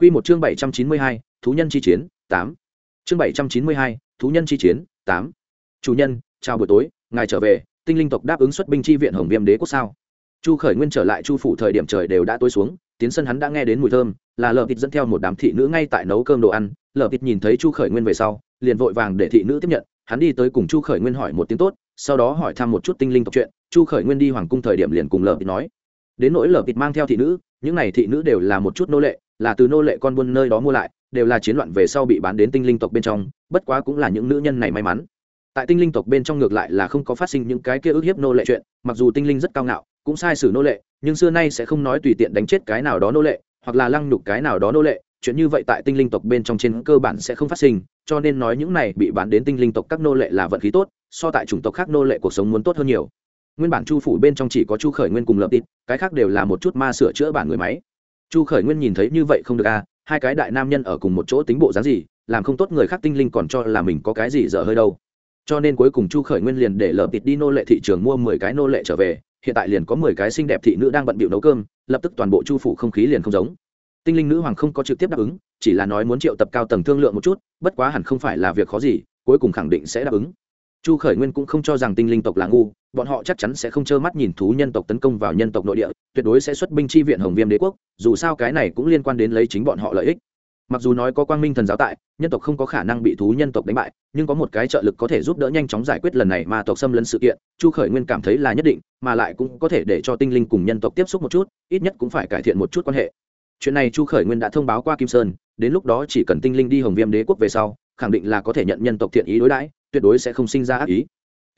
Quy một chương 792, thú nhân chi chiến, 8. Chương 792, thú nhân chi chiến, 8. Chủ nhân, chào buổi tối, ngài trở về, tinh linh tộc đáp ứng xuất binh chi viện Hồng Viêm Đế quốc sao? Chu Khởi Nguyên trở lại Chu phủ thời điểm trời đều đã tối xuống, tiến sân hắn đã nghe đến mùi thơm, là Lở Tịch dẫn theo một đám thị nữ ngay tại nấu cơm đồ ăn, Lở Tịch nhìn thấy Chu Khởi Nguyên về sau, liền vội vàng để thị nữ tiếp nhận, hắn đi tới cùng Chu Khởi Nguyên hỏi một tiếng tốt, sau đó hỏi thăm một chút tinh linh tộc chuyện, Chu Khởi Nguyên đi hoàng cung thời điểm liền cùng Lở Tịch nói. Đến nỗi Lở Tịch mang theo thị nữ, những này thị nữ đều là một chút nô lệ, là từ nô lệ con buôn nơi đó mua lại đều là chiến loạn về sau bị bán đến tinh linh tộc bên trong bất quá cũng là những nữ nhân này may mắn. Tại tinh linh tộc bên trong ngược lại là không có phát sinh những cái kia ức hiếp nô lệ chuyện mặc dù tinh linh rất cao ngạo cũng sai sử nô lệ nhưng xưa nay sẽ không nói tùy tiện đánh chết cái nào đó nô lệ hoặc là lăng nhục cái nào đó nô lệ chuyện như vậy tại tinh linh tộc bên trong trên cơ bản sẽ không phát sinh cho nên nói những này bị bán đến tinh linh tộc các nô lệ là vận khí tốt so tại chủng tộc khác nô lệ cuộc sống muốn tốt hơn nhiều nguyên bản chu phủ bên trong chỉ có chu khởi nguyên cùng lập tịt, cái khác đều là một chút ma sửa chữa bản người máy. Chu khởi nguyên nhìn thấy như vậy không được à hai cái đại nam nhân ở cùng một chỗ tính bộ dáng gì, làm không tốt người khác tinh linh còn cho là mình có cái gì dở hơi đâu. Cho nên cuối cùng chu khởi nguyên liền để lợp thịt đi nô lệ thị trường mua mười cái nô lệ trở về, hiện tại liền có mười cái xinh đẹp thị nữ đang bận bịu nấu cơm, lập tức toàn bộ chu phủ không khí liền không giống. Tinh linh nữ hoàng không có trực tiếp đáp ứng, chỉ là nói muốn triệu tập cao tầng thương lượng một chút, bất quá hẳn không phải là việc khó gì, cuối cùng khẳng định sẽ đáp ứng. Chu khởi nguyên cũng không cho rằng tinh linh tộc là ngu bọn họ chắc chắn sẽ không trơ mắt nhìn thú nhân tộc tấn công vào nhân tộc nội địa, tuyệt đối sẽ xuất binh chi viện hồng viêm đế quốc, dù sao cái này cũng liên quan đến lấy chính bọn họ lợi ích. Mặc dù nói có quang minh thần giáo tại, nhân tộc không có khả năng bị thú nhân tộc đánh bại, nhưng có một cái trợ lực có thể giúp đỡ nhanh chóng giải quyết lần này mà tộc xâm lấn sự kiện, chu khởi nguyên cảm thấy là nhất định, mà lại cũng có thể để cho tinh linh cùng nhân tộc tiếp xúc một chút, ít nhất cũng phải cải thiện một chút quan hệ. Chuyện này chu khởi nguyên đã thông báo qua kim sơn, đến lúc đó chỉ cần tinh linh đi hồng viêm đế quốc về sau, khẳng định là có thể nhận nhân tộc thiện ý đối đãi, tuyệt đối sẽ không sinh ra ác ý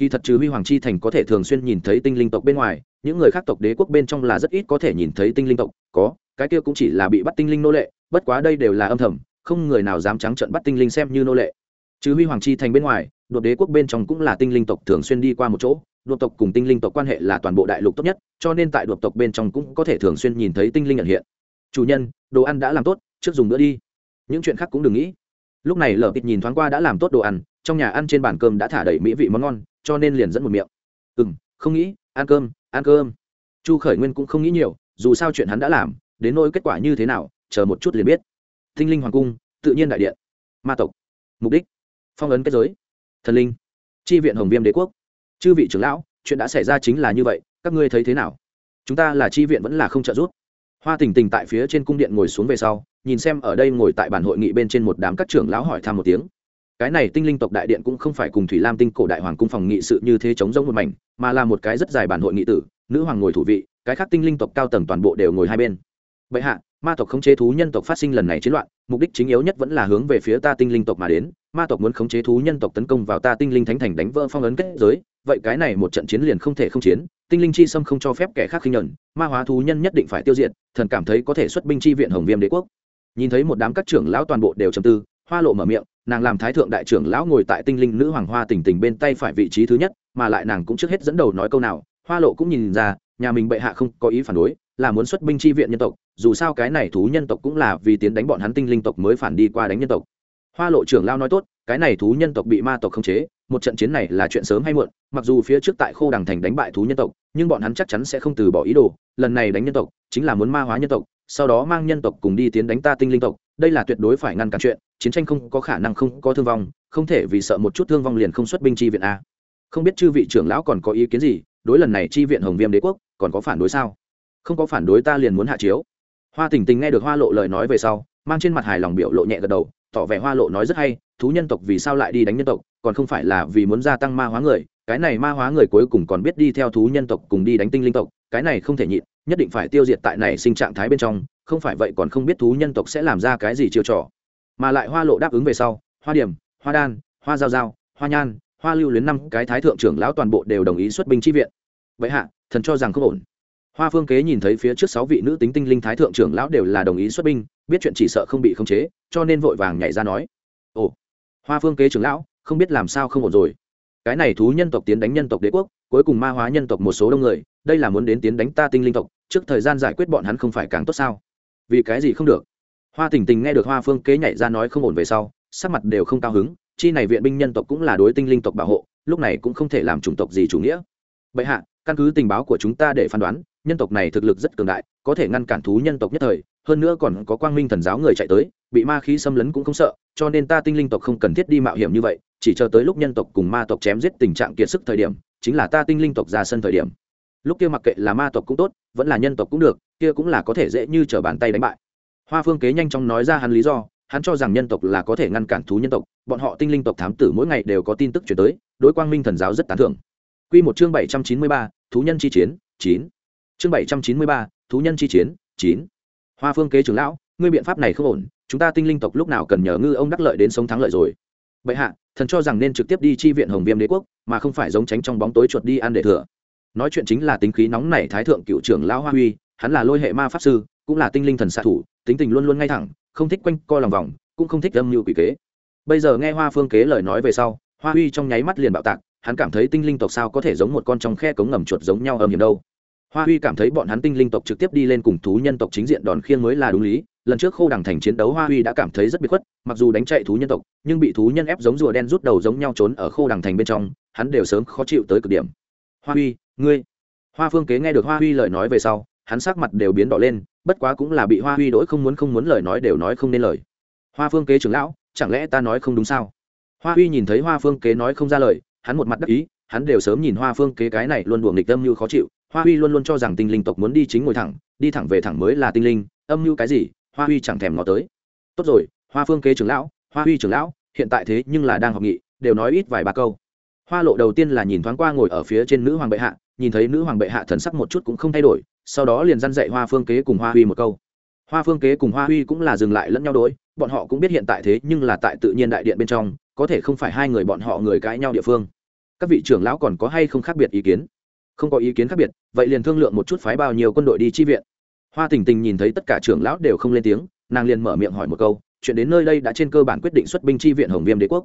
kỳ thật trừ huy hoàng chi thành có thể thường xuyên nhìn thấy tinh linh tộc bên ngoài, những người khác tộc đế quốc bên trong là rất ít có thể nhìn thấy tinh linh tộc. Có, cái kia cũng chỉ là bị bắt tinh linh nô lệ, bất quá đây đều là âm thầm, không người nào dám trắng trợn bắt tinh linh xem như nô lệ. Trừ huy hoàng chi thành bên ngoài, đột đế quốc bên trong cũng là tinh linh tộc thường xuyên đi qua một chỗ, đột tộc cùng tinh linh tộc quan hệ là toàn bộ đại lục tốt nhất, cho nên tại đột tộc bên trong cũng có thể thường xuyên nhìn thấy tinh linh nhận hiện. Chủ nhân, đồ ăn đã làm tốt, trước dùng nữa đi. Những chuyện khác cũng đừng nghĩ. Lúc này lở kịch nhìn thoáng qua đã làm tốt đồ ăn, trong nhà ăn trên bàn cơm đã thả đầy mỹ vị món ngon cho nên liền dẫn một miệng. Ừ m không nghĩ, ăn cơm ăn cơm. Chu khởi nguyên cũng không nghĩ nhiều, dù sao chuyện hắn đã làm, đến nỗi kết quả như thế nào, chờ một chút liền biết. Thinh linh hoàng cung, tự nhiên đại điện. Ma tộc. Mục đích. Phong ấn kết giới. Thần linh. Tri viện hồng viêm đế quốc. Chư vị trưởng lão, chuyện đã xảy ra chính là như vậy, các ngươi thấy thế nào? Chúng ta là tri viện vẫn là không trợ giúp. Hoa tình tình tại phía trên cung điện ngồi xuống về sau, nhìn xem ở đây ngồi tại bản hội nghị bên trên một đám các trưởng lão hỏi thăm một tiếng cái này tinh linh tộc đại điện cũng không phải cùng thủy lam tinh cổ đại hoàng cung phòng nghị sự như thế chống giống một mảnh, mà là một cái rất dài bản hội nghị tử, nữ hoàng ngồi thủ vị, cái khác tinh linh tộc cao tầng toàn bộ đều ngồi hai bên. Bệ hạ, ma tộc khống chế thú nhân tộc phát sinh lần này chiến loạn, mục đích chính yếu nhất vẫn là hướng về phía ta tinh linh tộc mà đến, ma tộc muốn khống chế thú nhân tộc tấn công vào ta tinh linh thánh thành đánh vỡ phong ấn kết giới, vậy cái này một trận chiến liền không thể không chiến, tinh linh chi xâm không cho phép kẻ khác khinh nhẫn ma hóa thú nhân nhất định phải tiêu diệt, thần cảm thấy có thể xuất binh chi viện hồng viêm đế quốc. Nhìn thấy một đám các trưởng lão toàn bộ đều trầm tư hoa lộ mở miệng, nàng làm thái thượng đại trưởng lão ngồi tại tinh linh nữ hoàng hoa tỉnh tỉnh bên tay phải vị trí thứ nhất, mà lại nàng cũng trước hết dẫn đầu nói câu nào, hoa lộ cũng nhìn ra, nhà mình bệ hạ không có ý phản đối, là muốn xuất binh chi viện nhân tộc, dù sao cái này thú nhân tộc cũng là vì tiến đánh bọn hắn tinh linh tộc mới phản đi qua đánh nhân tộc. Hoa lộ trưởng lao nói tốt, cái này thú nhân tộc bị ma tộc khống chế, một trận chiến này là chuyện sớm hay muộn, mặc dù phía trước tại khô đằng thành đánh bại thú nhân tộc, nhưng bọn hắn chắc chắn sẽ không từ bỏ ý đồ, lần này đánh nhân tộc, chính là muốn ma hóa nhân tộc, sau đó mang nhân tộc cùng đi tiến đánh ta tinh linh tộc, đây là tuyệt đối phải ngăn cản chuyện chiến tranh không có khả năng không có thương vong, không thể vì sợ một chút thương vong liền không xuất binh chi viện a. Không biết chư vị trưởng lão còn có ý kiến gì, đối lần này chi viện hồng viêm đế quốc, còn có phản đối sao? Không có phản đối ta liền muốn hạ chiếu. Hoa tình tình nghe được hoa lộ lời nói về sau, mang trên mặt hài lòng biểu lộ nhẹ gật đầu, tỏ vẻ hoa lộ nói rất hay, thú nhân tộc vì sao lại đi đánh nhân tộc, còn không phải là vì muốn gia tăng ma hóa người, cái này ma hóa người cuối cùng còn biết đi theo thú nhân tộc cùng đi đánh tinh linh tộc, cái này không thể nhịn, nhất định phải tiêu diệt tại này sinh trạng thái bên trong, không phải vậy còn không biết thú nhân tộc sẽ làm ra cái gì chiêu trò mà lại hoa lộ đáp ứng về sau, hoa điểm, hoa đan, hoa giao giao, hoa nhan, hoa lưu luyến năm cái thái thượng trưởng lão toàn bộ đều đồng ý xuất binh chi viện. Vậy hạ, thần cho rằng không ổn. Hoa phương kế nhìn thấy phía trước sáu vị nữ tính tinh linh thái thượng trưởng lão đều là đồng ý xuất binh, biết chuyện chỉ sợ không bị khống chế, cho nên vội vàng nhảy ra nói, ồ, hoa phương kế trưởng lão, không biết làm sao không ổn rồi. Cái này thú nhân tộc tiến đánh nhân tộc đế quốc, cuối cùng ma hóa nhân tộc một số đông người, đây là muốn đến tiến đánh ta tinh linh tộc, trước thời gian giải quyết bọn hắn không phải càng tốt sao? Vì cái gì không được? Hoa tình tình nghe được hoa phương kế nhảy ra nói không ổn về sau, sắc mặt đều không cao hứng, chi này viện binh nhân tộc cũng là đối tinh linh tộc bảo hộ, lúc này cũng không thể làm chủng tộc gì chủ nghĩa. Bệ hạ, căn cứ tình báo của chúng ta để phán đoán, nhân tộc này thực lực rất cường đại, có thể ngăn cản thú nhân tộc nhất thời, hơn nữa còn có quang minh thần giáo người chạy tới, bị ma khí xâm lấn cũng không sợ, cho nên ta tinh linh tộc không cần thiết đi mạo hiểm như vậy, chỉ chờ tới lúc nhân tộc cùng ma tộc chém giết tình trạng kiệt sức thời điểm, chính là ta tinh linh tộc ra sân thời điểm. Lúc kia mặc kệ là ma tộc cũng tốt, vẫn là nhân tộc cũng được, kia cũng là có thể dễ như t r ở bàn tay đánh bại hoa phương kế nhanh chóng nói ra hắn lý do, hắn cho rằng nhân tộc là có thể ngăn cản thú nhân tộc, bọn họ tinh linh tộc thám tử mỗi ngày đều có tin tức chuyển tới, đối quang minh thần giáo rất tán thưởng. Q một chương bảy trăm chín mươi ba, thú nhân chi chiến, chín. Chương bảy trăm chín mươi ba, thú nhân chi chiến, chín. Hoa phương kế trưởng lão, ngươi biện pháp này không ổn, chúng ta tinh linh tộc lúc nào cần nhờ ngư ông đắc lợi đến sống thắng lợi rồi. Bệ hạ, thần cho rằng nên trực tiếp đi chi viện hồng viêm đế quốc, mà không phải giống tránh trong bóng tối chuột đi ăn để thừa. Nói chuyện chính là tính khí nóng nảy thái thượng cựu trưởng lão hoa huy, hắn là lôi hệ ma pháp sư, cũng là tinh linh thần xạ thủ tính tình luôn luôn ngay thẳng, không thích quanh co lòng vòng, cũng không thích âm mưu quỷ kế. Bây giờ nghe hoa phương kế lời nói về sau, hoa huy trong nháy mắt liền bạo tạc, hắn cảm thấy tinh linh tộc sao có thể giống một con trong khe cống ngầm chuột giống nhau âm hiểm đâu. Hoa huy cảm thấy bọn hắn tinh linh tộc trực tiếp đi lên cùng thú nhân tộc chính diện đòn khiêng mới là đúng lý, lần trước khô đằng thành chiến đấu hoa huy đã cảm thấy rất bị khuất, mặc dù đánh chạy thú nhân tộc, nhưng bị thú nhân ép giống rùa đen rút đầu giống nhau trốn ở khô đằng thành bên trong, hắn đều sớm khó chịu tới cực điểm. Hoa huy, ngươi. Hoa phương kế nghe được hoa huy lời nói về sau hắn sắc mặt đều biến đỏ lên, bất quá cũng là bị hoa huy đỗi không muốn không muốn lời nói đều nói không nên lời. Hoa phương kế trưởng lão, chẳng lẽ ta nói không đúng sao? Hoa huy nhìn thấy hoa phương kế nói không ra lời, hắn một mặt đắc ý, hắn đều sớm nhìn hoa phương kế cái này luôn buồng nghịch âm như khó chịu. Hoa huy luôn luôn cho rằng tinh linh tộc muốn đi chính ngồi thẳng, đi thẳng về thẳng mới là tinh linh, âm mưu cái gì, hoa huy chẳng thèm ngó tới. Tốt rồi, hoa phương kế trưởng lão, hoa huy trưởng lão, hiện tại thế nhưng là đang học nghị, đều nói ít vài ba câu. Hoa lộ đầu tiên là nhìn thoáng qua ngồi ở phía trên nữ hoàng bệ hạ nhìn thấy nữ hoàng bệ hạ thần sắc một chút cũng không thay đổi, sau đó liền dăn dạy hoa phương kế cùng hoa huy một câu. Hoa phương kế cùng hoa huy cũng là dừng lại lẫn nhau đối, bọn họ cũng biết hiện tại thế nhưng là tại tự nhiên đại điện bên trong, có thể không phải hai người bọn họ người cãi nhau địa phương. Các vị trưởng lão còn có hay không khác biệt ý kiến? Không có ý kiến khác biệt, vậy liền thương lượng một chút phái bao nhiêu quân đội đi chi viện. Hoa tình tình nhìn thấy tất cả trưởng lão đều không lên tiếng, nàng liền mở miệng hỏi một câu, chuyện đến nơi đây đã trên cơ bản quyết định xuất binh chi viện hồng viêm đế quốc.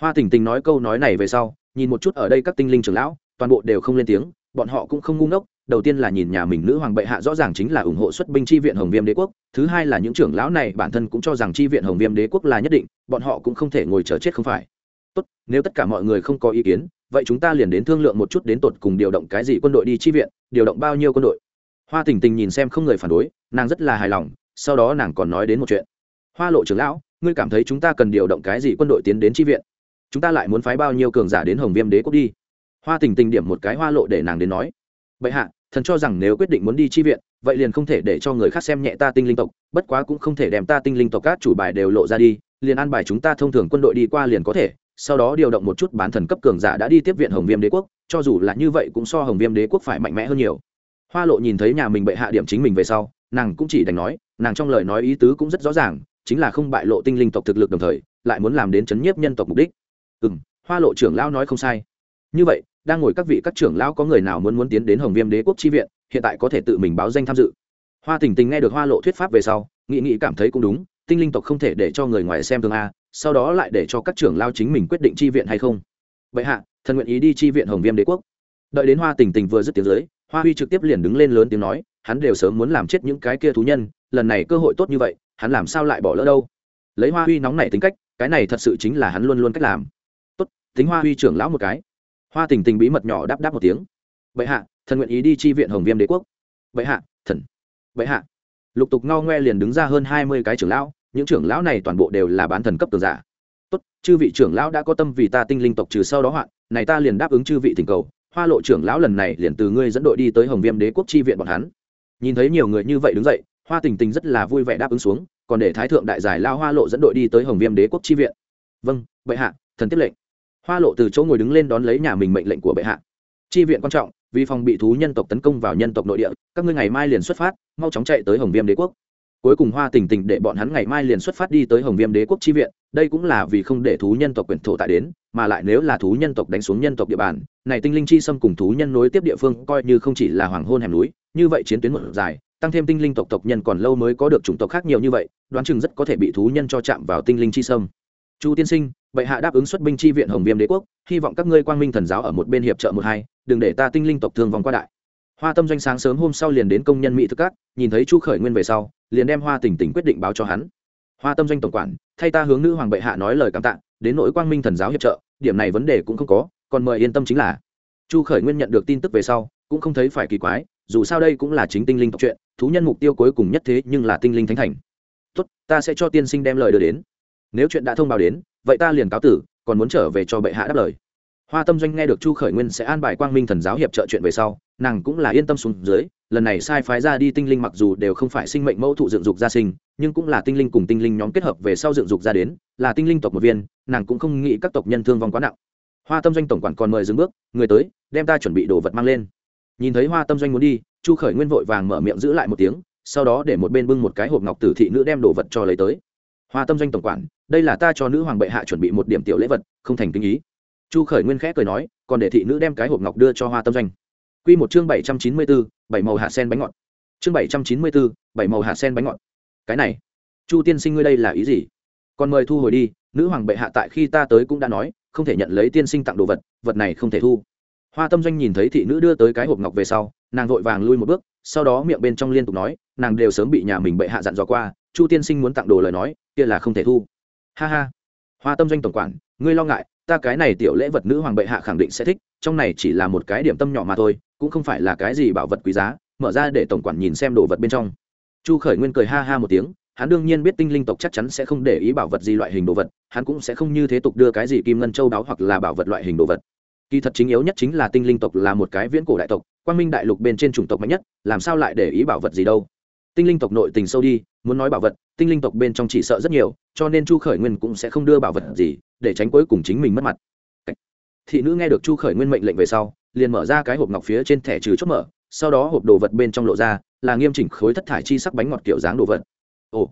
Hoa tình tình nói câu nói này về sau, nhìn một chút ở đây các tinh linh trưởng lão, toàn bộ đều không lên tiếng bọn họ cũng không ngu ngốc, đầu tiên là nhìn nhà mình nữ hoàng bệ hạ rõ ràng chính là ủng hộ xuất binh chi viện hồng viêm đế quốc, thứ hai là những trưởng lão này bản thân cũng cho rằng chi viện hồng viêm đế quốc là nhất định, bọn họ cũng không thể ngồi chờ chết không phải. Tốt, nếu tất cả mọi người không có ý kiến, vậy chúng ta liền đến thương lượng một chút đến tột cùng điều động cái gì quân đội đi chi viện, điều động bao nhiêu quân đội. Hoa tình tình nhìn xem không người phản đối, nàng rất là hài lòng, sau đó nàng còn nói đến một chuyện. Hoa lộ trưởng lão, ngươi cảm thấy chúng ta cần điều động cái gì quân đội tiến đến chi viện? Chúng ta lại muốn phái bao nhiêu cường giả đến hồng viêm đế quốc đi? Hoa tình tình điểm một cái hoa lộ để nàng đến nói, bệ hạ, thần cho rằng nếu quyết định muốn đi chi viện, vậy liền không thể để cho người khác xem nhẹ ta tinh linh tộc, bất quá cũng không thể đem ta tinh linh tộc các chủ bài đều lộ ra đi, liền an bài chúng ta thông thường quân đội đi qua liền có thể, sau đó điều động một chút bán thần cấp cường giả đã đi tiếp viện hồng viêm đế quốc, cho dù là như vậy cũng so hồng viêm đế quốc phải mạnh mẽ hơn nhiều. Hoa lộ nhìn thấy nhà mình bệ hạ điểm chính mình về sau, nàng cũng chỉ đành nói, nàng trong lời nói ý tứ cũng rất rõ ràng, chính là không bại lộ tinh linh tộc thực lực đồng thời, lại muốn làm đến chấn nhiếp nhân tộc mục đích. Ừ m hoa lộ trưởng lão nói không sai. Như vậy đang ngồi các vị các trưởng lão có người nào muốn muốn tiến đến hồng viêm đế quốc chi viện, hiện tại có thể tự mình báo danh tham dự. Hoa tình tình nghe được hoa lộ thuyết pháp về sau nghị nghị cảm thấy cũng đúng, tinh linh tộc không thể để cho người ngoài xem thường a, sau đó lại để cho các trưởng lao chính mình quyết định chi viện hay không? Vậy hạ, thần nguyện ý đi chi viện hồng viêm đế quốc. Đợi đến hoa tình tình vừa dứt tiếng dưới, hoa huy trực tiếp liền đứng lên lớn tiếng nói, hắn đều sớm muốn làm chết những cái kia thú nhân, lần này cơ hội tốt như vậy, hắn làm sao lại bỏ lỡ đâu? Lấy hoa huy nóng nảy tính cách, cái này thật sự chính là hắn luôn luôn cách làm. Tốt, tính hoa huy trưởng lão một cái hoa tình tình bí mật nhỏ đáp đáp một tiếng. Vậy hạ, thần nguyện ý đi chi viện hồng viêm đế quốc. Vậy hạ, thần. Vậy hạ. Lục tục ngao ngoe liền đứng ra hơn hai mươi cái trưởng lão, những trưởng lão này toàn bộ đều là bán thần cấp tường giả. Tốt, chư vị trưởng lão đã có tâm vì ta tinh linh tộc trừ sau đó hoạn, này ta liền đáp ứng chư vị thỉnh cầu, hoa lộ trưởng lão lần này liền từ ngươi dẫn đội đi tới hồng viêm đế quốc chi viện bọn hắn. Nhìn thấy nhiều người như vậy đứng dậy, hoa tình tình rất là vui vẻ đáp ứng xuống, còn để thái thượng đại giải lao hoa lộ dẫn đội đi tới hồng viêm đế quốc chi viện. Vâng bệ hạ, thần tiếp lệnh hoa lộ từ chỗ ngồi đứng lên đón lấy nhà mình mệnh lệnh của bệ hạ. Chi viện quan trọng, vì phòng bị thú nhân tộc tấn công vào nhân tộc nội địa, các ngươi ngày mai liền xuất phát, mau chóng chạy tới hồng viêm đế quốc. Cuối cùng hoa tình tình để bọn hắn ngày mai liền xuất phát đi tới hồng viêm đế quốc chi viện, đây cũng là vì không để thú nhân tộc quyền thổ tại đến, mà lại nếu là thú nhân tộc đánh xuống nhân tộc địa bàn, này tinh linh chi xâm cùng thú nhân nối tiếp địa phương coi như không chỉ là hoàng hôn hẻm núi, như vậy chiến tuyến một dài, tăng thêm tinh linh tộc tộc nhân còn lâu mới có được chủng tộc khác nhiều như vậy, đoán chừng rất có thể bị thú nhân cho chạm vào tinh linh chi sâm chu tiên sinh bệ hạ đáp ứng xuất binh chi viện hồng viêm đế quốc, hy vọng các ngươi quang minh thần giáo ở một bên hiệp trợ một hai, đừng để ta tinh linh tộc thương vòng qua đại. Hoa tâm doanh sáng sớm hôm sau liền đến công nhân mỹ thực các, nhìn thấy chu khởi nguyên về sau, liền đem hoa tỉnh tỉnh quyết định báo cho hắn. Hoa tâm doanh tổng quản, thay ta hướng nữ hoàng bệ hạ nói lời cảm tạ, đến nỗi quang minh thần giáo hiệp trợ, điểm này vấn đề cũng không có, còn mời yên tâm chính là. Chu khởi nguyên nhận được tin tức về sau, cũng không thấy phải kỳ quái, dù sao đây cũng là chính tinh linh tộc chuyện, thú nhân mục tiêu cuối cùng nhất thế nhưng là tinh linh thánh thành. Tốt, ta sẽ cho tiên sinh đem lời đưa đến. Nếu chuyện đã thông báo đến vậy ta liền cáo tử, còn muốn trở về cho bệ hạ đáp lời. Hoa tâm doanh nghe được chu khởi nguyên sẽ an bài quang minh thần giáo hiệp trợ chuyện về sau, nàng cũng là yên tâm xuống dưới, lần này sai phái ra đi tinh linh mặc dù đều không phải sinh mệnh mẫu thụ dựng dục gia sinh, nhưng cũng là tinh linh cùng tinh linh nhóm kết hợp về sau dựng dục ra đến, là tinh linh tộc một viên, nàng cũng không nghĩ các tộc nhân thương vong quá nặng. Hoa tâm doanh tổng quản còn mời dừng bước, người tới, đem ta chuẩn bị đồ vật mang lên. Nhìn thấy hoa tâm doanh muốn đi, chu khởi nguyên vội vàng mở miệng giữ lại một tiếng, sau đó để một bên bưng một cái hộp ngọc tử thị nữ đem đồ vật cho lấy tới hoa tâm doanh tổng quản, đây là ta cho nữ hoàng bệ hạ chuẩn bị một điểm tiểu lễ vật, không thành kinh ý. Chu khởi nguyên khẽ cười nói, còn để thị nữ đem cái hộp ngọc đưa cho hoa tâm doanh. Q một chương bảy trăm chín mươi bốn bảy màu hạ sen bánh ngọt. Chương bảy trăm chín mươi bốn bảy màu hạ sen bánh ngọt. Cái này, chu tiên sinh ngươi đây là ý gì? Còn mời thu hồi đi, nữ hoàng bệ hạ tại khi ta tới cũng đã nói, không thể nhận lấy tiên sinh tặng đồ vật vật này không thể thu. Hoa tâm doanh nhìn thấy thị nữ đưa tới cái hộp ngọc về sau, nàng vội vàng lui một bước, sau đó miệng bên trong liên tục nói, nàng đều sớm bị nhà mình bệ hạ dặn dò qua, chu tiên sinh muốn tặng đồ lời nói kia là không thể thu. Ha ha. Hoa tâm doanh tổng quản, ngươi lo ngại, ta cái này tiểu lễ vật nữ hoàng bệ hạ khẳng định sẽ thích, trong này chỉ là một cái điểm tâm nhỏ mà thôi, cũng không phải là cái gì bảo vật quý giá, mở ra để tổng quản nhìn xem đồ vật bên trong. Chu khởi nguyên cười ha ha một tiếng, hắn đương nhiên biết tinh linh tộc chắc chắn sẽ không để ý bảo vật gì loại hình đồ vật, hắn cũng sẽ không như thế tục đưa cái gì kim ngân châu đáo hoặc là bảo vật loại hình đồ vật. Kỳ thật chính yếu nhất chính là tinh linh tộc là một cái viễn cổ đại tộc, quang minh đại lục bên trên chủng tộc mạnh nhất, làm sao lại để ý bảo vật gì đâu? Tinh linh tộc nội tình sâu đi, muốn nói bảo vật, tinh linh tộc bên trong chỉ sợ rất nhiều, cho nên chu khởi nguyên cũng sẽ không đưa bảo vật gì, để tránh cuối cùng chính mình mất mặt. Thị nữ nghe được chu khởi nguyên mệnh lệnh về sau, liền mở ra cái hộp ngọc phía trên thẻ trừ chốt mở, sau đó hộp đồ vật bên trong lộ ra, là nghiêm chỉnh khối thất thải chi sắc bánh ngọt kiểu dáng đồ vật. Ồ,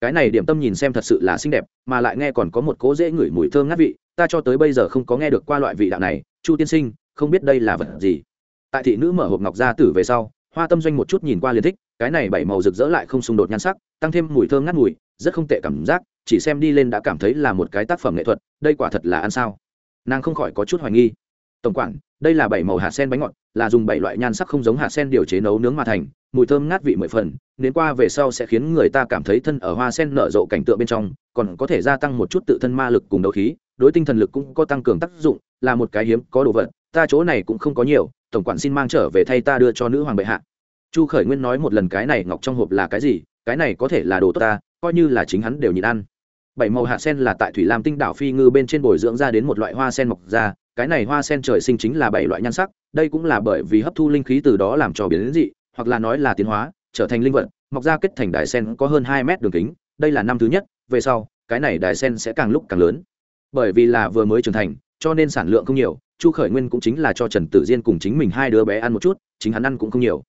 cái này điểm tâm nhìn xem thật sự là xinh đẹp, mà lại nghe còn có một cố dễ ngửi mùi thơm ngát vị, ta cho tới bây giờ không có nghe được qua loại vị đạo này, chu tiên sinh, không biết đây là vật gì? Tại thị nữ mở hộp ngọc ra tử về sau hoa tâm doanh một chút nhìn qua liền thích, cái này bảy màu rực rỡ lại không xung đột nhan sắc, tăng thêm mùi thơm ngát mùi, rất không tệ cảm giác, chỉ xem đi lên đã cảm thấy là một cái tác phẩm nghệ thuật, đây quả thật là ăn sao. Nàng không khỏi có chút hoài nghi. Tổng quản, đây là bảy màu hạt sen bánh ngọt, là dùng bảy loại nhan sắc không giống hạt sen điều chế nấu nướng mà thành, mùi thơm ngát vị mười phần đến qua về sau sẽ khiến người ta cảm thấy thân ở hoa sen nở rộ cảnh tượng bên trong, còn có thể gia tăng một chút tự thân ma lực cùng đấu khí, đối tinh thần lực cũng có tăng cường tác dụng, là một cái hiếm có đồ vật ta chỗ này cũng không có nhiều, tổng quản xin mang trở về thay ta đưa cho nữ hoàng bệ hạ. Chu khởi nguyên nói một lần cái này ngọc trong hộp là cái gì, cái này có thể là đồ tốt ta, coi như là chính hắn đều nhịn ăn. Bảy màu hạ sen là tại thủy lam tinh đảo phi ngư bên trên bồi dưỡng ra đến một loại hoa sen mọc ra, cái này hoa sen trời sinh chính là bảy loại nhan sắc, đây cũng là bởi vì hấp thu linh khí từ đó làm cho biến dị, hoặc là nói là tiến hóa, trở thành linh vật, mọc ra kết thành đài sen có hơn hai mét đường kính, đây là năm thứ nhất, về sau, cái này đài sen sẽ càng lúc càng lớn. Bởi vì là vừa mới trưởng thành cho nên sản lượng không nhiều, chu khởi nguyên cũng chính là cho trần tử diên cùng chính mình hai đứa bé ăn một chút, chính hắn ăn cũng không nhiều.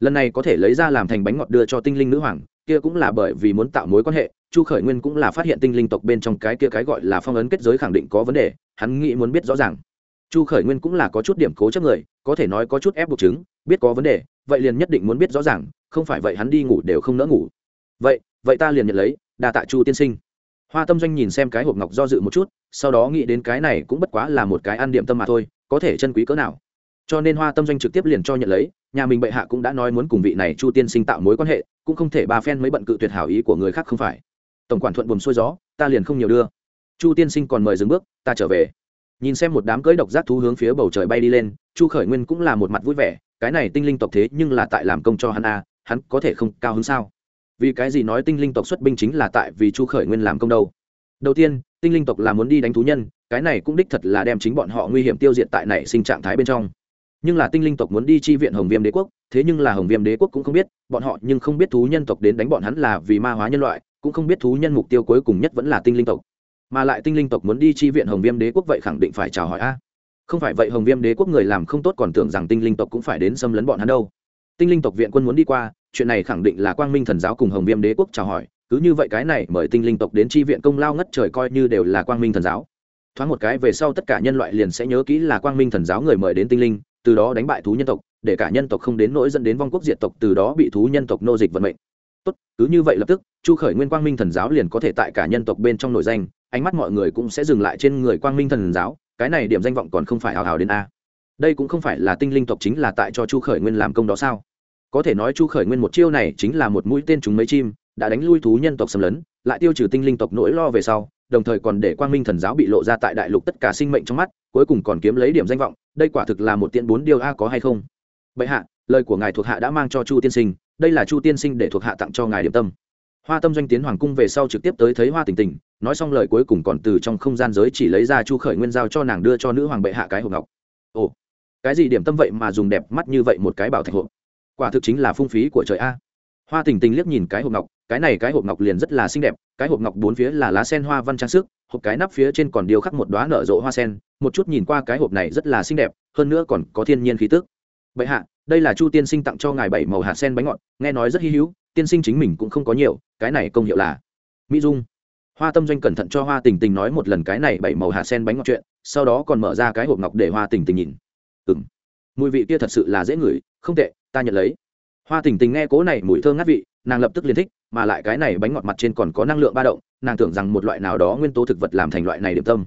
Lần này có thể lấy ra làm thành bánh ngọt đưa cho tinh linh nữ hoàng, kia cũng là bởi vì muốn tạo mối quan hệ, chu khởi nguyên cũng là phát hiện tinh linh tộc bên trong cái kia cái gọi là phong ấn kết giới khẳng định có vấn đề, hắn nghĩ muốn biết rõ ràng. Chu khởi nguyên cũng là có chút điểm cố chấp người, có thể nói có chút ép buộc chứng, biết có vấn đề, vậy liền nhất định muốn biết rõ ràng, không phải vậy hắn đi ngủ đều không nỡ ngủ. Vậy vậy ta liền nhận lấy đà tạ chu tiên sinh hoa tâm doanh nhìn xem cái hộp ngọc do dự một chút sau đó nghĩ đến cái này cũng bất quá là một cái ăn điểm tâm mà thôi có thể chân quý cỡ nào. Cho nên hoa tâm doanh trực tiếp liền cho nhận lấy nhà mình bệ hạ cũng đã nói muốn cùng vị này chu tiên sinh tạo mối quan hệ cũng không thể ba phen mới bận cự tuyệt hảo ý của người khác không phải. Tổng quản thuận buồm xuôi gió ta liền không nhiều đưa. Chu tiên sinh còn mời dừng bước ta trở về. Nhìn xem một đám cưỡi độc giác thú hướng phía bầu trời bay đi lên chu khởi nguyên cũng là một mặt vui vẻ cái này tinh linh tộc thế nhưng là tại làm công cho hắn a à, hắn có thể không cao hứng sao? Vì cái gì nói tinh linh tộc xuất binh chính là tại vì chu khởi nguyên làm công đâu? Đầu tiên, tinh linh tộc là muốn đi đánh thú nhân, cái này cũng đích thật là đem chính bọn họ nguy hiểm tiêu diệt tại này sinh trạng thái bên trong. Nhưng là tinh linh tộc muốn đi chi viện hồng viêm đế quốc, thế nhưng là hồng viêm đế quốc cũng không biết, bọn họ nhưng không biết thú nhân tộc đến đánh bọn hắn là vì ma hóa nhân loại, cũng không biết thú nhân mục tiêu cuối cùng nhất vẫn là tinh linh tộc. Mà lại tinh linh tộc muốn đi chi viện hồng viêm đế quốc vậy khẳng định phải chào hỏi a. Không phải vậy hồng viêm đế quốc người làm không tốt còn tưởng rằng tinh linh tộc cũng phải đến xâm lấn bọn hắn đâu. Tinh linh tộc viện quân muốn đi qua chuyện này khẳng định là quang minh thần giáo cùng hồng viêm đế quốc chào hỏi, cứ như vậy cái này mời tinh linh tộc đến tri viện công lao ngất trời coi như đều là quang minh thần giáo. Thoáng một cái về sau tất cả nhân loại liền sẽ nhớ kỹ là quang minh thần giáo người mời đến tinh linh, từ đó đánh bại thú nhân tộc, để cả nhân tộc không đến nỗi dẫn đến vong quốc diệt tộc, từ đó bị thú nhân tộc nô dịch vận mệnh. Tốt, cứ như vậy lập tức, chu khởi nguyên quang minh thần giáo liền có thể tại cả nhân tộc bên trong nổi danh, ánh mắt mọi người cũng sẽ dừng lại trên người quang minh thần giáo, cái này điểm danh vọng còn không phải hào hào đến a. Đây cũng không phải là tinh linh tộc chính là tại cho chu khởi nguyên làm công đó sao? Có thể nói chu khởi nguyên một chiêu này chính là một mũi tên trúng mấy chim, đã đánh lui thú nhân tộc xâm lấn, lại tiêu trừ tinh linh tộc nỗi lo về sau, đồng thời còn để quang minh thần giáo bị lộ ra tại đại lục tất cả sinh mệnh trong mắt, cuối cùng còn kiếm lấy điểm danh vọng, đây quả thực là một tiện bốn điều a, có hay không? Bệ hạ, lời của ngài thuộc hạ đã mang cho chu tiên sinh, đây là chu tiên sinh để thuộc hạ tặng cho ngài điểm tâm. Hoa tâm doanh tiến hoàng cung về sau trực tiếp tới thấy hoa tình tình nói xong lời cuối cùng còn từ trong không gian giới chỉ lấy ra chu khởi nguyên giao cho nàng đưa cho nữ hoàng bệ hạ cái hộp ngọc. Ồ, cái gì điểm tâm vậy mà dùng đẹp mắt như vậy một cái bảo thạch hộp? Quả thực chính là phung phí của trời a. Hoa tình tình liếc nhìn cái hộp ngọc, cái này cái hộp ngọc liền rất là xinh đẹp, cái hộp ngọc bốn phía là lá sen hoa văn trang sức, hộp cái nắp phía trên còn điêu khắc một đoá nở rộ hoa sen, một chút nhìn qua cái hộp này rất là xinh đẹp, hơn nữa còn có thiên nhiên khí tức. Vậy hạ, đây là chu tiên sinh tặng cho ngài bảy màu hạt sen bánh ngọt, nghe nói rất hy hữu, tiên sinh chính mình cũng không có nhiều, cái này công hiệu là mỹ dung. Hoa tâm doanh cẩn thận cho hoa tình tình nói một lần cái này bảy màu hạt sen bánh ngọt chuyện, sau đó còn mở ra cái hộp ngọc để hoa tình tình nhìn. Ừ m mùi vị kia thật sự là dễ ngửi, không tệ ta nhận lấy hoa tình tình nghe cố này mùi thơm ngát vị nàng lập tức liền thích mà lại cái này bánh ngọt mặt trên còn có năng lượng ba động nàng tưởng rằng một loại nào đó nguyên tố thực vật làm thành loại này điểm tâm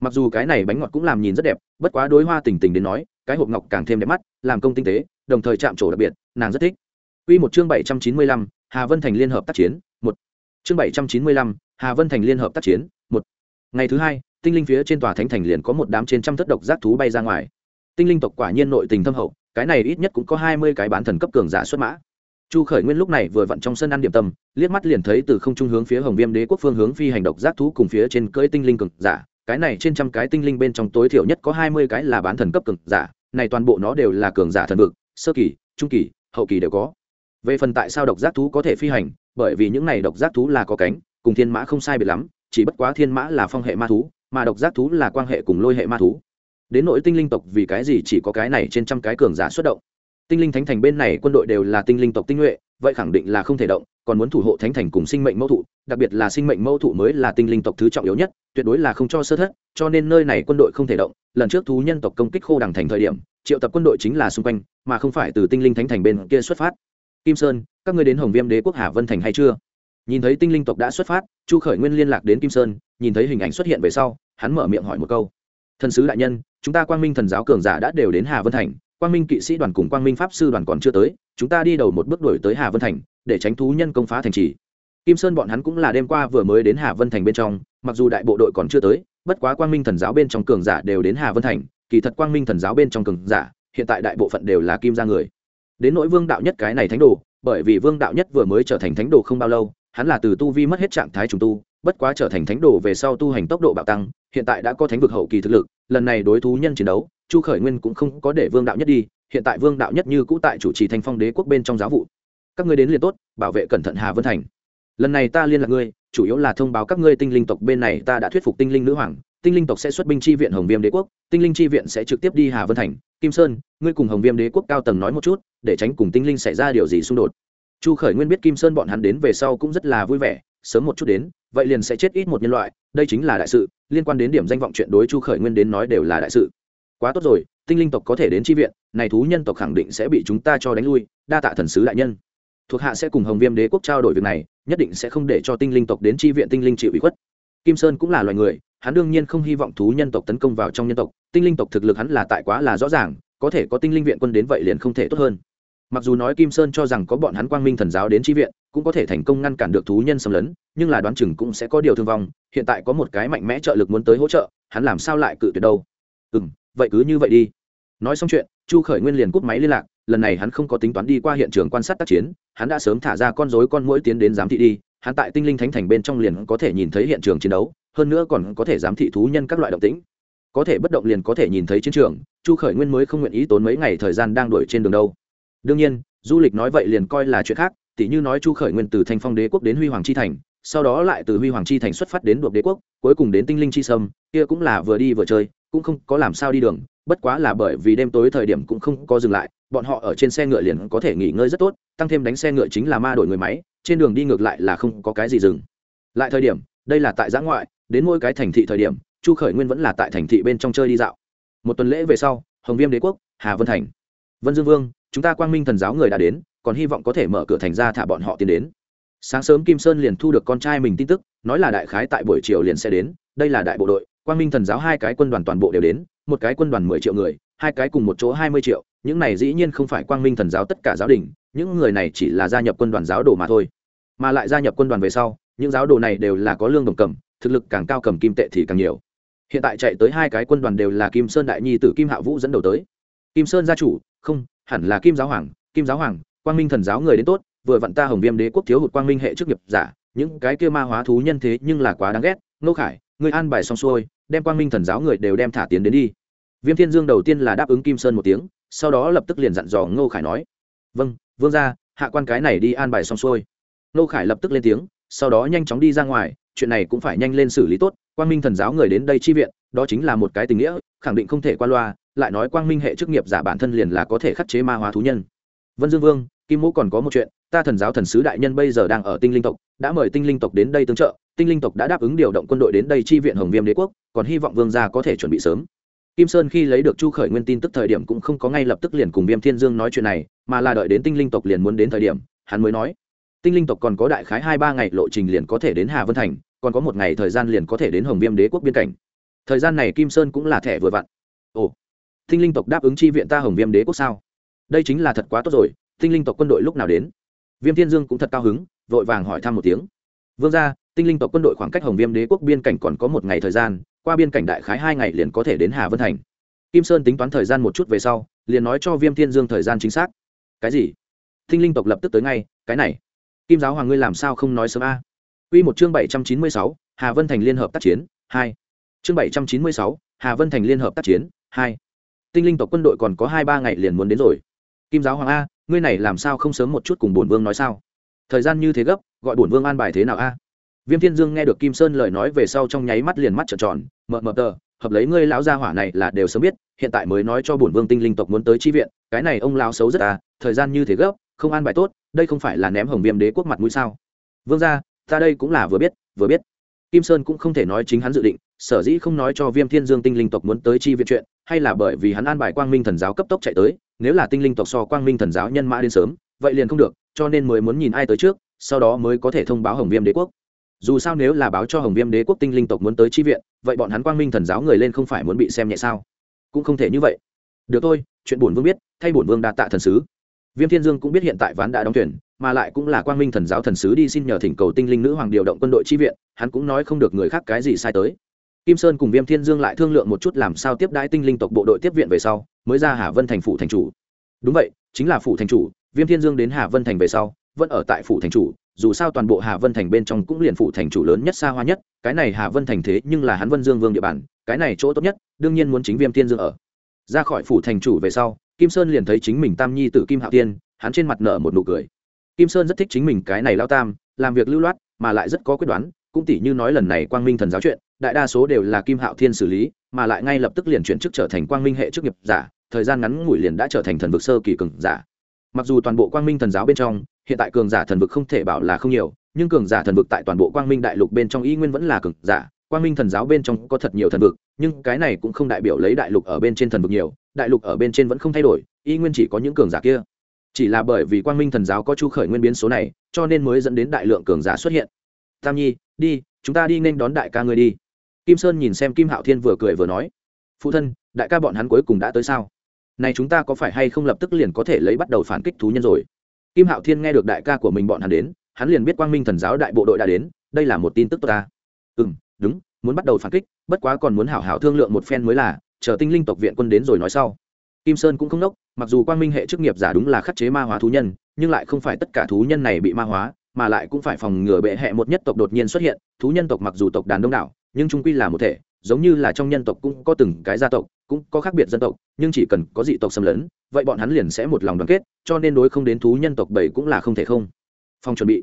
mặc dù cái này bánh ngọt cũng làm nhìn rất đẹp bất quá đối hoa tình tình đến nói cái hộp ngọc càng thêm đẹp mắt làm công tinh tế đồng thời chạm trổ đặc biệt nàng rất thích Quy một chương 795, Hà Vân Thành liên hợp tác chiến, 1. Chương 795, Hà Vân Thành liên hợp tác chiến, 1. Ngày thứ hai, tinh linh phía trên tòa thánh thành liền có một đám trên trăm thất độc giác thú bay ra ngoài. Tinh linh tộc quả nhiên nội tình thâm hậu, cái này ít nhất cũng có 20 cái bán thần cấp cường giả xuất mã. Chu Khởi Nguyên lúc này vừa vặn trong sân ăn điểm tâm, liếc mắt liền thấy từ không trung hướng phía Hồng Viêm Đế quốc phương hướng phi hành độc giác thú cùng phía trên cưỡi tinh linh cường giả, cái này trên trăm cái tinh linh bên trong tối thiểu nhất có 20 cái là bán thần cấp cường giả, này toàn bộ nó đều là cường giả thần vực, sơ kỳ, trung kỳ, hậu kỳ đều có. Về phần tại sao độc giác thú có thể phi hành bởi vì những này độc giác thú là có cánh cùng thiên mã không sai biệt lắm chỉ bất quá thiên mã là phong hệ ma thú mà độc giác thú là quan hệ cùng lôi hệ ma thú đến nỗi tinh linh tộc vì cái gì chỉ có cái này trên trăm cái cường giả xuất động. Tinh linh thánh thành bên này quân đội đều là tinh linh tộc tinh nhuệ, vậy khẳng định là không thể động, còn muốn thủ hộ thánh thành cùng sinh mệnh mẫu thụ, đặc biệt là sinh mệnh mẫu thụ mới là tinh linh tộc thứ trọng yếu nhất, tuyệt đối là không cho sơ thất, cho nên nơi này quân đội không thể động. Lần trước thú nhân tộc công kích khô đằng thành thời điểm, triệu tập quân đội chính là xung quanh, mà không phải từ tinh linh thánh thành bên kia xuất phát. Kim sơn, các ngươi đến hồng viêm đế quốc hà vân thành hay chưa? Nhìn thấy tinh linh tộc đã xuất phát, chu khởi nguyên liên lạc đến kim sơn, nhìn thấy hình ảnh xuất hiện về sau, hắn mở miệng hỏi một câu thần sứ đại nhân, chúng ta quang minh thần giáo cường giả đã đều đến hà vân thành, quang minh kỵ sĩ đoàn cùng quang minh pháp sư đoàn còn chưa tới, chúng ta đi đầu một bước đổi tới hà vân thành, để tránh thú nhân công phá thành trì. Kim sơn bọn hắn cũng là đêm qua vừa mới đến hà vân thành bên trong, mặc dù đại bộ đội còn chưa tới, bất quá quang minh thần giáo bên trong cường giả đều đến hà vân thành, kỳ thật quang minh thần giáo bên trong cường giả, hiện tại đại bộ phận đều là kim gia người. Đến nỗi vương đạo nhất cái này thánh đồ, bởi vì vương đạo nhất vừa mới trở thành thánh đồ không bao lâu, hắn là từ tu vi mất hết trạng thái trùng tu, bất quá trở thành thánh đồ về sau tu hành tốc độ bạo tăng hiện tại đã có thánh vực hậu kỳ thực lực, lần này đối thú nhân chiến đấu, chu khởi nguyên cũng không có để vương đạo nhất đi, hiện tại vương đạo nhất như cũ tại chủ trì thanh phong đế quốc bên trong giáo vụ. Các ngươi đến liền tốt, bảo vệ cẩn thận hà vân thành. Lần này ta liên lạc ngươi, chủ yếu là thông báo các ngươi tinh linh tộc bên này ta đã thuyết phục tinh linh nữ hoàng. Tinh linh tộc sẽ xuất binh chi viện hồng viêm đế quốc, tinh linh chi viện sẽ trực tiếp đi hà vân thành. Kim sơn, ngươi cùng hồng viêm đế quốc cao tầng nói một chút, để tránh cùng tinh linh xảy ra điều gì xung đột. Chu khởi nguyên biết kim sơn bọn hắn đến về sau cũng rất là vui vẻ, sớm một chút đến vậy liền sẽ chết ít một nhân loại, đây chính là đại sự, liên quan đến điểm danh vọng chuyện đối chu khởi nguyên đến nói đều là đại sự. Quá tốt rồi, tinh linh tộc có thể đến tri viện, này thú nhân tộc khẳng định sẽ bị chúng ta cho đánh lui, đa tạ thần sứ đại nhân. Thuộc hạ sẽ cùng hồng viêm đế quốc trao đổi việc này, nhất định sẽ không để cho tinh linh tộc đến tri viện tinh linh chịu ủy khuất. Kim sơn cũng là loài người, hắn đương nhiên không hy vọng thú nhân tộc tấn công vào trong nhân tộc, tinh linh tộc thực lực hắn là tại quá là rõ ràng, có thể có tinh linh viện quân đến vậy liền không thể tốt hơn mặc dù nói kim sơn cho rằng có bọn hắn quang minh thần giáo đến tri viện, cũng có thể thành công ngăn cản được thú nhân xâm lấn, nhưng là đoán chừng cũng sẽ có điều thương vong, hiện tại có một cái mạnh mẽ trợ lực muốn tới hỗ trợ, hắn làm sao lại cự tuyệt đâu? Ừ m vậy cứ như vậy đi. Nói xong chuyện, chu khởi nguyên liền cúp máy liên lạc, lần này hắn không có tính toán đi qua hiện trường quan sát tác chiến, hắn đã sớm thả ra con dối con mũi tiến đến giám thị đi, hắn tại tinh linh thánh thành bên trong liền có thể nhìn thấy hiện trường chiến đấu, hơn nữa còn có thể giám thị thú nhân các loại động tĩnh. Có thể bất động liền có thể nhìn thấy chiến trường, chu khởi nguyên mới không nguyện ý tốn mấy ngày thời gian đang đuổi trên đường đâu đương nhiên, du lịch nói vậy liền coi là chuyện khác, tỉ như nói chu khởi nguyên từ thanh phong đế quốc đến huy hoàng chi thành, sau đó lại từ huy hoàng chi thành xuất phát đến đuộc đế quốc, cuối cùng đến tinh linh chi sâm, kia cũng là vừa đi vừa chơi, cũng không có làm sao đi đường, bất quá là bởi vì đêm tối thời điểm cũng không có dừng lại, bọn họ ở trên xe ngựa liền có thể nghỉ ngơi rất tốt, tăng thêm đánh xe ngựa chính là ma đổi người máy, trên đường đi ngược lại là không có cái gì dừng. Lại thời điểm, đây là tại giã ngoại, đến mỗi cái thành thị thời điểm, chu khởi nguyên vẫn là tại thành thị bên trong chơi đi dạo. Một tuần lễ về sau, hồng viêm đế quốc, hà vân thành. Vân dương vương chúng ta quang minh thần giáo người đã đến, còn hy vọng có thể mở cửa thành ra thả bọn họ tiến đến. Sáng sớm kim sơn liền thu được con trai mình tin tức, nói là đại khái tại buổi chiều liền sẽ đến, đây là đại bộ đội, quang minh thần giáo hai cái quân đoàn toàn bộ đều đến, một cái quân đoàn mười triệu người, hai cái cùng một chỗ hai mươi triệu, những này dĩ nhiên không phải quang minh thần giáo tất cả giáo đình, những người này chỉ là gia nhập quân đoàn giáo đồ mà thôi. Mà lại gia nhập quân đoàn về sau, những giáo đồ này đều là có lương đồng cầm, thực lực càng cao cầm kim tệ thì càng nhiều. Hiện tại chạy tới hai cái quân đoàn đều là kim sơn đại nhi t kim hạ vũ dẫn đầu tới. Kim sơn gia chủ, không hẳn là kim giáo hoàng, kim giáo hoàng, quang minh thần giáo người đến tốt, vừa vặn ta hồng viêm đế quốc thiếu hụt quang minh hệ chức nghiệp giả, những cái kia ma hóa thú nhân thế nhưng là quá đáng ghét. Nô khải, ngươi an bài xong xuôi, đem quang minh thần giáo người đều đem thả tiến đến đi. Viêm thiên dương đầu tiên là đáp ứng kim sơn một tiếng, sau đó lập tức liền dặn dò ngô khải nói vâng vương ra hạ quan cái này đi an bài xong xuôi. Ngô khải lập tức lên tiếng, sau đó nhanh chóng đi ra ngoài, chuyện này cũng phải nhanh lên xử lý tốt, quang minh thần giáo người đến đây chi viện, đó chính là một cái tình nghĩa, khẳng định không thể qua loa lại nói quang minh hệ chức nghiệp giả bản thân liền là có thể khắc chế ma hóa thú nhân. Vân dương vương, kim mũ còn có một chuyện, ta thần giáo thần sứ đại nhân bây giờ đang ở tinh linh tộc, đã mời tinh linh tộc đến đây tương trợ, tinh linh tộc đã đáp ứng điều động quân đội đến đây chi viện hồng viêm đế quốc, còn hy vọng vương gia có thể chuẩn bị sớm. Kim sơn khi lấy được chu khởi nguyên tin tức thời điểm cũng không có ngay lập tức liền cùng viêm thiên dương nói chuyện này, mà là đợi đến tinh linh tộc liền muốn đến thời điểm, hắn mới nói. Tinh linh tộc còn có đại khái hai ba ngày lộ trình liền có thể đến hà vân thành, còn có một ngày thời gian liền có thể đến hồng viêm đế quốc biên cảnh. Thời gian này kim sơn cũng là thẻ vừa vặn. Ồ tinh linh tộc đáp ứng chi viện ta hồng viêm đế quốc sao? Đây chính là thật quá tốt rồi tinh linh tộc quân đội lúc nào đến? Viêm thiên dương cũng thật cao hứng vội vàng hỏi thăm một tiếng. Vương ra tinh linh tộc quân đội khoảng cách hồng viêm đế quốc biên cảnh còn có một ngày thời gian qua biên cảnh đại khái hai ngày liền có thể đến hà vân thành. Kim sơn tính toán thời gian một chút về sau liền nói cho viêm thiên dương thời gian chính xác. Cái gì? Tinh linh tộc lập tức tới ngay cái này. Kim giáo hoàng ngươi làm sao không nói sớm a? À? Quy một chương bảy trăm chín mươi sáu Hà Vân Thành liên hợp tác chiến, hai. Chương bảy trăm chín mươi sáu Hà Vân Thành liên hợp tác chiến, hai. Tinh linh tộc quân đội còn có hai ba ngày liền muốn đến rồi. Kim giáo hoàng a, ngươi này làm sao không sớm một chút cùng bổn vương nói sao? Thời gian như thế gấp, gọi bổn vương an bài thế nào a? Viêm Thiên Dương nghe được Kim Sơn lời nói về sau trong nháy mắt liền mắt trợn tròn, mờ mờ tờ, hợp lấy ngươi lão gia hỏa này là đều sớm biết, hiện tại mới nói cho bổn vương tinh linh tộc muốn tới chi viện, cái này ông lão xấu rất à, thời gian như thế gấp, không an bài tốt, đây không phải là ném Hồng Viêm đế quốc mặt mũi sao? Vương gia, ta đây cũng là vừa biết, vừa biết. Kim Sơn cũng không thể nói chính hắn dự định, sở dĩ không nói cho Viêm Thiên Dương tinh linh tộc muốn tới chi viện chuyện, hay là bởi vì hắn an bài Quang Minh thần giáo cấp tốc chạy tới, nếu là tinh linh tộc so Quang Minh thần giáo nhân mã đến sớm, vậy liền không được, cho nên mới muốn nhìn ai tới trước, sau đó mới có thể thông báo Hồng Viêm đế quốc. Dù sao nếu là báo cho hồng viêm đế quốc tinh linh tộc muốn tới chi viện vậy bọn hắn quang minh thần giáo người lên không phải muốn bị xem nhẹ sao? Cũng không thể như vậy. Được thôi chuyện bổn vương biết thay bổn vương đạt tạ thần sứ. Viêm thiên dương cũng biết hiện tại ván đã đóng tuyển mà lại cũng là quang minh thần giáo thần sứ đi xin nhờ thỉnh cầu tinh linh nữ hoàng điều động quân đội chi viện, hắn cũng nói không được người khác cái gì sai tới. Kim sơn cùng viêm thiên dương lại thương lượng một chút làm sao tiếp đãi tinh linh tộc bộ đội tiếp viện về sau, mới ra hà vân thành phủ thành chủ. Đúng vậy, chính là phủ thành chủ, viêm thiên dương đến hà vân thành về sau, vẫn ở tại phủ thành chủ, dù sao toàn bộ hà vân thành bên trong cũng liền phủ thành chủ lớn nhất xa hoa nhất, cái này hà vân thành thế nhưng là hắn vân dương vương địa bàn, cái này chỗ tốt nhất, đương nhiên muốn chính viêm Thiên dương ở. Ra khỏi phủ thành chủ về sau, kim sơn liền thấy chính mình tam nhi t kim hạo tiên hắn trên mặt nở một nụ cười kim sơn rất thích chính mình cái này lao tam, làm việc lưu loát, mà lại rất có quyết đoán, cũng tỷ như nói lần này quang minh thần giáo chuyện, đại đa số đều là kim hạo thiên xử lý, mà lại ngay lập tức liền chuyển chức trở thành quang minh hệ chức nghiệp giả, thời gian ngắn ngủi liền đã trở thành thần vực sơ kỳ cường giả. Mặc dù toàn bộ quang minh thần giáo bên trong, hiện tại cường giả thần vực không thể bảo là không nhiều, nhưng cường giả thần vực tại toàn bộ quang minh đại lục bên trong y nguyên vẫn là cường giả. Quang minh thần giáo bên trong có thật nhiều thần vực, nhưng cái này cũng không đại biểu lấy đại lục ở bên trên thần vực nhiều, đại lục ở bên trên vẫn không thay đổi, y nguyên chỉ có những cường giả kia chỉ là bởi vì quang minh thần giáo có chu khởi nguyên biến số này, cho nên mới dẫn đến đại lượng cường giả xuất hiện. Tam nhi, đi, chúng ta đi nên đón đại ca ngươi đi. Kim sơn nhìn xem kim hạo thiên vừa cười vừa nói, phụ thân, đại ca bọn hắn cuối cùng đã tới sao? Này chúng ta có phải hay không lập tức liền có thể lấy bắt đầu phản kích thú nhân rồi? Kim hạo thiên nghe được đại ca của mình bọn hắn đến, hắn liền biết quang minh thần giáo đại bộ đội đã đến, đây là một tin tức tốt ta. Ừ đúng, muốn bắt đầu phản kích, bất quá còn muốn hảo hảo thương lượng một phen mới là, chờ tinh linh tộc viện quân đến rồi nói sau kim sơn cũng không đốc mặc dù quang minh hệ chức nghiệp giả đúng là khắc chế ma hóa thú nhân, nhưng lại không phải tất cả thú nhân này bị ma hóa, mà lại cũng phải phòng ngừa bệ hệ một nhất tộc đột nhiên xuất hiện. Thú nhân tộc mặc dù tộc đàn đông đảo, nhưng trung quy là một thể, giống như là trong nhân tộc cũng có từng cái gia tộc, cũng có khác biệt dân tộc, nhưng chỉ cần có dị tộc xâm lấn, vậy bọn hắn liền sẽ một lòng đoàn kết, cho nên đối không đến thú nhân tộc bảy cũng là không thể không. Phòng chuẩn bị.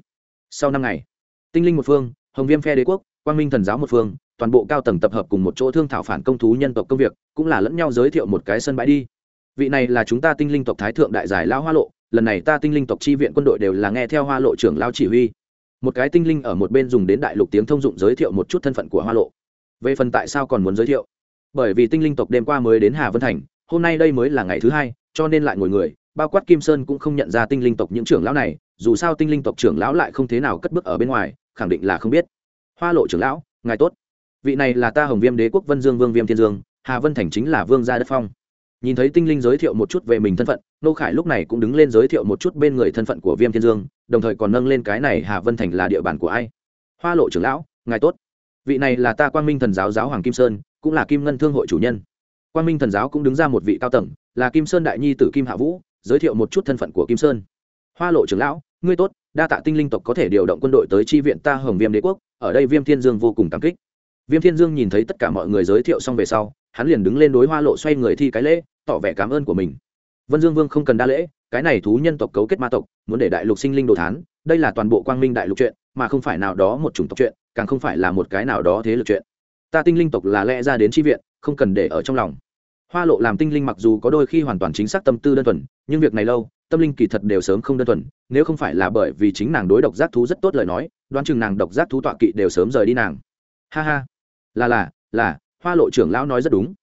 Sau năm ngày, tinh linh một phương, hồng viêm phe đế quốc, quang minh thần giáo một phương, toàn bộ cao tầng tập hợp cùng một chỗ thương thảo phản công thú nhân tộc công việc, cũng là lẫn nhau giới thiệu một cái sân bãi đi vị này là chúng ta tinh linh tộc thái thượng đại giải lao hoa lộ, lần này ta tinh linh tộc chi viện quân đội đều là nghe theo hoa lộ trưởng lao chỉ huy. Một cái tinh linh ở một bên dùng đến đại lục tiếng thông dụng giới thiệu một chút thân phận của hoa lộ. Về phần tại sao còn muốn giới thiệu? Bởi vì tinh linh tộc đêm qua mới đến hà vân thành, hôm nay đây mới là ngày thứ hai, cho nên lại ngồi người, bao quát kim sơn cũng không nhận ra tinh linh tộc những trưởng lão này, dù sao tinh linh tộc trưởng lão lại không thế nào cất bước ở bên ngoài, khẳng định là không biết. Hoa lộ trưởng lão, ngài tốt. Vị này là ta hồng viêm đế quốc vân dương vương viêm thiên dương, hà vân thành chính là vương gia đất phong nhìn thấy tinh linh giới thiệu một chút về mình thân phận, nô khải lúc này cũng đứng lên giới thiệu một chút bên người thân phận của viêm thiên dương, đồng thời còn nâng lên cái này hà vân thành là địa bàn của ai? Hoa lộ trưởng lão, ngài tốt. Vị này là ta quang minh thần giáo giáo hoàng kim sơn, cũng là kim ngân thương hội chủ nhân. Quang minh thần giáo cũng đứng ra một vị cao tầng, là kim sơn đại nhi tử kim hạ vũ, giới thiệu một chút thân phận của kim sơn. Hoa lộ trưởng lão, ngươi tốt, đa tạ tinh linh tộc có thể điều động quân đội tới chi viện ta hồng viêm đế quốc, ở đây viêm thiên dương vô cùng cảm kích. Viêm thiên dương nhìn thấy tất cả mọi người giới thiệu xong về sau hắn liền đứng lên đối hoa lộ xoay người thi cái lễ, tỏ vẻ cảm ơn của mình. Vân dương vương không cần đa lễ, cái này thú nhân tộc cấu kết ma tộc, muốn để đại lục sinh linh đồ thán, đây là toàn bộ quang minh đại lục chuyện, mà không phải nào đó một chủng tộc chuyện, càng không phải là một cái nào đó thế lực chuyện. Ta tinh linh tộc là lẽ ra đến tri viện, không cần để ở trong lòng. Hoa lộ làm tinh linh mặc dù có đôi khi hoàn toàn chính xác tâm tư đơn thuần, nhưng việc này lâu, tâm linh kỳ thật đều sớm không đơn thuần, nếu không phải là bởi vì chính nàng đối độc giác thú rất tốt lời nói, đoán chừng nàng độc giác thú tọa kỵ đều sớm rời đi nàng. Ha ha. Là là là hoa lộ trưởng lão nói rất đúng.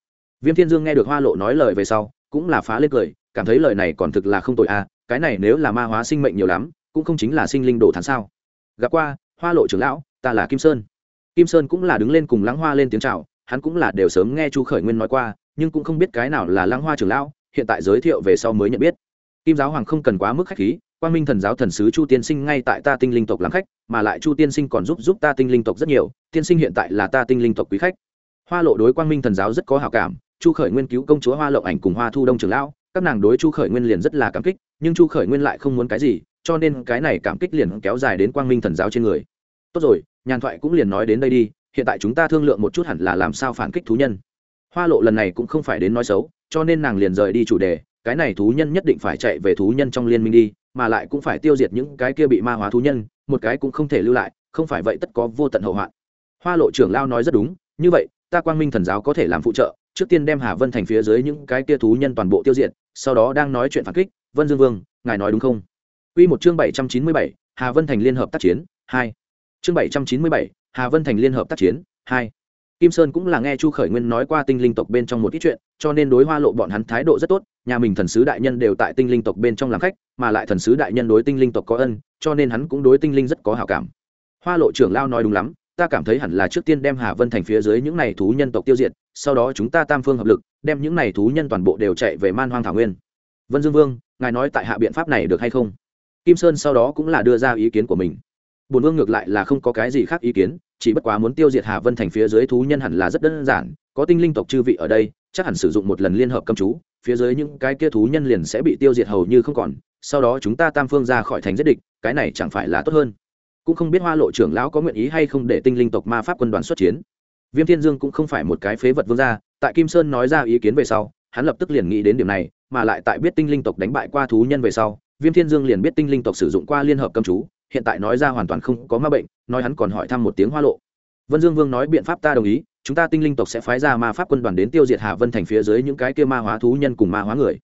Viêm thiên dương nghe được hoa lộ nói lời về sau, cũng là phá lên cười, cảm thấy lời này còn thực là không tội à cái này nếu là ma hóa sinh mệnh nhiều lắm, cũng không chính là sinh linh đồ thán sao. Gặp qua, hoa lộ trưởng lão, ta là kim sơn. Kim sơn cũng là đứng lên cùng lãng hoa lên tiếng chào, hắn cũng là đều sớm nghe chu khởi nguyên nói qua, nhưng cũng không biết cái nào là lãng hoa trưởng lão, hiện tại giới thiệu về sau mới nhận biết. Kim giáo hoàng không cần quá mức khách khí, quang minh thần giáo thần sứ chu tiên sinh ngay tại ta tinh linh tộc làm khách, mà lại chu tiên sinh còn giúp giúp ta tinh linh tộc rất nhiều, tiên sinh hiện tại là ta tinh linh tộc quý khách hoa lộ đối quang minh thần giáo rất có hào cảm, chu khởi nguyên cứu công chúa hoa lộng ảnh cùng hoa thu đông trưởng lão, các nàng đối chu khởi nguyên liền rất là cảm kích, nhưng chu khởi nguyên lại không muốn cái gì, cho nên cái này cảm kích liền kéo dài đến quang minh thần giáo trên người. Tốt rồi, nhàn thoại cũng liền nói đến đây đi, hiện tại chúng ta thương lượng một chút hẳn là làm sao phản kích thú nhân. Hoa lộ lần này cũng không phải đến nói xấu, cho nên nàng liền rời đi chủ đề, cái này thú nhân nhất định phải chạy về thú nhân trong liên minh đi, mà lại cũng phải tiêu diệt những cái kia bị ma hóa thú nhân, một cái cũng không thể lưu lại, không phải vậy tất có vô tận hậu hoạn. Hoa lộ trưởng lao nói rất đúng, như vậy ta quang minh thần giáo có thể làm phụ trợ trước tiên đem hà vân thành phía dưới những cái kia thú nhân toàn bộ tiêu diệt sau đó đang nói chuyện phản kích vân dương vương ngài nói đúng không Quy một chương bảy trăm chín mươi bảy, Hà Vân Thành liên hợp tác chiến, hai. Chương bảy trăm chín mươi bảy, Hà Vân Thành liên hợp tác chiến, hai. Kim Sơn cũng là nghe Chu Khởi Nguyên nói qua tinh linh tộc bên trong một ít chuyện, cho nên đối Hoa Lộ bọn hắn thái độ rất tốt, nhà mình thần sứ đại nhân đều tại tinh linh tộc bên trong làm khách, mà lại thần sứ đại nhân đối tinh linh tộc có ân, cho nên hắn cũng đối tinh linh rất có hảo cảm. Hoa Lộ trưởng lao nói đúng lắm, ta cảm thấy hẳn là trước tiên đem Hà Vân thành phía dưới những này thú nhân tộc tiêu diệt, sau đó chúng ta tam phương hợp lực, đem những này thú nhân toàn bộ đều chạy về Man Hoang thảo nguyên. Vân Dương Vương, ngài nói tại hạ biện pháp này được hay không? Kim Sơn sau đó cũng là đưa ra ý kiến của mình. Bổn Vương ngược lại là không có cái gì khác ý kiến, chỉ bất quá muốn tiêu diệt Hà Vân thành phía dưới thú nhân hẳn là rất đơn giản, có tinh linh tộc chư vị ở đây, chắc hẳn sử dụng một lần liên hợp cấm chú, phía dưới những cái kia thú nhân liền sẽ bị tiêu diệt hầu như không còn, sau đó chúng ta tam phương ra khỏi thành giết địch, cái này chẳng phải là tốt hơn cũng không biết hoa lộ trưởng lão có nguyện ý hay không để tinh linh tộc ma pháp quân đoàn xuất chiến. Viêm thiên dương cũng không phải một cái phế vật vương gia, tại kim sơn nói ra ý kiến về sau, hắn lập tức liền nghĩ đến điểm này, mà lại tại biết tinh linh tộc đánh bại qua thú nhân về sau, viêm thiên dương liền biết tinh linh tộc sử dụng qua liên hợp cầm chú, hiện tại nói ra hoàn toàn không có ma bệnh, nói hắn còn hỏi thăm một tiếng hoa lộ. Vân dương vương nói biện pháp ta đồng ý, chúng ta tinh linh tộc sẽ phái ra ma pháp quân đoàn đến tiêu diệt hà vân thành phía dưới những cái kia ma hóa thú nhân cùng ma hóa người.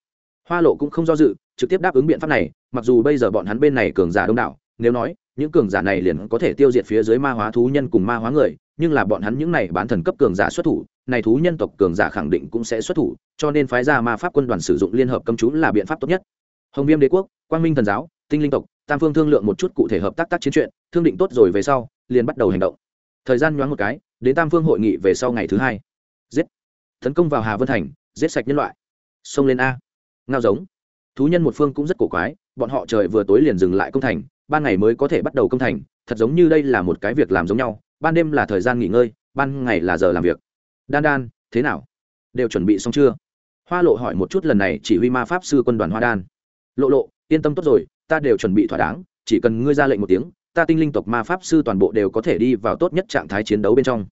Hoa lộ cũng không do dự, trực tiếp đáp ứng biện pháp này, mặc dù bây giờ bọn hắn bên này cường giả đông đảo, nếu nói những cường giả này liền có thể tiêu diệt phía dưới ma hóa thú nhân cùng ma hóa người, nhưng là bọn hắn những này bán thần cấp cường giả xuất thủ, này thú nhân tộc cường giả khẳng định cũng sẽ xuất thủ, cho nên phái ra ma pháp quân đoàn sử dụng liên hợp cấm chú là biện pháp tốt nhất. Hồng viêm đế quốc, quang minh thần giáo, tinh linh tộc, tam phương thương lượng một chút cụ thể hợp tác tác chiến chuyện, thương định tốt rồi về sau, liền bắt đầu hành động. Thời gian nhoáng một cái, đến tam phương hội nghị về sau ngày thứ hai. Giết. Tấn công vào hà vân thành, giết sạch nhân loại. Xông lên a. Ngao giống. Thú nhân một phương cũng rất cổ quái, bọn họ trời vừa tối liền dừng lại công thành ban ngày mới có thể bắt đầu công thành, thật giống như đây là một cái việc làm giống nhau, ban đêm là thời gian nghỉ ngơi, ban ngày là giờ làm việc. Đan đan, thế nào? Đều chuẩn bị xong chưa? Hoa lộ hỏi một chút lần này chỉ huy ma pháp sư quân đoàn hoa đan. Lộ lộ, yên tâm tốt rồi, ta đều chuẩn bị thỏa đáng, chỉ cần ngươi ra lệnh một tiếng, ta tinh linh tộc ma pháp sư toàn bộ đều có thể đi vào tốt nhất trạng thái chiến đấu bên trong.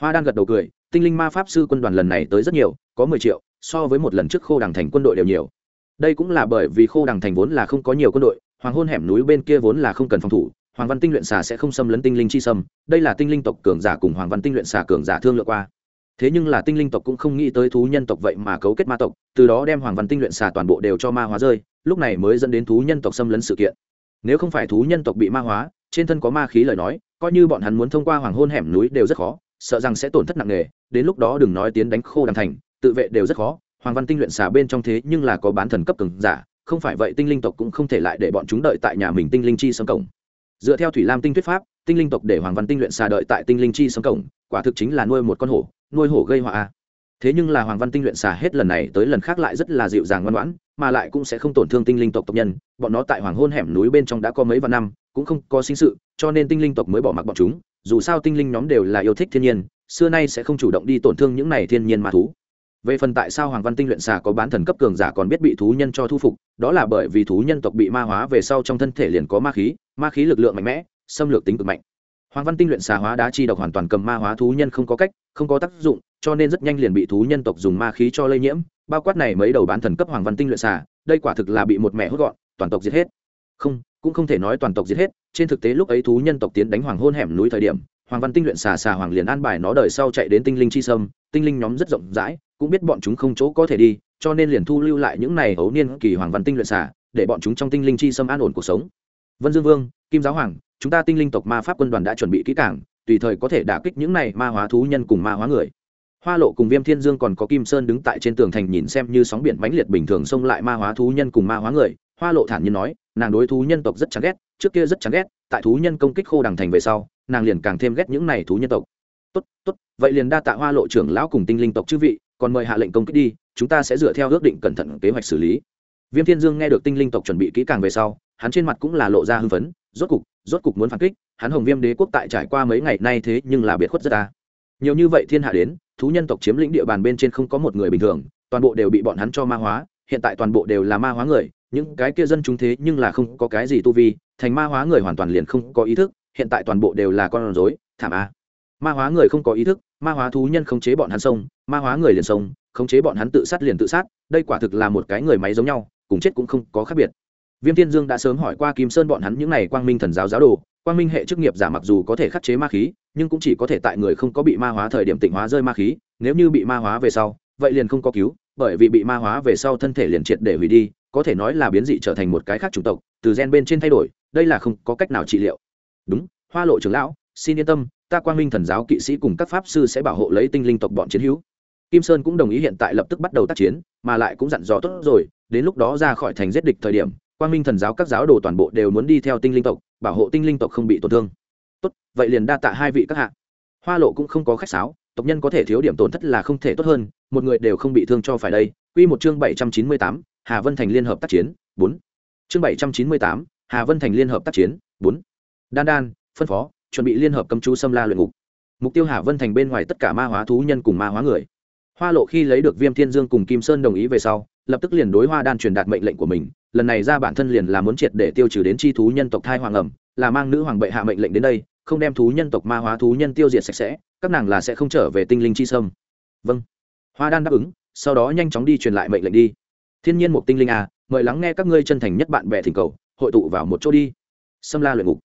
Hoa đan gật đầu cười, tinh linh ma pháp sư quân đoàn lần này tới rất nhiều, có mười triệu, so với một lần trước khô đằng thành quân đội đều nhiều. Đây cũng là bởi vì khô đằng thành vốn là không có nhiều quân đội hoàng hôn hẻm núi bên kia vốn là không cần phòng thủ, hoàng văn tinh luyện xà sẽ không xâm lấn tinh linh chi xâm đây là tinh linh tộc cường giả cùng hoàng văn tinh luyện xà cường giả thương lượng qua. Thế nhưng là tinh linh tộc cũng không nghĩ tới thú nhân tộc vậy mà cấu kết ma tộc, từ đó đem hoàng văn tinh luyện xà toàn bộ đều cho ma hóa rơi, lúc này mới dẫn đến thú nhân tộc xâm lấn sự kiện. Nếu không phải thú nhân tộc bị ma hóa, trên thân có ma khí lời nói, coi như bọn hắn muốn thông qua hoàng hôn hẻm núi đều rất khó, sợ rằng sẽ tổn thất nặng nề, đến lúc đó đừng nói tiến đánh khô đàng thành, tự vệ đều rất khó. Hoàng văn tinh luyện xà bên trong thế nhưng là có bán thần cấp cường giả không phải vậy tinh linh tộc cũng không thể lại để bọn chúng đợi tại nhà mình tinh linh chi sâm cổng. Dựa theo thủy lam tinh thuyết pháp, tinh linh tộc để hoàng văn tinh luyện xà đợi tại tinh linh chi sâm cổng, quả thực chính là nuôi một con hổ, nuôi hổ gây họa. Thế nhưng là hoàng văn tinh luyện xà hết lần này tới lần khác lại rất là dịu dàng ngoan ngoãn, mà lại cũng sẽ không tổn thương tinh linh tộc tộc nhân, bọn nó tại hoàng hôn hẻm núi bên trong đã có mấy vạn năm, cũng không có sinh sự, cho nên tinh linh tộc mới bỏ mặc bọn chúng, dù sao tinh linh nhóm đều là yêu thích thiên nhiên, xưa nay sẽ không chủ động đi tổn thương những này thiên nhiên mà thú về phần tại sao hoàng văn tinh luyện xà có bán thần cấp cường giả còn biết bị thú nhân cho thu phục, đó là bởi vì thú nhân tộc bị ma hóa về sau trong thân thể liền có ma khí ma khí lực lượng mạnh mẽ, xâm lược tính cực mạnh. Hoàng văn tinh luyện xà hóa đá chi độc hoàn toàn cầm ma hóa thú nhân không có cách, không có tác dụng, cho nên rất nhanh liền bị thú nhân tộc dùng ma khí cho lây nhiễm. Bao quát này mấy đầu bán thần cấp hoàng văn tinh luyện xà, đây quả thực là bị một mẹ hút gọn, toàn tộc giết hết. Không, cũng không thể nói toàn tộc giết hết. Trên thực tế lúc ấy thú nhân tộc tiến đánh hoàng hôn hẻm núi thời điểm, hoàng văn tinh luyện xà xà hoàng liền an bài nó đời sau chạy đến tinh linh chi sâm, tinh linh nhóm rất rộng rãi cũng biết bọn chúng không chỗ có thể đi cho nên liền thu lưu lại những này ấu niên kỳ hoàng văn tinh luyện xả, để bọn chúng trong tinh linh chi xâm an ổn cuộc sống. Vân dương vương kim giáo hoàng chúng ta tinh linh tộc ma pháp quân đoàn đã chuẩn bị kỹ cảng tùy thời có thể đả kích những này ma hóa thú nhân cùng ma hóa người. Hoa lộ cùng viêm thiên dương còn có kim sơn đứng tại trên tường thành nhìn xem như sóng biển mãnh liệt bình thường xông lại ma hóa thú nhân cùng ma hóa người. Hoa lộ thản nhiên nói nàng đối thú nhân tộc rất chán ghét trước kia rất chán ghét tại thú nhân công kích khô đằng thành về sau nàng liền càng thêm ghét những này thú nhân tộc. Tốt tốt vậy liền đa tạ hoa lộ trưởng lão cùng tinh linh tộc chư vị còn mời hạ lệnh công kích đi, chúng ta sẽ dựa theo ước định cẩn thận kế hoạch xử lý. Viêm thiên dương nghe được tinh linh tộc chuẩn bị kỹ càng về sau, hắn trên mặt cũng là lộ ra hưng phấn, rốt cục rốt cục muốn phản kích, hắn hồng viêm đế quốc tại trải qua mấy ngày nay thế nhưng là biệt khuất rất ta. Nhiều như vậy thiên hạ đến, thú nhân tộc chiếm lĩnh địa bàn bên trên không có một người bình thường, toàn bộ đều bị bọn hắn cho ma hóa, hiện tại toàn bộ đều là ma hóa người, những cái kia dân chúng thế nhưng là không có cái gì tu vi, thành ma hóa người hoàn toàn liền không có ý thức, hiện tại toàn bộ đều là con rối, thảm a. Ma hóa người không có ý thức ma hóa thú nhân khống chế bọn hắn sông, ma hóa người liền sông, khống chế bọn hắn tự sát liền tự sát, đây quả thực là một cái người máy giống nhau, cùng chết cũng không có khác biệt. Viêm thiên dương đã sớm hỏi qua kim sơn bọn hắn những n à y quang minh thần giáo giáo đồ, quang minh hệ chức nghiệp giả mặc dù có thể khắc chế ma khí, nhưng cũng chỉ có thể tại người không có bị ma hóa thời điểm tịnh hóa rơi ma khí, nếu như bị ma hóa về sau, vậy liền không có cứu, bởi vì bị ma hóa về sau thân thể liền triệt để hủy đi, có thể nói là biến dị trở thành một cái khác chủng tộc, từ gen bên trên thay đổi, đây là không có cách nào trị liệu. Đúng, hoa lộ trưởng lão, xin yên tâm ta quang minh thần giáo kỵ sĩ cùng các pháp sư sẽ bảo hộ lấy tinh linh tộc bọn chiến hữu. Kim sơn cũng đồng ý hiện tại lập tức bắt đầu tác chiến, mà lại cũng dặn dò tốt rồi, đến lúc đó ra khỏi thành giết địch thời điểm, quang minh thần giáo các giáo đồ toàn bộ đều muốn đi theo tinh linh tộc, bảo hộ tinh linh tộc không bị tổn thương. Tốt, vậy liền đa tạ hai vị các hạ. Hoa lộ cũng không có khách sáo, tộc nhân có thể thiếu điểm tổn thất là không thể tốt hơn, một người đều không bị thương cho phải đây. Quy một chương bảy trăm chín mươi tám, hà vân thành liên hợp tác chiến, bốn. Chương bảy trăm chín mươi tám, hà vân thành liên hợp tác chiến, bốn. Đan đan, phân phó chuẩn bị liên hợp cấm chú xâm la luyện ngục. Mục tiêu hà vân thành bên ngoài tất cả ma hóa thú nhân cùng ma hóa người. Hoa lộ khi lấy được viêm thiên dương cùng kim sơn đồng ý về sau, lập tức liền đối hoa đan truyền đạt mệnh lệnh của mình, lần này ra bản thân liền là muốn triệt để tiêu trừ đến chi thú nhân tộc thai hoàng ẩm, là mang nữ hoàng bệ hạ mệnh lệnh đến đây, không đem thú nhân tộc ma hóa thú nhân tiêu diệt sạch sẽ, các nàng là sẽ không trở về tinh linh chi sâm. Vâng. Hoa đan đáp ứng, sau đó nhanh chóng đi truyền lại mệnh lệnh đi. Thiên nhiên một tinh linh à mời lắng nghe các ngươi chân thành nhất bạn bè thỉnh cầu, hội tụ vào một chỗ đi. Xâm la luyện ngục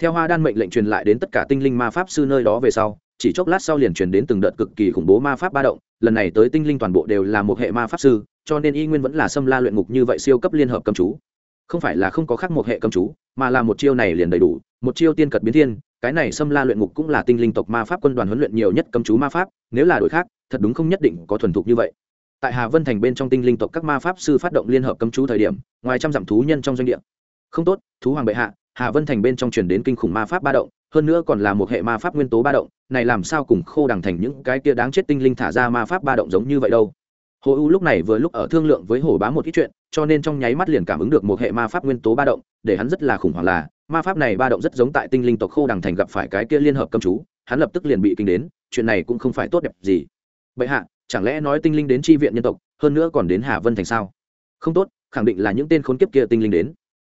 theo hoa đan mệnh lệnh truyền lại đến tất cả tinh linh ma pháp sư nơi đó về sau, chỉ chốc lát sau liền truyền đến từng đợt cực kỳ khủng bố ma pháp ba động, lần này tới tinh linh toàn bộ đều là một hệ ma pháp sư, cho nên y nguyên vẫn là xâm la luyện ngục như vậy siêu cấp liên hợp cầm chú. Không phải là không có khác một hệ cầm chú, mà là một chiêu này liền đầy đủ, một chiêu tiên cật biến thiên, cái này xâm la luyện ngục cũng là tinh linh tộc ma pháp quân đoàn huấn luyện nhiều nhất cầm chú ma pháp, nếu là đội khác, thật đúng không nhất định có thuần thục như vậy. Tại hà vân thành bên trong tinh linh tộc các ma pháp sư phát động liên hợp cấm chú thời điểm, ngoài trăm dặm thú nhân trong doanh địa. Không tốt, thú hoàng bệ hạ hà vân thành bên trong truyền đến kinh khủng ma pháp ba động, hơn nữa còn là một hệ ma pháp nguyên tố ba động, này làm sao cùng khô đằng thành những cái kia đáng chết tinh linh thả ra ma pháp ba động giống như vậy đâu. Hồ u lúc này vừa lúc ở thương lượng với hồ bá một ít chuyện, cho nên trong nháy mắt liền cảm ứng được một hệ ma pháp nguyên tố ba động, để hắn rất là khủng hoảng là, ma pháp này ba động rất giống tại tinh linh tộc khô đằng thành gặp phải cái kia liên hợp cấm chú, hắn lập tức liền bị kinh đến, chuyện này cũng không phải tốt đẹp gì. Bệ hạ, chẳng lẽ nói tinh linh đến tri viện nhân tộc, hơn nữa còn đến hà vân thành sao? Không tốt, khẳng định là những tên khốn kiếp kia tinh linh đến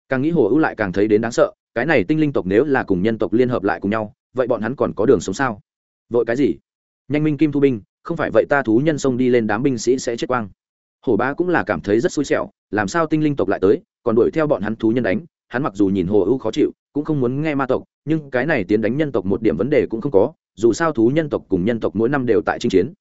càng nghĩ hồ ưu lại càng thấy đến đáng sợ, cái này tinh linh tộc nếu là cùng nhân tộc liên hợp lại cùng nhau, vậy bọn hắn còn có đường sống sao? Vội cái gì? Nhanh minh kim thu binh, không phải vậy ta thú nhân sông đi lên đám binh sĩ sẽ chết quang. Hổ bá cũng là cảm thấy rất xui xẻo, làm sao tinh linh tộc lại tới, còn đuổi theo bọn hắn thú nhân đánh, hắn mặc dù nhìn hồ ưu khó chịu, cũng không muốn nghe ma tộc, nhưng cái này tiến đánh nhân tộc một điểm vấn đề cũng không có, dù sao thú nhân tộc cùng nhân tộc mỗi năm đều tại chinh chiến.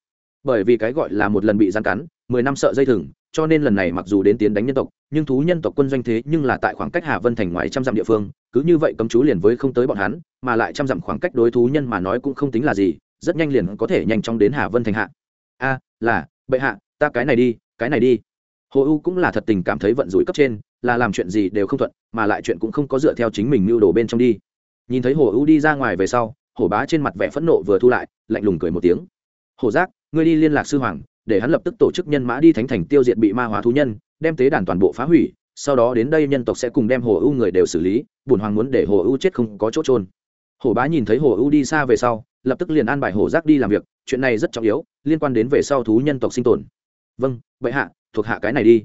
Bởi vì cái gọi là một lần bị gian cắn, mười năm sợ dây thừng cho nên lần này mặc dù đến tiến đánh nhân tộc, nhưng thú nhân tộc quân doanh thế nhưng là tại khoảng cách hà vân thành ngoài trăm dặm địa phương, cứ như vậy cấm chú liền với không tới bọn hắn, mà lại trăm dặm khoảng cách đối thú nhân mà nói cũng không tính là gì, rất nhanh liền có thể nhanh chóng đến hà vân thành hạ. A, là, bệ hạ, ta cái này đi, cái này đi. Hồ u cũng là thật tình cảm thấy vận rủi cấp trên, là làm chuyện gì đều không thuận, mà lại chuyện cũng không có dựa theo chính mình mưu đồ bên trong đi. Nhìn thấy hồ u đi ra ngoài về sau, hổ bá trên mặt vẻ phẫn nộ vừa thu lại, lạnh lùng cười một tiếng. Hồ giác, ngươi đi liên lạc sư hoàng để hắn lập tức tổ chức nhân mã đi thánh thành tiêu diệt bị ma hóa thú nhân, đem tế đàn toàn bộ phá hủy, sau đó đến đây nhân tộc sẽ cùng đem hồ ưu người đều xử lý bùn hoàng muốn để hồ ưu chết không có chỗ trôn hồ bá nhìn thấy hồ ưu đi xa về sau, lập tức liền an bài hồ giác đi làm việc, chuyện này rất trọng yếu, liên quan đến về sau thú nhân tộc sinh tồn. Vâng bệ hạ, thuộc hạ cái này đi.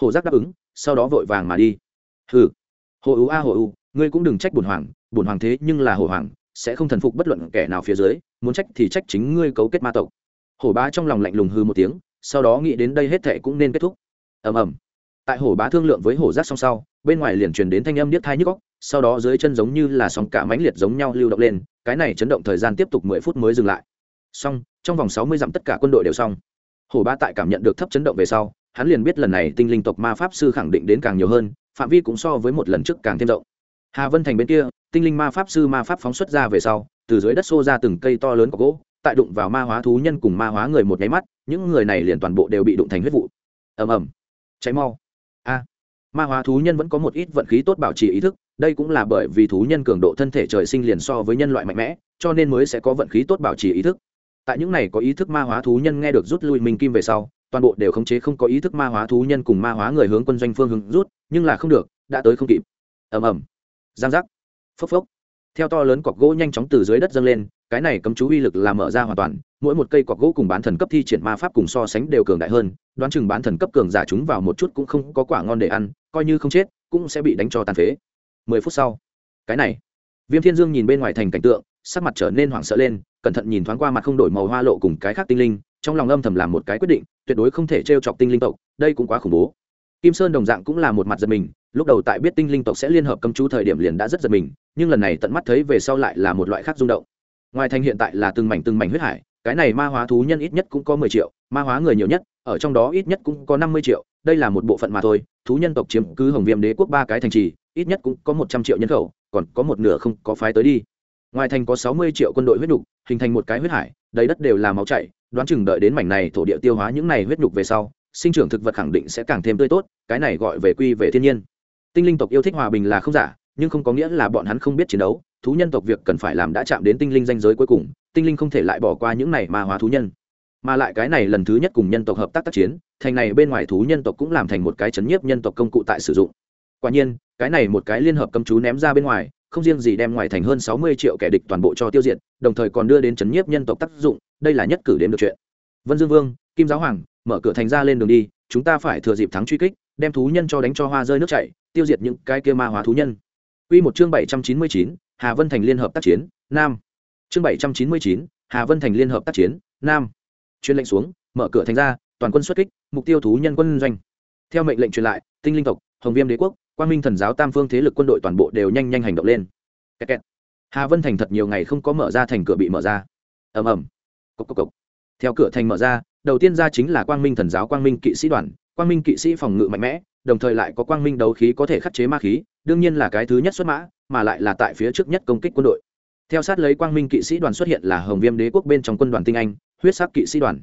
Hồ giác đáp ứng, sau đó vội vàng mà đi. Hừ. Hồ ưu a hồ ưu, ngươi cũng đừng trách bùn hoàng bùn hoàng thế nhưng là hồ hoàng, sẽ không thần phục bất luận kẻ nào phía dưới, muốn trách thì trách chính ngươi cấu kết ma tộc hổ bá trong lòng lạnh lùng hư một tiếng, sau đó nghĩ đến đây hết thệ cũng nên kết thúc. Ầm ầm. Tại hổ bá thương lượng với hổ giác song sau, bên ngoài liền truyền đến thanh âm điếc thai nhức góc sau đó dưới chân giống như là sóng cả mãnh liệt giống nhau lưu động lên, cái này chấn động thời gian tiếp tục mười phút mới dừng lại. Xong, trong vòng sáu mươi dặm tất cả quân đội đều xong. Hổ bá tại cảm nhận được thấp chấn động về sau, hắn liền biết lần này tinh linh tộc ma pháp sư khẳng định đến càng nhiều hơn, phạm vi cũng so với một lần trước càng thêm rộng. Hà vân thành bên kia, tinh linh ma pháp sư ma pháp phóng xuất ra về sau, từ dưới đất xô ra từng cây to lớn có gỗ tại đụng vào ma hóa thú nhân cùng ma hóa người một nháy mắt, những người này liền toàn bộ đều bị đụng thành huyết vụ. Ầm ầm. Cháy mau. A. Ma hóa thú nhân vẫn có một ít vận khí tốt bảo trì ý thức, đây cũng là bởi vì thú nhân cường độ thân thể trời sinh liền so với nhân loại mạnh mẽ, cho nên mới sẽ có vận khí tốt bảo trì ý thức. Tại những này có ý thức ma hóa thú nhân nghe được rút lui mình kim về sau, toàn bộ đều khống chế không có ý thức ma hóa thú nhân cùng ma hóa người hướng quân doanh phương hướng rút, nhưng là không được, đã tới không kịp. Ầm ầm. Giang giác. Phốc phốc. Theo to lớn cọc gỗ nhanh chóng từ dưới đất dâng lên cái này cấm chú uy lực là mở ra hoàn toàn, mỗi một cây cọc gỗ cùng bán thần cấp thi triển ma pháp cùng so sánh đều cường đại hơn, đoán chừng bán thần cấp cường giả chúng vào một chút cũng không có quả ngon để ăn, coi như không chết, cũng sẽ bị đánh cho tàn phế. Mười phút sau, cái này, viêm thiên dương nhìn bên ngoài thành cảnh tượng, sắc mặt trở nên hoảng sợ lên, cẩn thận nhìn thoáng qua mặt không đổi màu hoa lộ cùng cái khác tinh linh, trong lòng âm thầm làm một cái quyết định, tuyệt đối không thể t r e o chọc tinh linh tộc, đây cũng quá khủng bố. Kim sơn đồng dạng cũng là một mặt giật mình, lúc đầu tại biết tinh linh tộc sẽ liên hợp cấm chú thời điểm liền đã rất giật mình, nhưng lần này tận mắt thấy về sau lại là một loại khác rung động ngoài thành hiện tại là từng mảnh từng mảnh huyết hải, cái này ma hóa thú nhân ít nhất cũng có mười triệu, ma hóa người nhiều nhất, ở trong đó ít nhất cũng có năm mươi triệu, đây là một bộ phận mà thôi, thú nhân tộc chiếm cứ hồng viêm đế quốc ba cái thành trì, ít nhất cũng có một trăm triệu nhân khẩu, còn có một nửa không có phái tới đi. Ngoài thành có sáu mươi triệu quân đội huyết nhục hình thành một cái huyết hải, đầy đất đều là máu chảy, đoán chừng đợi đến mảnh này thổ địa tiêu hóa những này huyết nhục về sau, sinh trưởng thực vật khẳng định sẽ càng thêm tươi tốt, cái này gọi về quy về thiên nhiên. Tinh linh tộc yêu thích hòa bình là không giả, nhưng không có nghĩa là bọn hắn không biết chiến đấu thú nhân tộc việc cần phải làm đã chạm đến tinh linh danh giới cuối cùng, tinh linh không thể lại bỏ qua những này mà hóa thú nhân. Mà lại cái này lần thứ nhất cùng nhân tộc hợp tác tác chiến, thành này bên ngoài thú nhân tộc cũng làm thành một cái chấn nhiếp nhân tộc công cụ tại sử dụng. Quả nhiên, cái này một cái liên hợp cầm chú ném ra bên ngoài, không riêng gì đem ngoài thành hơn sáu mươi triệu kẻ địch toàn bộ cho tiêu diệt, đồng thời còn đưa đến chấn nhiếp nhân tộc tác dụng, đây là nhất cử đến được chuyện. Vân dương vương, kim giáo hoàng, mở cửa thành ra lên đường đi, chúng ta phải thừa dịp thắng truy kích, đem thú nhân cho đánh cho hoa rơi nước chảy, tiêu diệt những cái kia ma hóa thú nhân. Quy một chương bảy trăm chín mươi chín Hà Vân Thành liên hợp tác chiến, Nam. Chương bảy trăm chín mươi chín Hà Vân Thành liên hợp tác chiến, Nam. Truyền lệnh xuống, mở cửa thành ra, toàn quân xuất kích, mục tiêu thú nhân quân doanh. Theo mệnh lệnh truyền lại, Tinh linh tộc, Hồng Viêm đế quốc, Quang Minh thần giáo tam phương thế lực quân đội toàn bộ đều nhanh nhanh hành động lên. Kẹt kẹt. Hà Vân Thành thật nhiều ngày không có mở ra thành cửa bị mở ra. Ầm ầm. Cốc cốc cốc. Theo cửa thành mở ra, đầu tiên ra chính là Quang Minh thần giáo Quang Minh kỵ sĩ đoàn, Quang Minh kỵ sĩ phòng ngự mạnh mẽ, đồng thời lại có Quang Minh đấu khí có thể khắc chế ma khí, đương nhiên là cái thứ nhất xuất mã, mà lại là tại phía trước nhất công kích quân đội. Theo sát lấy quang minh kỵ sĩ đoàn xuất hiện là hồng viêm đế quốc bên trong quân đoàn tinh anh huyết sắc kỵ sĩ đoàn.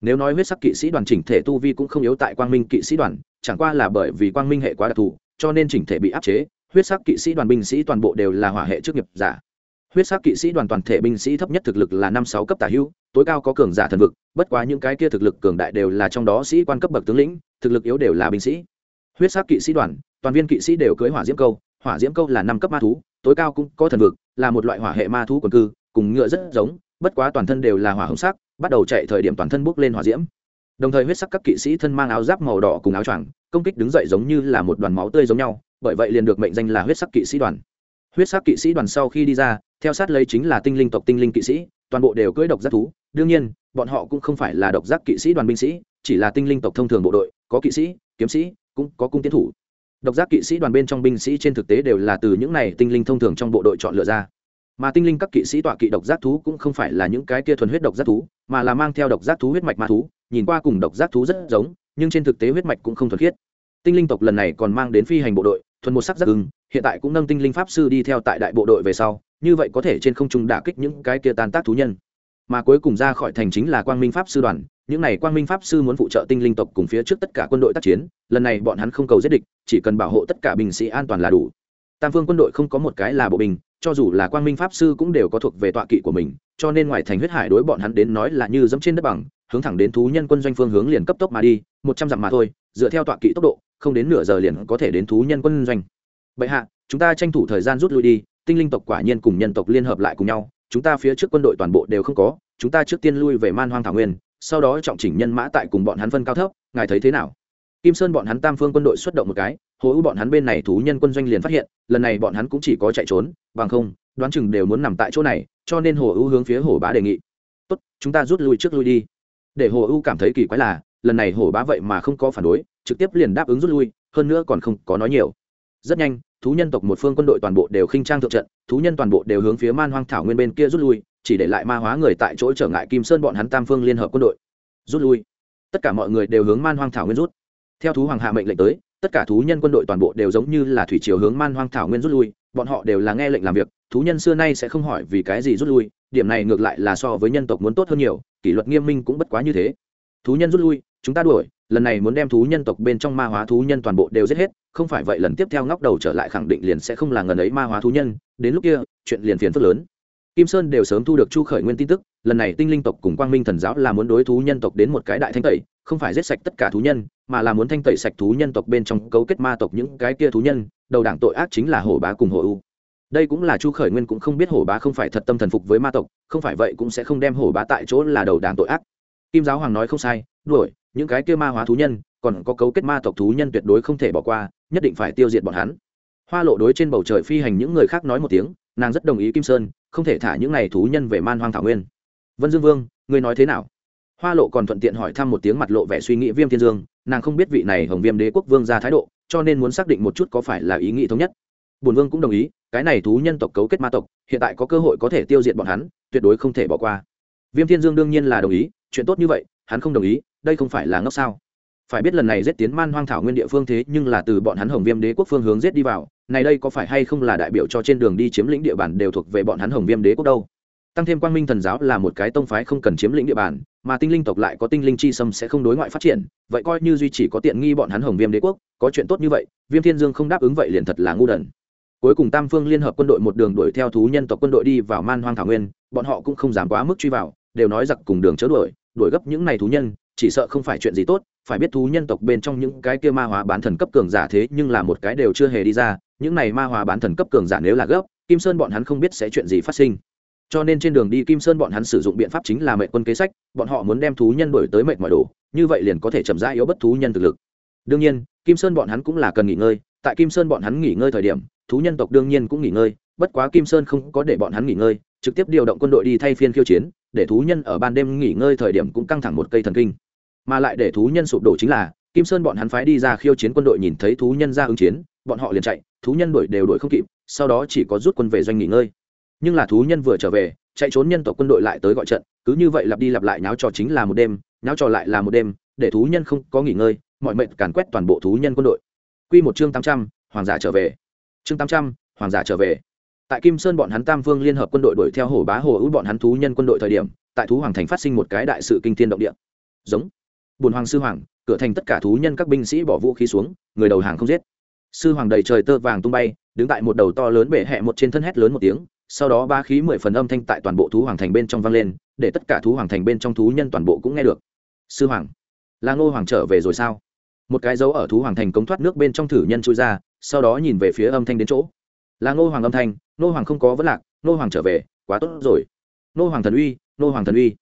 Nếu nói huyết sắc kỵ sĩ đoàn chỉnh thể tu vi cũng không yếu tại quang minh kỵ sĩ đoàn chẳng qua là bởi vì quang minh hệ quá đặc thù cho nên chỉnh thể bị áp chế huyết sắc kỵ sĩ đoàn binh sĩ toàn bộ đều là hỏa hệ chức nghiệp giả. Huyết sắc kỵ sĩ đoàn toàn thể binh sĩ thấp nhất thực lực là năm sáu cấp tả hữu tối cao có cường giả thần vực bất quá những cái kia thực lực cường đại đều là trong đó sĩ quan cấp bậc tướng lĩnh thực lực yếu đều là binh sĩ huyết sắc kỵ sĩ đoàn, toàn viên kỵ sĩ đều cưới hỏa diễm câu, hỏa diễm câu là năm cấp ma thú, tối cao cũng có thần vực, là một loại hỏa hệ ma thú quần cư, cùng ngựa rất giống, bất quá toàn thân đều là hỏa hồng sắc, bắt đầu chạy thời điểm toàn thân bốc lên hỏa diễm. Đồng thời huyết sắc các kỵ sĩ thân mang áo giáp màu đỏ cùng áo choàng, công kích đứng dậy giống như là một đoàn máu tươi giống nhau, bởi vậy liền được mệnh danh là huyết sắc kỵ sĩ đoàn. Huyết sắc kỵ sĩ đoàn sau khi đi ra, theo sát lấy chính là tinh linh tộc tinh linh kỵ sĩ, toàn bộ đều cưỡi độc giác thú. Đương nhiên, bọn họ cũng không phải là độc giác kỵ sĩ đoàn binh sĩ, chỉ là tinh linh tộc thông thường bộ đội, có kỵ sĩ, kiếm sĩ cũng có cung tiến thủ. Độc giác kỵ sĩ đoàn bên trong binh sĩ trên thực tế đều là từ những này tinh linh thông thường trong bộ đội chọn lựa ra. Mà tinh linh các kỵ sĩ tọa kỵ độc giác thú cũng không phải là những cái kia thuần huyết độc giác thú, mà là mang theo độc giác thú huyết mạch ma thú, nhìn qua cùng độc giác thú rất giống, nhưng trên thực tế huyết mạch cũng không thuần khiết. Tinh linh tộc lần này còn mang đến phi hành bộ đội, thuần một sắc giác ưng, hiện tại cũng nâng tinh linh pháp sư đi theo tại đại bộ đội về sau, như vậy có thể trên không trung đả kích những cái kia tan tác thú nhân. Mà cuối cùng ra khỏi thành chính là quang minh pháp sư đoàn những n à y quang minh pháp sư muốn phụ trợ tinh linh tộc cùng phía trước tất cả quân đội tác chiến, lần này bọn hắn không cầu giết địch, chỉ cần bảo hộ tất cả binh sĩ an toàn là đủ. Tam phương quân đội không có một cái là bộ binh, cho dù là quang minh pháp sư cũng đều có thuộc về tọa kỵ của mình, cho nên ngoài thành huyết hải đối bọn hắn đến nói là như dẫm trên đất bằng, hướng thẳng đến thú nhân quân doanh phương hướng liền cấp tốc mà đi, một trăm dặm mà thôi, dựa theo tọa kỵ tốc độ, không đến nửa giờ liền có thể đến thú nhân quân doanh. Bệ hạ, chúng ta tranh thủ thời gian rút lui đi, tinh linh tộc quả nhiên cùng nhân tộc liên hợp lại cùng nhau, chúng ta phía trước quân đội toàn bộ đều không có, chúng ta trước tiên lui về man hoang thảo nguyên sau đó trọng chỉnh nhân mã tại cùng bọn hắn phân cao thấp, ngài thấy thế nào? Kim sơn bọn hắn tam phương quân đội xuất động một cái, hồ ưu bọn hắn bên này thú nhân quân doanh liền phát hiện, lần này bọn hắn cũng chỉ có chạy trốn, bằng không, đoán chừng đều muốn nằm tại chỗ này, cho nên hồ ưu hướng phía hồ bá đề nghị. Tốt, chúng ta rút lui trước lui đi. Để hồ ưu cảm thấy kỳ quái là, lần này hồ bá vậy mà không có phản đối, trực tiếp liền đáp ứng rút lui, hơn nữa còn không có nói nhiều. Rất nhanh, thú nhân tộc một phương quân đội toàn bộ đều khinh trang thượng trận, thú nhân toàn bộ đều hướng phía man hoang thảo nguyên bên kia rút lui chỉ để lại ma hóa người tại chỗ trở ngại kim sơn bọn hắn tam phương liên hợp quân đội. Rút lui. Tất cả mọi người đều hướng man hoang thảo nguyên rút. Theo thú hoàng hạ mệnh lệnh tới, tất cả thú nhân quân đội toàn bộ đều giống như là thủy chiều hướng man hoang thảo nguyên rút lui, bọn họ đều là nghe lệnh làm việc, thú nhân xưa nay sẽ không hỏi vì cái gì rút lui, điểm này ngược lại là so với nhân tộc muốn tốt hơn nhiều, kỷ luật nghiêm minh cũng bất quá như thế. Thú nhân rút lui, chúng ta đuổi, lần này muốn đem thú nhân tộc bên trong ma hóa thú nhân toàn bộ đều giết hết, không phải vậy lần tiếp theo ngóc đầu trở lại khẳng định liền sẽ không là ngần ấy ma hóa thú nhân, đến lúc kia, chuyện liền phiền phức lớn kim sơn đều sớm thu được chu khởi nguyên tin tức, lần này tinh linh tộc cùng quang minh thần giáo là muốn đối thú nhân tộc đến một cái đại thanh tẩy, không phải giết sạch tất cả thú nhân, mà là muốn thanh tẩy sạch thú nhân tộc bên trong cấu kết ma tộc những cái kia thú nhân, đầu đảng tội ác chính là hổ bá cùng hổ u. Đây cũng là chu khởi nguyên cũng không biết hổ bá không phải thật tâm thần phục với ma tộc, không phải vậy cũng sẽ không đem hổ bá tại chỗ là đầu đảng tội ác. Kim giáo hoàng nói không sai, đuổi, những cái kia ma hóa thú nhân, còn có cấu kết ma tộc thú nhân tuyệt đối không thể bỏ qua, nhất định phải tiêu diệt bọn hắn. Hoa lộ đối trên bầu trời phi hành những người khác nói một tiếng nàng rất đồng ý kim sơn không thể thả những n à y thú nhân về man hoang thảo nguyên vân dương vương ngươi nói thế nào hoa lộ còn thuận tiện hỏi thăm một tiếng mặt lộ vẻ suy nghĩ viêm thiên dương nàng không biết vị này hồng viêm đế quốc vương ra thái độ cho nên muốn xác định một chút có phải là ý nghĩ thống nhất bùn vương cũng đồng ý cái này thú nhân tộc cấu kết ma tộc hiện tại có cơ hội có thể tiêu diệt bọn hắn tuyệt đối không thể bỏ qua viêm thiên dương đương nhiên là đồng ý chuyện tốt như vậy hắn không đồng ý đây không phải là ngốc sao phải biết lần này giết tiến man hoang thảo nguyên địa phương thế nhưng là từ bọn hắn hồng viêm đế quốc phương hướng giết đi vào này đây có phải hay không là đại biểu cho trên đường đi chiếm lĩnh địa bàn đều thuộc về bọn hắn hồng viêm đế quốc đâu? Tăng thêm quang minh thần giáo là một cái tông phái không cần chiếm lĩnh địa bàn, mà tinh linh tộc lại có tinh linh chi xâm sẽ không đối ngoại phát triển, vậy coi như duy chỉ có tiện nghi bọn hắn hồng viêm đế quốc, có chuyện tốt như vậy, viêm thiên dương không đáp ứng vậy liền thật là ngu đần. Cuối cùng tam phương liên hợp quân đội một đường đuổi theo thú nhân tộc quân đội đi vào man hoang thảo nguyên, bọn họ cũng không dám quá mức truy vào, đều nói giặc cùng đường chớ đuổi đuổi gấp những này thú nhân, chỉ sợ không phải chuyện gì tốt, phải biết thú nhân tộc bên trong những cái kia ma hóa bán thần cấp cường giả thế nhưng là một cái đều chưa hề đi ra những này ma hóa bán thần cấp cường giả nếu là gấp, kim sơn bọn hắn không biết sẽ chuyện gì phát sinh. Cho nên trên đường đi kim sơn bọn hắn sử dụng biện pháp chính là mệnh quân kế sách, bọn họ muốn đem thú nhân đổi tới mệnh mọi đồ, như vậy liền có thể chậm rãi yếu bất thú nhân thực lực. Đương nhiên, kim sơn bọn hắn cũng là cần nghỉ ngơi, tại kim sơn bọn hắn nghỉ ngơi thời điểm, thú nhân tộc đương nhiên cũng nghỉ ngơi, bất quá kim sơn không có để bọn hắn nghỉ ngơi, trực tiếp điều động quân đội đi thay phiên khiêu chiến, để thú nhân ở ban đêm nghỉ ngơi thời điểm cũng căng thẳng một cây thần kinh. Mà lại để thú nhân sụp đổ chính là, kim sơn bọn hắn phái đi ra khiêu chiến quân đội nhìn thấy thú nhân ra ứng chiến, bọn họ liền chạy thú nhân đuổi đều đuổi không kịp, sau đó chỉ có rút quân về doanh nghỉ ngơi. Nhưng là thú nhân vừa trở về, chạy trốn nhân tộc quân đội lại tới gọi trận, cứ như vậy lặp đi lặp lại nháo trò chính là một đêm, nháo trò lại là một đêm, để thú nhân không có nghỉ ngơi, mọi mệnh càn quét toàn bộ thú nhân quân đội. Q một chương tám trăm, hoàng giả trở về. Chương tám trăm, hoàng giả trở về. Tại kim sơn bọn hắn tam vương liên hợp quân đội đuổi theo hổ bá hồ ưu bọn hắn thú nhân quân đội thời điểm, tại thú hoàng thành phát sinh một cái đại sự kinh thiên động địa. Giống. Bùn hoàng sư hoàng, cửa thành tất cả thú nhân các binh sĩ bỏ vũ khí xuống, người đầu hàng không giết sư hoàng đầy trời tơ vàng tung bay, đứng tại một đầu to lớn bể hẹ một trên thân hét lớn một tiếng, sau đó ba khí mười phần âm thanh tại toàn bộ thú hoàng thành bên trong vang lên, để tất cả thú hoàng thành bên trong thú nhân toàn bộ cũng nghe được. Sư hoàng, là ngô hoàng trở về rồi sao? Một cái dấu ở thú hoàng thành cống thoát nước bên trong thử nhân chui ra, sau đó nhìn về phía âm thanh đến chỗ. Là ngô hoàng âm thanh, ngô hoàng không có vấn lạc, ngô hoàng trở về, quá tốt rồi. Ngô hoàng thần uy, ngô hoàng thần uy.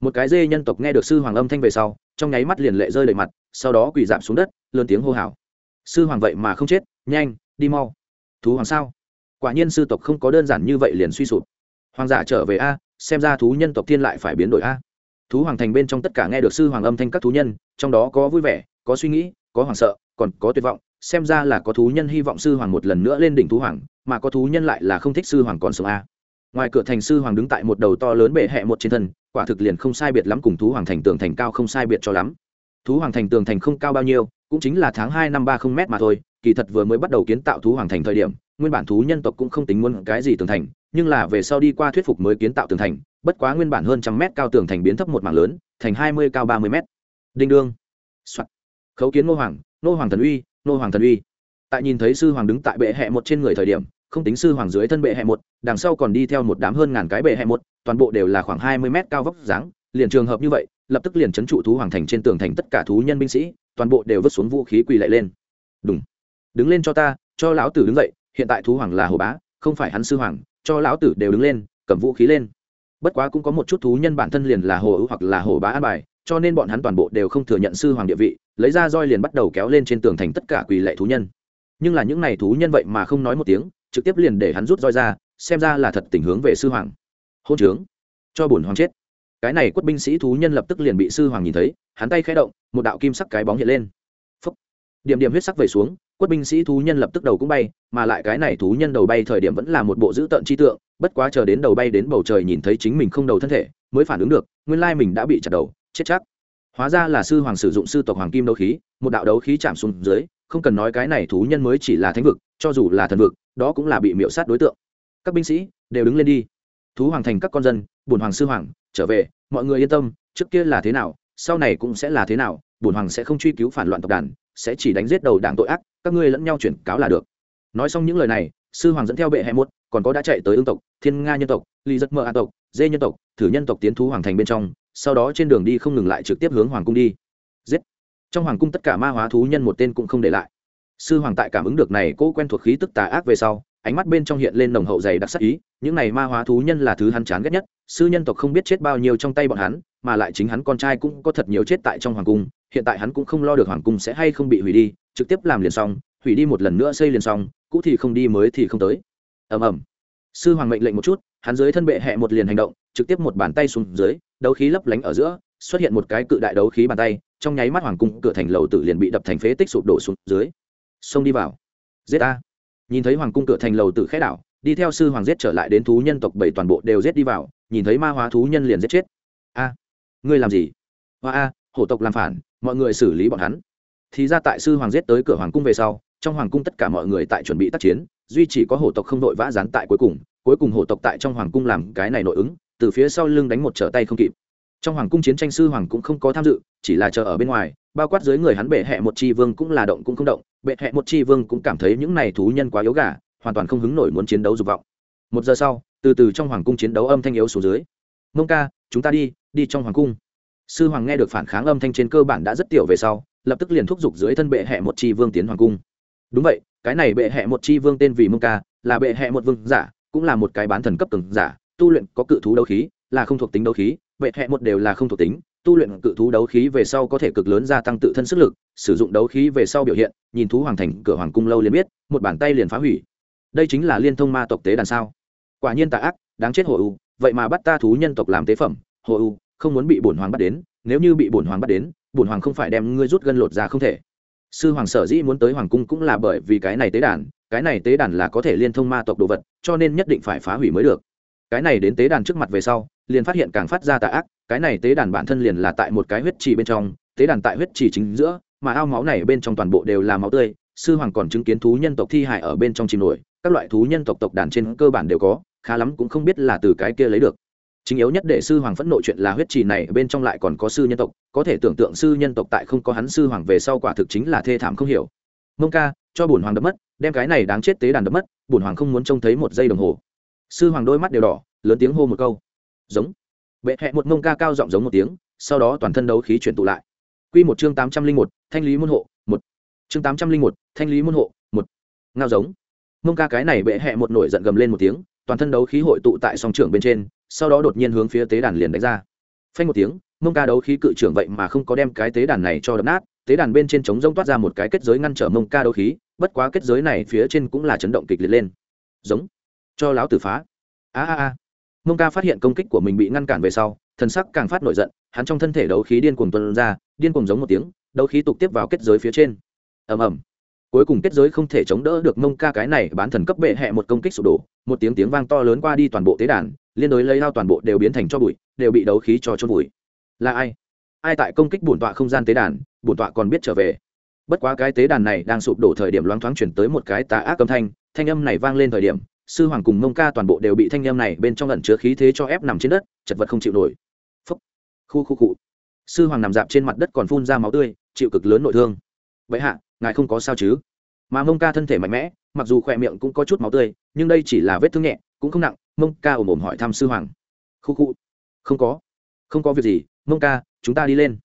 Một cái dê nhân tộc nghe được sư hoàng âm thanh về sau, trong nháy mắt liền lệ rơi lệ mặt, sau đó quỳ giảm xuống đất, lớn tiếng hô hào sư hoàng vậy mà không chết, nhanh, đi mau. Thú hoàng sao? Quả nhiên sư tộc không có đơn giản như vậy liền suy sụp. Hoàng giả trở về a, xem ra thú nhân tộc thiên lại phải biến đổi a. Thú hoàng thành bên trong tất cả nghe được sư hoàng âm thanh các thú nhân, trong đó có vui vẻ, có suy nghĩ, có hoàng sợ, còn có tuyệt vọng, xem ra là có thú nhân hy vọng sư hoàng một lần nữa lên đỉnh thú hoàng, mà có thú nhân lại là không thích sư hoàng còn sống a. Ngoài cửa thành sư hoàng đứng tại một đầu to lớn bệ hẹ một trên thân, quả thực liền không sai biệt lắm cùng thú hoàng thành tường thành cao không sai biệt cho lắm thú hoàng thành tường thành không cao bao nhiêu, cũng chính là tháng hai năm ba không m mà thôi, kỳ thật vừa mới bắt đầu kiến tạo thú hoàng thành thời điểm, nguyên bản thú nhân tộc cũng không tính muốn cái gì tường thành, nhưng là về sau đi qua thuyết phục mới kiến tạo tường thành, bất quá nguyên bản hơn trăm mét cao tường thành biến thấp một mảng lớn, thành hai mươi cao ba mươi mét. Đinh đương、Soạn. khấu kiến ngô hoàng ngô hoàng thần uy, ngô hoàng thần uy. Tại nhìn thấy sư hoàng đứng tại bệ hẹ một trên người thời điểm, không tính sư hoàng dưới thân bệ hẹ một, đằng sau còn đi theo một đám hơn ngàn cái bệ hẹ một, toàn bộ đều là khoảng hai mươi mét cao vóc dáng, liền trường hợp như vậy lập tức liền chấn trụ thú hoàng thành trên tường thành tất cả thú nhân binh sĩ, toàn bộ đều vứt xuống vũ khí quỳ lại lên. Đúng đứng lên cho ta, cho lão tử đứng dậy, hiện tại thú hoàng là hồ bá, không phải hắn sư hoàng, cho lão tử đều đứng lên, cầm vũ khí lên. Bất quá cũng có một chút thú nhân bản thân liền là hồ ưu hoặc là hồ bá an bài, cho nên bọn hắn toàn bộ đều không thừa nhận sư hoàng địa vị, lấy ra roi liền bắt đầu kéo lên trên tường thành tất cả quỳ lệ thú nhân. Nhưng là những n à y thú nhân vậy mà không nói một tiếng, trực tiếp liền để hắn rút roi ra, xem ra là thật tình hướng về sư hoàng. Hôn trướng. Cho bổn hoàng chết cái này quất binh sĩ thú nhân lập tức liền bị sư hoàng nhìn thấy, hắn tay khẽ động, một đạo kim sắc cái bóng hiện lên. Phúc. điểm điểm huyết sắc về xuống, quất binh sĩ thú nhân lập tức đầu cũng bay, mà lại cái này thú nhân đầu bay thời điểm vẫn là một bộ dữ tợn chi tượng, bất quá chờ đến đầu bay đến bầu trời nhìn thấy chính mình không đầu thân thể, mới phản ứng được, nguyên lai mình đã bị chặt đầu, chết chắc. Hóa ra là sư hoàng sử dụng sư tộc hoàng kim đấu khí, một đạo đấu khí chạm xuống dưới, không cần nói cái này thú nhân mới chỉ là thánh vực, cho dù là thần vực, đó cũng là bị miễu sát đối tượng. Các binh sĩ, đều đứng lên đi. Thú hoàng thành các con dân bùn hoàng sư hoàng, trở về, mọi người yên tâm, trước kia là thế nào, sau này cũng sẽ là thế nào, bùn hoàng sẽ không truy cứu phản loạn tộc đàn, sẽ chỉ đánh giết đầu đảng tội ác, các ngươi lẫn nhau chuyển cáo là được. Nói xong những lời này, sư hoàng dẫn theo bệ hệ một, còn có đã chạy tới ương tộc, thiên nga nhân tộc ly giấc mơ a tộc, dê nhân tộc, thử nhân tộc tiến thú hoàng thành bên trong, sau đó trên đường đi không ngừng lại trực tiếp hướng hoàng cung đi. Giết! Trong hoàng cung tất cả ma hóa thú nhân một tên cũng không để lại. Sư hoàng tại cảm ứng được này cố quen thuộc khí tức tà ác về sau, ánh mắt bên trong hiện lên nồng hậu dày đặc sắc ý những này ma hóa thú nhân là thứ hắn chán ghét nhất, sư nhân tộc không biết chết bao nhiêu trong tay bọn hắn, mà lại chính hắn con trai cũng có thật nhiều chết tại trong hoàng cung, hiện tại hắn cũng không lo được hoàng cung sẽ hay không bị hủy đi, trực tiếp làm liền xong, hủy đi một lần nữa xây liền xong, cũ thì không đi mới thì không tới. Ầm ầm. Sư hoàng mệnh lệnh một chút, hắn dưới thân bệ hẹ một liền hành động, trực tiếp một bàn tay xuống dưới, đấu khí lấp lánh ở giữa, xuất hiện một cái cự đại đấu khí bàn tay, trong nháy mắt hoàng cung cửa thành lầu tử liền bị đập thành phế tích sụp đổ xuống dưới. Xông đi vào. Giết a nhìn thấy hoàng cung cửa thành lầu tử khẽ đảo đi theo sư hoàng giết trở lại đến thú nhân tộc bảy toàn bộ đều giết đi vào, nhìn thấy ma hóa thú nhân liền giết chết. A, ngươi làm gì? Hoa a, hổ tộc làm phản, mọi người xử lý bọn hắn. Thì ra tại sư hoàng giết tới cửa hoàng cung về sau, trong hoàng cung tất cả mọi người tại chuẩn bị tác chiến, duy chỉ có hổ tộc không đội vã dán tại cuối cùng cuối cùng hổ tộc tại trong hoàng cung làm cái này nội ứng, từ phía sau lưng đánh một trở tay không kịp. Trong hoàng cung chiến tranh sư hoàng cũng không có tham dự, chỉ là chờ ở bên ngoài, bao quát dưới người hắn bệ hẹ một chi vương cũng là động cũng không động, bệ hẹ một chi vương cũng cảm thấy những này thú nhân quá yếu gà hoàn toàn không hứng nổi muốn chiến đấu dục vọng. Một giờ sau, từ từ trong hoàng cung chiến đấu âm thanh yếu xuống dưới. Mông ca, chúng ta đi đi trong hoàng cung. Sư hoàng nghe được phản kháng âm thanh trên cơ bản đã rất tiểu về sau, lập tức liền thúc giục dưới thân bệ hẹ một chi vương tiến hoàng cung. Đúng vậy, cái này bệ hẹ một chi vương tên vì mông ca, là bệ hẹ một vương giả, cũng là một cái bán thần cấp cường giả, tu luyện có cự thú đấu khí, là không thuộc tính đấu khí, bệ hẹ một đều là không thuộc tính, tu luyện cự thú đấu khí về sau có thể cực lớn gia tăng tự thân sức lực, sử dụng đấu khí về sau biểu hiện, nhìn thú hoàng thành cửa hoàng cung lâu liền biết, một bàn tay liền phá hủy đây chính là liên thông ma tộc tế đàn sao? Quả nhiên tà ác, đáng chết hồ u, vậy mà bắt ta thú nhân tộc làm tế phẩm. Hồ u, không muốn bị bổn hoàng bắt đến, nếu như bị bổn hoàng bắt đến, bổn hoàng không phải đem ngươi rút gân lột ra không thể. Sư hoàng sở dĩ muốn tới hoàng cung cũng là bởi vì cái này tế đàn, cái này tế đàn là có thể liên thông ma tộc đồ vật, cho nên nhất định phải phá hủy mới được. Cái này đến tế đàn trước mặt về sau, liền phát hiện càng phát ra tà ác, cái này tế đàn bản thân liền là tại một cái huyết trì bên trong, tế đàn tại huyết trì chính giữa, mà ao máu này bên trong toàn bộ đều là máu tươi sư hoàng còn chứng kiến thú nhân tộc thi hại ở bên trong chìm nổi, các loại thú nhân tộc tộc đàn trên cơ bản đều có, khá lắm cũng không biết là từ cái kia lấy được. Chính yếu nhất để sư hoàng phẫn nộ chuyện là huyết trì này bên trong lại còn có sư nhân tộc, có thể tưởng tượng sư nhân tộc tại không có hắn sư hoàng về sau quả thực chính là thê thảm không hiểu. Mông ca, cho bổn hoàng đập mất, đem cái này đáng chết tế đàn đập mất, bổn hoàng không muốn trông thấy một giây đồng hồ. Sư hoàng đôi mắt đều đỏ, lớn tiếng hô một câu. Giống. Bệ hẹ một mông ca cao giọng giống một tiếng, sau đó toàn thân đấu khí chuyển tụ lại. Q một chương tám trăm linh một, thanh lý môn hộ chương tám trăm linh một, thanh lý môn hộ, một. Ngao giống. Mông ca cái này bệ hẹ một nổi giận gầm lên một tiếng, toàn thân đấu khí hội tụ tại song trưởng bên trên, sau đó đột nhiên hướng phía tế đàn liền đánh ra. Phanh một tiếng, mông ca đấu khí cự trưởng vậy mà không có đem cái tế đàn này cho đập nát, tế đàn bên trên trống rông toát ra một cái kết giới ngăn trở mông ca đấu khí, bất quá kết giới này phía trên cũng là chấn động kịch liệt lên. Giống. Cho láo tử phá. A a a. Mông ca phát hiện công kích của mình bị ngăn cản về sau, thần sắc càng phát nổi giận, hắn trong thân thể đấu khí điên cuồng tuân ra, điên cuồng giống một tiếng, đấu khí tục tiếp vào kết giới phía trên ầm ầm. Cuối cùng kết giới không thể chống đỡ được mông ca cái này bán thần cấp bệ hẹ một công kích sụp đổ, một tiếng tiếng vang to lớn qua đi toàn bộ tế đàn, liên đối lấy lao toàn bộ đều biến thành cho bụi, đều bị đấu khí cho chôn bụi là ai? Ai tại công kích bổn tọa không gian tế đàn, bổn tọa còn biết trở về. Bất quá cái tế đàn này đang sụp đổ thời điểm loáng thoáng chuyển tới một cái tà ác âm thanh thanh âm này vang lên thời điểm, sư hoàng cùng mông ca toàn bộ đều bị thanh âm này bên trong lẩn chứa khí thế cho ép nằm trên đất, chật vật không chịu nổi. Phúc. Khu khu cụ sư hoàng nằm dạp trên mặt đất còn phun ra máu tươi, chịu cực lớn nội thương. Vậy hạ ngài không có sao chứ? Mà mông ca thân thể mạnh mẽ, mặc dù khỏe miệng cũng có chút máu tươi, nhưng đây chỉ là vết thương nhẹ, cũng không nặng, mông ca ồm ồm hỏi thăm sư hoàng. Khu khu. Không có. Không có việc gì, mông ca, chúng ta đi lên.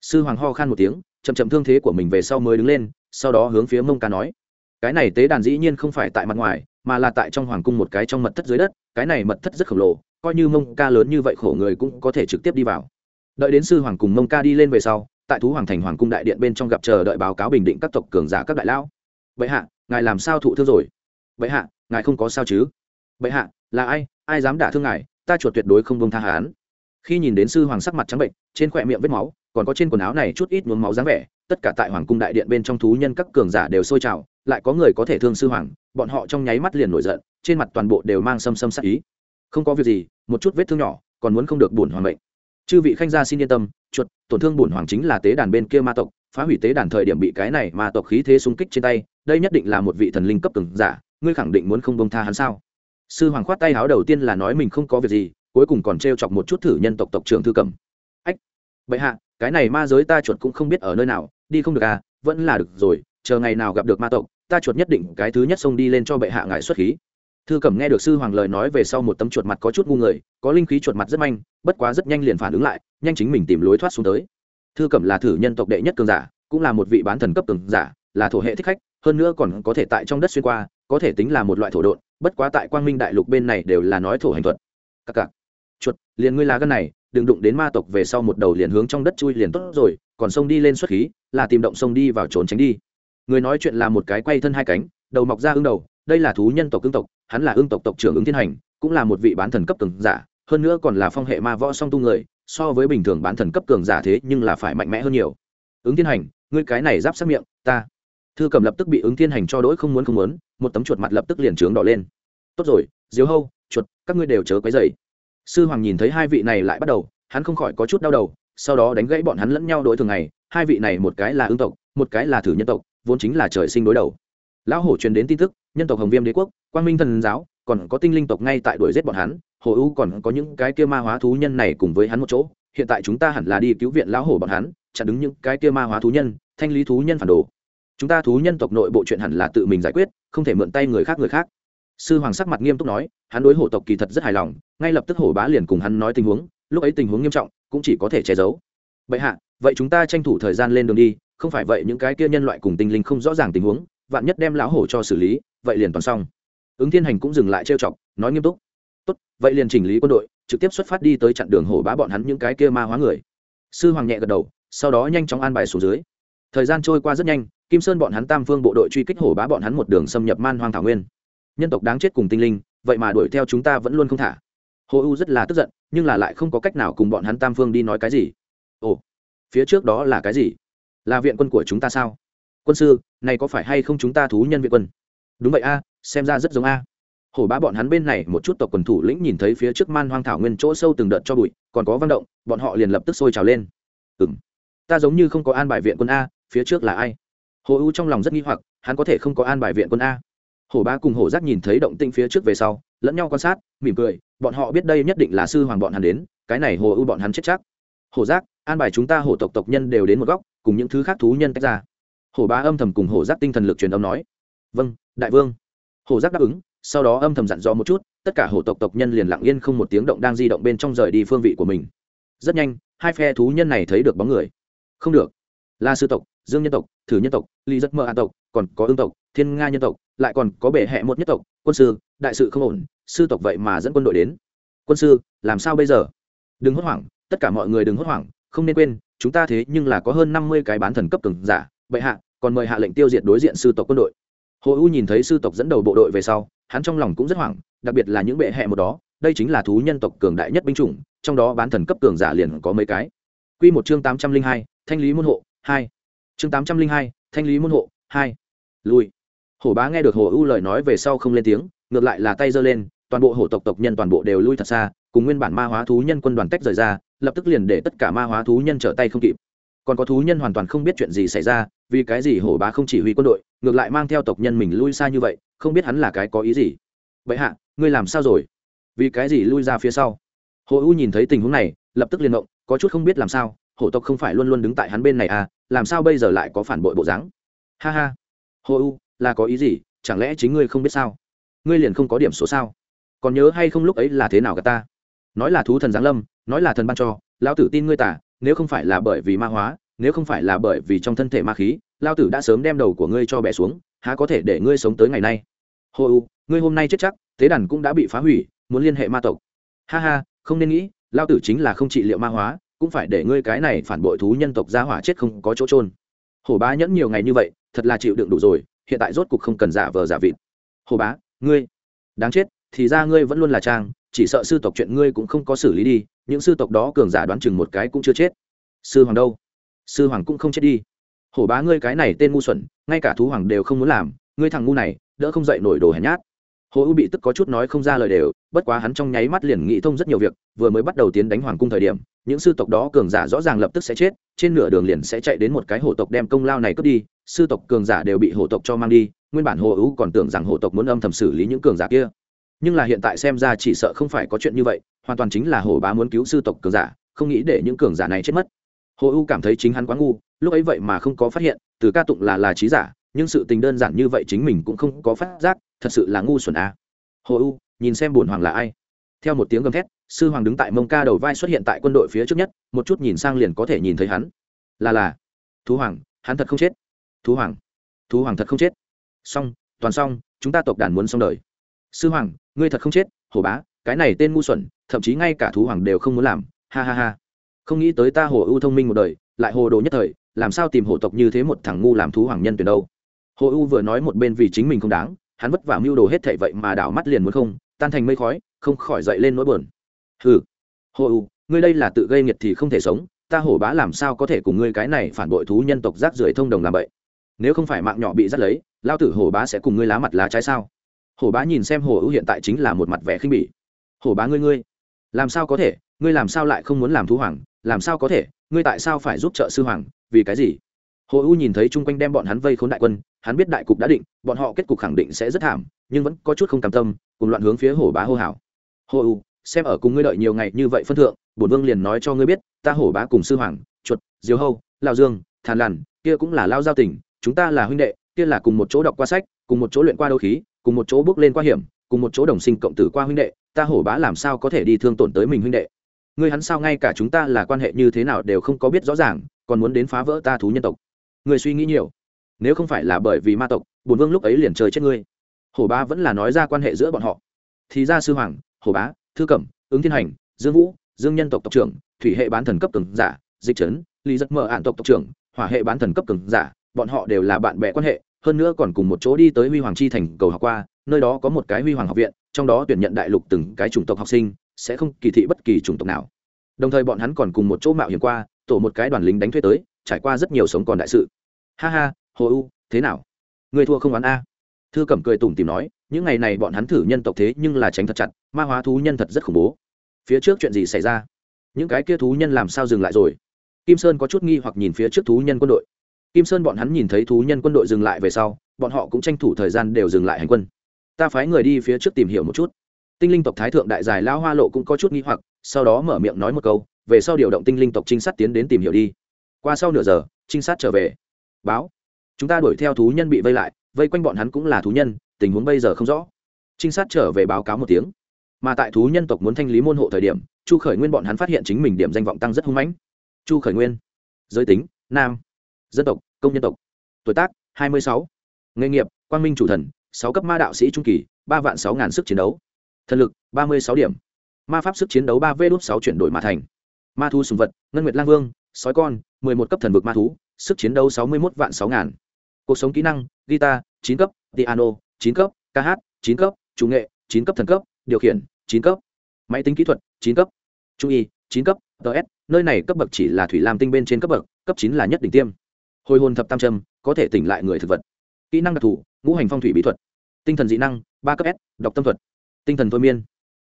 Sư hoàng ho khan một tiếng, chậm chậm thương thế của mình về sau mới đứng lên, sau đó hướng phía mông ca nói. Cái này tế đàn dĩ nhiên không phải tại mặt ngoài, mà là tại trong hoàng cung một cái trong mật thất dưới đất, cái này mật thất rất khổng lồ, coi như mông ca lớn như vậy khổ người cũng có thể trực tiếp đi vào. Đợi đến sư hoàng cùng mông ca đi lên về sau tại thú hoàng thành hoàng cung đại điện bên trong gặp chờ đợi báo cáo bình định các tộc cường giả các đại lão. Vậy hạ, ngài làm sao thụ thương rồi? Vậy hạ, ngài không có sao chứ? Vậy hạ, là ai? Ai dám đả thương ngài? Ta chuột tuyệt đối không bông tha hán khi nhìn đến sư hoàng sắc mặt trắng bệnh, trên khỏe miệng vết máu, còn có trên quần áo này chút ít nhuốm máu dáng vẻ, tất cả tại hoàng cung đại điện bên trong thú nhân các cường giả đều sôi trào, lại có người có thể thương sư hoàng, bọn họ trong nháy mắt liền nổi giận, trên mặt toàn bộ đều mang xâm xâm sắc ý. Không có việc gì, một chút vết thương nhỏ, còn muốn không được buồn hoàng mệnh chư vị khanh gia xin yên tâm, chuột, tổn thương bổn hoàng chính là tế đàn bên kia ma tộc, phá hủy tế đàn thời điểm bị cái này ma tộc khí thế xung kích trên tay, đây nhất định là một vị thần linh cấp cường giả, ngươi khẳng định muốn không bông tha hắn sao? Sư hoàng khoát tay háo đầu tiên là nói mình không có việc gì, cuối cùng còn t chọc một chút thử nhân tộc tộc trưởng thư cầm. Ách, bệ hạ, cái này ma giới ta chuột cũng không biết ở nơi nào, đi không được à vẫn là được rồi, chờ ngày nào gặp được ma tộc, ta chuột nhất định cái thứ nhất xông đi lên cho bệ hạ ngài xuất khí thư cẩm nghe được sư hoàng lời nói về sau một tấm chuột mặt có chút ngu người, có linh khí chuột mặt rất manh, bất quá rất nhanh liền phản ứng lại, nhanh chính mình tìm lối thoát xuống tới. Thư cẩm là thử nhân tộc đệ nhất cường giả, cũng là một vị bán thần cấp cường giả, là thổ hệ thích khách, hơn nữa còn có thể tại trong đất xuyên qua, có thể tính là một loại thổ độn, bất quá tại quang minh đại lục bên này đều là nói thổ hành thuật. Các cạc. Chuột, liền ngươi lá gân này, đừng đụng đến ma tộc về sau một đầu liền hướng trong đất chui liền tốt rồi, còn sông đi lên xuất khí, là tìm động sông đi vào trốn tránh đi. Người nói chuyện là một cái quay thân hai cánh, đầu mọc ra ưng đầu, đây là thú nhân tộc cương tộc hắn là ương tộc tộc trưởng ứng thiên hành, cũng là một vị bán thần cấp cường giả, hơn nữa còn là phong hệ ma võ song tu người, so với bình thường bán thần cấp cường giả thế nhưng là phải mạnh mẽ hơn nhiều. Ứng thiên hành, ngươi cái này giáp sát miệng, ta. Thư cầm lập tức bị ứng thiên hành cho đỗi không muốn không muốn, một tấm chuột mặt lập tức liền trướng đỏ lên. Tốt rồi diếu hâu, chuột, các ngươi đều chớ quấy dày sư hoàng nhìn thấy hai vị này lại bắt đầu, hắn không khỏi có chút đau đầu, sau đó đánh gãy bọn hắn lẫn nhau đối thường ngày. Hai vị này một cái là ương tộc, một cái là thử nhân tộc, vốn chính là trời sinh đối đầu lão hổ truyền đến tin tức, nhân tộc hồng viêm đế quốc, quang minh thần giáo, còn có tinh linh tộc ngay tại đuổi giết bọn hắn, hồ ưu còn có những cái kia ma hóa thú nhân này cùng với hắn một chỗ, hiện tại chúng ta hẳn là đi cứu viện lão hổ bọn hắn, chặn đứng những cái kia ma hóa thú nhân, thanh lý thú nhân phản đồ. Chúng ta thú nhân tộc nội bộ chuyện hẳn là tự mình giải quyết, không thể mượn tay người khác người khác. Sư hoàng sắc mặt nghiêm túc nói, hắn đối hổ tộc kỳ thật rất hài lòng, ngay lập tức hổ bá liền cùng hắn nói tình huống, lúc ấy tình huống nghiêm trọng, cũng chỉ có thể che giấu. Bệ hạ, vậy chúng ta tranh thủ thời gian lên đường đi, không phải vậy những cái kia nhân loại cùng tinh linh không rõ ràng tình huống vạn nhất đem lão hổ cho xử lý, vậy liền toàn xong. Ứng thiên hành cũng dừng lại trêu chọc, nói nghiêm túc. Tốt, vậy liền chỉnh lý quân đội, trực tiếp xuất phát đi tới chặn đường hổ bá bọn hắn những cái kia ma hóa người. Sư hoàng nhẹ gật đầu, sau đó nhanh chóng an bài xuống dưới. Thời gian trôi qua rất nhanh, kim sơn bọn hắn tam phương bộ đội truy kích hổ bá bọn hắn một đường xâm nhập man hoang thảo nguyên. Nhân tộc đáng chết cùng tinh linh, vậy mà đuổi theo chúng ta vẫn luôn không thả. Hồ u rất là tức giận, nhưng là lại không có cách nào cùng bọn hắn tam phương đi nói cái gì. Ồ, phía trước đó là cái gì? Là viện quân của chúng ta sao? Quân sư, này có phải hay không chúng ta thú nhân viện quân? Đúng vậy a, xem ra rất giống a. Hổ bá bọn hắn bên này một chút tộc quần thủ lĩnh nhìn thấy phía trước man hoang thảo nguyên chỗ sâu từng đợt cho bụi, còn có văn động, bọn họ liền lập tức sôi trào lên. Ừ m ta giống như không có an bài viện quân a, phía trước là ai? Hồ u trong lòng rất nghi hoặc, hắn có thể không có an bài viện quân a. Hổ bá cùng hổ giác nhìn thấy động tinh phía trước về sau, lẫn nhau quan sát, mỉm cười, bọn họ biết đây nhất định là sư hoàng bọn hắn đến, cái này hồ u bọn hắn chết chắc. Hổ giác, an bài chúng ta hổ tộc tộc nhân đều đến một góc, cùng những thứ khác thú nhân tách ra hổ bá âm thầm cùng hổ giác tinh thần lực truyền âm nói vâng đại vương. Hổ giác đáp ứng, sau đó âm thầm dặn dò một chút, tất cả hổ tộc tộc nhân liền lặng yên không một tiếng động đang di động bên trong rời đi phương vị của mình. Rất nhanh, hai phe thú nhân này thấy được bóng người. Không được. La sư tộc, dương nhân tộc, thử nhân tộc ly rất mơ an tộc, còn có ương tộc, thiên nga nhân tộc, lại còn có bể hẹ một nhất tộc, quân sư, đại sự không ổn, sư tộc vậy mà dẫn quân đội đến. Quân sư, làm sao bây giờ? Đừng hốt hoảng, tất cả mọi người đừng hốt hoảng, không nên quên, chúng ta thế nhưng là có hơn năm mươi cái bán thần cấp cường giả bệ hạ, còn mời hạ lệnh tiêu diệt đối diện sư tộc quân đội. Hồ u nhìn thấy sư tộc dẫn đầu bộ đội về sau, hắn trong lòng cũng rất hoảng, đặc biệt là những bệ hẹ một đó, đây chính là thú nhân tộc cường đại nhất binh chủng, trong đó bán thần cấp cường giả liền có mấy cái. Quy một chương tám trăm linh hai, thanh lý môn hộ, hai. Chương tám trăm linh hai, thanh lý môn hộ, hai. Lui. Hổ bá nghe được hồ u lời nói về sau không lên tiếng, ngược lại là tay giơ lên, toàn bộ hổ tộc tộc nhân toàn bộ đều lui thật xa, cùng nguyên bản ma hóa thú nhân quân đoàn tách rời ra, lập tức liền để tất cả ma hóa thú nhân trở tay không kịp còn có thú nhân hoàn toàn không biết chuyện gì xảy ra, vì cái gì hổ bá không chỉ huy quân đội, ngược lại mang theo tộc nhân mình lui xa như vậy, không biết hắn là cái có ý gì. Vậy hạ, ngươi làm sao rồi? Vì cái gì lui ra phía sau? Hồ u nhìn thấy tình huống này, lập tức liền động, có chút không biết làm sao, hổ tộc không phải luôn luôn đứng tại hắn bên này à làm sao bây giờ lại có phản bội bộ dáng? Ha ha. Hồ u, là có ý gì, chẳng lẽ chính ngươi không biết sao? Ngươi liền không có điểm số sao? Còn nhớ hay không lúc ấy là thế nào cả ta? Nói là thú thần giáng lâm, nói là thần ban cho, lão tử tin ngươi tả nếu không phải là bởi vì ma hóa, nếu không phải là bởi vì trong thân thể ma khí, lao tử đã sớm đem đầu của ngươi cho bẻ xuống, há có thể để ngươi sống tới ngày nay? Hồ u, ngươi hôm nay chết chắc, tế đàn cũng đã bị phá hủy, muốn liên hệ ma tộc. Ha ha, không nên nghĩ, lao tử chính là không trị liệu ma hóa, cũng phải để ngươi cái này phản bội thú nhân tộc gia hỏa chết không có chỗ trôn hổ bá nhẫn nhiều ngày như vậy, thật là chịu đựng đủ rồi, hiện tại rốt cục không cần giả vờ giả vịt. Hổ bá, ngươi, đáng chết, thì ra ngươi vẫn luôn là trang chỉ sợ sư tộc chuyện ngươi cũng không có xử lý đi, những sư tộc đó cường giả đoán chừng một cái cũng chưa chết. Sư hoàng đâu? Sư hoàng cũng không chết đi. Hổ bá ngươi cái này tên ngu xuẩn, ngay cả thú hoàng đều không muốn làm, ngươi thằng ngu này, đỡ không dậy nổi đồ hèn nhát. Hồ u bị tức có chút nói không ra lời đều, bất quá hắn trong nháy mắt liền nghĩ thông rất nhiều việc, vừa mới bắt đầu tiến đánh hoàng cung thời điểm, những sư tộc đó cường giả rõ ràng lập tức sẽ chết, trên nửa đường liền sẽ chạy đến một cái hổ tộc đem công lao này cướp đi, sư tộc cường giả đều bị hổ tộc cho mang đi, nguyên bản hồ ưu còn tưởng rằng hổ tộc muốn âm thầm xử lý những cường giả kia nhưng là hiện tại xem ra chỉ sợ không phải có chuyện như vậy, hoàn toàn chính là hồ bá muốn cứu sư tộc cường giả, không nghĩ để những cường giả này chết mất. Hồ u cảm thấy chính hắn quá ngu, lúc ấy vậy mà không có phát hiện, từ ca tụng là là trí giả, nhưng sự tình đơn giản như vậy chính mình cũng không có phát giác, thật sự là ngu xuẩn à. hồ u, nhìn xem bổn hoàng là ai. Theo một tiếng gầm thét, sư hoàng đứng tại mông ca đầu vai xuất hiện tại quân đội phía trước nhất, một chút nhìn sang liền có thể nhìn thấy hắn. Là là. Thú hoàng, hắn thật không chết. Thú hoàng. Thú hoàng thật không chết. Xong, toàn xong, chúng ta tộc đàn muốn xong đời sư hoàng, ngươi thật không chết, hổ bá, cái này tên ngu xuẩn, thậm chí ngay cả thú hoàng đều không muốn làm, ha ha ha. Không nghĩ tới ta hồ ưu thông minh một đời, lại hồ đồ nhất thời, làm sao tìm hổ tộc như thế một thằng ngu làm thú hoàng nhân tuyển đâu? Hồ ưu vừa nói một bên vì chính mình không đáng, hắn vất vả mưu đồ hết thệ vậy mà đảo mắt liền muốn không, tan thành mây khói, không khỏi dậy lên nỗi buồn. Hừ hồ ưu, ngươi đây là tự gây nghiệt thì không thể sống, ta hổ bá làm sao có thể cùng ngươi cái này phản bội thú nhân tộc rác rưởi thông đồng làm vậy? Nếu không phải mạng nhỏ bị dắt lấy, lao tử hổ bá sẽ cùng ngươi lá mặt lá trái sao? Hổ bá nhìn xem hồ ưu hiện tại chính là một mặt vẻ khinh bỉ. Hổ bá ngươi ngươi, làm sao có thể? Ngươi làm sao lại không muốn làm thú hoàng? Làm sao có thể? Ngươi tại sao phải giúp trợ sư hoàng? Vì cái gì? Hồ ưu nhìn thấy chung quanh đem bọn hắn vây khốn đại quân, hắn biết đại cục đã định, bọn họ kết cục khẳng định sẽ rất thảm, nhưng vẫn có chút không cam tâm, cùng loạn hướng phía hổ bá hô hào. Hồ ưu, xem ở cùng ngươi đợi nhiều ngày như vậy phân thượng, bổn vương liền nói cho ngươi biết, ta hổ bá cùng sư hoàng, chuột diều hâu lao dương, thàn lằn, kia cũng là lao giao tình chúng ta là huynh đệ, kia là cùng một chỗ đọc qua sách, cùng một chỗ luyện qua đấu khí cùng một chỗ bước lên qua hiểm, cùng một chỗ đồng sinh cộng tử qua huynh đệ, ta hổ bá làm sao có thể đi thương tổn tới mình huynh đệ? Ngươi hắn sao ngay cả chúng ta là quan hệ như thế nào đều không có biết rõ ràng, còn muốn đến phá vỡ ta thú nhân tộc. Người suy nghĩ nhiều. Nếu không phải là bởi vì ma tộc bùn vương lúc ấy liền trời chết ngươi. Hổ bá vẫn là nói ra quan hệ giữa bọn họ. Thì ra sư hoàng, hổ bá, thư cẩm, ứng thiên hành, dương vũ, dương nhân tộc tộc trưởng, thủy hệ bán thần cấp cường giả, dịch trấn, lý giật mở ạn tộc tộc trưởng, hỏa hệ bán thần cấp cường giả, bọn họ đều là bạn bè quan hệ hơn nữa còn cùng một chỗ đi tới huy hoàng chi thành cầu học qua, nơi đó có một cái huy hoàng học viện, trong đó tuyển nhận đại lục từng cái chủng tộc học sinh, sẽ không kỳ thị bất kỳ chủng tộc nào. Đồng thời bọn hắn còn cùng một chỗ mạo hiểm qua, tổ một cái đoàn lính đánh thuê tới, trải qua rất nhiều sống còn đại sự. Ha ha, hồ u, thế nào? Người thua không oán a. Thư cẩm cười tủm tìm nói, những ngày này bọn hắn thử nhân tộc thế nhưng là tránh thật chặt, ma hóa thú nhân thật rất khủng bố. Phía trước chuyện gì xảy ra? Những cái kia thú nhân làm sao dừng lại rồi? Kim sơn có chút nghi hoặc nhìn phía trước thú nhân quân đội kim sơn bọn hắn nhìn thấy thú nhân quân đội dừng lại về sau, bọn họ cũng tranh thủ thời gian đều dừng lại hành quân. Ta phái người đi phía trước tìm hiểu một chút. Tinh linh tộc thái thượng đại giải lao hoa lộ cũng có chút nghi hoặc, sau đó mở miệng nói một câu, về sau điều động tinh linh tộc trinh sát tiến đến tìm hiểu đi. Qua sau nửa giờ, trinh sát trở về. Báo. Chúng ta đuổi theo thú nhân bị vây lại, vây quanh bọn hắn cũng là thú nhân, tình huống bây giờ không rõ. Trinh sát trở về báo cáo một tiếng. Mà tại thú nhân tộc muốn thanh lý môn hộ thời điểm, chu khởi nguyên bọn hắn phát hiện chính mình điểm danh vọng tăng rất hung mãnh. Chu khởi nguyên. Giới tính, nam dân tộc, công nhân tộc. Tuổi tác, hai mươi sáu. Nghề nghiệp, quang minh chủ thần, sáu cấp ma đạo sĩ trung kỳ, ba vạn sáu ngàn sức chiến đấu. Thần lực, ba mươi sáu điểm. Ma pháp sức chiến đấu ba v đốt sáu chuyển đổi mà thành. Ma thu sùng vật, ngân nguyệt lang vương, sói con, mười một cấp thần vực ma thú, sức chiến đấu sáu mươi một vạn sáu ngàn. Cuộc sống kỹ năng, guitar, chín cấp, piano, chín cấp, ca hát, chín cấp, chủ nghệ, chín cấp thần cấp, điều khiển, chín cấp. Máy tính kỹ thuật, chín cấp. Trung y, chín cấp ts nơi này cấp bậc chỉ là thủy lam tinh bên trên cấp bậc, cấp chín là nhất đỉnh tiêm hồi hồn thập tam trâm, có thể tỉnh lại người thực vật. Kỹ năng đặc thù, ngũ hành phong thủy bí thuật. Tinh thần dị năng, ba cấp s, đọc tâm thuật. Tinh thần thôi miên.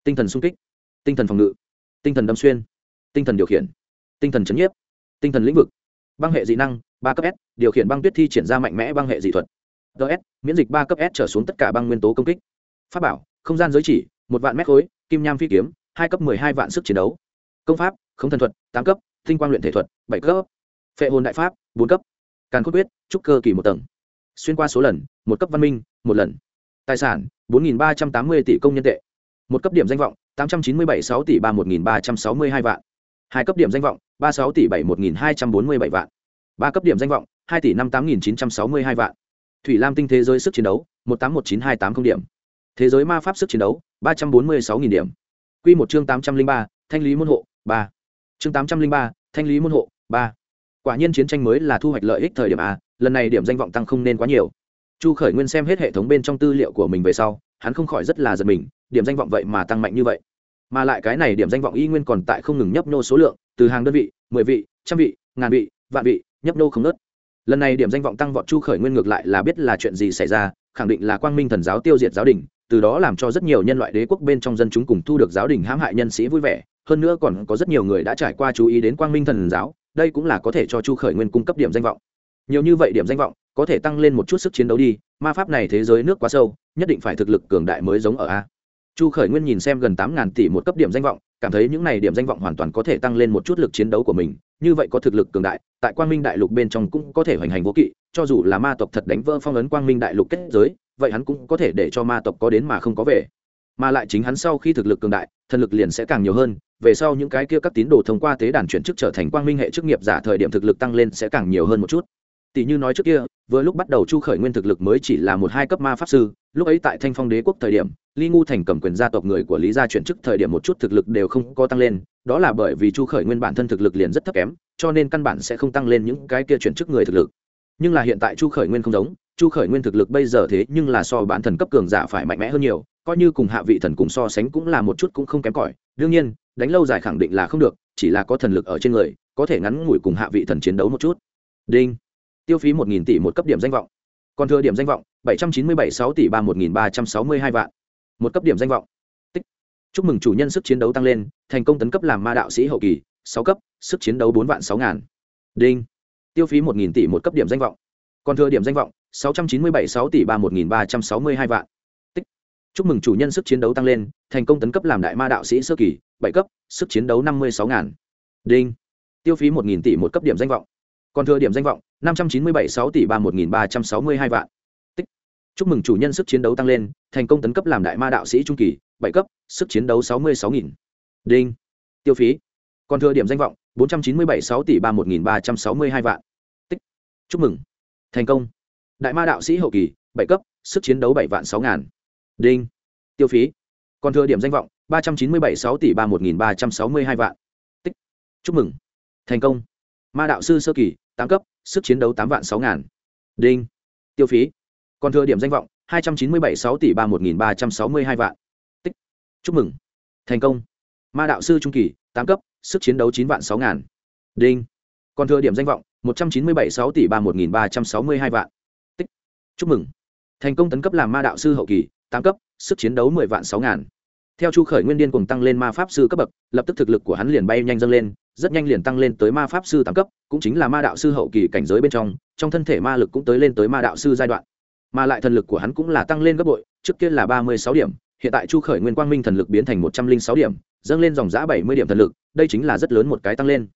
Tinh thần sung kích. Tinh thần phòng ngự. Tinh thần đâm xuyên. Tinh thần điều khiển. Tinh thần chấn nhiếp. Tinh thần lĩnh vực. Băng hệ dị năng, ba cấp s, điều khiển băng tuyết thi triển ra mạnh mẽ băng hệ dị thuật. Ts miễn dịch ba cấp s trở xuống tất cả băng nguyên tố công kích. Pháp bảo, không gian giới chỉ, một vạn mét khối, kim nham phi kiếm, hai cấp mười hai vạn sức chiến đấu. Công pháp không thần thuật, tám cấp, tinh quang luyện thể thuật, bảy cấp. Phệ hồn đại pháp, bốn cấp càn cốt quyết, trúc cơ kỳ một tầng. Xuyên qua số lần, một cấp văn minh, một lần. Tài sản, bốn ba trăm tám mươi tỷ công nhân tệ. Một cấp điểm danh vọng, tám trăm chín mươi bảy sáu tỷ ba một ba trăm sáu mươi hai vạn. Hai cấp điểm danh vọng, ba sáu tỷ bảy một hai trăm bốn mươi bảy vạn. Ba cấp điểm danh vọng, hai tỷ năm tám nghìn chín trăm sáu mươi hai vạn. Thủy lam tinh thế giới sức chiến đấu, một tám một chín hai tám không điểm. Thế giới ma pháp sức chiến đấu, ba trăm bốn mươi sáu nghìn điểm. Q một chương tám trăm linh ba, thanh lý môn hộ, ba. Chương tám trăm linh ba, thanh lý môn hộ, ba quả nhiên chiến tranh mới là thu hoạch lợi ích thời điểm a, lần này điểm danh vọng tăng không nên quá nhiều. Chu khởi nguyên xem hết hệ thống bên trong tư liệu của mình về sau, hắn không khỏi rất là giật mình, điểm danh vọng vậy mà tăng mạnh như vậy. Mà lại cái này điểm danh vọng y nguyên còn tại không ngừng nhấp nô số lượng, từ hàng đơn vị, mười vị, trăm vị, ngàn vị, vạn vị, nhấp nô không nớt lần này điểm danh vọng tăng vọt chu khởi nguyên ngược lại là biết là chuyện gì xảy ra, khẳng định là quang minh thần giáo tiêu diệt giáo đình, từ đó làm cho rất nhiều nhân loại đế quốc bên trong dân chúng cùng thu được giáo đình hãm hại nhân sĩ vui vẻ, hơn nữa còn có rất nhiều người đã trải qua chú ý đến quang minh thần giáo đây cũng là có thể cho chu khởi nguyên cung cấp điểm danh vọng. Nhiều như vậy điểm danh vọng, có thể tăng lên một chút sức chiến đấu đi, ma pháp này thế giới nước quá sâu, nhất định phải thực lực cường đại mới giống ở a. Chu khởi nguyên nhìn xem gần tám ngàn tỷ một cấp điểm danh vọng, cảm thấy những này điểm danh vọng hoàn toàn có thể tăng lên một chút lực chiến đấu của mình, như vậy có thực lực cường đại, tại quang minh đại lục bên trong cũng có thể hoành hành vô kỵ, cho dù là ma tộc thật đánh vỡ phong ấn quang minh đại lục kết giới, vậy hắn cũng có thể để cho ma tộc có đến mà không có về mà lại chính hắn sau khi thực lực cường đại, thần lực liền sẽ càng nhiều hơn, về sau những cái kia các tín đồ thông qua tế đàn chuyển chức trở thành quang minh hệ chức nghiệp giả thời điểm thực lực tăng lên sẽ càng nhiều hơn một chút. Tỷ như nói trước kia, vừa lúc bắt đầu chu khởi nguyên thực lực mới chỉ là một hai cấp ma pháp sư, lúc ấy tại thanh phong đế quốc thời điểm, ly ngu thành cầm quyền gia tộc người của lý gia chuyển chức thời điểm một chút thực lực đều không có tăng lên, đó là bởi vì chu khởi nguyên bản thân thực lực liền rất thấp kém, cho nên căn bản sẽ không tăng lên những cái kia chuyển chức người thực lực. Nhưng là hiện tại chu khởi nguyên không giống, chu khởi nguyên thực lực bây giờ thế nhưng là so bản thần cấp cường giả phải mạnh mẽ hơn nhiều coi như cùng hạ vị thần cùng so sánh cũng là một chút cũng không kém cỏi. Đương nhiên, đánh lâu dài khẳng định là không được, chỉ là có thần lực ở trên người, có thể ngắn ngủi cùng hạ vị thần chiến đấu một chút. Đinh. Tiêu phí một nghìn tỷ một cấp điểm danh vọng. Còn thừa điểm danh vọng, bảy trăm chín mươi bảy, sáu tỷ ba một nghìn ba trăm sáu mươi hai vạn. Một cấp điểm danh vọng. Tích. Chúc mừng chủ nhân sức chiến đấu tăng lên, thành công tấn cấp làm ma đạo sĩ hậu kỳ, sáu cấp, sức chiến đấu bốn vạn sáu ngàn. Đinh. Tiêu phí một nghìn tỷ một cấp điểm danh vọng. Còn thừa điểm danh vọng, sáu trăm chín mươi bảy, sáu tỷ ba một nghìn ba trăm sáu mươi hai vạn chúc mừng chủ nhân sức chiến đấu tăng lên, thành công tấn cấp làm đại ma đạo sĩ sơ kỳ, bảy cấp, sức chiến đấu năm mươi sáu ngàn. Đinh. Tiêu phí một nghìn tỷ một cấp điểm danh vọng. Còn thừa điểm danh vọng, năm trăm chín mươi bảy sáu tỷ ba một nghìn ba trăm sáu mươi hai vạn. Tích. Chúc mừng chủ nhân sức chiến đấu tăng lên, thành công tấn cấp làm đại ma đạo sĩ trung kỳ, bảy cấp, sức chiến đấu sáu mươi sáu nghìn. Đinh. Tiêu phí. Còn thừa điểm danh vọng, bốn trăm chín mươi bảy sáu tỷ ba một nghìn ba trăm sáu mươi hai vạn. Tích. Chúc mừng. Thành công. Đại ma đạo sĩ hậu kỳ, bảy cấp, sức chiến đấu bảy vạn sáu ngàn đinh. Tiêu phí. Còn thừa điểm danh vọng, ba trăm chín mươi bảy sáu tỷ ba một nghìn ba trăm sáu mươi hai vạn. Tích. Chúc mừng. Thành công. Ma đạo sư sơ kỳ, tám cấp, sức chiến đấu tám vạn sáu ngàn. Đinh. Tiêu phí. Còn thừa điểm danh vọng, hai trăm chín mươi bảy sáu tỷ ba một nghìn ba trăm sáu mươi hai vạn. Tích. Chúc mừng. Thành công. Ma đạo sư trung kỳ, tám cấp, sức chiến đấu chín vạn sáu ngàn. Đinh. Còn thừa điểm danh vọng, một trăm chín mươi bảy sáu tỷ ba một nghìn ba trăm sáu mươi hai vạn. Tích. Chúc mừng. Thành công tấn cấp làm ma đạo sư hậu kỳ tám cấp, sức chiến đấu mười vạn sáu ngàn. Theo chu khởi nguyên điên cùng tăng lên ma pháp sư cấp bậc, lập tức thực lực của hắn liền bay nhanh dâng lên, rất nhanh liền tăng lên tới ma pháp sư tám cấp, cũng chính là ma đạo sư hậu kỳ cảnh giới bên trong trong thân thể ma lực cũng tới lên tới ma đạo sư giai đoạn. Mà lại thần lực của hắn cũng là tăng lên gấp bội, trước kia là ba mươi sáu điểm, hiện tại chu khởi nguyên quang minh thần lực biến thành một trăm linh sáu điểm, dâng lên dòng giã bảy mươi điểm thần lực, đây chính là rất lớn một cái tăng lên.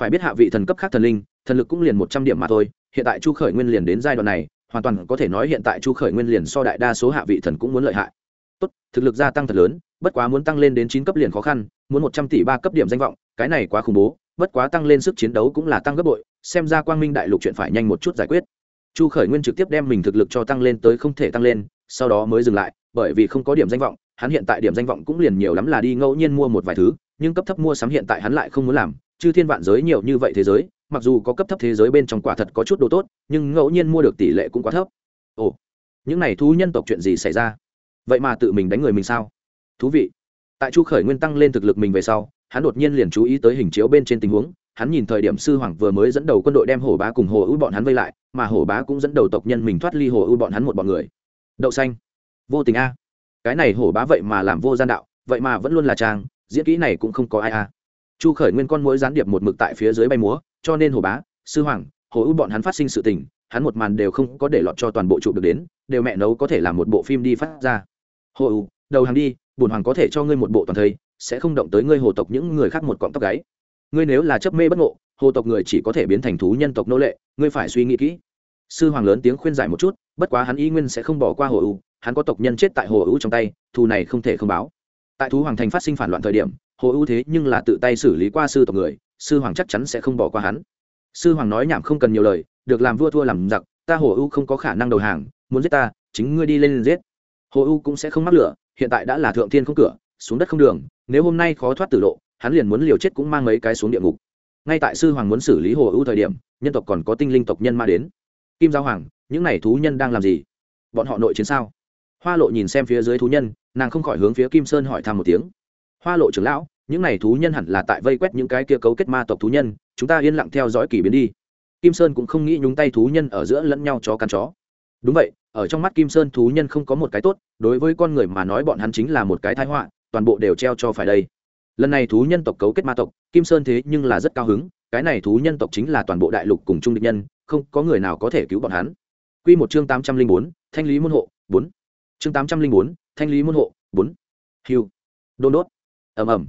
Phải biết hạ vị thần cấp khác thần linh, thần lực cũng liền một trăm điểm mà thôi, hiện tại chu khởi nguyên liền đến giai đoạn này hoàn toàn có thể nói hiện tại chu khởi nguyên liền so đại đa số hạ vị thần cũng muốn lợi hại. Tốt, thực lực gia tăng thật lớn, bất quá muốn tăng lên đến chín cấp liền khó khăn, muốn một trăm tỷ ba cấp điểm danh vọng, cái này quá khủng bố, bất quá tăng lên sức chiến đấu cũng là tăng gấp bội, xem ra quang minh đại lục chuyện phải nhanh một chút giải quyết. Chu khởi nguyên trực tiếp đem mình thực lực cho tăng lên tới không thể tăng lên, sau đó mới dừng lại, bởi vì không có điểm danh vọng, hắn hiện tại điểm danh vọng cũng liền nhiều lắm là đi ngẫu nhiên mua một vài thứ, nhưng cấp thấp mua sắm hiện tại hắn lại không muốn làm, chư thiên vạn giới nhiều như vậy thế giới mặc dù có cấp thấp thế giới bên trong quả thật có chút đồ tốt, nhưng ngẫu nhiên mua được tỷ lệ cũng quá thấp. Ồ, những này thú nhân tộc chuyện gì xảy ra? Vậy mà tự mình đánh người mình sao? Thú vị. Tại chu khởi nguyên tăng lên thực lực mình về sau, hắn đột nhiên liền chú ý tới hình chiếu bên trên tình huống. Hắn nhìn thời điểm sư hoàng vừa mới dẫn đầu quân đội đem hổ bá cùng hồ ưu bọn hắn vây lại, mà hổ bá cũng dẫn đầu tộc nhân mình thoát ly hồ ưu bọn hắn một bọn người. Đậu xanh. Vô tình a. Cái này hổ bá vậy mà làm vô gian đạo, vậy mà vẫn luôn là trang diễn kỹ này cũng không có ai a. Chu khởi nguyên con mỗi gián điệp một mực tại phía dưới bay múa cho nên hồ bá, sư hoàng, hồ ưu bọn hắn phát sinh sự tình, hắn một màn đều không có để lọt cho toàn bộ chụp được đến, đều mẹ nấu có thể làm một bộ phim đi phát ra. Hồ ưu, đầu hàng đi, bùn hoàng có thể cho ngươi một bộ toàn thây, sẽ không động tới ngươi hồ tộc những người khác một cọng tóc gáy. Ngươi nếu là chấp mê bất ngộ, hồ tộc người chỉ có thể biến thành thú nhân tộc nô lệ, ngươi phải suy nghĩ kỹ. Sư hoàng lớn tiếng khuyên giải một chút, bất quá hắn y nguyên sẽ không bỏ qua hồ ưu, hắn có tộc nhân chết tại hồ ưu trong tay, thù này không thể không báo. Tại thú hoàng thành phát sinh phản loạn thời điểm, hồ ưu thế nhưng là tự tay xử lý qua sư tộc người sư hoàng chắc chắn sẽ không bỏ qua hắn. Sư hoàng nói nhảm không cần nhiều lời, được làm vua thua làm giặc, ta hồ ưu không có khả năng đầu hàng, muốn giết ta, chính ngươi đi lên giết. Hồ ưu cũng sẽ không mắc lửa, hiện tại đã là thượng thiên không cửa, xuống đất không đường, nếu hôm nay khó thoát tử lộ, hắn liền muốn liều chết cũng mang mấy cái xuống địa ngục. Ngay tại sư hoàng muốn xử lý hồ ưu thời điểm, nhân tộc còn có tinh linh tộc nhân ma đến. Kim giao hoàng, những n à y thú nhân đang làm gì? Bọn họ nội chiến sao? Hoa lộ nhìn xem phía dưới thú nhân, nàng không khỏi hướng phía kim sơn hỏi thăm một tiếng. Hoa lộ trưởng lão những này thú nhân hẳn là tại vây quét những cái kia cấu kết ma tộc thú nhân, chúng ta yên lặng theo dõi kỳ biến đi. Kim sơn cũng không nghĩ nhúng tay thú nhân ở giữa lẫn nhau chó cắn chó. Đúng vậy, ở trong mắt kim sơn thú nhân không có một cái tốt, đối với con người mà nói bọn hắn chính là một cái thái họa, toàn bộ đều treo cho phải đây. Lần này thú nhân tộc cấu kết ma tộc, kim sơn thế nhưng là rất cao hứng, cái này thú nhân tộc chính là toàn bộ đại lục cùng trung địch nhân, không có người nào có thể cứu bọn hắn. Q một chương tám trăm linh bốn, thanh lý môn hộ, bốn. Chương tám trăm linh bốn, thanh lý môn hộ, bốn. Hiu đôn đốt. Ầm ầm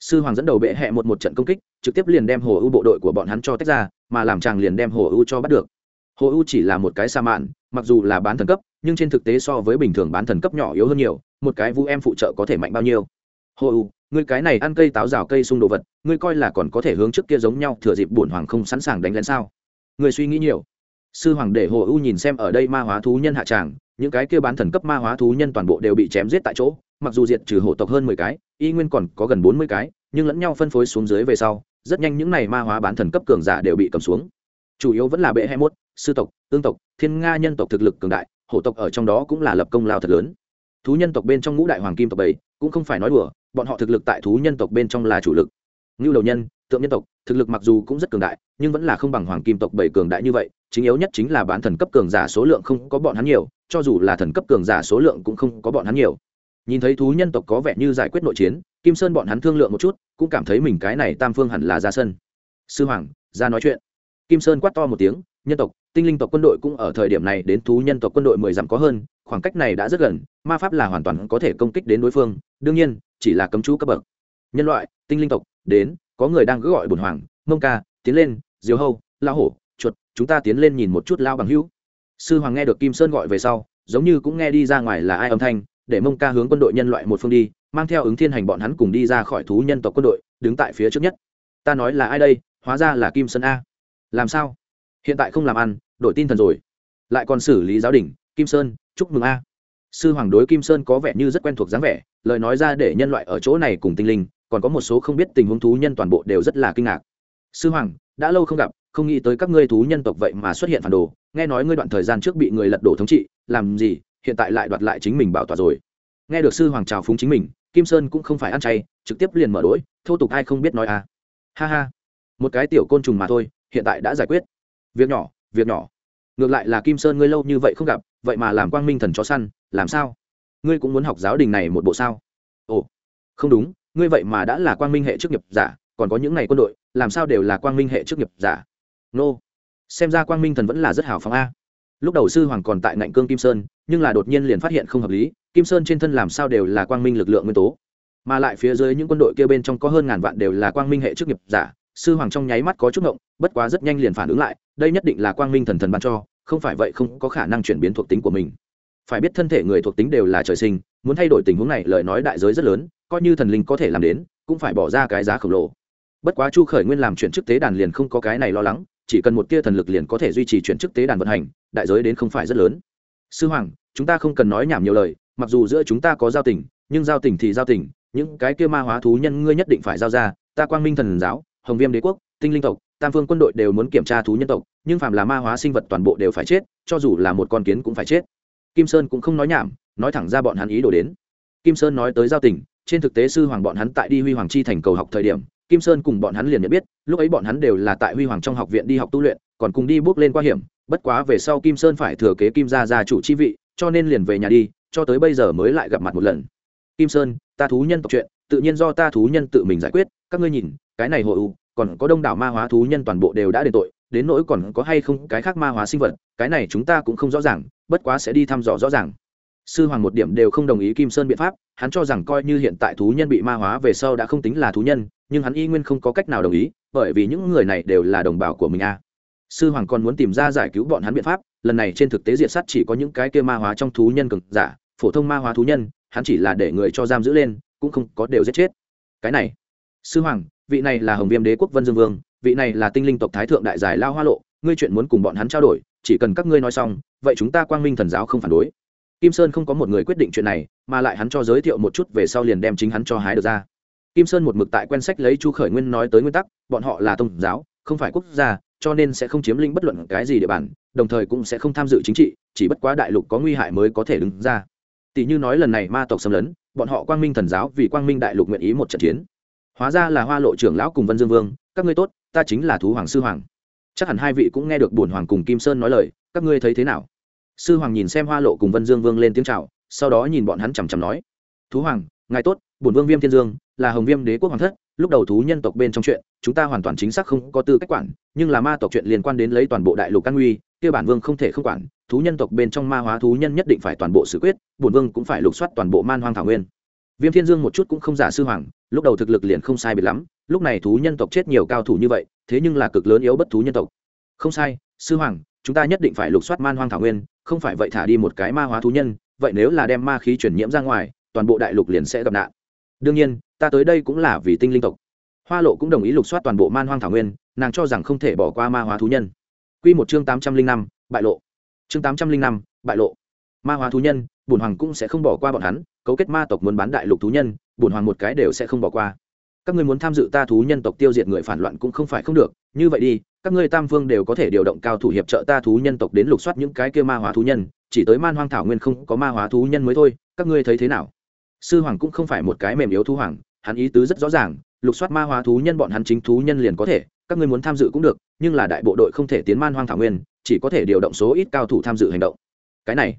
sư hoàng dẫn đầu bệ hẹ một một trận công kích, trực tiếp liền đem hồ ưu bộ đội của bọn hắn cho tách ra, mà làm chàng liền đem hồ ưu cho bắt được. Hồ ưu chỉ là một cái sa mạn, mặc dù là bán thần cấp, nhưng trên thực tế so với bình thường bán thần cấp nhỏ yếu hơn nhiều, một cái vũ em phụ trợ có thể mạnh bao nhiêu. Hồ ưu, ngươi cái này ăn cây táo rào cây sung đồ vật, ngươi coi là còn có thể hướng trước kia giống nhau thừa dịp bổn hoàng không sẵn sàng đánh lén sao? Người suy nghĩ nhiều. Sư hoàng để hồ ưu nhìn xem ở đây ma hóa thú nhân hạ tràng, những cái kia bán thần cấp ma hóa thú nhân toàn bộ đều bị chém giết tại chỗ mặc dù diệt trừ hổ tộc hơn mười cái, y nguyên còn có gần bốn mươi cái, nhưng lẫn nhau phân phối xuống dưới về sau, rất nhanh những này ma hóa bán thần cấp cường giả đều bị cầm xuống. Chủ yếu vẫn là bệ hai mốt, sư tộc, tương tộc, thiên nga nhân tộc thực lực cường đại, hổ tộc ở trong đó cũng là lập công lao thật lớn. Thú nhân tộc bên trong ngũ đại hoàng kim tộc bảy, cũng không phải nói đùa, bọn họ thực lực tại thú nhân tộc bên trong là chủ lực. Ngưu đầu nhân, tượng nhân tộc, thực lực mặc dù cũng rất cường đại, nhưng vẫn là không bằng hoàng kim tộc bảy cường đại như vậy, chính yếu nhất chính là bán thần cấp cường giả số lượng không có bọn hắn nhiều, cho dù là thần cấp cường giả số lượng cũng không có bọn hắn nhiều nhìn thấy thú nhân tộc có vẻ như giải quyết nội chiến, kim sơn bọn hắn thương lượng một chút, cũng cảm thấy mình cái này tam phương hẳn là ra sân. Sư hoàng, ra nói chuyện. Kim sơn quát to một tiếng, nhân tộc, tinh linh tộc quân đội cũng ở thời điểm này đến thú nhân tộc quân đội mười dặm có hơn, khoảng cách này đã rất gần, ma pháp là hoàn toàn có thể công kích đến đối phương, đương nhiên, chỉ là cấm chú cấp bậc. Nhân loại, tinh linh tộc, đến, có người đang cứ gọi bùn hoàng, mông ca, tiến lên, diều hâu lao hổ, chuột, chúng ta tiến lên nhìn một chút lao bằng hữu. Sư hoàng nghe được kim sơn gọi về sau, giống như cũng nghe đi ra ngoài là ai âm thanh để mông ca hướng quân đội nhân loại một phương đi, mang theo ứng thiên hành bọn hắn cùng đi ra khỏi thú nhân tộc quân đội, đứng tại phía trước nhất. Ta nói là ai đây? Hóa ra là kim sơn a. Làm sao? Hiện tại không làm ăn, đổi tin thần rồi. Lại còn xử lý giáo đình, kim sơn, chúc mừng a. Sư hoàng đối kim sơn có vẻ như rất quen thuộc dáng vẻ, lời nói ra để nhân loại ở chỗ này cùng tinh linh, còn có một số không biết tình huống thú nhân toàn bộ đều rất là kinh ngạc. Sư hoàng, đã lâu không gặp, không nghĩ tới các ngươi thú nhân tộc vậy mà xuất hiện phản đồ. Nghe nói ngươi đoạn thời gian trước bị người lật đổ thống trị, làm gì? Hiện tại lại đoạt lại chính mình bảo tỏa rồi. Nghe được sư hoàng trào phúng chính mình, kim sơn cũng không phải ăn chay, trực tiếp liền mở đ thô tục ai không biết nói à. Ha ha. Một cái tiểu côn trùng mà thôi, hiện tại đã giải quyết. Việc nhỏ việc nhỏ. Ngược lại là kim sơn ngươi lâu như vậy không gặp, vậy mà làm quang minh thần chó săn, làm sao? Ngươi cũng muốn học giáo đình này một bộ sao? Ồ, không đúng, ngươi vậy mà đã là quang minh hệ chức nghiệp giả, còn có những ngày quân đội, làm sao đều là quang minh hệ chức nghiệp giả? Nô, xem ra quang minh thần vẫn là rất hào phóng a lúc đầu sư hoàng còn tại ngạnh cương kim sơn, nhưng là đột nhiên liền phát hiện không hợp lý, kim sơn trên thân làm sao đều là quang minh lực lượng nguyên tố. Mà lại phía dưới những quân đội kia bên trong có hơn ngàn vạn đều là quang minh hệ chức nghiệp giả, sư hoàng trong nháy mắt có chút ngộng, bất quá rất nhanh liền phản ứng lại, đây nhất định là quang minh thần thần ban cho, không phải vậy không có khả năng chuyển biến thuộc tính của mình. Phải biết thân thể người thuộc tính đều là trời sinh, muốn thay đổi tình huống này lời nói đại giới rất lớn, coi như thần linh có thể làm đến, cũng phải bỏ ra cái giá khổng lồ. Bất quá chu khởi nguyên làm chuyển chức tế đàn liền không có cái này lo lắng chỉ cần một tia thần lực liền có thể duy trì chuyển chức tế đàn vận hành, đại giới đến không phải rất lớn. Sư hoàng, chúng ta không cần nói nhảm nhiều lời, mặc dù giữa chúng ta có giao tình, nhưng giao tình thì giao tình, những cái kia ma hóa thú nhân ngươi nhất định phải giao ra, ta quang minh thần giáo, hồng viêm đế quốc, tinh linh tộc, tam phương quân đội đều muốn kiểm tra thú nhân tộc, nhưng phàm là ma hóa sinh vật toàn bộ đều phải chết, cho dù là một con kiến cũng phải chết. Kim sơn cũng không nói nhảm, nói thẳng ra bọn hắn ý đồ đến. Kim sơn nói tới giao tình, trên thực tế sư hoàng bọn hắn tại đi huy hoàng chi thành cầu học thời điểm kim sơn cùng bọn hắn liền nhận biết, lúc ấy bọn hắn đều là tại huy hoàng trong học viện đi học tu luyện, còn cùng đi bước lên qua hiểm, bất quá về sau kim sơn phải thừa kế kim gia gia chủ chi vị, cho nên liền về nhà đi, cho tới bây giờ mới lại gặp mặt một lần. Kim sơn, ta thú nhân tộc chuyện, tự nhiên do ta thú nhân tự mình giải quyết, các ngươi nhìn, cái này hội u còn có đông đảo ma hóa thú nhân toàn bộ đều đã đền tội, đến nỗi còn có hay không cái khác ma hóa sinh vật, cái này chúng ta cũng không rõ ràng, bất quá sẽ đi thăm dò rõ ràng. Sư hoàng một điểm đều không đồng ý kim sơn biện pháp, hắn cho rằng coi như hiện tại thú nhân bị ma hóa về sau đã không tính là thú nhân nhưng hắn y nguyên không có cách nào đồng ý, bởi vì những người này đều là đồng bào của mình a. Sư hoàng còn muốn tìm ra giải cứu bọn hắn biện pháp, lần này trên thực tế diệt sát chỉ có những cái kia ma hóa trong thú nhân cực giả, phổ thông ma hóa thú nhân, hắn chỉ là để người cho giam giữ lên, cũng không có đều giết chết. Cái này, sư hoàng, vị này là hồng viêm đế quốc vân dương vương, vị này là tinh linh tộc thái thượng đại giải lao hoa lộ, ngươi chuyện muốn cùng bọn hắn trao đổi, chỉ cần các ngươi nói xong, vậy chúng ta quang minh thần giáo không phản đối. Kim sơn không có một người quyết định chuyện này, mà lại hắn cho giới thiệu một chút về sau liền đem chính hắn cho hái được ra kim sơn một mực tại quen sách lấy chu khởi nguyên nói tới nguyên tắc, bọn họ là tôn giáo, không phải quốc gia, cho nên sẽ không chiếm lĩnh bất luận cái gì địa bàn, đồng thời cũng sẽ không tham dự chính trị, chỉ bất quá đại lục có nguy hại mới có thể đứng ra. Tỷ như nói lần này ma tộc xâm lấn, bọn họ quang minh thần giáo vì quang minh đại lục nguyện ý một trận chiến. Hóa ra là hoa lộ trưởng lão cùng vân dương vương, các ngươi tốt, ta chính là thú hoàng sư hoàng. Chắc hẳn hai vị cũng nghe được bổn hoàng cùng kim sơn nói lời, các ngươi thấy thế nào? Sư hoàng nhìn xem hoa lộ cùng vân dương vương lên tiếng chào, sau đó nhìn bọn hắn chằm chằm nói, thú hoàng, ngài tốt bổn vương viêm thiên dương, là hồng viêm đế quốc hoàng thất, lúc đầu thú nhân tộc bên trong chuyện, chúng ta hoàn toàn chính xác không có tư cách quản, nhưng là ma tộc chuyện liên quan đến lấy toàn bộ đại lục căn nguy, kia bản vương không thể không quản, thú nhân tộc bên trong ma hóa thú nhân nhất định phải toàn bộ xử quyết, bổn vương cũng phải lục soát toàn bộ man hoang thảo nguyên. Viêm thiên dương một chút cũng không giả sư hoàng, lúc đầu thực lực liền không sai biệt lắm, lúc này thú nhân tộc chết nhiều cao thủ như vậy, thế nhưng là cực lớn yếu bất thú nhân tộc. Không sai, sư hoàng, chúng ta nhất định phải lục soát man hoang thảo nguyên, không phải vậy thả đi một cái ma hóa thú nhân, vậy nếu là đem ma khí chuyển nhiễm ra ngoài, toàn bộ đại lục liền sẽ gặp nạn đương nhiên, ta tới đây cũng là vì tinh linh tộc. Hoa lộ cũng đồng ý lục soát toàn bộ man hoang thảo nguyên, nàng cho rằng không thể bỏ qua ma hóa thú nhân. Q một chương tám trăm linh năm, bại lộ. Chương tám trăm linh năm, bại lộ. Ma hóa thú nhân bùn hoàng cũng sẽ không bỏ qua bọn hắn, cấu kết ma tộc muốn bán đại lục thú nhân bùn hoàng một cái đều sẽ không bỏ qua. Các ngươi muốn tham dự ta thú nhân tộc tiêu diệt người phản loạn cũng không phải không được, như vậy đi, các ngươi tam phương đều có thể điều động cao thủ hiệp trợ ta thú nhân tộc đến lục soát những cái kia ma hóa thú nhân, chỉ tới man hoang thảo nguyên không có ma hóa thú nhân mới thôi, các ngươi thấy thế nào? Sư hoàng cũng không phải một cái mềm yếu thú hoàng, hắn ý tứ rất rõ ràng, lục soát ma hóa thú nhân bọn hắn chính thú nhân liền có thể, các ngươi muốn tham dự cũng được, nhưng là đại bộ đội không thể tiến man hoang thảo nguyên, chỉ có thể điều động số ít cao thủ tham dự hành động. Cái này,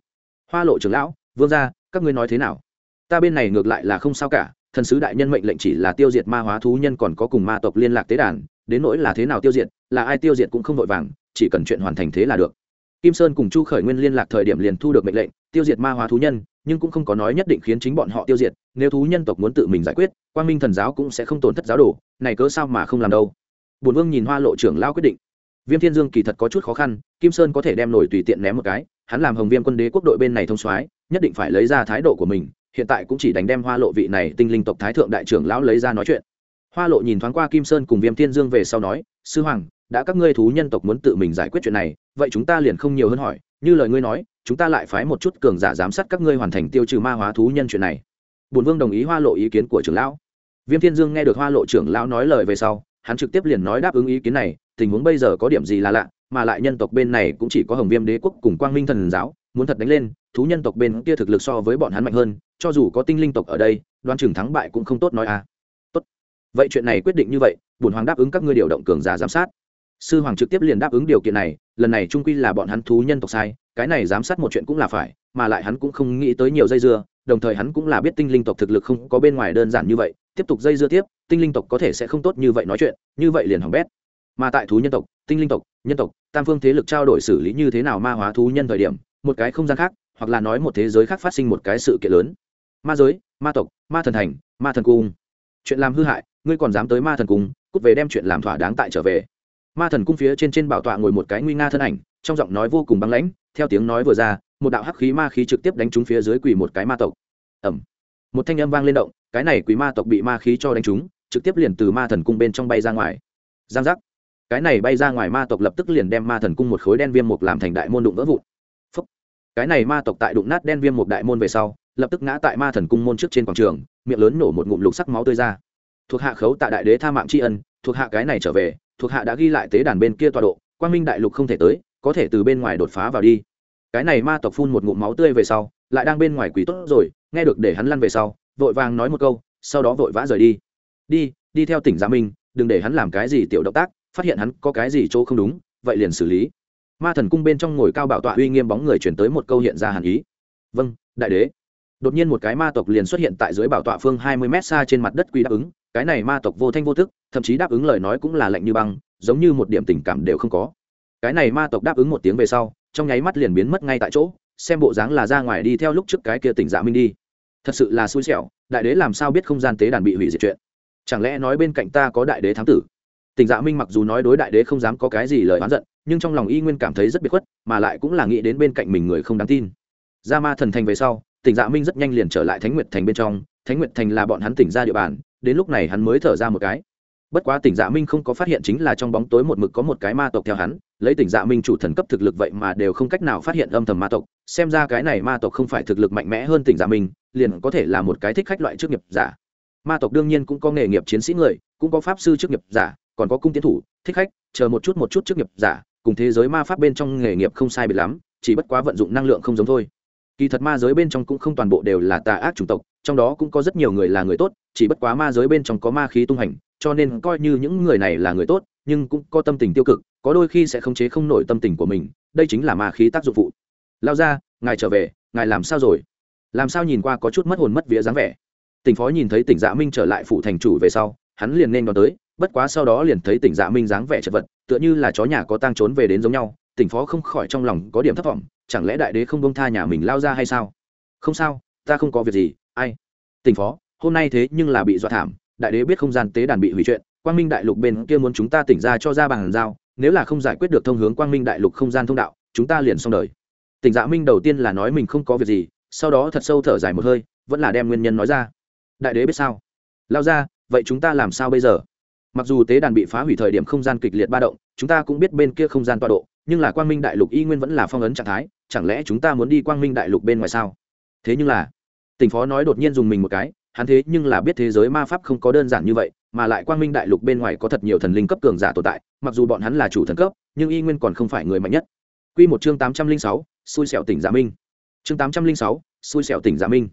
hoa lộ trưởng lão, vương gia, các ngươi nói thế nào? Ta bên này ngược lại là không sao cả, thần sứ đại nhân mệnh lệnh chỉ là tiêu diệt ma hóa thú nhân còn có cùng ma tộc liên lạc tế đàn, đến nỗi là thế nào tiêu diệt, là ai tiêu diệt cũng không vội vàng, chỉ cần chuyện hoàn thành thế là được. Kim sơn cùng chu khởi nguyên liên lạc thời điểm liền thu được mệnh lệnh, tiêu diệt ma hóa thú nhân nhưng cũng không có nói nhất định khiến chính bọn họ tiêu diệt, nếu thú nhân tộc muốn tự mình giải quyết, quang minh thần giáo cũng sẽ không tổn thất giáo đồ, này cớ sao mà không làm đâu? Bùn vương nhìn hoa lộ trưởng lao quyết định. Viêm thiên dương kỳ thật có chút khó khăn, kim sơn có thể đem nổi tùy tiện ném một cái, hắn làm hồng viêm quân đế quốc đội bên này thông soái, nhất định phải lấy ra thái độ của mình, hiện tại cũng chỉ đánh đem hoa lộ vị này tinh linh tộc thái thượng đại trưởng lão lấy ra nói chuyện. Hoa lộ nhìn thoáng qua kim sơn cùng viêm thiên dương về sau nói, sư hoàng, đã các ngươi thú nhân tộc muốn tự mình giải quyết chuyện này, vậy chúng ta liền không nhiều hơn hỏi, như lời ngươi nói chúng ta lại phái một chút cường giả giám sát các ngươi hoàn thành tiêu trừ ma hóa thú nhân chuyện này. Bùn vương đồng ý hoa lộ ý kiến của trưởng lão. Viêm thiên dương nghe được hoa lộ trưởng lão nói lời về sau, hắn trực tiếp liền nói đáp ứng ý kiến này, tình huống bây giờ có điểm gì là lạ, mà lại nhân tộc bên này cũng chỉ có hồng viêm đế quốc cùng quang minh thần giáo, muốn thật đánh lên, thú nhân tộc bên kia thực lực so với bọn hắn mạnh hơn, cho dù có tinh linh tộc ở đây đoan chừng thắng bại cũng không tốt nói à. Tốt. Vậy chuyện này quyết định như vậy, bùn hoàng đáp ứng các ngươi điều động cường giả giám sát sư hoàng trực tiếp liền đáp ứng điều kiện này, lần này trung quy là bọn hắn thú nhân tộc sai, cái này giám sát một chuyện cũng là phải, mà lại hắn cũng không nghĩ tới nhiều dây dưa, đồng thời hắn cũng là biết tinh linh tộc thực lực không có bên ngoài đơn giản như vậy, tiếp tục dây dưa tiếp, tinh linh tộc có thể sẽ không tốt như vậy nói chuyện, như vậy liền hỏng bét. Mà tại thú nhân tộc, tinh linh tộc, nhân tộc, tam phương thế lực trao đổi xử lý như thế nào ma hóa thú nhân thời điểm, một cái không gian khác, hoặc là nói một thế giới khác phát sinh một cái sự kiện lớn. Ma giới, ma tộc, ma thần thành, ma thần cung. Chuyện làm hư hại, ngươi còn dám tới ma thần cung, cút về đem chuyện làm thỏa đáng tại trở về ma thần cung phía trên trên bảo tọa ngồi một cái nguy nga thân ảnh, trong giọng nói vô cùng băng lãnh, theo tiếng nói vừa ra, một đạo hắc khí ma khí trực tiếp đánh trúng phía dưới quỳ một cái ma tộc. Ẩm một thanh âm vang lên động, cái này quỳ ma tộc bị ma khí cho đánh trúng, trực tiếp liền từ ma thần cung bên trong bay ra ngoài. Giang giác. Cái này bay ra ngoài ma tộc lập tức liền đem ma thần cung một khối đen viêm mục làm thành đại môn đụng vỡ vụn. Phúc. cái này ma tộc tại đụng nát đen viêm mục đại môn về sau, lập tức ngã tại ma thần cung môn trước trên quảng trường, miệng lớn nổ một ngụm lục sắc máu tươi ra. Thuộc hạ khấu tại đại đế tha mạng tri ân, thuộc hạ cái này trở về thuộc hạ đã ghi lại tế đàn bên kia tọa độ, quang minh đại lục không thể tới, có thể từ bên ngoài đột phá vào đi. Cái này ma tộc phun một ngụm máu tươi về sau, lại đang bên ngoài quỷ tốt rồi, nghe được để hắn lăn về sau, vội vàng nói một câu, sau đó vội vã rời đi. Đi đi theo tỉnh gia minh, đừng để hắn làm cái gì tiểu động tác, phát hiện hắn có cái gì chỗ không đúng, vậy liền xử lý. Ma thần cung bên trong ngồi cao bảo tọa uy nghiêm bóng người chuyển tới một câu hiện ra hàn ý. Vâng đại đế. Đột nhiên một cái ma tộc liền xuất hiện tại dưới bảo tọa phương hai mươi mét xa trên mặt đất quy đáp ứng cái này ma tộc vô thanh vô thức thậm chí đáp ứng lời nói cũng là lạnh như băng, giống như một điểm tình cảm đều không có. Cái này ma tộc đáp ứng một tiếng về sau, trong nháy mắt liền biến mất ngay tại chỗ, xem bộ dáng là ra ngoài đi theo lúc trước cái kia tỉnh dạ minh đi. Thật sự là xui xẻo, đại đế làm sao biết không gian tế đàn bị hủy diệt chuyện? Chẳng lẽ nói bên cạnh ta có đại đế thám tử? Tỉnh dạ minh mặc dù nói đối đại đế không dám có cái gì lời oán giận, nhưng trong lòng y nguyên cảm thấy rất biệt khuất, mà lại cũng là nghĩ đến bên cạnh mình người không đáng tin. Ra ma thần thành về sau, tỉnh dạ minh rất nhanh liền trở lại thánh nguyệt thành bên trong. Thánh nguyệt thành là bọn hắn tỉnh ra địa bàn đến lúc này hắn mới thở ra một cái. Bất quá tỉnh dạ minh không có phát hiện chính là trong bóng tối một mực có một cái ma tộc theo hắn, lấy tỉnh dạ minh chủ thần cấp thực lực vậy mà đều không cách nào phát hiện âm thầm ma tộc, xem ra cái này ma tộc không phải thực lực mạnh mẽ hơn tỉnh dạ minh, liền có thể là một cái thích khách loại chức nghiệp giả. Ma tộc đương nhiên cũng có nghề nghiệp chiến sĩ người, cũng có pháp sư chức nghiệp giả, còn có cung tiến thủ, thích khách, chờ một chút một chút chức nghiệp giả, cùng thế giới ma pháp bên trong nghề nghiệp không sai biệt lắm, chỉ bất quá vận dụng năng lượng không giống thôi. Kỳ thật ma giới bên trong cũng không toàn bộ đều là tà ác chủng tộc trong đó cũng có rất nhiều người là người tốt, chỉ bất quá ma giới bên trong có ma khí tung hành, cho nên coi như những người này là người tốt, nhưng cũng có tâm tình tiêu cực, có đôi khi sẽ khống chế không nổi tâm tình của mình, đây chính là ma khí tác dụng phụ. Lao ra, ngài trở về, ngài làm sao rồi? Làm sao nhìn qua có chút mất hồn mất vía dáng vẻ? Tỉnh phó nhìn thấy tỉnh dạ minh trở lại phụ thành chủ về sau, hắn liền nên đón tới, bất quá sau đó liền thấy tỉnh dạ minh dáng vẻ chật vật, tựa như là chó nhà có tang trốn về đến giống nhau, tỉnh phó không khỏi trong lòng có điểm thất vọng, chẳng lẽ đại đế không bông tha nhà mình lao ra hay sao? Không sao, ta không có việc gì ai? Tỉnh phó, hôm nay thế nhưng là bị dọa thảm, đại đế biết không gian tế đàn bị hủy chuyện, quang minh đại lục bên kia muốn chúng ta tỉnh ra cho ra bằng giao, nếu là không giải quyết được thông hướng quang minh đại lục không gian thông đạo, chúng ta liền xong đời. Tỉnh dạ minh đầu tiên là nói mình không có việc gì, sau đó thật sâu thở dài một hơi, vẫn là đem nguyên nhân nói ra. Đại đế biết sao? Lao ra, vậy chúng ta làm sao bây giờ? Mặc dù tế đàn bị phá hủy thời điểm không gian kịch liệt ba động, chúng ta cũng biết bên kia không gian tọa độ, nhưng là quang minh đại lục y nguyên vẫn là phong ấn trạng thái, chẳng lẽ chúng ta muốn đi quang minh đại lục bên ngoài sao? Thế nhưng là tỉnh phó nói đột nhiên dùng mình một cái, hắn thế nhưng là biết thế giới ma pháp không có đơn giản như vậy, mà lại quang minh đại lục bên ngoài có thật nhiều thần linh cấp cường giả tồn tại, mặc dù bọn hắn là chủ thần cấp, nhưng y nguyên còn không phải người mạnh nhất. Q một chương tám trăm linh sáu, xui xẻo tỉnh giả minh. Chương tám trăm linh sáu, xui xẻo tỉnh giả minh.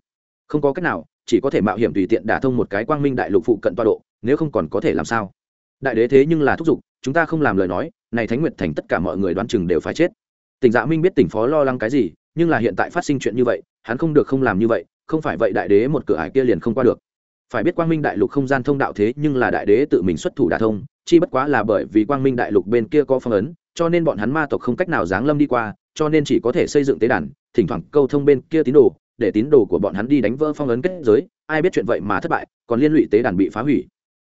Không có cách nào, chỉ có thể mạo hiểm tùy tiện đả thông một cái quang minh đại lục phụ cận toa độ, nếu không còn có thể làm sao? Đại đế thế nhưng là thúc giục, chúng ta không làm lời nói, này thánh nguyệt thành tất cả mọi người đoán chừng đều phải chết. Tỉnh dạ minh biết tỉnh phó lo lắng cái gì, nhưng là hiện tại phát sinh chuyện như vậy, hắn không được không làm như vậy không phải vậy đại đế một cửa ải kia liền không qua được. Phải biết quang minh đại lục không gian thông đạo thế nhưng là đại đế tự mình xuất thủ đả thông, chi bất quá là bởi vì quang minh đại lục bên kia có phong ấn, cho nên bọn hắn ma tộc không cách nào giáng lâm đi qua, cho nên chỉ có thể xây dựng tế đàn, thỉnh thoảng câu thông bên kia tín đồ, để tín đồ của bọn hắn đi đánh vỡ phong ấn kết giới, ai biết chuyện vậy mà thất bại, còn liên lụy tế đàn bị phá hủy.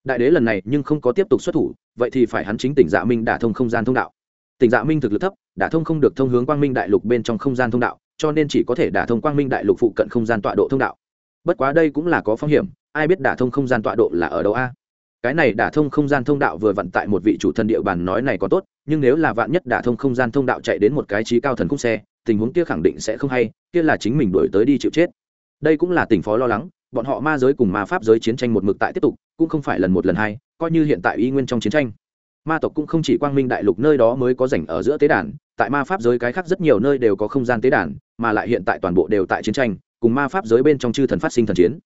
Đại đế lần này nhưng không có tiếp tục xuất thủ, vậy thì phải hắn chính tỉnh dạ minh đả thông không gian thông đạo. Tỉnh dạ minh thực lực thấp, đả thông không được thông hướng quang minh đại lục bên trong không gian thông đạo cho nên chỉ có thể đả thông quang minh đại lục phụ cận không gian tọa độ thông đạo. Bất quá đây cũng là có phong hiểm, ai biết đả thông không gian tọa độ là ở đâu a? Cái này đả thông không gian thông đạo vừa vận tại một vị chủ thân địa bàn nói này có tốt, nhưng nếu là vạn nhất đả thông không gian thông đạo chạy đến một cái trí cao thần khúc xe, tình huống kia khẳng định sẽ không hay, kia là chính mình đổi tới đi chịu chết. Đây cũng là tình phó lo lắng, bọn họ ma giới cùng ma pháp giới chiến tranh một mực tại tiếp tục, cũng không phải lần một lần hai, coi như hiện tại y nguyên trong chiến tranh. Ma tộc cũng không chỉ quang minh đại lục nơi đó mới có rảnh ở giữa tế đàn tại ma pháp giới cái khác rất nhiều nơi đều có không gian tế đàn, mà lại hiện tại toàn bộ đều tại chiến tranh, cùng ma pháp giới bên trong chư thần phát sinh thần chiến.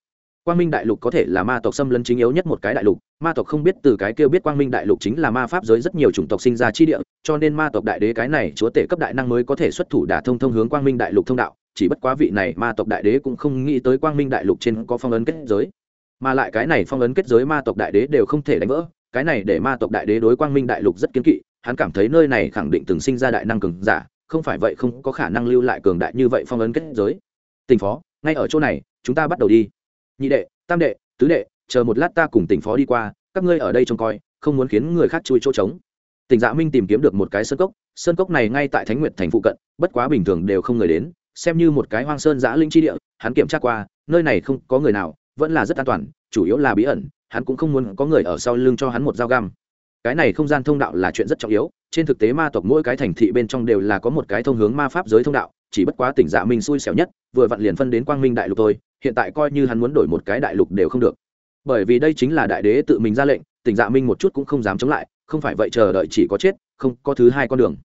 Quang minh đại lục có thể là ma tộc xâm lấn chính yếu nhất một cái đại lục, ma tộc không biết từ cái kêu biết quang minh đại lục chính là ma pháp giới rất nhiều chủng tộc sinh ra chi địa, cho nên ma tộc đại đế cái này chúa tể cấp đại năng mới có thể xuất thủ đả thông thông hướng quang minh đại lục thông đạo, chỉ bất quá vị này ma tộc đại đế cũng không nghĩ tới quang minh đại lục trên có phong ấn kết giới. Mà lại cái này phong ấn kết giới ma tộc đại đế đều không thể đánh vỡ, cái này để ma tộc đại đế đối quang minh đại lục rất kiến kỵ hắn cảm thấy nơi này khẳng định từng sinh ra đại năng cường giả, không phải vậy không có khả năng lưu lại cường đại như vậy phong ấn kết giới. Tỉnh phó, ngay ở chỗ này, chúng ta bắt đầu đi. Nhị đệ, tam đệ, tứ đệ, chờ một lát ta cùng tỉnh phó đi qua, các ngươi ở đây trông coi, không muốn khiến người khác chui chỗ trống. Tỉnh dạ minh tìm kiếm được một cái sơn cốc sơn cốc này ngay tại thánh nguyệt thành phụ cận, bất quá bình thường đều không người đến, xem như một cái hoang sơn giã linh chi địa, hắn kiểm tra qua, nơi này không có người nào, vẫn là rất an toàn, chủ yếu là bí ẩn, hắn cũng không muốn có người ở sau lưng cho hắn một dao găm cái này không gian thông đạo là chuyện rất trọng yếu, trên thực tế ma tộc mỗi cái thành thị bên trong đều là có một cái thông hướng ma pháp giới thông đạo, chỉ bất quá tỉnh dạ minh xui xẻo nhất, vừa vặn liền phân đến quang minh đại lục thôi, hiện tại coi như hắn muốn đổi một cái đại lục đều không được. Bởi vì đây chính là đại đế tự mình ra lệnh, tỉnh dạ minh một chút cũng không dám chống lại, không phải vậy chờ đợi chỉ có chết, không, có thứ hai con đường.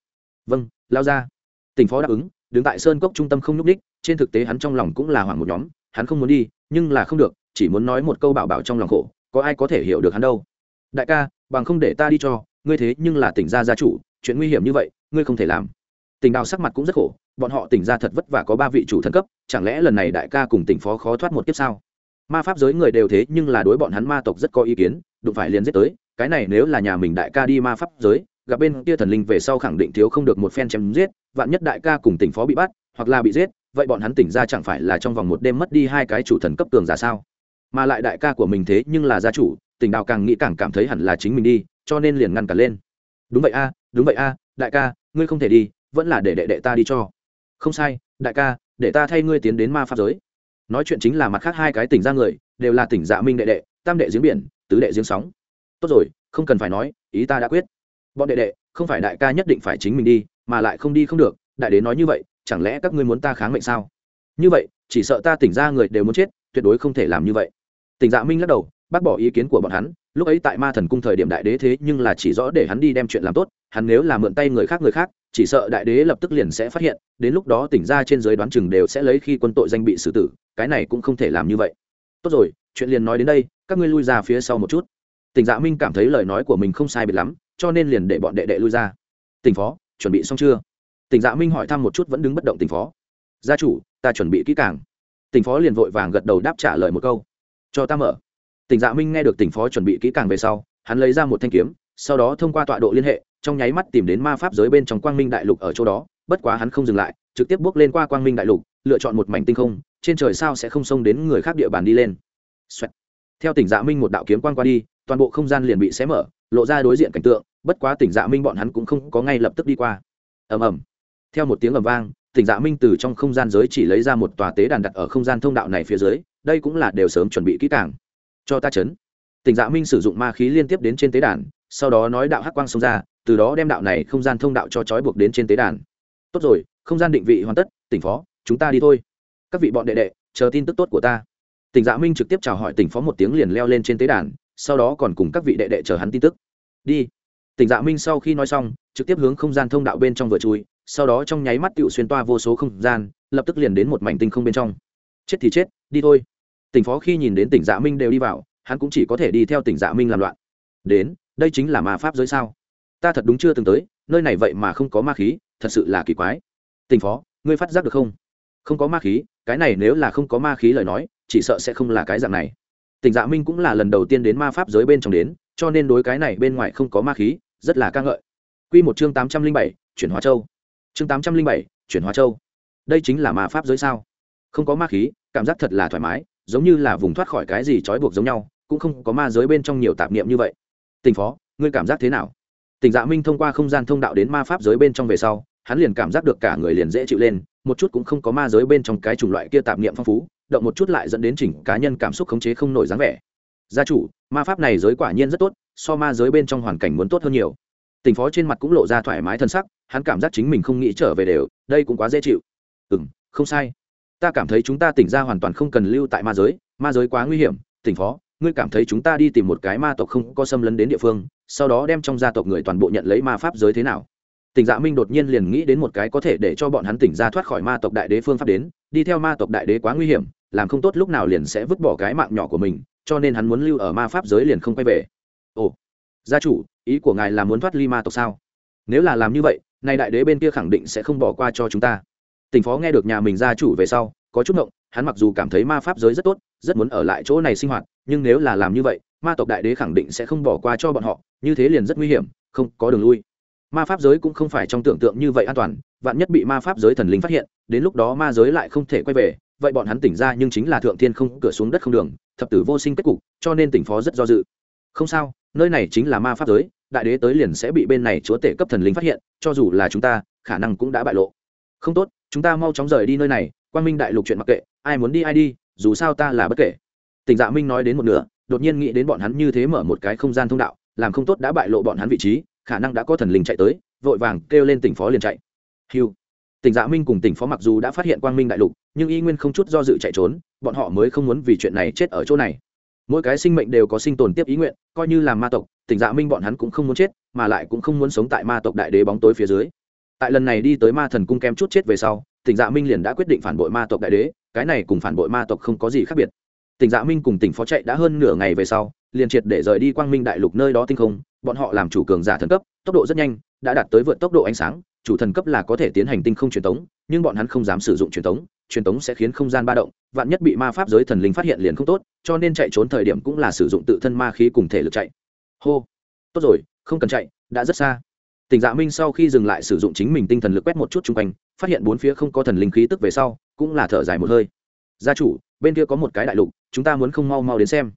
Vâng lao ra. Tỉnh phó đáp ứng, đứng tại sơn cốc trung tâm không nhúc ních trên thực tế hắn trong lòng cũng là hoảng một nhóm, hắn không muốn đi, nhưng là không được, chỉ muốn nói một câu bảo bảo trong lòng khổ, có ai có thể hiểu được hắn đâu? Đại ca, bằng không để ta đi cho, ngươi thế nhưng là tỉnh gia gia chủ, chuyện nguy hiểm như vậy, ngươi không thể làm. Tỉnh đào sắc mặt cũng rất khổ, bọn họ tỉnh gia thật vất vả có ba vị chủ thần cấp, chẳng lẽ lần này đại ca cùng tỉnh phó khó thoát một kiếp sao? Ma pháp giới người đều thế nhưng là đối bọn hắn ma tộc rất có ý kiến, đụng phải liền giết tới, cái này nếu là nhà mình đại ca đi ma pháp giới, gặp bên kia thần linh về sau khẳng định thiếu không được một phen chém giết, vạn nhất đại ca cùng tỉnh phó bị bắt, hoặc là bị giết, vậy bọn hắn tỉnh ra chẳng phải là trong vòng một đêm mất đi hai cái chủ thần cấp tường giả sao? Mà lại đại ca của mình thế nhưng là gia chủ tỉnh đào càng nghĩ càng cảm thấy hẳn là chính mình đi, cho nên liền ngăn cản lên. Đúng vậy a, đúng vậy a, đại ca, ngươi không thể đi, vẫn là để đệ đệ ta đi cho. Không sai, đại ca, để ta thay ngươi tiến đến ma pháp giới. Nói chuyện chính là mặt khác hai cái tỉnh ra người, đều là tỉnh dạ minh đệ đệ, tam đệ giếng biển, tứ đệ giếng sóng. Tốt rồi, không cần phải nói, ý ta đã quyết. Bọn đệ đệ, không phải đại ca nhất định phải chính mình đi, mà lại không đi không được, đại đế nói như vậy, chẳng lẽ các ngươi muốn ta kháng mệnh sao? Như vậy, chỉ sợ ta tỉnh ra người đều muốn chết, tuyệt đối không thể làm như vậy. Tỉnh dạ minh lắc đầu bác bỏ ý kiến của bọn hắn, lúc ấy tại ma thần cung thời điểm đại đế thế nhưng là chỉ rõ để hắn đi đem chuyện làm tốt, hắn nếu là mượn tay người khác người khác, chỉ sợ đại đế lập tức liền sẽ phát hiện, đến lúc đó tỉnh ra trên giới đoán chừng đều sẽ lấy khi quân tội danh bị xử tử, cái này cũng không thể làm như vậy. Tốt rồi, chuyện liền nói đến đây, các ngươi lui ra phía sau một chút. Tỉnh dạ minh cảm thấy lời nói của mình không sai biệt lắm, cho nên liền để bọn đệ đệ lui ra. Tỉnh phó, chuẩn bị xong chưa? Tỉnh dạ minh hỏi thăm một chút vẫn đứng bất động tỉnh phó. Gia chủ, ta chuẩn bị kỹ càng. Tỉnh phó liền vội vàng gật đầu đáp trả lời một câu. Cho ta mở tỉnh dạ minh nghe được tỉnh phó chuẩn bị kỹ càng về sau, hắn lấy ra một thanh kiếm, sau đó thông qua tọa độ liên hệ, trong nháy mắt tìm đến ma pháp giới bên trong quang minh đại lục ở chỗ đó, bất quá hắn không dừng lại, trực tiếp bước lên qua quang minh đại lục, lựa chọn một mảnh tinh không, trên trời sao sẽ không xông đến người khác địa bàn đi lên、Xoẹt. theo tỉnh dạ minh một đạo kiếm quang qua đi, toàn bộ không gian liền bị xé mở, lộ ra đối diện cảnh tượng, bất quá tỉnh dạ minh bọn hắn cũng không có ngay lập tức đi qua. Ầm ầm. Theo một tiếng ầm vang, tỉnh dạ minh từ trong không gian giới chỉ lấy ra một tòa tế đàn đặt ở không gian thông đạo này phía dưới, đây cũng là đều sớm chuẩn bị kỹ càng cho ta chấn. Tỉnh dạ minh sử dụng ma khí liên tiếp đến trên tế đàn, sau đó nói đạo hắc quang xông ra, từ đó đem đạo này không gian thông đạo cho trói buộc đến trên tế đàn. Tốt rồi, không gian định vị hoàn tất, tỉnh phó, chúng ta đi thôi. Các vị bọn đệ đệ, chờ tin tức tốt của ta. Tỉnh dạ minh trực tiếp chào hỏi tỉnh phó một tiếng liền leo lên trên tế đàn, sau đó còn cùng các vị đệ đệ chờ hắn tin tức. Đi. Tỉnh dạ minh sau khi nói xong, trực tiếp hướng không gian thông đạo bên trong vừa chui, sau đó trong nháy mắt tựu xuyên toa vô số không gian, lập tức liền đến một mảnh tinh không bên trong. Chết thì chết, đi thôi tỉnh phó khi nhìn đến tỉnh dạ minh đều đi vào, hắn cũng chỉ có thể đi theo tỉnh dạ minh làm loạn. Đến, đây chính là ma pháp giới sao? Ta thật đúng chưa từng tới, nơi này vậy mà không có ma khí, thật sự là kỳ quái. Tỉnh phó, ngươi phát giác được không? Không có ma khí, cái này nếu là không có ma khí lời nói, chỉ sợ sẽ không là cái dạng này. Tỉnh dạ minh cũng là lần đầu tiên đến ma pháp giới bên trong đến, cho nên đối cái này bên ngoài không có ma khí, rất là ca ngợi. Q một chương tám trăm linh bảy, chuyển hóa châu. Chương tám trăm linh bảy, chuyển hóa châu. Đây chính là ma pháp giới sao? Không có ma khí, cảm giác thật là thoải mái giống như là vùng thoát khỏi cái gì trói buộc giống nhau, cũng không có ma giới bên trong nhiều tạp niệm như vậy. Tình phó, ngươi cảm giác thế nào? Tình dạ minh thông qua không gian thông đạo đến ma pháp giới bên trong về sau, hắn liền cảm giác được cả người liền dễ chịu lên, một chút cũng không có ma giới bên trong cái chủng loại kia tạp niệm phong phú, động một chút lại dẫn đến chỉnh cá nhân cảm xúc khống chế không nổi dáng vẻ. Gia chủ, ma pháp này giới quả nhiên rất tốt, so ma giới bên trong hoàn cảnh muốn tốt hơn nhiều. Tình phó trên mặt cũng lộ ra thoải mái thân sắc, hắn cảm giác chính mình không nghĩ trở về đều, đây cũng quá dễ chịu. Ừ không sai ta cảm thấy chúng ta tỉnh ra hoàn toàn không cần lưu tại ma giới ma giới quá nguy hiểm, tỉnh phó, ngươi cảm thấy chúng ta đi tìm một cái ma tộc không có xâm lấn đến địa phương, sau đó đem trong gia tộc người toàn bộ nhận lấy ma pháp giới thế nào? Tỉnh dạ minh đột nhiên liền nghĩ đến một cái có thể để cho bọn hắn tỉnh ra thoát khỏi ma tộc đại đế phương pháp đến, đi theo ma tộc đại đế quá nguy hiểm, làm không tốt lúc nào liền sẽ vứt bỏ cái mạng nhỏ của mình, cho nên hắn muốn lưu ở ma pháp giới liền không quay về. Ồ, gia chủ, ý của ngài là muốn thoát ly ma tộc sao? Nếu là làm như vậy, nay đại đế bên kia khẳng định sẽ không bỏ qua cho chúng ta tỉnh phó nghe được nhà mình gia chủ về sau, có chút ngộng, hắn mặc dù cảm thấy ma pháp giới rất tốt, rất muốn ở lại chỗ này sinh hoạt, nhưng nếu là làm như vậy, ma tộc đại đế khẳng định sẽ không bỏ qua cho bọn họ, như thế liền rất nguy hiểm, không có đường lui. Ma pháp giới cũng không phải trong tưởng tượng như vậy an toàn, vạn nhất bị ma pháp giới thần linh phát hiện, đến lúc đó ma giới lại không thể quay về, vậy bọn hắn tỉnh ra nhưng chính là thượng thiên không, cửa xuống đất không đường, thập tử vô sinh kết cục, cho nên tỉnh phó rất do dự. Không sao, nơi này chính là ma pháp giới, đại đế tới liền sẽ bị bên này chúa tể cấp thần linh phát hiện, cho dù là chúng ta, khả năng cũng đã bại lộ. Không tốt chúng ta mau chóng rời đi nơi này quan minh đại lục chuyện mặc kệ, ai muốn đi ai đi, dù sao ta là bất kể. Tỉnh dạ minh nói đến một nửa, đột nhiên nghĩ đến bọn hắn như thế mở một cái không gian thông đạo, làm không tốt đã bại lộ bọn hắn vị trí, khả năng đã có thần linh chạy tới, vội vàng kêu lên tỉnh phó liền chạy. Hiu tỉnh dạ minh cùng tỉnh phó mặc dù đã phát hiện quang minh đại lục, nhưng y nguyên không chút do dự chạy trốn, bọn họ mới không muốn vì chuyện này chết ở chỗ này. Mỗi cái sinh mệnh đều có sinh tồn tiếp ý nguyện, coi như là ma tộc tỉnh dạ minh bọn hắn cũng không muốn chết, mà lại cũng không muốn sống tại ma tộc đại đế bóng tối phía dưới tại lần này đi tới ma thần cung kem chút chết về sau, tỉnh dạ minh liền đã quyết định phản bội ma tộc đại đế, cái này cùng phản bội ma tộc không có gì khác biệt. Tỉnh dạ minh cùng tỉnh phó chạy đã hơn nửa ngày về sau, liền triệt để rời đi quang minh đại lục nơi đó tinh không, bọn họ làm chủ cường giả thần cấp, tốc độ rất nhanh, đã đạt tới vượt tốc độ ánh sáng, chủ thần cấp là có thể tiến hành tinh không truyền tống, nhưng bọn hắn không dám sử dụng truyền tống truyền tống sẽ khiến không gian ba động, vạn nhất bị ma pháp giới thần linh phát hiện liền không tốt, cho nên chạy trốn thời điểm cũng là sử dụng tự thân ma khí cùng thể lực chạy. Hô, tốt rồi, không cần chạy, đã rất xa tỉnh dạ minh sau khi dừng lại sử dụng chính mình tinh thần lực quét một chút chung quanh, phát hiện bốn phía không có thần linh khí tức về sau, cũng là thở dài một hơi. Gia chủ, bên kia có một cái đại lục, chúng ta muốn không mau mau đến xem.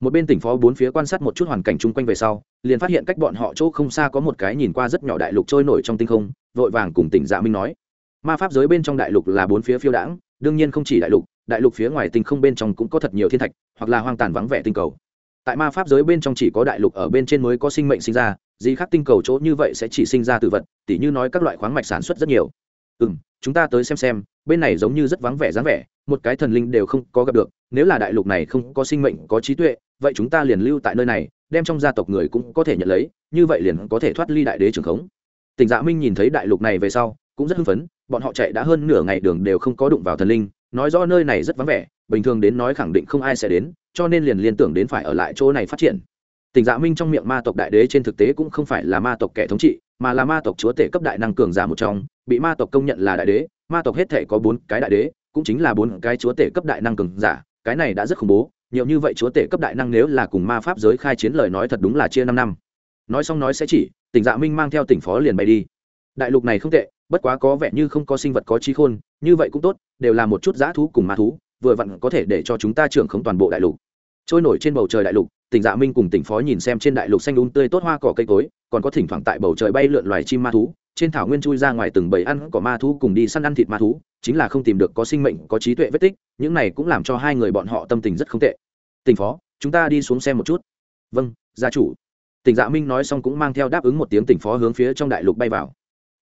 Một bên tỉnh phó bốn phía quan sát một chút hoàn cảnh chung quanh về sau, liền phát hiện cách bọn họ chỗ không xa có một cái nhìn qua rất nhỏ đại lục trôi nổi trong tinh không, vội vàng cùng tỉnh dạ minh nói. Ma pháp giới bên trong đại lục là bốn phía phiêu đãng, đương nhiên không chỉ đại lục đại lục phía ngoài tinh không bên trong cũng có thật nhiều thiên thạch, hoặc là hoang tàn vắng vẻ tinh cầu tại ma pháp giới bên trong chỉ có đại lục ở bên trên mới có sinh mệnh sinh ra gì khác tinh cầu chỗ như vậy sẽ chỉ sinh ra từ vật, tỉ như nói các loại khoáng mạch sản xuất rất nhiều. Ừ m chúng ta tới xem xem, bên này giống như rất vắng vẻ dáng vẻ, một cái thần linh đều không có gặp được, nếu là đại lục này không có sinh mệnh, có trí tuệ, vậy chúng ta liền lưu tại nơi này, đem trong gia tộc người cũng có thể nhận lấy, như vậy liền có thể thoát ly đại đế trường khống. Tỉnh dạ minh nhìn thấy đại lục này về sau, cũng rất hưng phấn, bọn họ chạy đã hơn nửa ngày đường đều không có đụng vào thần linh, nói rõ nơi này rất vắng vẻ bình thường đến nói khẳng định không ai sẽ đến, cho nên liền liên tưởng đến phải ở lại chỗ này phát triển. Tỉnh dạ minh trong miệng ma tộc đại đế trên thực tế cũng không phải là ma tộc kẻ thống trị, mà là ma tộc chúa tể cấp đại năng cường giả một trong, bị ma tộc công nhận là đại đế, ma tộc hết thể có bốn cái đại đế, cũng chính là bốn cái chúa tể cấp đại năng cường giả, cái này đã rất khủng bố, nhiều như vậy chúa tể cấp đại năng nếu là cùng ma pháp giới khai chiến lời nói thật đúng là chia năm năm. Nói xong nói sẽ chỉ tỉnh dạ minh mang theo tỉnh phó liền bay đi. Đại lục này không tệ, bất quá có vẻ như không có sinh vật có trí khôn, như vậy cũng tốt, đều là một chút dã thú cùng ma thú vừa vặn có thể để cho chúng ta trưởng không toàn bộ đại lục. Trôi nổi trên bầu trời đại lục, tỉnh dạ minh cùng tỉnh phó nhìn xem trên đại lục xanh đúng tươi tốt hoa cỏ cây cối, còn có thỉnh thoảng tại bầu trời bay lượn loài chim ma thú, trên thảo nguyên chui ra ngoài từng bầy ăn cỏ ma thú cùng đi săn ăn thịt ma thú, chính là không tìm được có sinh mệnh, có trí tuệ vết tích, những này cũng làm cho hai người bọn họ tâm tình rất không tệ. Tỉnh phó, chúng ta đi xuống xem một chút. Vâng gia chủ. Tỉnh dạ minh nói xong cũng mang theo đáp ứng một tiếng tỉnh phó hướng phía trong đại lục bay vào.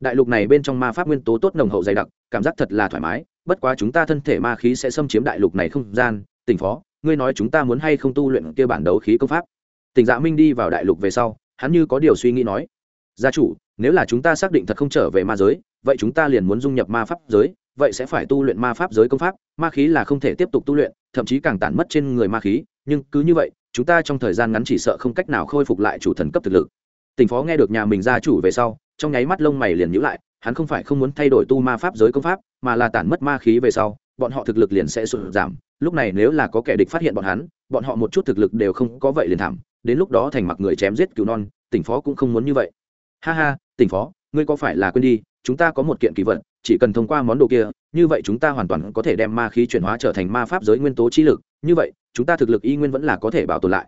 Đại lục này bên trong ma pháp nguyên tố tốt nồng hậu dày đặc, cảm giác thật là thoải mái bất quá chúng ta thân thể ma khí sẽ xâm chiếm đại lục này không gian. Tỉnh phó, ngươi nói chúng ta muốn hay không tu luyện kia bản đấu khí công pháp? Tỉnh dạ minh đi vào đại lục về sau, hắn như có điều suy nghĩ nói, gia chủ, nếu là chúng ta xác định thật không trở về ma giới, vậy chúng ta liền muốn dung nhập ma pháp giới, vậy sẽ phải tu luyện ma pháp giới công pháp, ma khí là không thể tiếp tục tu luyện, thậm chí càng tản mất trên người ma khí, nhưng cứ như vậy, chúng ta trong thời gian ngắn chỉ sợ không cách nào khôi phục lại chủ thần cấp thực lực. Tỉnh phó nghe được nhà mình gia chủ về sau, trong nháy mắt lông mày liền nhữ lại, hắn không phải không muốn thay đổi tu ma pháp giới công pháp mà là tản mất ma khí về sau, bọn họ thực lực liền sẽ sụt giảm. Lúc này nếu là có kẻ địch phát hiện bọn hắn, bọn họ một chút thực lực đều không có vậy liền thảm. Đến lúc đó thành mặc người chém giết cứu non, tỉnh phó cũng không muốn như vậy. Ha ha, tỉnh phó, ngươi có phải là quên đi, chúng ta có một kiện kỳ vật, chỉ cần thông qua món đồ kia, như vậy chúng ta hoàn toàn có thể đem ma khí chuyển hóa trở thành ma pháp giới nguyên tố trí lực. Như vậy, chúng ta thực lực y nguyên vẫn là có thể bảo tồn lại.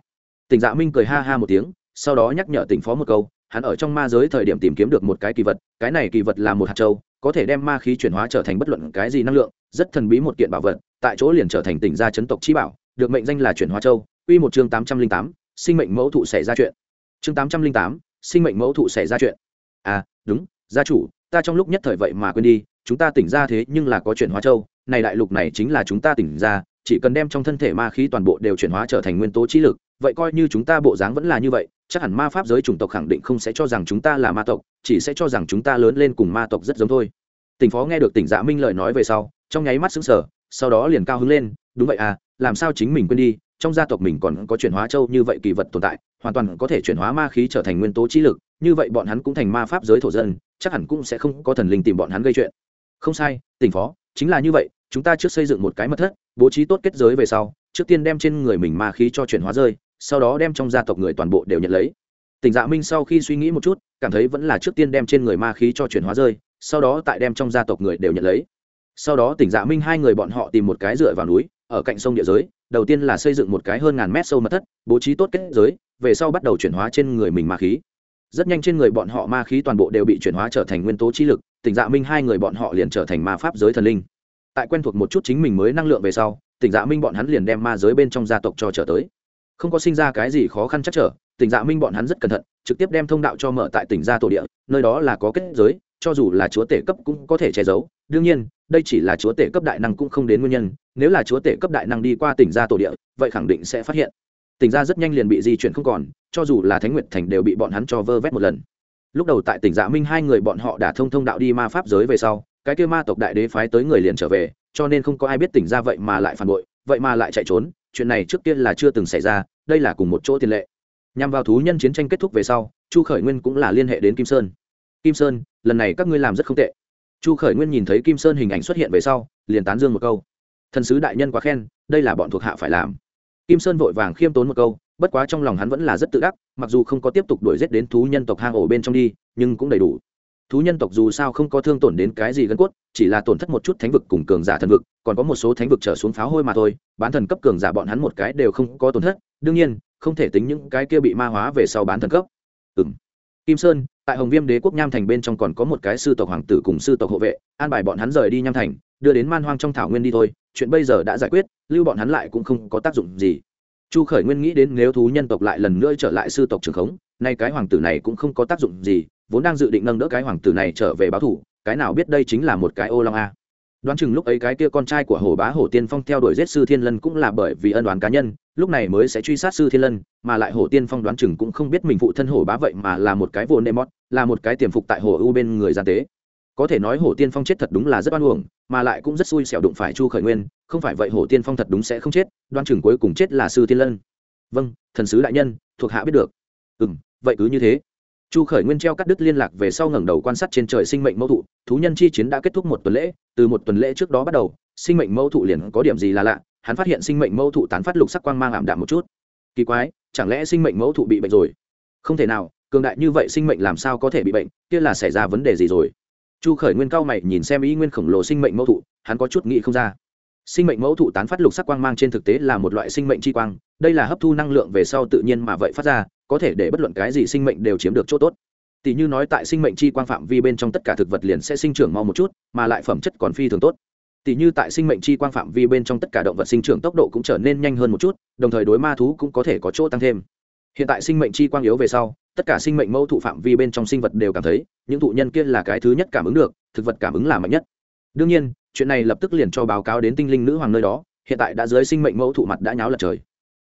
Tỉnh dạ minh cười ha ha một tiếng, sau đó nhắc nhở tỉnh phó một câu, hắn ở trong ma giới thời điểm tìm kiếm được một cái kỳ vật, cái này kỳ vật là một hạt châu có thể đem ma khí chuyển hóa trở thành bất luận cái gì năng lượng, rất thần bí một kiện bảo vật, tại chỗ liền trở thành tỉnh gia chấn tộc chi bảo, được mệnh danh là chuyển hóa châu. Quy một chương tám trăm linh tám, sinh mệnh mẫu thụ xảy ra chuyện. Chương tám trăm linh tám, sinh mệnh mẫu thụ xảy ra chuyện. À đúng, gia chủ, ta trong lúc nhất thời vậy mà quên đi, chúng ta tỉnh ra thế nhưng là có chuyển hóa châu, này đại lục này chính là chúng ta tỉnh ra chỉ cần đem trong thân thể ma khí toàn bộ đều chuyển hóa trở thành nguyên tố trí lực, vậy coi như chúng ta bộ dáng vẫn là như vậy chắc hẳn ma pháp giới chủng tộc khẳng định không sẽ cho rằng chúng ta là ma tộc, chỉ sẽ cho rằng chúng ta lớn lên cùng ma tộc rất giống thôi. Tỉnh phó nghe được tỉnh dạ minh lời nói về sau, trong nháy mắt xứng sở sau đó liền cao hứng lên, đúng vậy à làm sao chính mình quên đi, trong gia tộc mình còn có chuyển hóa châu như vậy kỳ vật tồn tại, hoàn toàn có thể chuyển hóa ma khí trở thành nguyên tố trí lực, như vậy bọn hắn cũng thành ma pháp giới thổ dân, chắc hẳn cũng sẽ không có thần linh tìm bọn hắn gây chuyện. Không sai, tỉnh phó, chính là như vậy, chúng ta trước xây dựng một cái mật thất, bố trí tốt kết giới về sau, trước tiên đem trên người mình ma khí cho chuyển hóa rơi sau đó đem trong gia tộc người toàn bộ đều nhận lấy. Tỉnh dạ minh sau khi suy nghĩ một chút, cảm thấy vẫn là trước tiên đem trên người ma khí cho chuyển hóa rơi, sau đó tại đem trong gia tộc người đều nhận lấy. Sau đó tỉnh dạ minh hai người bọn họ tìm một cái dựa vào núi, ở cạnh sông địa giới, đầu tiên là xây dựng một cái hơn ngàn mét sâu mật thất, bố trí tốt kết giới, về sau bắt đầu chuyển hóa trên người mình ma khí. Rất nhanh trên người bọn họ ma khí toàn bộ đều bị chuyển hóa trở thành nguyên tố trí lực, tỉnh dạ minh hai người bọn họ liền trở thành ma pháp giới thần linh. Tại quen thuộc một chút chính mình mới năng lượng về sau, tỉnh dạ minh bọn hắn liền đem ma giới bên trong gia tộc cho trở tới không có sinh ra cái gì khó khăn chắc trở, tỉnh dạ minh bọn hắn rất cẩn thận, trực tiếp đem thông đạo cho mở tại tỉnh gia tổ địa, nơi đó là có kết giới, cho dù là chúa tể cấp cũng có thể che giấu. Đương nhiên, đây chỉ là chúa tể cấp đại năng cũng không đến nguyên nhân, nếu là chúa tể cấp đại năng đi qua tỉnh gia tổ địa, vậy khẳng định sẽ phát hiện. Tỉnh gia rất nhanh liền bị di chuyển không còn, cho dù là thánh nguyệt thành đều bị bọn hắn cho vơ vét một lần. Lúc đầu tại tỉnh dạ minh hai người bọn họ đã thông thông đạo đi ma pháp giới về sau, cái kia ma tộc đại đế phái tới người liền trở về, cho nên không có ai biết tỉnh ra vậy mà lại phản bội, vậy mà lại chạy trốn chuyện này trước kia là chưa từng xảy ra, đây là cùng một chỗ tiền lệ. Nhằm vào thú nhân chiến tranh kết thúc về sau, chu khởi nguyên cũng là liên hệ đến kim sơn. Kim sơn, lần này các ngươi làm rất không tệ. Chu khởi nguyên nhìn thấy kim sơn hình ảnh xuất hiện về sau, liền tán dương một câu. Thần sứ đại nhân quá khen, đây là bọn thuộc hạ phải làm. Kim sơn vội vàng khiêm tốn một câu, bất quá trong lòng hắn vẫn là rất tự đắc, mặc dù không có tiếp tục đuổi g đến thú nhân tộc hang ổ bên trong đi, nhưng cũng đầy đủ thú nhân tộc dù sao không có thương tổn đến cái gì gân cốt, chỉ là tổn thất một chút thánh vực cùng cường giả thần vực, còn có một số thánh vực trở xuống pháo hôi mà thôi, bán thần cấp cường giả bọn hắn một cái đều không có tổn thất, đương nhiên, không thể tính những cái kia bị ma hóa về sau bán thần cấp. Ừ m kim sơn, tại hồng viêm đế quốc nham thành bên trong còn có một cái sư tộc hoàng tử cùng sư tộc hộ vệ, an bài bọn hắn rời đi nham thành, đưa đến man hoang trong thảo nguyên đi thôi, chuyện bây giờ đã giải quyết, lưu bọn hắn lại cũng không có tác dụng gì. Chu khởi nguyên nghĩ đến nếu thú nhân tộc lại lần nữa trở lại sư tộc trường khống, nay cái hoàng tử này cũng không có tác dụng gì vốn đang dự định nâng đỡ cái hoàng tử này trở về báo thủ, cái nào biết đây chính là một cái ô long a. Đoán chừng lúc ấy cái kia con trai của hồ bá hồ tiên phong theo đuổi giết sư thiên lân cũng là bởi vì ân đoán cá nhân, lúc này mới sẽ truy sát sư thiên lân, mà lại hồ tiên phong đoán chừng cũng không biết mình phụ thân hồ bá vậy mà là một cái vô nệm mót là một cái tiềm phục tại hồ u bên người gian tế. Có thể nói hồ tiên phong chết thật đúng là rất oan uổng, mà lại cũng rất xui xẻo đụng phải chu khởi nguyên, không phải vậy hồ tiên phong thật đúng sẽ không chết đoan chừng cuối cùng chết là sư thiên lân. Vâng thần sứ đại nhân, thuộc hạ biết được. Ừ vậy cứ như thế chu khởi nguyên treo cắt đứt liên lạc về sau ngẩng đầu quan sát trên trời sinh mệnh mẫu thụ, thú nhân chi chiến đã kết thúc một tuần lễ, từ một tuần lễ trước đó bắt đầu, sinh mệnh mẫu thụ liền có điểm gì là lạ, hắn phát hiện sinh mệnh mẫu thụ tán phát lục sắc quang mang ảm đạm một chút. Kỳ quái, chẳng lẽ sinh mệnh mẫu thụ bị bệnh rồi? Không thể nào, cường đại như vậy sinh mệnh làm sao có thể bị bệnh, kia là xảy ra vấn đề gì rồi? Chu khởi nguyên cao mày nhìn xem ý nguyên khổng lồ sinh mệnh mẫu thụ, hắn có chút nghĩ không ra. Sinh mệnh mẫu thụ tán phát lục sắc quang mang trên thực tế là một loại sinh mệnh chi quang, đây là hấp thu năng lượng về sau tự nhiên mà vậy phát ra có thể để bất luận cái gì sinh mệnh đều chiếm được chỗ tốt. Tỷ như nói tại sinh mệnh chi quang phạm vi bên trong tất cả thực vật liền sẽ sinh trưởng mau một chút, mà lại phẩm chất còn phi thường tốt. Tỷ như tại sinh mệnh chi quang phạm vi bên trong tất cả động vật sinh trưởng tốc độ cũng trở nên nhanh hơn một chút, đồng thời đối ma thú cũng có thể có chỗ tăng thêm. Hiện tại sinh mệnh chi quang yếu về sau, tất cả sinh mệnh mẫu thụ phạm vi bên trong sinh vật đều cảm thấy, những thụ nhân kia là cái thứ nhất cảm ứng được, thực vật cảm ứng là mạnh nhất. Đương nhiên, chuyện này lập tức liền cho báo cáo đến tinh linh nữ hoàng nơi đó, hiện tại đã dưới sinh mệnh mẫu thụ mặt đã nháo lật trời.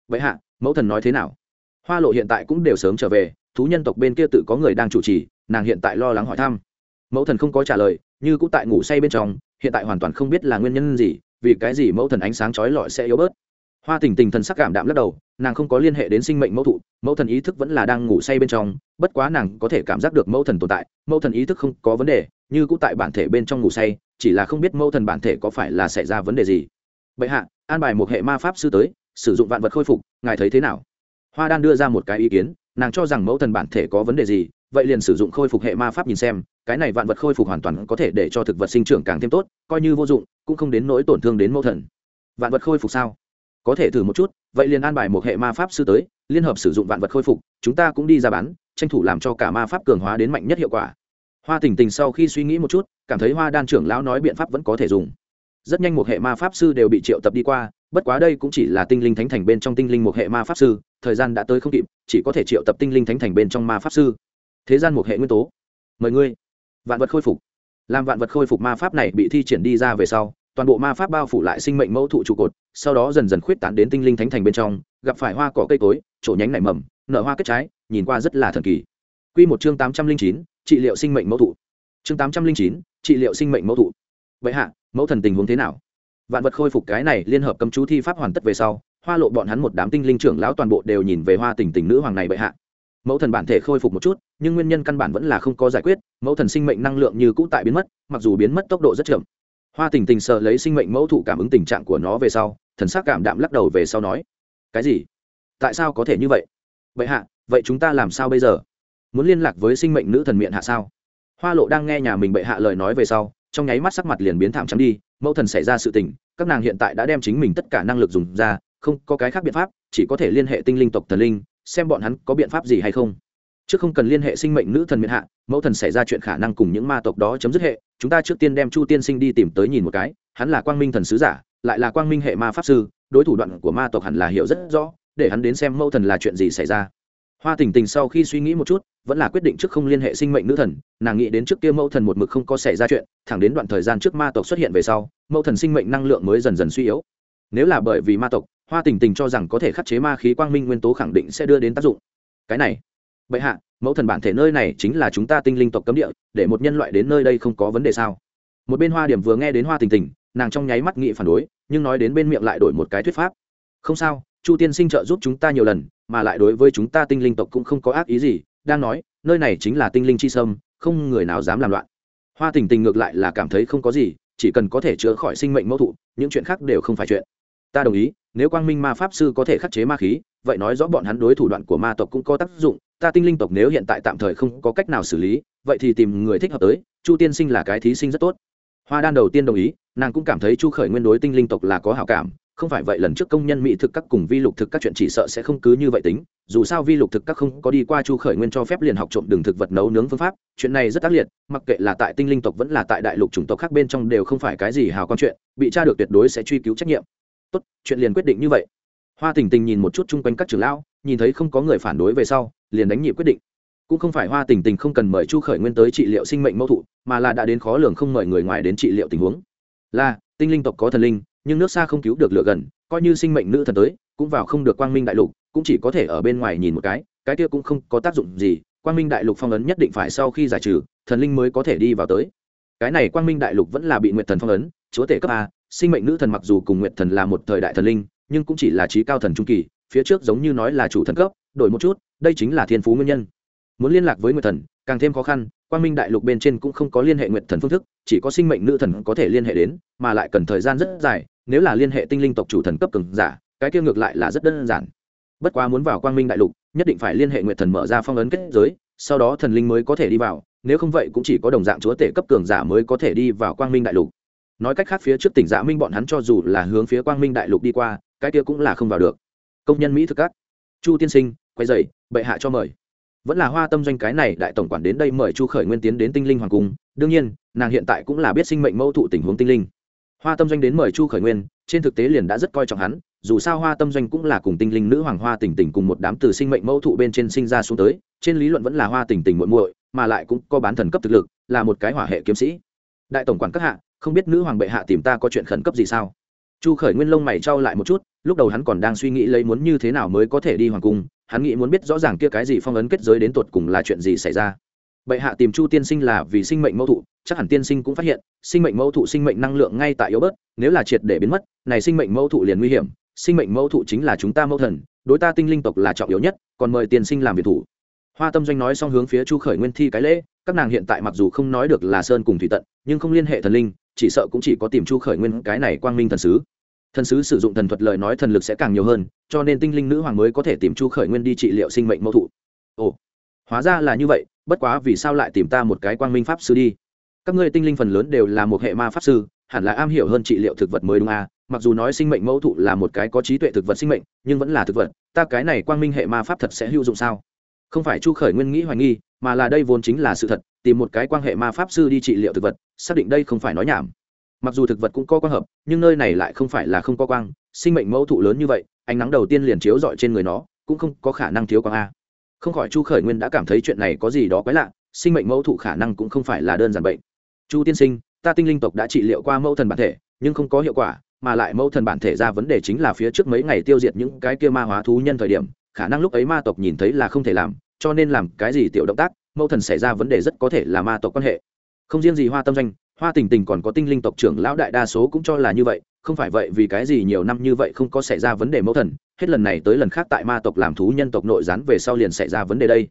Vậy hạ, mẫu thần nói thế nào? Hoa lộ hiện tại cũng đều sớm trở về, thú nhân tộc bên kia tự có người đang chủ trì, nàng hiện tại lo lắng hỏi thăm. Mẫu thần không có trả lời, như cũng tại ngủ say bên trong, hiện tại hoàn toàn không biết là nguyên nhân gì, vì cái gì mẫu thần ánh sáng chói lọi sẽ yếu bớt. Hoa tình tình thần sắc cảm đạm lắc đầu, nàng không có liên hệ đến sinh mệnh mẫu thụ, mẫu thần ý thức vẫn là đang ngủ say bên trong, bất quá nàng có thể cảm giác được mẫu thần tồn tại, mẫu thần ý thức không có vấn đề, như cũng tại bản thể bên trong ngủ say, chỉ là không biết mẫu thần bản thể có phải là xảy ra vấn đề gì. Bệ hạ, an bài một hệ ma pháp sư tới, sử dụng vạn vật khôi phục, ngài thấy thế nào? Hoa đan đưa ra một cái ý kiến, nàng cho rằng mẫu thần bản thể có vấn đề gì, vậy liền sử dụng khôi phục hệ ma pháp nhìn xem, cái này vạn vật khôi phục hoàn toàn có thể để cho thực vật sinh trưởng càng thêm tốt, coi như vô dụng, cũng không đến nỗi tổn thương đến mẫu thần. Vạn vật khôi phục sao? Có thể thử một chút, vậy liền an bài một hệ ma pháp sư tới, liên hợp sử dụng vạn vật khôi phục, chúng ta cũng đi ra bán, tranh thủ làm cho cả ma pháp cường hóa đến mạnh nhất hiệu quả. Hoa tình tình sau khi suy nghĩ một chút, cảm thấy hoa đan trưởng lão nói biện pháp vẫn có thể dùng. Rất nhanh một hệ ma pháp sư đều bị triệu tập đi qua bất quá đây cũng chỉ là tinh linh thánh thành bên trong tinh linh một hệ ma pháp sư, thời gian đã tới không kịp, chỉ có thể triệu tập tinh linh thánh thành bên trong ma pháp sư. Thế gian một hệ nguyên tố. Mời ngươi. Vạn vật khôi phục. Làm vạn vật khôi phục ma pháp này bị thi triển đi ra về sau, toàn bộ ma pháp bao phủ lại sinh mệnh mẫu thụ trụ cột, sau đó dần dần khuyết tán đến tinh linh thánh thành bên trong, gặp phải hoa cỏ cây cối, chỗ nhánh nảy mầm, nở hoa kết trái, nhìn qua rất là thần kỳ. Q một chương tám trăm linh chín, trị liệu sinh mệnh mẫu thụ. Chương tám trăm linh chín, trị liệu sinh mệnh mẫu thụ. Vậy hạ, mẫu thần tình huống thế nào? Vạn vật khôi phục cái này liên hợp cấm chú thi pháp hoàn tất về sau, hoa lộ bọn hắn một đám tinh linh trưởng lão toàn bộ đều nhìn về hoa tình tình nữ hoàng này bệ hạ. Mẫu thần bản thể khôi phục một chút, nhưng nguyên nhân căn bản vẫn là không có giải quyết, mẫu thần sinh mệnh năng lượng như cũ tại biến mất, mặc dù biến mất tốc độ rất chậm. Hoa tình tình sợ lấy sinh mệnh mẫu thụ cảm ứng tình trạng của nó về sau, thần sắc cảm đạm lắc đầu về sau nói, cái gì? Tại sao có thể như vậy? Vậy hạ, vậy chúng ta làm sao bây giờ? Muốn liên lạc với sinh mệnh nữ thần miệng hạ sao? Hoa lộ đang nghe nhà mình bệ hạ lời nói về sau, trong nháy mắt sắc mặt liền biến thảm trắng đi mẫu thần xảy ra sự tình, các nàng hiện tại đã đem chính mình tất cả năng lực dùng ra, không có cái khác biện pháp, chỉ có thể liên hệ tinh linh tộc thần linh, xem bọn hắn có biện pháp gì hay không. Chứ không cần liên hệ sinh mệnh nữ thần miền hạ, mẫu thần xảy ra chuyện khả năng cùng những ma tộc đó chấm dứt hệ, chúng ta trước tiên đem chu tiên sinh đi tìm tới nhìn một cái, hắn là quang minh thần sứ giả, lại là quang minh hệ ma pháp sư, đối thủ đoạn của ma tộc hẳn là hiểu rất rõ, để hắn đến xem mẫu thần là chuyện gì xảy ra hoa tình tình sau khi suy nghĩ một chút, vẫn là quyết định trước không liên hệ sinh mệnh nữ thần, nàng nghĩ đến trước kia mẫu thần một mực không có xảy ra chuyện, thẳng đến đoạn thời gian trước ma tộc xuất hiện về sau, mẫu thần sinh mệnh năng lượng mới dần dần suy yếu. Nếu là bởi vì ma tộc, hoa tình tình cho rằng có thể khắc chế ma khí quang minh nguyên tố khẳng định sẽ đưa đến tác dụng. Cái này, bệ hạ, mẫu thần bản thể nơi này chính là chúng ta tinh linh tộc cấm địa, để một nhân loại đến nơi đây không có vấn đề sao? Một bên hoa điểm vừa nghe đến hoa tình tình, nàng trong nháy mắt nghị phản đối, nhưng nói đến bên miệng lại đổi một cái thuyết pháp. Không sao chu tiên sinh trợ giúp chúng ta nhiều lần, mà lại đối với chúng ta tinh linh tộc cũng không có ác ý gì, đang nói, nơi này chính là tinh linh chi sâm, không người nào dám làm loạn. Hoa tình tình ngược lại là cảm thấy không có gì, chỉ cần có thể chữa khỏi sinh mệnh mẫu thụ, những chuyện khác đều không phải chuyện. Ta đồng ý, nếu quang minh ma pháp sư có thể khắc chế ma khí, vậy nói rõ bọn hắn đối thủ đoạn của ma tộc cũng có tác dụng, ta tinh linh tộc nếu hiện tại tạm thời không có cách nào xử lý, vậy thì tìm người thích hợp tới, chu tiên sinh là cái thí sinh rất tốt. Hoa đan đầu tiên đồng ý, nàng cũng cảm thấy chu khởi nguyên đối tinh linh tộc là có hảo cảm không phải vậy lần trước công nhân mỹ thực các cùng vi lục thực các chuyện chỉ sợ sẽ không cứ như vậy tính. Dù sao vi lục thực các không có đi qua chu khởi nguyên cho phép liền học trộm đường thực vật nấu nướng phương pháp, chuyện này rất ác liệt, mặc kệ là tại tinh linh tộc vẫn là tại đại lục chủng tộc khác bên trong đều không phải cái gì hào quan chuyện, bị tra được tuyệt đối sẽ truy cứu trách nhiệm. Tốt, chuyện liền quyết định như vậy. Hoa tình tình nhìn một chút chung quanh các trưởng lão, nhìn thấy không có người phản đối về sau, liền đánh nhịp quyết định. Cũng không phải hoa tình tình không cần mời chu khởi nguyên tới trị liệu sinh mệnh mẫu thụ, mà là đã đến khó lường không mời người ngoài đến trị liệu tình huống. Là, tinh linh tộc có thần linh nhưng nước xa không cứu được lửa gần, coi như sinh mệnh nữ thần tới, cũng vào không được quang minh đại lục, cũng chỉ có thể ở bên ngoài nhìn một cái cái kia cũng không có tác dụng gì, quang minh đại lục phong ấn nhất định phải sau khi giải trừ, thần linh mới có thể đi vào tới. Cái này quang minh đại lục vẫn là bị nguyệt thần phong ấn, chúa tể cấp a, sinh mệnh nữ thần mặc dù cùng nguyệt thần là một thời đại thần linh, nhưng cũng chỉ là trí cao thần trung kỳ, phía trước giống như nói là chủ thần cấp, đổi một chút, đây chính là thiên phú nguyên nhân. Muốn liên lạc với nguyệt thần, càng thêm khó khăn, quang minh đại lục bên trên cũng không có liên hệ nguyệt thần phương thức, chỉ có sinh mệnh nữ thần có thể liên hệ đến, mà lại cần thời gian rất dài nếu là liên hệ tinh linh tộc chủ thần cấp cường giả cái kia ngược lại là rất đơn giản. Bất quá muốn vào quang minh đại lục nhất định phải liên hệ nguyệt thần mở ra phong ấn kết giới sau đó thần linh mới có thể đi vào nếu không vậy cũng chỉ có đồng dạng chúa tể cấp cường giả mới có thể đi vào quang minh đại lục. Nói cách khác phía trước tỉnh giả minh bọn hắn cho dù là hướng phía quang minh đại lục đi qua cái kia cũng là không vào được. Công nhân mỹ thực các. Chu tiên sinh quay dậy, bệ hạ cho mời. Vẫn là hoa tâm doanh cái này đại tổng quản đến đây mời chu khởi nguyên tiến đến tinh linh hoàng cung. Đương nhiên nàng hiện tại cũng là biết sinh mệnh mẫu thụ tình huống tinh linh hoa tâm doanh đến mời chu khởi nguyên, trên thực tế liền đã rất coi trọng hắn, dù sao hoa tâm doanh cũng là cùng tinh linh nữ hoàng hoa tỉnh tỉnh cùng một đám từ sinh mệnh mẫu thụ bên trên sinh ra xuống tới, trên lý luận vẫn là hoa tỉnh tỉnh muội muội, mà lại cũng có bán thần cấp thực lực, là một cái hỏa hệ kiếm sĩ. Đại tổng quản các hạ, không biết nữ hoàng bệ hạ tìm ta có chuyện khẩn cấp gì sao? Chu khởi nguyên lông mày trao lại một chút, lúc đầu hắn còn đang suy nghĩ lấy muốn như thế nào mới có thể đi hoàng cung, hắn nghĩ muốn biết rõ ràng kia cái gì phong ấn kết giới đến tột cùng là chuyện gì xảy ra bệ hạ tìm chu tiên sinh là vì sinh mệnh mẫu thụ, chắc hẳn tiên sinh cũng phát hiện, sinh mệnh mẫu thụ sinh mệnh năng lượng ngay tại yếu bớt, nếu là triệt để biến mất, này sinh mệnh mẫu thụ liền nguy hiểm, sinh mệnh mẫu thụ chính là chúng ta mẫu thần, đối ta tinh linh tộc là trọng yếu nhất, còn mời tiên sinh làm việc thủ. Hoa tâm doanh nói xong hướng phía chu khởi nguyên thi cái lễ, các nàng hiện tại mặc dù không nói được là sơn cùng thủy tận, nhưng không liên hệ thần linh, chỉ sợ cũng chỉ có tìm chu khởi nguyên cái này quang minh thần sứ. Thần sứ sử dụng thần thuật lời nói thần lực sẽ càng nhiều hơn, cho nên tinh linh nữ hoàng mới có thể tìm chu khởi nguyên đi trị liệu sinh mệnh mẫu thụ. Ồ, hóa ra là như vậy bất quá vì sao lại tìm ta một cái quang minh pháp sư đi? Các ngươi tinh linh phần lớn đều là một hệ ma pháp sư, hẳn là am hiểu hơn trị liệu thực vật mới đúng à? Mặc dù nói sinh mệnh mẫu thụ là một cái có trí tuệ thực vật sinh mệnh, nhưng vẫn là thực vật. Ta cái này quang minh hệ ma pháp thật sẽ hữu dụng sao? Không phải chu khởi nguyên nghĩ hoài nghi, mà là đây vốn chính là sự thật, tìm một cái quan hệ ma pháp sư đi trị liệu thực vật, xác định đây không phải nói nhảm. Mặc dù thực vật cũng có quang hợp, nhưng nơi này lại không phải là không có quang. Sinh mệnh mẫu thụ lớn như vậy, ánh nắng đầu tiên liền chiếu rọi trên người nó, cũng không có khả năng thiếu quang a không khỏi chu khởi nguyên đã cảm thấy chuyện này có gì đó quái lạ, sinh mệnh mẫu thụ khả năng cũng không phải là đơn giản bệnh. Chu tiên sinh, ta tinh linh tộc đã trị liệu qua mẫu thần bản thể, nhưng không có hiệu quả, mà lại mẫu thần bản thể ra vấn đề chính là phía trước mấy ngày tiêu diệt những cái kia ma hóa thú nhân thời điểm, khả năng lúc ấy ma tộc nhìn thấy là không thể làm, cho nên làm cái gì tiểu động tác, mẫu thần xảy ra vấn đề rất có thể là ma tộc quan hệ. Không riêng gì hoa tâm doanh hoa tình tình còn có tinh linh tộc trưởng lão đại đa số cũng cho là như vậy, không phải vậy vì cái gì nhiều năm như vậy không có xảy ra vấn đề mẫu thần, hết lần này tới lần khác tại ma tộc làm thú nhân tộc nội gián về sau liền xảy ra vấn đề đây.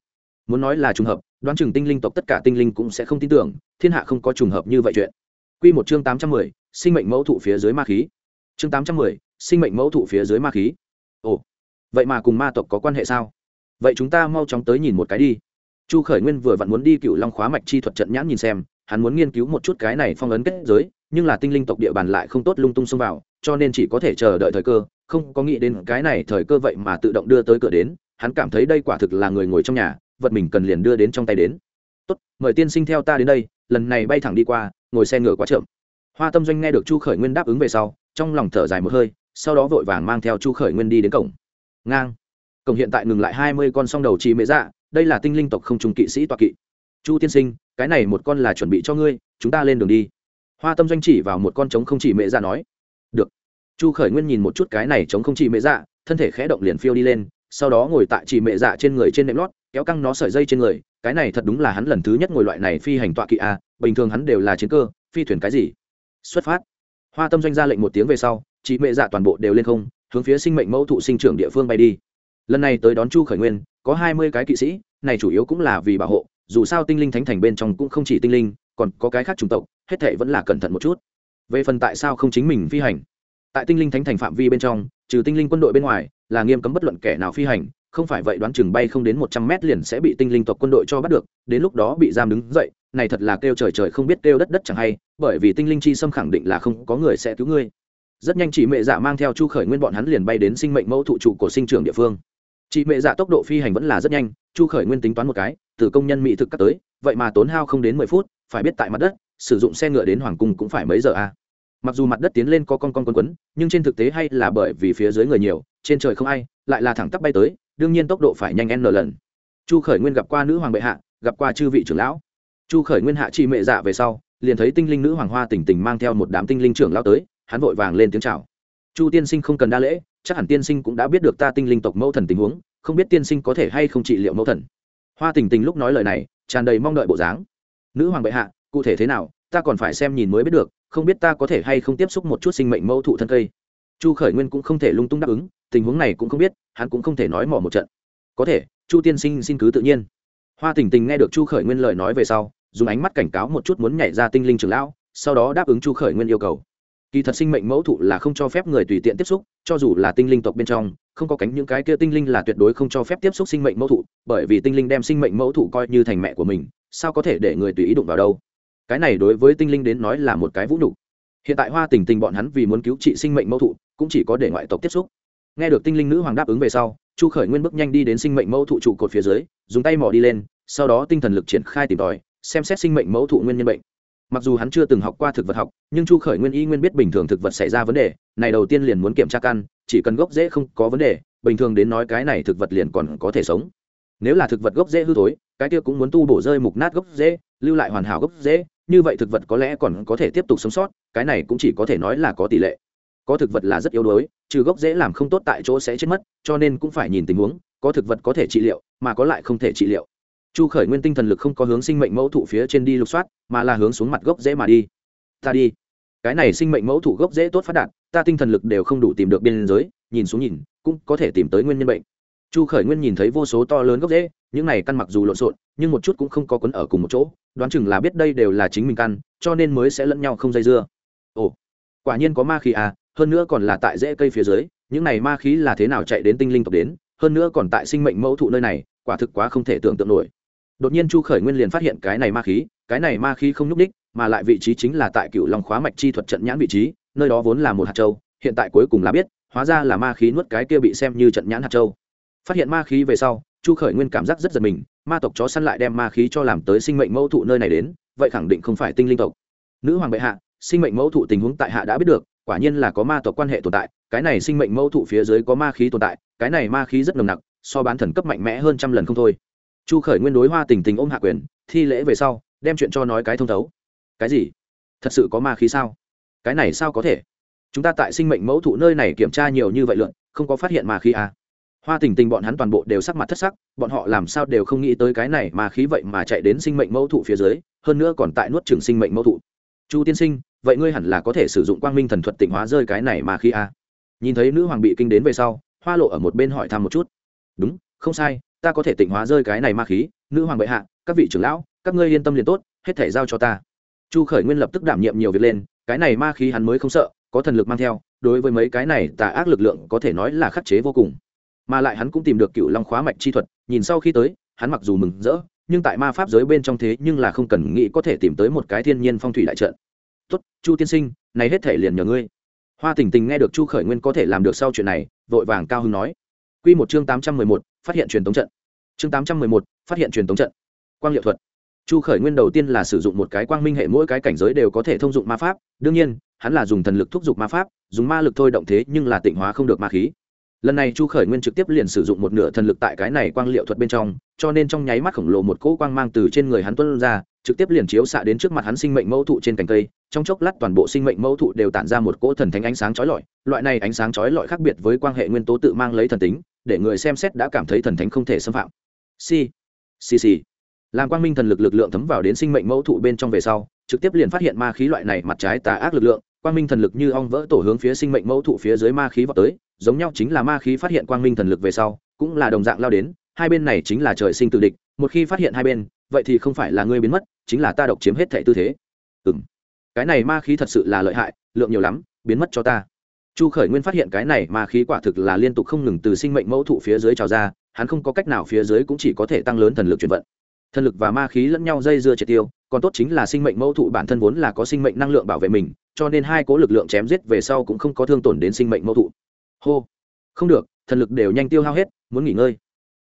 Muốn nói là trùng hợp, đoán chừng tinh linh tộc tất cả tinh linh cũng sẽ không tin tưởng, thiên hạ không có trùng hợp như vậy chuyện. Quy một chương tám trăm mười, sinh mệnh mẫu thụ phía dưới ma khí. Chương tám trăm mười, sinh mệnh mẫu thụ phía dưới ma khí. Ồ, vậy mà cùng ma tộc có quan hệ sao? Vậy chúng ta mau chóng tới nhìn một cái đi. Chu khởi nguyên vừa vặn muốn đi cựu long khóa mạch chi thuật trận nhãn nhìn xem hắn muốn nghiên cứu một chút cái này phong ấn kết giới, nhưng là tinh linh tộc địa bàn lại không tốt lung tung xông vào, cho nên chỉ có thể chờ đợi thời cơ, không có nghĩ đến cái này thời cơ vậy mà tự động đưa tới cửa đến, hắn cảm thấy đây quả thực là người ngồi trong nhà, vật mình cần liền đưa đến trong tay đến. Tốt, mời tiên sinh theo ta đến đây, lần này bay thẳng đi qua, ngồi xe ngựa quá chậm. Hoa tâm doanh nghe được chu khởi nguyên đáp ứng về sau, trong lòng thở dài một hơi, sau đó vội vàng mang theo chu khởi nguyên đi đến cổng. Ngang. Cổng hiện tại ngừng lại hai mươi con song đầu trì mễ dạ đây là tinh linh tộc không trùng kỵ sĩ toa kỵ. Chu tiên sinh cái này một con là chuẩn bị cho ngươi, chúng ta lên đường đi. Hoa tâm doanh chỉ vào một con trống không chỉ Mẹ dạ nói. Được. Chu khởi nguyên nhìn một chút cái này trống không chỉ Mẹ dạ thân thể khẽ động liền phiêu đi lên, sau đó ngồi tại chỉ Mẹ dạ trên người trên nệm lót, kéo căng nó sợi dây trên người. Cái này thật đúng là hắn lần thứ nhất ngồi loại này phi hành tọa kỵ a bình thường hắn đều là chiến cơ, phi thuyền cái gì? Xuất phát. Hoa tâm doanh ra lệnh một tiếng về sau chị mẹ dạ toàn bộ đều lên không, hướng phía sinh mệnh mẫu thụ sinh trưởng địa phương bay đi. Lần này tới đón chu khởi nguyên, có hai mươi cái kỵ sĩ, này chủ yếu cũng là vì bảo hộ dù sao tinh linh thánh thành bên trong cũng không chỉ tinh linh, còn có cái khác chủng tộc, hết thệ vẫn là cẩn thận một chút. Về phần tại sao không chính mình phi hành, tại tinh linh thánh thành phạm vi bên trong, trừ tinh linh quân đội bên ngoài, là nghiêm cấm bất luận kẻ nào phi hành, không phải vậy đoán chừng bay không đến một trăm mét liền sẽ bị tinh linh tộc quân đội cho bắt được, đến lúc đó bị giam đứng dậy, này thật là kêu trời trời không biết kêu đất đất chẳng hay, bởi vì tinh linh chi xâm khẳng định là không có người sẽ cứu ngươi. Rất nhanh chị mẹ dạ mang theo chu khởi nguyên bọn hắn liền bay đến sinh mệnh mẫu thụ trụ của sinh trường địa phương chị mẹ dạ tốc độ phi hành vẫn là rất nhanh, chu khởi nguyên tính toán một cái, từ công nhân mỹ thực cắt tới, vậy mà tốn hao không đến mười phút, phải biết tại mặt đất, sử dụng xe ngựa đến hoàng cung cũng phải mấy giờ à. mặc dù mặt đất tiến lên có con con quấn quấn, nhưng trên thực tế hay là bởi vì phía dưới người nhiều, trên trời không ai, lại là thẳng tắp bay tới, đương nhiên tốc độ phải nhanh n lần. Chu khởi nguyên gặp qua nữ hoàng bệ hạ, gặp qua chư vị trưởng lão. Chu khởi nguyên hạ chị mẹ dạ về sau, liền thấy tinh linh nữ hoàng hoa tỉnh tỉnh mang theo một đám tinh linh trưởng lão tới, hắn vội vàng lên tiếng chào. Chu tiên sinh không cần đa lễ chắc hẳn tiên sinh cũng đã biết được ta tinh linh tộc mẫu thần tình huống, không biết tiên sinh có thể hay không trị liệu mẫu thần. Hoa tình tình lúc nói lời này, tràn đầy mong đợi bộ dáng. Nữ hoàng bệ hạ, cụ thể thế nào, ta còn phải xem nhìn mới biết được, không biết ta có thể hay không tiếp xúc một chút sinh mệnh mẫu thụ thân cây. Chu khởi nguyên cũng không thể lung tung đáp ứng, tình huống này cũng không biết, hắn cũng không thể nói mỏ một trận. Có thể, chu tiên sinh xin cứ tự nhiên. Hoa tình tình nghe được chu khởi nguyên lời nói về sau, dùng ánh mắt cảnh cáo một chút muốn nhảy ra tinh linh trường lão, sau đó đáp ứng chu khởi nguyên yêu cầu kỳ thật sinh mệnh mẫu thụ là không cho phép người tùy tiện tiếp xúc, cho dù là tinh linh tộc bên trong, không có cánh những cái kia tinh linh là tuyệt đối không cho phép tiếp xúc sinh mệnh mẫu thụ, bởi vì tinh linh đem sinh mệnh mẫu thụ coi như thành mẹ của mình, sao có thể để người tùy ý đụng vào đâu? Cái này đối với tinh linh đến nói là một cái vũ nhục. Hiện tại hoa tình tình bọn hắn vì muốn cứu trị sinh mệnh mẫu thụ, cũng chỉ có để ngoại tộc tiếp xúc. Nghe được tinh linh nữ hoàng đáp ứng về sau, chu khởi nguyên bước nhanh đi đến sinh mệnh mẫu thụ trụ cột phía dưới, dùng tay mỏ đi lên, sau đó tinh thần lực triển khai tìm tòi, xem xét sinh mệnh mẫu thụ nguyên nhân bệnh mặc dù hắn chưa từng học qua thực vật học, nhưng chu khởi nguyên y nguyên biết bình thường thực vật xảy ra vấn đề, này đầu tiên liền muốn kiểm tra căn, chỉ cần gốc dễ không có vấn đề, bình thường đến nói cái này thực vật liền còn có thể sống. Nếu là thực vật gốc dễ hư thối, cái kia cũng muốn tu bổ rơi mục nát gốc dễ lưu lại hoàn hảo gốc dễ như vậy thực vật có lẽ còn có thể tiếp tục sống sót, cái này cũng chỉ có thể nói là có tỷ lệ. Có thực vật là rất yếu đuối, trừ gốc dễ làm không tốt tại chỗ sẽ chết mất, cho nên cũng phải nhìn tình huống, có thực vật có thể trị liệu, mà có lại không thể trị liệu chu khởi nguyên tinh thần lực không có hướng sinh mệnh mẫu thụ phía trên đi lục soát, mà là hướng xuống mặt gốc dễ mà đi. Ta đi. Cái này sinh mệnh mẫu thụ gốc dễ tốt phát đạt, ta tinh thần lực đều không đủ tìm được biên giới, nhìn xuống nhìn, cũng có thể tìm tới nguyên nhân bệnh. Chu khởi nguyên nhìn thấy vô số to lớn gốc rễ, những này căn mặc dù lộn xộn, nhưng một chút cũng không có quấn ở cùng một chỗ, đoán chừng là biết đây đều là chính mình căn, cho nên mới sẽ lẫn nhau không dây dưa. Ồ, quả nhiên có ma khí à hơn nữa còn là tại rễ cây phía dưới, những này ma khí là thế nào chạy đến tinh linh tộc đến, hơn nữa còn tại sinh mệnh mẫu thụ nơi này, quả thực quá không thể tưởng tượng nổi đột nhiên chu khởi nguyên liền phát hiện cái này ma khí, cái này ma khí không nhúc ních mà lại vị trí chính là tại cựu long khóa mạch chi thuật trận nhãn vị trí, nơi đó vốn là một hạt châu, hiện tại cuối cùng là biết, hóa ra là ma khí nuốt cái kia bị xem như trận nhãn hạt châu. Phát hiện ma khí về sau, chu khởi nguyên cảm giác rất giật mình, ma tộc chó săn lại đem ma khí cho làm tới sinh mệnh mẫu thụ nơi này đến, vậy khẳng định không phải tinh linh tộc. Nữ hoàng bệ hạ, sinh mệnh mẫu thụ tình huống tại hạ đã biết được, quả nhiên là có ma tộc quan hệ tồn tại, cái này sinh mệnh mẫu thụ phía dưới có ma khí tồn tại, cái này ma khí rất nồng nặc, so bán thần cấp mạnh mẽ hơn trăm lần không thôi chu khởi nguyên đối hoa tình tình ôm hạ quyền, thi lễ về sau, đem chuyện cho nói cái thông thấu. Cái gì? Thật sự có ma khí sao? Cái này sao có thể? Chúng ta tại sinh mệnh mẫu thụ nơi này kiểm tra nhiều như vậy lượn, không có phát hiện ma khí à. hoa tình tình bọn hắn toàn bộ đều sắc mặt thất sắc, bọn họ làm sao đều không nghĩ tới cái này mà khí vậy mà chạy đến sinh mệnh mẫu thụ phía dưới, hơn nữa còn tại nuốt trường sinh mệnh mẫu thụ. Chu tiên sinh, vậy ngươi hẳn là có thể sử dụng quang minh thần thuật tỉnh hóa rơi cái này mà khí à. nhìn thấy nữ hoàng bị kinh đến về sau, hoa lộ ở một bên hỏi thăm một chút. Đúng, không sai ta có thể tịnh hóa rơi cái này ma khí, nữ hoàng bệ hạ, các vị trưởng lão, các ngươi yên tâm liền tốt, hết thể giao cho ta. Chu khởi nguyên lập tức đảm nhiệm nhiều việc lên, cái này ma khí hắn mới không sợ, có thần lực mang theo, đối với mấy cái này tà ác lực lượng có thể nói là khắc chế vô cùng. Mà lại hắn cũng tìm được cựu long khóa mạch chi thuật, nhìn sau khi tới, hắn mặc dù mừng rỡ, nhưng tại ma pháp giới bên trong thế nhưng là không cần nghĩ có thể tìm tới một cái thiên nhiên phong thủy đại trận. Tốt, chu tiên sinh, này hết thể liền nhờ ngươi. Hoa tình tình nghe được chu khởi nguyên có thể làm được sau chuyện này, vội vàng cao hưng nói. Q một chương tám trăm mười một phát hiện truyền tống trận. Chương tám trăm mười một, phát hiện truyền tống trận. Quang liệu thuật. Chu khởi nguyên đầu tiên là sử dụng một cái quang minh hệ, mỗi cái cảnh giới đều có thể thông dụng ma pháp. Đương nhiên, hắn là dùng thần lực thúc giục ma pháp, dùng ma lực thôi động thế nhưng là tịnh hóa không được ma khí. Lần này chu khởi nguyên trực tiếp liền sử dụng một nửa thần lực tại cái này quang liệu thuật bên trong, cho nên trong nháy mắt khổng lồ một cỗ quang mang từ trên người hắn tuân ra, trực tiếp liền chiếu xạ đến trước mặt hắn sinh mệnh mẫu thụ trên cành cây. Trong chốc lát toàn bộ sinh mệnh mẫu thụ đều tản ra một cỗ thần thánh ánh sáng chói lọi. Loại này ánh sáng chói lọi khác biệt với quan hệ nguyên tố tự mang lấy thần tính để người xem xét đã cảm thấy thần thánh không thể xâm phạm. Si si si làm quang minh thần lực lực lượng thấm vào đến sinh mệnh mẫu thụ bên trong về sau, trực tiếp liền phát hiện ma khí loại này mặt trái tà ác lực lượng, quang minh thần lực như ong vỡ tổ hướng phía sinh mệnh mẫu thụ phía dưới ma khí vào tới, giống nhau chính là ma khí phát hiện quang minh thần lực về sau, cũng là đồng dạng lao đến, hai bên này chính là trời sinh tự địch, một khi phát hiện hai bên, vậy thì không phải là ngươi biến mất, chính là ta độc chiếm hết thẻ tư thế. Ừ m cái này ma khí thật sự là lợi hại, lượng nhiều lắm, biến mất cho ta chu khởi nguyên phát hiện cái này ma khí quả thực là liên tục không ngừng từ sinh mệnh mẫu thụ phía dưới trào ra, hắn không có cách nào phía dưới cũng chỉ có thể tăng lớn thần lực chuyển vận. Thần lực và ma khí lẫn nhau dây dưa triệt tiêu, còn tốt chính là sinh mệnh mẫu thụ bản thân vốn là có sinh mệnh năng lượng bảo vệ mình, cho nên hai cố lực lượng chém giết về sau cũng không có thương tổn đến sinh mệnh mẫu thụ. Hô! Không được, thần lực đều nhanh tiêu hao hết, muốn nghỉ ngơi.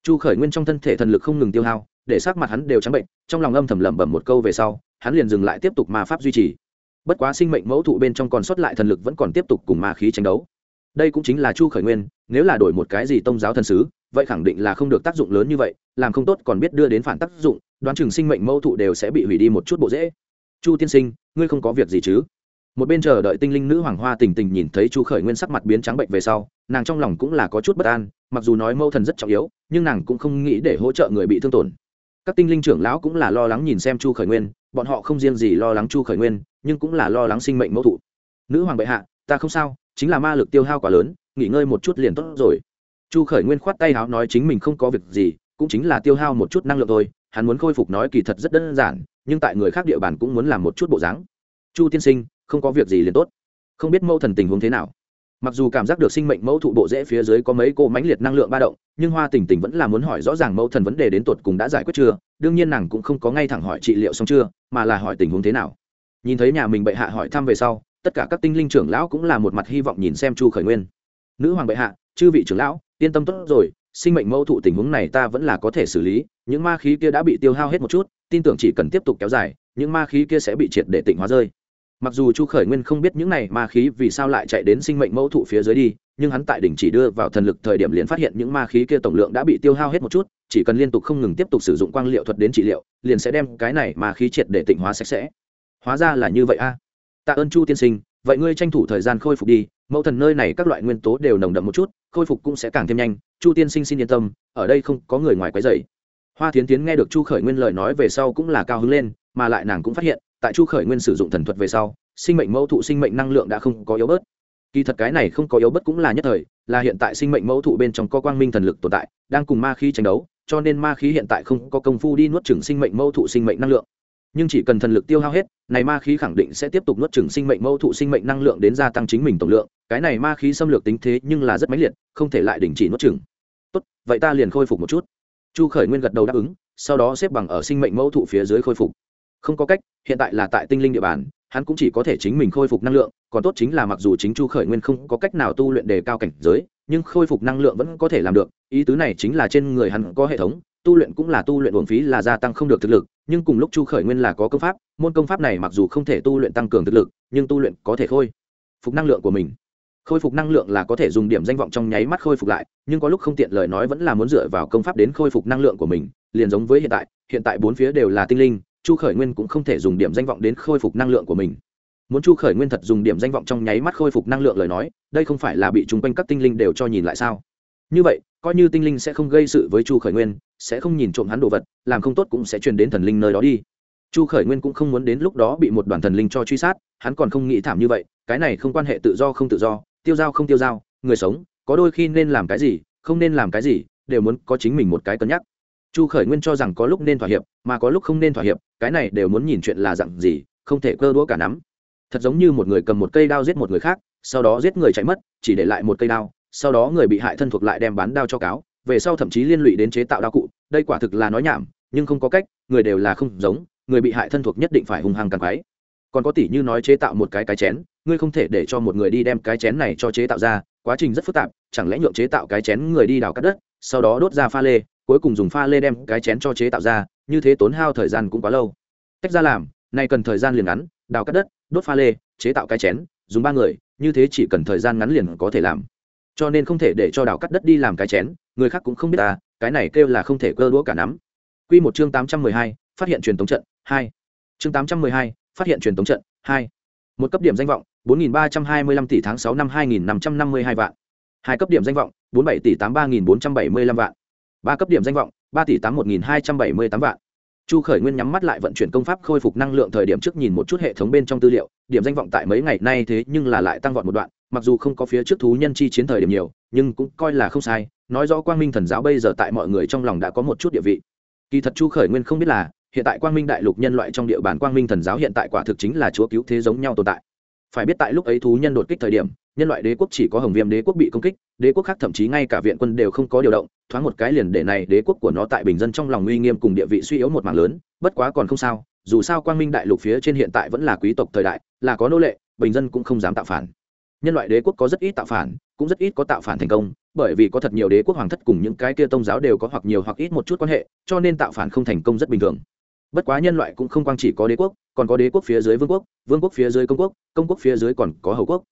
Chu khởi nguyên trong thân thể thần lực không ngừng tiêu hao, để sắc mặt hắn đều trắng bệnh, trong lòng âm thầm lẩm bẩm một câu về sau, hắn liền dừng lại tiếp tục ma pháp duy trì bất quá sinh mệnh mẫu thụ bên trong còn sót lại thần lực vẫn còn tiếp tục cùng ma khí tranh đấu. Đây cũng chính là chu khởi nguyên, nếu là đổi một cái gì tôn giáo thần sứ, vậy khẳng định là không được tác dụng lớn như vậy, làm không tốt còn biết đưa đến phản tác dụng, đoán chừng sinh mệnh mẫu thụ đều sẽ bị hủy đi một chút bộ dễ. Chu tiên sinh, ngươi không có việc gì chứ? Một bên chờ đợi tinh linh nữ hoàng hoa tình tình nhìn thấy chu khởi nguyên sắc mặt biến trắng bệnh về sau, nàng trong lòng cũng là có chút bất an, mặc dù nói mâu thần rất trọng yếu, nhưng nàng cũng không nghĩ để hỗ trợ người bị thương tổn. Các tinh linh trưởng lão cũng là lo lắng nhìn xem chu khởi nguyên, bọn họ không riêng gì lo lắng chu khởi nguyên nhưng cũng là lo lắng sinh mệnh mẫu thụ. Nữ hoàng bệ hạ, ta không sao, chính là ma lực tiêu hao quá lớn, nghỉ ngơi một chút liền tốt rồi. Chu khởi nguyên khoát tay áo nói chính mình không có việc gì, cũng chính là tiêu hao một chút năng lượng thôi, hắn muốn khôi phục nói kỳ thật rất đơn giản, nhưng tại người khác địa bàn cũng muốn làm một chút bộ dáng. Chu tiên sinh, không có việc gì liền tốt. Không biết mẫu thần tình huống thế nào? Mặc dù cảm giác được sinh mệnh mẫu thụ bộ rễ phía dưới có mấy cô mãnh liệt năng lượng ba động, nhưng hoa tình tình vẫn là muốn hỏi rõ ràng mẫu thần vấn đề đến tột cùng đã giải quyết chưa? Đương nhiên nàng cũng không có ngay thẳng hỏi trị liệu xong chưa, mà là hỏi tình huống thế nào nhìn thấy nhà mình bệ hạ hỏi thăm về sau, tất cả các tinh linh trưởng lão cũng là một mặt hy vọng nhìn xem chu khởi nguyên. Nữ hoàng bệ hạ, chư vị trưởng lão, yên tâm tốt rồi, sinh mệnh mẫu thụ tình huống này ta vẫn là có thể xử lý, những ma khí kia đã bị tiêu hao hết một chút, tin tưởng chỉ cần tiếp tục kéo dài, những ma khí kia sẽ bị triệt để tịnh hóa rơi. Mặc dù chu khởi nguyên không biết những này ma khí vì sao lại chạy đến sinh mệnh mẫu thụ phía dưới đi, nhưng hắn tại đỉnh chỉ đưa vào thần lực thời điểm liền phát hiện những ma khí kia tổng lượng đã bị tiêu hao hết một chút, chỉ cần liên tục không ngừng tiếp tục sử dụng quang liệu thuật đến trị liệu, liền sẽ đem cái này ma khí triệt để tịnh hóa sạch sẽ hóa ra là như vậy a. Tạ ơn chu tiên sinh, vậy ngươi tranh thủ thời gian khôi phục đi, mẫu thần nơi này các loại nguyên tố đều nồng đậm một chút, khôi phục cũng sẽ càng thêm nhanh. Chu tiên sinh xin yên tâm, ở đây không có người ngoài quấy dày hoa tiến tiến nghe được chu khởi nguyên lời nói về sau cũng là cao hứng lên, mà lại nàng cũng phát hiện, tại chu khởi nguyên sử dụng thần thuật về sau, sinh mệnh mẫu thụ sinh mệnh năng lượng đã không có yếu bớt. Kỳ thật cái này không có yếu bớt cũng là nhất thời, là hiện tại sinh mệnh mẫu thụ bên trong có quang minh thần lực tồn tại, đang cùng ma khí tranh đấu, cho nên ma khí hiện tại không có công phu đi nuốt chửng sinh mệnh mẫu thụ sinh mệnh năng lượng nhưng chỉ cần thần lực tiêu hao hết, này ma khí khẳng định sẽ tiếp tục nuốt chửng sinh mệnh mẫu thụ sinh mệnh năng lượng đến gia tăng chính mình tổng lượng. Cái này ma khí xâm lược tính thế nhưng là rất mãnh liệt, không thể lại đình chỉ nuốt chửng. Tốt, vậy ta liền khôi phục một chút. Chu khởi nguyên gật đầu đáp ứng, sau đó xếp bằng ở sinh mệnh mẫu thụ phía dưới khôi phục. Không có cách, hiện tại là tại tinh linh địa bàn, hắn cũng chỉ có thể chính mình khôi phục năng lượng, còn tốt chính là mặc dù chính chu khởi nguyên không có cách nào tu luyện đề cao cảnh giới, nhưng khôi phục năng lượng vẫn có thể làm được, ý tứ này chính là trên người hắn có hệ thống tu luyện cũng là tu luyện uổng phí là gia tăng không được thực lực, nhưng cùng lúc chu khởi nguyên là có công pháp, môn công pháp này mặc dù không thể tu luyện tăng cường thực lực, nhưng tu luyện có thể khôi phục năng lượng của mình. Khôi phục năng lượng là có thể dùng điểm danh vọng trong nháy mắt khôi phục lại, nhưng có lúc không tiện lời nói vẫn là muốn dựa vào công pháp đến khôi phục năng lượng của mình, liền giống với hiện tại hiện tại bốn phía đều là tinh linh, chu khởi nguyên cũng không thể dùng điểm danh vọng đến khôi phục năng lượng của mình. Muốn chu khởi nguyên thật dùng điểm danh vọng trong nháy mắt khôi phục năng lượng lời nói, đây không phải là bị chúng quanh các tinh linh đều cho nhìn lại sao? Như vậy, coi như tinh linh sẽ không gây sự với chu khởi nguyên sẽ không nhìn trộm hắn đồ vật, làm không tốt cũng sẽ truyền đến thần linh nơi đó đi. Chu khởi nguyên cũng không muốn đến lúc đó bị một đoàn thần linh cho truy sát, hắn còn không nghĩ thảm như vậy, cái này không quan hệ tự do không tự do, tiêu dao không tiêu dao, người sống, có đôi khi nên làm cái gì, không nên làm cái gì, đều muốn có chính mình một cái cân nhắc. Chu khởi nguyên cho rằng có lúc nên thỏa hiệp, mà có lúc không nên thỏa hiệp, cái này đều muốn nhìn chuyện là dặn gì, không thể cơ đũa cả nắm. Thật giống như một người cầm một cây đao giết một người khác, sau đó giết người chạy mất, chỉ để lại một cây đao, sau đó người bị hại thân thuộc lại đem bán đao cho cáo về sau thậm chí liên lụy đến chế tạo đao cụ, đây quả thực là nói nhảm, nhưng không có cách, người đều là không giống, người bị hại thân thuộc nhất định phải hung hăng càng quái còn có tỷ như nói chế tạo một cái cái chén, ngươi không thể để cho một người đi đem cái chén này cho chế tạo ra, quá trình rất phức tạp, chẳng lẽ nhượng chế tạo cái chén người đi đào cắt đất, sau đó đốt ra pha lê, cuối cùng dùng pha lê đem cái chén cho chế tạo ra, như thế tốn hao thời gian cũng quá lâu. Tách ra làm, nay cần thời gian liền ngắn, đào cắt đất, đốt pha lê, chế tạo cái chén, dùng ba người, như thế chỉ cần thời gian ngắn liền có thể làm. Cho nên không thể để cho đào cắt đất đi làm cái chén người khác cũng không biết ta, cái này kêu là không thể cơ đũa cả nắm. Quy một chương tám trăm mười hai, phát hiện truyền tống trận, hai. Chương tám trăm mười hai, phát hiện truyền tống trận, hai. Một cấp điểm danh vọng, bốn nghìn ba trăm hai mươi lăm tỷ tháng sáu năm hai nghìn năm trăm năm mươi hai vạn. Hai cấp điểm danh vọng, bốn bảy tỷ tám ba nghìn bốn trăm bảy mươi lăm vạn. Ba cấp điểm danh vọng, ba tỷ tám một nghìn hai trăm bảy mươi tám vạn. Chu khởi nguyên nhắm mắt lại vận chuyển công pháp khôi phục năng lượng thời điểm trước nhìn một chút hệ thống bên trong tư liệu, điểm danh vọng tại mấy ngày nay thế nhưng là lại tăng vọt một đoạn, mặc dù không có phía trước thú nhân chi chiến thời điểm nhiều, nhưng cũng coi là không sai nói rõ quang minh thần giáo bây giờ tại mọi người trong lòng đã có một chút địa vị. Kỳ thật chu khởi nguyên không biết là, hiện tại quang minh đại lục nhân loại trong địa bàn quang minh thần giáo hiện tại quả thực chính là chúa cứu thế giống nhau tồn tại. Phải biết tại lúc ấy thú nhân đột kích thời điểm, nhân loại đế quốc chỉ có hồng viêm đế quốc bị công kích, đế quốc khác thậm chí ngay cả viện quân đều không có điều động, thoáng một cái liền để này đế quốc của nó tại bình dân trong lòng uy nghiêm cùng địa vị suy yếu một mảng lớn, bất quá còn không sao, dù sao quang minh đại lục phía trên hiện tại vẫn là quý tộc thời đại, là có nô lệ, bình dân cũng không dám tạo phản. Nhân loại đế quốc có rất ít tạo phản, cũng rất ít có tạo phản thành công bởi vì có thật nhiều đế quốc hoàng thất cùng những cái kia tôn giáo đều có hoặc nhiều hoặc ít một chút quan hệ, cho nên tạo phản không thành công rất bình thường. Bất quá nhân loại cũng không quang chỉ có đế quốc, còn có đế quốc phía dưới vương quốc vương quốc phía dưới công quốc công quốc phía dưới còn có hầu quốc.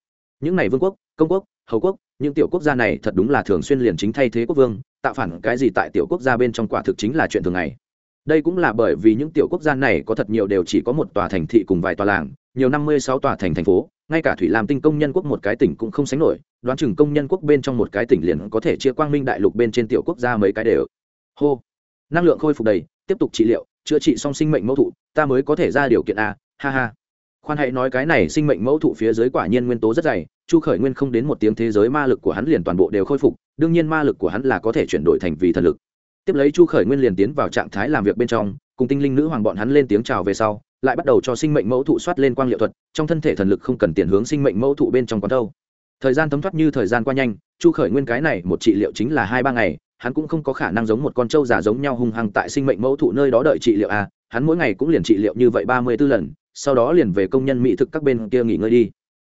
Những này vương quốc, công quốc, hầu quốc, những tiểu quốc gia này thật đúng là thường xuyên liền chính thay thế quốc vương, tạo phản cái gì tại tiểu quốc gia bên trong quả thực chính là chuyện thường ngày. Đây cũng là bởi vì những tiểu quốc gia này có thật nhiều đều chỉ có một tòa thành thị cùng vài tòa làng, nhiều năm mươi sáu tòa thành thành phố ngay cả thủy làm tinh công nhân quốc một cái tỉnh cũng không sánh nổi, đoán chừng công nhân quốc bên trong một cái tỉnh liền có thể chia quang minh đại lục bên trên tiểu quốc gia mấy cái đều. Hô. Năng lượng khôi phục đầy, tiếp tục trị liệu, chữa trị xong sinh mệnh mẫu thụ, ta mới có thể ra điều kiện a, ha ha. Khoan hãy nói cái này sinh mệnh mẫu thụ phía dưới quả nhiên nguyên tố rất dày, chu khởi nguyên không đến một tiếng thế giới ma lực của hắn liền toàn bộ đều khôi phục, đương nhiên ma lực của hắn là có thể chuyển đổi thành vì thần lực. Tiếp lấy chu khởi nguyên liền tiến vào trạng thái làm việc bên trong, cùng tinh linh nữ hoàng bọn hắn lên tiếng chào về sau lại bắt đầu cho sinh mệnh mẫu thụ soát lên quang liệu thuật, trong thân thể thần lực không cần tiền hướng sinh mệnh mẫu thụ bên trong quán đâu thời gian thấm thoát như thời gian qua nhanh, chu khởi nguyên cái này một trị liệu chính là hai ba ngày, hắn cũng không có khả năng giống một con trâu già giống nhau hung hăng tại sinh mệnh mẫu thụ nơi đó đợi trị liệu à hắn mỗi ngày cũng liền trị liệu như vậy ba mươi b ố lần, sau đó liền về công nhân mỹ thực các bên kia nghỉ ngơi đi.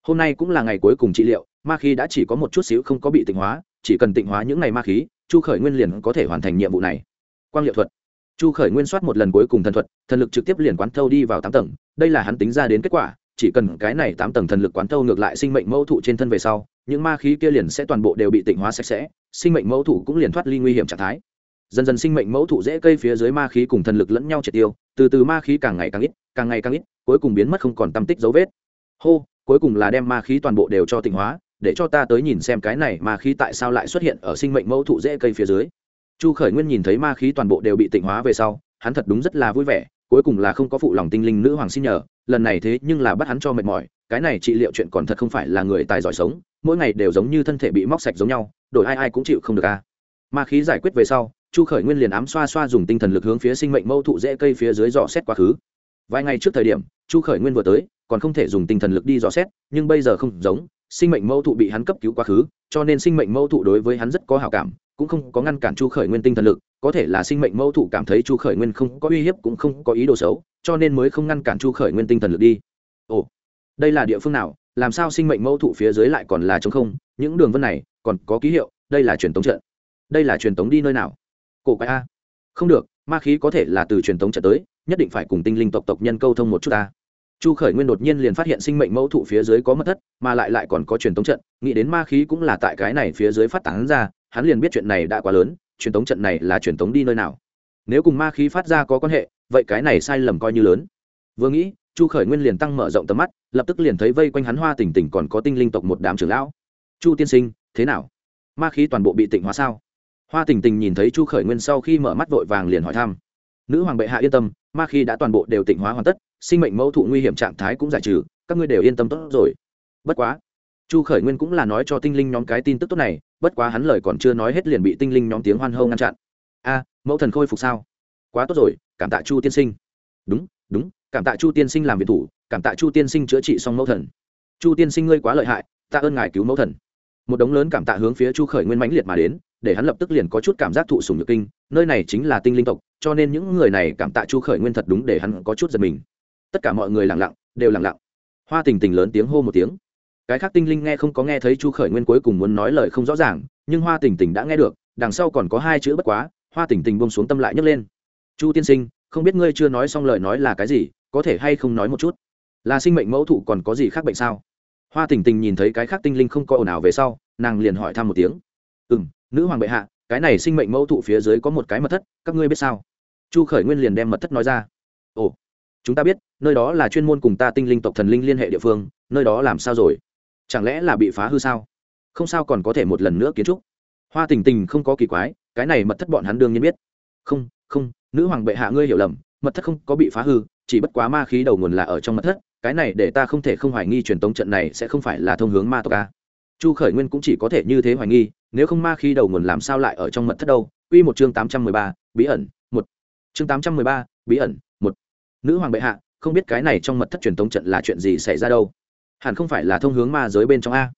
Hôm nay cũng là ngày cuối cùng trị liệu, ma khí đã chỉ có một chút xíu không có bị tịnh hóa, chỉ cần tịnh hóa những ngày ma khí, chu khởi nguyên liền có thể hoàn thành nhiệm vụ này. Quang liệu thuật chu khởi nguyên soát một lần cuối cùng thần thuật, thần lực trực tiếp liền quán thâu đi vào tám tầng, đây là hắn tính ra đến kết quả, chỉ cần cái này tám tầng thần lực quán thâu ngược lại sinh mệnh mẫu thụ trên thân về sau, những ma khí kia liền sẽ toàn bộ đều bị tịnh hóa sạch sẽ, sinh mệnh mẫu thụ cũng liền thoát ly nguy hiểm trạng thái. Dần dần sinh mệnh mẫu thụ dễ cây phía dưới ma khí cùng thần lực lẫn nhau triệt tiêu, từ từ ma khí càng ngày càng ít, càng ngày càng ít, cuối cùng biến mất không còn tâm tích dấu vết. Hô, cuối cùng là đem ma khí toàn bộ đều cho tịnh hóa, để cho ta tới nhìn xem cái này ma khí tại sao lại xuất hiện ở sinh mệnh mẫu thụ dễ cây phía dưới chu khởi nguyên nhìn thấy ma khí toàn bộ đều bị tịnh hóa về sau, hắn thật đúng rất là vui vẻ, cuối cùng là không có phụ lòng tinh linh nữ hoàng xin nhờ, lần này thế nhưng là bắt hắn cho mệt mỏi, cái này trị liệu chuyện còn thật không phải là người tài giỏi sống, mỗi ngày đều giống như thân thể bị móc sạch giống nhau, đổi ai ai cũng chịu không được a. Ma khí giải quyết về sau, chu khởi nguyên liền ám xoa xoa dùng tinh thần lực hướng phía sinh mệnh mâu thụ dễ cây phía dưới dò xét quá khứ. Vài ngày trước thời điểm, chu khởi nguyên vừa tới, còn không thể dùng tinh thần lực đi dò xét, nhưng bây giờ không giống, sinh mệnh mâu thụ bị hắn cấp cứu quá khứ, cho nên sinh mệnh mâu thụ đối với hắn rất có hào cảm cũng không có ngăn cản chu khởi nguyên tinh thần lực, có thể là sinh mệnh mẫu thụ cảm thấy chu khởi nguyên không có uy hiếp cũng không có ý đồ xấu, cho nên mới không ngăn cản chu khởi nguyên tinh thần lực đi. Ồ, đây là địa phương nào? Làm sao sinh mệnh mẫu thụ phía dưới lại còn là t không? Những đường vân này còn có ký hiệu, đây là truyền tống trận. Đây là truyền tống đi nơi nào? Cổ quái a. Không được, ma khí có thể là từ truyền tống trận tới, nhất định phải cùng tinh linh tộc tộc nhân câu thông một chút ta. Chu khởi nguyên đột nhiên liền phát hiện sinh mệnh mẫu thụ phía dưới có mất thất, mà lại lại còn có truyền tống trận, nghĩ đến ma khí cũng là tại cái này phía dưới phát tán ra hắn liền biết chuyện này đã quá lớn, truyền tống trận này là truyền tống đi nơi nào. Nếu cùng ma khí phát ra có quan hệ, vậy cái này sai lầm coi như lớn. Vừa nghĩ, chu khởi nguyên liền tăng mở rộng tầm mắt, lập tức liền thấy vây quanh hắn hoa tỉnh tỉnh còn có tinh linh tộc một đám trưởng lão. Chu tiên sinh, thế nào? Ma khí toàn bộ bị tịnh hóa sao? Hoa tỉnh tỉnh nhìn thấy chu khởi nguyên sau khi mở mắt vội vàng liền hỏi thăm. Nữ hoàng bệ hạ yên tâm, ma khí đã toàn bộ đều tịnh hóa hoàn tất, sinh mệnh mẫu thụ nguy hiểm trạng thái cũng giải trừ, các ngươi đều yên tâm tốt rồi. Bất quá chu khởi nguyên cũng là nói cho tinh linh nhóm cái tin tức tốt này, bất quá hắn lời còn chưa nói hết liền bị tinh linh nhóm tiếng hoan hô ngăn chặn. A, mẫu thần khôi phục sao? Quá tốt rồi, cảm tạ chu tiên sinh. Đúng đúng, cảm tạ chu tiên sinh làm việc thủ, cảm tạ chu tiên sinh chữa trị xong mẫu thần. Chu tiên sinh ngươi quá lợi hại tạ ơn ngài cứu mẫu thần. Một đống lớn cảm tạ hướng phía chu khởi nguyên mãnh liệt mà đến, để hắn lập tức liền có chút cảm giác thụ sùng nhược kinh, nơi này chính là tinh linh tộc, cho nên những người này cảm tạ chu khởi nguyên thật đúng để hắn có chút giật mình. Tất cả mọi người lặng lặng, đều lặng lặng. Hoa tình tình lớn tiếng hô một tiếng cái khác tinh linh nghe không có nghe thấy chu khởi nguyên cuối cùng muốn nói lời không rõ ràng, nhưng hoa tình tình đã nghe được, đằng sau còn có hai chữ bất quá, hoa tình tình bông xuống tâm lại nhấc lên. Chu tiên sinh, không biết ngươi chưa nói xong lời nói là cái gì, có thể hay không nói một chút? Là sinh mệnh mẫu thụ còn có gì khác bệnh sao? Hoa tình tình nhìn thấy cái khác tinh linh không có ồn ào về sau, nàng liền hỏi thăm một tiếng. Ừ m nữ hoàng bệ hạ, cái này sinh mệnh mẫu thụ phía dưới có một cái mật thất, các ngươi biết sao? Chu khởi nguyên liền đem mật thất nói ra. Ồ, chúng ta biết, nơi đó là chuyên môn cùng ta tinh linh tộc thần linh liên hệ địa phương, nơi đó làm sao rồi? Chẳng lẽ là bị phá hư sao? Không sao còn có thể một lần nữa kiến trúc. Hoa tình tình không có kỳ quái, cái này mật thất bọn hắn đương nhiên biết. Không không, nữ hoàng bệ hạ ngươi hiểu lầm, mật thất không có bị phá hư, chỉ bất quá ma khí đầu nguồn là ở trong mật thất, cái này để ta không thể không hoài nghi truyền tống trận này sẽ không phải là thông hướng ma tộc a. Chu khởi nguyên cũng chỉ có thể như thế hoài nghi, nếu không ma khí đầu nguồn làm sao lại ở trong mật thất đâu? Quy một chương tám trăm mười ba, bí ẩn, một. Chương tám trăm mười ba, bí ẩn, một. Nữ hoàng bệ hạ, không biết cái này trong mật thất truyền tống trận là chuyện gì xảy ra đâu? Hẳn không phải là thông hướng ma giới bên trong a.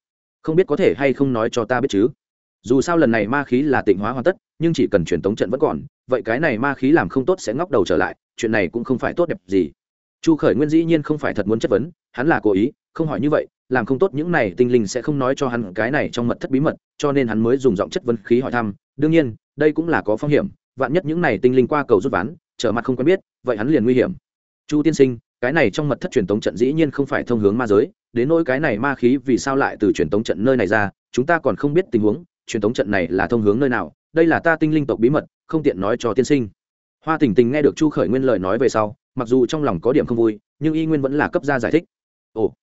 Không biết có thể hay không nói cho ta biết chứ? Dù sao lần này ma khí là tịnh hóa hoàn tất, nhưng chỉ cần truyền tống trận vẫn còn, vậy cái này ma khí làm không tốt sẽ ngóc đầu trở lại, chuyện này cũng không phải tốt đẹp gì. Chu khởi nguyên dĩ nhiên không phải thật muốn chất vấn, hắn là cố ý, không hỏi như vậy, làm không tốt những này tinh linh sẽ không nói cho hắn cái này trong mật thất bí mật, cho nên hắn mới dùng giọng chất vấn khí hỏi thăm, đương nhiên, đây cũng là có phong hiểm, vạn nhất những này tinh linh qua cầu rút ván, trở mặt không quen biết, vậy hắn liền nguy hiểm. Chu tiên sinh, cái này trong mật thất truyền tống trận dĩ nhiên không phải thông hướng ma giới đến nỗi cái này ma khí vì sao lại từ truyền tống trận nơi này ra, chúng ta còn không biết tình huống, truyền tống trận này là thông hướng nơi nào, đây là ta tinh linh tộc bí mật, không tiện nói cho tiên sinh. Hoa tình tình nghe được chu khởi nguyên lời nói về sau, mặc dù trong lòng có điểm không vui, nhưng y nguyên vẫn là cấp ra giải thích. Ồ,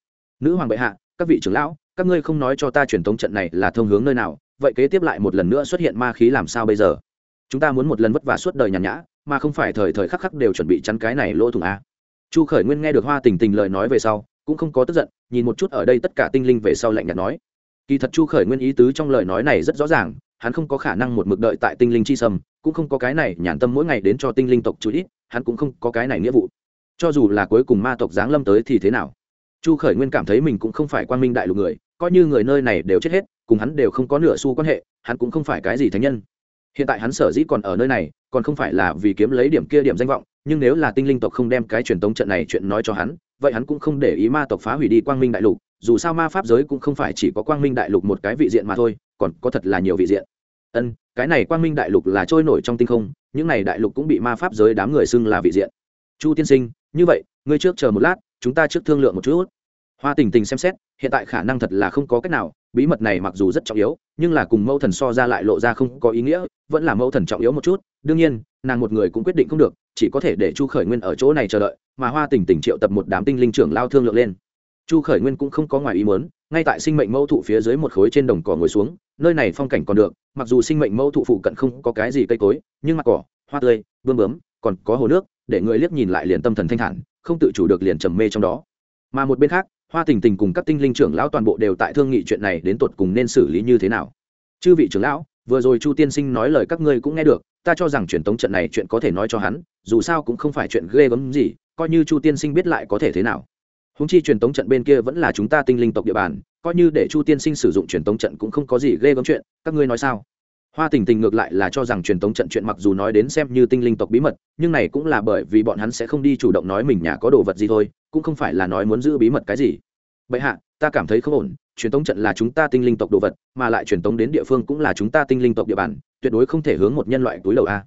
nữ hoàng bệ hạ, các vị trưởng lão, các ngươi không nói cho ta truyền thống trận này là thông hướng nơi nào, vậy kế tiếp lại một lần nữa xuất hiện ma khí làm sao bây giờ? Chúng ta muốn một lần vất vả suốt đời nhàn nhã, mà không phải thời thời khắc khắc đều chuẩn bị chắn cái này lỗ thủng a. Chu khởi nguyên nghe được hoa tình tình lời nói về sau cũng không có tức giận, nhìn một chút ở đây tất cả tinh linh về sau lạnh nhạt nói. Kỳ thật chu khởi nguyên ý tứ trong lời nói này rất rõ ràng, hắn không có khả năng một mực đợi tại tinh linh chi sâm, cũng không có cái này nhàn tâm mỗi ngày đến cho tinh linh tộc chú ít hắn cũng không có cái này nghĩa vụ. Cho dù là cuối cùng ma tộc giáng lâm tới thì thế nào? Chu khởi nguyên cảm thấy mình cũng không phải quan minh đại lục người, coi như người nơi này đều chết hết, cùng hắn đều không có nửa xu quan hệ, hắn cũng không phải cái gì thánh nhân. Hiện tại hắn sở dĩ còn ở nơi này, còn không phải là vì kiếm lấy điểm kia điểm danh vọng, nhưng nếu là tinh linh tộc không đem cái truyền tống trận này chuyện nói cho hắn vậy hắn cũng không để ý ma tộc phá hủy đi quang minh đại lục, dù sao ma pháp giới cũng không phải chỉ có quang minh đại lục một cái vị diện mà thôi, còn có thật là nhiều vị diện. Ân, cái này quang minh đại lục là trôi nổi trong tinh không, những này đại lục cũng bị ma pháp giới đám người xưng là vị diện. Chu tiên sinh, như vậy, ngươi trước chờ một lát, chúng ta trước thương lượng một chút. Hoa tình tình xem xét, hiện tại khả năng thật là không có cách nào, bí mật này mặc dù rất trọng yếu, nhưng là cùng mẫu thần so ra lại lộ ra không có ý nghĩa, vẫn là mẫu thần trọng yếu một chút. Đương nhiên nàng một người cũng quyết định không được, chỉ có thể để chu khởi nguyên ở chỗ này chờ đợi, mà hoa Tỉnh Tỉnh triệu tập một đám tinh linh trưởng lao thương lượng lên. Chu khởi nguyên cũng không có ngoài ý muốn, ngay tại sinh mệnh mẫu thụ phía dưới một khối trên đồng cỏ ngồi xuống, nơi này phong cảnh còn được, mặc dù sinh mệnh mẫu thụ phụ cận không có cái gì cây cối, nhưng mặt cỏ, hoa tươi, bươm bướm, còn có hồ nước, để người liếc nhìn lại liền tâm thần thanh thản, không tự chủ được liền trầm mê trong đó. Mà một bên khác, hoa tình tình cùng các tinh linh trưởng lão toàn bộ đều tại thương nghị chuyện này đến tột cùng nên xử lý như thế nào. Chư vị trưởng lão, vừa rồi chu tiên sinh nói lời các ngươi cũng nghe được ta cho rằng truyền tống trận này chuyện có thể nói cho hắn, dù sao cũng không phải chuyện ghê gớm gì, coi như chu tiên sinh biết lại có thể thế nào. Húng chi truyền tống trận bên kia vẫn là chúng ta tinh linh tộc địa bàn, coi như để chu tiên sinh sử dụng truyền tống trận cũng không có gì ghê gớm chuyện, các ngươi nói sao? Hoa tình tình ngược lại là cho rằng truyền tống trận chuyện mặc dù nói đến xem như tinh linh tộc bí mật, nhưng này cũng là bởi vì bọn hắn sẽ không đi chủ động nói mình nhà có đồ vật gì thôi, cũng không phải là nói muốn giữ bí mật cái gì. Bệ hạ ta cảm thấy không ổn, truyền tống trận là chúng ta tinh linh tộc đồ vật, mà lại truyền tống đến địa phương cũng là chúng ta tinh linh tộc địa bàn, tuyệt đối không thể hướng một nhân loại túi đầu a.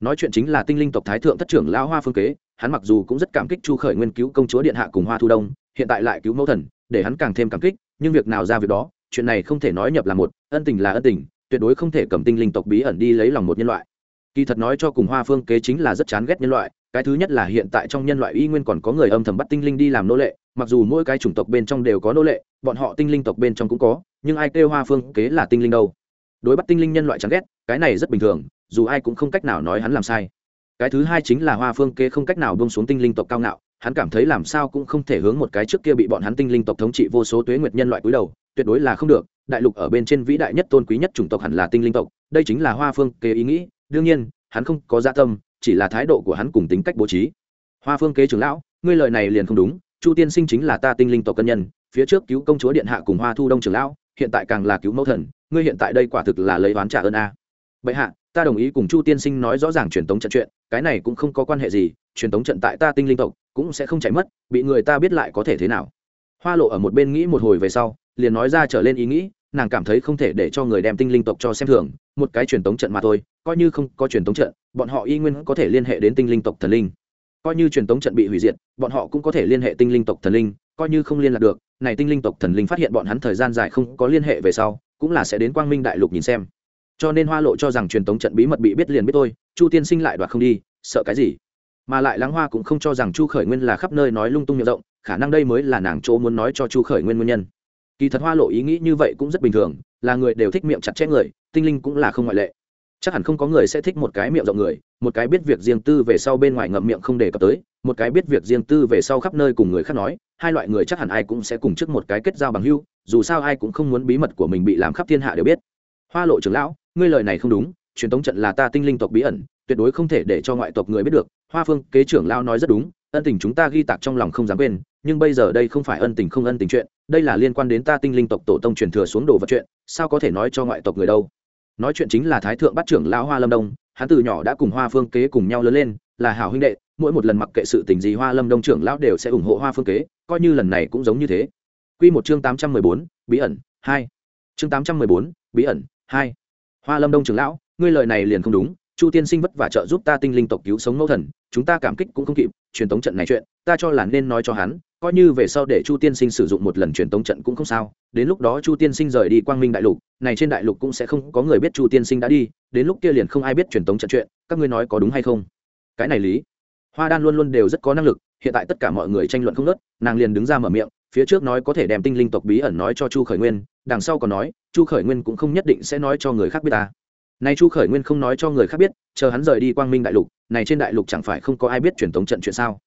Nói chuyện chính là tinh linh tộc thái thượng thất trưởng lão hoa phương kế, hắn mặc dù cũng rất cảm kích chu khởi nguyên cứu công chúa điện hạ cùng hoa thu đông, hiện tại lại cứu mẫu thần, để hắn càng thêm cảm kích, nhưng việc nào ra việc đó, chuyện này không thể nói nhập là một, ân tình là ân tình, tuyệt đối không thể cầm tinh linh tộc bí ẩn đi lấy lòng một nhân loại. Kỳ thật nói cho cùng hoa phương kế chính là rất chán ghét nhân loại cái thứ nhất là hiện tại trong nhân loại y nguyên còn có người âm thầm bắt tinh linh đi làm nô lệ, mặc dù mỗi cái chủng tộc bên trong đều có nô lệ, bọn họ tinh linh tộc bên trong cũng có, nhưng ai kêu hoa phương kế là tinh linh đâu? Đối bắt tinh linh nhân loại chán ghét, cái này rất bình thường, dù ai cũng không cách nào nói hắn làm sai. Cái thứ hai chính là hoa phương kế không cách nào bông xuống tinh linh tộc cao ngạo, hắn cảm thấy làm sao cũng không thể hướng một cái trước kia bị bọn hắn tinh linh tộc thống trị vô số tuế nguyệt nhân loại cúi đầu, tuyệt đối là không được, đại lục ở bên trên vĩ đại nhất tôn quý nhất chủng tộc hẳn là tinh linh tộc, đây chính là hoa phương kế ý nghĩ, đương nhiên, hắn không có dạ tâm chỉ là thái độ của hắn cùng tính cách bố trí. Hoa phương kế trưởng lão, ngươi lời này liền không đúng, chu tiên sinh chính là ta tinh linh tộc cân nhân, phía trước cứu công chúa điện hạ cùng hoa thu đông trưởng lão, hiện tại càng là cứu mẫu thần, ngươi hiện tại đây quả thực là lấy oán trả ơn a. Bệ hạ, ta đồng ý cùng chu tiên sinh nói rõ ràng truyền tống trận chuyện, cái này cũng không có quan hệ gì, truyền tống trận tại ta tinh linh tộc cũng sẽ không chạy mất, bị người ta biết lại có thể thế nào. Hoa lộ ở một bên nghĩ một hồi về sau, liền nói ra trở lên ý nghĩ, nàng cảm thấy không thể để cho người đem tinh linh tộc cho xem thường, một cái truyền tống trận mà thôi coi như không có truyền tống trận, bọn họ y nguyên có thể liên hệ đến tinh linh tộc thần linh. Coi như truyền tống trận bị hủy diệt, bọn họ cũng có thể liên hệ tinh linh tộc thần linh, coi như không liên lạc được, này tinh linh tộc thần linh phát hiện bọn hắn thời gian dài không có liên hệ về sau, cũng là sẽ đến quang minh đại lục nhìn xem. Cho nên hoa lộ cho rằng truyền tống trận bí mật bị biết liền biết tôi. chu tiên sinh lại đoạt không đi, sợ cái gì? Mà lại lãng hoa cũng không cho rằng chu khởi nguyên là khắp nơi nói lung tung miệng rộng, khả năng đây mới là nàng chỗ muốn nói cho chu khởi nguyên nguyên nhân. Kỳ thật hoa lộ ý nghĩ như vậy cũng rất bình thường, là người đều thích miệng chặt chẽ người, tinh linh cũng là không ngoại lệ chắc hẳn không có người sẽ thích một cái miệng rộng người, một cái biết việc riêng tư về sau bên ngoài ngậm miệng không đề cập tới, một cái biết việc riêng tư về sau khắp nơi cùng người khác nói, hai loại người chắc hẳn ai cũng sẽ cùng trước một cái kết giao bằng hưu dù sao ai cũng không muốn bí mật của mình bị làm khắp thiên hạ đều biết. Hoa lộ trưởng lão, ngươi lời này không đúng, truyền thống trận là ta tinh linh tộc bí ẩn, tuyệt đối không thể để cho ngoại tộc người biết được. Hoa phương, kế trưởng lão nói rất đúng, ân tình chúng ta ghi tạc trong lòng không dám quên, nhưng bây giờ đây không phải ân tình không ân tình chuyện, đây là liên quan đến ta tinh linh tộc tổ tông truyền thừa xuống đồ vật chuyện, sao có thể nói cho ngoại tộc người đâu? Nói chuyện chính là thái thượng bắt trưởng lão hoa lâm đông, hắn từ nhỏ đã cùng hoa phương kế cùng nhau lớn lên, là hảo huynh đệ, mỗi một lần mặc kệ sự tình gì hoa lâm đông trưởng lão đều sẽ ủng hộ hoa phương kế, coi như lần này cũng giống như thế. Quy một chương tám trăm mười bốn, bí ẩn hai. Chương tám trăm mười bốn, bí ẩn hai. Hoa lâm đông trưởng lão, ngươi lời này liền không đúng, chu tiên sinh vất vả trợ giúp ta tinh linh tộc cứu sống mẫu thần, chúng ta cảm kích cũng không kịp, truyền tống trận này chuyện, ta cho là nên nói cho hắn coi như về sau để chu tiên sinh sử dụng một lần truyền tống trận cũng không sao, đến lúc đó chu tiên sinh rời đi quang minh đại lục, này trên đại lục cũng sẽ không có người biết chu tiên sinh đã đi, đến lúc kia liền không ai biết truyền tống trận chuyện, các ngươi nói có đúng hay không? Cái này lý. Hoa đan luôn luôn đều rất có năng lực, hiện tại tất cả mọi người tranh luận không nớt nàng liền đứng ra mở miệng, phía trước nói có thể đem tinh linh tộc bí ẩn nói cho chu khởi nguyên, đằng sau còn nói, chu khởi nguyên cũng không nhất định sẽ nói cho người khác biết ta. Nay chu khởi nguyên không nói cho người khác biết, chờ hắn rời đi quang minh đại lục, này trên đại lục chẳng phải không có ai biết truyền tống trận chuyện sao?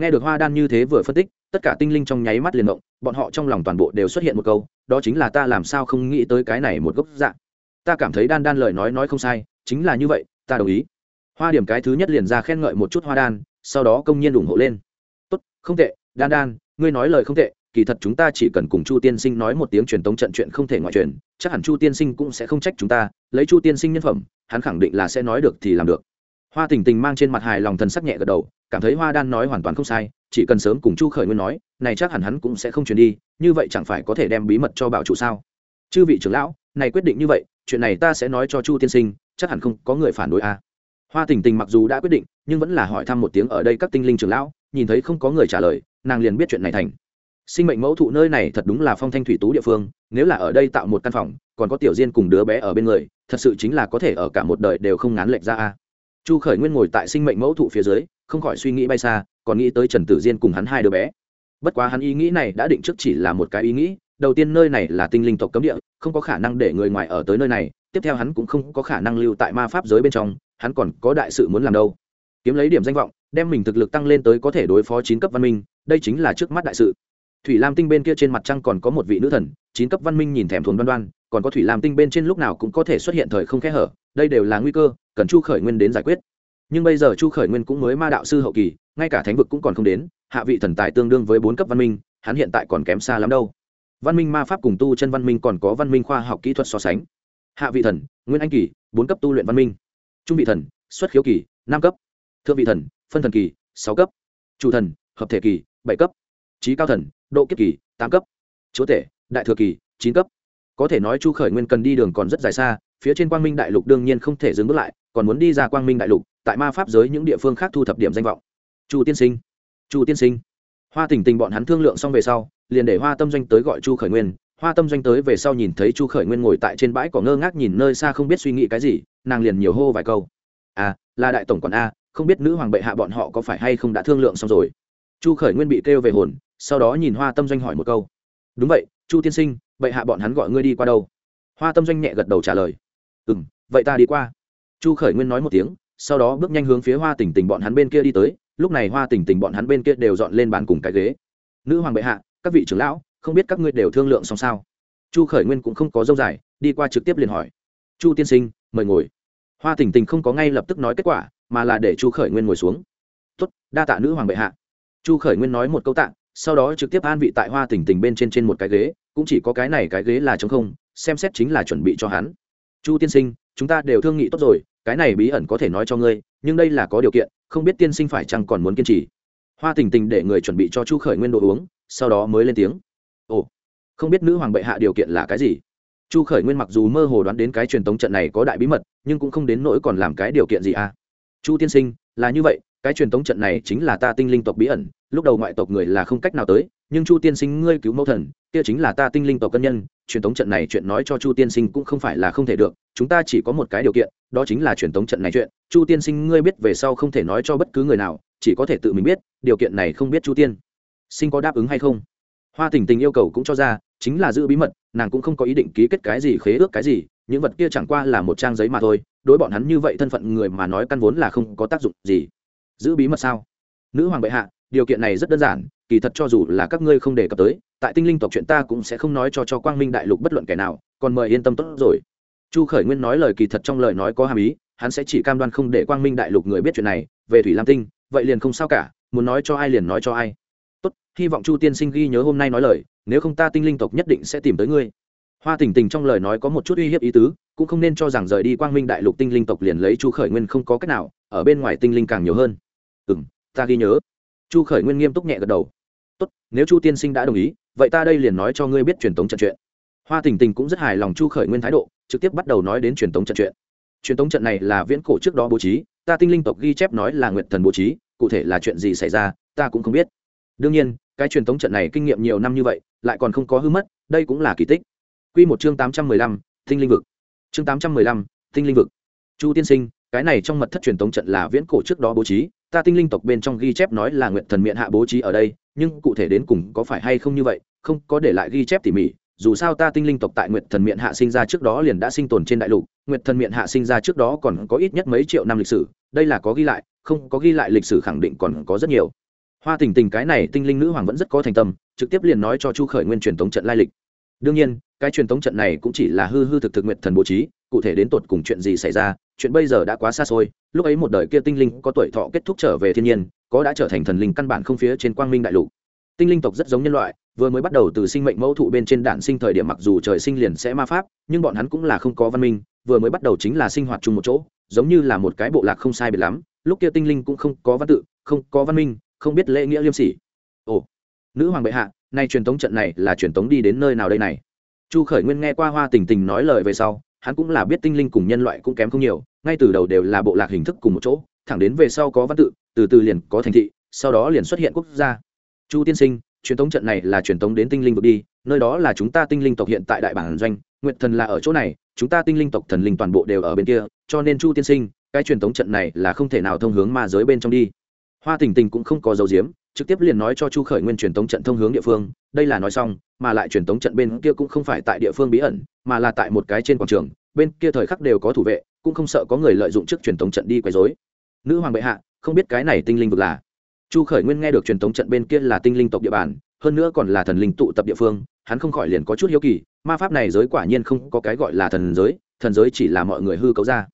Nghe được hoa đan như thế vừa phân tích, tất cả tinh linh trong nháy mắt liền động, bọn họ trong lòng toàn bộ đều xuất hiện một câu, đó chính là ta làm sao không nghĩ tới cái này một gốc dạng. Ta cảm thấy đan đan lời nói nói không sai, chính là như vậy, ta đồng ý. Hoa điểm cái thứ nhất liền ra khen ngợi một chút hoa đan, sau đó công nhiên ủng hộ lên. Tốt, không tệ, đan đan, ngươi nói lời không tệ, kỳ thật chúng ta chỉ cần cùng chu tiên sinh nói một tiếng truyền tống trận chuyện không thể ngoại truyền, chắc hẳn chu tiên sinh cũng sẽ không trách chúng ta, lấy chu tiên sinh nhân phẩm, hắn khẳng định là sẽ nói được thì làm được. Hoa tình tình mang trên mặt hài lòng thần sắc nhẹ gật đầu cảm thấy hoa đan nói hoàn toàn không sai, chỉ cần sớm cùng chu khởi nguyên nói, này chắc hẳn hắn cũng sẽ không chuyển đi, như vậy chẳng phải có thể đem bí mật cho bảo chủ sao? Chư vị trưởng lão, này quyết định như vậy, chuyện này ta sẽ nói cho chu tiên sinh, chắc hẳn không có người phản đối a à. hoa tình tình mặc dù đã quyết định, nhưng vẫn là hỏi thăm một tiếng ở đây các tinh linh trưởng lão, nhìn thấy không có người trả lời, nàng liền biết chuyện này thành. Sinh mệnh mẫu thụ nơi này thật đúng là phong thanh thủy tú địa phương, nếu là ở đây tạo một căn phòng, còn có tiểu diên cùng đứa bé ở bên người, thật sự chính là có thể ở cả một đời đều không ngán lệch ra a chu khởi nguyên ngồi tại sinh mệnh mẫu thụ phía dưới không khỏi suy nghĩ bay xa, còn nghĩ tới trần tử diên cùng hắn hai đứa bé. Bất quá hắn ý nghĩ này đã định trước chỉ là một cái ý nghĩ, đầu tiên nơi này là tinh linh tộc cấm địa, không có khả năng để người ngoài ở tới nơi này, tiếp theo hắn cũng không có khả năng lưu tại ma pháp giới bên trong, hắn còn có đại sự muốn làm đâu. Kiếm lấy điểm danh vọng, đem mình thực lực tăng lên tới có thể đối phó chín cấp văn minh, đây chính là trước mắt đại sự. Thủy lam tinh bên kia trên mặt trăng còn có một vị nữ thần, chín cấp văn minh nhìn thèm thuồng đoan đoan, còn có thủy lam tinh bên trên lúc nào cũng có thể xuất hiện thời không kẽ hở, đây đều là nguy cơ, cần chu khởi nguyên đến giải quyết nhưng bây giờ chu khởi nguyên cũng mới ma đạo sư hậu kỳ, ngay cả thánh vực cũng còn không đến, hạ vị thần tài tương đương với bốn cấp văn minh, hắn hiện tại còn kém xa lắm đâu. Văn minh ma pháp cùng tu chân văn minh còn có văn minh khoa học kỹ thuật so sánh. Hạ vị thần, nguyên anh kỳ, bốn cấp tu luyện văn minh. Trung vị thần, xuất khiếu kỳ, năm cấp. Thượng vị thần, phân thần kỳ, sáu cấp. Chủ thần, hợp thể kỳ, bảy cấp. Trí cao thần, độ kiếp kỳ, tám cấp. Chúa tể, đại thừa kỳ, chín cấp. Có thể nói chu khởi nguyên cần đi đường còn rất dài xa, phía trên quang minh đại lục đương nhiên không thể dừng bước lại, còn muốn đi ra quang minh đại lục tại ma pháp giới những địa phương khác thu thập điểm danh vọng. Chu tiên sinh. Chu tiên sinh. Hoa tình tình bọn hắn thương lượng xong về sau, liền để hoa tâm doanh tới gọi chu khởi nguyên. Hoa tâm doanh tới về sau nhìn thấy chu khởi nguyên ngồi tại trên bãi cỏ ngơ ngác nhìn nơi xa không biết suy nghĩ cái gì, nàng liền nhiều hô vài câu. À là đại tổng quản a, không biết nữ hoàng bệ hạ bọn họ có phải hay không đã thương lượng xong rồi? Chu khởi nguyên bị kêu về hồn, sau đó nhìn hoa tâm doanh hỏi một câu. Đúng vậy, chu tiên sinh, bệ hạ bọn hắn gọi ngươi đi qua đâu? Hoa tâm doanh nhẹ gật đầu trả lời. Ừ m vậy ta đi qua. Chu khởi nguyên nói một tiếng sau đó bước nhanh hướng phía hoa tỉnh tỉnh bọn hắn bên kia đi tới, lúc này hoa tỉnh tỉnh bọn hắn bên kia đều dọn lên bàn cùng cái ghế. Nữ hoàng bệ hạ, các vị trưởng lão, không biết các ngươi đều thương lượng xong sao? Chu khởi nguyên cũng không có dâu dài, đi qua trực tiếp liền hỏi. Chu tiên sinh, mời ngồi. Hoa tỉnh tỉnh không có ngay lập tức nói kết quả, mà là để chu khởi nguyên ngồi xuống. Tuất đa tạ nữ hoàng bệ hạ. Chu khởi nguyên nói một câu tạ, sau đó trực tiếp an vị tại hoa tỉnh tỉnh bên trên trên một cái ghế, cũng chỉ có cái này cái ghế là chống không, xem xét chính là chuẩn bị cho hắn. Chu tiên sinh, chúng ta đều thương nghị tốt rồi cái này bí ẩn có thể nói cho ngươi, nhưng đây là có điều kiện, không biết tiên sinh phải chăng còn muốn kiên trì. Hoa tình tình để người chuẩn bị cho chu khởi nguyên đồ uống, sau đó mới lên tiếng. Ồ, không biết nữ hoàng bệ hạ điều kiện là cái gì? Chu khởi nguyên mặc dù mơ hồ đoán đến cái truyền thống trận này có đại bí mật, nhưng cũng không đến nỗi còn làm cái điều kiện gì à? Chu tiên sinh, là như vậy, cái truyền thống trận này chính là ta tinh linh tộc bí ẩn lúc đầu ngoại tộc người là không cách nào tới, nhưng chu tiên sinh ngươi cứu mẫu thần, kia chính là ta tinh linh tộc cân nhân, truyền tống trận này chuyện nói cho chu tiên sinh cũng không phải là không thể được, chúng ta chỉ có một cái điều kiện, đó chính là truyền tống trận này chuyện. Chu tiên sinh ngươi biết về sau không thể nói cho bất cứ người nào, chỉ có thể tự mình biết, điều kiện này không biết chu tiên sinh có đáp ứng hay không. Hoa tình tình yêu cầu cũng cho ra, chính là giữ bí mật, nàng cũng không có ý định ký kết cái gì, khế ước cái gì, những vật kia chẳng qua là một trang giấy mà thôi, đối bọn hắn như vậy thân phận người mà nói căn vốn là không có tác dụng gì. Giữ bí mật sao? Nữ hoàng bệ hạ điều kiện này rất đơn giản, kỳ thật cho dù là các ngươi không đề cập tới, tại tinh linh tộc chuyện ta cũng sẽ không nói cho cho quang minh đại lục bất luận kẻ nào, còn mời yên tâm tốt rồi. Chu khởi nguyên nói lời kỳ thật trong lời nói có hàm ý, hắn sẽ chỉ cam đoan không để quang minh đại lục người biết chuyện này, về thủy lam tinh, vậy liền không sao cả, muốn nói cho ai liền nói cho ai. Tốt, hy vọng chu tiên sinh ghi nhớ hôm nay nói lời, nếu không ta tinh linh tộc nhất định sẽ tìm tới ngươi. Hoa tình tình trong lời nói có một chút uy hiếp ý tứ, cũng không nên cho rằng rời đi quang minh đại lục tinh linh tộc liền lấy chu khởi nguyên không có cách nào, ở bên ngoài tinh linh càng nhiều hơn. Ừ m ta ghi nhớ chu khởi nguyên nghiêm túc nhẹ gật đầu. Tốt, nếu chu tiên sinh đã đồng ý, vậy ta đây liền nói cho ngươi biết truyền thống trận chuyện. Hoa tình tình cũng rất hài lòng chu khởi nguyên thái độ, trực tiếp bắt đầu nói đến truyền thống trận chuyện. Truyền thống trận này là viễn cổ trước đó bố trí, ta tinh linh tộc ghi chép nói là nguyện thần bố trí, cụ thể là chuyện gì xảy ra, ta cũng không biết. Đương nhiên, cái truyền thống trận này kinh nghiệm nhiều năm như vậy, lại còn không có hư mất, đây cũng là kỳ tích. Q một chương tám trăm mười lăm, tinh linh vực. Chương tám trăm mười lăm, tinh linh vực. Chu tiên sinh, cái này trong mật thất truyền thống trận là viễn cổ trước đó bố trí ta tinh linh tộc bên trong ghi chép nói là nguyện thần miệng hạ bố trí ở đây, nhưng cụ thể đến cùng có phải hay không như vậy, không có để lại ghi chép tỉ mỉ. Dù sao ta tinh linh tộc tại nguyệt thần miệng hạ sinh ra trước đó liền đã sinh tồn trên đại lục, nguyệt thần miệng hạ sinh ra trước đó còn có ít nhất mấy triệu năm lịch sử, đây là có ghi lại, không có ghi lại lịch sử khẳng định còn có rất nhiều. Hoa tình tình cái này tinh linh nữ hoàng vẫn rất có thành tâm, trực tiếp liền nói cho chu khởi nguyên truyền thống trận lai lịch. Đương nhiên, cái truyền thống trận này cũng chỉ là hư hư thực thực nguyệt thần bố trí, cụ thể đến tột cùng chuyện gì xảy ra chuyện bây giờ đã quá xa xôi, lúc ấy một đời kia tinh linh có tuổi thọ kết thúc trở về thiên nhiên, có đã trở thành thần linh căn bản không phía trên quang minh đại lục. Tinh linh tộc rất giống nhân loại, vừa mới bắt đầu từ sinh mệnh mẫu thụ bên trên đản sinh thời điểm mặc dù trời sinh liền sẽ ma pháp, nhưng bọn hắn cũng là không có văn minh, vừa mới bắt đầu chính là sinh hoạt chung một chỗ, giống như là một cái bộ lạc không sai biệt lắm, lúc kia tinh linh cũng không có văn tự, không có văn minh, không biết lễ nghĩa liêm sỉ. Ồ, nữ hoàng bệ hạ, nay truyền tống trận này là truyền tống đi đến nơi nào đây này? Chu khởi nguyên nghe qua hoa tình tình nói lời về sau hắn cũng là biết tinh linh cùng nhân loại cũng kém không nhiều, ngay từ đầu đều là bộ lạc hình thức cùng một chỗ, thẳng đến về sau có văn tự, từ từ liền có thành thị, sau đó liền xuất hiện quốc gia. Chu tiên sinh, truyền thống trận này là truyền thống đến tinh linh vực đi, nơi đó là chúng ta tinh linh tộc hiện tại đại bản doanh nguyện thần là ở chỗ này, chúng ta tinh linh tộc thần linh toàn bộ đều ở bên kia, cho nên chu tiên sinh, cái truyền thống trận này là không thể nào thông hướng ma giới bên trong đi. Hoa tình tình cũng không có dấu diếm trực tiếp liền nói cho chu khởi nguyên truyền tống trận thông hướng địa phương, đây là nói xong, mà lại truyền tống trận bên kia cũng không phải tại địa phương bí ẩn, mà là tại một cái trên quảng trường, bên kia thời khắc đều có thủ vệ, cũng không sợ có người lợi dụng trước truyền tống trận đi quấy rối. Nữ hoàng bệ hạ, không biết cái này tinh linh vực là? Chu khởi nguyên nghe được truyền tống trận bên kia là tinh linh tộc địa bàn, hơn nữa còn là thần linh tụ tập địa phương, hắn không khỏi liền có chút hiếu kỳ, ma pháp này giới quả nhiên không có cái gọi là thần giới thần giới chỉ là mọi người hư cấu ra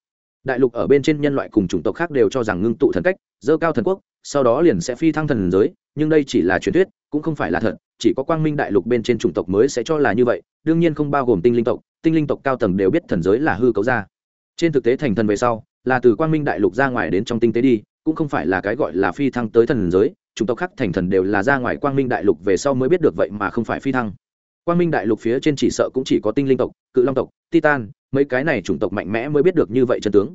đại lục ở bên trên nhân loại cùng chủng tộc khác đều cho rằng ngưng tụ thần cách, dơ cao thần quốc, sau đó liền sẽ phi thăng thần giới, nhưng đây chỉ là truyền thuyết, cũng không phải là thật, chỉ có quang minh đại lục bên trên chủng tộc mới sẽ cho là như vậy, đương nhiên không bao gồm tinh linh tộc, tinh linh tộc cao tầng đều biết thần giới là hư cấu ra. Trên thực tế thành thần về sau, là từ quang minh đại lục ra ngoài đến trong tinh tế đi, cũng không phải là cái gọi là phi thăng tới thần giới, chủng tộc khác thành thần đều là ra ngoài quang minh đại lục về sau mới biết được vậy mà không phải phi thăng. Quang minh đại lục phía trên chỉ sợ cũng chỉ có tinh linh tộc, cự long tộc, titan mấy cái này chủng tộc mạnh mẽ mới biết được như vậy chân tướng.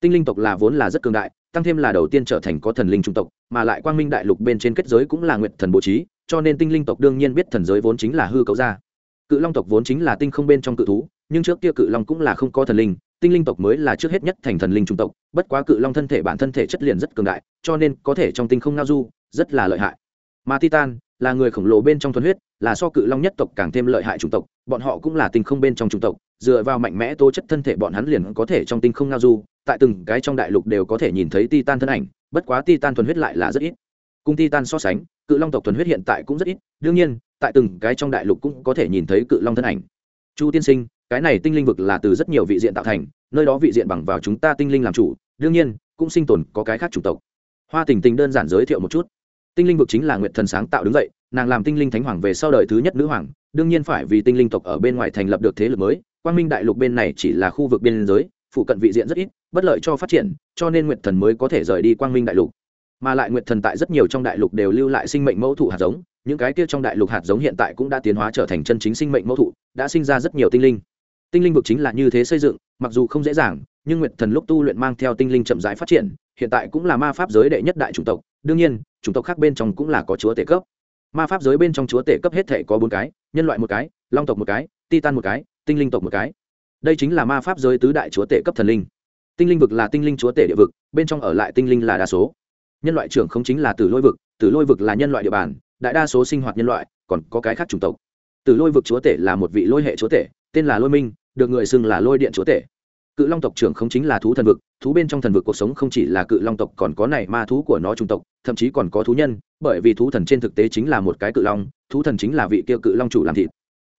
Tinh linh tộc là vốn là rất cường đại, tăng thêm là đầu tiên trở thành có thần linh chủng tộc, mà lại quang minh đại lục bên trên kết giới cũng là nguyện thần bố trí, cho nên tinh linh tộc đương nhiên biết thần giới vốn chính là hư cấu ra. Cự long tộc vốn chính là tinh không bên trong cự thú, nhưng trước kia cự long cũng là không có thần linh, tinh linh tộc mới là trước hết nhất thành thần linh chủng tộc, bất quá cự long thân thể bản thân thể chất liền rất cường đại, cho nên có thể trong tinh không ngao du, rất là lợi hại. Mà titan là người khổng lồ bên trong thuần huyết, là so cự long nhất tộc càng thêm lợi hại chủng tộc, bọn họ cũng là tinh không bên trong chủng tộc dựa vào mạnh mẽ tố chất thân thể bọn hắn liền có thể trong tinh không ngao du, tại từng cái trong đại lục đều có thể nhìn thấy titan thân ảnh, bất quá titan thuần huyết lại là rất ít. Cùng titan so sánh, cự long tộc thuần huyết hiện tại cũng rất ít, đương nhiên, tại từng cái trong đại lục cũng có thể nhìn thấy cự long thân ảnh. Chu tiên sinh, cái này tinh linh vực là từ rất nhiều vị diện tạo thành, nơi đó vị diện bằng vào chúng ta tinh linh làm chủ, đương nhiên, cũng sinh tồn có cái khác chủng tộc. Hoa tình tình đơn giản giới thiệu một chút. Tinh linh vực chính là nguyện thần sáng tạo đứng dậy, nàng làm tinh linh thánh hoàng về sau đời thứ nhất nữ hoàng, đương nhiên phải vì tinh linh tộc ở bên ngoài thành lập được thế lực mới quang minh đại lục bên này chỉ là khu vực biên giới, phụ cận vị diện rất ít, bất lợi cho phát triển, cho nên Nguyệt thần mới có thể rời đi quang minh đại lục. Mà lại Nguyệt thần tại rất nhiều trong đại lục đều lưu lại sinh mệnh mẫu thụ hạt giống, những cái kia trong đại lục hạt giống hiện tại cũng đã tiến hóa trở thành chân chính sinh mệnh mẫu thụ, đã sinh ra rất nhiều tinh linh. Tinh linh vực chính là như thế xây dựng, mặc dù không dễ dàng, nhưng Nguyệt thần lúc tu luyện mang theo tinh linh chậm rãi phát triển, hiện tại cũng là ma pháp giới đệ nhất đại chủng tộc. Đương nhiên, chủng tộc khác bên trong cũng là có chúa tể cấp. Ma pháp giới bên trong chúa tể cấp hết thể có bốn cái, nhân loại một cái, long tộc một cái, titan một cái tinh linh tộc một cái. Đây chính là ma pháp giới tứ đại chúa tể cấp thần linh. Tinh linh vực là tinh linh chúa tể địa vực, bên trong ở lại tinh linh là đa số. Nhân loại trưởng không chính là tử lôi vực, tử lôi vực là nhân loại địa bàn, đại đa số sinh hoạt nhân loại, còn có cái khác chủng tộc. Tử lôi vực chúa tể là một vị lôi hệ chúa tể, tên là lôi minh, được người xưng là lôi điện chúa tể. Cự long tộc trưởng không chính là thú thần vực, thú bên trong thần vực cuộc sống không chỉ là cự long tộc, còn có này ma thú của nó chủng tộc, thậm chí còn có thú nhân, bởi vì thú thần trên thực tế chính là một cái cự long, thú thần chính là vị kia cự long chủ làm thịt.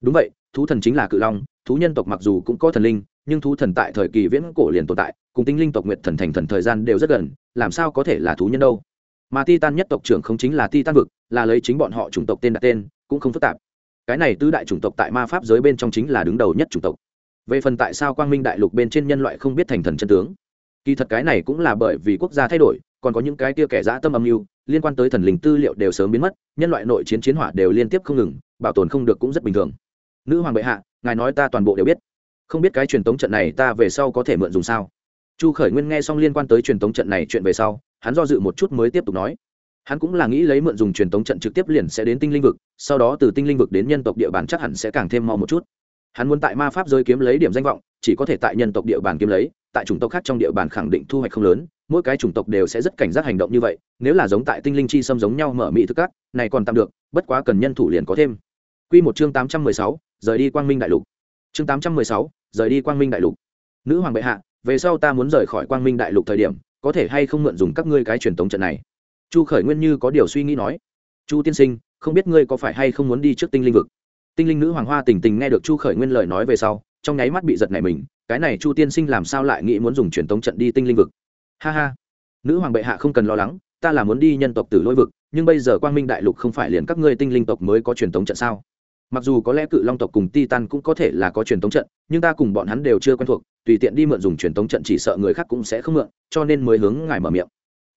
Đúng vậy, thú thần chính là cự long thú nhân tộc mặc dù cũng có thần linh, nhưng thú thần tại thời kỳ viễn cổ liền tồn tại, cùng tinh linh tộc nguyệt thần thành thần thời gian đều rất gần, làm sao có thể là thú nhân đâu? Mà titan nhất tộc trưởng không chính là titan vực, là lấy chính bọn họ chủng tộc tên đặt tên, cũng không phức tạp. Cái này tứ đại chủng tộc tại ma pháp giới bên trong chính là đứng đầu nhất chủng tộc. Về phần tại sao quang minh đại lục bên trên nhân loại không biết thành thần chân tướng, kỳ thật cái này cũng là bởi vì quốc gia thay đổi, còn có những cái kia kẻ dã tâm âm mưu, liên quan tới thần linh tư liệu đều sớm biến mất, nhân loại nội chiến chiến hỏa đều liên tiếp không ngừng, bảo tồn không được cũng rất bình thường nữ hoàng bệ hạ, ngài nói ta toàn bộ đều biết. Không biết cái truyền tống trận này ta về sau có thể mượn dùng sao? Chu khởi nguyên nghe xong liên quan tới truyền tống trận này chuyện về sau, hắn do dự một chút mới tiếp tục nói. Hắn cũng là nghĩ lấy mượn dùng truyền tống trận trực tiếp liền sẽ đến tinh linh vực, sau đó từ tinh linh vực đến nhân tộc địa bàn chắc hẳn sẽ càng thêm mau một chút. Hắn muốn tại ma pháp giới kiếm lấy điểm danh vọng, chỉ có thể tại nhân tộc địa bàn kiếm lấy, tại chủng tộc khác trong địa bàn khẳng định thu hoạch không lớn, mỗi cái chủng tộc đều sẽ rất cảnh giác hành động như vậy, nếu là giống tại tinh linh chi xâm giống nhau mở mỹ thức cắt này còn tạm được, bất quá cần nhân thủ liền có thêm. Quy một chương tám trăm mười sáu, rời đi quang minh đại lục. Chương tám trăm mười sáu, rời đi quang minh đại lục. Nữ hoàng bệ hạ, về sau ta muốn rời khỏi quang minh đại lục thời điểm, có thể hay không mượn dùng các ngươi cái truyền tống trận này? Chu khởi nguyên như có điều suy nghĩ nói. Chu tiên sinh, không biết ngươi có phải hay không muốn đi trước tinh linh vực? Tinh linh nữ hoàng hoa tình tình nghe được chu khởi nguyên lời nói về sau, trong nháy mắt bị giật này mình, cái này chu tiên sinh làm sao lại nghĩ muốn dùng truyền tống trận đi tinh linh vực? Ha ha. Nữ hoàng bệ hạ không cần lo lắng, ta là muốn đi nhân tộc tử lôi vực, nhưng bây giờ quang minh đại lục không phải liền các ngươi tinh linh tộc mới có truyền tống trận sao? Mặc dù có lẽ cự long tộc cùng titan cũng có thể là có truyền thống trận, nhưng ta cùng bọn hắn đều chưa quen thuộc, tùy tiện đi mượn dùng truyền thống trận chỉ sợ người khác cũng sẽ không mượn, cho nên mới hướng ngài mở miệng.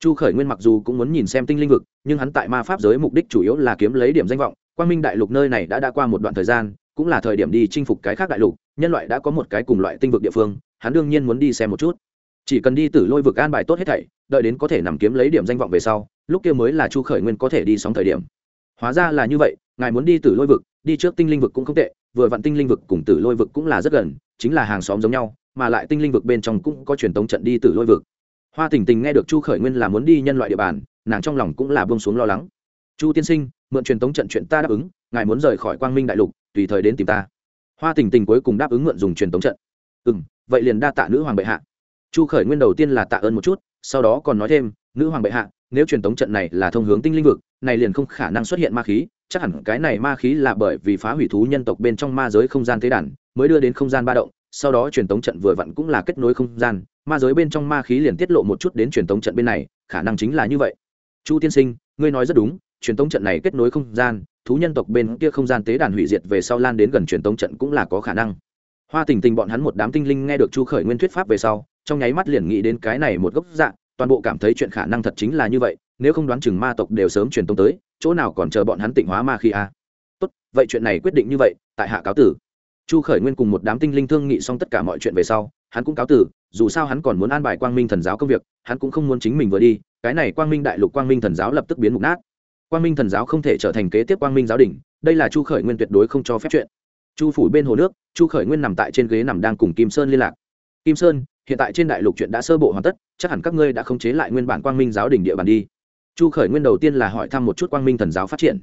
Chu khởi nguyên mặc dù cũng muốn nhìn xem tinh linh vực, nhưng hắn tại ma pháp giới mục đích chủ yếu là kiếm lấy điểm danh vọng. Quang minh đại lục nơi này đã đã qua một đoạn thời gian, cũng là thời điểm đi chinh phục cái khác đại lục, nhân loại đã có một cái cùng loại tinh vực địa phương, hắn đương nhiên muốn đi xem một chút. Chỉ cần đi từ lôi vực an bài tốt hết thảy, đợi đến có thể nằm kiếm lấy điểm danh vọng về sau, lúc kia mới là chu khởi nguyên có thể đi sóng thời điểm. Hóa ra là như vậy, ngài muốn đi từ lôi vực đi trước tinh linh vực cũng không tệ, vừa vặn tinh linh vực cùng tử lôi vực cũng là rất gần, chính là hàng xóm giống nhau, mà lại tinh linh vực bên trong cũng có truyền tống trận đi tử lôi vực. Hoa tình tình nghe được chu khởi nguyên là muốn đi nhân loại địa bàn, nàng trong lòng cũng là bông xuống lo lắng. Chu tiên sinh, mượn truyền tống trận chuyện ta đáp ứng, ngài muốn rời khỏi quang minh đại lục, tùy thời đến tìm ta. Hoa tình tình cuối cùng đáp ứng mượn dùng truyền tống trận. Ừ m vậy liền đa tạ nữ hoàng bệ hạ. Chu khởi nguyên đầu tiên là tạ ơn một chút, sau đó còn nói thêm, nữ hoàng bệ hạ, nếu truyền tống trận này là thông hướng tinh linh vực, này liền không khả năng xuất hiện ma khí chắc hẳn cái này ma khí là bởi vì phá hủy thú nhân tộc bên trong ma giới không gian thế đàn, mới đưa đến không gian ba động, sau đó truyền tống trận vừa vặn cũng là kết nối không gian, ma giới bên trong ma khí liền tiết lộ một chút đến truyền tống trận bên này, khả năng chính là như vậy. Chu tiên sinh, ngươi nói rất đúng, truyền tống trận này kết nối không gian, thú nhân tộc bên kia không gian tế đàn hủy diệt về sau lan đến gần truyền tống trận cũng là có khả năng. Hoa tình tình bọn hắn một đám tinh linh nghe được chu khởi nguyên thuyết pháp về sau, trong nháy mắt liền nghĩ đến cái này một gốc dạng toàn bộ cảm thấy chuyện khả năng thật chính là như vậy, nếu không đoán chừng ma tộc đều sớm truyền tống tới chỗ nào còn chờ bọn hắn tịnh hóa ma khi a? Tốt, vậy chuyện này quyết định như vậy, tại hạ cáo tử. Chu khởi nguyên cùng một đám tinh linh thương nghị xong tất cả mọi chuyện về sau, hắn cũng cáo tử, dù sao hắn còn muốn an bài quang minh thần giáo công việc, hắn cũng không muốn chính mình vừa đi, cái này quang minh đại lục quang minh thần giáo lập tức biến mục nát. Quang minh thần giáo không thể trở thành kế tiếp quang minh giáo đình đây là chu khởi nguyên tuyệt đối không cho phép chuyện. Chu phủ bên hồ nước, chu khởi nguyên nằm tại trên ghế nằm đang cùng kim sơn liên lạc. Kim sơn, hiện tại trên đại lục chuyện đã sơ bộ hoàn tất, chắc hẳn các ngươi đã khống chế lại nguyên bản quang minh giáo đình địa bàn đi chu khởi nguyên đầu tiên là hỏi thăm một chút quang minh thần giáo phát triển.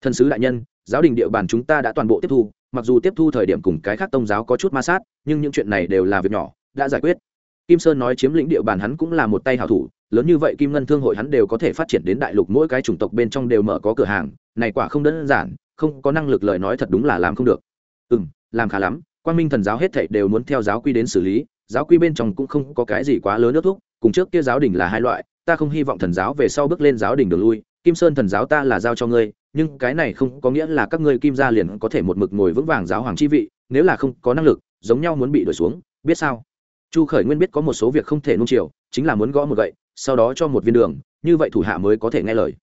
Thần sứ đại nhân, giáo đình địa bàn chúng ta đã toàn bộ tiếp thu, mặc dù tiếp thu thời điểm cùng cái khác tông giáo có chút ma sát, nhưng những chuyện này đều là việc nhỏ, đã giải quyết. Kim sơn nói chiếm lĩnh địa bàn hắn cũng là một tay hảo thủ, lớn như vậy kim ngân thương hội hắn đều có thể phát triển đến đại lục mỗi cái chủng tộc bên trong đều mở có cửa hàng, này quả không đơn giản, không có năng lực lời nói thật đúng là làm không được. Ừ m làm khá lắm quan minh thần giáo hết thảy đều muốn theo giáo quy đến xử lý, giáo quy bên trong cũng không có cái gì quá lớn nước thúc, cùng trước kia giáo đình là hai loại ta không hy vọng thần giáo về sau bước lên giáo đình đường lui, kim sơn thần giáo ta là giao cho ngươi, nhưng cái này không có nghĩa là các ngươi kim gia liền có thể một mực ngồi vững vàng giáo hoàng chi vị, nếu là không có năng lực, giống nhau muốn bị đuổi xuống, biết sao? Chu khởi nguyên biết có một số việc không thể nung chiều, chính là muốn gõ một gậy, sau đó cho một viên đường, như vậy thủ hạ mới có thể nghe lời.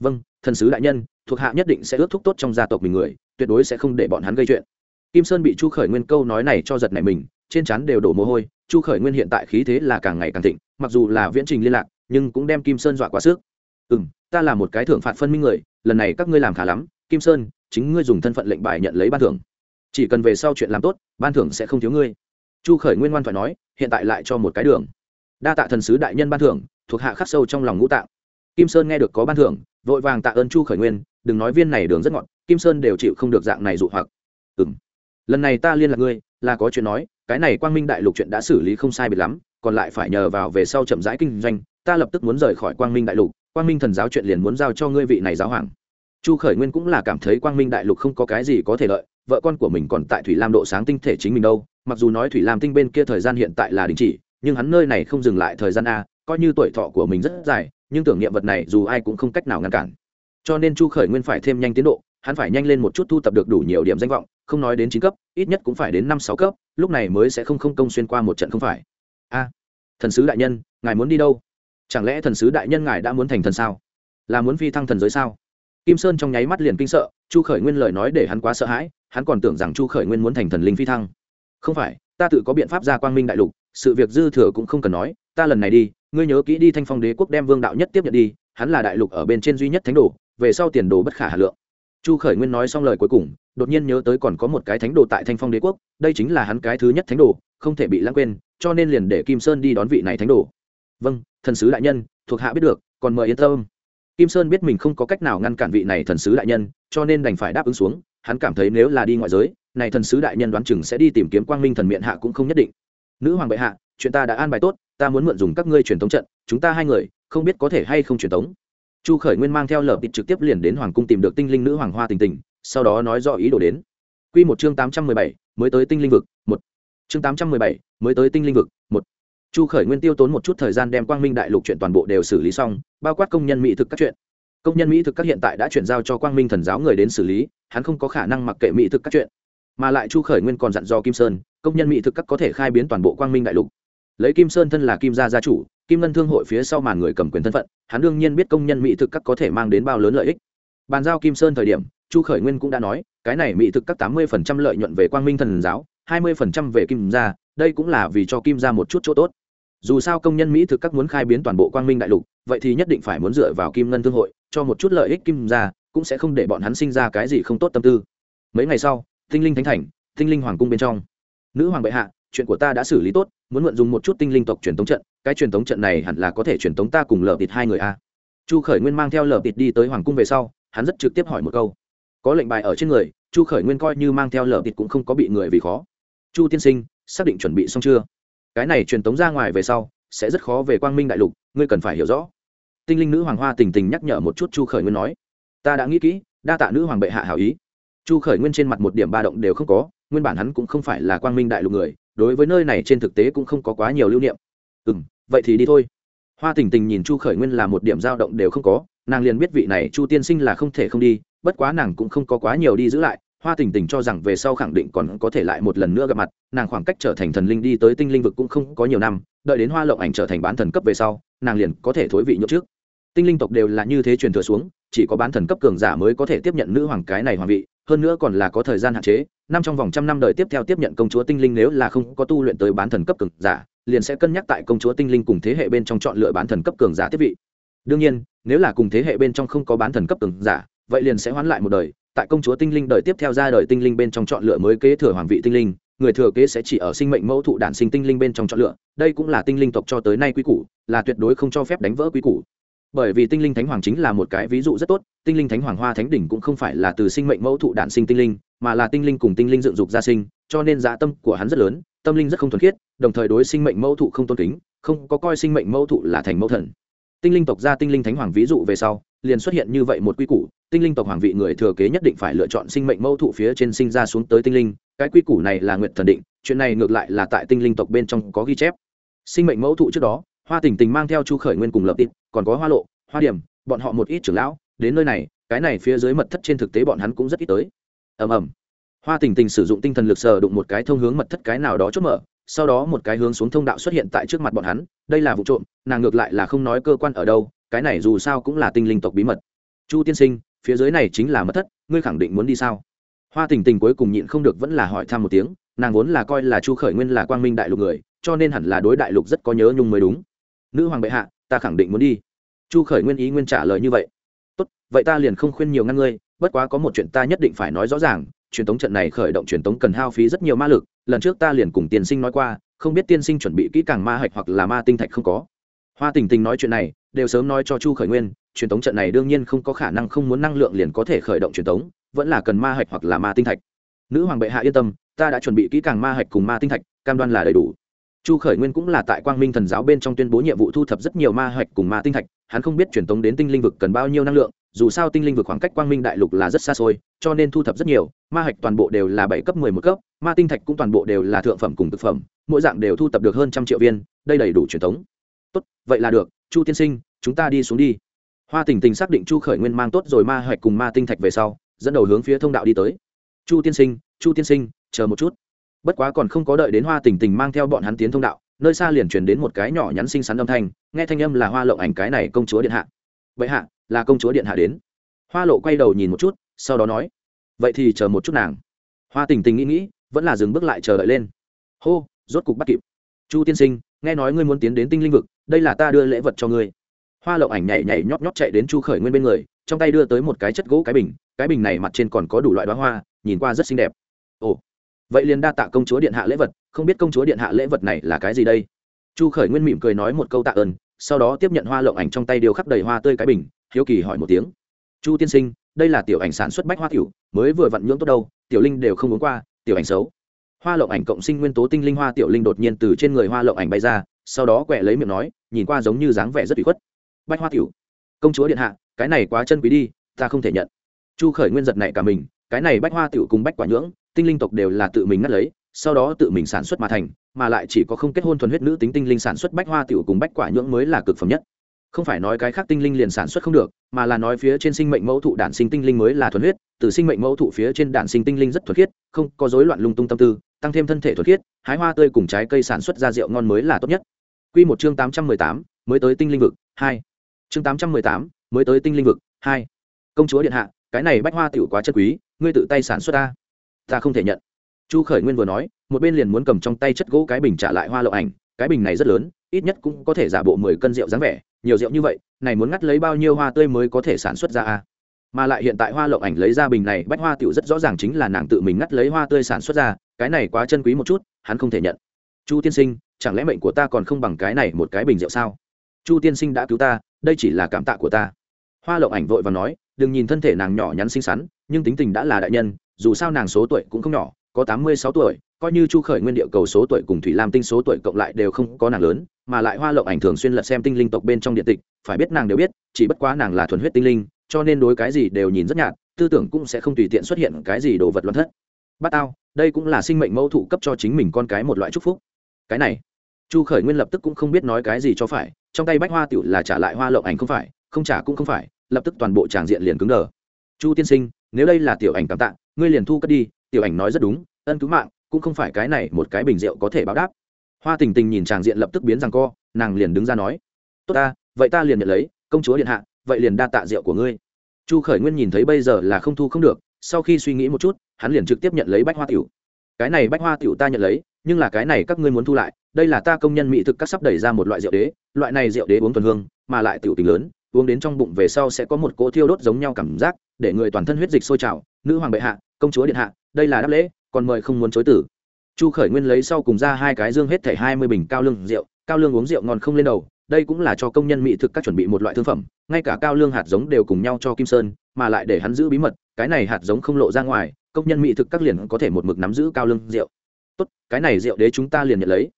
Vâng thần sứ đại nhân, thuộc hạ nhất định sẽ ước thúc tốt trong gia tộc mình người, tuyệt đối sẽ không để bọn hắn gây chuyện. Kim sơn bị chu khởi nguyên câu nói này cho giật này mình, trên chắn đều đổ mồ hôi, chu khởi nguyên hiện tại khí thế là càng ngày càng thịnh mặc dù là viễn trình liên lạc, nhưng cũng đem kim sơn dọa quá sức. Ừ m ta là một cái thưởng phạt phân minh người, lần này các ngươi làm khá lắm. Kim sơn, chính ngươi dùng thân phận lệnh bài nhận lấy ban thưởng. Chỉ cần về sau chuyện làm tốt, ban thưởng sẽ không thiếu ngươi. Chu khởi nguyên ngoan thoại nói, hiện tại lại cho một cái đường. Đa tạ thần sứ đại nhân ban thưởng, thuộc hạ khắc sâu trong lòng ngũ tạng. Kim sơn nghe được có ban thưởng, vội vàng tạ ơn chu khởi nguyên, đừng nói viên này đường rất ngọt, kim sơn đều chịu không được dạng này dụ hoặc. Ừ m lần này ta liên lạc ngươi, là có chuyện nói, cái này quang minh đại lục chuyện đã xử lý không sai biệt lắm còn lại phải nhờ vào về sau chậm rãi kinh doanh, ta lập tức muốn rời khỏi quang minh đại lục, quang minh thần giáo chuyện liền muốn giao cho ngươi vị này giáo hoàng. Chu khởi nguyên cũng là cảm thấy quang minh đại lục không có cái gì có thể lợi, vợ con của mình còn tại thủy lam độ sáng tinh thể chính mình đâu, mặc dù nói thủy lam tinh bên kia thời gian hiện tại là đình chỉ, nhưng hắn nơi này không dừng lại thời gian a, coi như tuổi thọ của mình rất dài, nhưng tưởng niệm vật này dù ai cũng không cách nào ngăn cản. Cho nên chu khởi nguyên phải thêm nhanh tiến độ, hắn phải nhanh lên một chút thu tập được đủ nhiều điểm danh vọng, không nói đến chín cấp, ít nhất cũng phải đến năm, sáu cấp, lúc này mới sẽ không không công xuyên qua một trận không phải thần sứ đại nhân, ngài muốn đi đâu? Chẳng lẽ thần sứ đại nhân ngài đã muốn thành thần sao? Là muốn phi thăng thần giới sao? Kim sơn trong nháy mắt liền kinh sợ, chu khởi nguyên lời nói để hắn quá sợ hãi, hắn còn tưởng rằng chu khởi nguyên muốn thành thần linh phi thăng. Không phải, ta tự có biện pháp ra quang minh đại lục, sự việc dư thừa cũng không cần nói, ta lần này đi, ngươi nhớ kỹ đi thanh phong đế quốc đem vương đạo nhất tiếp nhận đi, hắn là đại lục ở bên trên duy nhất thánh đồ, về sau tiền đồ bất khả hà lượng. Chu khởi nguyên nói xong lời cuối cùng, đột nhiên nhớ tới còn có một cái thánh đồ tại thanh phong đế quốc, đây chính là hắn cái thứ nhất thánh đồ, không thể bị lãng quên cho nên liền để kim sơn đi đón vị này thánh đồ. Vâng thần sứ đại nhân, thuộc hạ biết được, còn mời yên tâm. Kim sơn biết mình không có cách nào ngăn cản vị này thần sứ đại nhân, cho nên đành phải đáp ứng xuống, hắn cảm thấy nếu là đi ngoại giới, này thần sứ đại nhân đoán chừng sẽ đi tìm kiếm quang minh thần miệng hạ cũng không nhất định. Nữ hoàng bệ hạ, chuyện ta đã an bài tốt, ta muốn mượn dùng các ngươi truyền thống trận, chúng ta hai người, không biết có thể hay không truyền thống chu khởi nguyên mang theo lờ tịt trực tiếp liền đến hoàng cung tìm được tinh linh nữ hoàng hoa tình tình, sau đó nói rõ ý đồ đến. Quy một chương tám trăm mười bảy, mới tới tinh linh vực, một. Chương tám trăm mười bảy mới tới tinh linh vực, một. Chu khởi nguyên tiêu tốn một chút thời gian đem quang minh đại lục chuyện toàn bộ đều xử lý xong, bao quát công nhân mỹ thực các chuyện. Công nhân mỹ thực các hiện tại đã chuyển giao cho quang minh thần giáo người đến xử lý, hắn không có khả năng mặc kệ mỹ thực các chuyện. Mà lại chu khởi nguyên còn dặn do kim sơn, công nhân mỹ thực các có thể khai biến toàn bộ quang minh đại lục. Lấy kim sơn thân là kim gia gia chủ, kim ngân thương hội phía sau màn người cầm quyền thân phận, hắn đương nhiên biết công nhân mỹ thực các có thể mang đến bao lớn lợi ích. Bàn giao kim sơn thời điểm, chu khởi nguyên cũng đã nói, cái này mỹ thực các tám mươi lợi nhuận về quang minh thần giáo, hai mươi về kim gia đây cũng là vì cho kim gia một chút chỗ tốt. Dù sao công nhân mỹ thực các muốn khai biến toàn bộ quang minh đại lục, vậy thì nhất định phải muốn dựa vào kim ngân thương hội, cho một chút lợi ích kim gia cũng sẽ không để bọn hắn sinh ra cái gì không tốt tâm tư. Mấy ngày sau, tinh linh thánh thành, tinh linh hoàng cung bên trong. Nữ hoàng bệ hạ, chuyện của ta đã xử lý tốt, muốn mượn dùng một chút tinh linh tộc truyền thống trận, cái truyền thống trận này hẳn là có thể truyền thống ta cùng lờ tịt hai người a. Chu khởi nguyên mang theo lờ tịt đi tới hoàng cung về sau, hắn rất trực tiếp hỏi một câu. Có lệnh bài ở trên người, chu khởi nguyên coi như mang theo lờ tịt cũng không có bị người vì khó. Chu tiên sinh xác định chuẩn bị xong chưa? Cái này truyền tống ra ngoài về sau, sẽ rất khó về quang minh đại lục, ngươi cần phải hiểu rõ. Tinh linh nữ hoàng hoa tình tình nhắc nhở một chút chu khởi nguyên nói. Ta đã nghĩ kỹ, đa tạ nữ hoàng bệ hạ hảo ý. Chu khởi nguyên trên mặt một điểm ba động đều không có, nguyên bản hắn cũng không phải là quang minh đại lục người, đối với nơi này trên thực tế cũng không có quá nhiều lưu niệm. Ừ m vậy thì đi thôi. Hoa tình tình nhìn chu khởi nguyên là một điểm dao động đều không có, nàng liền biết vị này chu tiên sinh là không thể không đi, bất quá nàng cũng không có quá nhiều đi giữ lại hoa tình tình cho rằng về sau khẳng định còn có thể lại một lần nữa gặp mặt, nàng khoảng cách trở thành thần linh đi tới tinh linh vực cũng không có nhiều năm, đợi đến hoa lộng ảnh trở thành bán thần cấp về sau, nàng liền có thể thối vị nhốt trước. Tinh linh tộc đều là như thế truyền thừa xuống, chỉ có bán thần cấp cường giả mới có thể tiếp nhận nữ hoàng cái này hoàng vị, hơn nữa còn là có thời gian hạn chế, năm trong vòng trăm năm đời tiếp theo tiếp nhận công chúa tinh linh nếu là không có tu luyện tới bán thần cấp cường giả, liền sẽ cân nhắc tại công chúa tinh linh cùng thế hệ bên trong chọn lựa bán thần cấp cường giả tiếp vị. Đương nhiên, nếu là cùng thế hệ bên trong không có bán thần cấp cường giả, vậy liền sẽ hoán lại một đời tại công chúa tinh linh đời tiếp theo ra đời tinh linh bên trong chọn lựa mới kế thừa hoàng vị tinh linh, người thừa kế sẽ chỉ ở sinh mệnh mẫu thụ đản sinh tinh linh bên trong chọn lựa. Đây cũng là tinh linh tộc cho tới nay quý củ, là tuyệt đối không cho phép đánh vỡ quý củ. Bởi vì tinh linh thánh hoàng chính là một cái ví dụ rất tốt, tinh linh thánh hoàng hoa thánh đỉnh cũng không phải là từ sinh mệnh mẫu thụ đản sinh tinh linh, mà là tinh linh cùng tinh linh dựng dục gia sinh, cho nên giá tâm của hắn rất lớn, tâm linh rất không thuần khiết, đồng thời đối sinh mệnh mẫu thụ không tôn kính, không có coi sinh mệnh mẫu thụ là thành mẫu thần. Tinh linh tộc ra tinh linh thánh hoàng ví dụ về sau liền xuất hiện như vậy một quy củ, tinh linh tộc hoàng vị người thừa kế nhất định phải lựa chọn sinh mệnh mẫu thụ phía trên sinh ra xuống tới tinh linh, cái quy củ này là nguyện thần định, chuyện này ngược lại là tại tinh linh tộc bên trong có ghi chép. Sinh mệnh mẫu thụ trước đó, hoa tình tình mang theo chu khởi nguyên cùng lập tít còn có hoa lộ, hoa điểm, bọn họ một ít trưởng lão, đến nơi này, cái này phía dưới mật thất trên thực tế bọn hắn cũng rất ít tới. Ầm ầm. Hoa tình tình sử dụng tinh thần lực sờ đụng một cái thông hướng mật thất cái nào đó chốt mở, sau đó một cái hướng xuống thông đạo xuất hiện tại trước mặt bọn hắn, đây là vụ trộm, nàng ngược lại là không nói cơ quan ở đâu cái này dù sao cũng là tinh linh tộc bí mật. Chu tiên sinh, phía dưới này chính là mật thất, ngươi khẳng định muốn đi sao? Hoa tình tình cuối cùng nhịn không được vẫn là hỏi thăm một tiếng, nàng vốn là coi là chu khởi nguyên là quang minh đại lục người, cho nên hẳn là đối đại lục rất có nhớ nhung mới đúng. Nữ hoàng bệ hạ, ta khẳng định muốn đi. Chu khởi nguyên ý nguyên trả lời như vậy. Tốt, vậy ta liền không khuyên nhiều ngăn ngươi, bất quá có một chuyện ta nhất định phải nói rõ ràng, truyền tống trận này khởi động truyền tống cần hao phí rất nhiều ma lực, lần trước ta liền cùng tiên sinh nói qua, không biết tiên sinh chuẩn bị kỹ càng ma hạch hoặc là ma tinh thạch không có. Hoa tình tình nói chuyện này đều sớm nói cho chu khởi nguyên, truyền tống trận này đương nhiên không có khả năng không muốn năng lượng liền có thể khởi động truyền tống, vẫn là cần ma hạch hoặc là ma tinh thạch. Nữ hoàng bệ hạ yên tâm, ta đã chuẩn bị kỹ càng ma hạch cùng ma tinh thạch, cam đoan là đầy đủ. Chu khởi nguyên cũng là tại quang minh thần giáo bên trong tuyên bố nhiệm vụ thu thập rất nhiều ma hạch cùng ma tinh thạch, hắn không biết truyền tống đến tinh linh vực cần bao nhiêu năng lượng, dù sao tinh linh vực khoảng cách quang minh đại lục là rất xa xôi, cho nên thu thập rất nhiều, ma hạch toàn bộ đều là bảy cấp, mười một cấp, ma tinh thạch cũng toàn bộ đều là thượng phẩm cùng thực phẩm, mỗi dạng đều thu thập được hơn trăm triệu viên, đây đầy đủ truyền thống tốt, vậy là được, chu tiên sinh, chúng ta đi xuống đi. Hoa tình tình xác định chu khởi nguyên mang tốt rồi ma hoạch cùng ma tinh thạch về sau, dẫn đầu hướng phía thông đạo đi tới. Chu tiên sinh, chu tiên sinh, chờ một chút. Bất quá còn không có đợi đến hoa tình tình mang theo bọn hắn tiến thông đạo, nơi xa liền truyền đến một cái nhỏ nhắn xinh xắn âm thanh, nghe thanh âm là hoa lộng ảnh cái này công chúa điện hạ. Vậy hạ, là công chúa điện hạ đến. Hoa lộ quay đầu nhìn một chút, sau đó nói, vậy thì chờ một chút nàng. Hoa tình tình nghĩ nghĩ, vẫn là dừng bước lại chờ đợi lên. Hô, rốt cục bắt kịp. Chu tiên sinh, nghe nói ngươi muốn tiến đến tinh linh vực đây là ta đưa lễ vật cho ngươi. Hoa lộng ảnh nhảy nhảy nhót nhót chạy đến chu khởi nguyên bên người, trong tay đưa tới một cái chất gỗ cái bình cái bình này mặt trên còn có đủ loại đoá hoa, nhìn qua rất xinh đẹp. Ồ, vậy liền đa tạ công chúa điện hạ lễ vật, không biết công chúa điện hạ lễ vật này là cái gì đây? Chu khởi nguyên mỉm cười nói một câu tạ ơn, sau đó tiếp nhận hoa lộng ảnh trong tay điều khắc đầy hoa tươi cái bình, hiếu kỳ hỏi một tiếng. Chu tiên sinh, đây là tiểu ảnh sản xuất bách hoa tiểu mới vừa vặn nhưỡng tốt đâu, tiểu linh đều không uống qua, tiểu ảnh xấu. Hoa lộng ảnh cộng sinh nguyên tố tinh linh hoa tiểu linh đột nhiên từ trên người hoa lộng ảnh bay ra sau đó quẹ lấy miệng nói, nhìn qua giống như dáng vẻ rất bị khuất. Bách hoa tiểu, công chúa điện hạ, cái này quá chân quý đi, ta không thể nhận. Chu khởi nguyên giật này cả mình, cái này bách hoa tiểu cùng bách quả nhưỡng, tinh linh tộc đều là tự mình ngắt lấy, sau đó tự mình sản xuất mà thành, mà lại chỉ có không kết hôn thuần huyết nữ tính tinh linh sản xuất bách hoa tiểu cùng bách quả nhưỡng mới là cực phẩm nhất. Không phải nói cái khác tinh linh liền sản xuất không được, mà là nói phía trên sinh mệnh mẫu thụ đản sinh tinh linh mới là thuần huyết, từ sinh mệnh mẫu thụ phía trên đản sinh tinh linh rất thuần khiết, không có rối loạn lung tung tâm tư, tăng thêm thân thể thuần khiết, hái hoa tươi cùng trái cây sản xuất ra rượu ngon mới là tốt nhất. Quy một chương tám trăm mười tám, mới tới tinh linh vực, hai. Chương tám trăm mười tám, mới tới tinh linh vực, hai. Công chúa điện hạ, cái này bách hoa tiểu quá chất quý, ngươi tự tay sản xuất ta. Ta không thể nhận. Chu khởi nguyên vừa nói, một bên liền muốn cầm trong tay chất gỗ cái bình trả lại hoa lậu ảnh. Cái bình này rất lớn, ít nhất cũng có thể giả bộ mười cân rượu dáng vẻ. Nhiều rượu như vậy, này muốn ngắt lấy bao nhiêu hoa tươi mới có thể sản xuất ra a mà lại hiện tại hoa lậu ảnh lấy ra bình này, bách hoa tiểu rất rõ ràng chính là nàng tự mình ngắt lấy hoa tươi sản xuất ra. Cái này quá chân quý một chút, hắn không thể nhận. Chu tiên sinh chẳng lẽ mệnh của ta còn không bằng cái này một cái bình rượu sao? Chu tiên sinh đã cứu ta, đây chỉ là cảm tạ của ta. Hoa lộng ảnh vội và nói, đừng nhìn thân thể nàng nhỏ nhắn xinh xắn, nhưng tính tình đã là đại nhân, dù sao nàng số tuổi cũng không nhỏ, có tám mươi sáu tuổi, coi như chu khởi nguyên địa cầu số tuổi cùng thủy lam tinh số tuổi cộng lại đều không có nàng lớn, mà lại hoa lộng ảnh thường xuyên lật xem tinh linh tộc bên trong điện tịch, phải biết nàng đều biết, chỉ bất quá nàng là thuần huyết tinh linh, cho nên đối cái gì đều nhìn rất nhạt, tư tưởng cũng sẽ không tùy tiện xuất hiện cái gì đồ vật loạn thất. Bắt tao đây cũng là sinh mệnh mẫu thụ cấp cho chính mình con cái một loại chúc phúc cái này. Chu khởi nguyên lập tức cũng không biết nói cái gì cho phải, trong tay bách hoa tiểu là trả lại hoa lộng ảnh không phải, không trả cũng không phải, lập tức toàn bộ tràng diện liền cứng đờ. Chu tiên sinh, nếu đây là tiểu ảnh cảm tạ, ngươi liền thu cất đi, tiểu ảnh nói rất đúng, ân cứu mạng, cũng không phải cái này một cái bình rượu có thể báo đáp. Hoa tình tình nhìn tràng diện lập tức biến rằng co, nàng liền đứng ra nói, tốt ta, vậy ta liền nhận lấy, công chúa điện hạ, vậy liền đa tạ rượu của ngươi. Chu khởi nguyên nhìn thấy bây giờ là không thu không được, sau khi suy nghĩ một chút, hắn liền trực tiếp nhận lấy bách hoa tiểu. Cái này bách hoa tiểu ta nhận lấy nhưng là cái này các ngươi muốn thu lại, đây là ta công nhân mỹ thực các sắp đẩy ra một loại rượu đế, loại này rượu đế uống tuần hương, mà lại tiểu tình lớn, uống đến trong bụng về sau sẽ có một cỗ thiêu đốt giống nhau cảm giác, để người toàn thân huyết dịch sôi trào. Nữ hoàng bệ hạ, công chúa điện hạ, đây là đáp lễ, còn mời không muốn chối tử. Chu khởi nguyên lấy sau cùng ra hai cái dương hết thảy hai mươi bình cao lương rượu, cao lương uống rượu ngon không lên đầu, đây cũng là cho công nhân mỹ thực các chuẩn bị một loại thương phẩm, ngay cả cao lương hạt giống đều cùng nhau cho kim sơn, mà lại để hắn giữ bí mật, cái này hạt giống không lộ ra ngoài, công nhân mỹ thực các liền có thể một mực nắm giữ cao lương rượu tốt, cái này rượu đế chúng ta liền nhận lấy.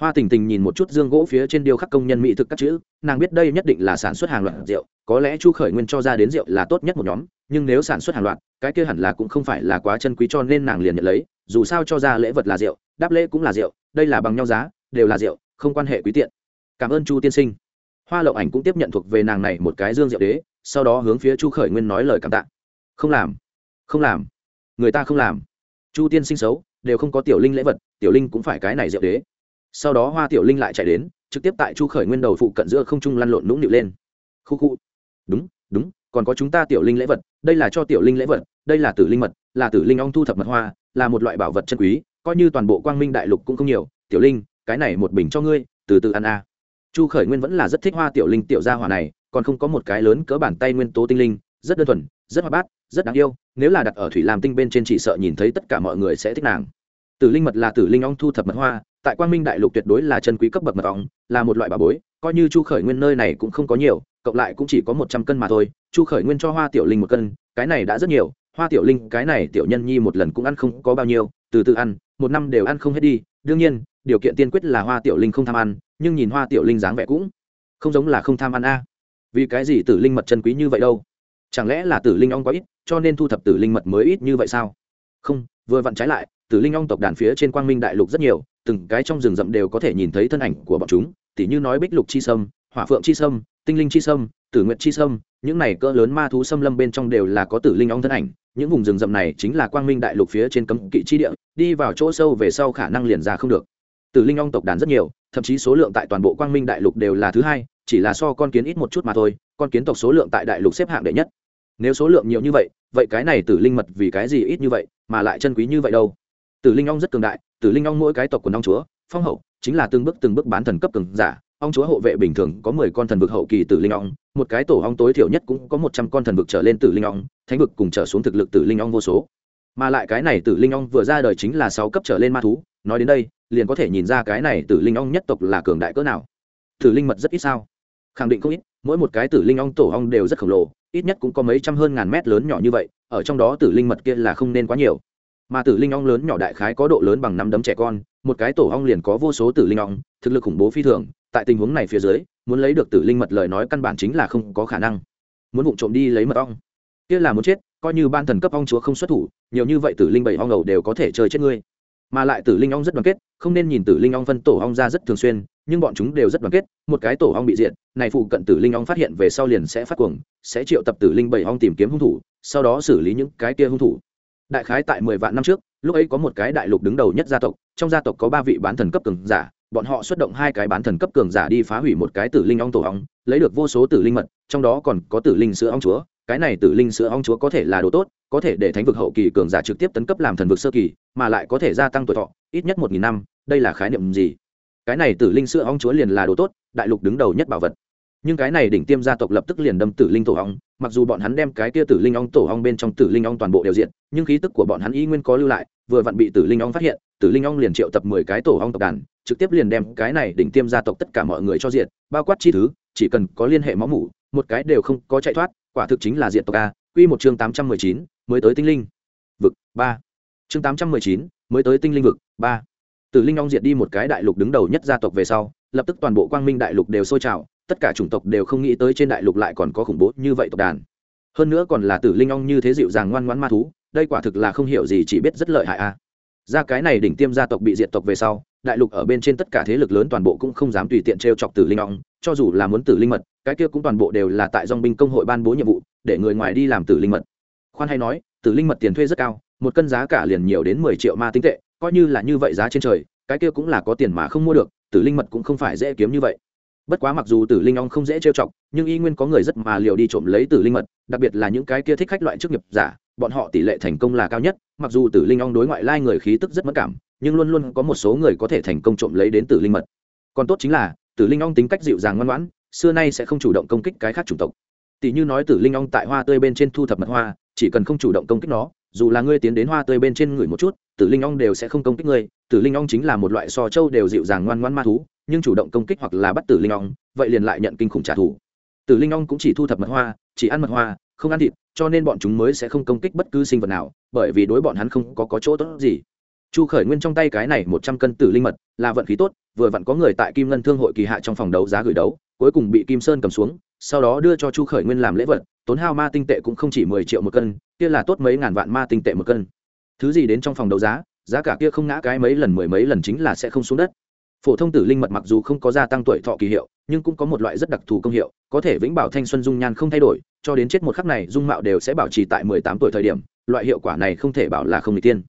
Hoa tình tình nhìn một chút dương gỗ phía trên điêu khắc công nhân mỹ thực các chữ, nàng biết đây nhất định là sản xuất hàng loạt rượu, có lẽ chu khởi nguyên cho ra đến rượu là tốt nhất một nhóm, nhưng nếu sản xuất hàng loạt, cái kia hẳn là cũng không phải là quá chân quý cho nên nàng liền nhận lấy, dù sao cho ra lễ vật là rượu, đáp lễ cũng là rượu, đây là bằng nhau giá, đều là rượu, không quan hệ quý tiện. Cảm ơn chu tiên sinh. Hoa lậu ảnh cũng tiếp nhận thuộc về nàng này một cái dương rượu đế, sau đó hướng phía chu khởi nguyên nói lời cảm tạ. Không làm không làm, người ta không làm. Chu tiên sinh xấu đều không có tiểu linh lễ vật, tiểu linh cũng phải cái này diệu đế. Sau đó hoa tiểu linh lại chạy đến, trực tiếp tại chu khởi nguyên đầu phụ cận giữa không trung lăn lộn nũng nịu lên. Khu khu. Đúng đúng, còn có chúng ta tiểu linh lễ vật, đây là cho tiểu linh lễ vật, đây là tử linh mật, là tử linh ong thu thập mật hoa, là một loại bảo vật chân quý, coi như toàn bộ quang minh đại lục cũng không nhiều. Tiểu linh, cái này một bình cho ngươi, từ từ ăn a. Chu khởi nguyên vẫn là rất thích hoa tiểu linh tiểu gia hỏa này, còn không có một cái lớn cỡ bàn tay nguyên tố tinh linh, rất đơn thuần, rất hoa bát rất đáng yêu, nếu là đặt ở thủy làm tinh bên trên chỉ sợ nhìn thấy tất cả mọi người sẽ thích nàng. Tử linh mật là tử linh ong thu thập mật hoa, tại quang minh đại lục tuyệt đối là chân quý cấp bậc mật ong, là một loại bà bối, coi như chu khởi nguyên nơi này cũng không có nhiều, cộng lại cũng chỉ có một trăm cân mà thôi, chu khởi nguyên cho hoa tiểu linh một cân, cái này đã rất nhiều, hoa tiểu linh, cái này tiểu nhân nhi một lần cũng ăn không có bao nhiêu, từ từ ăn, một năm đều ăn không hết đi, đương nhiên, điều kiện tiên quyết là hoa tiểu linh không tham ăn, nhưng nhìn hoa tiểu linh dáng vẻ cũng không giống là không tham ăn a. Vì cái gì tử linh mật chân quý như vậy đâu? Chẳng lẽ là tử linh ong quá ít? Cho nên thu thập tử linh mật mới ít như vậy sao? Không, vừa vặn trái lại, tử linh ong tộc đàn phía trên quang minh đại lục rất nhiều, từng cái trong rừng rậm đều có thể nhìn thấy thân ảnh của bọn chúng, tỉ như nói bích lục chi sâm, hỏa phượng chi sâm, tinh linh chi sâm, tử nguyệt chi sâm, những này cỡ lớn ma thú xâm lâm bên trong đều là có tử linh ong thân ảnh, những vùng rừng rậm này chính là quang minh đại lục phía trên cấm kỵ chi địa, đi vào chỗ sâu về sau khả năng liền ra không được. Tử linh ong tộc đàn rất nhiều, thậm chí số lượng tại toàn bộ quang minh đại lục đều là thứ hai, chỉ là so con kiến ít một chút mà thôi, con kiến tộc số lượng tại đại lục xếp hạng đệ nhất nếu số lượng nhiều như vậy vậy cái này tử linh mật vì cái gì ít như vậy, mà lại chân quý như vậy đâu? Tử linh ong rất cường đại, tử linh ong mỗi cái tộc của ong chúa, phong hậu, chính là từng bước từng bước bán thần cấp cường giả. Ong chúa hộ vệ bình thường có mười con thần vực hậu kỳ tử linh ong, một cái tổ ong tối thiểu nhất cũng có một trăm con thần vực trở lên tử linh ong, thánh vực cùng trở xuống thực lực tử linh ong vô số. Mà lại cái này tử linh ong vừa ra đời chính là sáu cấp trở lên ma thú, nói đến đây, liền có thể nhìn ra cái này tử linh ong nhất tộc là cường đại cỡ nào. Tử linh mật rất ít sao? Khẳng định không ít, mỗi một cái tử linh ong tổ ong đều rất khổng lồ ít nhất cũng có mấy trăm hơn ngàn mét lớn nhỏ như vậy, ở trong đó tử linh mật kia là không nên quá nhiều. Mà tử linh ong lớn nhỏ đại khái có độ lớn bằng năm đấm trẻ con, một cái tổ ong liền có vô số tử linh ong, thực lực khủng bố phi thường, tại tình huống này phía dưới, muốn lấy được tử linh mật lời nói căn bản chính là không có khả năng. Muốn vụng trộm đi lấy mật ong. Kia là muốn chết, coi như ban thần cấp ong chúa không xuất thủ, nhiều như vậy tử linh bảy ong đầu đều có thể chơi chết ngươi. Mà lại tử linh ong rất đoàn kết, không nên nhìn tử linh ong phân tổ ong ra rất thường xuyên nhưng bọn chúng đều rất đoàn kết, một cái tổ ong bị diệt, này phụ cận tử linh ong phát hiện về sau liền sẽ phát cuồng, sẽ triệu tập tử linh bảy ong tìm kiếm hung thủ, sau đó xử lý những cái kia hung thủ. Đại khái tại mười vạn năm trước, lúc ấy có một cái đại lục đứng đầu nhất gia tộc, trong gia tộc có ba vị bán thần cấp cường giả, bọn họ xuất động hai cái bán thần cấp cường giả đi phá hủy một cái tử linh ong tổ ong, lấy được vô số tử linh mật, trong đó còn có tử linh sữa ong chúa, cái này tử linh sữa ong chúa có thể là đồ tốt, có thể để thánh vực hậu kỳ cường giả trực tiếp tấn cấp làm thần vực sơ kỳ, mà lại có thể gia tăng tuổi thọ, ít nhất một nghìn năm, đây là khái niệm gì? Cái này tử linh sữa ong chúa liền là đồ tốt, đại lục đứng đầu nhất bảo vật. Nhưng cái này đỉnh tiêm gia tộc lập tức liền đâm tử linh tổ ong, mặc dù bọn hắn đem cái kia tử linh ong tổ ong bên trong tử linh ong toàn bộ đều diện nhưng khí tức của bọn hắn y nguyên có lưu lại, vừa vặn bị tử linh ong phát hiện, tử linh ong liền triệu tập mười cái tổ ong tộc đàn, trực tiếp liền đem cái này đỉnh tiêm gia tộc tất cả mọi người cho diện bao quát chi thứ, chỉ cần có liên hệ máu mủ, một cái đều không có chạy thoát, quả thực chính là diện tộc a. Quy một chương tám trăm mười chín, mới tới tinh linh. Vực ba. Chương tám trăm mười chín, mới tới tinh linh vực ba tử linh ong diệt đi một cái đại lục đứng đầu nhất gia tộc về sau, lập tức toàn bộ quang minh đại lục đều sôi trào, tất cả chủng tộc đều không nghĩ tới trên đại lục lại còn có khủng bố như vậy tộc đàn. Hơn nữa còn là tử linh ong như thế dịu dàng ngoan ngoãn ma thú, đây quả thực là không hiểu gì chỉ biết rất lợi hại a. Ra cái này đỉnh tiêm gia tộc bị diệt tộc về sau, đại lục ở bên trên tất cả thế lực lớn toàn bộ cũng không dám tùy tiện trêu chọc tử linh ong, cho dù là muốn tử linh mật, cái kia cũng toàn bộ đều là tại dòng binh công hội ban bố nhiệm vụ, để người ngoài đi làm tử linh mật. Khoan hay nói tử linh mật tiền thuê rất cao, một cân giá cả liền nhiều đến mười triệu ma tinh tệ coi như là như vậy giá trên trời, cái kia cũng là có tiền mà không mua được, tử linh mật cũng không phải dễ kiếm như vậy. Bất quá mặc dù tử linh ong không dễ trêu chọc, nhưng y nguyên có người rất mà liều đi trộm lấy tử linh mật, đặc biệt là những cái kia thích khách loại chức nghiệp giả, bọn họ tỷ lệ thành công là cao nhất, mặc dù tử linh ong đối ngoại lai người khí tức rất mất cảm, nhưng luôn luôn có một số người có thể thành công trộm lấy đến tử linh mật. Còn tốt chính là, tử linh ong tính cách dịu dàng ngoan ngoãn, xưa nay sẽ không chủ động công kích cái khác chủng tộc. Tỷ như nói tử linh ong tại hoa tươi bên trên thu thập mật hoa, chỉ cần không chủ động công kích nó dù là ngươi tiến đến hoa tươi bên trên người một chút tử linh ong đều sẽ không công kích ngươi. Tử linh ong chính là một loại so châu đều dịu dàng ngoan ngoan ma thú nhưng chủ động công kích hoặc là bắt tử linh ong vậy liền lại nhận kinh khủng trả thù. Tử linh ong cũng chỉ thu thập mật hoa chỉ ăn mật hoa không ăn thịt cho nên bọn chúng mới sẽ không công kích bất cứ sinh vật nào bởi vì đối bọn hắn không có, có chỗ tốt gì. Chu khởi nguyên trong tay cái này một trăm cân tử linh mật là vận khí tốt vừa vặn có người tại kim ngân thương hội kỳ hạ trong phòng đấu giá gửi đấu cuối cùng bị kim sơn cầm xuống sau đó đưa cho chu khởi nguyên làm lễ vật, tốn hao ma tinh tệ cũng không chỉ mười triệu một cân, kia là tốt mấy ngàn vạn ma tinh tệ một cân. Thứ gì đến trong phòng đấu giá giá cả kia không ngã cái mấy lần mười mấy lần chính là sẽ không xuống đất. Phổ thông tử linh mật mặc dù không có gia tăng tuổi thọ kỳ hiệu, nhưng cũng có một loại rất đặc thù công hiệu, có thể vĩnh bảo thanh xuân dung nhan không thay đổi, cho đến chết một khắc này, dung mạo đều sẽ bảo trì tại mười tám tuổi thời điểm, loại hiệu quả này không thể bảo là không n g tiên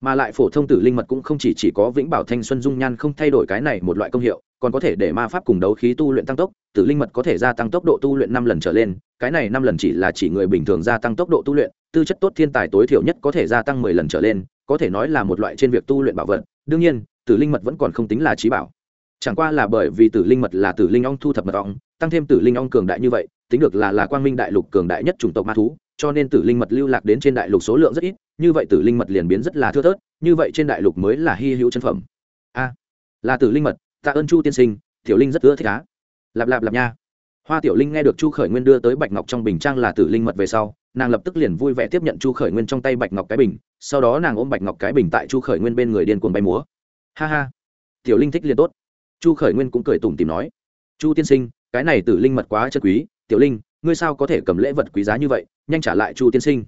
mà lại phổ thông tử linh mật cũng không chỉ, chỉ có vĩnh bảo thanh xuân dung nhan không thay đổi cái này một loại công hiệu còn có thể để ma pháp cùng đấu khí tu luyện tăng tốc tử linh mật có thể gia tăng tốc độ tu luyện năm lần trở lên cái này năm lần chỉ là chỉ người bình thường gia tăng tốc độ tu luyện tư chất tốt thiên tài tối thiểu nhất có thể gia tăng mười lần trở lên có thể nói là một loại trên việc tu luyện bảo vật đương nhiên tử linh mật vẫn còn không tính là trí bảo. Chẳng qua là bởi vì tử linh mật là tử linh ong thu thập mật ong tăng thêm tử linh ong cường đại như vậy tính được là là quang minh đại lục cường đại nhất chủng tộc ma thú cho nên tử linh mật lưu lạc đến trên đại lục số lượng rất ít, như vậy tử linh mật liền biến rất là thưa thớt, như vậy trên đại lục mới là hy hữu chân phẩm. A, là tử linh mật, tạ ơn chu tiên sinh, tiểu linh rất ưa thích á. Lạp lạp lạp nha. Hoa tiểu linh nghe được chu khởi nguyên đưa tới bạch ngọc trong bình trang là tử linh mật về sau, nàng lập tức liền vui vẻ tiếp nhận chu khởi nguyên trong tay bạch ngọc cái bình, sau đó nàng ôm bạch ngọc cái bình tại chu khởi nguyên bên người điên cuồng bay múa. Ha ha. Tiểu linh thích liền tốt. Chu khởi nguyên cũng cười tủm tìm nói. Chu tiên sinh, cái này tử linh mật quá chân quý, tiểu linh ngươi sao có thể cầm lễ vật quý giá như vậy, nhanh trả lại chu tiên sinh.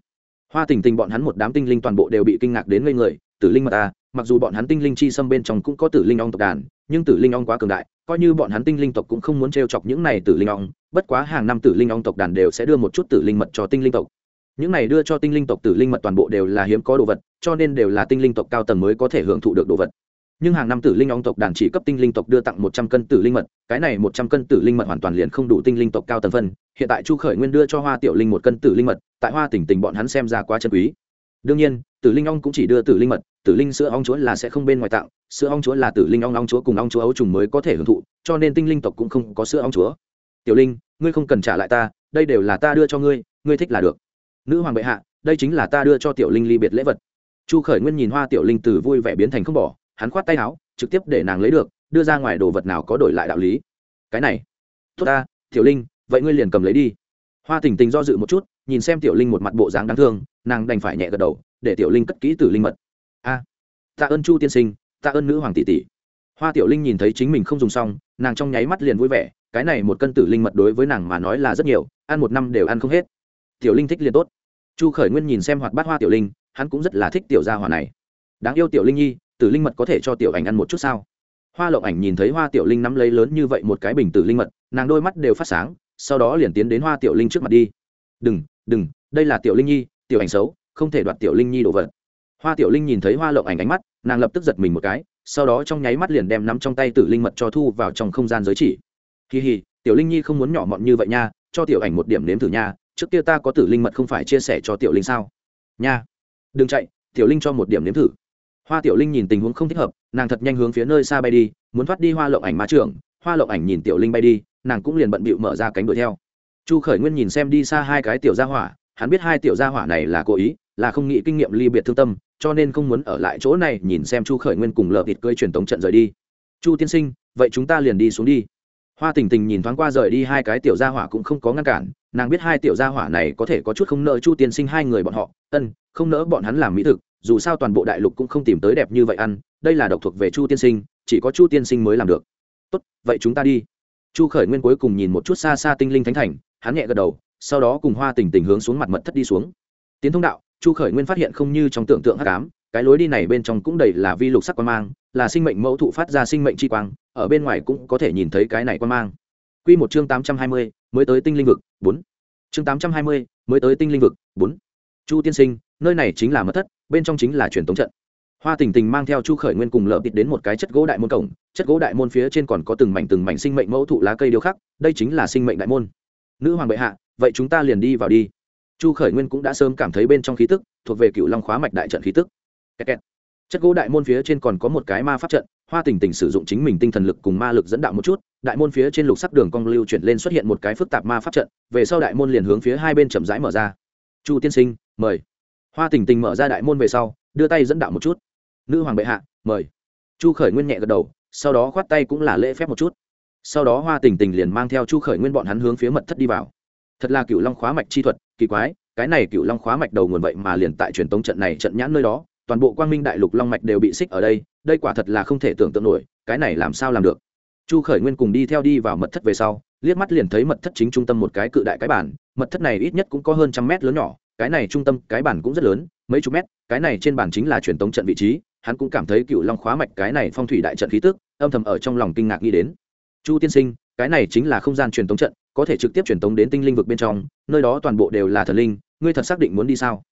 Hoa tình tình bọn hắn một đám tinh linh toàn bộ đều bị kinh ngạc đến ngây người, tử linh mật à mặc dù bọn hắn tinh linh chi xâm bên trong cũng có tử linh ong tộc đàn, nhưng tử linh ong quá cường đại, coi như bọn hắn tinh linh tộc cũng không muốn t chọc những này tử linh ong, bất quá hàng năm tử linh ong tộc đàn đều sẽ đưa một chút tử linh mật cho tinh linh tộc. Những này đưa cho tinh linh tộc tử linh mật toàn bộ đều là hiếm có đồ vật, cho nên đều là tinh linh tộc cao tầng mới có thể hưởng thụ được đồ vật nhưng hàng năm tử linh ong tộc đàn chỉ cấp tinh linh tộc đưa tặng một trăm cân tử linh mật, cái này một trăm cân tử linh mật hoàn toàn liền không đủ tinh linh tộc cao tầng phân. Hiện tại chu khởi nguyên đưa cho hoa tiểu linh một cân tử linh mật, tại hoa tỉnh tình bọn hắn xem ra quá chân quý. Đương nhiên, tử linh ong cũng chỉ đưa tử linh mật, tử linh sữa ong chúa là sẽ không bên ngoài tặng, sữa ong chúa là tử linh ong ong chúa cùng ong chúa ấu trùng mới có thể hưởng thụ, cho nên tinh linh tộc cũng không có sữa ong chúa. Tiểu linh, ngươi không cần trả lại ta, đây đều là ta đưa cho ngươi ngươi thích là được. Nữ hoàng bệ hạ, đây chính là ta đưa cho tiểu linh ly biệt lễ vật. Chu khởi nguyên nhìn hoa tiểu linh từ vui vẻ biến thành không bỏ hắn khoát tay áo, trực tiếp để nàng lấy được, đưa ra ngoài đồ vật nào có đổi lại đạo lý. Cái này. Tốt ta, tiểu linh, vậy ngươi liền cầm lấy đi. Hoa tình tình do dự một chút, nhìn xem tiểu linh một mặt bộ dáng đáng thương, nàng đành phải nhẹ gật đầu, để tiểu linh cất kỹ tử linh mật. A, tạ ơn chu tiên sinh, tạ ơn nữ hoàng tỷ tỷ. Hoa tiểu linh nhìn thấy chính mình không dùng xong, nàng trong nháy mắt liền vui vẻ, cái này một cân tử linh mật đối với nàng mà nói là rất nhiều, ăn một năm đều ăn không hết. Tiểu linh thích liền tốt. Chu khởi nguyên nhìn xem hoạt bát hoa tiểu linh, hắn cũng rất là thích tiểu gia hòa này. Đáng yêu tiểu linh nhi tử linh mật có thể cho tiểu ảnh ăn một chút sao? Hoa lộng ảnh nhìn thấy hoa tiểu linh nắm lấy lớn như vậy một cái bình tử linh mật, nàng đôi mắt đều phát sáng, sau đó liền tiến đến hoa tiểu linh trước mặt đi. Đừng đừng, đây là tiểu linh nhi, tiểu ảnh xấu, không thể đoạt tiểu linh nhi đồ vật. Hoa tiểu linh nhìn thấy hoa lộng ảnh ánh mắt, nàng lập tức giật mình một cái, sau đó trong nháy mắt liền đem nắm trong tay tử linh mật cho thu vào trong không gian giới chỉ. Kỳ hì tiểu linh nhi không muốn nhỏ mọn như vậy nha, cho tiểu ảnh một điểm nếm thử nha, trước kia ta có tử linh mật không phải chia sẻ cho tiểu linh sao? Nha, đừng chạy, tiểu linh cho một điểm nếm thử hoa tiểu linh nhìn tình huống không thích hợp, nàng thật nhanh hướng phía nơi xa bay đi, muốn thoát đi hoa lộng ảnh ma trưởng, hoa lộng ảnh nhìn tiểu linh bay đi, nàng cũng liền bận bịu mở ra cánh đuổi theo. Chu khởi nguyên nhìn xem đi xa hai cái tiểu gia hỏa, hắn biết hai tiểu gia hỏa này là cố ý, là không nghĩ kinh nghiệm ly biệt thương tâm, cho nên không muốn ở lại chỗ này nhìn xem chu khởi nguyên cùng lợp thịt cưới truyền tống trận rời đi. Chu tiên sinh, vậy chúng ta liền đi xuống đi. Hoa tình tình nhìn thoáng qua rời đi hai cái tiểu gia hỏa cũng không có ngăn cản, nàng biết hai tiểu gia hỏa này có thể có chút không nợ chu tiên sinh hai người bọn họ. Ân, không nỡ bọn hắn làm mỹ thực dù sao toàn bộ đại lục cũng không tìm tới đẹp như vậy ăn, đây là độc thuộc về chu tiên sinh, chỉ có chu tiên sinh mới làm được tốt, vậy chúng ta đi chu khởi nguyên cuối cùng nhìn một chút xa xa tinh linh thánh thành, hắn nhẹ gật đầu, sau đó cùng hoa tình tình hướng xuống mặt mật thất đi xuống tiến thông đạo, chu khởi nguyên phát hiện không như trong tưởng tượng hắc ám, cái lối đi này bên trong cũng đầy là vi lục sắc quan mang, là sinh mệnh mẫu thụ phát ra sinh mệnh chi quang, ở bên ngoài cũng có thể nhìn thấy cái này quan mang Quy một chương tám trăm hai mươi, mới tới tinh linh vực 4. chương tám trăm hai mươi, mới tới tinh linh vực 4 chu tiên sinh, nơi này chính là mật thất, bên trong chính là truyền tống trận. Hoa tình tình mang theo chu khởi nguyên cùng lợp thịt đến một cái chất gỗ đại môn cổng, chất gỗ đại môn phía trên còn có từng mảnh từng mảnh sinh mệnh mẫu thụ lá cây điêu khắc, đây chính là sinh mệnh đại môn. Nữ hoàng bệ hạ, vậy chúng ta liền đi vào đi. Chu khởi nguyên cũng đã sớm cảm thấy bên trong khí tức, thuộc về cựu long khóa mạch đại trận khí tức. Kẹt kẹt. chất gỗ đại môn phía trên còn có một cái ma pháp trận, hoa tình tình sử dụng chính mình tinh thần lực cùng ma lực dẫn đạo một chút, đại môn phía trên lục sắc đường cong lưu chuyển lên xuất hiện một cái phức tạp ma pháp trận, về sau đại môn liền hướng phía hai bên chậm rãi mở ra chu tiên sinh, mời. Hoa tình tình mở ra đại môn về sau, đưa tay dẫn đạo một chút. Nữ hoàng bệ hạ, mời. Chu khởi nguyên nhẹ gật đầu, sau đó khoát tay cũng là lễ phép một chút. Sau đó hoa tình tình liền mang theo chu khởi nguyên bọn hắn hướng phía mật thất đi vào. Thật là cựu long khóa mạch chi thuật, kỳ quái, cái này cựu long khóa mạch đầu nguồn vậy mà liền tại truyền tống trận này trận nhãn nơi đó, toàn bộ quang minh đại lục long mạch đều bị xích ở đây đây quả thật là không thể tưởng tượng nổi, cái này làm sao làm được? Chu khởi nguyên cùng đi theo đi vào mật thất về sau liếc mắt liền thấy mật thất chính trung tâm một cái cự đại cái bản mật thất này ít nhất cũng có hơn trăm mét lớn nhỏ, cái này trung tâm, cái bản cũng rất lớn, mấy chục mét, cái này trên bản chính là truyền tống trận vị trí, hắn cũng cảm thấy cựu long khóa mạch cái này phong thủy đại trận khí tức, âm thầm ở trong lòng kinh ngạc nghĩ đến. Chu tiên sinh, cái này chính là không gian truyền tống trận, có thể trực tiếp truyền tống đến tinh linh vực bên trong, nơi đó toàn bộ đều là thần linh, ngươi thật xác định muốn đi sao?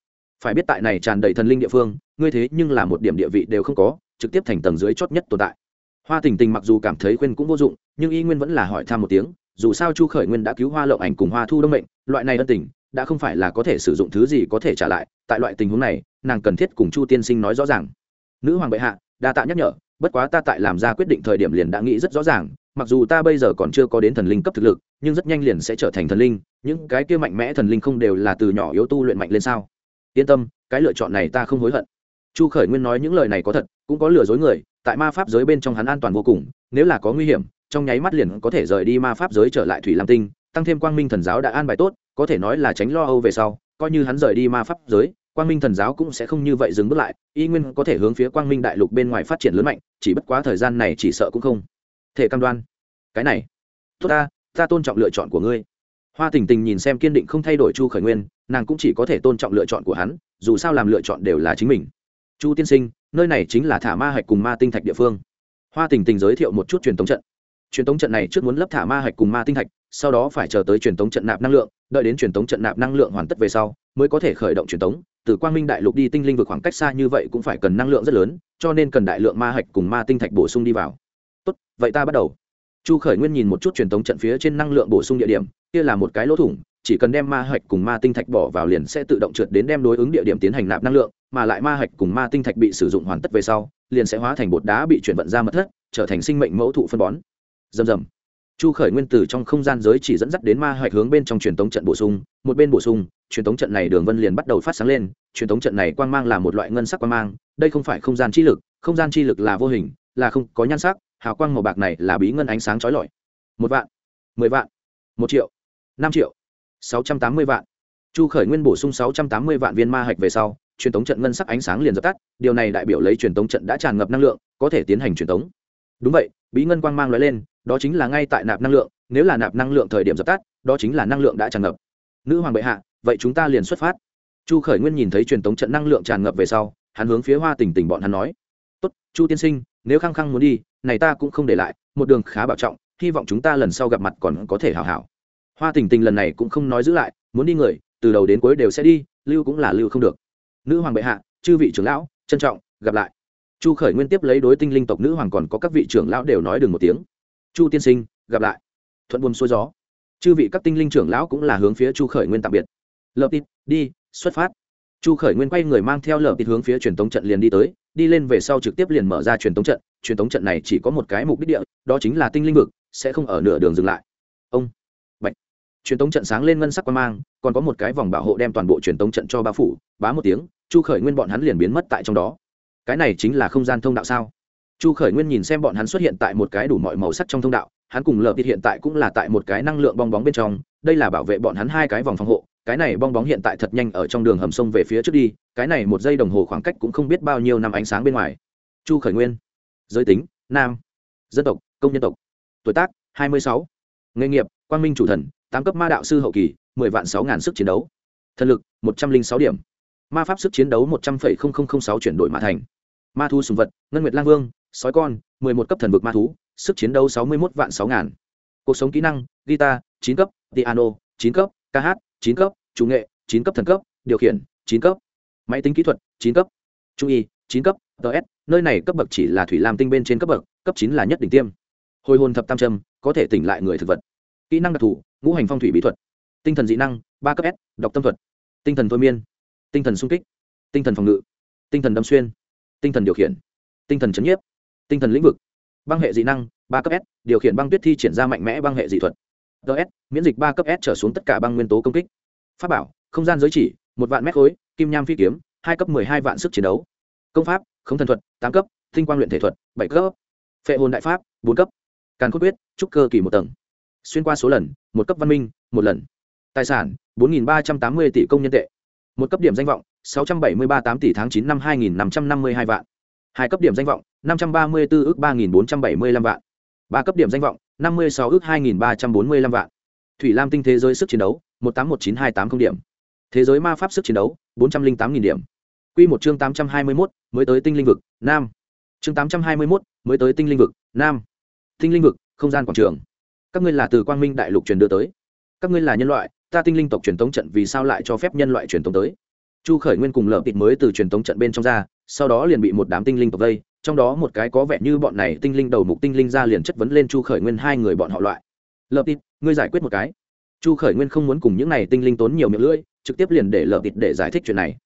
Phải biết tại này tràn đầy thần linh địa phương, ngươi thế nhưng là một điểm địa vị đều không có, trực tiếp thành tầng dưới chót nhất tồn tại. Hoa tình tình mặc dù cảm thấy khuyên cũng vô dụng, nhưng y nguyên vẫn là hỏi thăm một tiếng dù sao chu khởi nguyên đã cứu hoa lộng ảnh cùng hoa thu đông mệnh, loại này ân tình, đã không phải là có thể sử dụng thứ gì có thể trả lại, tại loại tình huống này, nàng cần thiết cùng chu tiên sinh nói rõ ràng. Nữ hoàng bệ hạ, đa tạ nhắc nhở, bất quá ta tại làm ra quyết định thời điểm liền đã nghĩ rất rõ ràng, mặc dù ta bây giờ còn chưa có đến thần linh cấp thực lực, nhưng rất nhanh liền sẽ trở thành thần linh, những cái kia mạnh mẽ thần linh không đều là từ nhỏ yếu tu luyện mạnh lên sao? Yên tâm, cái lựa chọn này ta không hối hận. Chu khởi nguyên nói những lời này có thật, cũng có lừa dối người, tại ma pháp giới bên trong hắn an toàn vô cùng, nếu là có nguy hiểm trong nháy mắt liền có thể rời đi ma pháp giới trở lại thủy lam tinh, tăng thêm quang minh thần giáo đã an bài tốt, có thể nói là tránh lo âu về sau, coi như hắn rời đi ma pháp giới, quang minh thần giáo cũng sẽ không như vậy dừng bước lại, y nguyên có thể hướng phía quang minh đại lục bên ngoài phát triển lớn mạnh, chỉ bất quá thời gian này chỉ sợ cũng không thể cam đoan. Cái này, tốt ta ta tôn trọng lựa chọn của ngươi. Hoa tình tình nhìn xem kiên định không thay đổi chu khởi nguyên, nàng cũng chỉ có thể tôn trọng lựa chọn của hắn, dù sao làm lựa chọn đều là chính mình. Chu tiên sinh, nơi này chính là thả ma hạch cùng ma tinh thạch địa phương. Hoa tình tình giới thiệu một chút truyền thống trận truyền tống trận này trước muốn lấp thả ma hạch cùng ma tinh thạch sau đó phải chờ tới truyền tống trận nạp năng lượng, đợi đến truyền tống trận nạp năng lượng hoàn tất về sau, mới có thể khởi động truyền tống. Từ quang minh đại lục đi tinh linh vực khoảng cách xa như vậy cũng phải cần năng lượng rất lớn, cho nên cần đại lượng ma hạch cùng ma tinh thạch bổ sung đi vào. Tốt, vậy ta bắt đầu. Chu khởi nguyên nhìn một chút truyền tống trận phía trên năng lượng bổ sung địa điểm, kia là một cái lỗ thủng, chỉ cần đem ma hạch cùng ma tinh thạch bỏ vào liền sẽ tự động trượt đến đem đối ứng địa điểm tiến hành nạp năng lượng, mà lại ma hạch cùng ma tinh thạch bị sử dụng hoàn tất về sau, liền sẽ hóa thành bột đá bị chuyển vận ra mật thất, trở thành sinh mệnh mẫu thụ phân bón dầm dầm chu khởi nguyên từ trong không gian giới chỉ dẫn dắt đến ma hạch hướng bên trong truyền tống trận bổ sung, một bên bổ sung, truyền tống trận này đường vân liền bắt đầu phát sáng lên, truyền tống trận này quang mang là một loại ngân sắc quang mang, đây không phải không gian chi lực, không gian chi lực là vô hình, là không có nhan sắc, hào quang màu bạc này là bí ngân ánh sáng trói lọi. Một vạn, mười vạn, một triệu, năm triệu, sáu trăm tám mươi vạn. Chu khởi nguyên bổ sung sáu trăm tám mươi vạn viên ma hạch về sau, truyền tống trận ngân sắc ánh sáng liền dập tắt, điều này đại biểu lấy truyền tống trận đã tràn ngập năng lượng, có thể tiến hành truyền tống. Đúng vậy, bí ngân quang mang lóe lên đó chính là ngay tại nạp năng lượng, nếu là nạp năng lượng thời điểm dập tắt, đó chính là năng lượng đã tràn ngập. Nữ hoàng bệ hạ, vậy chúng ta liền xuất phát. Chu khởi nguyên nhìn thấy truyền thống trận năng lượng tràn ngập về sau, hắn hướng phía hoa tỉnh tỉnh bọn hắn nói, tốt, chu tiên sinh, nếu khăng khăng muốn đi, này ta cũng không để lại, một đường khá bảo trọng, hy vọng chúng ta lần sau gặp mặt còn có thể hảo hảo. Hoa Tỉnh Tỉnh lần này cũng không nói giữ lại, muốn đi người, từ đầu đến cuối đều sẽ đi, lưu cũng là lưu không được. Nữ hoàng bệ hạ, chư vị trưởng lão, trân trọng, gặp lại. Chu khởi nguyên tiếp lấy đối tinh linh tộc nữ hoàng còn có các vị trưởng lão đều nói đừng một tiếng chu tiên sinh, gặp lại. Thuận buồm xuôi gió. Chư vị các tinh linh trưởng lão cũng là hướng phía chu khởi nguyên tạm biệt. Lợp tít đi, xuất phát. Chu khởi nguyên quay người mang theo lợp tít hướng phía truyền tống trận liền đi tới, đi lên về sau trực tiếp liền mở ra truyền tống trận. Truyền tống trận này chỉ có một cái mục đích địa, đó chính là tinh linh vực, sẽ không ở nửa đường dừng lại. Ông. Bạch. truyền tống trận sáng lên ngân sắc quan mang, còn có một cái vòng bảo hộ đem toàn bộ truyền tống trận cho bao phủ, bá một tiếng, chu khởi nguyên bọn hắn liền biến mất tại trong đó. Cái này chính là không gian thông đạo sao? Chu khởi nguyên nhìn xem bọn hắn xuất hiện tại một cái đủ mọi màu sắc trong thông đạo, hắn cùng lợp thịt hiện tại cũng là tại một cái năng lượng bong bóng bên trong, đây là bảo vệ bọn hắn hai cái vòng phòng hộ, cái này bong bóng hiện tại thật nhanh ở trong đường hầm sông về phía trước đi, cái này một giây đồng hồ khoảng cách cũng không biết bao nhiêu năm ánh sáng bên ngoài. Chu khởi nguyên, giới tính, nam, dân tộc, công nhân tộc, tuổi tác, hai mươi sáu, nghề nghiệp, quang minh chủ thần, tám cấp ma đạo sư hậu kỳ, mười vạn sáu ngàn sức chiến đấu. Thần lực, một trăm linh sáu điểm. Ma pháp sức chiến đấu một trăm linh sáu chuyển đổi mã thành. Ma thu sùng vật, ngân nguyệt lang vương sói con, mười một cấp thần vực ma thú, sức chiến đấu sáu mươi một vạn sáu ngàn. Cuộc sống kỹ năng, guitar, chín cấp, piano, chín cấp, ca hát, chín cấp, chủ nghệ, chín cấp thần cấp, điều khiển, chín cấp. Máy tính kỹ thuật, chín cấp. Chú y chín cấp ts nơi này cấp bậc chỉ là thủy lam tinh bên trên cấp bậc, cấp chín là nhất đỉnh tiêm. Hồi hồn thập tam trâm, có thể tỉnh lại người thực vật. Kỹ năng đặc thù, ngũ hành phong thủy bí thuật. Tinh thần dị năng, ba cấp s đọc tâm thuật. Tinh thần thôi miên. Tinh thần sung kích. Tinh thần phòng ngự. Tinh thần đâm xuyên. Tinh thần điều khiển. Tinh thần chấn nhiếp tinh thần lĩnh vực. Băng hệ dị năng, ba cấp s, điều khiển băng tuyết thi triển ra mạnh mẽ băng hệ dị thuật. Ts miễn dịch ba cấp s trở xuống tất cả băng nguyên tố công kích. Pháp bảo, không gian giới chỉ, một vạn mét khối, kim nham phi kiếm, hai cấp mười hai vạn sức chiến đấu. Công pháp, không thần thuật, tám cấp, tinh quang luyện thể thuật, bảy cấp. Phệ hồn đại pháp, bốn cấp. Càn cốt quyết, trúc cơ kỳ một tầng. Xuyên qua số lần, một cấp văn minh, một lần. Tài sản, bốn ba trăm tám mươi tỷ công nhân tệ. Một cấp điểm danh vọng, sáu trăm bảy mươi ba tám tỷ tháng chín năm hai nghìn năm trăm năm mươi hai vạn. Hai cấp điểm danh vọng năm trăm ba mươi bốn ước ba nghìn bốn trăm bảy mươi lăm vạn. Ba cấp điểm danh vọng, năm mươi sáu ước hai nghìn ba trăm bốn mươi lăm vạn. Thủy lam tinh thế giới sức chiến đấu, một tám một chín hai tám không điểm. Thế giới ma pháp sức chiến đấu, bốn trăm linh tám nghìn điểm. Quy một chương tám trăm hai mươi mốt, mới tới tinh linh vực, nam. Chương tám trăm hai mươi mốt, mới tới tinh linh vực, nam. Tinh linh vực, không gian quảng trường. Các ngươi là từ quang minh đại lục truyền đưa tới. Các ngươi là nhân loại, ta tinh linh tộc truyền thống trận vì sao lại cho phép nhân loại truyền thống tới? Chu khởi nguyên cùng lợp tịt mới từ truyền thống trận bên trong ra, sau đó liền bị một đám tinh linh tộc vây trong đó một cái có vẻ như bọn này tinh linh đầu mục tinh linh ra liền chất vấn lên chu khởi nguyên hai người bọn họ loại. Lợp tịt, ngươi giải quyết một cái. Chu khởi nguyên không muốn cùng những này tinh linh tốn nhiều miệng lưỡi, trực tiếp liền để lợp tịt để giải thích chuyện này.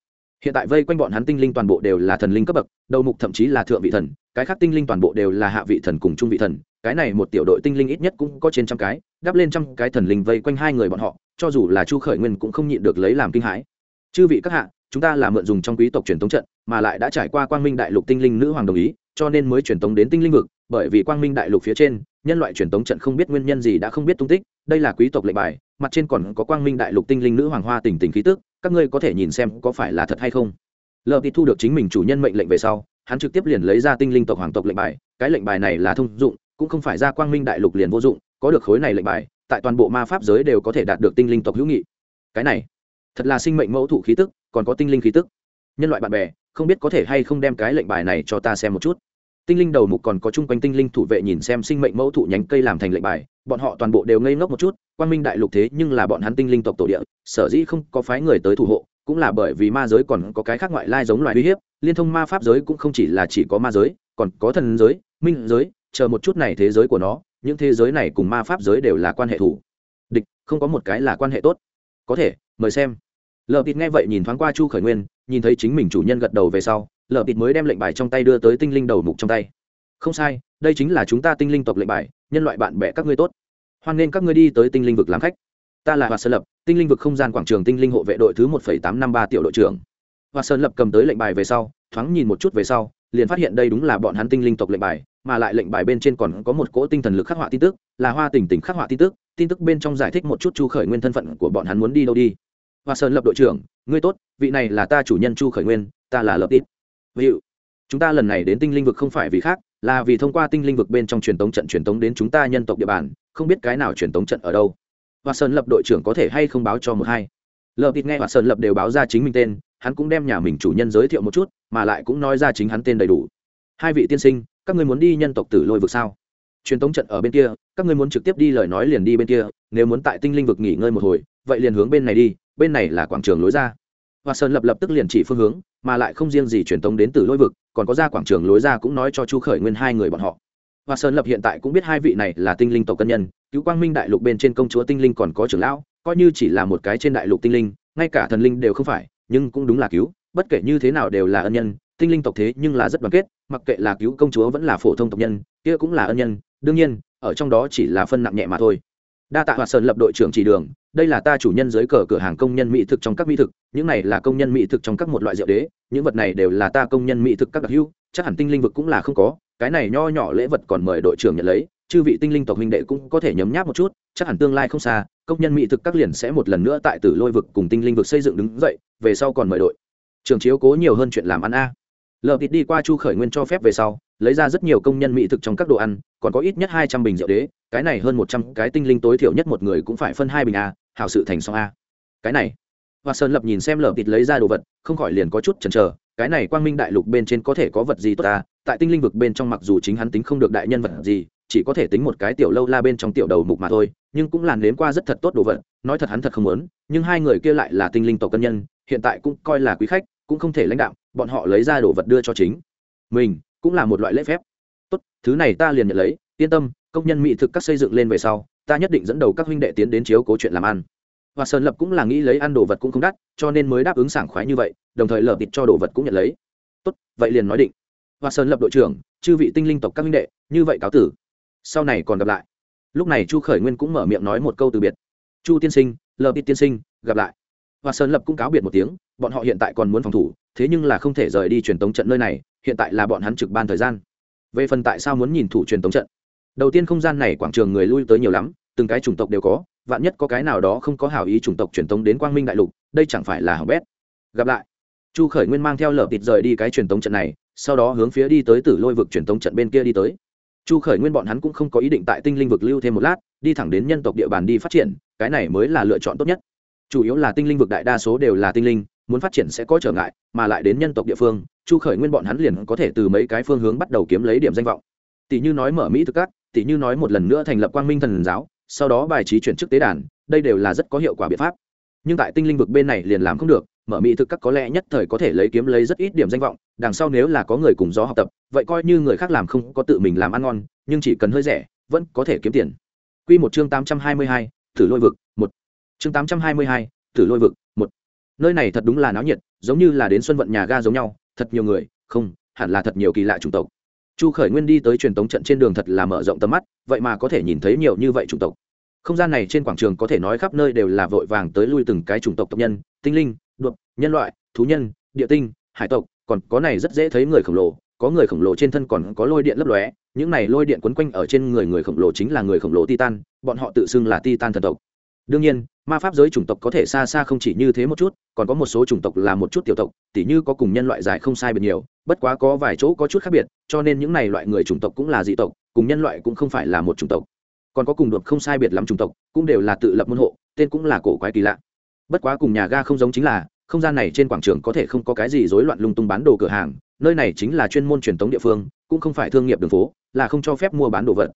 Hiện tại vây quanh bọn hắn tinh linh toàn bộ đều là thần linh cấp bậc, đầu mục thậm chí là thượng vị thần, cái khác tinh linh toàn bộ đều là hạ vị thần cùng trung vị thần, cái này một tiểu đội tinh linh ít nhất cũng có trên trăm cái đắp lên trăm cái thần linh vây quanh hai người bọn họ, cho dù là chu khởi nguyên cũng không nhịn được lấy làm kinh hãi. Chư vị các hạ chúng ta là mượn dùng trong quý tộc truyền thống trận, mà lại đã trải qua quang minh đại lục tinh linh nữ hoàng đồng ý, cho nên mới truyền thống đến tinh linh vực, bởi vì quang minh đại lục phía trên, nhân loại truyền thống trận không biết nguyên nhân gì đã không biết tung tích, đây là quý tộc lệnh bài, mặt trên còn có quang minh đại lục tinh linh nữ hoàng hoa tình tình khí tức, các ngươi có thể nhìn xem có phải là thật hay không. Lờ thì thu được chính mình chủ nhân mệnh lệnh về sau, hắn trực tiếp liền lấy ra tinh linh tộc hoàng tộc lệnh bài, cái lệnh bài này là thông dụng, cũng không phải ra quang minh đại lục liền vô dụng, có được khối này lệnh bài, tại toàn bộ ma pháp giới đều có thể đạt được tinh linh tộc hữu nghị. Cái này, thật là sinh mệnh mẫu thụ khí tức còn có tinh linh khí tức. Nhân loại bạn bè, không biết có thể hay không đem cái lệnh bài này cho ta xem một chút. Tinh linh đầu mục còn có chung quanh tinh linh thủ vệ nhìn xem sinh mệnh mẫu thụ nhánh cây làm thành lệnh bài, bọn họ toàn bộ đều ngây ngốc một chút quan minh đại lục thế nhưng là bọn hắn tinh linh tộc tổ địa, sở dĩ không có phái người tới thủ hộ, cũng là bởi vì ma giới còn có cái khác ngoại lai giống loài uy hiếp, liên thông ma pháp giới cũng không chỉ là chỉ có ma giới, còn có thần giới, minh giới, chờ một chút này thế giới của nó, những thế giới này cùng ma pháp giới đều là quan hệ thủ. Địch, không có một cái là quan hệ tốt. Có thể, mời xem lờ tịt nghe vậy nhìn thoáng qua chu khởi nguyên, nhìn thấy chính mình chủ nhân gật đầu về sau, lờ tịt mới đem lệnh bài trong tay đưa tới tinh linh đầu mục trong tay. Không sai, đây chính là chúng ta tinh linh tộc lệnh bài, nhân loại bạn bè các ngươi tốt. Hoan nên các ngươi đi tới tinh linh vực làm khách. Ta là hoa sơn lập, tinh linh vực không gian quảng trường tinh linh hộ vệ đội thứ một tám năm ba tiểu đội trưởng. Hoa sơn lập cầm tới lệnh bài về sau, thoáng nhìn một chút về sau, liền phát hiện đây đúng là bọn hắn tinh linh tộc lệnh bài, mà lại lệnh bài bên trên còn có một cỗ tinh thần lực khắc họa tin tức, là hoa Tỉnh Tỉnh khắc họa tin tức tin tức bên trong giải thích một chút chu khởi nguyên thân phận của bọn hắn muốn đi đâu đi hoa sơn lập đội trưởng, ngươi tốt, vị này là ta chủ nhân chu khởi nguyên, ta là lập tít. Ví dụ chúng ta lần này đến tinh linh vực không phải vì khác, là vì thông qua tinh linh vực bên trong truyền tống trận truyền tống đến chúng ta nhân tộc địa bàn, không biết cái nào truyền tống trận ở đâu. Hoa sơn lập đội trưởng có thể hay không báo cho một hai. Lập thịt nghe hoa sơn lập đều báo ra chính mình tên, hắn cũng đem nhà mình chủ nhân giới thiệu một chút, mà lại cũng nói ra chính hắn tên đầy đủ. Hai vị tiên sinh, các người muốn đi nhân tộc tử lôi vực sao? Truyền tống trận ở bên kia, các người muốn trực tiếp đi lời nói liền đi bên kia, nếu muốn tại tinh linh vực nghỉ ngơi một hồi, vậy liền hướng bên này đi bên này là quảng trường lối ra. Hoa sơn lập lập tức liền chỉ phương hướng, mà lại không riêng gì truyền tống đến từ lôi vực, còn có ra quảng trường lối ra cũng nói cho chu khởi nguyên hai người bọn họ. Hoa sơn lập hiện tại cũng biết hai vị này là tinh linh tộc cân nhân, cứu quang minh đại lục bên trên công chúa tinh linh còn có trưởng lão, coi như chỉ là một cái trên đại lục tinh linh, ngay cả thần linh đều không phải, nhưng cũng đúng là cứu, bất kể như thế nào đều là ân nhân, tinh linh tộc thế nhưng là rất đoàn kết, mặc kệ là cứu công chúa vẫn là phổ thông tộc nhân, kia cũng là ân nhân, đương nhiên, ở trong đó chỉ là phân nặng nhẹ mà thôi. Đa tạ hoa sơn lập đội trưởng chỉ đường đây là ta chủ nhân dưới cờ cửa hàng công nhân mỹ thực trong các mỹ thực, những này là công nhân mỹ thực trong các một loại rượu đế, những vật này đều là ta công nhân mỹ thực các đặc hữu, chắc hẳn tinh linh vực cũng là không có, cái này nho nhỏ lễ vật còn mời đội trưởng nhận lấy, chư vị tinh linh tộc huynh đệ cũng có thể nhấm nháp một chút, chắc hẳn tương lai không xa, công nhân mỹ thực các liền sẽ một lần nữa tại tử lôi vực cùng tinh linh vực xây dựng đứng dậy, về sau còn mời đội trưởng chiếu cố nhiều hơn chuyện làm ăn a à. lợp thịt đi qua chu khởi nguyên cho phép về sau, lấy ra rất nhiều công nhân mỹ thực trong các đồ ăn, còn có ít nhất hai trăm bình rượu đế, cái này hơn một trăm cái tinh linh tối thiểu nhất một người cũng phải phân hai bình a hảo sự thành xong a. Cái này và sơn lập nhìn xem lờ thịt lấy ra đồ vật, không khỏi liền có chút chần chờ, cái này quang minh đại lục bên trên có thể có vật gì tốt ta? Tại tinh linh vực bên trong mặc dù chính hắn tính không được đại nhân vật gì, chỉ có thể tính một cái tiểu lâu la bên trong tiểu đầu mục mà thôi, nhưng cũng làn đến qua rất thật tốt đồ vật, nói thật hắn thật không muốn, nhưng hai người kia lại là tinh linh tộc cân nhân, hiện tại cũng coi là quý khách, cũng không thể lãnh đạo bọn họ lấy ra đồ vật đưa cho chính mình, cũng là một loại lễ phép. Tốt, thứ này ta liền nhận lấy, yên tâm, công nhân mỹ thực các xây dựng lên về sau ta nhất định dẫn đầu các huynh đệ tiến đến chiếu cố chuyện làm ăn. Và sơn lập cũng là nghĩ lấy ăn đồ vật cũng không đắt, cho nên mới đáp ứng sảng khoái như vậy, đồng thời lợp thịt cho đồ vật cũng nhận lấy. Tốt, vậy liền nói định. Và sơn lập đội trưởng, chư vị tinh linh tộc các huynh đệ, như vậy cáo tử. Sau này còn gặp lại. Lúc này chu khởi nguyên cũng mở miệng nói một câu từ biệt. Chu tiên sinh, lợp thịt tiên sinh, gặp lại. Và sơn lập cũng cáo biệt một tiếng, bọn họ hiện tại còn muốn phòng thủ, thế nhưng là không thể rời đi truyền tống trận nơi này, hiện tại là bọn hắn trực ban thời gian. Về phần tại sao muốn nhìn thủ truyền tống trận? Đầu tiên không gian này quảng trường người lui tới nhiều lắm, từng cái chủng tộc đều có, vạn nhất có cái nào đó không có hảo ý chủng tộc truyền tống đến quang minh đại lục, đây chẳng phải là hỏng bét. Gặp lại. Chu khởi nguyên mang theo lở tịt rời đi cái truyền tống trận này, sau đó hướng phía đi tới tử lôi vực truyền tống trận bên kia đi tới. Chu khởi nguyên bọn hắn cũng không có ý định tại tinh linh vực lưu thêm một lát, đi thẳng đến nhân tộc địa bàn đi phát triển, cái này mới là lựa chọn tốt nhất. Chủ yếu là tinh linh vực đại đa số đều là tinh linh, muốn phát triển sẽ có trở ngại, mà lại đến nhân tộc địa phương, chu khởi nguyên bọn hắn liền có thể từ mấy cái phương hướng bắt đầu kiếm lấy điểm danh vọng. Tỷ như nói mở mỹ thực các Tỉ như nói một lần nữa thành lập quang minh thần giáo sau đó bài trí chuyển chức tế đàn đây đều là rất có hiệu quả biện pháp nhưng tại tinh linh vực bên này liền làm không được mở mỹ thực các có lẽ nhất thời có thể lấy kiếm lấy rất ít điểm danh vọng đằng sau nếu là có người cùng gió học tập vậy coi như người khác làm không có tự mình làm ăn ngon nhưng chỉ cần hơi rẻ vẫn có thể kiếm tiền Quy một chương tám trăm hai mươi hai, thử lôi vực, một. Chương tám trăm hai mươi hai, thử lôi vực, một. Nơi này thật đúng là náo nhiệt, giống như là đến xuân vận nhà ga giống nhau, thật nhiều người, không, hẳn là thật nhiều kỳ lạ chủng tộc. Chu Khởi Nguyên đi tới truyền tống trận trên đường thật là mở rộng tầm mắt, vậy mà có thể nhìn thấy nhiều như vậy chủng tộc. Không gian này trên quảng trường có thể nói khắp nơi đều là vội vàng tới lui từng cái chủng tộc tộc nhân tinh linh đuộc nhân loại thú nhân địa tinh hải tộc còn có này rất dễ thấy người khổng lồ có người khổng lồ trên thân còn có lôi điện lấp lóe những này lôi điện quấn quanh ở trên người người khổng lồ chính là người khổng lồ titan bọn họ tự xưng là titan thần tộc. Đương nhiên ma pháp giới chủng tộc có thể xa xa không chỉ như thế một chút, còn có một số chủng tộc là một chút tiểu tộc, tỉ như có cùng nhân loại dài không sai biệt nhiều, bất quá có vài chỗ có chút khác biệt, cho nên những này loại người chủng tộc cũng là dị tộc, cùng nhân loại cũng không phải là một chủng tộc. Còn có cùng đột không sai biệt lắm chủng tộc, cũng đều là tự lập môn hộ, tên cũng là cổ quái kỳ lạ. Bất quá cùng nhà ga không giống chính là, không gian này trên quảng trường có thể không có cái gì rối loạn lung tung bán đồ cửa hàng, nơi này chính là chuyên môn truyền thống địa phương, cũng không phải thương nghiệp đường phố, là không cho phép mua bán đồ vật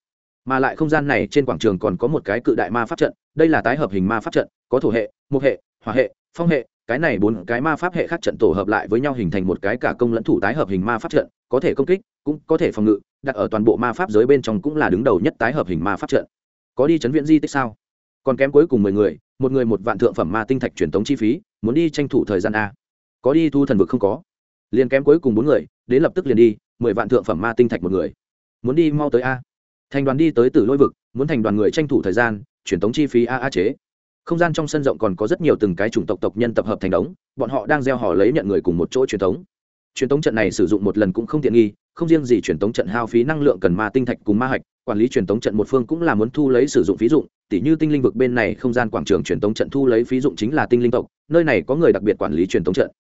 mà lại không gian này trên quảng trường còn có một cái cự đại ma pháp trận, đây là tái hợp hình ma pháp trận, có thổ hệ một hệ, hỏa hệ, phong hệ, cái này bốn cái ma pháp hệ khác trận tổ hợp lại với nhau hình thành một cái cả công lẫn thủ tái hợp hình ma pháp trận, có thể công kích, cũng có thể phòng ngự, đặt ở toàn bộ ma pháp giới bên trong cũng là đứng đầu nhất tái hợp hình ma pháp trận. Có đi chấn viện di tích sao? Còn kém cuối cùng mười người, một người một vạn thượng phẩm ma tinh thạch truyền tống chi phí, muốn đi tranh thủ thời gian a. Có đi thu thần vực không có? Liền kém cuối cùng bốn người, đến lập tức liền đi, mười vạn thượng phẩm ma tinh thạch một người. Muốn đi mau tới a thành đoàn đi tới từ lôi vực, muốn thành đoàn người tranh thủ thời gian truyền tống chi phí a a chế. Không gian trong sân rộng còn có rất nhiều từng cái chủng tộc tộc nhân tập hợp thành đống, bọn họ đang gieo họ lấy nhận người cùng một chỗ truyền tống. Truyền tống trận này sử dụng một lần cũng không tiện nghi, không riêng gì truyền tống trận hao phí năng lượng cần ma tinh thạch cùng ma hạch, quản lý truyền tống trận một phương cũng là muốn thu lấy sử dụng phí dụng, tỉ như tinh linh vực bên này không gian quảng trường truyền tống trận thu lấy phí dụng chính là tinh linh tộc, nơi này có người đặc biệt quản lý truyền tống trận.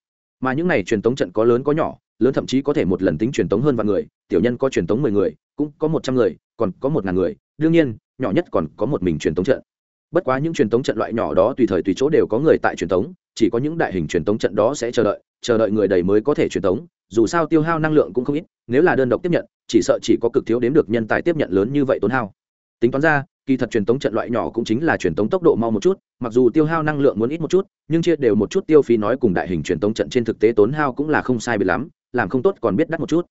Mà những này truyền tống trận có lớn có nhỏ, lớn thậm chí có thể một lần tính truyền tống hơn vạn người, tiểu nhân có truyền tống mười người cũng có một trăm người, còn có một ngàn người, đương nhiên, nhỏ nhất còn có một mình truyền tống trận. Bất quá những truyền tống trận loại nhỏ đó tùy thời tùy chỗ đều có người tại truyền tống, chỉ có những đại hình truyền tống trận đó sẽ chờ đợi chờ đợi người đầy mới có thể truyền tống, dù sao tiêu hao năng lượng cũng không ít, nếu là đơn độc tiếp nhận, chỉ sợ chỉ có cực thiếu đếm được nhân tài tiếp nhận lớn như vậy tốn hao. Tính toán ra, kỳ thật truyền tống trận loại nhỏ cũng chính là truyền tống tốc độ mau một chút, mặc dù tiêu hao năng lượng muốn ít một chút, nhưng chia đều một chút tiêu phí nói cùng đại hình truyền tống trận trên thực tế tốn hao cũng là không sai bị lắm, làm không tốt còn biết đắt một chút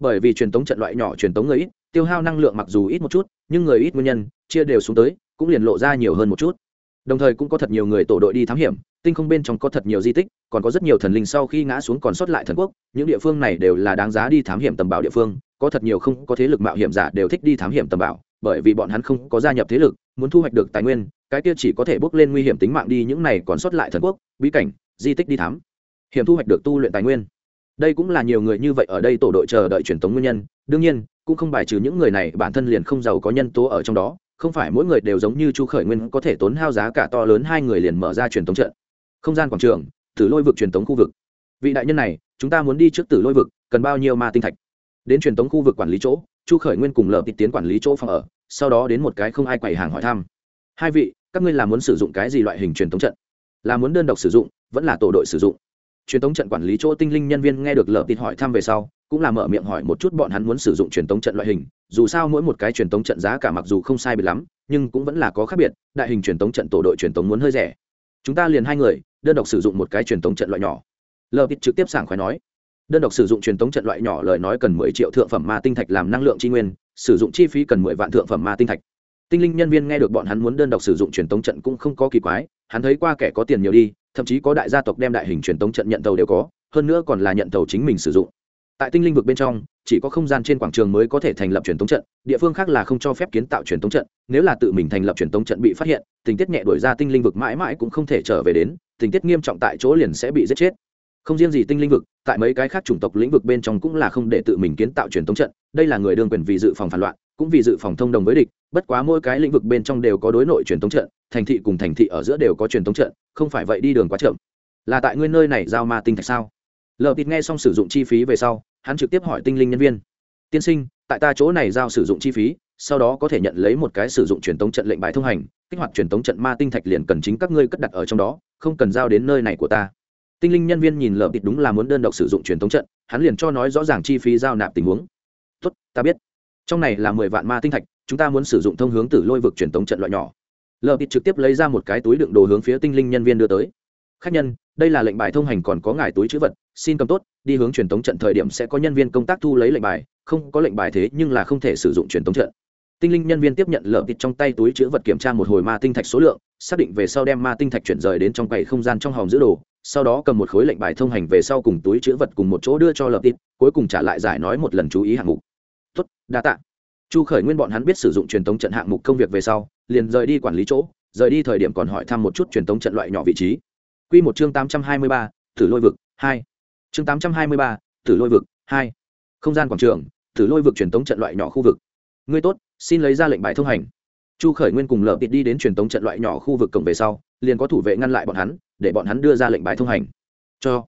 bởi vì truyền tống trận loại nhỏ truyền tống người ít, tiêu hao năng lượng mặc dù ít một chút, nhưng người ít nguyên nhân, chia đều xuống tới, cũng liền lộ ra nhiều hơn một chút. Đồng thời cũng có thật nhiều người tổ đội đi thám hiểm, tinh không bên trong có thật nhiều di tích, còn có rất nhiều thần linh sau khi ngã xuống còn sót lại thần quốc, những địa phương này đều là đáng giá đi thám hiểm tầm bảo địa phương, có thật nhiều không có thế lực mạo hiểm giả đều thích đi thám hiểm tầm bảo, bởi vì bọn hắn không có gia nhập thế lực, muốn thu hoạch được tài nguyên, cái kia chỉ có thể bước lên nguy hiểm tính mạng đi những này còn sót lại thần quốc, bí cảnh, di tích đi thám. Hiểm thu hoạch được tu luyện tài nguyên đây cũng là nhiều người như vậy ở đây tổ đội chờ đợi truyền thống nguyên nhân. Đương nhiên, cũng không bài trừ những người này, bản thân liền không giàu có nhân tố ở trong đó. Không phải mỗi người đều giống như chu khởi nguyên có thể tốn hao giá cả to lớn hai người liền mở ra truyền thống trận. Không gian quảng trường, tử lôi vực truyền thống khu vực. Vị đại nhân này, chúng ta muốn đi trước tử lôi vực, cần bao nhiêu ma tinh thạch? Đến truyền thống khu vực quản lý chỗ, chu khởi nguyên cùng lợp tịch tiến quản lý chỗ phòng ở, sau đó đến một cái không ai quầy hàng hỏi thăm. Hai vị, các ngươi là muốn sử dụng cái gì loại hình truyền thống trận? Là muốn đơn độc sử dụng, vẫn là tổ đội sử dụng? Truyền tống trận quản lý chỗ tinh linh nhân viên nghe được lợp tin hỏi thăm về sau, cũng là mở miệng hỏi một chút bọn hắn muốn sử dụng truyền tống trận loại hình. Dù sao mỗi một cái truyền tống trận giá cả mặc dù không sai biệt lắm, nhưng cũng vẫn là có khác biệt, đại hình truyền tống trận tổ đội truyền tống muốn hơi rẻ. Chúng ta liền hai người, đơn độc sử dụng một cái truyền tống trận loại nhỏ. Lợp bít trực tiếp sảng khoái nói. Đơn độc sử dụng truyền tống trận loại nhỏ lời nói cần mười triệu thượng phẩm ma tinh thạch làm năng lượng tri nguyên, sử dụng chi phí cần mười vạn thượng phẩm ma tinh thạch tinh linh nhân viên nghe được bọn hắn muốn đơn độc sử dụng truyền thống trận cũng không có kỳ quái, hắn thấy qua kẻ có tiền nhiều đi, thậm chí có đại gia tộc đem đại hình truyền thống trận nhận tàu đều có, hơn nữa còn là nhận tàu chính mình sử dụng. Tại tinh linh vực bên trong, chỉ có không gian trên quảng trường mới có thể thành lập truyền thống trận, địa phương khác là không cho phép kiến tạo truyền thống trận, nếu là tự mình thành lập truyền thống trận bị phát hiện, tình tiết nhẹ đổi ra tinh linh vực mãi mãi cũng không thể trở về đến, tình tiết nghiêm trọng tại chỗ liền sẽ bị giết chết không riêng gì tinh linh vực, tại mấy cái khác chủng tộc lĩnh vực bên trong cũng là không để tự mình kiến tạo truyền thống trận, đây là người đương quyền vì dự phòng phản loạn, cũng vì dự phòng thông đồng với địch, bất quá mỗi cái lĩnh vực bên trong đều có đối nội truyền thống trận, thành thị cùng thành thị ở giữa đều có truyền thống trận, không phải vậy đi đường quá chậm. Là tại nguyên nơi này giao ma tinh thạch sao? Lờ tịt nghe xong sử dụng chi phí về sau, hắn trực tiếp hỏi tinh linh nhân viên. Tiên sinh, tại ta chỗ này giao sử dụng chi phí, sau đó có thể nhận lấy một cái sử dụng truyền tống trận lệnh bài thông hành, kích hoạt truyền tống trận ma tinh thạch liền cần chính các ngươi cất đặt ở trong đó, không cần giao đến nơi này của ta tinh linh nhân viên nhìn lờ bịt đúng là muốn đơn độc sử dụng truyền thống trận, hắn liền cho nói rõ ràng chi phí giao nạp tình huống. Tốt, ta biết. Trong này là mười vạn ma tinh thạch, chúng ta muốn sử dụng thông hướng từ lôi vực truyền thống trận loại nhỏ. Lờ bịt trực tiếp lấy ra một cái túi đựng đồ hướng phía tinh linh nhân viên đưa tới. Khách nhân, đây là lệnh bài thông hành còn có ngài túi chữ vật, xin cầm tốt, đi hướng truyền thống trận thời điểm sẽ có nhân viên công tác thu lấy lệnh bài, không có lệnh bài thế nhưng là không thể sử dụng truyền thống trận. Tinh linh nhân viên tiếp nhận lợp thịt trong tay túi chữ vật kiểm tra một hồi ma tinh thạch số lượng, xác định về sau đem ma tinh thạch chuyển rời đến trong quầy không gian trong hòm giữ đồ sau đó cầm một khối lệnh bài thông hành về sau cùng túi chữ vật cùng một chỗ đưa cho lập tít cuối cùng trả lại giải nói một lần chú ý hạng mục. Tốt đa tạ. Chu khởi nguyên bọn hắn biết sử dụng truyền tống trận hạng mục công việc về sau liền rời đi quản lý chỗ rời đi thời điểm còn hỏi thăm một chút truyền tống trận loại nhỏ vị trí. Quy một chương tám trăm hai mươi ba thử Lôi vực hai. Chương tám trăm hai mươi ba thử Lôi vực hai. Không gian quảng trường, thử Lôi vực truyền tống trận loại nhỏ khu vực. Ngươi tốt, xin lấy ra lệnh bài thông hành. Chu Khởi Nguyên cùng lợp Tịt đi đến truyền tống trận loại nhỏ khu vực cổng về sau, liền có thủ vệ ngăn lại bọn hắn, để bọn hắn đưa ra lệnh bài thông hành. Cho.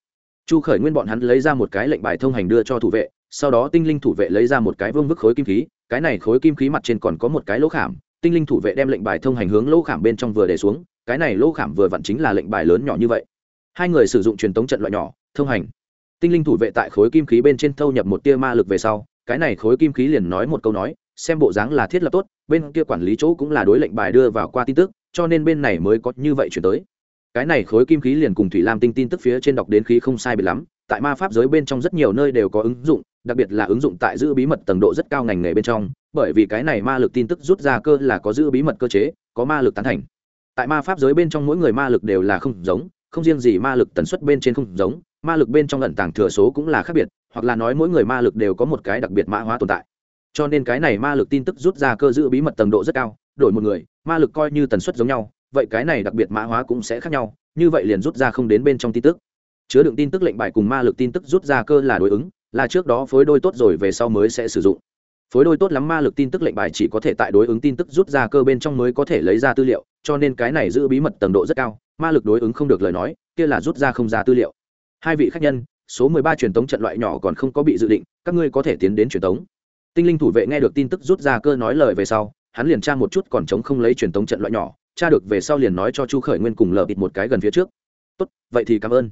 Chu Khởi Nguyên bọn hắn lấy ra một cái lệnh bài thông hành đưa cho thủ vệ, sau đó tinh linh thủ vệ lấy ra một cái vương vức khối kim khí, cái này khối kim khí mặt trên còn có một cái lỗ khảm, tinh linh thủ vệ đem lệnh bài thông hành hướng lỗ khảm bên trong vừa để xuống, cái này lỗ khảm vừa vặn chính là lệnh bài lớn nhỏ như vậy hai người sử dụng truyền tống trận loại nhỏ thông hành tinh linh thủ vệ tại khối kim khí bên trên thâu nhập một tia ma lực về sau cái này khối kim khí liền nói một câu nói xem bộ dáng là thiết lập tốt, bên kia quản lý chỗ cũng là đối lệnh bài đưa vào qua tin tức, cho nên bên này mới có như vậy chuyển tới. Cái này khối kim khí liền cùng thủy lam tinh tin tức phía trên đọc đến khí không sai biệt lắm, tại ma pháp giới bên trong rất nhiều nơi đều có ứng dụng, đặc biệt là ứng dụng tại giữ bí mật tầng độ rất cao ngành nghề bên trong, bởi vì cái này ma lực tin tức rút ra cơ là có giữ bí mật cơ chế, có ma lực tán thành. Tại ma pháp giới bên trong mỗi người ma lực đều là không giống, không riêng gì ma lực tần suất bên trên không giống, ma lực bên trong lận tàng thừa số cũng là khác biệt, hoặc là nói mỗi người ma lực đều có một cái đặc biệt mã hóa tồn tại cho nên cái này ma lực tin tức rút ra cơ giữ bí mật tầng độ rất cao, đổi một người, ma lực coi như tần suất giống nhau, vậy cái này đặc biệt mã hóa cũng sẽ khác nhau, như vậy liền rút ra không đến bên trong tin tức. Chứa đựng tin tức lệnh bài cùng ma lực tin tức rút ra cơ là đối ứng, là trước đó phối đôi tốt rồi về sau mới sẽ sử dụng. Phối đôi tốt lắm ma lực tin tức lệnh bài chỉ có thể tại đối ứng tin tức rút ra cơ bên trong mới có thể lấy ra tư liệu, cho nên cái này giữ bí mật tầng độ rất cao, ma lực đối ứng không được lời nói, kia là rút ra không ra tư liệu. Hai vị khách nhân, số mười ba truyền tống trận loại nhỏ còn không có bị dự định, các ngươi có thể tiến đến truyền tống tinh linh thủ vệ nghe được tin tức rút ra cơ nói lời về sau, hắn liền tra một chút còn chống không lấy truyền tống trận loại nhỏ, tra được về sau liền nói cho chu khởi nguyên cùng lờ bịt một cái gần phía trước. Tốt, vậy thì cảm ơn.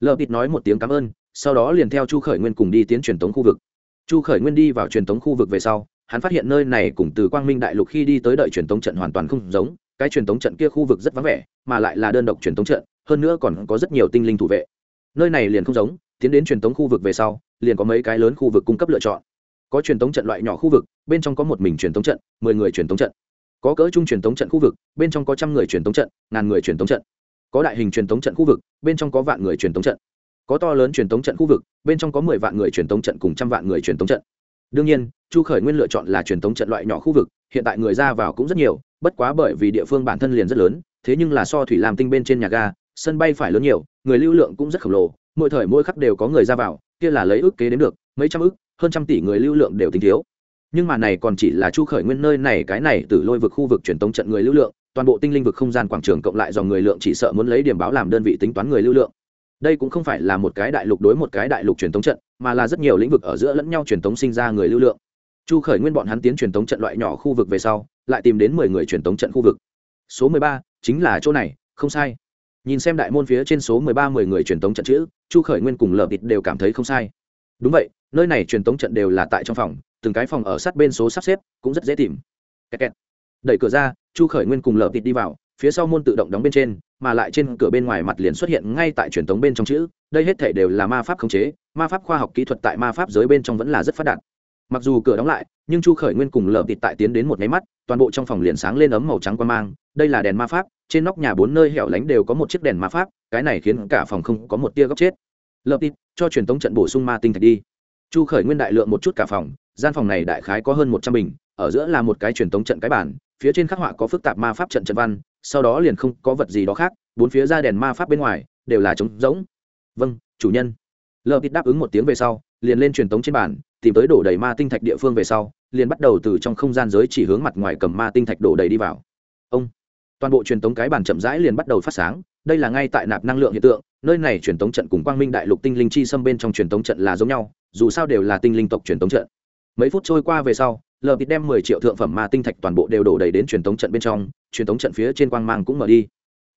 Lờ bịt nói một tiếng cảm ơn, sau đó liền theo chu khởi nguyên cùng đi tiến truyền tống khu vực. Chu khởi nguyên đi vào truyền tống khu vực về sau, hắn phát hiện nơi này cùng từ quang minh đại lục khi đi tới đợi truyền tống trận hoàn toàn không giống, cái truyền tống trận kia khu vực rất vắng vẻ, mà lại là đơn độc truyền tống trận, hơn nữa còn có rất nhiều tinh linh thủ vệ. Nơi này liền không giống, tiến đến truyền tống khu vực về sau, liền có mấy cái lớn khu vực cung cấp lựa chọn có truyền tống trận loại nhỏ khu vực bên trong có một mình truyền tống trận mười người truyền tống trận có cỡ chung truyền tống trận khu vực bên trong có trăm người truyền tống trận ngàn người truyền tống trận có đại hình truyền tống trận khu vực bên trong có vạn người truyền tống trận có to lớn truyền tống trận khu vực bên trong có mười vạn người truyền tống trận cùng trăm vạn người truyền tống trận đương nhiên chu khởi nguyên lựa chọn là truyền tống trận loại nhỏ khu vực hiện tại người ra vào cũng rất nhiều bất quá bởi vì địa phương bản thân liền rất lớn thế nhưng là so thủy làm tinh bên trên nhà ga sân bay phải lớn nhiều người lưu lượng cũng rất khổng lồ mỗi thời mỗi khắc đều có người ra vào kia là lấy ước kế đến được mấy trăm ước hơn trăm tỷ người lưu lượng đều tính thiếu. Nhưng mà này còn chỉ là chu khởi nguyên nơi này, cái này từ lôi vực khu vực truyền tống trận người lưu lượng, toàn bộ tinh linh vực không gian quảng trường cộng lại dòng người lượng chỉ sợ muốn lấy điểm báo làm đơn vị tính toán người lưu lượng. Đây cũng không phải là một cái đại lục đối một cái đại lục truyền tống trận, mà là rất nhiều lĩnh vực ở giữa lẫn nhau truyền tống sinh ra người lưu lượng. Chu khởi nguyên bọn hắn tiến truyền tống trận loại nhỏ khu vực về sau, lại tìm đến mười người truyền tống trận khu vực. Số mười ba, chính là chỗ này, không sai. Nhìn xem đại môn phía trên số mười ba mười người truyền tống trận chữ, chu khởi nguyên cùng lờ bịt đều cảm thấy không sai đúng vậy, nơi này truyền tống trận đều là tại trong phòng, từng cái phòng ở sát bên số sắp xếp cũng rất dễ tìm. Kẹt kẹt. đẩy cửa ra, chu khởi nguyên cùng lờ thịt đi vào, phía sau môn tự động đóng bên trên, mà lại trên cửa bên ngoài mặt liền xuất hiện ngay tại truyền tống bên trong chữ, đây hết thể đều là ma pháp khống chế, ma pháp khoa học kỹ thuật tại ma pháp giới bên trong vẫn là rất phát đạt. Mặc dù cửa đóng lại, nhưng chu khởi nguyên cùng lờ thịt tại tiến đến một nháy mắt, toàn bộ trong phòng liền sáng lên ấm màu trắng quan mang, đây là đèn ma pháp, trên nóc nhà bốn nơi hẻo lánh đều có một chiếc đèn ma pháp, cái này khiến cả phòng không có một tia góc chết. Lợp bịt cho truyền tống trận bổ sung ma tinh thạch đi. Chu khởi nguyên đại lượng một chút cả phòng, gian phòng này đại khái có hơn một trăm bình, ở giữa là một cái truyền tống trận cái bản phía trên khắc họa có phức tạp ma pháp trận trận văn, sau đó liền không có vật gì đó khác, bốn phía ra đèn ma pháp bên ngoài, đều là trống rỗng. Vâng chủ nhân. Lơ bịt đáp ứng một tiếng về sau, liền lên truyền tống trên bản tìm tới đổ đầy ma tinh thạch địa phương về sau, liền bắt đầu từ trong không gian giới chỉ hướng mặt ngoài cầm ma tinh thạch đổ đầy đi vào. Ông toàn bộ truyền tống cái bản chậm rãi liền bắt đầu phát sáng, đây là ngay tại nạp năng lượng hiện tượng, nơi này truyền tống trận cùng quang minh đại lục tinh linh chi xâm bên trong truyền tống trận là giống nhau, dù sao đều là tinh linh tộc truyền tống trận. Mấy phút trôi qua về sau, lờ bịt đem mười triệu thượng phẩm ma tinh thạch toàn bộ đều đổ đầy đến truyền tống trận bên trong, truyền tống trận phía trên quang mang cũng mở đi.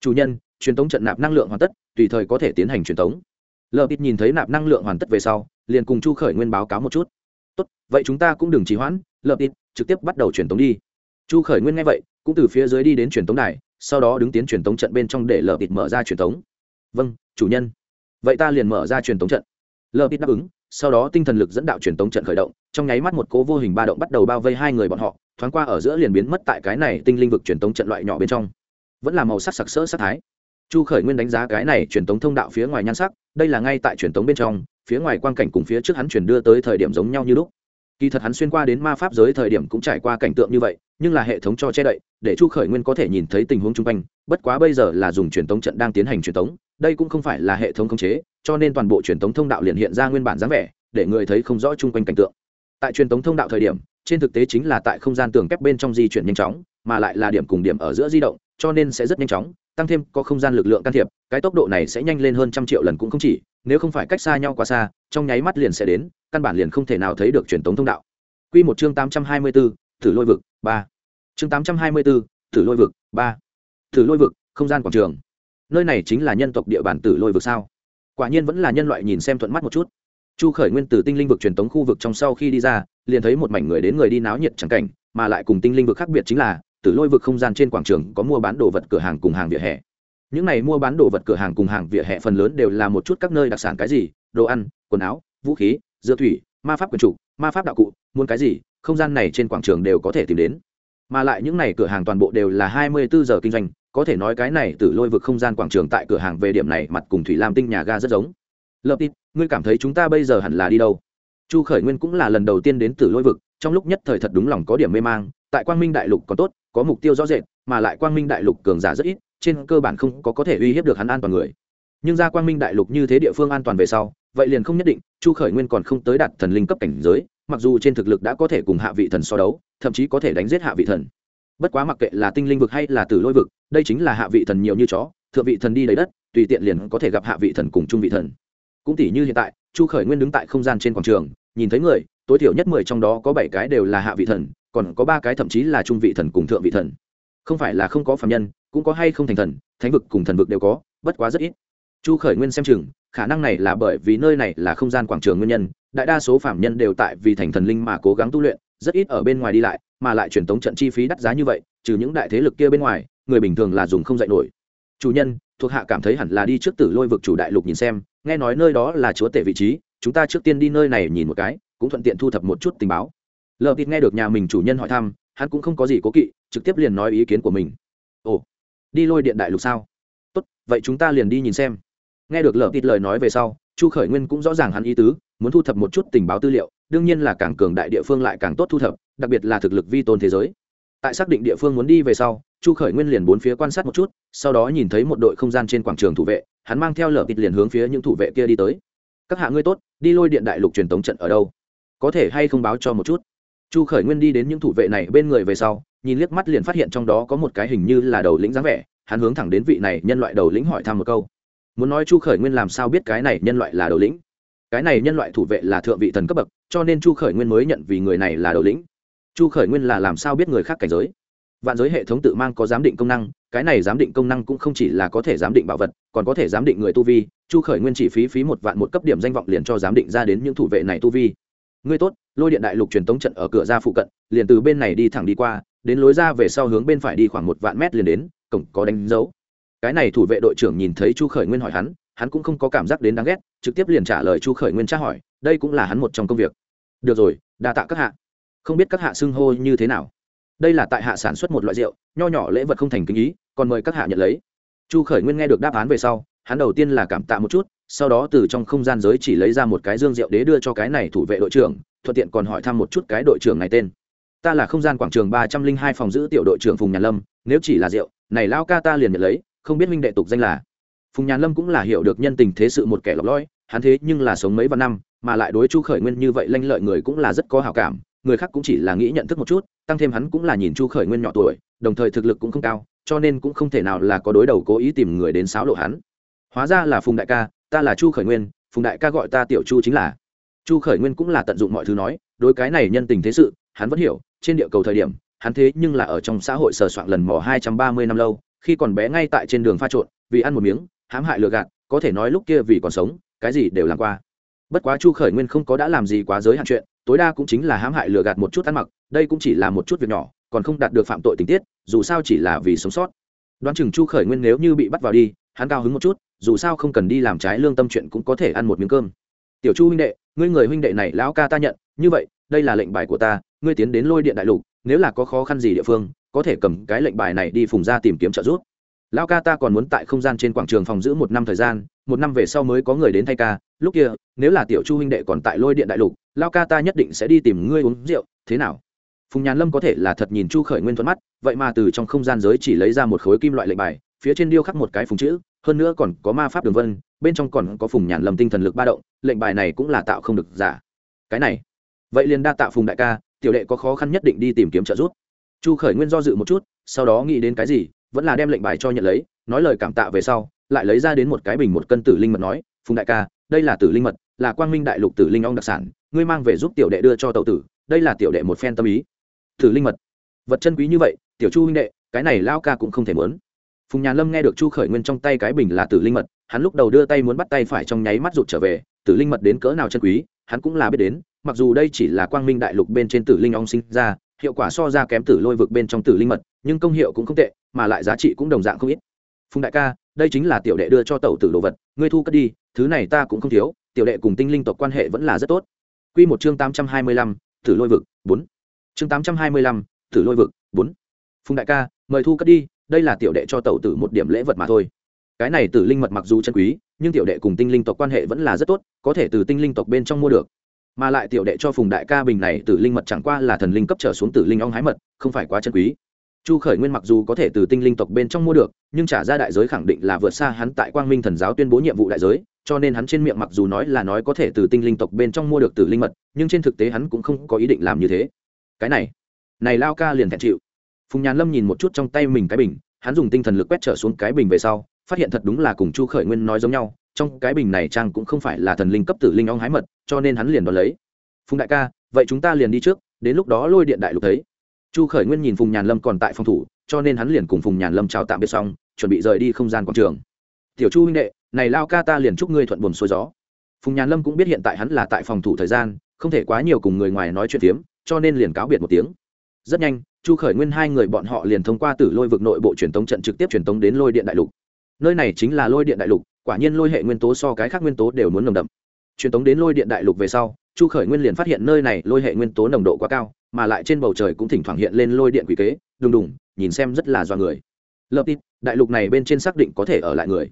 Chủ nhân, truyền tống trận nạp năng lượng hoàn tất, tùy thời có thể tiến hành truyền tống. Lờ bịt nhìn thấy nạp năng lượng hoàn tất về sau, liền cùng chu khởi nguyên báo cáo một chút. Tốt, vậy chúng ta cũng đừng trì hoãn, lờ bịt trực tiếp bắt đầu truyền tống đi. Chu khởi nguyên nghe vậy cũng từ phía dưới đi đến truyền tống đài, sau đó đứng tiến truyền tống trận bên trong để lờ bịt mở ra truyền tống. Vâng chủ nhân. Vậy ta liền mở ra truyền tống trận. Lờ bịt đáp ứng, sau đó tinh thần lực dẫn đạo truyền tống trận khởi động, trong nháy mắt một cố vô hình ba động bắt đầu bao vây hai người bọn họ, thoáng qua ở giữa liền biến mất tại cái này tinh linh vực truyền tống trận loại nhỏ bên trong. Vẫn là màu sắc sặc sỡ sắc thái. Chu khởi nguyên đánh giá cái này truyền tống thông đạo phía ngoài nhan sắc, đây là ngay tại truyền tống bên trong, phía ngoài quang cảnh cùng phía trước hắn truyền đưa tới thời điểm giống nhau như lúc kỳ thật hắn xuyên qua đến ma pháp giới thời điểm cũng trải qua cảnh tượng như vậy, nhưng là hệ thống cho che đậy, để chu khởi nguyên có thể nhìn thấy tình huống chung quanh, bất quá bây giờ là dùng truyền tống trận đang tiến hành truyền tống, đây cũng không phải là hệ thống khống chế, cho nên toàn bộ truyền tống thông đạo liền hiện ra nguyên bản dáng vẻ, để người thấy không rõ chung quanh cảnh tượng. Tại truyền tống thông đạo thời điểm, trên thực tế chính là tại không gian tường kép bên trong di chuyển nhanh chóng, mà lại là điểm cùng điểm ở giữa di động cho nên sẽ rất nhanh chóng tăng thêm có không gian lực lượng can thiệp cái tốc độ này sẽ nhanh lên hơn trăm triệu lần cũng không chỉ nếu không phải cách xa nhau quá xa trong nháy mắt liền sẽ đến căn bản liền không thể nào thấy được truyền tống thông đạo Quy một chương tám trăm hai mươi 824, Tử Lôi vực, ba Chương tám trăm hai mươi 824, Tử Lôi vực, ba Tử Lôi vực, không gian quảng trường. Nơi này chính là nhân tộc địa bàn Tử Lôi vực sao? Quả nhiên vẫn là nhân loại nhìn xem thuận mắt một chút. Chu Khởi Nguyên từ tinh linh vực truyền tống khu vực trong sau khi đi ra, liền thấy một mảnh người đến người đi náo nhiệt chẳng cảnh, mà lại cùng tinh linh vực khác biệt chính là, Tử Lôi vực không gian trên quảng trường có mua bán đồ vật cửa hàng cùng hàng vỉa hè. Những này mua bán đồ vật cửa hàng cùng hàng vỉa hè phần lớn đều là một chút các nơi đặc sản cái gì, đồ ăn, quần áo, vũ khí, dưa thủy, ma pháp quyền chủ, ma pháp đạo cụ, muốn cái gì, không gian này trên quảng trường đều có thể tìm đến. Mà lại những này cửa hàng toàn bộ đều là hai mươi bốn giờ kinh doanh, có thể nói cái này Tử Lôi vực không gian quảng trường tại cửa hàng về điểm này mặt cùng Thủy Lam Tinh nhà ga rất giống. Lập tít, ngươi cảm thấy chúng ta bây giờ hẳn là đi đâu? Chu Khởi Nguyên cũng là lần đầu tiên đến Tử Lôi vực, trong lúc nhất thời thật đúng lòng có điểm mê mang, tại Quang Minh Đại Lục còn tốt, có mục tiêu rõ rệt, mà lại Quang Minh Đại Lục cường giả rất ít, trên cơ bản không có có thể uy hiếp được hắn an toàn người. Nhưng ra quang minh đại lục như thế địa phương an toàn về sau vậy liền không nhất định chu khởi nguyên còn không tới đạt thần linh cấp cảnh giới mặc dù trên thực lực đã có thể cùng hạ vị thần so đấu thậm chí có thể đánh giết hạ vị thần. Bất quá mặc kệ là tinh linh vực hay là tử lôi vực đây chính là hạ vị thần nhiều như chó thượng vị thần đi lấy đất tùy tiện liền có thể gặp hạ vị thần cùng trung vị thần. Cũng tỷ như hiện tại chu khởi nguyên đứng tại không gian trên quảng trường nhìn thấy người, tối thiểu nhất mười trong đó có bảy cái đều là hạ vị thần, còn có ba cái thậm chí là trung vị thần cùng thượng vị thần. Không phải là không có phạm nhân, cũng có hay không thành thần, thánh vực cùng thần vực đều có, bất quá rất ít. Chu khởi nguyên xem chừng, khả năng này là bởi vì nơi này là không gian quảng trường nguyên nhân, đại đa số phạm nhân đều tại vì thành thần linh mà cố gắng tu luyện, rất ít ở bên ngoài đi lại, mà lại truyền tống trận chi phí đắt giá như vậy, trừ những đại thế lực kia bên ngoài, người bình thường là dùng không dạy nổi. Chủ nhân, thuộc hạ cảm thấy hẳn là đi trước tử lôi vực chủ đại lục nhìn xem, nghe nói nơi đó là chúa tể vị trí chúng ta trước tiên đi nơi này nhìn một cái, cũng thuận tiện thu thập một chút tình báo. Lờ tịt nghe được nhà mình chủ nhân hỏi thăm, hắn cũng không có gì cố kỵ, trực tiếp liền nói ý kiến của mình. Ồ, đi lôi điện đại lục sao? Tốt, vậy chúng ta liền đi nhìn xem. Nghe được lờ tịt lời nói về sau, chu khởi nguyên cũng rõ ràng hắn ý tứ, muốn thu thập một chút tình báo tư liệu, đương nhiên là càng cường đại địa phương lại càng tốt thu thập, đặc biệt là thực lực vi tôn thế giới. Tại xác định địa phương muốn đi về sau, chu khởi nguyên liền bốn phía quan sát một chút, sau đó nhìn thấy một đội không gian trên quảng trường thủ vệ, hắn mang theo lở tịt liền hướng phía những thủ vệ kia đi tới các hạ ngươi tốt, đi lôi điện đại lục truyền tống trận ở đâu? Có thể hay không báo cho một chút? Chu khởi nguyên đi đến những thủ vệ này bên người về sau, nhìn liếc mắt liền phát hiện trong đó có một cái hình như là đầu lĩnh dáng vẻ, hắn hướng thẳng đến vị này nhân loại đầu lĩnh hỏi thăm một câu. Muốn nói chu khởi nguyên làm sao biết cái này nhân loại là đầu lĩnh? Cái này nhân loại thủ vệ là thượng vị thần cấp bậc, cho nên chu khởi nguyên mới nhận vì người này là đầu lĩnh. Chu khởi nguyên là làm sao biết người khác cảnh giới? Vạn giới hệ thống tự mang có giám định công năng, cái này giám định công năng cũng không chỉ là có thể giám định bảo vật, còn có thể giám định người tu vi, chu khởi nguyên chỉ phí phí một vạn một cấp điểm danh vọng liền cho giám định ra đến những thủ vệ này tu vi. Ngươi tốt, lôi điện đại lục truyền tống trận ở cửa ra phụ cận, liền từ bên này đi thẳng đi qua, đến lối ra về sau hướng bên phải đi khoảng một vạn mét liền đến, cổng có đánh dấu. Cái này thủ vệ đội trưởng nhìn thấy chu khởi nguyên hỏi hắn hắn cũng không có cảm giác đến đáng ghét, trực tiếp liền trả lời chu khởi nguyên tra hỏi, đây cũng là hắn một trong công việc. Được rồi, đa tạ các hạ. Không biết các hạ xưng hô như thế nào đây là tại hạ sản xuất một loại rượu, nho nhỏ lễ vật không thành kinh ý, còn mời các hạ nhận lấy. Chu khởi nguyên nghe được đáp án về sau, hắn đầu tiên là cảm tạ một chút, sau đó từ trong không gian giới chỉ lấy ra một cái dương rượu đế đưa cho cái này thủ vệ đội trưởng, thuận tiện còn hỏi thăm một chút cái đội trưởng này tên. Ta là không gian quảng trường ba trăm linh hai phòng giữ tiểu đội trưởng phùng nhàn lâm, nếu chỉ là rượu, này lao ca ta liền nhận lấy, không biết minh đệ tục danh là. Phùng nhàn lâm cũng là hiểu được nhân tình thế sự một kẻ lọc lõi hắn thế nhưng là sống mấy vạn năm, mà lại đối chu khởi nguyên như vậy lanh lợi người cũng là rất có hào cảm người khác cũng chỉ là nghĩ nhận thức một chút, tăng thêm hắn cũng là nhìn chu khởi nguyên nhỏ tuổi, đồng thời thực lực cũng không cao, cho nên cũng không thể nào là có đối đầu cố ý tìm người đến xáo lộ hắn. Hóa ra là phùng đại ca, ta là chu khởi nguyên, phùng đại ca gọi ta tiểu chu chính là. Chu khởi nguyên cũng là tận dụng mọi thứ nói, đối cái này nhân tình thế sự, hắn vẫn hiểu, trên địa cầu thời điểm, hắn thế nhưng là ở trong xã hội sờ soạn lần mò hai trăm ba mươi năm lâu, khi còn bé ngay tại trên đường pha trộn, vì ăn một miếng, hãm hại lừa gạt, có thể nói lúc kia vì còn sống, cái gì đều làm qua. Bất quá chu khởi nguyên không có đã làm gì quá giới hạn chuyện tối đa cũng chính là hãm hại lừa gạt một chút ăn mặc, đây cũng chỉ là một chút việc nhỏ, còn không đạt được phạm tội tình tiết, dù sao chỉ là vì sống sót. Đoán chừng chu khởi nguyên nếu như bị bắt vào đi, hắn cao hứng một chút, dù sao không cần đi làm trái lương tâm chuyện cũng có thể ăn một miếng cơm. Tiểu chu huynh đệ, ngươi người huynh đệ này lão ca ta nhận, như vậy, đây là lệnh bài của ta, ngươi tiến đến lôi điện đại lục, nếu là có khó khăn gì địa phương, có thể cầm cái lệnh bài này đi phùng ra tìm kiếm trợ giúp lão ca ta còn muốn tại không gian trên quảng trường phòng giữ một năm thời gian, một năm về sau mới có người đến thay ca. Lúc kia, nếu là tiểu chu huynh đệ còn tại lôi điện đại lục lão ca ta nhất định sẽ đi tìm ngươi uống rượu. Thế nào? Phùng nhàn lâm có thể là thật nhìn chu khởi nguyên thuận mắt, vậy mà từ trong không gian giới chỉ lấy ra một khối kim loại lệnh bài, phía trên điêu khắc một cái phùng chữ, hơn nữa còn có ma pháp đường vân, bên trong còn có phùng nhàn lâm tinh thần lực ba động, lệnh bài này cũng là tạo không được giả. Cái này, vậy liền đa tạo phùng đại ca, tiểu đệ có khó khăn nhất định đi tìm kiếm trợ giúp. Chu khởi nguyên do dự một chút, sau đó nghĩ đến cái gì vẫn là đem lệnh bài cho nhận lấy, nói lời cảm tạ về sau, lại lấy ra đến một cái bình một cân tử linh mật nói, phùng đại ca, đây là tử linh mật, là quang minh đại lục tử linh ong đặc sản, ngươi mang về giúp tiểu đệ đưa cho tậu tử, đây là tiểu đệ một phen tâm ý. Tử linh mật. Vật chân quý như vậy, tiểu chu huynh đệ, cái này lao ca cũng không thể mớn phùng nhà lâm nghe được chu khởi nguyên trong tay cái bình là tử linh mật, hắn lúc đầu đưa tay muốn bắt tay phải trong nháy mắt rụt trở về, tử linh mật đến cỡ nào chân quý, hắn cũng là biết đến, mặc dù đây chỉ là quang minh đại lục bên trên tử linh ong sinh ra, hiệu quả so ra kém tử lôi vực bên trong tử linh mật, nhưng công hiệu cũng không tệ mà lại giá trị cũng đồng dạng không ít phùng đại ca đây chính là tiểu đệ đưa cho tẩu tử đồ vật ngươi thu cất đi thứ này ta cũng không thiếu tiểu đệ cùng tinh linh tộc quan hệ vẫn là rất tốt Quy một chương tám trăm hai mươi lăm, thử Lôi vực, bốn. Chương tám trăm hai mươi lăm, thử Lôi vực, bốn. Phùng đại ca, mời thu cất đi, đây là tiểu đệ cho tẩu tử một điểm lễ vật mà thôi. Cái này tử linh mật mặc dù chân quý, nhưng tiểu đệ cùng tinh linh tộc quan hệ vẫn là rất tốt, có thể từ tinh linh tộc bên trong mua được mà lại tiểu đệ cho phùng đại ca bình này tử linh mật chẳng qua là thần linh cấp trở xuống tử linh ong hái mật không phải quá chân quý chu khởi nguyên mặc dù có thể từ tinh linh tộc bên trong mua được, nhưng trả ra đại giới khẳng định là vượt xa hắn tại quang minh thần giáo tuyên bố nhiệm vụ đại giới, cho nên hắn trên miệng mặc dù nói là nói có thể từ tinh linh tộc bên trong mua được từ linh mật, nhưng trên thực tế hắn cũng không có ý định làm như thế. Cái này này lao ca liền thẹn chịu. Phùng nhàn lâm nhìn một chút trong tay mình cái bình, hắn dùng tinh thần lực quét trở xuống cái bình về sau, phát hiện thật đúng là cùng chu khởi nguyên nói giống nhau, trong cái bình này trang cũng không phải là thần linh cấp tử linh ong hái mật, cho nên hắn liền đón lấy. Phùng đại ca, vậy chúng ta liền đi trước, đến lúc đó lôi điện đại lục thấy chu khởi nguyên nhìn phùng nhàn lâm còn tại phòng thủ, cho nên hắn liền cùng phùng nhàn lâm chào tạm biệt xong, chuẩn bị rời đi không gian quảng trường. Tiểu chu huynh đệ, này lao ca ta liền chúc ngươi thuận buồn xuôi gió. Phùng nhàn lâm cũng biết hiện tại hắn là tại phòng thủ thời gian, không thể quá nhiều cùng người ngoài nói chuyện tiếm cho nên liền cáo biệt một tiếng. Rất nhanh, chu khởi nguyên hai người bọn họ liền thông qua tử lôi vực nội bộ truyền tống trận trực tiếp truyền tống đến lôi điện đại lục. Nơi này chính là lôi điện đại lục, quả nhiên lôi hệ nguyên tố so cái khác nguyên tố đều muốn nồng đậm. Truyền tống đến lôi điện đại lục về sau, chu khởi nguyên liền phát hiện nơi này lôi hệ nguyên tố nồng độ quá cao mà lại trên bầu trời cũng thỉnh thoảng hiện lên lôi điện quỷ kế, đùng đùng, nhìn xem rất là do người. Lập tít, đại lục này bên trên xác định có thể ở lại người.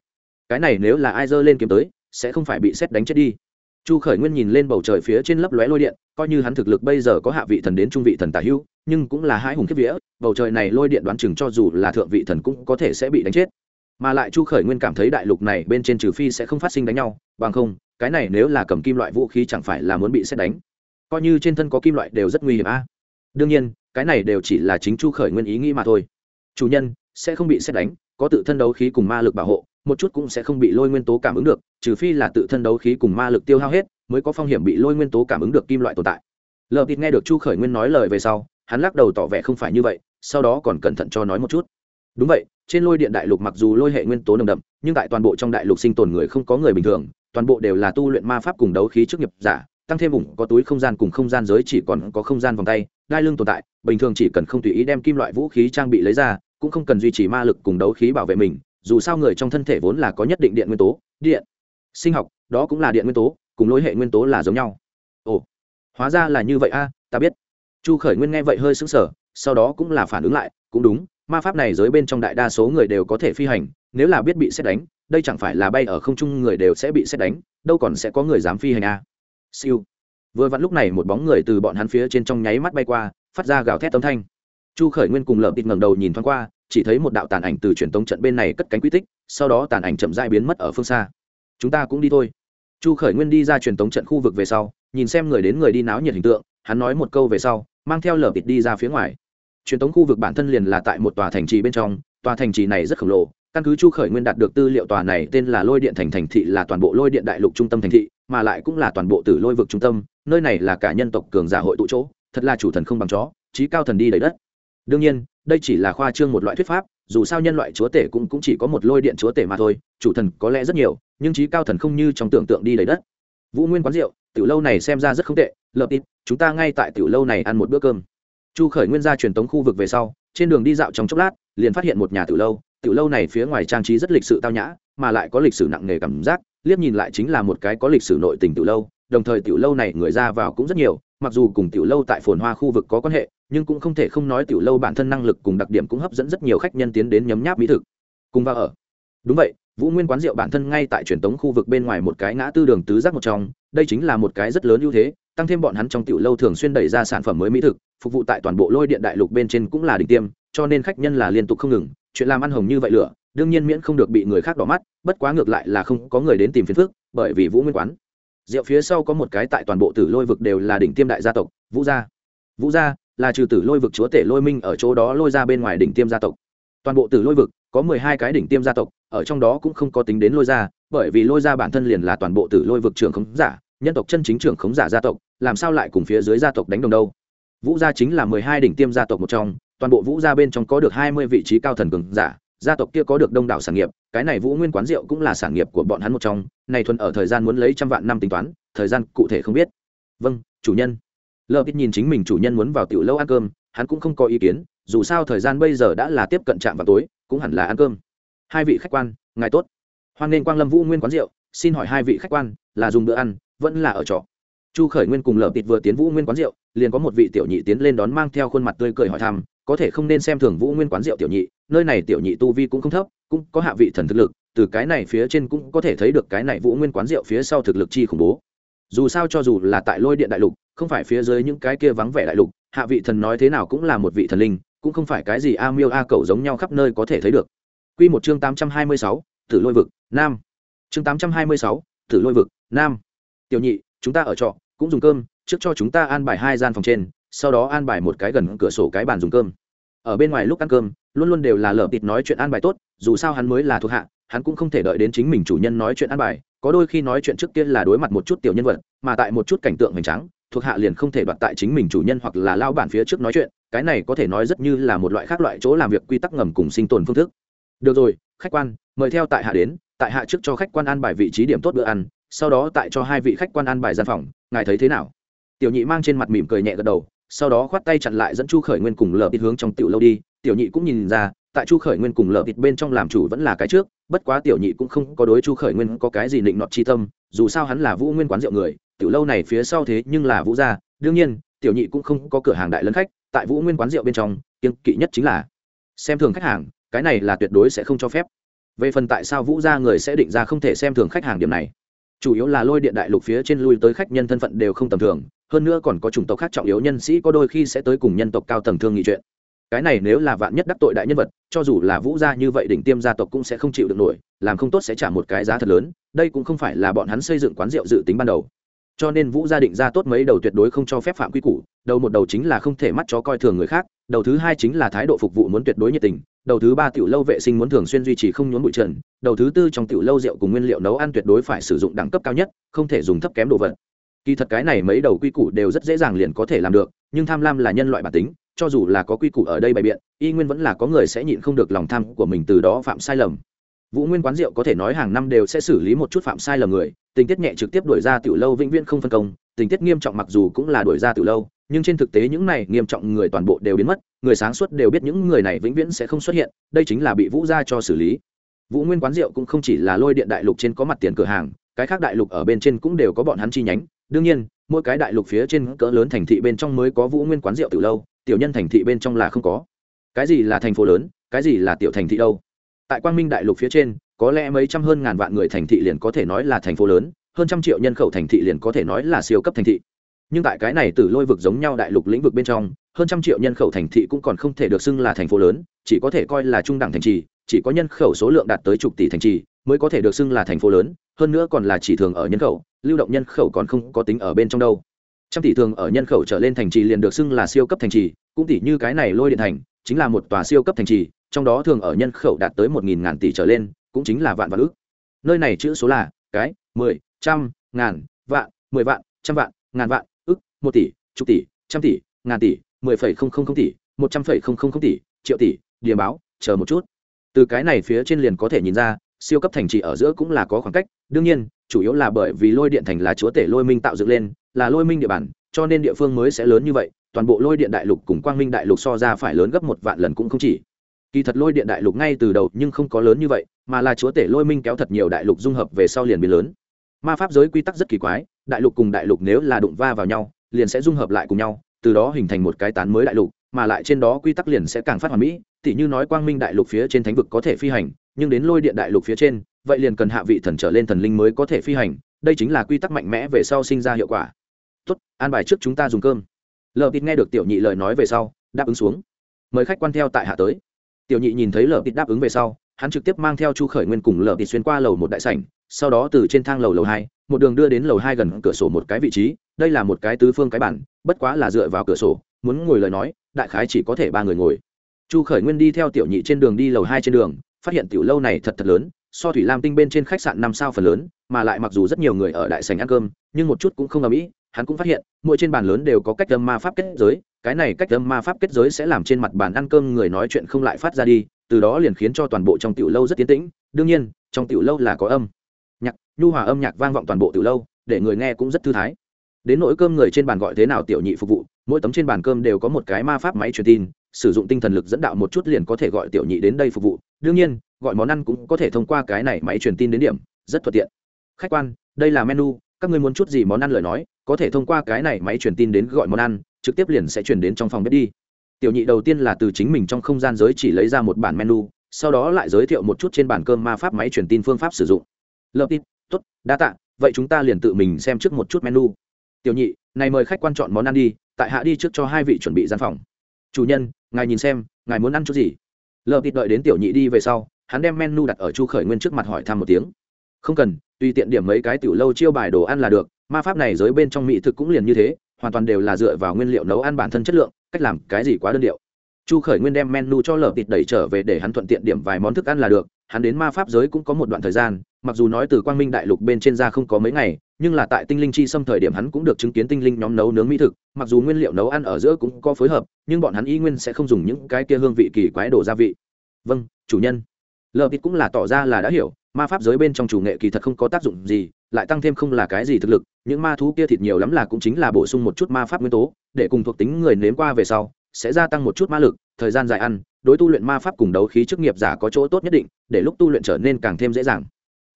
Cái này nếu là ai dơ lên kiếm tới, sẽ không phải bị xét đánh chết đi. Chu khởi nguyên nhìn lên bầu trời phía trên lấp lóe lôi điện, coi như hắn thực lực bây giờ có hạ vị thần đến trung vị thần tả hữu, nhưng cũng là hai hùng kiếp vía, bầu trời này lôi điện đoán chừng cho dù là thượng vị thần cũng có thể sẽ bị đánh chết. Mà lại chu khởi nguyên cảm thấy đại lục này bên trên trừ phi sẽ không phát sinh đánh nhau, bằng không, cái này nếu là cầm kim loại vũ khí chẳng phải là muốn bị xét đánh coi như trên thân có kim loại đều rất nguy hiểm a. Đương nhiên, cái này đều chỉ là chính chu khởi nguyên ý nghĩ mà thôi. Chủ nhân, sẽ không bị xét đánh, có tự thân đấu khí cùng ma lực bảo hộ, một chút cũng sẽ không bị lôi nguyên tố cảm ứng được, trừ phi là tự thân đấu khí cùng ma lực tiêu hao hết, mới có phong hiểm bị lôi nguyên tố cảm ứng được kim loại tồn tại. Lờ thịt nghe được chu khởi nguyên nói lời về sau, hắn lắc đầu tỏ vẻ không phải như vậy, sau đó còn cẩn thận cho nói một chút. Đúng vậy, trên lôi điện đại lục mặc dù lôi hệ nguyên tố nồng đậm, nhưng tại toàn bộ trong đại lục sinh tồn người không có người bình thường, toàn bộ đều là tu luyện ma pháp cùng đấu khí trước nghiệp giả tăng thêm vùng có túi không gian cùng không gian giới chỉ còn có không gian vòng tay, đai lưng tồn tại, bình thường chỉ cần không tùy ý đem kim loại vũ khí trang bị lấy ra, cũng không cần duy trì ma lực cùng đấu khí bảo vệ mình, dù sao người trong thân thể vốn là có nhất định điện nguyên tố, điện, sinh học, đó cũng là điện nguyên tố, cùng lối hệ nguyên tố là giống nhau. Ồ, hóa ra là như vậy a, ta biết. Chu khởi nguyên nghe vậy hơi sững sờ, sau đó cũng là phản ứng lại, cũng đúng, ma pháp này giới bên trong đại đa số người đều có thể phi hành, nếu là biết bị xét đánh, đây chẳng phải là bay ở không trung người đều sẽ bị xét đánh, đâu còn sẽ có người dám phi hành a siêu. Vừa vặn lúc này một bóng người từ bọn hắn phía trên trong nháy mắt bay qua, phát ra gào thét tấm thanh. Chu khởi nguyên cùng lợm tịt ngẩng đầu nhìn thoáng qua, chỉ thấy một đạo tàn ảnh từ truyền tống trận bên này cất cánh quy tích, sau đó tàn ảnh chậm rãi biến mất ở phương xa. Chúng ta cũng đi thôi. Chu khởi nguyên đi ra truyền tống trận khu vực về sau, nhìn xem người đến người đi náo nhiệt hình tượng, hắn nói một câu về sau, mang theo lở bịt đi ra phía ngoài. Truyền tống khu vực bản thân liền là tại một tòa thành trì bên trong, tòa thành trì này rất khổng lồ căn cứ chu khởi nguyên đạt được tư liệu tòa này tên là lôi điện thành thành thị là toàn bộ lôi điện đại lục trung tâm thành thị mà lại cũng là toàn bộ tử lôi vực trung tâm nơi này là cả nhân tộc cường giả hội tụ chỗ thật là chủ thần không bằng chó trí cao thần đi đầy đất. Đương nhiên đây chỉ là khoa trương một loại thuyết pháp dù sao nhân loại chúa tể cũng, cũng chỉ có một lôi điện chúa tể mà thôi chủ thần có lẽ rất nhiều nhưng trí cao thần không như trong tưởng tượng đi đầy đất. Vũ nguyên quán rượu tiểu lâu này xem ra rất không tệ lợp ít chúng ta ngay tại tiểu lâu này ăn một bữa cơm. Chu khởi nguyên ra truyền tống khu vực về sau trên đường đi dạo trong chốc lát liền phát hiện một nhà tiểu lâu tiểu lâu này phía ngoài trang trí rất lịch sự tao nhã, mà lại có lịch sử nặng nề cảm giác, liếc nhìn lại chính là một cái có lịch sử nội tình tiểu lâu, đồng thời tiểu lâu này người ra vào cũng rất nhiều, mặc dù cùng tiểu lâu tại phồn hoa khu vực có quan hệ, nhưng cũng không thể không nói tiểu lâu bản thân năng lực cùng đặc điểm cũng hấp dẫn rất nhiều khách nhân tiến đến nhấm nháp mỹ thực. Cùng vào ở. Đúng vậy, vũ nguyên quán rượu bản thân ngay tại truyền tống khu vực bên ngoài một cái ngã tư đường tứ giác một trong, đây chính là một cái rất lớn ưu thế, tăng thêm bọn hắn trong tiểu lâu thường xuyên đẩy ra sản phẩm mới mỹ thực, phục vụ tại toàn bộ lôi điện đại lục bên trên cũng là đỉnh tiêm, cho nên khách nhân là liên tục không ngừng chuyện làm ăn hồng như vậy lửa đương nhiên miễn không được bị người khác đỏ mắt bất quá ngược lại là không có người đến tìm phiền phức bởi vì vũ nguyên quán. Rượu phía sau có một cái tại toàn bộ tử lôi vực đều là đỉnh tiêm đại gia tộc vũ gia. Vũ gia là trừ tử lôi vực chúa tể lôi minh ở chỗ đó lôi ra bên ngoài đỉnh tiêm gia tộc. Toàn bộ tử lôi vực có mười hai cái đỉnh tiêm gia tộc ở trong đó cũng không có tính đến lôi gia, bởi vì lôi gia bản thân liền là toàn bộ tử lôi vực trưởng khống giả nhân tộc chân chính trưởng khống giả gia tộc làm sao lại cùng phía dưới gia tộc đánh đồng đâu? Vũ gia chính là mười hai đỉnh tiêm gia tộc một trong toàn bộ vũ gia bên trong có được hai mươi vị trí cao thần cường giả, gia tộc kia có được đông đảo sản nghiệp, cái này vũ nguyên quán rượu cũng là sản nghiệp của bọn hắn một trong, này thuần ở thời gian muốn lấy trăm vạn năm tính toán, thời gian cụ thể không biết. Vâng chủ nhân. Lơ biết nhìn chính mình chủ nhân muốn vào tiểu lâu ăn cơm, hắn cũng không có ý kiến, dù sao thời gian bây giờ đã là tiếp cận trạm vào tối, cũng hẳn là ăn cơm. Hai vị khách quan, ngài tốt. Hoan nghênh quang lâm vũ nguyên quán rượu, xin hỏi hai vị khách quan, là dùng bữa ăn, vẫn là ở trọ? Chu khởi nguyên cùng lở tịt vừa tiến vũ nguyên quán rượu, liền có một vị tiểu nhị tiến lên đón mang theo khuôn mặt tươi cười hỏi thăm có thể không nên xem thường vũ nguyên quán rượu tiểu nhị nơi này tiểu nhị tu vi cũng không thấp cũng có hạ vị thần thực lực từ cái này phía trên cũng có thể thấy được cái này vũ nguyên quán rượu phía sau thực lực chi khủng bố. Dù sao cho dù là tại lôi điện đại lục không phải phía dưới những cái kia vắng vẻ đại lục hạ vị thần nói thế nào cũng là một vị thần linh cũng không phải cái gì a miêu a cầu giống nhau khắp nơi có thể thấy được. Quy một chương tám trăm hai mươi sáu, Tử Lôi vực, Nam. Chương tám trăm hai mươi sáu, tử lôi vực nam. Tiểu nhị chúng ta ở trọ cũng dùng cơm trước cho chúng ta an bài hai gian phòng trên sau đó an bài một cái gần cửa sổ cái bàn dùng cơm. Ở bên ngoài lúc ăn cơm, luôn luôn đều là lở tịt nói chuyện an bài tốt, dù sao hắn mới là thuộc hạ, hắn cũng không thể đợi đến chính mình chủ nhân nói chuyện an bài, có đôi khi nói chuyện trước tiên là đối mặt một chút tiểu nhân vật, mà tại một chút cảnh tượng hoành tráng, thuộc hạ liền không thể đoạt tại chính mình chủ nhân hoặc là lao bản phía trước nói chuyện, cái này có thể nói rất như là một loại khác loại chỗ làm việc quy tắc ngầm cùng sinh tồn phương thức. Được rồi, khách quan, mời theo tại hạ đến, tại hạ trước cho khách quan an bài vị trí điểm tốt bữa ăn, sau đó tại cho hai vị khách quan an bài gian phòng, ngài thấy thế nào? Tiểu nhị mang trên mặt mỉm cười nhẹ gật đầu sau đó khoát tay chặn lại dẫn chu khởi nguyên cùng lờ ít hướng trong tiểu lâu đi. Tiểu nhị cũng nhìn ra, tại chu khởi nguyên cùng lờ ít bên trong làm chủ vẫn là cái trước, bất quá tiểu nhị cũng không có đối chu khởi nguyên có cái gì định nọt chi tâm, dù sao hắn là vũ nguyên quán rượu người, tiểu lâu này phía sau thế nhưng là vũ gia. Đương nhiên, tiểu nhị cũng không có cửa hàng đại lân khách, tại vũ nguyên quán rượu bên trong kiên kỵ nhất chính là xem thường khách hàng, cái này là tuyệt đối sẽ không cho phép. Về phần tại sao vũ gia người sẽ định ra không thể xem thường khách hàng điểm này chủ yếu là lôi điện đại lục phía trên lui tới khách nhân thân phận đều không tầm thường, hơn nữa còn có chủng tộc khác trọng yếu nhân sĩ có đôi khi sẽ tới cùng nhân tộc cao tầng thương nghị chuyện. Cái này nếu là vạn nhất đắc tội đại nhân vật, cho dù là vũ gia như vậy đỉnh tiêm gia tộc cũng sẽ không chịu được nổi, làm không tốt sẽ trả một cái giá thật lớn, đây cũng không phải là bọn hắn xây dựng quán rượu dự tính ban đầu cho nên vũ gia định ra tốt mấy đầu tuyệt đối không cho phép phạm quy củ, đầu một đầu chính là không thể mắt chó coi thường người khác, đầu thứ hai chính là thái độ phục vụ muốn tuyệt đối nhiệt tình, đầu thứ ba tiểu lâu vệ sinh muốn thường xuyên duy trì không nhốn bụi trần, đầu thứ tư trong tiểu lâu rượu cùng nguyên liệu nấu ăn tuyệt đối phải sử dụng đẳng cấp cao nhất, không thể dùng thấp kém đồ vật. Kỳ thật cái này mấy đầu quy củ đều rất dễ dàng liền có thể làm được, nhưng tham lam là nhân loại bản tính, cho dù là có quy củ ở đây bày biện, y nguyên vẫn là có người sẽ nhịn không được lòng tham của mình từ đó phạm sai lầm. Vũ nguyên quán rượu có thể nói hàng năm đều sẽ xử lý một chút phạm sai lầm người tình tiết nhẹ trực tiếp đuổi ra tiểu lâu vĩnh viễn không phân công, tình tiết nghiêm trọng mặc dù cũng là đuổi ra tiểu lâu, nhưng trên thực tế những này nghiêm trọng người toàn bộ đều biến mất, người sáng suốt đều biết những người này vĩnh viễn sẽ không xuất hiện, đây chính là bị vũ Gia cho xử lý. Vũ nguyên quán rượu cũng không chỉ là lôi điện đại lục trên có mặt tiền cửa hàng, cái khác đại lục ở bên trên cũng đều có bọn hắn chi nhánh. Đương nhiên, mỗi cái đại lục phía trên cỡ lớn thành thị bên trong mới có vũ nguyên quán rượu từ lâu, tiểu nhân thành thị bên trong là không có. Cái gì là thành phố lớn, cái gì là tiểu thành thị đâu? Tại quang minh đại lục phía trên có lẽ mấy trăm hơn ngàn vạn người thành thị liền có thể nói là thành phố lớn, hơn trăm triệu nhân khẩu thành thị liền có thể nói là siêu cấp thành thị. Nhưng tại cái này từ lôi vực giống nhau đại lục lĩnh vực bên trong, hơn trăm triệu nhân khẩu thành thị cũng còn không thể được xưng là thành phố lớn, chỉ có thể coi là trung đẳng thành trì, chỉ có nhân khẩu số lượng đạt tới chục tỷ thành trì mới có thể được xưng là thành phố lớn, hơn nữa còn là chỉ thường ở nhân khẩu, lưu động nhân khẩu còn không có tính ở bên trong đâu. Trăm tỷ thường ở nhân khẩu trở lên thành trì liền được xưng là siêu cấp thành trì, cũng tỷ như cái này lôi điện thành, chính là một tòa siêu cấp thành trì, trong đó thường ở nhân khẩu đạt tới một nghìn ngàn tỷ trở lên cũng chính là vạn vạn ước. Nơi này chữ số là cái, mười, trăm, ngàn, vạn, mười vạn, trăm vạn, ngàn vạn, ước, một tỷ, chục tỷ, trăm tỷ, ngàn tỷ, mười phẩy không không không tỷ, một trăm phẩy không không không tỷ, triệu tỷ, điểm báo, chờ một chút. Từ cái này phía trên liền có thể nhìn ra, siêu cấp thành trì ở giữa cũng là có khoảng cách, đương nhiên, chủ yếu là bởi vì lôi điện thành là chúa tể lôi minh tạo dựng lên, là lôi minh địa bàn, cho nên địa phương mới sẽ lớn như vậy, toàn bộ lôi điện đại lục cùng quang minh đại lục so ra phải lớn gấp một vạn lần cũng không chỉ kỳ thật lôi điện đại lục ngay từ đầu nhưng không có lớn như vậy, mà là chúa tể lôi minh kéo thật nhiều đại lục dung hợp về sau liền biến lớn. Ma pháp giới quy tắc rất kỳ quái, đại lục cùng đại lục nếu là đụng va vào nhau, liền sẽ dung hợp lại cùng nhau, từ đó hình thành một cái tán mới đại lục, mà lại trên đó quy tắc liền sẽ càng phát hoàn mỹ, tỉ như nói quang minh đại lục phía trên thánh vực có thể phi hành, nhưng đến lôi điện đại lục phía trên, vậy liền cần hạ vị thần trở lên thần linh mới có thể phi hành, đây chính là quy tắc mạnh mẽ về sau sinh ra hiệu quả. Tốt, an bài trước chúng ta dùng cơm. Lờ tịt nghe được tiểu nhị lời nói về sau, đáp ứng xuống. Mời khách quan theo tại hạ tới tiểu nhị nhìn thấy lờ tịt đáp ứng về sau, hắn trực tiếp mang theo chu khởi nguyên cùng lờ tịt xuyên qua lầu một đại sảnh, sau đó từ trên thang lầu lầu hai, một đường đưa đến lầu hai gần cửa sổ một cái vị trí, đây là một cái tứ phương cái bản, bất quá là dựa vào cửa sổ, muốn ngồi lời nói, đại khái chỉ có thể ba người ngồi. Chu khởi nguyên đi theo tiểu nhị trên đường đi lầu hai trên đường, phát hiện tiểu lâu này thật thật lớn, so thủy lam tinh bên trên khách sạn năm sao phần lớn, mà lại mặc dù rất nhiều người ở đại sành ăn cơm, nhưng một chút cũng không ở mỹ hắn cũng phát hiện, mỗi trên bàn lớn đều có cách âm ma pháp kết giới cái này cách âm ma pháp kết giới sẽ làm trên mặt bàn ăn cơm người nói chuyện không lại phát ra đi, từ đó liền khiến cho toàn bộ trong tiểu lâu rất tiến tĩnh. Đương nhiên, trong tiểu lâu là có âm nhạc, nhu hòa âm nhạc vang vọng toàn bộ tiểu lâu, để người nghe cũng rất thư thái. Đến nỗi cơm người trên bàn gọi thế nào tiểu nhị phục vụ, mỗi tấm trên bàn cơm đều có một cái ma pháp máy truyền tin, sử dụng tinh thần lực dẫn đạo một chút liền có thể gọi tiểu nhị đến đây phục vụ. Đương nhiên, gọi món ăn cũng có thể thông qua cái này máy truyền tin đến điểm, rất thuận tiện. Khách quan, đây là menu, các ngươi muốn chút gì món ăn lời nói, có thể thông qua cái này máy truyền tin đến gọi món ăn trực tiếp liền sẽ chuyển đến trong phòng bếp đi. Tiểu nhị đầu tiên là từ chính mình trong không gian giới chỉ lấy ra một bản menu, sau đó lại giới thiệu một chút trên bản cơm ma pháp máy truyền tin phương pháp sử dụng. Lập tin tốt, đa tạ, vậy chúng ta liền tự mình xem trước một chút menu. Tiểu nhị, này mời khách quan chọn món ăn đi, tại hạ đi trước cho hai vị chuẩn bị gian phòng. Chủ nhân, ngài nhìn xem, ngài muốn ăn chút gì? Lờ tịt đợi đến tiểu nhị đi về sau, hắn đem menu đặt ở chu khởi nguyên trước mặt hỏi thăm một tiếng. Không cần, tùy tiện điểm mấy cái tiểu lâu chiêu bài đồ ăn là được, ma pháp này giới bên trong mỹ thực cũng liền như thế hoàn toàn đều là dựa vào nguyên liệu nấu ăn bản thân chất lượng, cách làm cái gì quá đơn điệu. Chu khởi nguyên đem menu cho lở thịt đẩy trở về để hắn thuận tiện điểm vài món thức ăn là được, hắn đến ma pháp giới cũng có một đoạn thời gian, mặc dù nói từ quang minh đại lục bên trên ra không có mấy ngày, nhưng là tại tinh linh chi xâm thời điểm hắn cũng được chứng kiến tinh linh nhóm nấu nướng mỹ thực, mặc dù nguyên liệu nấu ăn ở giữa cũng có phối hợp, nhưng bọn hắn y nguyên sẽ không dùng những cái kia hương vị kỳ quái đồ gia vị. Vâng chủ nhân lờ vịt cũng là tỏ ra là đã hiểu, ma pháp giới bên trong chủ nghệ kỳ thật không có tác dụng gì, lại tăng thêm không là cái gì thực lực, những ma thú kia thịt nhiều lắm là cũng chính là bổ sung một chút ma pháp nguyên tố, để cùng thuộc tính người nếm qua về sau, sẽ gia tăng một chút ma lực, thời gian dài ăn, đối tu luyện ma pháp cùng đấu khí chức nghiệp giả có chỗ tốt nhất định, để lúc tu luyện trở nên càng thêm dễ dàng.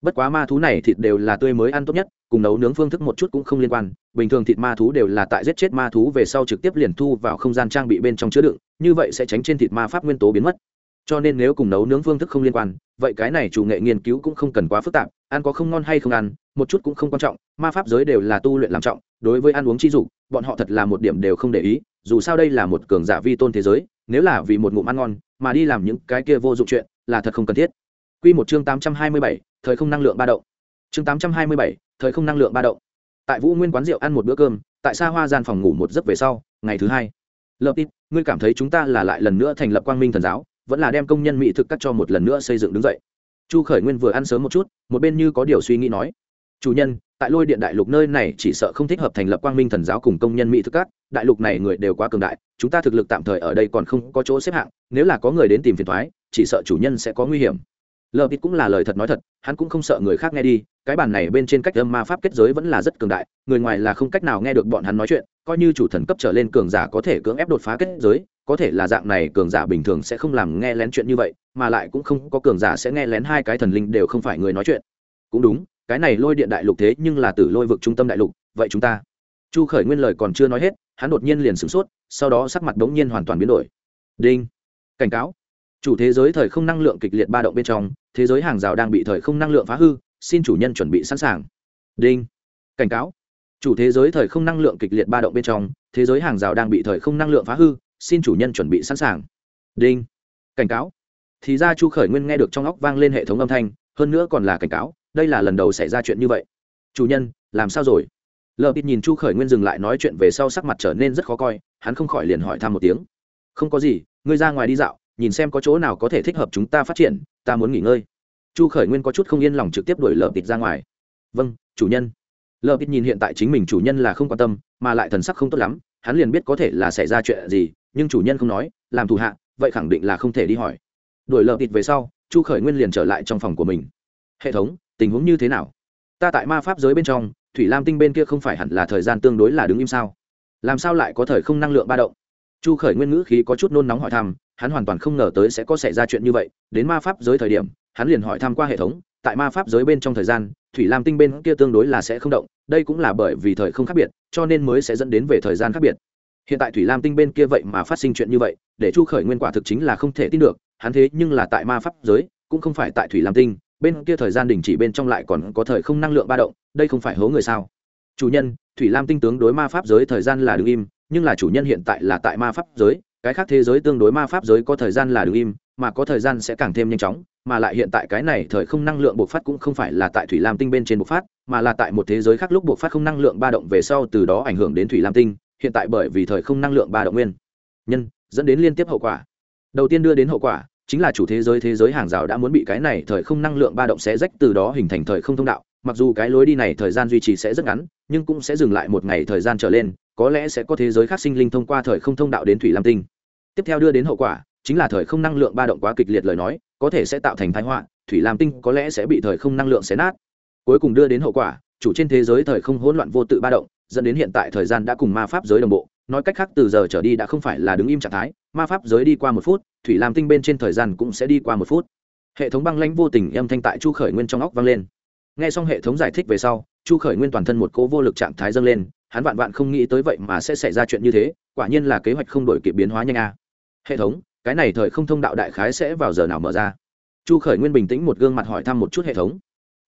Bất quá ma thú này thịt đều là tươi mới ăn tốt nhất, cùng nấu nướng phương thức một chút cũng không liên quan, bình thường thịt ma thú đều là tại giết chết ma thú về sau trực tiếp liền thu vào không gian trang bị bên trong chứa đựng, như vậy sẽ tránh trên thịt ma pháp nguyên tố biến mất cho nên nếu cùng nấu nướng phương thức không liên quan vậy cái này chủ nghệ nghiên cứu cũng không cần quá phức tạp ăn có không ngon hay không ăn một chút cũng không quan trọng ma pháp giới đều là tu luyện làm trọng đối với ăn uống chi dục bọn họ thật là một điểm đều không để ý dù sao đây là một cường giả vi tôn thế giới nếu là vì một ngụm ăn ngon mà đi làm những cái kia vô dụng chuyện là thật không cần thiết Quy một chương 827, thời không năng lượng ba động. Chương 827, thời không năng lượng ba động. Tại Vũ Nguyên quán rượu ăn một bữa cơm, tại xa hoa gian phòng ngủ một giấc về sau, ngày thứ hai. Lập ít, ngươi cảm thấy chúng ta là lại lần nữa thành lập Quang Minh thần giáo, vẫn là đem công nhân mỹ thực cắt cho một lần nữa xây dựng đứng dậy. Chu Khởi Nguyên vừa ăn sớm một chút, một bên như có điều suy nghĩ nói: "Chủ nhân, tại Lôi Điện Đại Lục nơi này chỉ sợ không thích hợp thành lập Quang Minh thần giáo cùng công nhân mỹ thực cắt, đại lục này người đều quá cường đại, chúng ta thực lực tạm thời ở đây còn không có chỗ xếp hạng, nếu là có người đến tìm phiền toái, chỉ sợ chủ nhân sẽ có nguy hiểm." lờ vịt cũng là lời thật nói thật hắn cũng không sợ người khác nghe đi cái bàn này bên trên cách âm ma pháp kết giới vẫn là rất cường đại người ngoài là không cách nào nghe được bọn hắn nói chuyện coi như chủ thần cấp trở lên cường giả có thể cưỡng ép đột phá kết giới có thể là dạng này cường giả bình thường sẽ không làm nghe lén chuyện như vậy, mà lại cũng không có cường giả sẽ nghe lén hai cái thần linh đều không phải người nói chuyện. Cũng đúng, cái này lôi điện đại lục thế nhưng là từ lôi vực trung tâm đại lục, vậy chúng ta. Chu khởi nguyên lời còn chưa nói hết, hắn đột nhiên liền sửng sốt, sau đó sắc mặt đ ố n g nhiên hoàn toàn biến đổi. Đinh. Cảnh cáo. Chủ thế giới thời không năng lượng kịch liệt ba động bên trong, thế giới hàng rào đang bị thời không năng lượng phá hư, xin chủ nhân chuẩn bị sẵn sàng. Đinh. Cảnh cáo. Chủ thế giới thời không năng lượng kịch liệt ba động bên trong, thế giới hàng rào đang bị thời không năng lượng phá hư xin chủ nhân chuẩn bị sẵn sàng. Đinh. Cảnh cáo. Thì ra chu khởi nguyên nghe được trong óc vang lên hệ thống âm thanh, hơn nữa còn là cảnh cáo, đây là lần đầu xảy ra chuyện như vậy. Chủ nhân, làm sao rồi? Lờ bịt nhìn chu khởi nguyên dừng lại nói chuyện về sau sắc mặt trở nên rất khó coi, hắn không khỏi liền hỏi thăm một tiếng. Không có gì, ngươi ra ngoài đi dạo, nhìn xem có chỗ nào có thể thích hợp chúng ta phát triển, ta muốn nghỉ ngơi. Chu khởi nguyên có chút không yên lòng trực tiếp đuổi lờ tịt ra ngoài. Vâng chủ nhân. Lờ tịt nhìn hiện tại chính mình chủ nhân là không quan tâm, mà lại thần sắc không tốt lắm, hắn liền biết có thể là xảy ra chuyện gì nhưng chủ nhân không nói, làm thủ hạ, vậy khẳng định là không thể đi hỏi. Đổi lợp thịt về sau, chu khởi nguyên liền trở lại trong phòng của mình. Hệ thống, tình huống như thế nào? Ta tại ma pháp giới bên trong, thủy lam tinh bên kia không phải hẳn là thời gian tương đối là đứng im sao? Làm sao lại có thời không năng lượng ba động? Chu khởi nguyên ngữ khí có chút nôn nóng hỏi thăm, hắn hoàn toàn không ngờ tới sẽ có xảy ra chuyện như vậy. Đến ma pháp giới thời điểm, hắn liền hỏi thăm qua hệ thống, tại ma pháp giới bên trong thời gian, thủy lam tinh bên kia tương đối là sẽ không động. Đây cũng là bởi vì thời không khác biệt, cho nên mới sẽ dẫn đến về thời gian khác biệt hiện tại thủy lam tinh bên kia vậy mà phát sinh chuyện như vậy, để chu khởi nguyên quả thực chính là không thể tin được, hắn thế nhưng là tại ma pháp giới, cũng không phải tại thủy lam tinh, bên kia thời gian đình chỉ bên trong lại còn có thời không năng lượng ba động, đây không phải hố người sao? Chủ nhân, thủy lam tinh tướng đối ma pháp giới thời gian là đứng im, nhưng là chủ nhân hiện tại là tại ma pháp giới, cái khác thế giới tương đối ma pháp giới có thời gian là đứng im, mà có thời gian sẽ càng thêm nhanh chóng, mà lại hiện tại cái này thời không năng lượng bộc phát cũng không phải là tại thủy lam tinh bên trên bộc phát, mà là tại một thế giới khác lúc bộc phát không năng lượng ba động về sau từ đó ảnh hưởng đến thủy lam tinh hiện tại bởi vì thời không năng lượng ba động nguyên nhân dẫn đến liên tiếp hậu quả. Đầu tiên đưa đến hậu quả chính là chủ thế giới thế giới hàng rào đã muốn bị cái này thời không năng lượng ba động sẽ rách từ đó hình thành thời không thông đạo. Mặc dù cái lối đi này thời gian duy trì sẽ rất ngắn, nhưng cũng sẽ dừng lại một ngày thời gian trở lên, có lẽ sẽ có thế giới khác sinh linh thông qua thời không thông đạo đến thủy lam tinh. Tiếp theo đưa đến hậu quả chính là thời không năng lượng ba động quá kịch liệt lời nói, có thể sẽ tạo thành thái họa, thủy lam tinh có lẽ sẽ bị thời không năng lượng xé nát. Cuối cùng đưa đến hậu quả, chủ trên thế giới thời không hỗn loạn vô tự ba động dẫn đến hiện tại thời gian đã cùng ma pháp giới đồng bộ, nói cách khác từ giờ trở đi đã không phải là đứng im trạng thái, ma pháp giới đi qua một phút, thủy lam tinh bên trên thời gian cũng sẽ đi qua một phút. Hệ thống băng lãnh vô tình âm thanh tại chu khởi nguyên trong óc vang lên. N g h e xong hệ thống giải thích về sau, chu khởi nguyên toàn thân một cố vô lực trạng thái dâng lên, hắn vạn vạn không nghĩ tới vậy mà sẽ xảy ra chuyện như thế, quả nhiên là kế hoạch không đổi kịp biến hóa nhanh a. Hệ thống, cái này thời không thông đạo đại khái sẽ vào giờ nào mở ra? Chu khởi nguyên bình tĩnh một gương mặt hỏi thăm một chút hệ thống.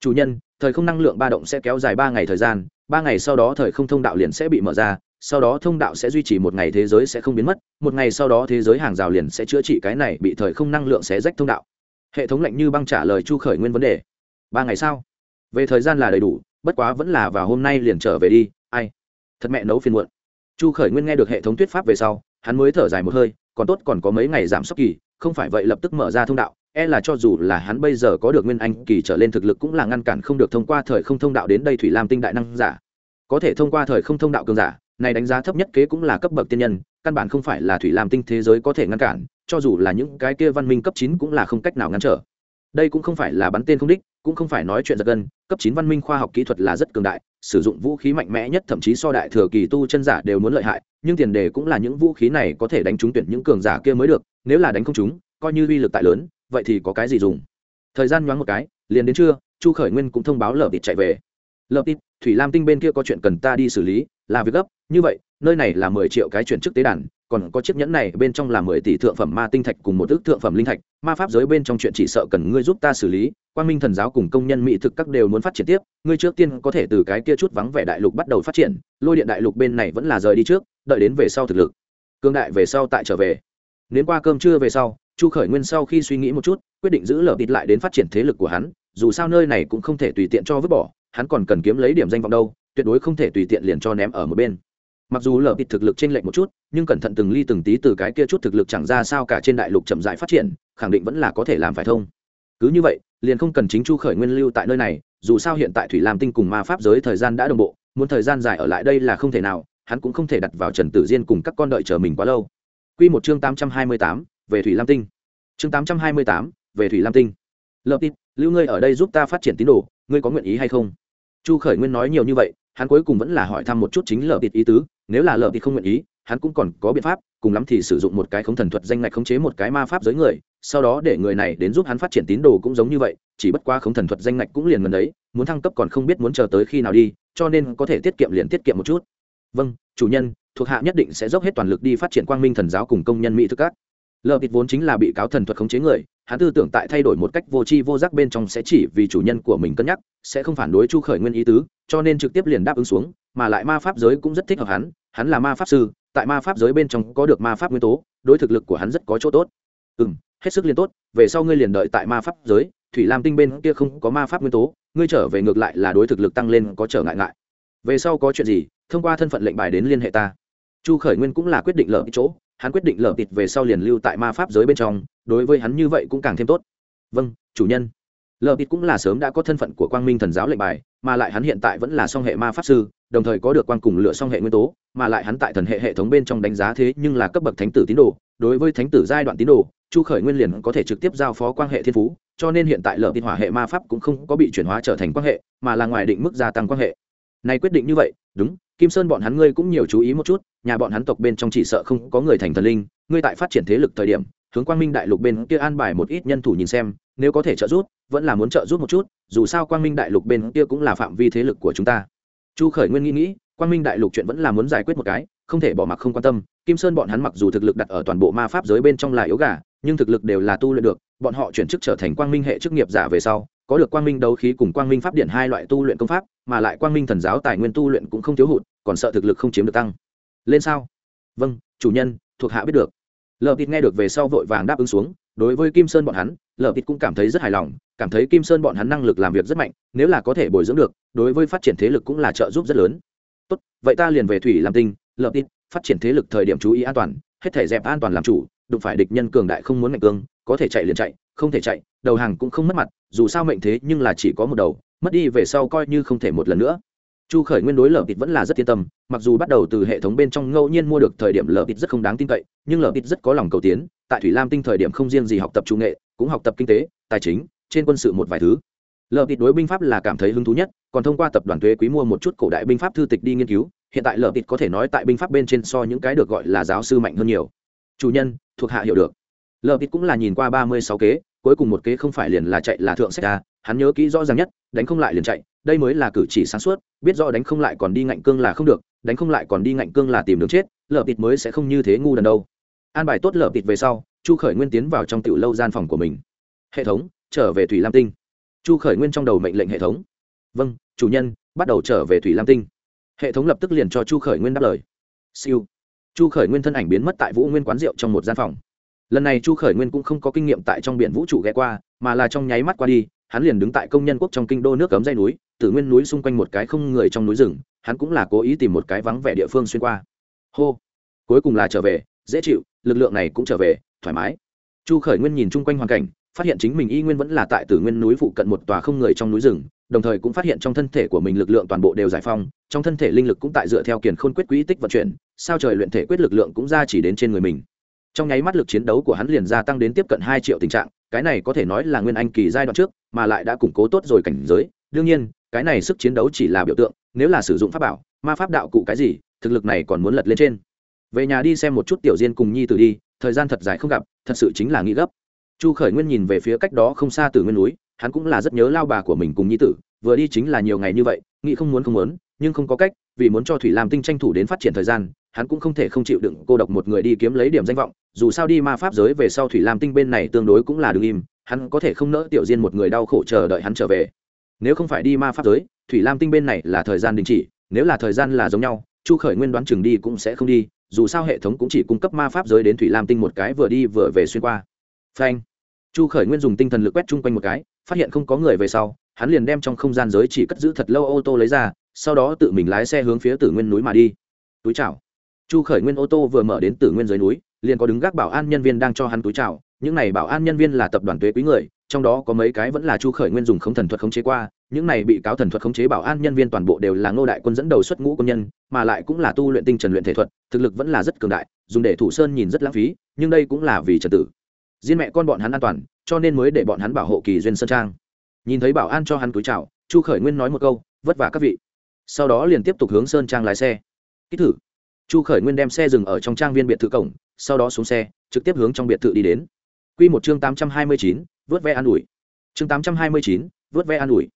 Chủ nhân, thời không năng lượng ba động sẽ kéo dài ba ngày thời gian ba ngày sau đó thời không thông đạo liền sẽ bị mở ra, sau đó thông đạo sẽ duy trì một ngày thế giới sẽ không biến mất, một ngày sau đó thế giới hàng rào liền sẽ chữa trị cái này bị thời không năng lượng sẽ rách thông đạo. Hệ thống lạnh như băng trả lời chu khởi nguyên vấn đề. Ba ngày sau? Về thời gian là đầy đủ, bất quá vẫn là vào hôm nay liền trở về đi, ai? Thật mẹ nấu phiền muộn. Chu khởi nguyên nghe được hệ thống thuyết pháp về sau, hắn mới thở dài một hơi, còn tốt còn có mấy ngày giảm sốc kỳ không phải vậy lập tức mở ra thông đạo e là cho dù là hắn bây giờ có được nguyên anh kỳ trở lên thực lực cũng là ngăn cản không được thông qua thời không thông đạo đến đây thủy lam tinh đại năng giả. Có thể thông qua thời không thông đạo cường giả, này đánh giá thấp nhất kế cũng là cấp bậc tiên nhân, căn bản không phải là thủy lam tinh thế giới có thể ngăn cản, cho dù là những cái kia văn minh cấp chín cũng là không cách nào ngăn trở. Đây cũng không phải là bắn tên không đích, cũng không phải nói chuyện giật gân, cấp chín văn minh khoa học kỹ thuật là rất cường đại sử dụng vũ khí mạnh mẽ nhất, thậm chí so đại thừa kỳ tu chân giả đều muốn lợi hại, nhưng tiền đề cũng là những vũ khí này có thể đánh trúng tuyển những cường giả kia mới được, nếu là đánh không chúng coi như uy lực tại lớn, vậy thì có cái gì dùng? Thời gian nhoáng một cái, liền đến trưa, chu khởi nguyên cũng thông báo lợp tịt chạy về. Lợp tịt, thủy lam tinh bên kia có chuyện cần ta đi xử lý, là việc gấp, như vậy, nơi này là mười triệu cái chuyển chức tế đàn còn có chiếc nhẫn này bên trong là mười tỷ thượng phẩm ma tinh thạch cùng một ước thượng phẩm linh thạch. Ma pháp giới bên trong chuyện chỉ sợ cần ngươi giúp ta xử lý. Quan minh thần giáo cùng công nhân mỹ thực các đều muốn phát triển tiếp. Ngươi trước tiên có thể từ cái kia chút vắng vẻ đại lục bắt đầu phát triển. Lôi điện đại lục bên này vẫn là rời đi trước, đợi đến về sau thực lực. Cương đại về sau tại trở về. Nếu qua cơm trưa về sau, chu khởi nguyên sau khi suy nghĩ một chút, quyết định giữ lở bịt lại đến phát triển thế lực của hắn. Dù sao nơi này cũng không thể tùy tiện cho vứt bỏ, hắn còn cần kiếm lấy điểm danh vọng đâu, tuyệt đối không thể tùy tiện liền cho ném ở một bên mặc dù lở bịt thực lực trên lệnh một chút, nhưng cẩn thận từng ly từng tí từ cái kia chút thực lực chẳng ra sao cả trên đại lục chậm rãi phát triển, khẳng định vẫn là có thể làm phải thông. Cứ như vậy, liền không cần chính chu khởi nguyên lưu tại nơi này, dù sao hiện tại thủy lam tinh cùng ma pháp giới thời gian đã đồng bộ, muốn thời gian dài ở lại đây là không thể nào, hắn cũng không thể đặt vào trần tử diên cùng các con đợi chờ mình quá lâu. Quy một chương tám trăm hai mươi tám, về thủy lam tinh. Chương tám trăm hai mươi tám, về thủy lam tinh. Lợp tít lưu ngươi ở đây giúp ta phát triển tín đồ, ngươi có nguyện ý hay không? Chu khởi nguyên nói nhiều như vậy hắn cuối cùng vẫn là hỏi thăm một chút chính lợp tịt ý tứ, nếu là lợp tịt không nguyện ý, hắn cũng còn có biện pháp, cùng lắm thì sử dụng một cái khống thần thuật danh ngạch khống chế một cái ma pháp giới người, sau đó để người này đến giúp hắn phát triển tín đồ cũng giống như vậy, chỉ bất qua khống thần thuật danh ngạch cũng liền gần đấy, muốn thăng cấp còn không biết muốn chờ tới khi nào đi, cho nên có thể tiết kiệm liền tiết kiệm một chút. Vâng chủ nhân, thuộc hạ nhất định sẽ dốc hết toàn lực đi phát triển quang minh thần giáo cùng công nhân mỹ thức các lờ vịt vốn chính là bị cáo thần thuật khống chế người hắn tư tưởng tại thay đổi một cách vô tri vô giác bên trong sẽ chỉ vì chủ nhân của mình cân nhắc, sẽ không phản đối chu khởi nguyên ý tứ, cho nên trực tiếp liền đáp ứng xuống, mà lại ma pháp giới cũng rất thích hợp hắn hắn là ma pháp sư, tại ma pháp giới bên trong có được ma pháp nguyên tố, đối thực lực của hắn rất có chỗ tốt. Ừ m hết sức liền tốt, về sau ngươi liền đợi tại ma pháp giới, thủy lam tinh bên kia không có ma pháp nguyên tố, ngươi trở về ngược lại là đối thực lực tăng lên có trở ngại ngại. Về sau có chuyện gì, thông qua thân phận lệnh bài đến liên hệ ta. Chu khởi nguyên cũng là quyết định lỡ chỗ, hắn quyết định lỡ tịt về sau liền lưu tại ma pháp giới bên trong đối với hắn như vậy cũng càng thêm tốt. Vâng chủ nhân. Lờ bịt cũng là sớm đã có thân phận của quang minh thần giáo lệnh bài, mà lại hắn hiện tại vẫn là song hệ ma pháp sư, đồng thời có được quan cùng lựa song hệ nguyên tố, mà lại hắn tại thần hệ hệ thống bên trong đánh giá thế nhưng là cấp bậc thánh tử tín đồ. Đối với thánh tử giai đoạn tín đồ, chu khởi nguyên liền có thể trực tiếp giao phó quan hệ thiên phú, cho nên hiện tại lờ bịt hỏa hệ ma pháp cũng không có bị chuyển hóa trở thành quan hệ, mà là ngoài định mức gia tăng quan hệ. Này quyết định như vậy, đúng, kim sơn bọn hắn ngươi cũng nhiều chú ý một chút, nhà bọn hắn tộc bên trong chỉ sợ không có người thành thần linh, ngươi tại phát triển thế lực thời điểm hướng quang minh đại lục bên kia an bài một ít nhân thủ nhìn xem, nếu có thể trợ giúp, vẫn là muốn trợ giúp một chút, dù sao quang minh đại lục bên kia cũng là phạm vi thế lực của chúng ta. Chu khởi nguyên nghĩ nghĩ, quang minh đại lục chuyện vẫn là muốn giải quyết một cái, không thể bỏ mặc không quan tâm. Kim sơn bọn hắn mặc dù thực lực đặt ở toàn bộ ma pháp giới bên trong là yếu gà, nhưng thực lực đều là tu luyện được, bọn họ chuyển chức trở thành quang minh hệ chức nghiệp giả về sau, có được quang minh đấu khí cùng quang minh pháp điện hai loại tu luyện công pháp, mà lại quang minh thần giáo tài nguyên tu luyện cũng không thiếu hụt, còn sợ thực lực không chiếm được tăng. Lên sao? Vâng chủ nhân, thuộc hạ biết được lờ thịt nghe được về sau vội vàng đáp ứng xuống, đối với kim sơn bọn hắn, lờ thịt cũng cảm thấy rất hài lòng, cảm thấy kim sơn bọn hắn năng lực làm việc rất mạnh, nếu là có thể bồi dưỡng được, đối với phát triển thế lực cũng là trợ giúp rất lớn. Tốt, vậy ta liền về thủy làm tinh, lờ thịt phát triển thế lực thời điểm chú ý an toàn, hết thể dẹp an toàn làm chủ, đụng phải địch nhân cường đại không muốn mạnh cương, có thể chạy liền chạy, không thể chạy, đầu hàng cũng không mất mặt, dù sao mệnh thế nhưng là chỉ có một đầu, mất đi về sau coi như không thể một lần nữa chu khởi nguyên đối lở tịt vẫn là rất yên tâm, mặc dù bắt đầu từ hệ thống bên trong ngẫu nhiên mua được thời điểm lở tịt rất không đáng tin cậy, nhưng lở tịt rất có lòng cầu tiến, tại thủy lam tinh thời điểm không riêng gì học tập trung nghệ, cũng học tập kinh tế, tài chính, trên quân sự một vài thứ. Lở tịt đối binh pháp là cảm thấy hứng thú nhất, còn thông qua tập đoàn thuế quý mua một chút cổ đại binh pháp thư tịch đi nghiên cứu, hiện tại lở tịt có thể nói tại binh pháp bên trên so những cái được gọi là giáo sư mạnh hơn nhiều. Chủ nhân, thuộc hạ hiểu được. Lở tịt cũng là nhìn qua ba mươi sáu kế, cuối cùng một kế không phải liền là chạy là thượng sách ta hắn nhớ kỹ rõ ràng nhất, đánh không lại liền chạy, đây mới là cử chỉ sáng suốt, biết rõ đánh không lại còn đi ngạnh cương là không được, đánh không lại còn đi ngạnh cương là tìm đường chết lợp thịt mới sẽ không như thế ngu đần đâu. An bài tốt lợp thịt về sau, chu khởi nguyên tiến vào trong tiểu lâu gian phòng của mình. Hệ thống, trở về thủy lam tinh. Chu khởi nguyên trong đầu mệnh lệnh hệ thống. Vâng chủ nhân, bắt đầu trở về thủy lam tinh. Hệ thống lập tức liền cho chu khởi nguyên đáp lời. Siêu. Chu khởi nguyên thân ảnh biến mất tại vũ nguyên quán rượu trong một gian phòng. Lần này chu khởi nguyên cũng không có kinh nghiệm tại trong biển vũ trụ ghé qua, mà là trong nháy mắt qua đi hắn liền đứng tại công nhân quốc trong kinh đô nước cấm dây núi tử nguyên núi xung quanh một cái không người trong núi rừng, hắn cũng là cố ý tìm một cái vắng vẻ địa phương xuyên qua. Hô! Cuối cùng là trở về, dễ chịu, lực lượng này cũng trở về, thoải mái. Chu khởi nguyên nhìn chung quanh hoàn cảnh, phát hiện chính mình y nguyên vẫn là tại tử nguyên núi phụ cận một tòa không người trong núi rừng, đồng thời cũng phát hiện trong thân thể của mình lực lượng toàn bộ đều giải phong trong thân thể linh lực cũng tại dựa theo kiền khôn quyết quỹ tích vận chuyển, sao trời luyện thể quyết lực lượng cũng ra chỉ đến trên người mình. Trong nháy mắt lực chiến đấu của hắn liền gia tăng đến tiếp cận hai triệu tình trạng cái này có thể nói là nguyên anh kỳ giai đoạn trước, mà lại đã củng cố tốt rồi cảnh giới. Đương nhiên, cái này sức chiến đấu chỉ là biểu tượng, nếu là sử dụng pháp bảo, ma pháp đạo cụ cái gì, thực lực này còn muốn lật lên trên. Về nhà đi xem một chút tiểu diên cùng nhi tử đi, thời gian thật dài không gặp, thật sự chính là nghĩ gấp. Chu khởi nguyên nhìn về phía cách đó không xa từ nguyên núi, hắn cũng là rất nhớ lao bà của mình cùng nhi tử, vừa đi chính là nhiều ngày như vậy, nghĩ không muốn không muốn, nhưng không có cách, vì muốn cho thủy lam tinh tranh thủ đến phát triển thời gian hắn cũng không thể không chịu đựng cô độc một người đi kiếm lấy điểm danh vọng, dù sao đi ma pháp giới về sau thủy lam tinh bên này tương đối cũng là đ ứ n g im, hắn có thể không nỡ tiểu diên một người đau khổ chờ đợi hắn trở về. Nếu không phải đi ma pháp giới, thủy lam tinh bên này là thời gian đình chỉ, nếu là thời gian là giống nhau, chu khởi nguyên đoán chừng đi cũng sẽ không đi, dù sao hệ thống cũng chỉ cung cấp ma pháp giới đến thủy lam tinh một cái vừa đi vừa về xuyên qua. Phanh. Chu khởi nguyên dùng tinh thần lực quét chung quanh một cái, phát hiện không có người về sau, hắn liền đem trong không gian giới chỉ cất giữ thật lâu ô tô lấy ra, sau đó tự mình lái xe hướng phía tử nguyên núi mà đi. Túi chảo chu khởi nguyên ô tô vừa mở đến tử nguyên dưới núi, liền có đứng gác bảo an nhân viên đang cho hắn túi chào. Những này bảo an nhân viên là tập đoàn tuế quý người, trong đó có mấy cái vẫn là chu khởi nguyên dùng không thần thuật khống chế qua. Những này bị cáo thần thuật khống chế bảo an nhân viên toàn bộ đều là ngô đại quân dẫn đầu xuất ngũ quân nhân, mà lại cũng là tu luyện tinh trần luyện thể thuật, thực lực vẫn là rất cường đại, dùng để thủ sơn nhìn rất lãng phí, nhưng đây cũng là vì trật tự. Riêng mẹ con bọn hắn an toàn, cho nên mới để bọn hắn bảo hộ kỳ duyên sơn trang. Nhìn thấy bảo an cho hắn túi chào, chu khởi nguyên nói một câu, vất vả các vị. Sau đó liền tiếp tục hướng sơn trang lái xe. Kích thử chu khởi nguyên đem xe dừng ở trong trang viên biệt thự cổng, sau đó xuống xe, trực tiếp hướng trong biệt thự đi đến. Q một chương tám trăm hai mươi chín, vớt ve an ủi. Chương tám trăm hai mươi chín, vớt ve an ủi.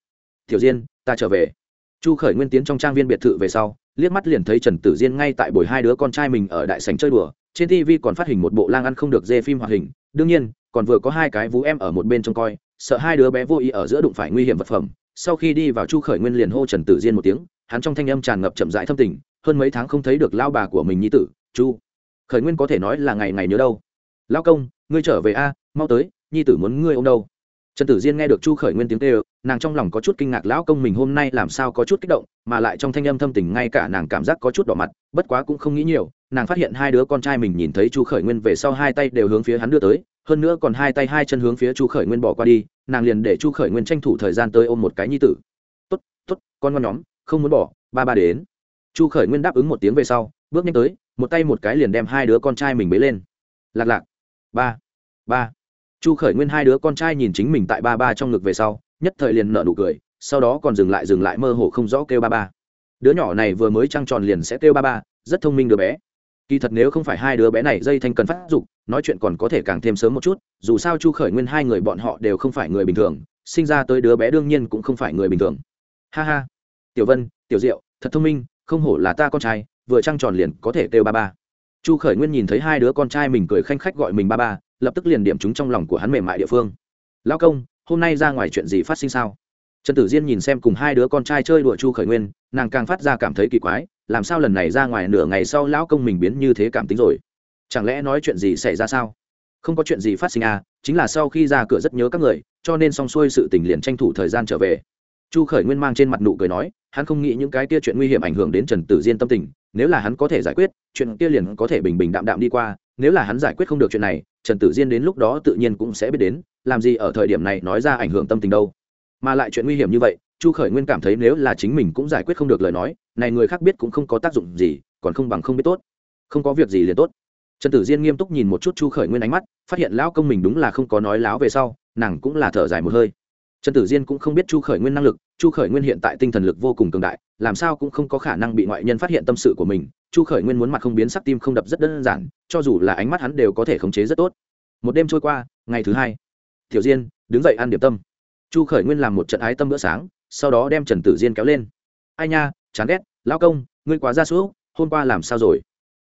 Tiểu diên, ta trở về. Chu khởi nguyên tiến trong trang viên biệt thự về sau, liếc mắt liền thấy trần tử diên ngay tại buổi hai đứa con trai mình ở đại sành chơi đùa. Trên tv còn phát hình một bộ lang ăn không được dê phim hoạt hình. Đương nhiên, còn vừa có hai cái vú em ở một bên trông coi, sợ hai đứa bé vô ý ở giữa đụng phải nguy hiểm vật phẩm. Sau khi đi vào chu khởi nguyên liền hô trần tử diên một tiếng, hắn trong thanh âm tràn ngập chậm rãi thâm tình hơn mấy tháng không thấy được lao bà của mình nhi tử, chu. Khởi nguyên có thể nói là ngày ngày nhớ đâu. Lao công, ngươi trở về a, mau tới, nhi tử muốn ngươi ô m đâu. Trần tử diên nghe được chu khởi nguyên tiếng tê ơ nàng trong lòng có chút kinh ngạc, lão công mình hôm nay làm sao có chút kích động, mà lại trong thanh âm thâm tình ngay cả nàng cảm giác có chút đỏ mặt, bất quá cũng không nghĩ nhiều, nàng phát hiện hai đứa con trai mình nhìn thấy chu khởi nguyên về sau hai tay đều hướng phía hắn đưa tới, hơn nữa còn hai tay hai chân hướng phía chu khởi nguyên bỏ qua đi, nàng liền để chu khởi nguyên tranh thủ thời gian tới ôm một cái nhi tử. T ố t t ố t con ngon nhóm, không muốn bỏ, ba ba đến chu khởi nguyên đáp ứng một tiếng về sau, bước nhanh tới, một tay một cái liền đem hai đứa con trai mình bế lên. Lạc lạc. Ba. Ba. Chu khởi nguyên hai đứa con trai nhìn chính mình tại ba ba trong ngực về sau, nhất thời liền nợ nụ cười, sau đó còn dừng lại dừng lại mơ hồ không rõ kêu ba ba. Đứa nhỏ này vừa mới trăng tròn liền sẽ kêu ba ba, rất thông minh đứa bé. Kỳ thật nếu không phải hai đứa bé này dây thanh cần phát dục, nói chuyện còn có thể càng thêm sớm một chút, dù sao chu khởi nguyên hai người bọn họ đều không phải người bình thường, sinh ra tới đứa bé đương nhiên cũng không phải người bình thường. Ha ha. Tiểu vân, tiểu diệu, thật thông minh không hổ là ta con trai, vừa trăng tròn liền có thể kêu ba ba. Chu khởi nguyên nhìn thấy hai đứa con trai mình cười khanh khách gọi mình ba ba, lập tức liền điểm chúng trong lòng của hắn mềm mại địa phương. Lão công, hôm nay ra ngoài chuyện gì phát sinh sao? Trần tử diên nhìn xem cùng hai đứa con trai chơi đùa chu khởi nguyên, nàng càng phát ra cảm thấy kỳ quái, làm sao lần này ra ngoài nửa ngày sau lão công mình biến như thế cảm tính rồi? Chẳng lẽ nói chuyện gì xảy ra sao? Không có chuyện gì phát sinh à chính là sau khi ra cửa rất nhớ các người, cho nên xong xuôi sự tình liền tranh thủ thời gian trở về chu khởi nguyên mang trên mặt nụ cười nói, hắn không nghĩ những cái kia chuyện nguy hiểm ảnh hưởng đến trần tử diên tâm tình, nếu là hắn có thể giải quyết, chuyện kia liền có thể bình bình đạm đạm đi qua, nếu là hắn giải quyết không được chuyện này, trần tử diên đến lúc đó tự nhiên cũng sẽ biết đến, làm gì ở thời điểm này nói ra ảnh hưởng tâm tình đâu. Mà lại chuyện nguy hiểm như vậy, chu khởi nguyên cảm thấy nếu là chính mình cũng giải quyết không được lời nói, này người khác biết cũng không có tác dụng gì, còn không bằng không biết tốt. Không có việc gì liền tốt. Trần tử diên nghiêm túc nhìn một chút chu khởi nguyên ánh mắt, phát hiện lão công mình đúng là không có nói láo về sau, nàng cũng là thở dài một hơi trần tử diên cũng không biết chu khởi nguyên năng lực, chu khởi nguyên hiện tại tinh thần lực vô cùng cường đại, làm sao cũng không có khả năng bị ngoại nhân phát hiện tâm sự của mình, chu khởi nguyên muốn mặt không biến sắc tim không đập rất đơn giản, cho dù là ánh mắt hắn đều có thể khống chế rất tốt. Một đêm trôi qua, ngày thứ hai, tiểu diên đứng dậy ăn điểm tâm. Chu khởi nguyên làm một trận ái tâm bữa sáng, sau đó đem trần tử diên kéo lên. Ai nha, chán ghét lao công, ngươi quá ra xuống hôm qua làm sao rồi?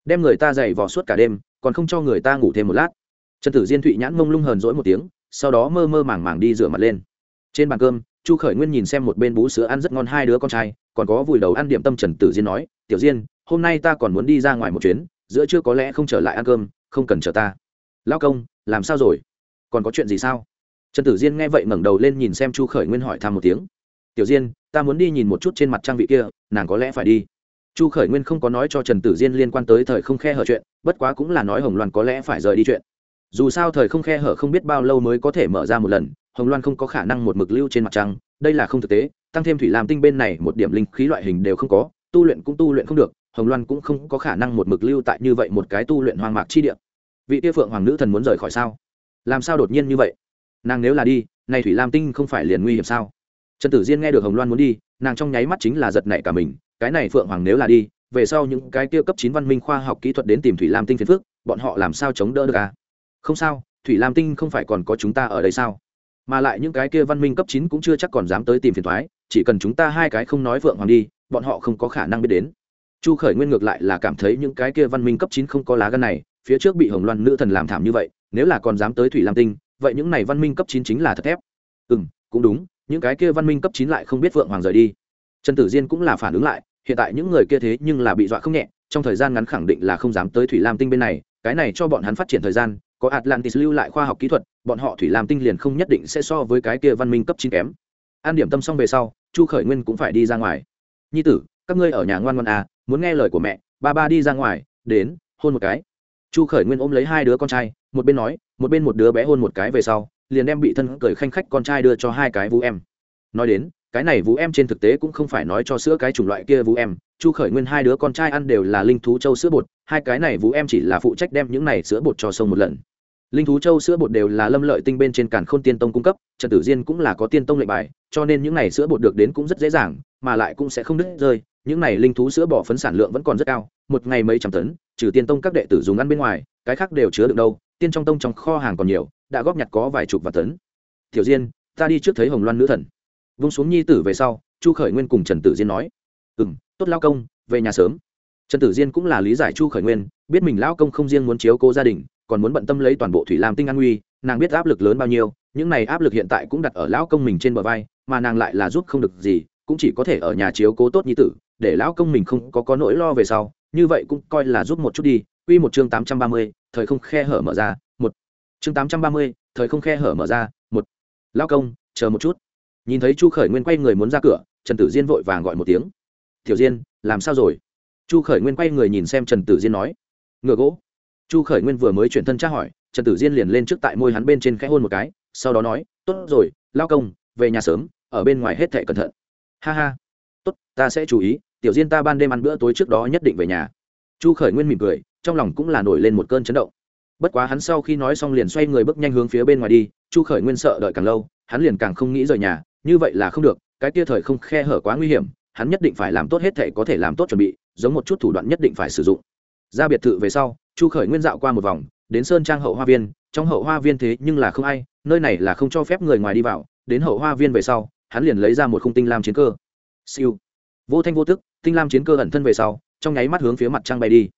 Đem người ta dậy vò suốt cả đêm, còn không cho người ta ngủ thêm một lát. Trần tử diên thụy nhãn mông lung hờn rỗi một tiếng, sau đó mơ mơ màng màng đi rửa mặt lên trên bàn cơm, chu khởi nguyên nhìn xem một bên bú sữa ăn rất ngon hai đứa con trai, còn có vùi đầu ăn điểm tâm trần tử diên nói, tiểu diên, hôm nay ta còn muốn đi ra ngoài một chuyến, giữa chưa có lẽ không trở lại ăn cơm, không cần chờ ta. Lao công, làm sao rồi? Còn có chuyện gì sao? Trần tử diên nghe vậy ngẩng đầu lên nhìn xem chu khởi nguyên hỏi thăm một tiếng. Tiểu diên, ta muốn đi nhìn một chút trên mặt trang vị kia, nàng có lẽ phải đi. Chu khởi nguyên không có nói cho trần tử diên liên quan tới thời không khe hở chuyện, bất quá cũng là nói hồng loan có lẽ phải rời đi chuyện. Dù sao thời không khe hở không biết bao lâu mới có thể mở ra một lần hồng loan không có khả năng một mực lưu trên mặt trăng, đây là không thực tế, tăng thêm thủy làm tinh bên này một điểm linh khí loại hình đều không có, tu luyện cũng tu luyện không được, hồng loan cũng không có khả năng một mực lưu tại như vậy một cái tu luyện hoang mạc chi địa. Vị tia phượng hoàng nữ thần muốn rời khỏi sao? Làm sao đột nhiên như vậy? Nàng nếu là đi, này thủy lam tinh không phải liền nguy hiểm sao? Trần tử diên nghe được hồng loan muốn đi, nàng trong nháy mắt chính là giật nảy cả mình, cái này phượng hoàng nếu là đi, về sau những cái kia cấp chín văn minh khoa học kỹ thuật đến tìm thủy lam tinh phiền phước bọn họ làm sao chống đỡ được à? Không sao, thủy lam tinh không phải còn có chúng ta ở đây sao? Mà lại những cái kia văn minh cấp chín cũng chưa chắc còn dám tới tìm phiền thoái, chỉ cần chúng ta hai cái không nói vượng hoàng đi, bọn họ không có khả năng biết đến. Chu khởi nguyên ngược lại là cảm thấy những cái kia văn minh cấp chín không có lá gan này, phía trước bị hồng loan nữ thần làm thảm như vậy, nếu là còn dám tới thủy lam tinh, vậy những này văn minh cấp chín chính là thật thép. Ừ m cũng đúng, những cái kia văn minh cấp chín lại không biết vượng hoàng rời đi. Trần tử diên cũng là phản ứng lại, hiện tại những người kia thế nhưng là bị dọa không nhẹ, trong thời gian ngắn khẳng định là không dám tới thủy lam tinh bên này, cái này cho bọn hắn phát triển thời gian có atlantis lưu lại khoa học kỹ thuật, bọn họ thủy làm tinh liền không nhất định sẽ so với cái kia văn minh cấp chín kém. An điểm tâm xong về sau, chu khởi nguyên cũng phải đi ra ngoài. Nhi tử, các ngươi ở nhà ngoan ngoan à muốn nghe lời của mẹ, ba ba đi ra ngoài, đến, hôn một cái. Chu khởi nguyên ôm lấy hai đứa con trai, một bên nói, một bên một đứa bé hôn một cái về sau, liền đem bị thân cởi khanh khách con trai đưa cho hai cái vũ em. Nói đến, cái này vũ em trên thực tế cũng không phải nói cho sữa cái chủng loại kia vũ em chu khởi nguyên hai đứa con trai ăn đều là linh thú châu sữa bột, hai cái này vũ em chỉ là phụ trách đem những này sữa bột cho sông một lần. Linh thú châu sữa bột đều là lâm lợi tinh bên trên càn khôn tiên tông cung cấp, trần tử diên cũng là có tiên tông lệnh bài, cho nên những này sữa bột được đến cũng rất dễ dàng, mà lại cũng sẽ không đứt rơi. Những này linh thú sữa bỏ phấn sản lượng vẫn còn rất cao, một ngày mấy trăm tấn, trừ tiên tông các đệ tử dùng ăn bên ngoài, cái khác đều chứa được đâu, tiên trong tông trong kho hàng còn nhiều, đã góp nhặt có vài chục vạn tấn. Tiểu diên, ta đi trước thấy hồng loan nữ thần. Vung xuống nhi tử về sau, chu khởi nguyên cùng trần tử diên nói. Ừ m tốt lao công về nhà sớm trần tử diên cũng là lý giải chu khởi nguyên biết mình lao công không riêng muốn chiếu cố gia đình còn muốn bận tâm lấy toàn bộ thủy lam tinh an nguy nàng biết áp lực lớn bao nhiêu những này áp lực hiện tại cũng đặt ở lão công mình trên bờ vai mà nàng lại là giúp không được gì cũng chỉ có thể ở nhà chiếu cố tốt như tử để lão công mình không có có nỗi lo về sau như vậy cũng coi là giúp một chút đi Quy một chương tám trăm ba mươi, thời không khe hở mở ra, một. Chương tám trăm ba mươi, thời không khe hở mở ra, một. Lão công, chờ một chút. Nhìn thấy Chu Khởi Nguyên quay người muốn ra cửa, Trần Tử Diên vội vàng gọi một tiếng. "Tiểu Diên, làm sao rồi?" Chu Khởi Nguyên quay người nhìn xem Trần Tử Diên nói. "Ngựa gỗ." Chu Khởi Nguyên vừa mới chuyển thân tra hỏi, Trần Tử Diên liền lên trước tại môi hắn bên trên khẽ hôn một cái, sau đó nói, "Tốt rồi, lão công, về nhà sớm, ở bên ngoài hết thảy cẩn thận." "Ha ha, tốt, ta sẽ chú ý, tiểu Diên ta ban đêm ăn bữa tối trước đó nhất định về nhà." Chu Khởi Nguyên mỉm cười, trong lòng cũng là nổi lên một cơn chấn động bất quá hắn sau khi nói xong liền xoay người bước nhanh hướng phía bên ngoài đi chu khởi nguyên sợ đợi càng lâu hắn liền càng không nghĩ rời nhà như vậy là không được cái kia thời không khe hở quá nguy hiểm hắn nhất định phải làm tốt hết thể có thể làm tốt chuẩn bị, giống một chút thủ đoạn nhất định phải sử dụng. Ra biệt thự về sau, chu khởi nguyên dạo qua một vòng, đến sơn trang hậu hoa viên, trong hậu hoa viên thế nhưng là không ai, nơi này là không cho phép người ngoài đi vào, đến hậu hoa viên về sau, hắn liền lấy ra một khung tinh lam chiến cơ. Siêu. Vô thanh vô tức, tinh lam chiến cơ ẩn thân về sau, trong nháy mắt hướng phía mặt trăng bay đi.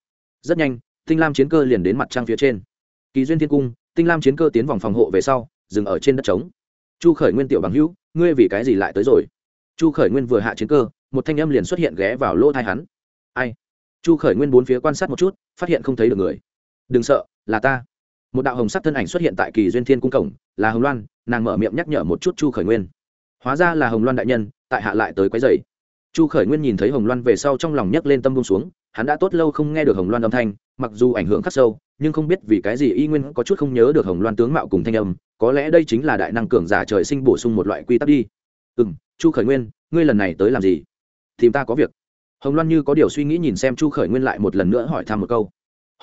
Rất nhanh, tinh lam chiến cơ liền đến mặt trăng phía trên. Kỳ duyên thiên cung, tinh lam chiến cơ tiến vòng phòng hộ về sau, dừng ở trên đất trống. Chu khởi nguyên tiểu bằng hữu, ngươi vì cái gì lại tới rồi? Chu khởi nguyên vừa hạ chiến cơ một thanh âm liền xuất hiện ghé vào lỗ thai hắn. Ai? Chu khởi nguyên bốn phía quan sát một chút, phát hiện không thấy được người. Đừng sợ, là ta. Một đạo hồng sắc thân ảnh xuất hiện tại kỳ duyên thiên cung cổng, là hồng loan, nàng mở miệng nhắc nhở một chút chu khởi nguyên. Hóa ra là hồng loan đại nhân, tại hạ lại tới quấy dày chu khởi nguyên nhìn thấy hồng loan về sau trong lòng nhấc lên tâm bông xuống, hắn đã tốt lâu không nghe được hồng loan âm thanh, mặc dù ảnh hưởng khắc sâu, nhưng không biết vì cái gì y nguyên có chút không nhớ được hồng loan tướng mạo cùng thanh âm, có lẽ đây chính là đại năng cường giả trời sinh bổ sung một loại quy tắc đi. Ừ m chu khởi nguyên, ngươi lần này tới làm gì? Tìm ta có việc. Hồng loan như có điều suy nghĩ nhìn xem chu khởi nguyên lại một lần nữa hỏi thăm một câu.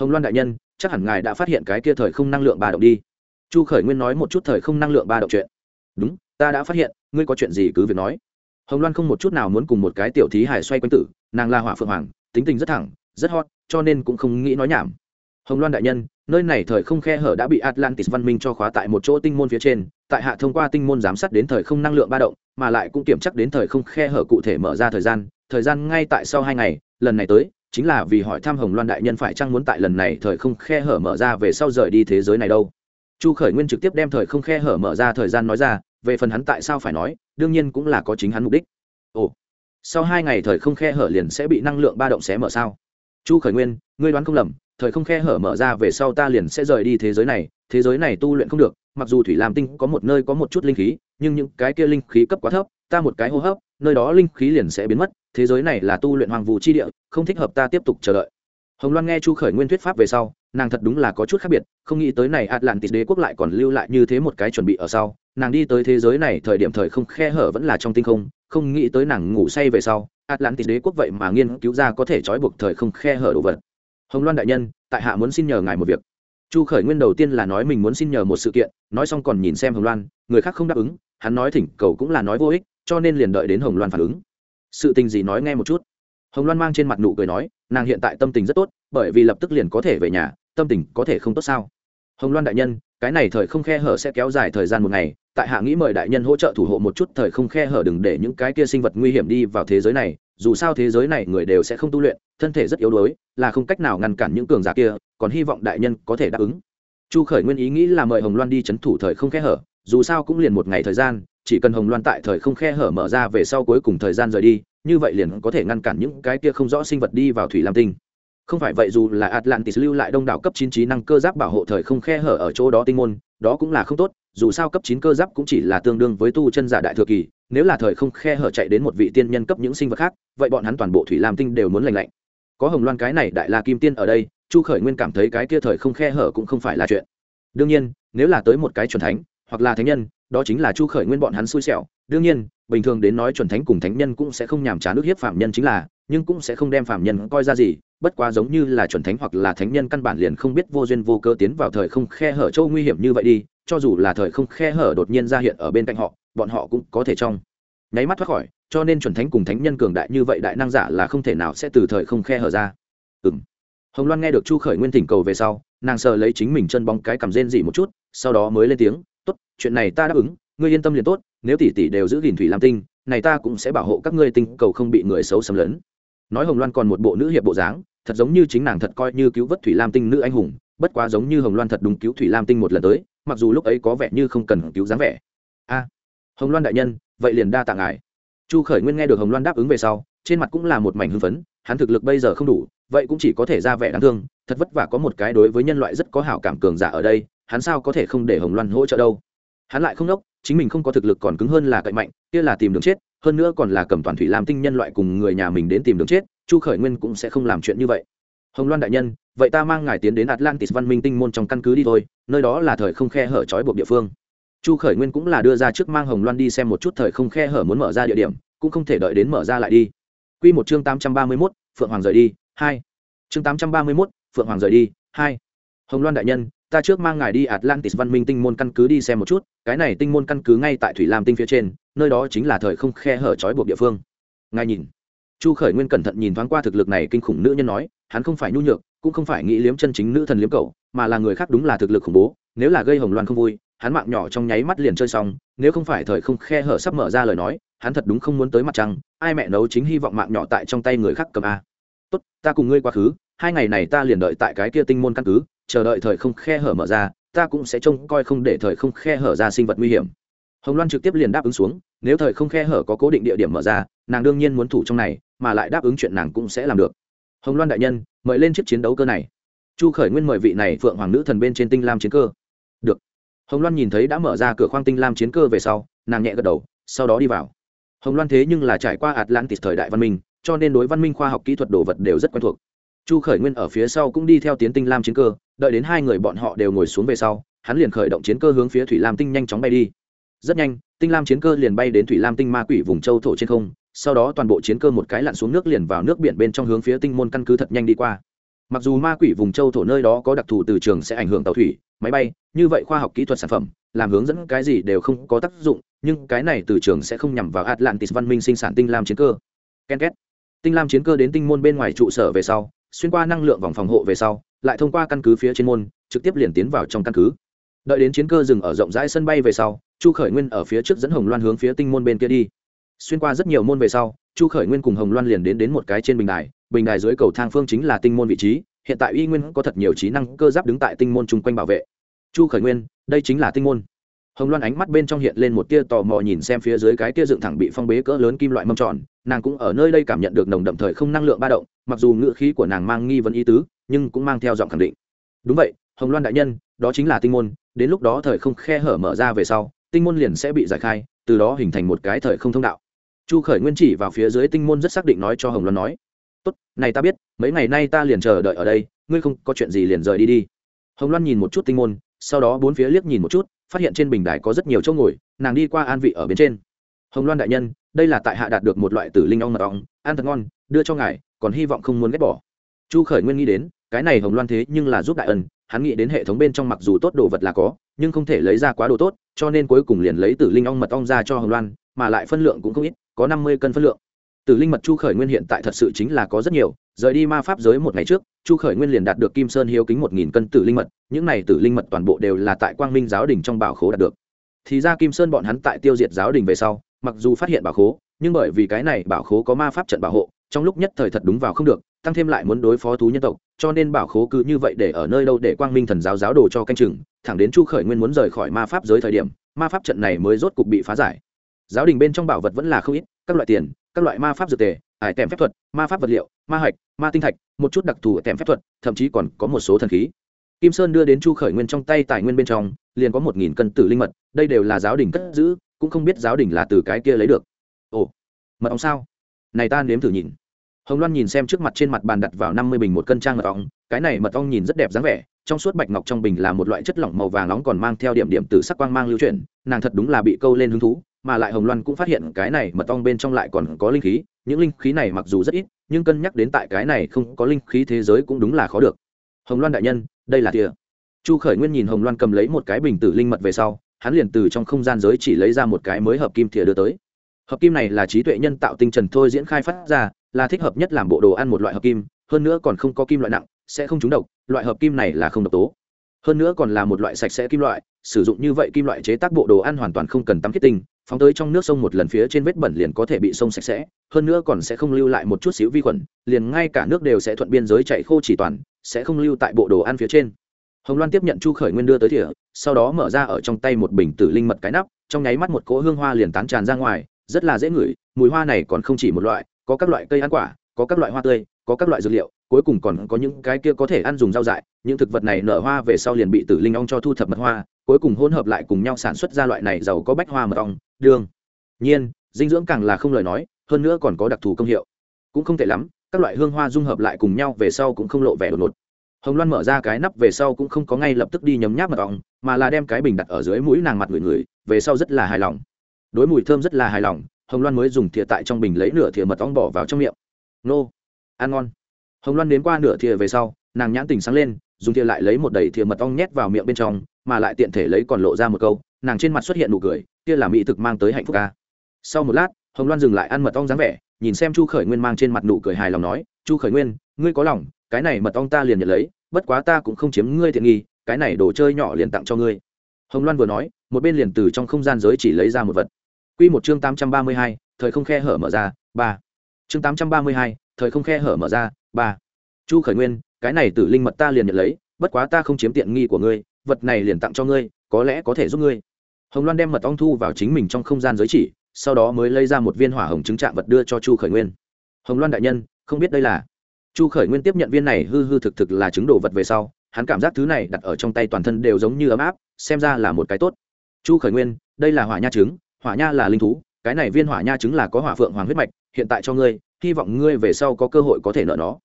Hồng loan đại nhân, chắc hẳn ngài đã phát hiện cái kia thời không năng lượng ba động đi. Chu khởi nguyên nói một chút thời không năng lượng ba động chuyện. Đúng, ta đã phát hiện, ngươi có chuyện gì cứ việc nói. Hồng loan không một chút nào muốn cùng một cái tiểu thí hải xoay quanh tử, nàng la hỏa phượng hoàng, tính tình rất thẳng, rất hot, cho nên cũng không nghĩ nói nhảm. Hồng loan đại nhân, nơi này thời không khe hở đã bị atlantis văn minh cho khóa tại một chỗ tinh môn phía trên, tại hạ thông qua tinh môn giám sát đến thời không năng lượng ba động mà lại cũng kiểm chắc đến thời không khe hở cụ thể mở ra thời gian thời gian ngay tại sau hai ngày, lần này tới, chính là vì hỏi thăm hồng loan đại nhân phải chăng muốn tại lần này thời không khe hở mở ra về sau rời đi thế giới này đâu. Chu khởi nguyên trực tiếp đem thời không khe hở mở ra thời gian nói ra, về phần hắn tại sao phải nói, đương nhiên cũng là có chính hắn mục đích. Ồ, sau hai ngày thời không khe hở liền sẽ bị năng lượng ba động xé mở sao? Chu khởi nguyên, ngươi đoán không lầm thời không khe hở mở ra về sau ta liền sẽ rời đi thế giới này, thế giới này tu luyện không được, mặc dù thủy lam tinh có một nơi có một chút linh khí, nhưng những cái kia linh khí cấp quá thấp, ta một cái hô hấp, nơi đó linh khí liền sẽ biến mất, thế giới này là tu luyện hoàng vũ chi địa, không thích hợp ta tiếp tục chờ đợi. Hồng loan nghe chu khởi nguyên thuyết pháp về sau, nàng thật đúng là có chút khác biệt, không nghĩ tới này atlantis đế quốc lại còn lưu lại như thế một cái chuẩn bị ở sau, nàng đi tới thế giới này thời điểm thời không khe hở vẫn là trong tinh không không nghĩ tới nàng ngủ say về sau, atlantis đế quốc vậy mà nghiên cứu ra có thể trói buộc thời không khe hở đồ vật hồng loan đại nhân tại hạ muốn xin nhờ ngài một việc chu khởi nguyên đầu tiên là nói mình muốn xin nhờ một sự kiện nói xong còn nhìn xem hồng loan người khác không đáp ứng hắn nói thỉnh cầu cũng là nói vô ích cho nên liền đợi đến hồng loan phản ứng sự tình gì nói nghe một chút hồng loan mang trên mặt nụ cười nói nàng hiện tại tâm tình rất tốt bởi vì lập tức liền có thể về nhà tâm tình có thể không tốt sao hồng loan đại nhân cái này thời không khe hở sẽ kéo dài thời gian một ngày tại hạ nghĩ mời đại nhân hỗ trợ thủ hộ một chút thời không khe hở đừng để những cái kia sinh vật nguy hiểm đi vào thế giới này dù sao thế giới này người đều sẽ không tu luyện thân thể rất yếu đuối, là không cách nào ngăn cản những cường giả kia, còn hy vọng đại nhân có thể đáp ứng. Chu khởi nguyên ý nghĩ là mời hồng loan đi c h ấ n thủ thời không khe hở, dù sao cũng liền một ngày thời gian, chỉ cần hồng loan tại thời không khe hở mở ra về sau cuối cùng thời gian rời đi, như vậy liền có thể ngăn cản những cái kia không rõ sinh vật đi vào thủy lam tinh. Không phải vậy dù là atlantis lưu lại đông đảo cấp chín trí năng cơ giáp bảo hộ thời không khe hở ở chỗ đó tinh môn, đó cũng là không tốt, dù sao cấp chín cơ giáp cũng chỉ là tương đương với tu chân giả đại thừa kỳ, nếu là thời không khe hở chạy đến một vị tiên nhân cấp những sinh vật khác, vậy bọn hắn toàn bộ thủy lam tinh đều muốn lành lạnh có hồng loan cái này đại la kim tiên ở đây, chu khởi nguyên cảm thấy cái kia thời không khe hở cũng không phải là chuyện. Đương nhiên, nếu là tới một cái chuẩn thánh, hoặc là thánh nhân, đó chính là chu khởi nguyên bọn hắn xui xẻo. Đương nhiên, bình thường đến nói chuẩn thánh cùng thánh nhân cũng sẽ không nhàm chán nước hiếp phạm nhân chính là, nhưng cũng sẽ không đem phạm nhân coi ra gì, bất quá giống như là chuẩn thánh hoặc là thánh nhân căn bản liền không biết vô duyên vô cơ tiến vào thời không khe hở châu nguy hiểm như vậy đi, cho dù là thời không khe hở đột nhiên ra hiện ở bên cạnh họ, bọn họ cũng có thể trong nháy mắt thoát khỏi, cho nên chuẩn thánh cùng thánh nhân cường đại như vậy đại năng giả là không thể nào sẽ từ thời không khe hở ra. Ừ m hồng loan nghe được chu khởi nguyên thỉnh cầu về sau, nàng sờ lấy chính mình chân bóng cái cầm rên dị một chút, sau đó mới lên tiếng, tốt, chuyện này ta đáp ứng, ngươi yên tâm liền tốt, nếu tỷ tỷ đều giữ gìn thủy lam tinh, này ta cũng sẽ bảo hộ các ngươi tinh cầu không bị người xấu xâm lấn. Nói hồng loan còn một bộ nữ hiệp bộ dáng, thật giống như chính nàng thật coi như cứu vớt thủy lam tinh nữ anh hùng, bất quá giống như hồng loan thật đúng cứu thủy lam tinh một lần tới, mặc dù lúc ấy có vẻ như không cần cứu dáng vẻ. A, hồng loan đại nhân vậy liền đa tạ ngài. Chu khởi nguyên nghe được hồng loan đáp ứng về sau, trên mặt cũng là một mảnh hưng phấn, hắn thực lực bây giờ không đủ, vậy cũng chỉ có thể ra vẻ đáng thương, thật vất vả có một cái đối với nhân loại rất có hảo cảm cường giả ở đây, hắn sao có thể không để hồng loan hỗ trợ đâu? Hắn lại không đốc chính mình không có thực lực còn cứng hơn là cậy mạnh, kia là tìm đường chết, hơn nữa còn là cầm toàn thủy làm tinh nhân loại cùng người nhà mình đến tìm đường chết, chu khởi nguyên cũng sẽ không làm chuyện như vậy. Hồng loan đại nhân, vậy ta mang ngài tiến đến atlantis văn minh tinh môn trong căn cứ đi thôi, nơi đó là thời không khe hở trói buộc địa phương chu khởi nguyên cũng là đưa ra trước mang hồng loan đi xem một chút thời không khe hở muốn mở ra địa điểm cũng không thể đợi đến mở ra lại đi Quy một chương tám trăm ba mươi 831, Phượng Hoàng rời đi, hai. Chương tám trăm ba mươi 831, Phượng Hoàng rời đi, hai. Hồng Loan đại nhân, ta trước mang ngài đi Atlantis văn minh tinh môn căn cứ đi xem một chút, cái này tinh môn căn cứ ngay tại Thủy Lam tinh phía trên, nơi đó chính là thời không khe hở trói buộc địa phương. Ngài nhìn. Chu Khởi Nguyên cẩn thận nhìn thoáng qua thực lực này kinh khủng nữ nhân nói, hắn không phải nhu nhược, cũng không phải nghĩ liếm chân chính nữ thần liếm cậu, mà là người khác đúng là thực lực khủng bố, nếu là gây Hồng Loan không vui, hắn mạng nhỏ trong nháy mắt liền chơi xong, nếu không phải thời không khe hở sắp mở ra lời nói, hắn thật đúng không muốn tới mặt trăng, ai mẹ nấu chính hy vọng mạng nhỏ tại trong tay người khác cầm a. Tốt, ta cùng ngươi quá khứ, hai ngày này ta liền đợi tại cái kia tinh môn căn cứ, chờ đợi thời không khe hở mở ra, ta cũng sẽ trông coi không để thời không khe hở ra sinh vật nguy hiểm. Hồng loan trực tiếp liền đáp ứng xuống, nếu thời không khe hở có cố định địa điểm mở ra, nàng đương nhiên muốn thủ trong này, mà lại đáp ứng chuyện nàng cũng sẽ làm được. Hồng loan đại nhân, mời lên chiếc chiến đấu cơ này. Chu khởi nguyên mời vị này phượng hoàng nữ thần bên trên tinh lam chiến cơ hồng loan nhìn thấy đã mở ra cửa khoang tinh lam chiến cơ về sau, nàng nhẹ gật đầu, sau đó đi vào. Hồng loan thế nhưng là trải qua atlantis thời đại văn minh, cho nên đối văn minh khoa học kỹ thuật đồ vật đều rất quen thuộc. Chu khởi nguyên ở phía sau cũng đi theo tiến tinh lam chiến cơ, đợi đến hai người bọn họ đều ngồi xuống về sau, hắn liền khởi động chiến cơ hướng phía thủy lam tinh nhanh chóng bay đi. Rất nhanh, tinh lam chiến cơ liền bay đến thủy lam tinh ma quỷ vùng châu thổ trên không, sau đó toàn bộ chiến cơ một cái lặn xuống nước liền vào nước biển bên trong hướng phía tinh môn căn cứ thật nhanh đi qua. Mặc dù ma quỷ vùng châu thổ nơi đó có đặc thù từ trường sẽ ảnh hưởng tàu thủy máy bay, như vậy khoa học kỹ thuật sản phẩm, làm hướng dẫn cái gì đều không có tác dụng, nhưng cái này từ trường sẽ không nhằm vào atlantis văn minh sinh sản tinh lam chiến cơ. Ken két. Tinh lam chiến cơ đến tinh môn bên ngoài trụ sở về sau, xuyên qua năng lượng vòng phòng hộ về sau, lại thông qua căn cứ phía trên môn, trực tiếp liền tiến vào trong căn cứ. Đợi đến chiến cơ dừng ở rộng rãi sân bay về sau, chu khởi nguyên ở phía trước dẫn hồng loan hướng phía tinh môn bên kia đi. Xuyên qua rất nhiều môn về sau, chu khởi nguyên cùng hồng loan liền đến đến một cái trên bình đài bình đài dưới cầu thang phương chính là tinh môn vị trí, hiện tại y nguyên có thật nhiều trí năng cơ giáp đứng tại tinh môn chung quanh bảo vệ chu khởi nguyên, đây chính là tinh môn. Hồng loan ánh mắt bên trong hiện lên một tia tò mò nhìn xem phía dưới cái tia dựng thẳng bị phong bế cỡ lớn kim loại mâm tròn. Nàng cũng ở nơi đây cảm nhận được nồng đậm thời không năng lượng ba động, mặc dù ngựa khí của nàng mang nghi vấn ý tứ, nhưng cũng mang theo giọng khẳng định. Đúng vậy, hồng loan đại nhân, đó chính là tinh môn, đến lúc đó thời không khe hở mở ra về sau, tinh môn liền sẽ bị giải khai, từ đó hình thành một cái thời không thông đạo. Chu khởi nguyên chỉ vào phía dưới tinh môn rất xác định nói cho hồng loan nói, tốt, này ta biết, mấy ngày nay ta liền chờ đợi ở đây, ngươi không có chuyện gì liền rời đi đi. Hồng loan nhìn một chút tinh môn sau đó bốn phía liếc nhìn một chút, phát hiện trên bình đài có rất nhiều chỗ ngồi, nàng đi qua an vị ở bên trên. Hồng loan đại nhân, đây là tại hạ đạt được một loại tử linh ong mật ong, ăn thật ngon, đưa cho ngài, còn hy vọng không muốn ghét bỏ. Chu khởi nguyên nghĩ đến, cái này hồng loan thế nhưng là giúp đại ân, hắn nghĩ đến hệ thống bên trong mặc dù tốt đồ vật là có, nhưng không thể lấy ra quá đồ tốt, cho nên cuối cùng liền lấy tử linh ong mật ong ra cho hồng loan, mà lại phân lượng cũng không ít, có năm mươi cân phân lượng. Tử linh mật chu khởi nguyên hiện tại thật sự chính là có rất nhiều rời đi ma pháp giới một ngày trước, chu khởi nguyên liền đạt được kim sơn hiếu kính một nghìn cân tử linh mật, những này tử linh mật toàn bộ đều là tại quang minh giáo đình trong bảo khố đạt được. Thì ra kim sơn bọn hắn tại tiêu diệt giáo đình về sau, mặc dù phát hiện bảo khố, nhưng bởi vì cái này bảo khố có ma pháp trận bảo hộ, trong lúc nhất thời thật đúng vào không được, tăng thêm lại muốn đối phó thú nhân tộc, cho nên bảo khố cứ như vậy để ở nơi đâu để quang minh thần giáo giáo đồ cho canh chừng, thẳng đến chu khởi nguyên muốn rời khỏi ma pháp giới thời điểm, ma pháp trận này mới rốt cục bị phá giải. Giáo đình bên trong bảo vật vẫn là không ít, các loại tiền, các loại ma pháp dược tề ải tèm phép thuật, ma pháp vật liệu, ma hạch, ma tinh thạch, một chút đặc thù tèm phép thuật, thậm chí còn có một số thần khí. Kim sơn đưa đến chu khởi nguyên trong tay tài nguyên bên trong, liền có một nghìn cân tử linh mật, đây đều là giáo đình cất giữ, cũng không biết giáo đình là từ cái kia lấy được. Ồ, mật ong sao? Này ta nếm thử nhìn. Hồng loan nhìn xem trước mặt trên mặt bàn đặt vào năm mươi bình một cân trang mật ong, cái này mật ong nhìn rất đẹp dáng vẻ, trong suốt bạch ngọc trong bình là một loại chất lỏng màu vàng nóng còn mang theo điểm điểm từ sắc quang mang lưu chuyển, nàng thật đúng là bị câu lên hứng thú mà lại hồng loan cũng phát hiện cái này mật ong bên trong lại còn có linh khí, những linh khí này mặc dù rất ít, nhưng cân nhắc đến tại cái này không có linh khí thế giới cũng đúng là khó được. Hồng loan đại nhân, đây là tỉa chu khởi nguyên nhìn hồng loan cầm lấy một cái bình tử linh mật về sau, hắn liền từ trong không gian giới chỉ lấy ra một cái mới hợp kim thìa đưa tới. Hợp kim này là trí tuệ nhân tạo tinh trần thôi diễn khai phát ra, là thích hợp nhất làm bộ đồ ăn một loại hợp kim, hơn nữa còn không có kim loại nặng, sẽ không trúng độc, loại hợp kim này là không độc tố hơn nữa còn là một loại sạch sẽ kim loại, sử dụng như vậy kim loại chế tác bộ đồ ăn hoàn toàn không cần tắm kết tinh, phóng tới trong nước sông một lần phía trên vết bẩn liền có thể bị sông sạch sẽ, hơn nữa còn sẽ không lưu lại một chút xíu vi khuẩn, liền ngay cả nước đều sẽ thuận biên giới chạy khô chỉ toàn, sẽ không lưu tại bộ đồ ăn phía trên. Hồng loan tiếp nhận chu khởi nguyên đưa tới thỉa sau đó mở ra ở trong tay một bình tử linh mật cái nắp, trong nháy mắt một cỗ hương hoa liền tán tràn ra ngoài, rất là dễ ngửi, mùi hoa này còn không chỉ một loại, có các loại cây ăn quả, có các loại hoa tươi, có các loại dược liệu cuối cùng còn có những cái kia có thể ăn dùng rau dại, những thực vật này nở hoa về sau liền bị tử linh ong cho thu thập mật hoa, cuối cùng hỗn hợp lại cùng nhau sản xuất ra loại này giàu có bách hoa mật ong đương nhiên, dinh dưỡng càng là không lời nói, hơn nữa còn có đặc thù công hiệu. Cũng không tệ lắm, các loại hương hoa dung hợp lại cùng nhau về sau cũng không lộ vẻ đột ngột. Hồng loan mở ra cái nắp về sau cũng không có ngay lập tức đi nhấm nháp mật ong, mà là đem cái bình đặt ở dưới mũi nàng mặt người người, về sau rất là hài lòng. Đối mùi thơm rất là hài lòng, hồng loan mới dùng thìa tại trong bình lấy nửa thìa mật ong bỏ vào trong miệng. Nô, ăn ngon hồng loan đến qua nửa thìa về sau, nàng nhãn tình sáng lên, dùng thìa lại lấy một đầy thìa mật ong nhét vào miệng bên trong, mà lại tiện thể lấy còn lộ ra một câu, nàng trên mặt xuất hiện nụ cười, kia là mỹ thực mang tới hạnh phúc ca. Sau một lát, hồng loan dừng lại ăn mật ong dáng vẻ, nhìn xem chu khởi nguyên mang trên mặt nụ cười hài lòng nói, chu khởi nguyên, ngươi có lòng, cái này mật ong ta liền nhận lấy, bất quá ta cũng không chiếm ngươi thiện nghi, cái này đồ chơi nhỏ liền tặng cho ngươi. Hồng loan vừa nói, một bên liền từ trong không gian giới chỉ lấy ra một vật. Q một chương tám trăm ba mươi hai, thời không khe hở mở ra, ba. Chương tám trăm ba mươi hai, thời không khe hở mở ra ba. Chu khởi nguyên, cái này tử linh mật ta liền nhận lấy, bất quá ta không chiếm tiện nghi của ngươi, vật này liền tặng cho ngươi, có lẽ có thể giúp ngươi. Hồng loan đem mật ong thu vào chính mình trong không gian giới chỉ, sau đó mới lấy ra một viên hỏa hồng chứng trạng vật đưa cho chu khởi nguyên. Hồng loan đại nhân, không biết đây là. Chu khởi nguyên tiếp nhận viên này hư hư thực thực là chứng đồ vật về sau, hắn cảm giác thứ này đặt ở trong tay toàn thân đều giống như ấm áp, xem ra là một cái tốt. Chu khởi nguyên, đây là hỏa nha trứng, hỏa nha là linh thú, cái này viên hỏa nha trứng là có hỏa phượng hoàng huyết mạch, hiện tại cho ngươi hy vọng ngươi về sau có cơ hội có thể nợ nó.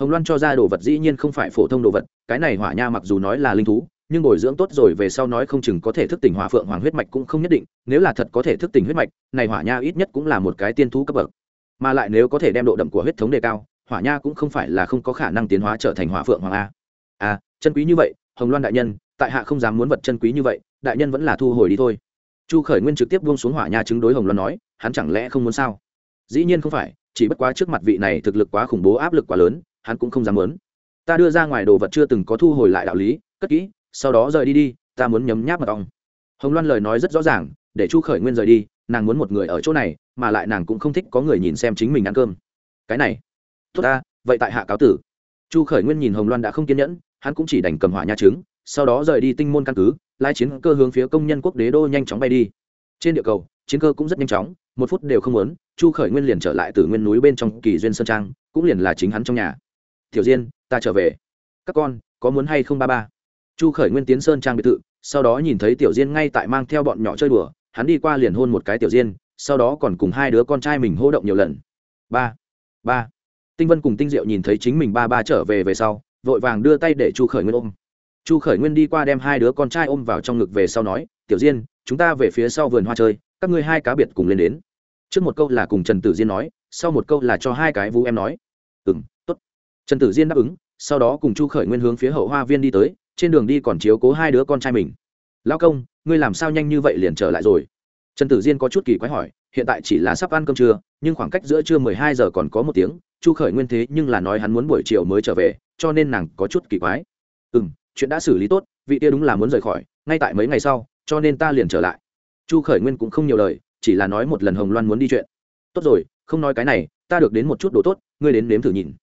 Hồng loan cho ra đồ vật dĩ nhiên không phải phổ thông đồ vật, cái này hỏa nha mặc dù nói là linh thú, nhưng bồi dưỡng tốt rồi về sau nói không chừng có thể thức tỉnh hỏa phượng hoàng huyết mạch cũng không nhất định, nếu là thật có thể thức tỉnh huyết mạch, này hỏa nha ít nhất cũng là một cái tiên thú cấp bậc. Mà lại nếu có thể đem độ đậm của huyết thống đề cao, hỏa nha cũng không phải là không có khả năng tiến hóa trở thành hỏa phượng hoàng a. À chân quý như vậy, hồng loan đại nhân, tại hạ không dám muốn vật chân quý như vậy, đại nhân vẫn là thu hồi đi thôi. Chu khởi nguyên trực tiếp buông xuống hỏa nha chứng đối hồng loan nói, hắn chẳng lẽ không muốn sao? Dĩ nhiên không phải chỉ bất quá trước mặt vị này thực lực quá khủng bố áp lực quá lớn, hắn cũng không dám lớn ta đưa ra ngoài đồ vật chưa từng có thu hồi lại đạo lý, cất kỹ, sau đó rời đi đi, ta muốn nhấm nháp mật ong. Hồng loan lời nói rất rõ ràng, để chu khởi nguyên rời đi, nàng muốn một người ở chỗ này, mà lại nàng cũng không thích có người nhìn xem chính mình ăn cơm. Cái này, tốt ta, vậy tại hạ cáo tử. Chu khởi nguyên nhìn hồng loan đã không kiên nhẫn, hắn cũng chỉ đành cầm hỏa nha trứng, sau đó rời đi tinh môn căn cứ lai chiến cơ hướng phía công nhân quốc đế đô nhanh chóng bay đi. Trên địa cầu, chiến cơ cũng rất nhanh chóng một phút đều không muốn, chu khởi nguyên liền trở lại từ nguyên núi bên trong kỳ duyên sơn trang, cũng liền là chính hắn trong nhà. Tiểu diên, ta trở về. Các con, có muốn hay không ba ba? Chu khởi nguyên tiến sơn trang biệt thự, sau đó nhìn thấy tiểu diên ngay tại mang theo bọn nhỏ chơi đùa, hắn đi qua liền hôn một cái tiểu diên, sau đó còn cùng hai đứa con trai mình hô động nhiều lần. Ba ba. Tinh vân cùng tinh diệu nhìn thấy chính mình ba ba trở về về sau, vội vàng đưa tay để chu khởi nguyên ôm. Chu khởi nguyên đi qua đem hai đứa con trai ôm vào trong ngực về sau nói, tiểu diên, chúng ta về phía sau vườn hoa chơi các ngươi hai cá biệt cùng lên đến. Trước một câu là cùng trần tử diên nói, sau một câu là cho hai cái vũ em nói. Ừ m t ố t trần tử diên đáp ứng, sau đó cùng chu khởi nguyên hướng phía hậu hoa viên đi tới, trên đường đi còn chiếu cố hai đứa con trai mình. Lao công, ngươi làm sao nhanh như vậy liền trở lại rồi? Trần tử diên có chút kỳ quái hỏi, hiện tại chỉ là sắp ăn cơm trưa, nhưng khoảng cách giữa trưa mười hai giờ còn có một tiếng, chu khởi nguyên thế nhưng là nói hắn muốn buổi chiều mới trở về, cho nên nàng có chút kỳ quái. Ừ m chuyện đã xử lý tốt, vị tia đúng là muốn rời khỏi, ngay tại mấy ngày sau, cho nên ta liền trở lại chu khởi nguyên cũng không nhiều lời, chỉ là nói một lần hồng loan muốn đi chuyện. Tốt rồi, không nói cái này, ta được đến một chút đồ tốt, ngươi đến nếm thử nhìn.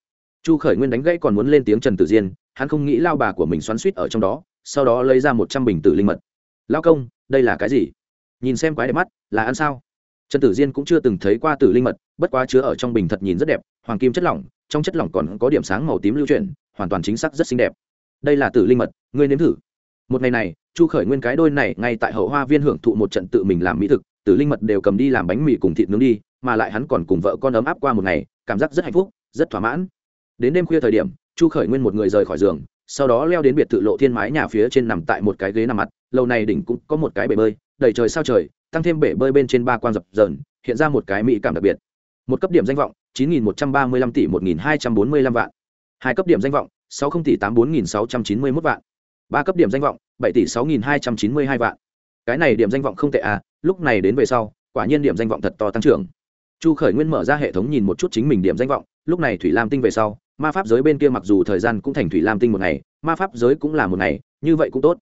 Chu khởi nguyên đánh gãy còn muốn lên tiếng trần tử diên, hắn không nghĩ lao bà của mình xoắn suýt ở trong đó, sau đó lấy ra một trăm bình tử linh mật. Lao công, đây là cái gì? Nhìn xem quái đẹp mắt, là ăn sao? Trần tử diên cũng chưa từng thấy qua tử linh mật, bất quá chứa ở trong bình thật nhìn rất đẹp, hoàng kim chất lỏng, trong chất lỏng còn có điểm sáng màu tím lưu chuyển, hoàn toàn chính xác rất xinh đẹp. Đây là tử linh mật, ngươi nếm thử. Một ngày này chu khởi nguyên cái đôi này ngay tại hậu hoa viên hưởng thụ một trận tự mình làm mỹ thực, tử linh mật đều cầm đi làm bánh mì cùng thịt nướng đi, mà lại hắn còn cùng vợ con ấm áp qua một ngày, cảm giác rất hạnh phúc, rất thỏa mãn. Đến đêm khuya thời điểm, chu khởi nguyên một người rời khỏi giường, sau đó leo đến biệt thự lộ thiên mái nhà phía trên nằm tại một cái ghế nằm mặt, lâu này đỉnh cũng có một cái bể bơi, đầy trời sao trời, tăng thêm bể bơi bên trên ba quan dập dờn, hiện ra một cái mỹ cảm đặc biệt. Một cấp điểm danh vọng, chín nghìn một trăm ba mươi lăm tỷ một nghìn hai trăm bốn mươi lăm vạn. Hai cấp điểm danh vọng, sáu không tỷ tám bốn nghìn sáu trăm chín mươi mốt vạn. Ba cấp điểm danh vọng bảy tỷ sáu nghìn hai trăm chín mươi hai vạn. Cái này điểm danh vọng không tệ à lúc này đến về sau, quả nhiên điểm danh vọng thật to tăng trưởng. Chu khởi nguyên mở ra hệ thống nhìn một chút chính mình điểm danh vọng, lúc này thủy lam tinh về sau, ma pháp giới bên kia mặc dù thời gian cũng thành thủy lam tinh một ngày, ma pháp giới cũng là một ngày, như vậy cũng tốt.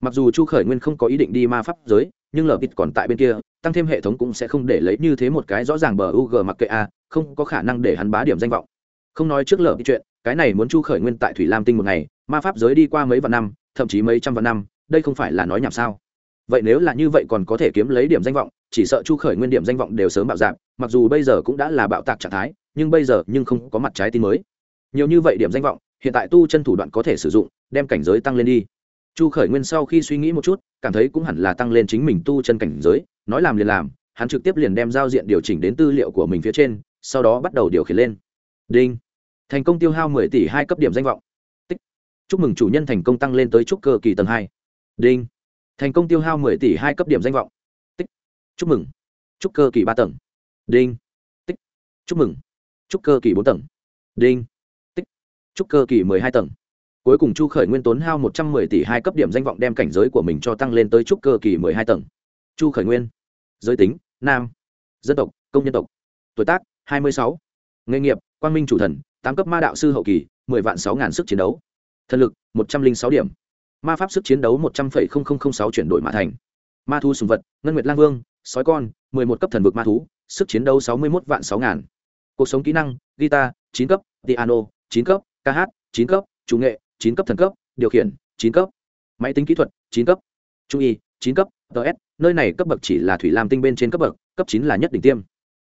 Mặc dù chu khởi nguyên không có ý định đi ma pháp giới, nhưng lờ bịt còn tại bên kia, tăng thêm hệ thống cũng sẽ không để lấy như thế một cái rõ ràng bờ u g mặc kệ a, không có khả năng để hắn bá điểm danh vọng. Không nói trước lờ bịt chuyện, cái này muốn chu khởi nguyên tại thủy lam tinh một ngày, ma pháp giới đi qua mấy vạn năm thậm chí mấy trăm vạn năm đây không phải là nói nhảm sao? Vậy nếu là như vậy còn có thể kiếm lấy điểm danh vọng chỉ sợ chu khởi nguyên điểm danh vọng đều sớm bạo giảm, mặc dù bây giờ cũng đã là bạo tạc trạng thái nhưng bây giờ nhưng không có mặt trái tin mới. Nhiều như vậy điểm danh vọng hiện tại tu chân thủ đoạn có thể sử dụng đem cảnh giới tăng lên đi. Chu khởi nguyên sau khi suy nghĩ một chút cảm thấy cũng hẳn là tăng lên chính mình tu chân cảnh giới nói làm liền làm hắn trực tiếp liền đem giao diện điều chỉnh đến tư liệu của mình phía trên sau đó bắt đầu điều khiển lên. Đinh. Thành công tiêu hao mười tỷ hai cấp điểm danh vọng chúc mừng chủ nhân thành công tăng lên tới trúc cơ kỳ tầng hai. Đinh. Thành công tiêu hao mười tỷ hai cấp điểm danh vọng. Tích. Chúc mừng. Trúc cơ kỳ ba tầng. Đinh. Tích. Chúc mừng. Trúc cơ kỳ bốn tầng. Đinh. Tích. Trúc cơ kỳ mười hai tầng. Cuối cùng chu khởi nguyên tốn hao một trăm mười tỷ hai cấp điểm danh vọng đem cảnh giới của mình cho tăng lên tới trúc cơ kỳ mười hai tầng. Chu khởi nguyên. Giới tính, nam. Dân tộc, công nhân tộc. Tuổi tác, hai mươi sáu. Nghề nghiệp, quang minh chủ thần, tám cấp ma đạo sư hậu kỳ, mười vạn sáu ngàn sức chiến đấu thần lực, một trăm linh sáu điểm. Ma pháp sức chiến đấu một trăm linh sáu chuyển đổi mã thành. Ma thu sùng vật, ngân nguyệt lang vương, sói con, mười một cấp thần vực ma thú, sức chiến đấu sáu mươi một vạn sáu ngàn. Cuộc sống kỹ năng guitar chín cấp, piano, chín cấp, ca hát, chín cấp, chủ nghệ, chín cấp thần cấp, điều khiển, chín cấp. Máy tính kỹ thuật, chín cấp. Trung y, chín cấp ts nơi này cấp bậc chỉ là thủy lam tinh bên trên cấp bậc, cấp chín là nhất đỉnh tiêm.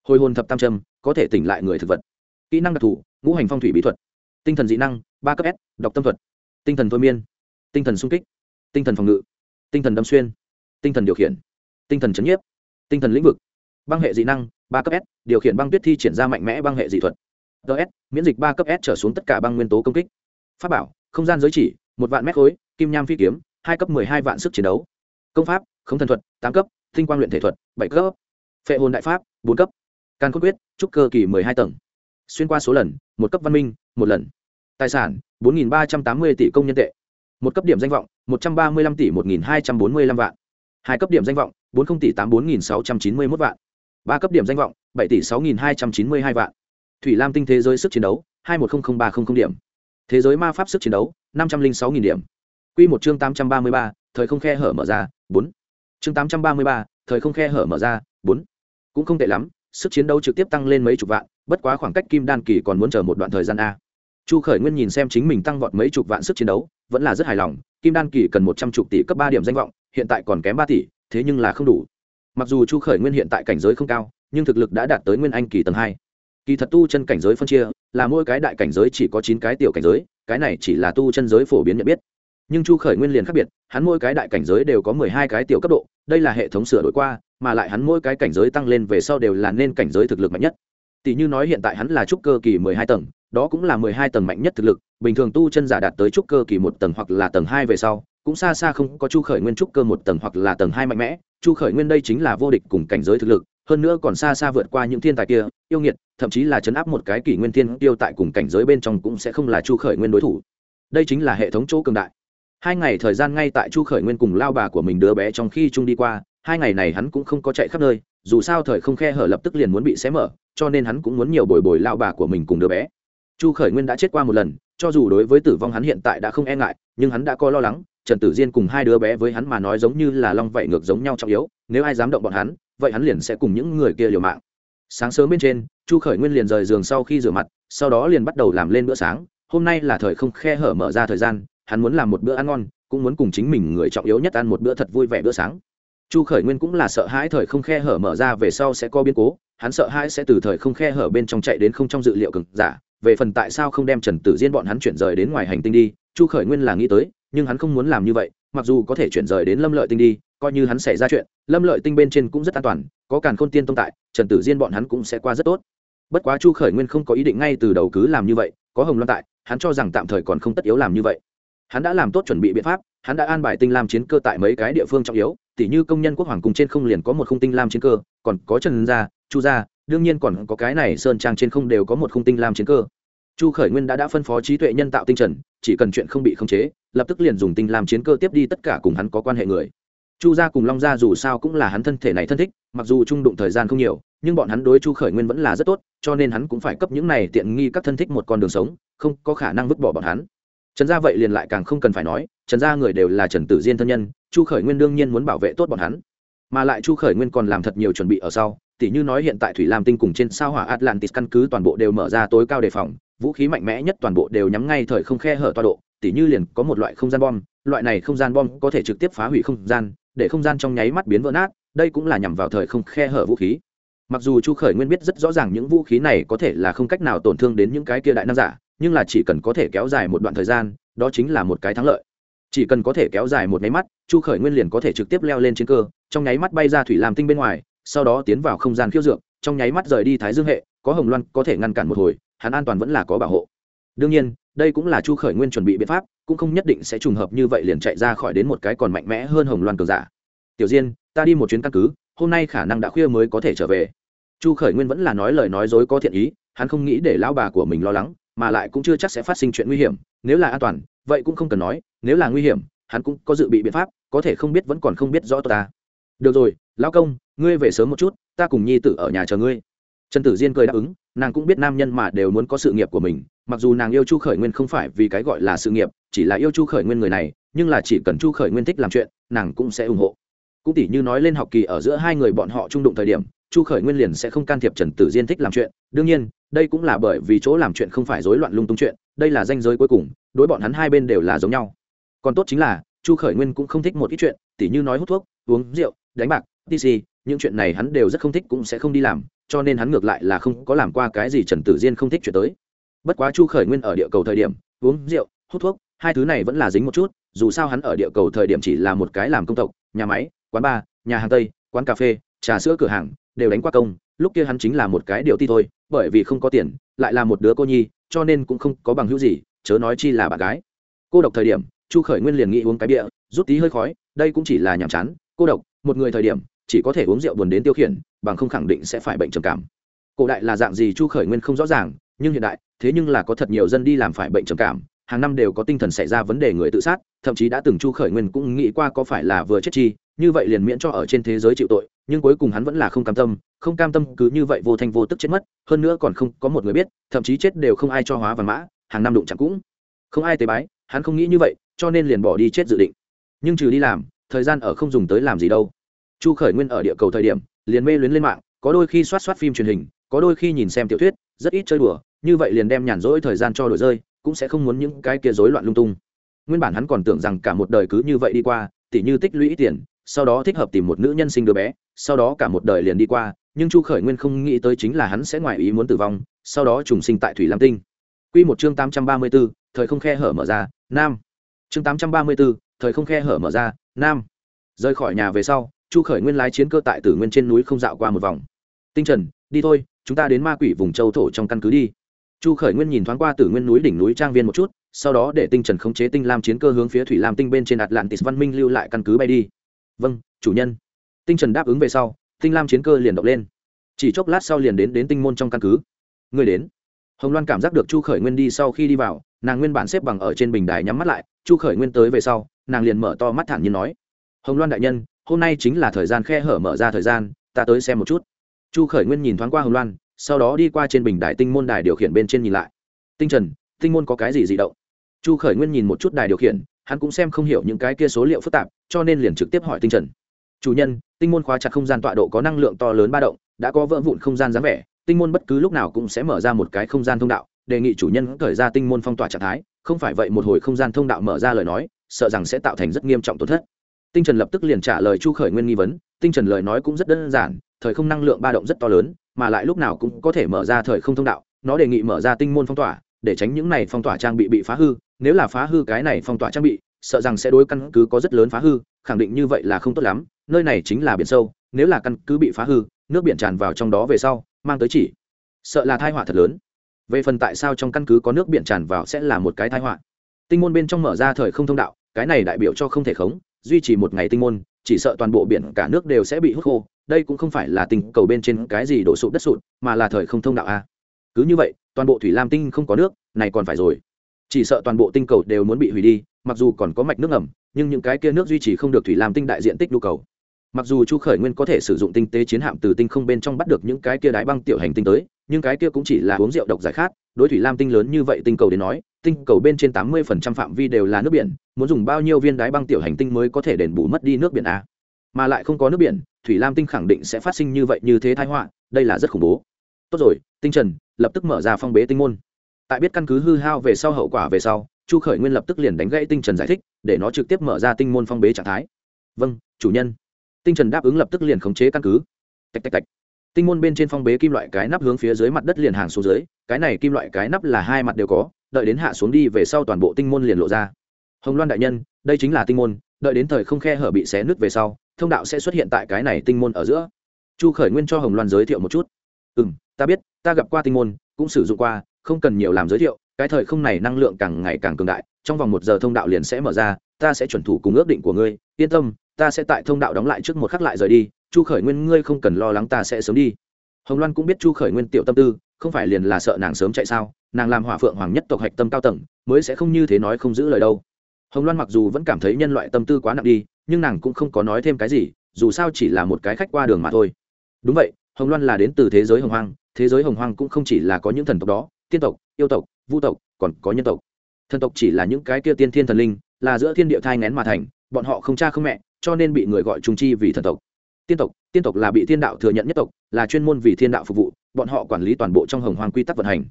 Hồi hồn thập tam trâm, có thể tỉnh lại người thực vật. Kỹ năng đặc thù, ngũ hành phong thủy bí thuật. Tinh thần dị năng, ba cấp s, đọc tâm thuật tinh thần thôi miên. Tinh thần sung kích. Tinh thần phòng ngự. Tinh thần đâm xuyên. Tinh thần điều khiển. Tinh thần chấn nhiếp. Tinh thần lĩnh vực. Băng hệ dị năng, ba cấp s, điều khiển băng tuyết thi triển ra mạnh mẽ băng hệ dị thuật. Ts miễn dịch ba cấp s trở xuống tất cả băng nguyên tố công kích. Pháp bảo, không gian giới chỉ, một vạn mét khối, kim nham phi kiếm, hai cấp mười hai vạn sức chiến đấu. Công pháp, không thần thuật, tám cấp, tinh quang luyện thể thuật, bảy cấp. Phệ hồn đại pháp, bốn cấp. Can cốt quyết, trúc cơ kỳ mười hai tầng. Xuyên qua số lần, một cấp văn minh, một lần. Tài sản 4.380 tỷ công nhân tệ. Một cấp điểm danh vọng 135 tỷ 1.245 vạn. Hai cấp điểm danh vọng 40 tỷ 84.691 vạn. Ba cấp điểm danh vọng 7 tỷ 6.292 vạn. Thủy lam tinh thế giới sức chiến đấu 210300 điểm. Thế giới ma pháp sức chiến đấu 506.000 điểm. Quy một chương 833, thời không khe hở mở ra 4. chương 833, thời không khe hở mở ra 4. cũng không tệ lắm sức chiến đấu trực tiếp tăng lên mấy chục vạn bất quá khoảng cách kim đan kỳ còn muốn chờ một đoạn thời gian a chu khởi nguyên nhìn xem chính mình tăng vọt mấy chục vạn sức chiến đấu, vẫn là rất hài lòng, kim đan kỳ cần một trăm chục tỷ cấp ba điểm danh vọng, hiện tại còn kém ba tỷ, thế nhưng là không đủ. Mặc dù chu khởi nguyên hiện tại cảnh giới không cao, nhưng thực lực đã đạt tới nguyên anh kỳ tầng hai. Kỳ thật tu chân cảnh giới phân chia, là mỗi cái đại cảnh giới chỉ có chín cái tiểu cảnh giới, cái này chỉ là tu chân giới phổ biến nhận biết. Nhưng chu khởi nguyên liền khác biệt, hắn mỗi cái đại cảnh giới đều có mười hai cái tiểu cấp độ, đây là hệ thống sửa đổi qua, mà lại hắn mỗi cái cảnh giới tăng lên về sau đều là nên cảnh giới thực lực mạnh nhất. Tỷ như nói hiện tại hắn là trúc cơ kỳ mười hai tầng đó cũng là mười hai tầng mạnh nhất thực lực, bình thường tu chân giả đạt tới trúc cơ kỳ một tầng hoặc là tầng hai về sau, cũng xa xa không có chu khởi nguyên trúc cơ một tầng hoặc là tầng hai mạnh mẽ, chu khởi nguyên đây chính là vô địch cùng cảnh giới thực lực, hơn nữa còn xa xa vượt qua những thiên tài kia, yêu nghiệt, thậm chí là chấn áp một cái kỷ nguyên thiên tiêu tại cùng cảnh giới bên trong cũng sẽ không là chu khởi nguyên đối thủ. Đây chính là hệ thống chỗ cường đại. Hai ngày thời gian ngay tại chu khởi nguyên cùng lao bà của mình đứa bé trong khi trung đi qua, hai ngày này hắn cũng không có chạy khắp nơi, dù sao thời không khe hở lập tức liền muốn bị xé mở, cho nên hắn cũng muốn nhiều bồi bồi lao bà của mình cùng đứa bé chu khởi nguyên đã chết qua một lần, cho dù đối với tử vong hắn hiện tại đã không e ngại, nhưng hắn đã có lo lắng, trần tử diên cùng hai đứa bé với hắn mà nói giống như là long vậy ngược giống nhau trọng yếu, nếu ai dám động bọn hắn, vậy hắn liền sẽ cùng những người kia liều mạng. Sáng sớm bên trên, chu khởi nguyên liền rời giường sau khi rửa mặt, sau đó liền bắt đầu làm lên bữa sáng, hôm nay là thời không khe hở mở ra thời gian, hắn muốn làm một bữa ăn ngon, cũng muốn cùng chính mình người trọng yếu nhất ăn một bữa thật vui vẻ bữa sáng. Chu khởi nguyên cũng là sợ hãi thời không khe hở mở ra về sau sẽ có biến cố, hắn sợ hãi sẽ từ thời không khe hở bên trong chạy đến không trong dự liệu cực giả về phần tại sao không đem trần tử diên bọn hắn chuyển rời đến ngoài hành tinh đi, chu khởi nguyên là nghĩ tới, nhưng hắn không muốn làm như vậy, mặc dù có thể chuyển rời đến lâm lợi tinh đi, coi như hắn xảy ra chuyện, lâm lợi tinh bên trên cũng rất an toàn, có càn khôn tiên tông tại, trần tử diên bọn hắn cũng sẽ qua rất tốt. Bất quá chu khởi nguyên không có ý định ngay từ đầu cứ làm như vậy, có hồng loan tại, hắn cho rằng tạm thời còn không tất yếu làm như vậy. Hắn đã làm tốt chuẩn bị biện pháp, hắn đã an bài tinh lam chiến cơ tại mấy cái địa phương trọng yếu, tỉ như công nhân quốc hoàng cùng trên không liền có một khung tinh lam chiến cơ, còn có trần gia, chu gia đương nhiên còn có cái này sơn trang trên không đều có một khung tinh lam chiến cơ. Chu khởi nguyên đã đã phân phó trí tuệ nhân tạo tinh trần, chỉ cần chuyện không bị khống chế, lập tức liền dùng tinh lam chiến cơ tiếp đi tất cả cùng hắn có quan hệ người. Chu gia cùng long gia dù sao cũng là hắn thân thể này thân thích, mặc dù trung đụng thời gian không nhiều, nhưng bọn hắn đối chu khởi nguyên vẫn là rất tốt, cho nên hắn cũng phải cấp những này tiện nghi các thân thích một con đường sống, không có khả năng vứt bỏ bọn hắn. Trần gia vậy liền lại càng không cần phải nói, trần gia người đều là trần tử diên thân nhân, chu khởi nguyên đương nhiên muốn bảo vệ tốt bọn hắn. Mà lại chu khởi nguyên còn làm thật nhiều chuẩn bị ở sau tỉ như nói hiện tại thủy lam tinh cùng trên sao hỏa atlantis căn cứ toàn bộ đều mở ra tối cao đề phòng, vũ khí mạnh mẽ nhất toàn bộ đều nhắm ngay thời không khe hở toa độ, tỉ như liền có một loại không gian bom, loại này không gian bom có thể trực tiếp phá hủy không gian, để không gian trong nháy mắt biến vỡ nát, đây cũng là nhằm vào thời không khe hở vũ khí. Mặc dù chu khởi nguyên biết rất rõ ràng những vũ khí này có thể là không cách nào tổn thương đến những cái kia đại nam giả, nhưng là chỉ cần có thể kéo dài một đoạn thời gian, đó chính là một cái thắng lợi. Chỉ cần có thể kéo dài một nháy mắt, chu khởi nguyên liền có thể trực tiếp leo lên trên cơ, trong nháy mắt bay ra thủy làm tinh bên ngoài sau đó tiến vào không gian khiêu dược, trong nháy mắt rời đi thái dương hệ, có hồng loan có thể ngăn cản một hồi, hắn an toàn vẫn là có bảo hộ. Đương nhiên, đây cũng là chu khởi nguyên chuẩn bị biện pháp, cũng không nhất định sẽ trùng hợp như vậy liền chạy ra khỏi đến một cái còn mạnh mẽ hơn hồng loan cường giả. Tiểu diên, ta đi một chuyến căn cứ, hôm nay khả năng đã khuya mới có thể trở về. Chu khởi nguyên vẫn là nói lời nói dối có thiện ý, hắn không nghĩ để lão bà của mình lo lắng, mà lại cũng chưa chắc sẽ phát sinh chuyện nguy hiểm, nếu là an toàn, vậy cũng không cần nói, nếu là nguy hiểm, hắn cũng có dự bị biện pháp, có thể không biết vẫn còn không biết rõ ta. Được rồi, lão công ngươi về sớm một chút, ta cùng nhi tử ở nhà chờ ngươi. Trần tử diên cười đáp ứng, nàng cũng biết nam nhân mà đều muốn có sự nghiệp của mình, mặc dù nàng yêu chu khởi nguyên không phải vì cái gọi là sự nghiệp, chỉ là yêu chu khởi nguyên người này, nhưng là chỉ cần chu khởi nguyên thích làm chuyện, nàng cũng sẽ ủng hộ. Cũng tỷ như nói lên học kỳ ở giữa hai người bọn họ trung đụng thời điểm, chu khởi nguyên liền sẽ không can thiệp trần tử diên thích làm chuyện. Đương nhiên, đây cũng là bởi vì chỗ làm chuyện không phải rối loạn lung tung chuyện, đây là danh giới cuối cùng, đối bọn hắn hai bên đều là giống nhau. Còn tốt chính là, chu khởi nguyên cũng không thích một ít chuyện, tỉ như nói hút thuốc, uống rượu, đánh bạc tc những chuyện này hắn đều rất không thích cũng sẽ không đi làm, cho nên hắn ngược lại là không có làm qua cái gì trần tử diên không thích chuyện tới. Bất quá chu khởi nguyên ở địa cầu thời điểm, uống rượu, hút thuốc, hai thứ này vẫn là dính một chút, dù sao hắn ở địa cầu thời điểm chỉ là một cái làm công tộc, nhà máy, quán bar, nhà hàng tây, quán cà phê, trà sữa cửa hàng, đều đánh qua công, lúc kia hắn chính là một cái điều ti thôi, bởi vì không có tiền, lại là một đứa cô nhi, cho nên cũng không có bằng hữu gì, chớ nói chi là bạn gái. Cô độc thời điểm, chu khởi nguyên liền nghĩ uống cái bia, rút tí hơi khói, đây cũng chỉ là nhàm chán. Cô độc, một người thời điểm chỉ có thể uống rượu buồn đến tiêu khiển, bằng không khẳng định sẽ phải bệnh trầm cảm. Cổ đại là dạng gì chu khởi nguyên không rõ ràng, nhưng hiện đại, thế nhưng là có thật nhiều dân đi làm phải bệnh trầm cảm, hàng năm đều có tinh thần xảy ra vấn đề người tự sát, thậm chí đã từng chu khởi nguyên cũng nghĩ qua có phải là vừa chết chi, như vậy liền miễn cho ở trên thế giới chịu tội, nhưng cuối cùng hắn vẫn là không cam tâm, không cam tâm cứ như vậy vô thanh vô tức chết mất, hơn nữa còn không có một người biết, thậm chí chết đều không ai cho hóa và mã, hàng năm đụng chẳng cũng không ai tế bái, hắn không nghĩ như vậy, cho nên liền bỏ đi chết dự định. Nhưng trừ đi làm, thời gian ở không dùng tới làm gì đâu chu khởi nguyên ở địa cầu thời điểm, liền mê luyến lên mạng, có đôi khi soát soát phim truyền hình, có đôi khi nhìn xem tiểu thuyết, rất ít chơi đùa, như vậy liền đem nhàn rỗi thời gian cho đổi rơi, cũng sẽ không muốn những cái kia rối loạn lung tung. Nguyên bản hắn còn tưởng rằng cả một đời cứ như vậy đi qua, tỉ như tích lũy tiền, sau đó thích hợp tìm một nữ nhân sinh đứa bé, sau đó cả một đời liền đi qua, nhưng chu khởi nguyên không nghĩ tới chính là hắn sẽ ngoài ý muốn tử vong, sau đó trùng sinh tại thủy lam tinh. Q một chương tám trăm ba mươi b ố thời không khe hở mở ra, nam. Chương tám trăm ba mươi b ố thời không khe hở mở ra, nam. Rời khỏi nhà về sau chu khởi nguyên lái chiến cơ tại tử nguyên trên núi không dạo qua một vòng. Tinh trần, đi thôi, chúng ta đến ma quỷ vùng châu thổ trong căn cứ đi. Chu khởi nguyên nhìn thoáng qua tử nguyên núi đỉnh núi trang viên một chút, sau đó để tinh trần khống chế tinh lam chiến cơ hướng phía thủy lam tinh bên trên atlantis văn minh lưu lại căn cứ bay đi. Vâng chủ nhân. Tinh trần đáp ứng về sau, tinh lam chiến cơ liền động lên. Chỉ chốc lát sau liền đến đến tinh môn trong căn cứ. Người đến. Hồng loan cảm giác được chu khởi nguyên đi sau khi đi vào, nàng nguyên bản xếp bằng ở trên bình đài nhắm mắt lại, chu khởi nguyên tới về sau, nàng liền mở to mắt thản nhiên nói, hồng loan đại nhân hôm nay chính là thời gian khe hở mở ra thời gian, ta tới xem một chút. Chu khởi nguyên nhìn thoáng qua hồng loan, sau đó đi qua trên bình đài tinh môn đài điều khiển bên trên nhìn lại. Tinh trần, tinh môn có cái gì dị động? Chu khởi nguyên nhìn một chút đài điều khiển, hắn cũng xem không hiểu những cái kia số liệu phức tạp, cho nên liền trực tiếp hỏi tinh trần. Chủ nhân, tinh môn khóa chặt không gian tọa độ có năng lượng to lớn ba động, đã có vỡ vụn không gian dáng vẻ, tinh môn bất cứ lúc nào cũng sẽ mở ra một cái không gian thông đạo. Đề nghị chủ nhân khởi ra tinh môn phong tỏa trạng thái, không phải vậy một hồi không gian thông đạo mở ra lời nói, sợ rằng sẽ tạo thành rất nghiêm trọng tổn thất tinh trần lập tức liền trả lời chu khởi nguyên nghi vấn, tinh trần lời nói cũng rất đơn giản, thời không năng lượng ba động rất to lớn, mà lại lúc nào cũng có thể mở ra thời không thông đạo, nó đề nghị mở ra tinh môn phong tỏa, để tránh những này phong tỏa trang bị bị phá hư, nếu là phá hư cái này phong tỏa trang bị, sợ rằng sẽ đối căn cứ có rất lớn phá hư, khẳng định như vậy là không tốt lắm, nơi này chính là biển sâu, nếu là căn cứ bị phá hư, nước biển tràn vào trong đó về sau, mang tới chỉ. Sợ là thai họa thật lớn. Về phần tại sao trong căn cứ có nước biển tràn vào sẽ là một cái thai họa? Tinh môn bên trong mở ra thời không thông đạo, cái này đại biểu cho không thể khống duy trì một ngày tinh môn, chỉ sợ toàn bộ biển cả nước đều sẽ bị hút khô. Đây cũng không phải là tình cầu bên trên cái gì đổ sụp đất sụt, mà là thời không thông đạo a. Cứ như vậy, toàn bộ thủy lam tinh không có nước, này còn phải rồi. Chỉ sợ toàn bộ tinh cầu đều muốn bị hủy đi, mặc dù còn có mạch nước ngầm, nhưng những cái kia nước duy trì không được thủy lam tinh đại diện tích nhu cầu. Mặc dù chu khởi nguyên có thể sử dụng tinh tế chiến hạm từ tinh không bên trong bắt được những cái kia đái băng tiểu hành tinh tới nhưng cái kia cũng chỉ là uống rượu độc giải khát, đối thủy lam tinh lớn như vậy tinh cầu đến nói, tinh cầu bên trên tám mươi phạm vi đều là nước biển, muốn dùng bao nhiêu viên đáy băng tiểu hành tinh mới có thể đền bù mất đi nước biển a mà lại không có nước biển, thủy lam tinh khẳng định sẽ phát sinh như vậy như thế thái họa, đây là rất khủng bố. Tốt rồi, tinh trần, lập tức mở ra phong bế tinh môn. Tại biết căn cứ hư hao về sau hậu quả về sau, chu khởi nguyên lập tức liền đánh gãy tinh trần giải thích, để nó trực tiếp mở ra tinh môn phong bế trạng thái. Vâng chủ nhân. Tinh trần đáp ứng lập tức liền khống chế căn cứ. Tạch tạch tạch tinh môn bên trên phong bế kim loại cái nắp hướng phía dưới mặt đất liền hàng xuống dưới, cái này kim loại cái nắp là hai mặt đều có, đợi đến hạ xuống đi về sau toàn bộ tinh môn liền lộ ra. Hồng loan đại nhân, đây chính là tinh môn, đợi đến thời không khe hở bị xé nứt về sau, thông đạo sẽ xuất hiện tại cái này tinh môn ở giữa. Chu khởi nguyên cho hồng loan giới thiệu một chút. Ừ m ta biết, ta gặp qua tinh môn, cũng sử dụng qua, không cần nhiều làm giới thiệu, cái thời không này năng lượng càng ngày càng cường đại, trong vòng một giờ thông đạo liền sẽ mở ra, ta sẽ chuẩn thủ cùng ước định của ngươi, yên tâm, ta sẽ tại thông đạo đóng lại trước một khắc lại rời đi chu khởi nguyên, ngươi không cần lo lắng ta sẽ sớm đi. Hồng loan cũng biết chu khởi nguyên tiểu tâm tư, không phải liền là sợ nàng sớm chạy sao, nàng làm hỏa phượng hoàng nhất tộc hạch tâm cao tầng, mới sẽ không như thế nói không giữ lời đâu. Hồng loan mặc dù vẫn cảm thấy nhân loại tâm tư quá nặng đi, nhưng nàng cũng không có nói thêm cái gì, dù sao chỉ là một cái khách qua đường mà thôi. Đúng vậy, hồng loan là đến từ thế giới hồng hoang, thế giới hồng hoang cũng không chỉ là có những thần tộc đó, tiên tộc, yêu tộc, vu tộc, còn có nhân tộc. Thần tộc chỉ là những cái kia tiên thiên thần linh, là giữa thiên địa thai ngén mà thành, bọn họ không cha không mẹ, cho nên bị người gọi trung chi vì thần tộc tiên tộc tiên tộc là bị thiên đạo thừa nhận nhất tộc, là chuyên môn vì thiên đạo phục vụ, bọn họ quản lý toàn bộ trong hồng hoang quy tắc vận hành.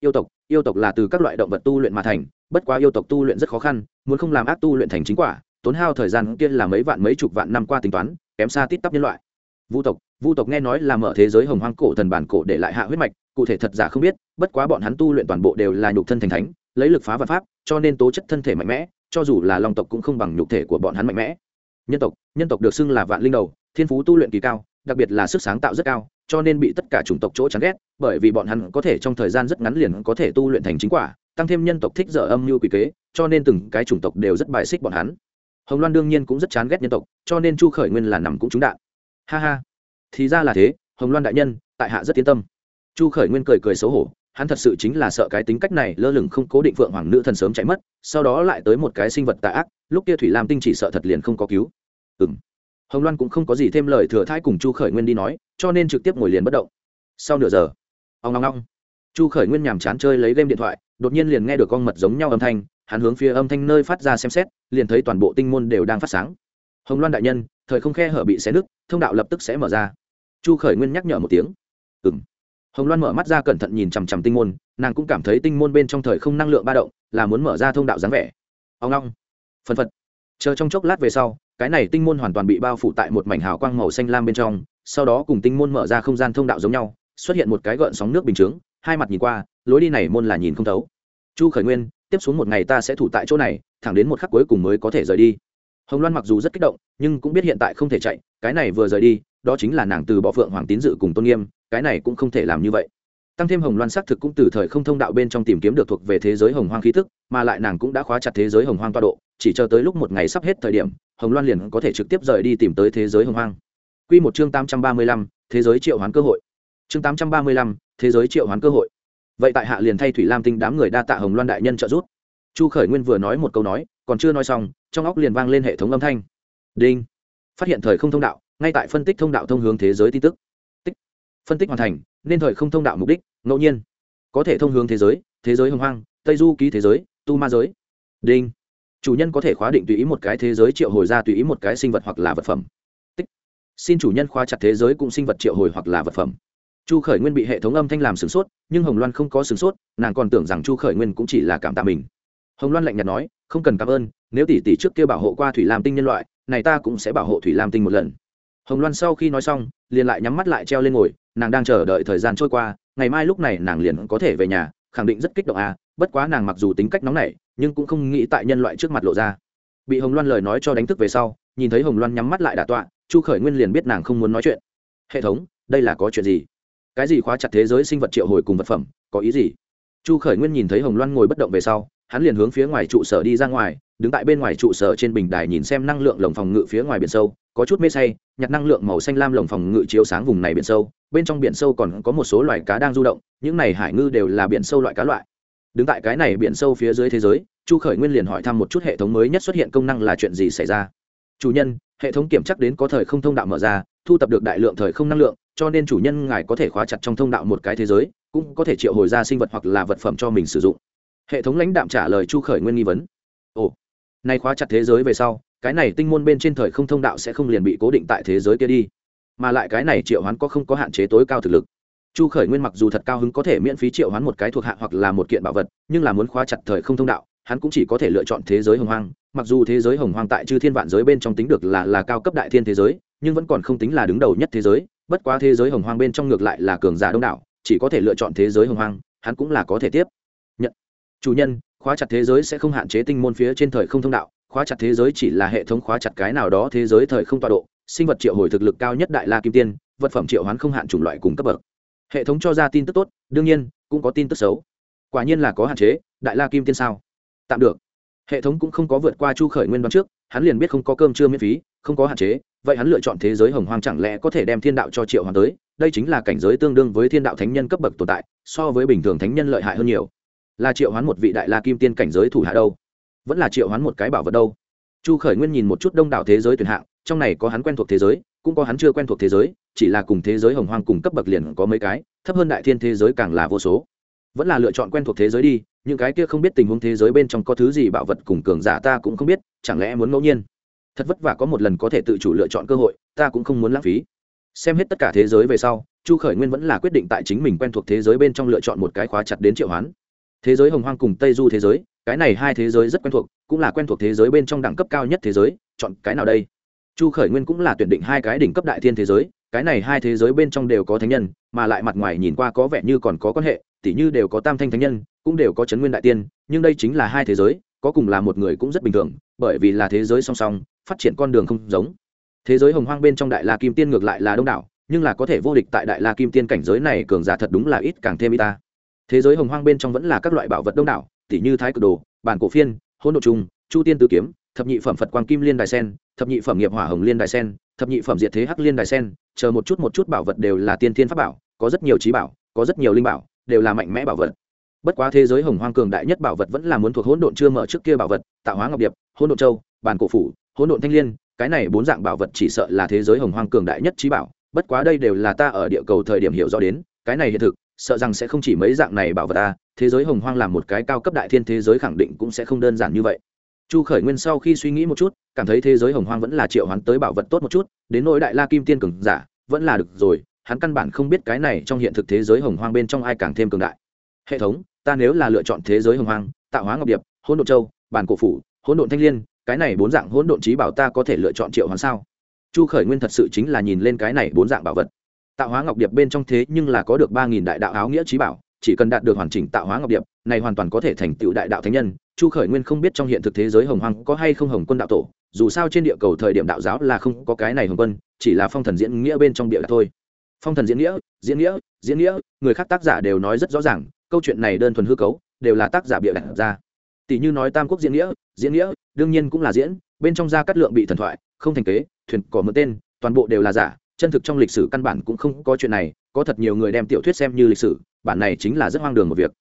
Yêu tộc yêu tộc là từ các loại động vật tu luyện mà thành, bất quá yêu tộc tu luyện rất khó khăn, muốn không làm ác tu luyện thành chính quả, tốn hao thời gian kia là mấy vạn mấy chục vạn năm qua tính toán, kém xa tít tắp nhân loại. Vu tộc vu tộc nghe nói là mở thế giới hồng hoang cổ thần bản cổ để lại hạ huyết mạch, cụ thể thật giả không biết, bất quá bọn hắn tu luyện toàn bộ đều là nhục thân thành thánh, lấy lực phá vật pháp, cho nên tố chất thân thể mạnh mẽ, cho dù là long tộc cũng không bằng nhục thể của bọn hắn mạnh mẽ. Nhân tộc nhân tộc được xưng là vạn linh đầu thiên phú tu luyện kỳ cao, đặc biệt là sức sáng tạo rất cao, cho nên bị tất cả chủng tộc chỗ chán ghét, bởi vì bọn hắn có thể trong thời gian rất ngắn liền có thể tu luyện thành chính quả, tăng thêm nhân tộc thích dở âm mưu quỷ kế, cho nên từng cái chủng tộc đều rất bài xích bọn hắn. Hồng loan đương nhiên cũng rất chán ghét nhân tộc, cho nên chu khởi nguyên là nằm cũng trúng đạn. Ha ha. Thì ra là thế, hồng loan đại nhân, tại hạ rất yên tâm. Chu khởi nguyên cười cười xấu hổ, hắn thật sự chính là sợ cái tính cách này lơ lửng không cố định phượng hoàng nữ thần sớm chạy mất, sau đó lại tới một cái sinh vật tạ ác, lúc kia thủy lam tinh chỉ sợ thật liền không có cứu. Ừ m hồng loan cũng không có gì thêm lời thừa thai cùng chu khởi nguyên đi nói, cho nên trực tiếp ngồi liền bất động. Sau nửa giờ ông ngong ngong chu khởi nguyên nhàm chán chơi lấy game điện thoại, đột nhiên liền nghe được con mật giống nhau âm thanh, hắn hướng phía âm thanh nơi phát ra xem xét, liền thấy toàn bộ tinh môn đều đang phát sáng. Hồng loan đại nhân, thời không khe hở bị xé nứt, thông đạo lập tức sẽ mở ra. Chu khởi nguyên nhắc nhở một tiếng. Ừ m hồng loan mở mắt ra cẩn thận nhìn chằm chằm tinh môn, nàng cũng cảm thấy tinh môn bên trong thời không năng lượng ba động, là muốn mở ra thông đạo dáng vẻ. Ông long phân phật. Chờ trong chốc lát về sau cái này tinh môn hoàn toàn bị bao phủ tại một mảnh hào quang màu xanh lam bên trong, sau đó cùng tinh môn mở ra không gian thông đạo giống nhau, xuất hiện một cái gợn sóng nước bình chướng, hai mặt nhìn qua, lối đi này môn là nhìn không thấu. Chu khởi nguyên, tiếp xuống một ngày ta sẽ thủ tại chỗ này, thẳng đến một khắc cuối cùng mới có thể rời đi. Hồng loan mặc dù rất kích động, nhưng cũng biết hiện tại không thể chạy, cái này vừa rời đi, đó chính là nàng từ bỏ phượng hoàng tín dự cùng tôn nghiêm, cái này cũng không thể làm như vậy tăng thêm hồng loan xác thực cũng từ thời không thông đạo bên trong tìm kiếm được thuộc về thế giới hồng hoang khí thức mà lại nàng cũng đã khóa chặt thế giới hồng hoang toa độ, chỉ chờ tới lúc một ngày sắp hết thời điểm, hồng loan liền có thể trực tiếp rời đi tìm tới thế giới hồng hoang. Q một chương tám trăm ba mươi lăm, thế giới triệu hoán cơ hội. Chương tám trăm ba mươi lăm, thế giới triệu hoán cơ hội. Vậy tại hạ liền thay thủy lam tinh đám người đa tạ hồng loan đại nhân trợ giúp. Chu khởi nguyên vừa nói một câu nói, còn chưa nói xong, trong óc liền vang lên hệ thống âm thanh. Đinh. Phát hiện thời không thông đạo, ngay tại phân tích thông đạo thông hướng thế giới tin tức. Tích. Phân tích hoàn thành nên thời không thông đạo mục đích, ngẫu nhiên. Có thể thông hướng thế giới thế giới hồng hoang, tây du ký thế giới, tu ma giới. Đinh. Chủ nhân có thể khóa định tùy ý một cái thế giới triệu hồi ra tùy ý một cái sinh vật hoặc là vật phẩm. Tích. Xin chủ nhân khóa chặt thế giới cũng sinh vật triệu hồi hoặc là vật phẩm. Chu khởi nguyên bị hệ thống âm thanh làm sửng sốt, nhưng hồng loan không có sửng sốt, nàng còn tưởng rằng chu khởi nguyên cũng chỉ là cảm tạ mình. Hồng loan lạnh nhạt nói, không cần cảm ơn, nếu tỷ tỷ trước kia bảo hộ qua thủy lam tinh nhân loại, này ta cũng sẽ bảo hộ thủy lam tinh một lần hồng loan sau khi nói xong, liền lại nhắm mắt lại treo lên ngồi, nàng đang chờ đợi thời gian trôi qua, ngày mai lúc này nàng liền có thể về nhà, khẳng định rất kích động à bất quá nàng mặc dù tính cách nóng nảy, nhưng cũng không nghĩ tại nhân loại trước mặt lộ ra. Bị hồng loan lời nói cho đánh thức về sau, nhìn thấy hồng loan nhắm mắt lại đà tọa, chu khởi nguyên liền biết nàng không muốn nói chuyện. Hệ thống, đây là có chuyện gì? Cái gì khóa chặt thế giới sinh vật triệu hồi cùng vật phẩm, có ý gì? Chu khởi nguyên nhìn thấy hồng loan ngồi bất động về sau, hắn liền hướng phía ngoài trụ sở đi ra ngoài, đứng tại bên ngoài trụ sở trên bình đài nhìn xem năng lượng lồng phòng ngự phía ngoài biển sâu, có chút mê say nhặt năng lượng màu xanh lam lồng phòng ngự chiếu sáng vùng này biển sâu, bên trong biển sâu còn có một số loài cá đang du động, những này hải ngư đều là biển sâu loại cá loại. Đứng tại cái này biển sâu phía dưới thế giới, chu khởi nguyên liền hỏi thăm một chút hệ thống mới nhất xuất hiện công năng là chuyện gì xảy ra. Chủ nhân, hệ thống kiểm chắc đến có thời không thông đạo mở ra, thu tập được đại lượng thời không năng lượng, cho nên chủ nhân ngài có thể khóa chặt trong thông đạo một cái thế giới, cũng có thể triệu hồi ra sinh vật hoặc là vật phẩm cho mình sử dụng. Hệ thống lãnh đạm trả lời chu khởi nguyên nghi vấn. Ồ, nay khóa chặt thế giới về sau cái này tinh môn bên trên thời không thông đạo sẽ không liền bị cố định tại thế giới kia đi. Mà lại cái này triệu hoán có không có hạn chế tối cao thực lực. Chu khởi nguyên mặc dù thật cao hứng có thể miễn phí triệu hoán một cái thuộc hạ hoặc là một kiện bảo vật, nhưng là muốn khóa chặt thời không thông đạo, hắn cũng chỉ có thể lựa chọn thế giới hồng hoang. Mặc dù thế giới hồng hoang tại chư thiên vạn giới bên trong tính được là là cao cấp đại thiên thế giới, nhưng vẫn còn không tính là đứng đầu nhất thế giới. Bất quá thế giới hồng hoang bên trong ngược lại là cường giả đông đảo, chỉ có thể lựa chọn thế giới hồng hoang, hắn cũng là có thể tiếp nhận. Chủ nhân, khóa chặt thế giới sẽ không hạn chế tinh môn phía trên thời không thông đạo khóa chặt thế giới chỉ là hệ thống khóa chặt cái nào đó thế giới thời không tọa độ, sinh vật triệu hồi thực lực cao nhất đại la kim tiên, vật phẩm triệu hoán không hạn chủng loại cùng cấp bậc. Hệ thống cho ra tin tức tốt, đương nhiên, cũng có tin tức xấu. Quả nhiên là có hạn chế, đại la kim tiên sao? Tạm được. Hệ thống cũng không có vượt qua chu khởi nguyên đoán trước, hắn liền biết không có cơm chưa miễn phí, không có hạn chế, vậy hắn lựa chọn thế giới hồng hoang chẳng lẽ có thể đem thiên đạo cho triệu hoàng tới? Đây chính là cảnh giới tương đương với thiên đạo thánh nhân cấp bậc tồn tại, so với bình thường thánh nhân lợi hại hơn nhiều. Là triệu hoán một vị đại la kim tiên cảnh giới thủ hạ đâu? Vẫn là triệu hoán một cái bảo vật đâu. Chu khởi nguyên nhìn một chút đông đảo thế giới tuyển hạng, trong này có hắn quen thuộc thế giới, cũng có hắn chưa quen thuộc thế giới, chỉ là cùng thế giới hồng hoang cùng cấp bậc liền có mấy cái, thấp hơn đại thiên thế giới càng là vô số. Vẫn là lựa chọn quen thuộc thế giới đi, những cái kia không biết tình huống thế giới bên trong có thứ gì bảo vật cùng cường giả ta cũng không biết, chẳng lẽ muốn ngẫu nhiên? Thật vất vả có một lần có thể tự chủ lựa chọn cơ hội, ta cũng không muốn lãng phí. Xem hết tất cả thế giới về sau, chu khởi nguyên vẫn là quyết định tại chính mình quen thuộc thế giới bên trong lựa chọn một cái khóa chặt đến triệu hoán thế giới hồng hoang cùng tây du thế giới, cái này hai thế giới rất quen thuộc, cũng là quen thuộc thế giới bên trong đẳng cấp cao nhất thế giới, chọn cái nào đây? Chu khởi nguyên cũng là tuyển định hai cái đỉnh cấp đại thiên thế giới, cái này hai thế giới bên trong đều có thánh nhân, mà lại mặt ngoài nhìn qua có vẻ như còn có quan hệ, tỉ như đều có tam thanh thánh nhân, cũng đều có chấn nguyên đại tiên, nhưng đây chính là hai thế giới, có cùng là một người cũng rất bình thường, bởi vì là thế giới song song, phát triển con đường không giống. Thế giới hồng hoang bên trong đại la kim tiên ngược lại là đông đảo, nhưng là có thể vô địch tại đại la kim tiên cảnh giới này cường giả thật đúng là ít càng thêm y ta thế giới hồng hoang bên trong vẫn là các loại bảo vật đông đảo, tỉ như thái cực đồ, bản cổ phiên, hỗn độ trung chu tiên tứ kiếm, thập nhị phẩm phật quang kim liên đài sen, thập nhị phẩm nghiệp hỏa hồng liên đài sen, thập nhị phẩm diệt thế hắc liên đài sen, chờ một chút một chút bảo vật đều là tiên thiên pháp bảo, có rất nhiều trí bảo, có rất nhiều linh bảo, đều là mạnh mẽ bảo vật. Bất quá thế giới hồng hoang cường đại nhất bảo vật vẫn là muốn thuộc hỗn độn chưa mở trước kia bảo vật, tạo hóa ngọc điệp, hỗn độn châu, bản cổ phủ, hỗn độn thanh liên, cái này bốn dạng bảo vật chỉ sợ là thế giới hồng hoang cường đại nhất trí bảo, bất quá đây đều là ta ở địa cầu thời điểm hiểu rõ đến, cái này hiện thực sợ rằng sẽ không chỉ mấy dạng này bảo vật ta thế giới hồng hoang làm một cái cao cấp đại thiên thế giới khẳng định cũng sẽ không đơn giản như vậy. Chu khởi nguyên sau khi suy nghĩ một chút, cảm thấy thế giới hồng hoang vẫn là triệu hoán tới bảo vật tốt một chút, đến nỗi đại la kim tiên cường giả, vẫn là được rồi, hắn căn bản không biết cái này trong hiện thực thế giới hồng hoang bên trong ai càng thêm cường đại. Hệ thống, ta nếu là lựa chọn thế giới hồng hoang tạo hóa ngọc điệp, hỗn độn châu, bản cổ phủ, hỗn độn thanh l i ê n cái này bốn dạng hỗn độn trí bảo ta có thể lựa chọn triệu hoán sao? Chu khởi nguyên thật sự chính là nhìn lên cái này bốn dạng bảo vật tạo hóa ngọc điệp bên trong thế nhưng là có được ba nghìn đại đạo áo nghĩa trí bảo, chỉ cần đạt được hoàn chỉnh tạo hóa ngọc điệp, này hoàn toàn có thể thành tựu đại đạo thánh nhân. Chu khởi nguyên không biết trong hiện thực thế giới hồng hoàng có hay không hồng quân đạo tổ, dù sao trên địa cầu thời điểm đạo giáo là không có cái này hồng quân, chỉ là phong thần diễn nghĩa bên trong địa là thôi. Phong thần diễn nghĩa diễn nghĩa diễn nghĩa, người khác tác giả đều nói rất rõ ràng, câu chuyện này đơn thuần hư cấu, đều là tác giả bịa đặt ra. Tỷ như nói tam quốc diễn nghĩa diễn nghĩa, đương nhiên cũng là diễn, bên trong gia cát lượng bị thần thoại, không thành kế, thuyền cỏ mượn tên, toàn bộ đều là giả chân thực trong lịch sử căn bản cũng không có chuyện này, có thật nhiều người đem tiểu thuyết xem như lịch sử, bản này chính là rất hoang đường một việc.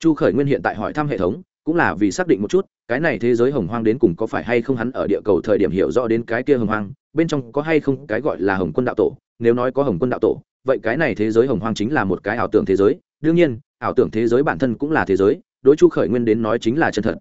Chu khởi nguyên hiện tại hỏi thăm hệ thống, cũng là vì xác định một chút, cái này thế giới hồng hoang đến cùng có phải hay không hắn ở địa cầu thời điểm hiểu rõ đến cái kia hồng hoang, bên trong có hay không cái gọi là hồng quân đạo tổ, nếu nói có hồng quân đạo tổ, vậy cái này thế giới hồng hoang chính là một cái ảo tưởng thế giới. Đương nhiên, ảo tưởng thế giới bản thân cũng là thế giới, đối chu khởi nguyên đến nói chính là chân thật.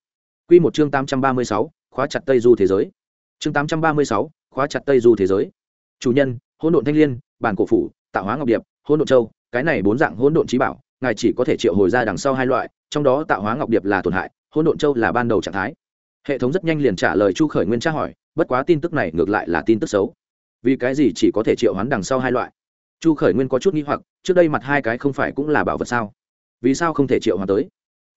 Quy một chương tám trăm ba mươi sáu, khóa chặt tây du thế giới. Chương tám trăm ba mươi sáu, khóa chặt tây du thế giới. Chủ nhân hỗn độn thanh liên, bản cổ phủ, tạo hóa ngọc điệp, hỗn độn châu, cái này bốn dạng hỗn độn trí bảo, ngài chỉ có thể triệu hồi ra đằng sau hai loại, trong đó tạo hóa ngọc điệp là tổn hại, hỗn độn châu là ban đầu trạng thái. Hệ thống rất nhanh liền trả lời chu khởi nguyên tra hỏi, bất quá tin tức này ngược lại là tin tức xấu. Vì cái gì chỉ có thể triệu hoán đằng sau hai loại? Chu khởi nguyên có chút nghi hoặc, trước đây mặt hai cái không phải cũng là bảo vật sao? Vì sao không thể triệu hoán tới?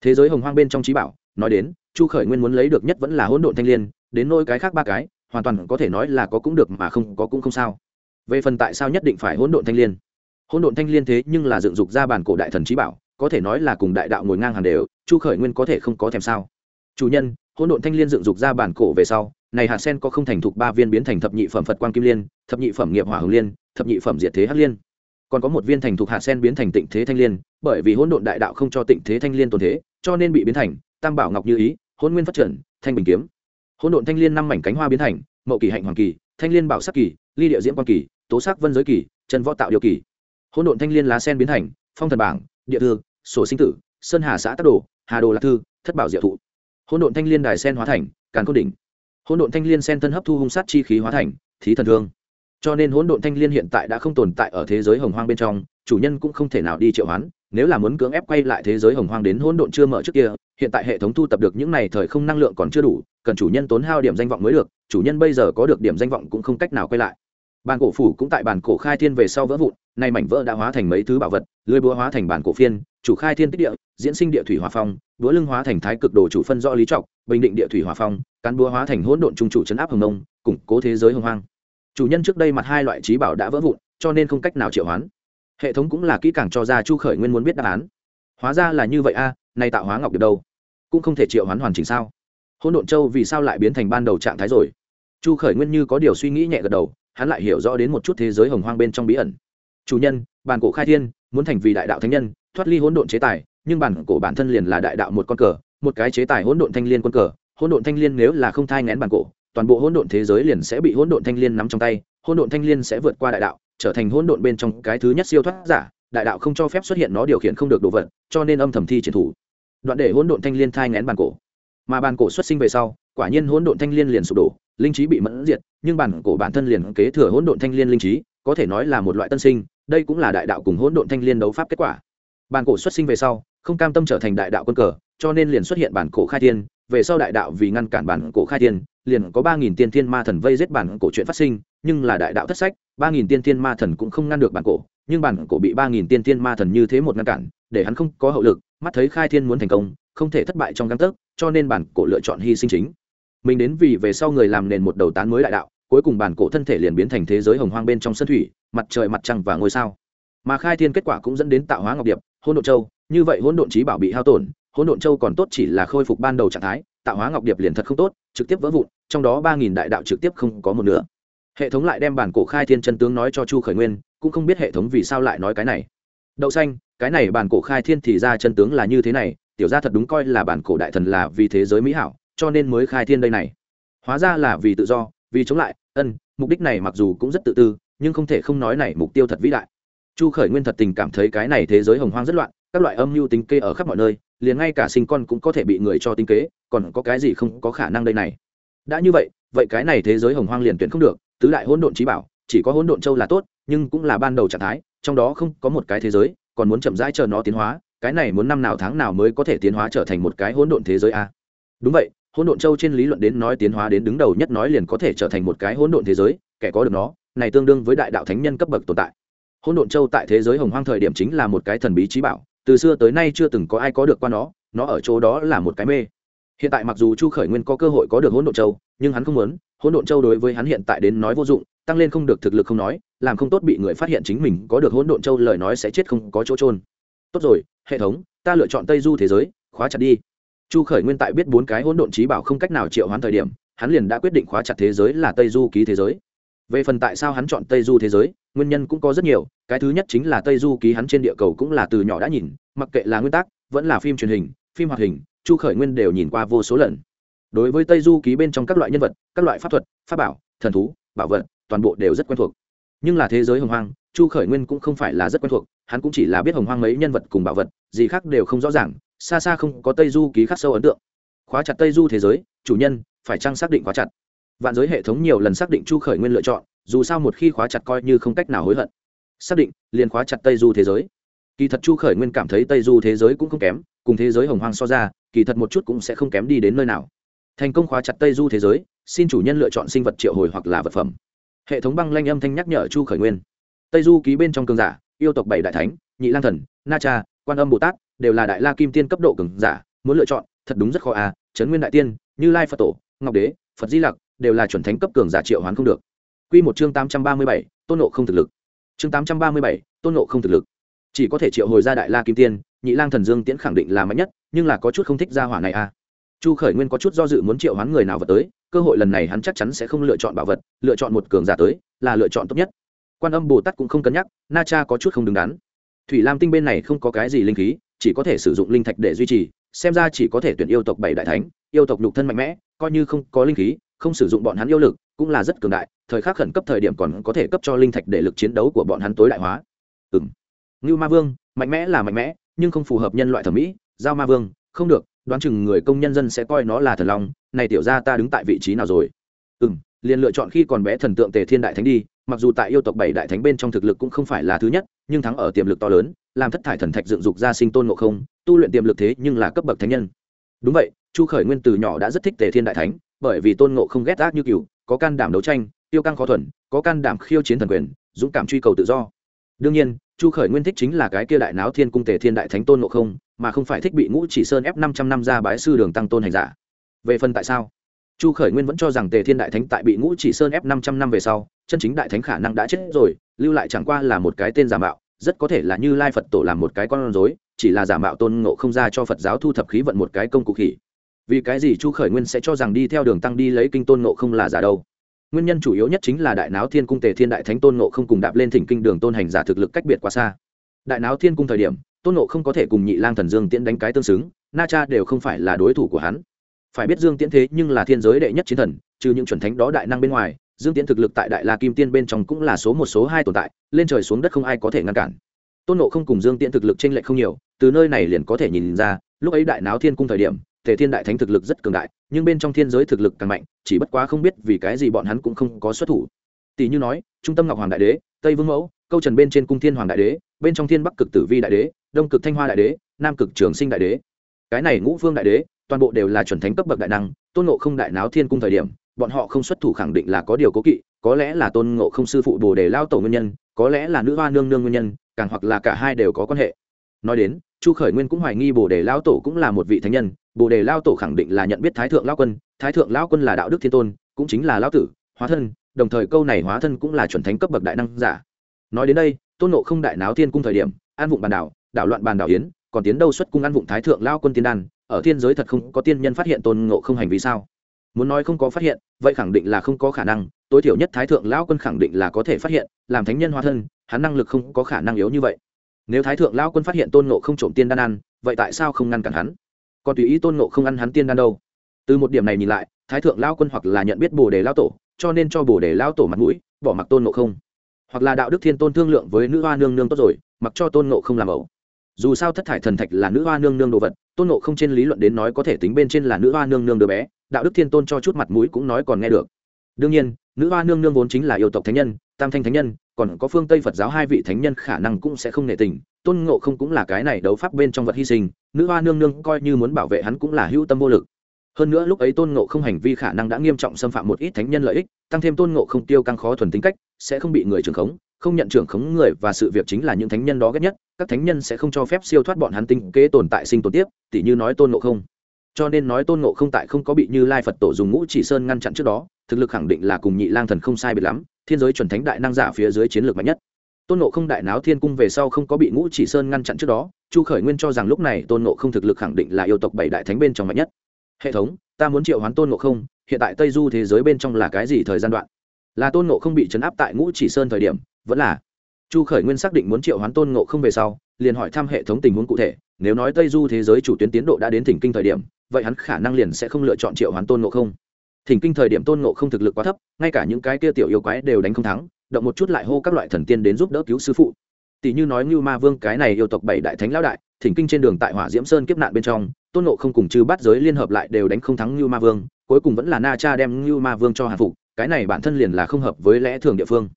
Thế giới hồng hoang bên trong trí bảo, nói đến, chu khởi nguyên muốn lấy được nhất vẫn là hỗn độn thanh l i ê n đến nôi cái khác ba cái, hoàn toàn có thể nói là có cũng được mà không có cũng không sao về phần tại sao nhất định phải hỗn độn thanh l i ê n hỗn độn thanh l i ê n thế nhưng là dựng dục ra bản cổ đại thần trí bảo, có thể nói là cùng đại đạo ngồi ngang hàng đều, chu khởi nguyên có thể không có thèm sao? Chủ nhân, hỗn độn thanh l i ê n dựng dục ra bản cổ về sau, này hạt sen có không thành thục ba viên biến thành thập nhị phẩm phật quan kim liên, thập nhị phẩm nghiệp hỏa hồng liên, thập nhị phẩm diệt thế hắc liên. Còn có một viên thành thục hạt sen biến thành tịnh thế thanh liên, bởi vì hỗn độn đại đạo không cho tịnh thế thanh liên tồn thế, cho nên bị biến thành tam bảo ngọc như ý hôn nguyên phát triển, thanh bình kiếm. Hỗn độn thanh liên năm mảnh cánh hoa biến thành, mậu kỳ hạnh hoàng kỳ thanh liên bảo sắc kỳ, ly địa diễm quan kỳ, tố sắc vân giới kỳ Trần võ tạo điều kỳ. Hỗn độn thanh liên lá sen biến thành, phong thần bảng, địa thư, sổ sinh tử, sơn hà xã tắc đồ, hà đồ lạc thư, thất bảo diệu thụ. Hỗn độn thanh liên đài sen hóa thành, càn côn đỉnh. Hỗn độn thanh liên sen thân hấp thu hung sát chi khí hóa thành, thí thần thương. Cho nên hỗn độn thanh liên hiện tại đã không tồn tại ở thế giới hồng hoang bên trong, chủ nhân cũng không thể nào đi triệu hoán nếu là muốn cưỡng ép quay lại thế giới hồng hoang đến hỗn độn chưa mở trước kia, hiện tại hệ thống thu tập được những này thời không năng lượng còn chưa đủ, cần chủ nhân tốn hao điểm danh vọng mới được, chủ nhân bây giờ có được điểm danh vọng cũng không cách nào quay lại. Bàn cổ phủ cũng tại bàn cổ khai thiên về sau vỡ vụn, nay mảnh vỡ đã hóa thành mấy thứ bảo vật, lưới búa hóa thành bàn cổ phiên, chủ khai thiên tích địa, diễn sinh địa thủy hòa phong, búa lưng hóa thành thái cực đồ chủ phân rõ lý trọc bình định địa thủy hòa phong, cán búa hóa thành hỗn độn trung chủ chấn áp hồng nông củng cố thế giới hồng hoang. Chủ nhân trước đây mặt hai loại trí bảo đã vỡ vụn, cho nên không cách nào triệu hoán hệ thống cũng là kỹ càng cho ra chu khởi nguyên muốn biết đáp án. Hóa ra là như vậy a, nay tạo hóa ngọc được đâu? Cũng không thể triệu hoán hoàn chỉnh sao? Hỗn độn châu vì sao lại biến thành ban đầu trạng thái rồi? Chu khởi nguyên như có điều suy nghĩ nhẹ gật đầu, hắn lại hiểu rõ đến một chút thế giới hồng hoang bên trong bí ẩn. Chủ nhân, bản cổ khai thiên, muốn thành vì đại đạo thánh nhân, thoát ly hỗn độn chế tài, nhưng bản cổ bản thân liền là đại đạo một con cờ, một cái chế tài hỗn độn thanh liên quân cờ. Hỗn độn thanh liên nếu là không thai ngén bản cổ, toàn bộ hỗn độn thế giới liền sẽ bị hỗn độn thanh liên nắm trong tay hỗn độn thanh liên sẽ vượt qua đại đạo, trở thành hỗn độn bên trong cái thứ nhất siêu thoát giả, đại đạo không cho phép xuất hiện, nó điều khiển không được đồ vật, cho nên âm thầm thi triển thủ. Đoạn để hỗn độn thanh liên thai ngén bản cổ. Mà bản cổ xuất sinh về sau, quả nhiên hỗn độn thanh liên liền sụp đổ, linh trí bị mẫn diệt, nhưng bản cổ bản thân liền kế thừa hỗn độn thanh liên linh trí, có thể nói là một loại tân sinh, đây cũng là đại đạo cùng hỗn độn thanh liên đấu pháp kết quả. Bản cổ xuất sinh về sau, không cam tâm trở thành đại đạo quân cờ, cho nên liền xuất hiện bản cổ khai thiên, về sau đại đạo vì ngăn cản bản cổ khai thiên, liền có ba nghìn tiên thiên ma thần vây giết bản cổ chuyện phát sinh nhưng là đại đạo thất sách, ba nghìn tiên thiên ma thần cũng không ngăn được bản cổ, nhưng bản cổ bị ba nghìn tiên thiên ma thần như thế một ngăn cản, để hắn không có hậu lực, mắt thấy khai thiên muốn thành công, không thể thất bại trong găng tấc, cho nên bản cổ lựa chọn hy sinh chính. Mình đến vì về sau người làm nền một đầu tán mới đại đạo, cuối cùng bản cổ thân thể liền biến thành thế giới hồng hoang bên trong sân thủy, mặt trời mặt trăng và ngôi sao. Mà khai thiên kết quả cũng dẫn đến tạo hóa ngọc điệp hôn độn châu, như vậy hôn độn trí bảo bị hao tổn hôn độn châu còn tốt chỉ là khôi phục ban đầu trạng thái, tạo hóa ngọc điệp liền thật không tốt, trực tiếp vỡ vụn, trong đó ba nghìn đại đạo trực tiếp không có một nửa hệ thống lại đem bản cổ khai thiên chân tướng nói cho chu khởi nguyên, cũng không biết hệ thống vì sao lại nói cái này. Đậu xanh, cái này bản cổ khai thiên thì ra chân tướng là như thế này, tiểu ra thật đúng coi là bản cổ đại thần là vì thế giới mỹ hảo, cho nên mới khai thiên đây này. Hóa ra là vì tự do, vì chống lại, ân, mục đích này mặc dù cũng rất tự tư, nhưng không thể không nói này mục tiêu thật vĩ đại. Chu khởi nguyên thật tình cảm thấy cái này thế giới hồng hoang rất loạn, các loại âm mưu tính kê ở khắp mọi nơi, liền ngay cả sinh con cũng có thể bị người cho tính kế, còn có cái gì không có khả năng đây này. Đã như vậy vậy cái này thế giới hồng hoang liền tuyển không được tứ đại hỗn độn trí bảo, chỉ có hỗn độn châu là tốt, nhưng cũng là ban đầu trạng thái, trong đó không có một cái thế giới, còn muốn chậm rãi chờ nó tiến hóa, cái này muốn năm nào tháng nào mới có thể tiến hóa trở thành một cái hỗn độn thế giới a? Đúng vậy, hỗn độn châu trên lý luận đến nói tiến hóa đến đứng đầu nhất nói liền có thể trở thành một cái hỗn độn thế giới, kẻ có được nó, này tương đương với đại đạo thánh nhân cấp bậc tồn tại. Hỗn độn châu tại thế giới hồng hoang thời điểm chính là một cái thần bí trí bảo, từ xưa tới nay chưa từng có ai có được qua nó nó ở chỗ đó là một cái mê hiện tại mặc dù chu khởi nguyên có cơ hội có được hỗn độn châu, nhưng hắn không muốn. Hỗn độn châu đối với hắn hiện tại đến nói vô dụng, tăng lên không được thực lực không nói, làm không tốt bị người phát hiện chính mình có được hỗn độn châu lời nói sẽ chết không có chỗ trôn tốt rồi, hệ thống, ta lựa chọn tây du thế giới, khóa chặt đi. Chu khởi nguyên tại biết bốn cái hỗn độn trí bảo không cách nào triệu hoán thời điểm, hắn liền đã quyết định khóa chặt thế giới là tây du ký thế giới. Về phần tại sao hắn chọn tây du thế giới, nguyên nhân cũng có rất nhiều, cái thứ nhất chính là tây du ký hắn trên địa cầu cũng là từ nhỏ đã nhìn, mặc kệ là nguyên tắc vẫn là phim truyền hình, phim hoạt hình chu khởi nguyên đều nhìn qua vô số lần. Đối với tây du ký bên trong các loại nhân vật, các loại pháp thuật, pháp bảo, thần thú, bảo vật, toàn bộ đều rất quen thuộc. Nhưng là thế giới hồng hoang, chu khởi nguyên cũng không phải là rất quen thuộc, hắn cũng chỉ là biết hồng hoang mấy nhân vật cùng bảo vật, gì khác đều không rõ ràng, xa xa không có tây du ký khắc sâu ấn tượng. Khóa chặt tây du thế giới, chủ nhân, phải chăng xác định khóa chặt? Vạn giới hệ thống nhiều lần xác định chu khởi nguyên lựa chọn, dù sao một khi khóa chặt coi như không cách nào hối hận. Xác định, liền khóa chặt tây du thế giới. Kỳ thật chu khởi nguyên cảm thấy tây du thế giới cũng không kém cùng thế giới hồng hoang so ra, kỳ thật một chút cũng sẽ không kém đi đến nơi nào. Thành công khóa chặt tây du thế giới, xin chủ nhân lựa chọn sinh vật triệu hồi hoặc là vật phẩm. Hệ thống băng lanh âm thanh nhắc nhở chu khởi nguyên. Tây du ký bên trong cường giả, yêu tộc bảy đại thánh, nhị lang thần, na cha, quan âm bồ tát, đều là đại la kim tiên cấp độ cường giả, muốn lựa chọn, thật đúng rất khó à trấn nguyên đại tiên, như lai phật tổ, ngọc đế, phật di lặc, đều là chuẩn thánh cấp cường giả triệu hoán không được. Quy một chương tám trăm ba mươi bảy, tôn nộ không thực lực. Chương tám trăm ba mươi bảy, tôn nộ không thực lực chỉ có thể triệu hồi ra đại la kim tiên, nhị lang thần dương tiễn khẳng định là mạnh nhất, nhưng là có chút không thích ra hỏa này à. Chu khởi nguyên có chút do dự muốn triệu hoán người nào vào tới, cơ hội lần này hắn chắc chắn sẽ không lựa chọn bảo vật, lựa chọn một cường giả tới, là lựa chọn tốt nhất. Quan âm bồ tát cũng không cân nhắc, na cha có chút không đứng đắn. Thủy lam tinh bên này không có cái gì linh khí, chỉ có thể sử dụng linh thạch để duy trì, xem ra chỉ có thể tuyển yêu tộc bảy đại thánh, yêu tộc nhục thân mạnh mẽ, coi như không có linh khí, không sử dụng bọn hắn yêu lực, cũng là rất cường đại, thời khắc khẩn cấp thời điểm còn có thể cấp cho linh thạch để lực chiến đấu của bọn hắn tối đại hóa ngưu ma vương, mạnh mẽ là mạnh mẽ, nhưng không phù hợp nhân loại thẩm mỹ. Giao ma vương, không được, đoán chừng người công nhân dân sẽ coi nó là thần long. Này tiểu ra ta đứng tại vị trí nào rồi? Ừ m liền lựa chọn khi còn bé thần tượng tề thiên đại thánh đi. Mặc dù tại yêu tộc bảy đại thánh bên trong thực lực cũng không phải là thứ nhất, nhưng thắng ở tiềm lực to lớn, làm thất thải thần thạch dựng dục ra sinh tôn ngộ không, tu luyện tiềm lực thế nhưng là cấp bậc thánh nhân. Đúng vậy, chu khởi nguyên từ nhỏ đã rất thích tề thiên đại thánh, bởi vì tôn ngộ không ghét ác như cừu, có can đảm đấu tranh, tiêu căng khó thuần, có can đảm khiêu chiến thần quyền, dũng cảm truy cầu tự do. Đương nhiên chu khởi nguyên thích chính là cái kia đại náo thiên cung tề thiên đại thánh tôn ngộ không, mà không phải thích bị ngũ chỉ sơn ép năm trăm năm ra bái sư đường tăng tôn hành giả. Về phần tại sao? Chu khởi nguyên vẫn cho rằng tề thiên đại thánh tại bị ngũ chỉ sơn ép năm trăm năm về sau, chân chính đại thánh khả năng đã chết rồi, lưu lại chẳng qua là một cái tên giả mạo, rất có thể là như lai phật tổ làm một cái con rối, chỉ là giả mạo tôn ngộ không ra cho phật giáo thu thập khí vận một cái công cụ khỉ. Vì cái gì chu khởi nguyên sẽ cho rằng đi theo đường tăng đi lấy kinh tôn ngộ không là giả đâu? Nguyên nhân chủ yếu nhất chính là đại náo thiên cung tề thiên đại thánh tôn ngộ không cùng đạp lên thỉnh kinh đường tôn hành giả thực lực cách biệt quá xa. Đại náo thiên cung thời điểm, tôn ngộ không có thể cùng nhị lang thần dương tiễn đánh cái tương xứng, na cha đều không phải là đối thủ của hắn. Phải biết dương tiễn thế nhưng là thiên giới đệ nhất chiến thần, trừ những chuẩn thánh đó đại năng bên ngoài, dương tiễn thực lực tại đại la kim tiên bên trong cũng là số một, số hai tồn tại, lên trời xuống đất không ai có thể ngăn cản. Tôn nộ không cùng dương tiễn thực lực t r ê n lệch không nhiều, từ nơi này liền có thể nhìn ra, lúc ấy đại náo thiên cung thời điểm tề thiên đại thánh thực lực rất cường đại, nhưng bên trong thiên giới thực lực càng mạnh, chỉ bất quá không biết vì cái gì bọn hắn cũng không có xuất thủ. Tỷ như nói, trung tâm ngọc hoàng đại đế, tây vương mẫu, câu trần bên trên cung thiên hoàng đại đế, bên trong thiên bắc cực tử vi đại đế, đông cực thanh hoa đại đế, nam cực trường sinh đại đế. Cái này ngũ vương đại đế, toàn bộ đều là chuẩn thánh cấp bậc đại năng, tôn ngộ không đại náo thiên cung thời điểm, bọn họ không xuất thủ khẳng định là có điều cố kỵ, có lẽ là tôn ngộ không sư phụ bồ đề lao tổ nguyên nhân, có lẽ là nữ hoa nương nương nguyên nhân, càng hoặc là cả hai đều có quan hệ. Nói đến chu khởi nguyên cũng hoài nghi bồ đề lao tổ cũng là một vị thánh nhân, bồ đề lao tổ khẳng định là nhận biết thái thượng lao quân, thái thượng lao quân là đạo đức thiên tôn, cũng chính là lao tử, hóa thân, đồng thời câu này hóa thân cũng là chuẩn thánh cấp bậc đại năng giả. Nói đến đây, tôn nộ không đại náo thiên cung thời điểm, an vụng bàn đảo đảo loạn bàn đảo yến, còn tiến đâu xuất cung an vụng thái thượng lao quân tiên đan, ở thiên giới thật không có tiên nhân phát hiện tôn ngộ không hành vi sao? Muốn nói không có phát hiện, vậy khẳng định là không có khả năng, tối thiểu nhất thái thượng lão quân khẳng định là có thể phát hiện, làm thánh nhân hóa thân, hắn năng lực không có khả năng yếu như vậy nếu thái thượng lão quân phát hiện tôn nộ không trộm tiên đan ăn, vậy tại sao không ngăn cản hắn? Còn tùy ý tôn nộ không ăn hắn tiên đan đâu. Từ một điểm này nhìn lại, thái thượng lão quân hoặc là nhận biết bồ đề lão tổ, cho nên cho bồ đề lão tổ mặt mũi, bỏ mặc tôn nộ không. Hoặc là đạo đức thiên tôn thương lượng với nữ hoa nương nương tốt rồi, mặc cho tôn nộ không làm ẩu. Dù sao thất thải thần thạch là nữ hoa nương nương đồ vật, tôn nộ không trên lý luận đến nói có thể tính bên trên là nữ hoa nương nương đứa bé, đạo đức thiên tôn cho chút mặt mũi cũng nói còn nghe được. Đương nhiên, nữ hoa nương nương vốn chính là yêu tộc thánh nhân tam thanh thánh nhân, còn có phương tây phật giáo hai vị thánh nhân khả năng cũng sẽ không nể tình, tôn ngộ không cũng là cái này đấu pháp bên trong vật hy sinh, nữ hoa nương nương coi như muốn bảo vệ hắn cũng là hữu tâm vô lực. Hơn nữa lúc ấy tôn ngộ không hành vi khả năng đã nghiêm trọng xâm phạm một ít thánh nhân lợi ích, tăng thêm tôn ngộ không tiêu căng khó thuần tính cách, sẽ không bị người trưởng khống, không nhận trưởng khống người và sự việc chính là những thánh nhân đó ghét nhất, các thánh nhân sẽ không cho phép siêu thoát bọn hắn tinh kế tồn tại sinh tồn tiếp, tỉ như nói tôn ngộ không. Cho nên nói tôn ngộ không tại không có bị như lai phật tổ dùng ngũ chỉ sơn ngăn chặn trước đó, thực lực khẳng định là cùng nhị lang thần không sai biệt lắm thiên giới chuẩn thánh đại năng giả phía dưới chiến lược mạnh nhất. Tôn ngộ không đại náo thiên cung về sau không có bị ngũ chỉ sơn ngăn chặn trước đó, chu khởi nguyên cho rằng lúc này tôn ngộ không thực lực khẳng định là yêu tộc bảy đại thánh bên trong mạnh nhất. Hệ thống, ta muốn triệu hoán tôn ngộ không, hiện tại tây du thế giới bên trong là cái gì thời gian đoạn? Là tôn ngộ không bị chấn áp tại ngũ chỉ sơn thời điểm, vẫn là? Chu khởi nguyên xác định muốn triệu hoán tôn ngộ không về sau, liền hỏi thăm hệ thống tình huống cụ thể, nếu nói tây du thế giới chủ tuyến tiến độ đã đến thỉnh kinh thời điểm, vậy hắn khả năng liền sẽ không lựa chọn triệu hoán tôn ngộ không thỉnh kinh thời điểm tôn ngộ không thực lực quá thấp, ngay cả những cái kia tiểu yêu quái đều đánh không thắng, động một chút lại hô các loại thần tiên đến giúp đỡ cứu sư phụ. Tỷ như nói như ma vương cái này yêu tộc bảy đại thánh lão đại, thỉnh kinh trên đường tại hỏa diễm sơn kiếp nạn bên trong, tôn ngộ không cùng chư bắt giới liên hợp lại đều đánh không thắng như ma vương, cuối cùng vẫn là na cha đem như ma vương cho hạ phục, cái này bản thân liền là không hợp với lẽ thường địa phương.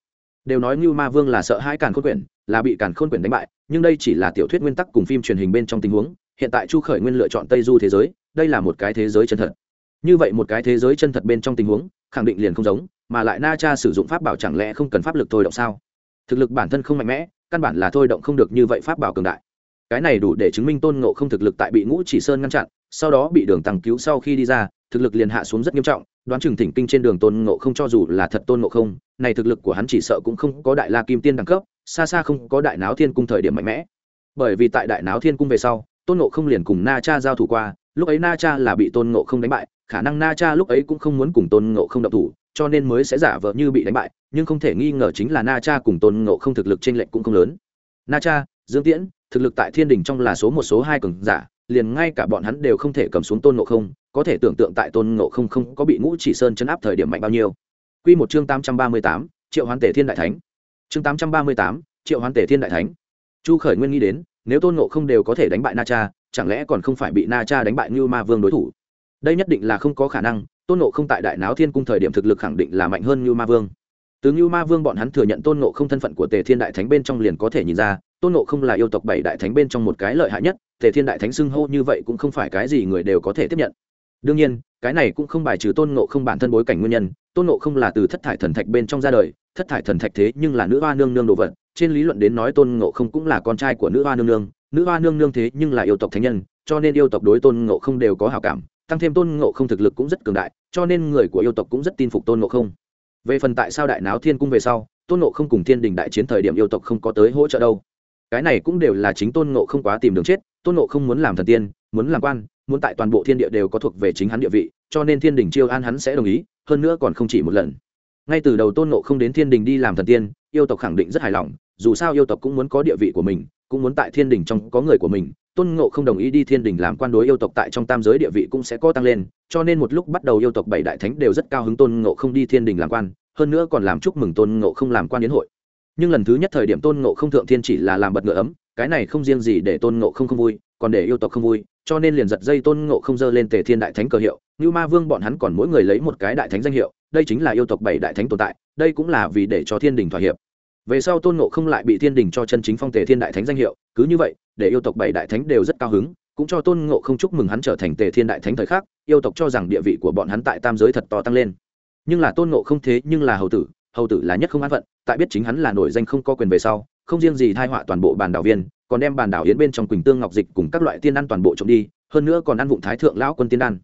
Đều nói như ma vương là sợ hãi càn khôn quyển, là bị càn khôn quyển đánh bại, nhưng đây chỉ là tiểu thuyết nguyên tắc cùng phim truyền hình bên trong tình huống, hiện tại chu khởi nguyên lựa chọn tây du thế giới, đây là một cái thế giới chân thật như vậy một cái thế giới chân thật bên trong tình huống, khẳng định liền không giống, mà lại na cha sử dụng pháp bảo chẳng lẽ không cần pháp lực thôi động sao? Thực lực bản thân không mạnh mẽ, căn bản là thôi động không được như vậy pháp bảo cường đại. Cái này đủ để chứng minh tôn ngộ không thực lực tại bị ngũ chỉ sơn ngăn chặn, sau đó bị đường tăng cứu sau khi đi ra, thực lực liền hạ xuống rất nghiêm trọng, đoán chừng thỉnh kinh trên đường tôn ngộ không cho dù là thật tôn ngộ không, này thực lực của hắn chỉ sợ cũng không có đại la kim tiên đẳng cấp, xa xa không có đại náo thiên cung thời điểm mạnh mẽ. Bởi vì tại đại náo thiên cung về sau, tôn ngộ không liền cùng na cha giao thủ qua, lúc ấy na cha là bị tôn ngộ không đánh bại khả năng na cha lúc ấy cũng không muốn cùng tôn ngộ không độc thủ, cho nên mới sẽ giả vờ như bị đánh bại, nhưng không thể nghi ngờ chính là na cha cùng tôn ngộ không thực lực t r ê n lệch cũng không lớn. Na cha, dương tiễn, thực lực tại thiên đình trong là số một, số hai cường giả, liền ngay cả bọn hắn đều không thể cầm xuống tôn ngộ không, có thể tưởng tượng tại tôn ngộ không không có bị ngũ chỉ sơn chấn áp thời điểm mạnh bao nhiêu. Q một chương tám trăm ba mươi tám, triệu hoán tể thiên đại thánh. Chương tám trăm ba mươi tám, triệu hoán tể thiên đại thánh. Chu khởi nguyên nghĩ đến, nếu tôn ngộ không đều có thể đánh bại na cha, chẳng lẽ còn không phải bị na cha đánh bại như ma vương đối thủ? Đây nhất định là không có khả năng, tôn ngộ không tại đại náo thiên cung thời điểm thực lực khẳng định là mạnh hơn như ma vương. Từ như ma vương bọn hắn thừa nhận tôn ngộ không thân phận của tề thiên đại thánh bên trong liền có thể nhìn ra, tôn ngộ không là yêu tộc bảy đại thánh bên trong một cái lợi hại nhất, tề thiên đại thánh xưng hô như vậy cũng không phải cái gì người đều có thể tiếp nhận. Đương nhiên, cái này cũng không bài trừ tôn ngộ không bản thân bối cảnh nguyên nhân, tôn ngộ không là từ thất thải thần thạch bên trong ra đời, thất thải thần thạch thế nhưng là nữ hoa nương nương đồ vật, trên lý luận đến nói tôn ngộ không cũng là con trai của nữ hoa nương nương, nữ hoa nương nương thế nhưng là yêu tộc thánh nhân, cho nên yêu tộc đối tôn ngộ không đều có hào cảm tăng thêm tôn ngộ không thực lực cũng rất cường đại, cho nên người của yêu tộc cũng rất tin phục tôn ngộ không. Về phần tại sao đại náo thiên cung về sau, tôn ngộ không cùng thiên đình đại chiến thời điểm yêu tộc không có tới hỗ trợ đâu. Cái này cũng đều là chính tôn ngộ không quá tìm đường chết, tôn ngộ không muốn làm thần tiên, muốn làm quan, muốn tại toàn bộ thiên địa đều có thuộc về chính hắn địa vị, cho nên thiên đình chiêu an hắn sẽ đồng ý, hơn nữa còn không chỉ một lần. Ngay từ đầu tôn ngộ không đến thiên đình đi làm thần tiên, yêu tộc khẳng định rất hài lòng, dù sao yêu tộc cũng muốn có địa vị của mình, cũng muốn tại thiên đình trong có người của mình tôn ngộ không đồng ý đi thiên đình làm quan đối yêu tộc tại trong tam giới địa vị cũng sẽ có tăng lên, cho nên một lúc bắt đầu yêu tộc bảy đại thánh đều rất cao hứng tôn ngộ không đi thiên đình làm quan, hơn nữa còn làm chúc mừng tôn ngộ không làm quan đến hội. Nhưng lần thứ nhất thời điểm tôn ngộ không thượng thiên chỉ là làm bật ngựa ấm, cái này không riêng gì để tôn ngộ không không vui, còn để yêu tộc không vui, cho nên liền giật dây tôn ngộ không dơ lên tề thiên đại thánh cờ hiệu như ma vương bọn hắn còn mỗi người lấy một cái đại thánh danh hiệu, đây chính là yêu tộc bảy đại thánh tồn tại, đây cũng là vì để cho thiên đình thỏa hiệp về sau tôn ngộ không lại bị thiên đình cho chân chính phong tề thiên đại thánh danh hiệu, cứ như vậy, để yêu tộc bảy đại thánh đều rất cao hứng, cũng cho tôn ngộ không chúc mừng hắn trở thành tề thiên đại thánh thời khắc, yêu tộc cho rằng địa vị của bọn hắn tại tam giới thật to tăng lên. Nhưng là tôn ngộ không thế nhưng là hầu tử hầu tử là nhất không an phận, tại biết chính hắn là nổi danh không có quyền về sau, không riêng gì thai họa toàn bộ bàn đảo viên, còn đem bàn đảo yến bên trong quỳnh tương ngọc dịch cùng các loại tiên ăn toàn bộ trộm đi, hơn nữa còn ăn vụng thái thượng lão quân tiên ăn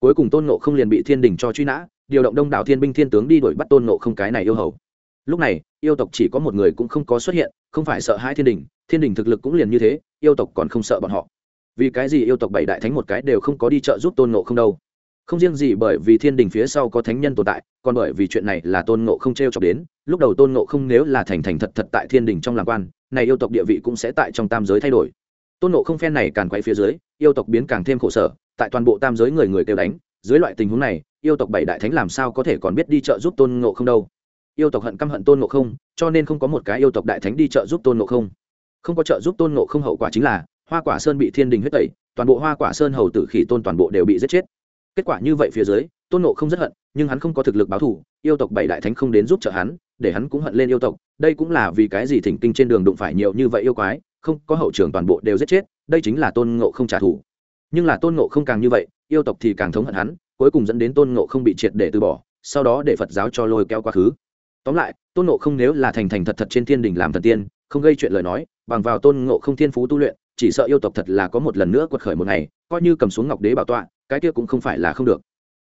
cuối cùng tôn ngộ không liền bị thiên đình cho truy nã, điều động đông đảo thiên binh thiên tướng đi đuổi bắt tôn ngộ không cái này yêu hầu lúc này, yêu tộc chỉ có một người cũng không có xuất hiện, không phải sợ hai thiên đình thiên đình thực lực cũng liền như thế, yêu tộc còn không sợ bọn họ. Vì cái gì yêu tộc bảy đại thánh một cái đều không có đi trợ giúp tôn ngộ không đâu? Không riêng gì bởi vì thiên đình phía sau có thánh nhân tồn tại, còn bởi vì chuyện này là tôn ngộ không t r e o chọc đến, lúc đầu tôn ngộ không nếu là thành thành thật thật tại thiên đình trong lạc quan, này yêu tộc địa vị cũng sẽ tại trong tam giới thay đổi. Tôn ngộ không phen này càng quay phía dưới, yêu tộc biến càng thêm khổ sở, tại toàn bộ tam giới người người kêu đánh. Dưới loại tình huống này, yêu tộc bảy đại thánh làm sao có thể còn biết đi trợ giúp tôn ngộ không đâu? Yêu tộc hận căm hận tôn ngộ không, cho nên không có một cái yêu tộc đại thánh đi trợ giúp tôn ngộ không. Không có trợ giúp tôn ngộ không hậu quả chính là, hoa quả sơn bị thiên đình huyết tẩy, toàn bộ hoa quả sơn hầu tử khỉ tôn toàn bộ đều bị giết chết. Kết quả như vậy phía dưới, tôn ngộ không rất hận, nhưng hắn không có thực lực báo thù, yêu tộc bảy đại thánh không đến giúp trợ hắn, để hắn cũng hận lên yêu tộc. Đây cũng là vì cái gì thỉnh kinh trên đường đụng phải nhiều như vậy yêu quái, không có hậu trường toàn bộ đều giết chết, đây chính là tôn ngộ không trả thù. Nhưng là tôn ngộ không càng như vậy, yêu tộc thì càng thống hận hắn, cuối cùng dẫn đến tôn ngộ không bị triệt để từ bỏ, sau đó để phật giáo cho lôi kéo quá khứ tóm lại, tôn ngộ không nếu là thành thành thật thật trên thiên đình làm thần tiên, không gây chuyện lời nói, bằng vào tôn ngộ không thiên phú tu luyện, chỉ sợ yêu tộc thật là có một lần nữa quật khởi một ngày, coi như cầm xuống ngọc đế bảo tọa, cái kia cũng không phải là không được.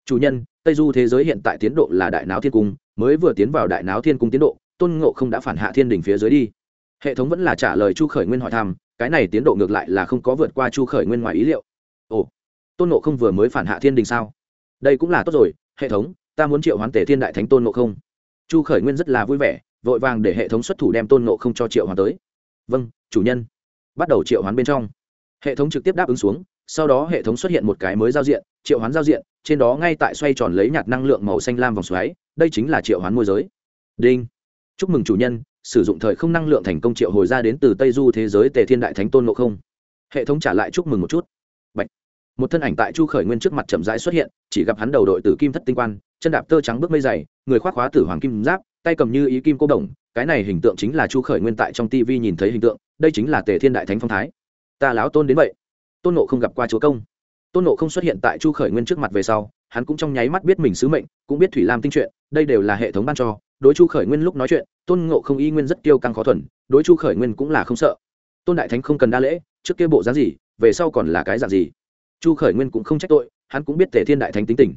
Chủ nhân, tây du thế giới hiện tại tiến độ là đại náo thiên cung, mới vừa tiến vào đại náo thiên cung tiến độ, tôn ngộ không đã phản hạ thiên đình phía dưới đi. Hệ thống vẫn là trả lời chu khởi nguyên hỏi thăm, cái này tiến độ ngược lại là không có vượt qua chu khởi nguyên ngoài ý liệu. Ồ, tôn ngộ không vừa mới phản hạ thiên đình sao? Đây cũng là tốt rồi, hệ thống, ta muốn triệu hoán tể thiên đại thánh tôn ngộ không chu khởi nguyên rất là vui vẻ, vội vàng để hệ thống xuất thủ đem tôn ngộ không cho triệu hoán tới. Vâng chủ nhân. Bắt đầu triệu hoán bên trong. Hệ thống trực tiếp đáp ứng xuống, sau đó hệ thống xuất hiện một cái mới giao diện, triệu hoán giao diện, trên đó ngay tại xoay tròn lấy nhạt năng lượng màu xanh lam vòng xoáy, đây chính là triệu hoán môi giới. Đinh. Chúc mừng chủ nhân, sử dụng thời không năng lượng thành công triệu hồi ra đến từ tây du thế giới tề thiên đại thánh tôn ngộ không. Hệ thống trả lại chúc mừng một chút. Bạch. một thân ảnh tại chu khởi nguyên trước mặt chậm rãi xuất hiện, chỉ gặp hắn đầu đội tử kim thất tinh quan chân đạp tơ trắng bước mây dày, người khoác khóa tử hoàng kim giáp, tay cầm như ý kim cô đồng, cái này hình tượng chính là chu khởi nguyên tại trong tv nhìn thấy hình tượng, đây chính là tề thiên đại thánh phong thái. Ta láo tôn đến vậy. Tôn nộ không gặp qua chúa công. Tôn nộ không xuất hiện tại chu khởi nguyên trước mặt về sau, hắn cũng trong nháy mắt biết mình sứ mệnh, cũng biết thủy lam tinh chuyện, đây đều là hệ thống ban cho. Đối chu khởi nguyên lúc nói chuyện, tôn ngộ không y nguyên rất kiêu căng khó thuần, đối chu khởi nguyên cũng là không sợ. Tôn đại thánh không cần đa lễ, trước kia bộ dáng gì, về sau còn là cái dạng gì? Chu khởi nguyên cũng không trách tội, hắn cũng biết tề thiên đại thánh tính tình.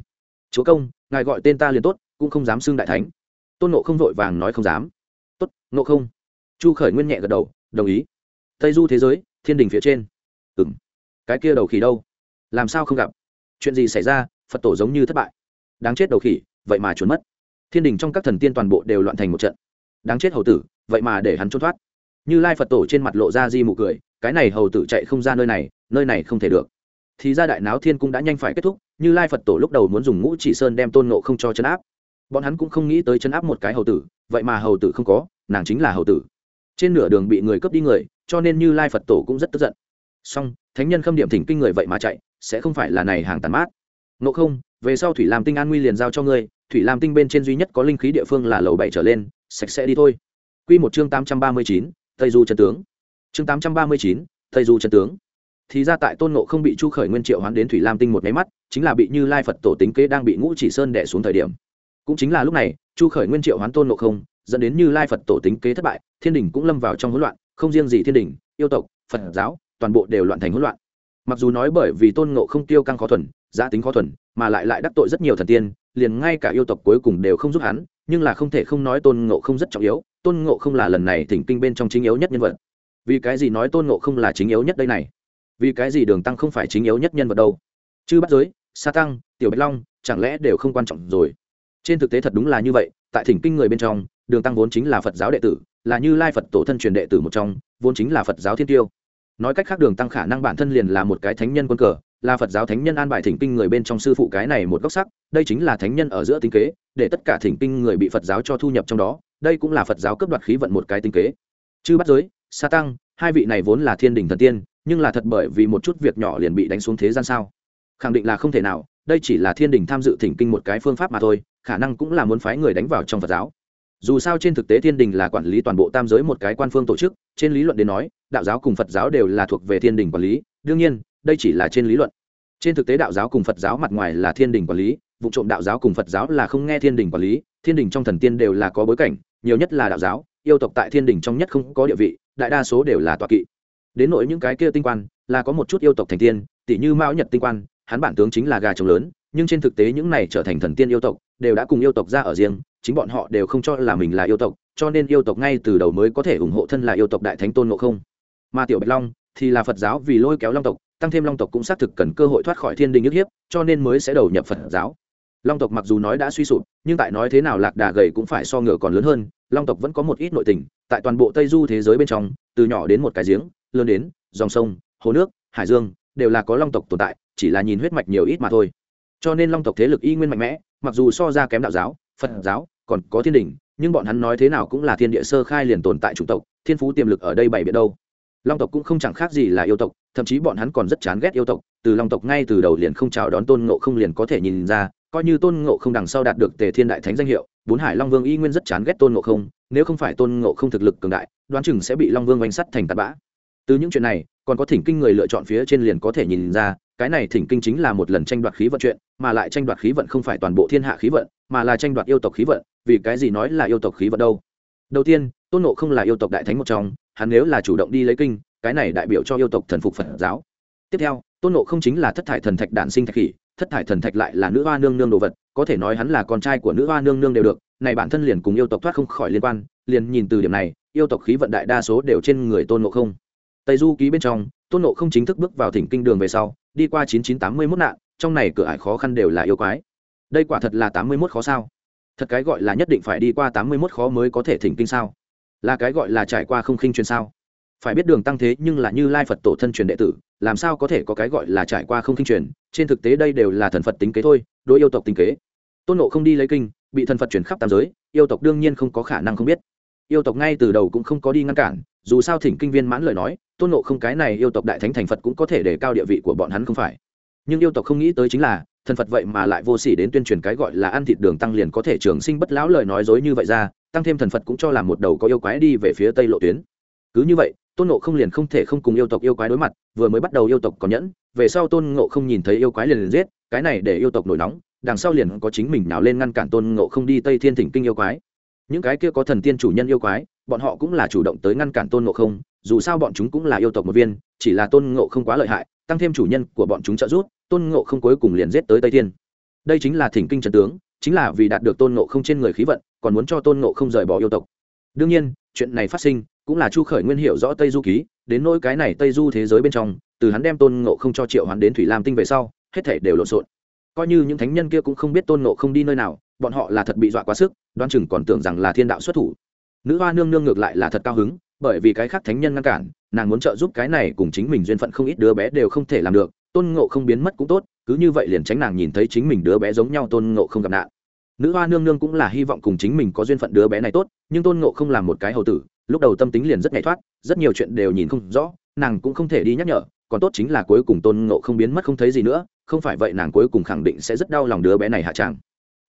Chúa công ngài gọi tên ta liền tốt, cũng không dám xưng đại thánh. Tôn nộ không vội vàng nói không dám. Tốt nộ không. Chu khởi nguyên nhẹ gật đầu, đồng ý. Tây du thế giới, thiên đình phía trên. Ừng cái kia đầu khỉ đâu? Làm sao không gặp? Chuyện gì xảy ra? Phật tổ giống như thất bại. Đáng chết đầu khỉ, vậy mà trốn mất. Thiên đình trong các thần tiên toàn bộ đều loạn thành một trận. Đáng chết hầu tử, vậy mà để hắn trốn thoát. Như lai phật tổ trên mặt lộ ra di mụ cười, cái này hầu tử chạy không ra nơi này nơi này không thể được thì ra đại náo thiên cung đã nhanh phải kết thúc, như lai phật tổ lúc đầu muốn dùng ngũ chỉ sơn đem tôn nộ không cho chấn áp. Bọn hắn cũng không nghĩ tới chấn áp một cái hầu tử, vậy mà hầu tử không có, nàng chính là hầu tử. Trên nửa đường bị người cướp đi người, cho nên như lai phật tổ cũng rất tức giận. Song thánh nhân khâm điểm thỉnh kinh người vậy mà chạy, sẽ không phải là này hàng tàn mát. Nộ không, về sau thủy làm tinh an nguy liền giao cho ngươi, thủy lam tinh bên trên duy nhất có linh khí địa phương là lầu bảy trở lên, sạch sẽ đi thôi. Q một chương tám trăm ba mươi chín, tây du trần tướng. Chương tám trăm ba mươi chín, tây du trần tướng thì ra tại tôn nộ không bị chu khởi nguyên triệu hoán đến thủy lam tinh một máy mắt, chính là bị như lai phật tổ tính kế đang bị ngũ chỉ sơn đẻ xuống thời điểm. Cũng chính là lúc này, chu khởi nguyên triệu hoán tôn nộ không, dẫn đến như lai phật tổ tính kế thất bại, thiên đình cũng lâm vào trong hỗn loạn, không riêng gì thiên đình, yêu tộc, phật giáo, toàn bộ đều loạn thành hỗn loạn. Mặc dù nói bởi vì tôn ngộ không tiêu căng khó thuần, giá tính khó thuần, mà lại lại đắc tội rất nhiều thần tiên, liền ngay cả yêu tộc cuối cùng đều không giúp hắn, nhưng là không thể không nói tôn ngộ không rất trọng yếu, tôn ngộ không là lần này thỉnh kinh bên trong chính yếu nhất nhân vật. Vì cái gì nói tôn ngộ không là chính yếu nhất đây này? Vì cái gì đường tăng không phải chính yếu nhất nhân vật đâu? Chứ bắt giới, sa tăng, tiểu bạch long, chẳng lẽ đều không quan trọng rồi? Trên thực tế thật đúng là như vậy, tại thỉnh kinh người bên trong, đường tăng vốn chính là phật giáo đệ tử, là như lai phật tổ thân truyền đệ tử một trong, vốn chính là phật giáo thiên tiêu. Nói cách khác đường tăng khả năng bản thân liền là một cái thánh nhân quân cờ, là phật giáo thánh nhân an bài thỉnh kinh người bên trong sư phụ cái này một góc sắc, đây chính là thánh nhân ở giữa tinh kế, để tất cả thỉnh kinh người bị phật giáo cho thu nhập trong đó, đây cũng là phật giáo cấp đoạt khí vận một cái tinh kế. Chư bắt giới, sa tăng, hai vị này vốn là thiên đình thần tiên nhưng là thật bởi vì một chút việc nhỏ liền bị đánh xuống thế gian sao? Khẳng định là không thể nào, đây chỉ là thiên đình tham dự thỉnh kinh một cái phương pháp mà thôi, khả năng cũng là muốn phái người đánh vào trong phật giáo. Dù sao trên thực tế thiên đình là quản lý toàn bộ tam giới một cái quan phương tổ chức, trên lý luận đến nói, đạo giáo cùng phật giáo đều là thuộc về thiên đình quản lý, đương nhiên, đây chỉ là trên lý luận. Trên thực tế đạo giáo cùng phật giáo mặt ngoài là thiên đình quản lý, vụ trộm đạo giáo cùng phật giáo là không nghe thiên đình quản lý, thiên đình trong thần tiên đều là có bối cảnh, nhiều nhất là đạo giáo, yêu tộc tại thiên đình trong nhất không có địa vị, đại đa số đều là tọa kỵ đến nỗi những cái kia tinh quan, là có một chút yêu tộc thành tiên tỷ như mão nhật tinh quan, hắn bản tướng chính là gà trống lớn, nhưng trên thực tế những này trở thành thần tiên yêu tộc, đều đã cùng yêu tộc ra ở riêng, chính bọn họ đều không cho là mình là yêu tộc, cho nên yêu tộc ngay từ đầu mới có thể ủng hộ thân là yêu tộc đại thánh tôn ngộ không. Mà tiểu bạch long thì là phật giáo vì lôi kéo long tộc, tăng thêm long tộc cũng xác thực cần cơ hội thoát khỏi thiên đình nhất hiếp, cho nên mới sẽ đầu nhập phật giáo. Long tộc mặc dù nói đã suy sụp, nhưng tại nói thế nào lạc đà gầy cũng phải so ngựa còn lớn hơn, long tộc vẫn có một ít nội tình, tại toàn bộ tây du thế giới bên trong, từ nhỏ đến một cái giếng lớn đến, dòng sông, hồ nước, hải dương, đều là có long tộc tồn tại, chỉ là nhìn huyết mạch nhiều ít mà thôi. Cho nên long tộc thế lực y nguyên mạnh mẽ, mặc dù so ra kém đạo giáo, phật giáo, còn có thiên đình, nhưng bọn hắn nói thế nào cũng là thiên địa sơ khai liền tồn tại chủng tộc, thiên phú tiềm lực ở đây bày biện đâu. Long tộc cũng không chẳng khác gì là yêu tộc, thậm chí bọn hắn còn rất chán ghét yêu tộc, từ long tộc ngay từ đầu liền không chào đón tôn ngộ không liền có thể nhìn ra, coi như tôn ngộ không đằng sau đạt được tề thiên đại thánh danh hiệu, bốn hải long vương y nguyên rất chán ghét tôn ngộ không, nếu không phải tôn ngộ không thực lực cường đại, đoán chừng sẽ bị long vương oanh sắt thành tạt bã từ những chuyện này, còn có thỉnh kinh người lựa chọn phía trên liền có thể nhìn ra, cái này thỉnh kinh chính là một lần tranh đoạt khí vận chuyện, mà lại tranh đoạt khí vận không phải toàn bộ thiên hạ khí vận, mà là tranh đoạt yêu tộc khí vận, vì cái gì nói là yêu tộc khí vận đâu? Đầu tiên, tôn nộ không là yêu tộc đại thánh một trong, hắn nếu là chủ động đi lấy kinh, cái này đại biểu cho yêu tộc thần phục phật giáo. Tiếp theo, tôn nộ không chính là thất thải thần thạch đản sinh thạch khỉ, thất thải thần thạch lại là nữ hoa nương nương đồ vật, có thể nói hắn là con trai của nữ hoa nương nương đều được, này bản thân liền cùng yêu tộc thoát không khỏi liên quan, liền nhìn từ điểm này, yêu tộc khí vận đại đa số đều trên người tôn nộ không tây du ký bên trong, tôn nộ không chính thức bước vào thỉnh kinh đường về sau, đi qua chín chín tám mươi mốt nạn, trong này cửa ải khó khăn đều là yêu quái. Đây quả thật là tám mươi mốt khó sao? Thật cái gọi là nhất định phải đi qua tám mươi mốt khó mới có thể thỉnh kinh sao? Là cái gọi là trải qua không khinh truyền sao? Phải biết đường tăng thế nhưng là như lai phật tổ thân truyền đệ tử, làm sao có thể có cái gọi là trải qua không khinh truyền? Trên thực tế đây đều là thần phật tính kế thôi, đối yêu tộc tính kế. Tôn nộ không đi lấy kinh, bị thần phật chuyển khắp tam giới, yêu tộc đương nhiên không có khả năng không biết. Yêu tộc ngay từ đầu cũng không có đi ngăn cản, dù sao thỉnh kinh viên mãn lời nói tôn nộ không cái này yêu tộc đại thánh thành phật cũng có thể để cao địa vị của bọn hắn không phải. Nhưng yêu tộc không nghĩ tới chính là, thần phật vậy mà lại vô s ỉ đến tuyên truyền cái gọi là ăn thịt đường tăng liền có thể trường sinh bất lão lời nói dối như vậy ra, tăng thêm thần phật cũng cho làm một đầu có yêu quái đi về phía tây lộ tuyến. Cứ như vậy, tôn nộ không liền không thể không cùng yêu tộc yêu quái đối mặt, vừa mới bắt đầu yêu tộc còn nhẫn, về sau tôn ngộ không nhìn thấy yêu quái liền liền giết, cái này để yêu tộc nổi nóng, đằng sau liền có chính mình nào lên ngăn cản tôn ngộ không đi tây thiên thỉnh kinh yêu quái. Những cái kia có thần tiên chủ nhân yêu quái, bọn họ cũng là chủ động tới ngăn cản tôn ngộ không dù sao bọn chúng cũng là yêu tộc một viên, chỉ là tôn ngộ không quá lợi hại, tăng thêm chủ nhân của bọn chúng trợ giúp, tôn ngộ không cuối cùng liền giết tới tây thiên. Đây chính là thỉnh kinh trần tướng, chính là vì đạt được tôn ngộ không trên người khí vận, còn muốn cho tôn ngộ không rời bỏ yêu tộc. Đương nhiên, chuyện này phát sinh, cũng là chu khởi nguyên hiểu rõ tây du ký, đến nỗi cái này tây du thế giới bên trong, từ hắn đem tôn ngộ không cho triệu hắn đến thủy lam tinh về sau, hết thể đều lộn xộn. Coi như những thánh nhân kia cũng không biết tôn ngộ không đi nơi nào, bọn họ là thật bị dọa quá sức đoan chừng còn tưởng rằng là thiên đạo xuất thủ. Nữ hoa nương nương ngược lại là thật cao hứng bởi vì cái khác thánh nhân ngăn cản, nàng muốn trợ giúp cái này cùng chính mình duyên phận không ít đứa bé đều không thể làm được, tôn ngộ không biến mất cũng tốt, cứ như vậy liền tránh nàng nhìn thấy chính mình đứa bé giống nhau tôn ngộ không gặp nạn. Nữ hoa nương nương cũng là hy vọng cùng chính mình có duyên phận đứa bé này tốt, nhưng tôn ngộ không làm một cái hầu tử, lúc đầu tâm tính liền rất nhảy thoát, rất nhiều chuyện đều nhìn không rõ, nàng cũng không thể đi nhắc nhở, còn tốt chính là cuối cùng tôn ngộ không biến mất không thấy gì nữa, không phải vậy nàng cuối cùng khẳng định sẽ rất đau lòng đứa bé này hạ tràng.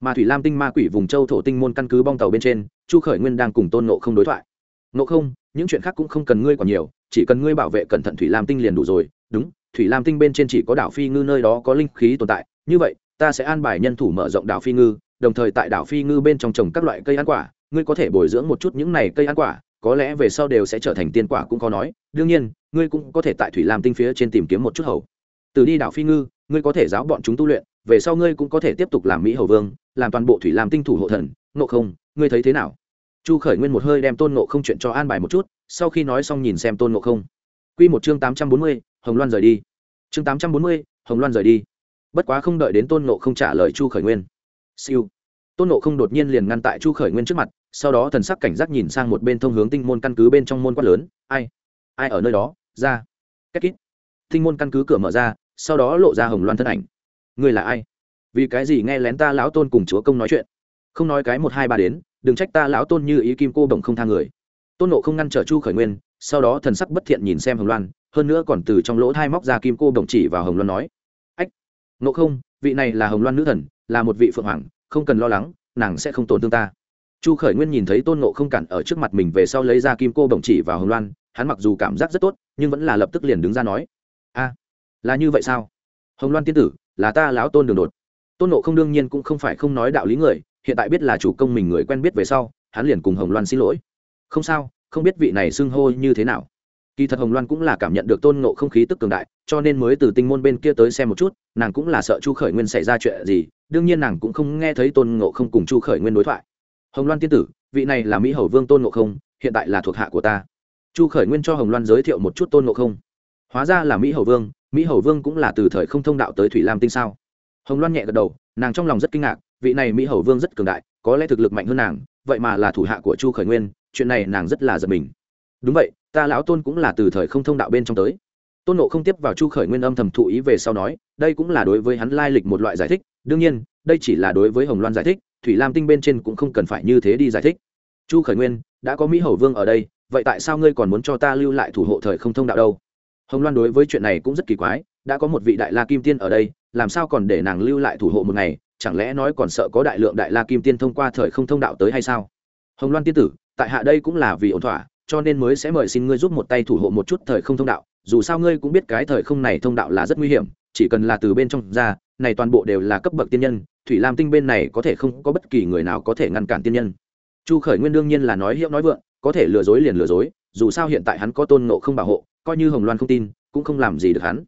Mà thủy lam tinh ma quỷ vùng châu thổ tinh môn căn cứ bong tàu bên trên, chu khởi nguyên đang cùng tôn ngộ không đối thoại. Ngộ không những chuyện khác cũng không cần ngươi còn nhiều, chỉ cần ngươi bảo vệ cẩn thận thủy lam tinh liền đủ rồi. Đúng, thủy lam tinh bên trên chỉ có đảo phi ngư nơi đó có linh khí tồn tại. Như vậy, ta sẽ an bài nhân thủ mở rộng đảo phi ngư, đồng thời tại đảo phi ngư bên trong trồng các loại cây ăn quả. Ngươi có thể bồi dưỡng một chút những này cây ăn quả, có lẽ về sau đều sẽ trở thành tiên quả cũng có nói. Đương nhiên, ngươi cũng có thể tại thủy lam tinh phía trên tìm kiếm một chút hầu. Từ đi đảo phi ngư, ngươi có thể giáo bọn chúng tu luyện, về sau ngươi cũng có thể tiếp tục làm mỹ hầu vương, làm toàn bộ thủy lam tinh thủ hộ thần. Ngộ không, ngươi thấy thế nào? Chu khởi nguyên một hơi đem tôn nộ không chuyện cho an bài một chút, sau khi nói xong nhìn xem tôn nộ không. Q một chương tám trăm bốn mươi, hồng loan rời đi. Chương tám trăm bốn mươi, hồng loan rời đi. Bất quá không đợi đến tôn nộ không trả lời chu khởi nguyên. Siêu. Tôn nộ không đột nhiên liền ngăn tại chu khởi nguyên trước mặt, sau đó thần sắc cảnh giác nhìn sang một bên thông hướng tinh môn căn cứ bên trong môn quát lớn, ai? Ai ở nơi đó? Ra. Cách kít tinh môn căn cứ cửa mở ra, sau đó lộ ra hồng loan thân ảnh. Người là ai? Vì cái gì nghe lén ta lão tôn cùng chúa công nói chuyện? Không nói cái một hai ba đến đừng trách ta lão tôn như ý kim cô đồng không tha người. Tôn nộ không ngăn trở chu khởi nguyên, sau đó thần sắc bất thiện nhìn xem hồng loan, hơn nữa còn từ trong lỗ thai móc ra kim cô đồng chỉ vào hồng loan nói, ách nộ không, vị này là hồng loan nữ thần, là một vị phượng hoàng, không cần lo lắng, nàng sẽ không tổn thương ta. Chu khởi nguyên nhìn thấy tôn nộ không cản ở trước mặt mình về sau lấy ra kim cô đồng chỉ vào hồng loan, hắn mặc dù cảm giác rất tốt, nhưng vẫn là lập tức liền đứng ra nói, a, là như vậy sao? Hồng loan tiên tử, là ta lão tôn đường đột. Tôn nộ không đương nhiên cũng không phải không nói đạo lý người hiện tại biết là chủ công mình người quen biết về sau, hắn liền cùng hồng loan xin lỗi. Không sao, không biết vị này xưng hô như thế nào. Kỳ thật hồng loan cũng là cảm nhận được tôn nộ không khí tức cường đại, cho nên mới từ tinh môn bên kia tới xem một chút, nàng cũng là sợ chu khởi nguyên xảy ra chuyện gì, đương nhiên nàng cũng không nghe thấy tôn nộ không cùng chu khởi nguyên đối thoại. Hồng loan tiên tử, vị này là mỹ hầu vương tôn nộ không, hiện tại là thuộc hạ của ta. Chu khởi nguyên cho hồng loan giới thiệu một chút tôn nộ không. Hóa ra là mỹ hầu vương, mỹ hầu vương cũng là từ thời không thông đạo tới thủy lam tinh sao? Hồng loan nhẹ gật đầu, nàng trong lòng rất kinh ngạc, vị này mỹ hầu vương rất cường đại, có lẽ thực lực mạnh hơn nàng, vậy mà là thủ hạ của chu khởi nguyên, chuyện này nàng rất là giật mình. Đúng vậy, ta lão tôn cũng là từ thời không thông đạo bên trong tới. Tôn nộ không tiếp vào chu khởi nguyên âm thầm thụ ý về sau nói, đây cũng là đối với hắn lai lịch một loại giải thích, đương nhiên, đây chỉ là đối với hồng loan giải thích, thủy lam tinh bên trên cũng không cần phải như thế đi giải thích. Chu khởi nguyên, đã có mỹ hầu vương ở đây, vậy tại sao ngươi còn muốn cho ta lưu lại thủ hộ thời không thông đạo đâu? Hồng loan đối với chuyện này cũng rất kỳ quái, đã có một vị đại la kim tiên ở đây làm sao còn để nàng lưu lại thủ hộ một ngày, chẳng lẽ nói còn sợ có đại lượng đại la kim tiên thông qua thời không thông đạo tới hay sao? Hồng loan tiên tử, tại hạ đây cũng là vì ổn thỏa, cho nên mới sẽ mời xin ngươi giúp một tay thủ hộ một chút thời không thông đạo, dù sao ngươi cũng biết cái thời không này thông đạo là rất nguy hiểm, chỉ cần là từ bên trong ra, này toàn bộ đều là cấp bậc tiên nhân, thủy lam tinh bên này có thể không có bất kỳ người nào có thể ngăn cản tiên nhân. Chu khởi nguyên đương nhiên là nói hiệu nói vượng, có thể lừa dối liền lừa dối, dù sao hiện tại hắn có tôn nộ không bảo hộ, coi như hồng loan không tin, cũng không làm gì được hắn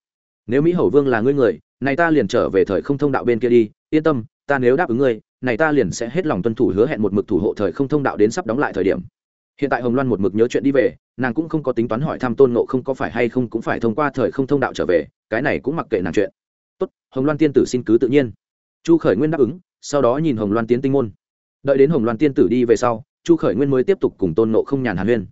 nếu mỹ hầu vương là ngươi người, này ta liền trở về thời không thông đạo bên kia đi, yên tâm, ta nếu đáp ứng ngươi, này ta liền sẽ hết lòng tuân thủ hứa hẹn một mực thủ hộ thời không thông đạo đến sắp đóng lại thời điểm. Hiện tại hồng loan một mực nhớ chuyện đi về, nàng cũng không có tính toán hỏi thăm tôn nộ không có phải hay không cũng phải thông qua thời không thông đạo trở về, cái này cũng mặc kệ nàng chuyện. Tốt, hồng loan tiên tử xin cứ tự nhiên. Chu khởi nguyên đáp ứng, sau đó nhìn hồng loan tiến tinh môn. Đợi đến hồng loan tiên tử đi về sau, chu khởi nguyên mới tiếp tục cùng tôn nộ không nhàn hàn huyên.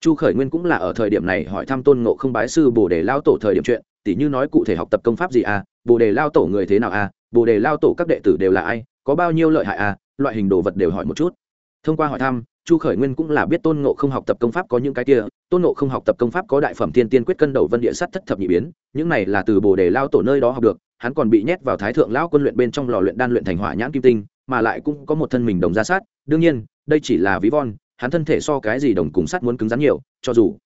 Chu khởi nguyên cũng là ở thời điểm này hỏi thăm tôn nộ không bái sư bồ đề lao tổ thời điểm chuyện tỉ như nói cụ thể học tập công pháp gì à bồ đề lao tổ người thế nào à bồ đề lao tổ các đệ tử đều là ai, có bao nhiêu lợi hại à loại hình đồ vật đều hỏi một chút. Thông qua hỏi thăm, chu khởi nguyên cũng là biết tôn ngộ không học tập công pháp có những cái kia, tôn ngộ không học tập công pháp có đại phẩm tiên tiên quyết cân đầu vân địa sắt thất thập nhị biến, những này là từ bồ đề lao tổ nơi đó học được, hắn còn bị nhét vào thái thượng lão quân luyện bên trong lò luyện đan luyện thành hỏa nhãn kim tinh, mà lại cũng có một thân mình đồng ra sát, đương nhiên, đây chỉ là ví von, hắn thân thể so cái gì đồng cùng sắt muốn cứng rắn nhiều, cho dù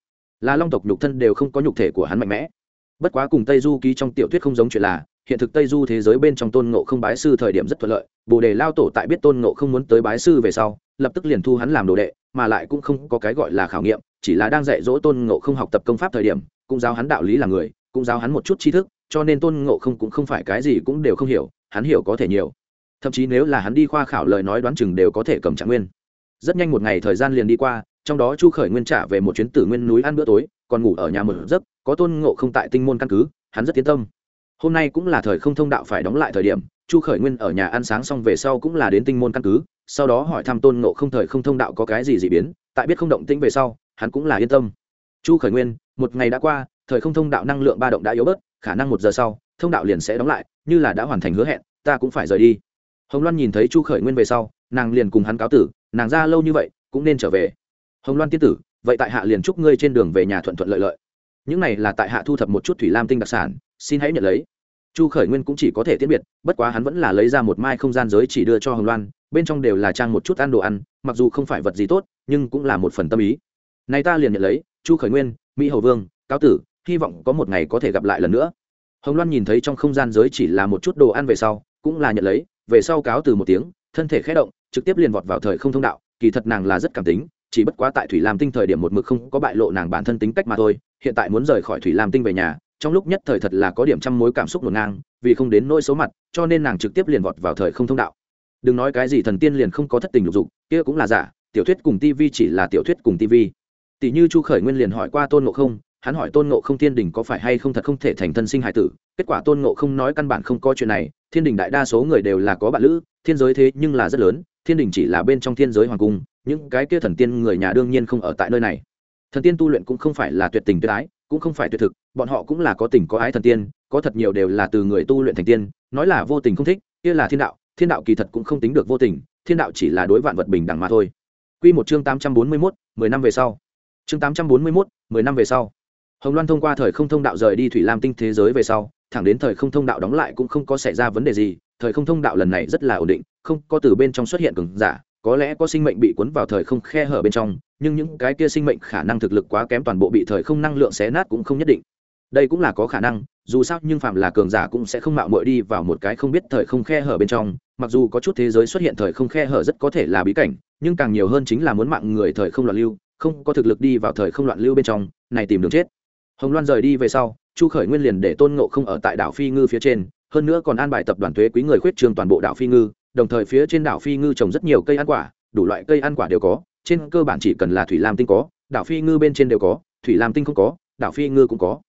là long tộc nhục thân đều không có nhục thể của hắn mạnh mẽ bất quá cùng tây du ký trong tiểu thuyết không giống chuyện là, hiện thực tây du thế giới bên trong tôn ngộ không bái sư thời điểm rất thuận lợi, bồ đề lao tổ tại biết tôn ngộ không muốn tới bái sư về sau, lập tức liền thu hắn làm đồ đệ, mà lại cũng không có cái gọi là khảo nghiệm, chỉ là đang dạy dỗ tôn ngộ không học tập công pháp thời điểm, cũng giáo hắn đạo lý là người, cũng giáo hắn một chút tri thức, cho nên tôn ngộ không cũng không phải cái gì cũng đều không hiểu, hắn hiểu có thể nhiều. Thậm chí nếu là hắn đi khoa khảo lời nói đoán chừng đều có thể cầm trạng nguyên. Rất nhanh một ngày thời gian liền đi qua, trong đó chu khởi nguyên trả về một chuyến tử nguyên núi ăn bữa tối còn ngủ ở nhà một giấc, có tôn ngộ không tại tinh môn căn cứ, hắn rất tiến tâm. Hôm nay cũng là thời không thông đạo phải đóng lại thời điểm, chu khởi nguyên ở nhà ăn sáng xong về sau cũng là đến tinh môn căn cứ, sau đó hỏi thăm tôn ngộ không thời không thông đạo có cái gì d ị biến, tại biết không động tĩnh về sau, hắn cũng là yên tâm. Chu khởi nguyên, một ngày đã qua, thời không thông đạo năng lượng ba động đã yếu bớt, khả năng một giờ sau, thông đạo liền sẽ đóng lại, như là đã hoàn thành hứa hẹn, ta cũng phải rời đi. Hồng loan nhìn thấy chu khởi nguyên về sau, nàng liền cùng hắn cáo tử, nàng ra lâu như vậy, cũng nên trở về. Hồng loan tiên tử vậy tại hạ liền chúc ngươi trên đường về nhà thuận thuận lợi lợi. Những này là tại hạ thu thập một chút thủy lam tinh đặc sản, xin hãy nhận lấy. Chu khởi nguyên cũng chỉ có thể tiễn biệt, bất quá hắn vẫn là lấy ra một mai không gian giới chỉ đưa cho hồng loan, bên trong đều là trang một chút ăn đồ ăn, mặc dù không phải vật gì tốt, nhưng cũng là một phần tâm ý. Này ta liền nhận lấy, chu khởi nguyên, mỹ hầu vương, cáo tử, hy vọng có một ngày có thể gặp lại lần nữa. Hồng loan nhìn thấy trong không gian giới chỉ là một chút đồ ăn về sau, cũng là nhận lấy, về sau cáo từ một tiếng, thân thể khé động, trực tiếp liền vọt vào thời không thông đạo, kỳ thật nàng là rất cảm tính chỉ bất quá tại thủy lam tinh thời điểm một mực không có bại lộ nàng bản thân tính cách mà thôi, hiện tại muốn rời khỏi thủy lam tinh về nhà, trong lúc nhất thời thật là có điểm trăm mối cảm xúc ngổn ngang, vì không đến nỗi số mặt, cho nên nàng trực tiếp liền vọt vào thời không thông đạo. Đừng nói cái gì thần tiên liền không có thất tình lục dục, kia cũng là giả, tiểu thuyết cùng tv chỉ là tiểu thuyết cùng tv tỷ như chu khởi nguyên liền hỏi qua tôn ngộ không, hắn hỏi tôn ngộ không thiên đình có phải hay không thật không thể thành thân sinh hải tử, kết quả tôn ngộ không nói căn bản không có chuyện này, thiên đình đại đa số người đều là có bạn lữ, thiên giới thế nhưng là rất lớn, thiên đình chỉ là bên trong thiên giới hoàng cung những cái kia thần tiên người nhà đương nhiên không ở tại nơi này thần tiên tu luyện cũng không phải là tuyệt tình tuyệt ái cũng không phải tuyệt thực bọn họ cũng là có tình có ái thần tiên có thật nhiều đều là từ người tu luyện thành tiên nói là vô tình không thích kia là thiên đạo thiên đạo kỳ thật cũng không tính được vô tình thiên đạo chỉ là đối vạn vật bình đẳng mà thôi Quy một chương tám trăm bốn mươi 841, mười năm về sau. Chương tám trăm bốn mươi 841, mười năm về sau. Hồng Loan thông qua thời không thông đạo rời đi thủy lam tinh thế giới về sau, thẳng đến thời không thông đạo đóng lại cũng không có xảy ra vấn đề gì, thời không thông đạo lần này rất là ổn định, không có từ bên trong xuất hiện cường giả, có lẽ có sinh mệnh bị cuốn vào thời không khe hở bên trong, nhưng những cái kia sinh mệnh khả năng thực lực quá kém toàn bộ bị thời không năng lượng xé nát cũng không nhất định. Đây cũng là có khả năng, dù sao nhưng phạm là cường giả cũng sẽ không mạo muội đi vào một cái không biết thời không khe hở bên trong, mặc dù có chút thế giới xuất hiện thời không khe hở rất có thể là bí cảnh, nhưng càng nhiều hơn chính là muốn mạng người thời không loạn lưu, không có thực lực đi vào thời không loạn lưu bên trong, này tìm đường chết. Hồng Loan rời đi về sau, Chu Khởi Nguyên liền để Tôn Ngộ không ở tại đảo Phi Ngư phía trên, hơn nữa còn an bài tập đoàn thuế quý người khuyết trường toàn bộ đảo Phi Ngư, đồng thời phía trên đảo Phi Ngư trồng rất nhiều cây ăn quả, đủ loại cây ăn quả đều có, trên cơ bản chỉ cần là thủy lam tinh có, đảo Phi Ngư bên trên đều có, thủy lam tinh không có, đảo Phi Ngư cũng có.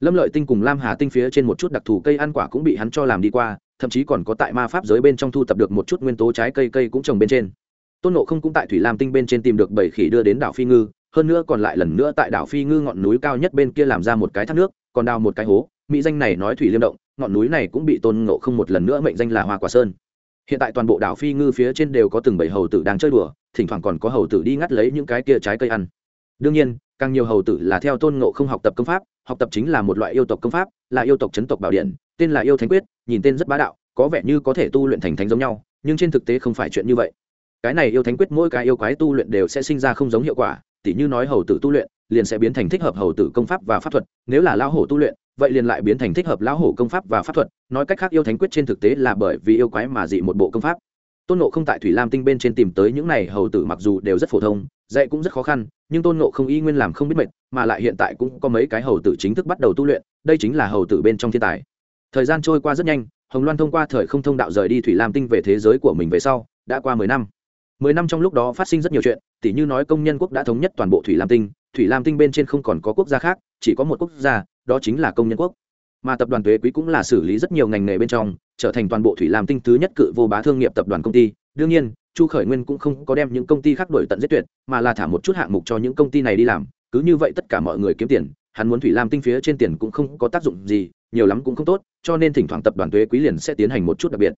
Lâm lợi tinh cùng lam hà tinh phía trên một chút đặc thù cây ăn quả cũng bị hắn cho làm đi qua thậm chí còn có tại ma pháp giới bên trong thu tập được một chút nguyên tố trái cây cây cũng trồng bên trên. Tôn nộ không cũng tại thủy lam tinh bên trên tìm được bảy khỉ đưa đến đảo phi ngư hơn nữa còn lại lần nữa tại đảo phi ngư ngọn núi cao nhất bên kia làm ra một cái thác nước còn đào một cái hố. Mỹ danh này nói thủy liêm động ngọn núi này cũng bị tôn nộ không một lần nữa mệnh danh là hoa quả sơn hiện tại toàn bộ đảo phi ngư phía trên đều có từng bảy hầu tử đang chơi đùa, thỉnh thoảng còn có hầu tử đi ngắt lấy những cái kia trái cây ăn. Đương nhiên, càng nhiều hầu tử là theo tôn ngộ không học tập công pháp, học tập chính là một loại yêu tộc công pháp, là yêu tộc chấn tộc bảo điện, tên là yêu thánh quyết, nhìn tên rất bá đạo, có vẻ như có thể tu luyện thành thánh giống nhau, nhưng trên thực tế không phải chuyện như vậy. Cái này yêu thánh quyết mỗi cái yêu quái tu luyện đều sẽ sinh ra không giống hiệu quả, tỉ như nói hầu tử tu luyện, liền sẽ biến thành thích hợp hầu tử công pháp và pháp thuật, nếu là lao hổ tu luyện vậy liền lại biến thành thích hợp lão hổ công pháp và pháp thuật, nói cách khác yêu thánh quyết trên thực tế là bởi vì yêu quái mà dị một bộ công pháp. Tôn nộ không tại thủy lam tinh bên trên tìm tới những này hầu tử mặc dù đều rất phổ thông, dạy cũng rất khó khăn, nhưng tôn nộ không y nguyên làm không biết mệt, mà lại hiện tại cũng có mấy cái hầu tử chính thức bắt đầu tu luyện, đây chính là hầu tử bên trong thiên tài. Thời gian trôi qua rất nhanh, hồng loan thông qua thời không thông đạo rời đi thủy lam tinh về thế giới của mình về sau, đã qua mười năm. Mười năm trong lúc đó phát sinh rất nhiều chuyện tỷ như nói công nhân quốc đã thống nhất toàn bộ thủy lam tinh, thủy lam tinh bên trên không còn có quốc gia khác, chỉ có một quốc gia đó chính là công nhân quốc. Mà tập đoàn thuế quý cũng là xử lý rất nhiều ngành nghề bên trong, trở thành toàn bộ thủy lam tinh thứ nhất cự vô bá thương nghiệp tập đoàn công ty. Đương nhiên, chu khởi nguyên cũng không có đem những công ty khác đổi tận giết tuyệt, mà là thả một chút hạng mục cho những công ty này đi làm. Cứ như vậy tất cả mọi người kiếm tiền, hắn muốn thủy lam tinh phía trên tiền cũng không có tác dụng gì, nhiều lắm cũng không tốt, cho nên thỉnh thoảng tập đoàn thuế quý liền sẽ tiến hành một chút đặc biệt.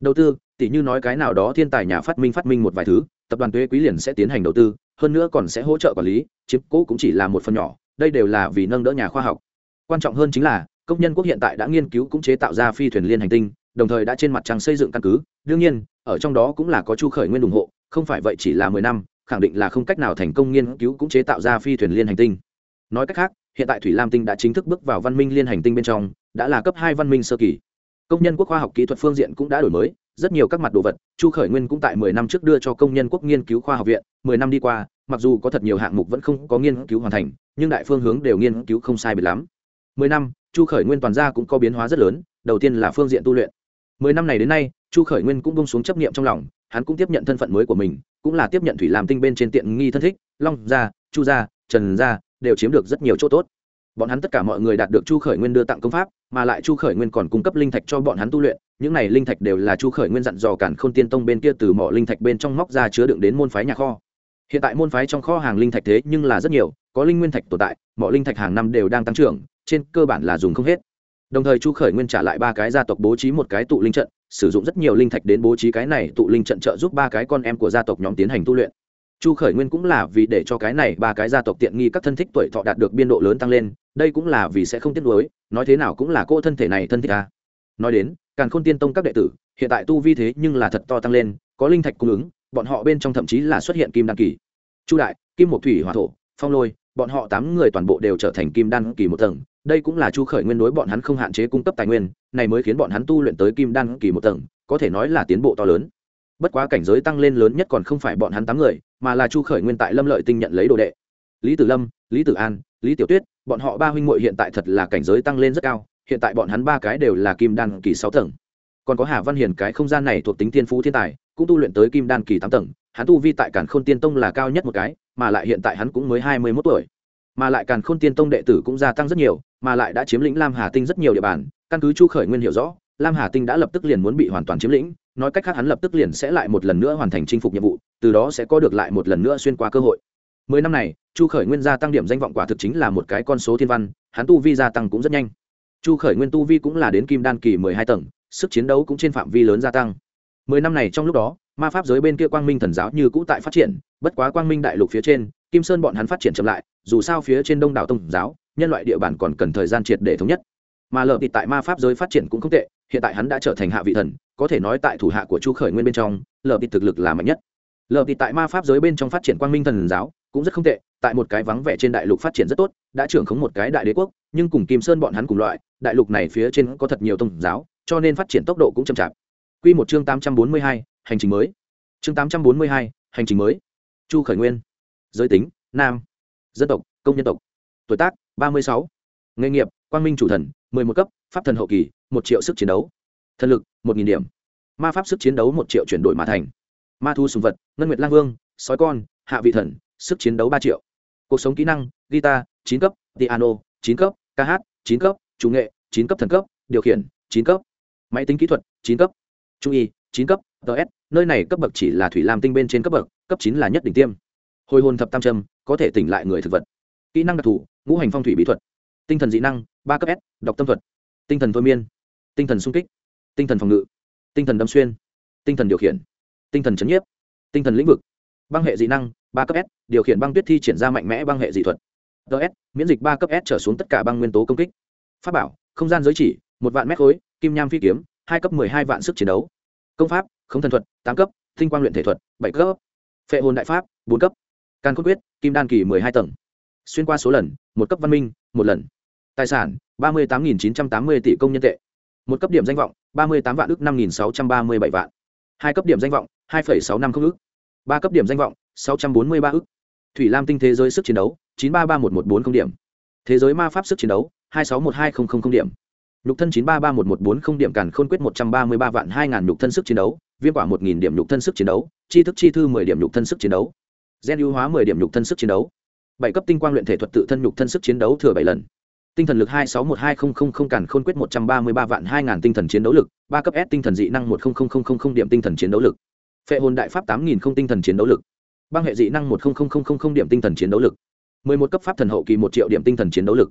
Đầu tư tỷ như nói cái nào đó thiên tài nhà phát minh phát minh một vài thứ, tập đoàn thuế quý liền sẽ tiến hành đầu tư, hơn nữa còn sẽ hỗ trợ quản lý, chiếm cố cũng chỉ là một phần nhỏ, đây đều là vì nâng đỡ nhà khoa học quan trọng hơn chính là công nhân quốc hiện tại đã nghiên cứu cũng chế tạo ra phi thuyền liên hành tinh, đồng thời đã trên mặt trăng xây dựng căn cứ. Đương nhiên, ở trong đó cũng là có chu khởi nguyên ủng hộ, không phải vậy chỉ là mười năm, khẳng định là không cách nào thành công nghiên cứu cũng chế tạo ra phi thuyền liên hành tinh. Nói cách khác, hiện tại thủy lam tinh đã chính thức bước vào văn minh liên hành tinh bên trong, đã là cấp hai văn minh sơ kỳ. Công nhân quốc khoa học kỹ thuật phương diện cũng đã đổi mới, rất nhiều các mặt đồ vật, chu khởi nguyên cũng tại mười năm trước đưa cho công nhân quốc nghiên cứu khoa học viện. Mười năm đi qua, mặc dù có thật nhiều hạng mục vẫn không có nghiên cứu hoàn thành, nhưng đại phương hướng đều nghiên cứu không sai biệt lắm mười năm, chu khởi nguyên toàn gia cũng có biến hóa rất lớn, đầu tiên là phương diện tu luyện. Mười năm này đến nay, chu khởi nguyên cũng bông xuống chấp niệm trong lòng, hắn cũng tiếp nhận thân phận mới của mình, cũng là tiếp nhận thủy làm tinh bên trên tiện nghi thân thích, long gia, chu gia, trần gia đều chiếm được rất nhiều chỗ tốt. Bọn hắn tất cả mọi người đạt được chu khởi nguyên đưa tặng công pháp, mà lại chu khởi nguyên còn cung cấp linh thạch cho bọn hắn tu luyện, những này linh thạch đều là chu khởi nguyên dặn dò cản k h ô n tiên tông bên kia từ mỏ linh thạch bên trong móc ra chứa đựng đến môn phái nhà kho hiện tại môn phái trong kho hàng linh thạch thế nhưng là rất nhiều, có linh nguyên thạch tồn tại, mọi linh thạch hàng năm đều đang tăng trưởng, trên cơ bản là dùng không hết. Đồng thời chu khởi nguyên trả lại ba cái gia tộc bố trí một cái tụ linh trận, sử dụng rất nhiều linh thạch đến bố trí cái này tụ linh trận trợ giúp ba cái con em của gia tộc nhóm tiến hành tu luyện. Chu khởi nguyên cũng là vì để cho cái này ba cái gia tộc tiện nghi các thân thích tuổi thọ đạt được biên độ lớn tăng lên, đây cũng là vì sẽ không tiếc nuối, nói thế nào cũng là cô thân thể này thân thích ta nói đến, càn khôn tiên tông các đệ tử, hiện tại tu vi thế nhưng là thật to tăng lên, có linh thạch cung ứng bọn họ bên trong thậm chí là xuất hiện kim đan kỳ. Chu đại, kim một thủy hòa thổ, phong lôi, bọn họ tám người toàn bộ đều trở thành kim đan kỳ một tầng. Đây cũng là chu khởi nguyên đối bọn hắn không hạn chế cung cấp tài nguyên, này mới khiến bọn hắn tu luyện tới kim đan kỳ một tầng, có thể nói là tiến bộ to lớn. Bất quá cảnh giới tăng lên lớn nhất còn không phải bọn hắn tám người, mà là chu khởi nguyên tại lâm lợi tinh nhận lấy đồ đệ. Lý tử lâm, lý tử an, lý tiểu tuyết, bọn họ ba huynh muội hiện tại thật là cảnh giới tăng lên rất cao, hiện tại bọn hắn ba cái đều là kim đan kỳ sáu tầng còn có hà văn hiền, cái không gian này thuộc tính thiên phú thiên tài, cũng tu luyện tới kim đan kỳ tám tầng, hắn tu vi tại cản khôn tiên tông là cao nhất một cái, mà lại hiện tại hắn cũng mới hai mươi mốt tuổi. Mà lại càn khôn tiên tông đệ tử cũng gia tăng rất nhiều, mà lại đã chiếm lĩnh lam hà tinh rất nhiều địa bàn, căn cứ chu khởi nguyên hiểu rõ, lam hà tinh đã lập tức liền muốn bị hoàn toàn chiếm lĩnh, nói cách khác hắn lập tức liền sẽ lại một lần nữa hoàn thành chinh phục nhiệm vụ, từ đó sẽ có được lại một lần nữa xuyên qua cơ hội. Mười năm này, chu khởi nguyên gia tăng điểm danh vọng quả thực chính là một cái con số thiên văn, hắn tu vi gia tăng cũng rất nhanh. Chu khởi nguyên tu vi cũng là đến kim đan kỳ mười hai tầng sức chiến đấu cũng trên phạm vi lớn gia tăng. Mười năm này trong lúc đó, ma pháp giới bên kia quang minh thần giáo như cũ tại phát triển, bất quá quang minh đại lục phía trên, kim sơn bọn hắn phát triển chậm lại, dù sao phía trên đông đảo tông giáo, nhân loại địa bàn còn cần thời gian triệt để thống nhất. Mà lợp thịt tại ma pháp giới phát triển cũng không tệ, hiện tại hắn đã trở thành hạ vị thần, có thể nói tại thủ hạ của chu khởi nguyên bên trong, lợp thịt thực lực là mạnh nhất. Lợp thịt tại ma pháp giới bên trong phát triển quang minh thần giáo cũng rất không tệ, tại một cái vắng vẻ trên đại lục phát triển rất tốt, đã trưởng khống một cái đại đế quốc, nhưng cùng kim sơn bọn hắn cùng loại, đại lục này phía trên có thật nhiều tôn giáo cho nên phát triển tốc độ cũng chậm chạp. Q một chương tám trăm bốn mươi hai, hành trình mới. Chương tám trăm bốn mươi hai, hành trình mới. Chu khởi nguyên. Giới tính, nam. Dân tộc, công nhân tộc. Tuổi tác, ba mươi sáu. Nghề nghiệp, quang minh chủ thần, mười một cấp, pháp thần hậu kỳ, một triệu sức chiến đấu. Thần lực, một nghìn điểm. Ma pháp sức chiến đấu một triệu chuyển đổi mà thành. Ma thu sùng vật, ngân nguyệt lang vương, sói con, hạ vị thần, sức chiến đấu ba triệu. Cuộc sống kỹ năng, guitar, chín cấp, piano, chín cấp, ca hát, chín cấp, chủ nghệ, chín cấp thần cấp, điều khiển, chín cấp máy tính kỹ thuật, chín cấp. Trung y, chín cấp ts nơi này cấp bậc chỉ là thủy lam tinh bên trên cấp bậc, cấp chín là nhất đỉnh tiêm. Hồi hồn thập tam trâm có thể tỉnh lại người thực vật. Kỹ năng đặc thù, ngũ hành phong thủy bí thuật. Tinh thần dị năng, ba cấp s, đọc tâm thuật. Tinh thần thôi miên. Tinh thần sung kích. Tinh thần phòng ngự. Tinh thần đâm xuyên. Tinh thần điều khiển. Tinh thần chấn nhiếp. Tinh thần lĩnh vực. Băng hệ dị năng, ba cấp s, điều khiển băng tuyết thi triển ra mạnh mẽ băng hệ dị thuật. Ts miễn dịch ba cấp s trở xuống tất cả băng nguyên tố công kích. Phát bảo, không gian giới chỉ, một vạn mét khối kim nham phi kiếm, hai cấp m ộ ư ơ i hai vạn sức chiến đấu. Công pháp không thần thuật, tám cấp, tinh quang luyện thể thuật, bảy cấp. Phệ hồn đại pháp, bốn cấp. Can cốt quyết, kim đan kỳ m ộ ư ơ i hai tầng. Xuyên qua số lần, một cấp văn minh, một lần. Tài sản, ba mươi tám chín trăm tám mươi tỷ công nhân tệ. Một cấp điểm danh vọng, ba mươi tám vạn ước năm sáu trăm ba mươi bảy vạn. Hai cấp điểm danh vọng, hai sáu năm không ước ba cấp điểm danh vọng, sáu trăm bốn mươi ba ước thủy lam tinh thế giới sức chiến đấu, chín ba ba một một bốn không điểm. Thế giới ma pháp sức chiến đấu, hai sáu một hai không không không điểm nhục thân chín ba ba một một bốn không điểm càn khôn quyết một trăm ba mươi ba vạn hai ngàn nhục thân sức chiến đấu viêm quả một nghìn điểm nhục thân sức chiến đấu chi thức chi thư mười điểm nhục thân sức chiến đấu gen ưu hóa mười điểm nhục thân sức chiến đấu bảy cấp tinh quang luyện thể thuật tự thân nhục thân sức chiến đấu thừa bảy lần tinh thần lực hai sáu một hai không không không càn khôn quyết một trăm ba mươi ba vạn hai ngàn tinh thần chiến đấu lực ba cấp s tinh thần dị năng một không không không không không điểm tinh thần chiến đấu lực phệ hồn đại pháp tám nghìn không tinh thần chiến đấu lực băng hệ dị năng một không không không không không điểm tinh thần chiến đấu lực mười một cấp pháp thần hậu kỳ một triệu điểm tinh thần chiến đấu lực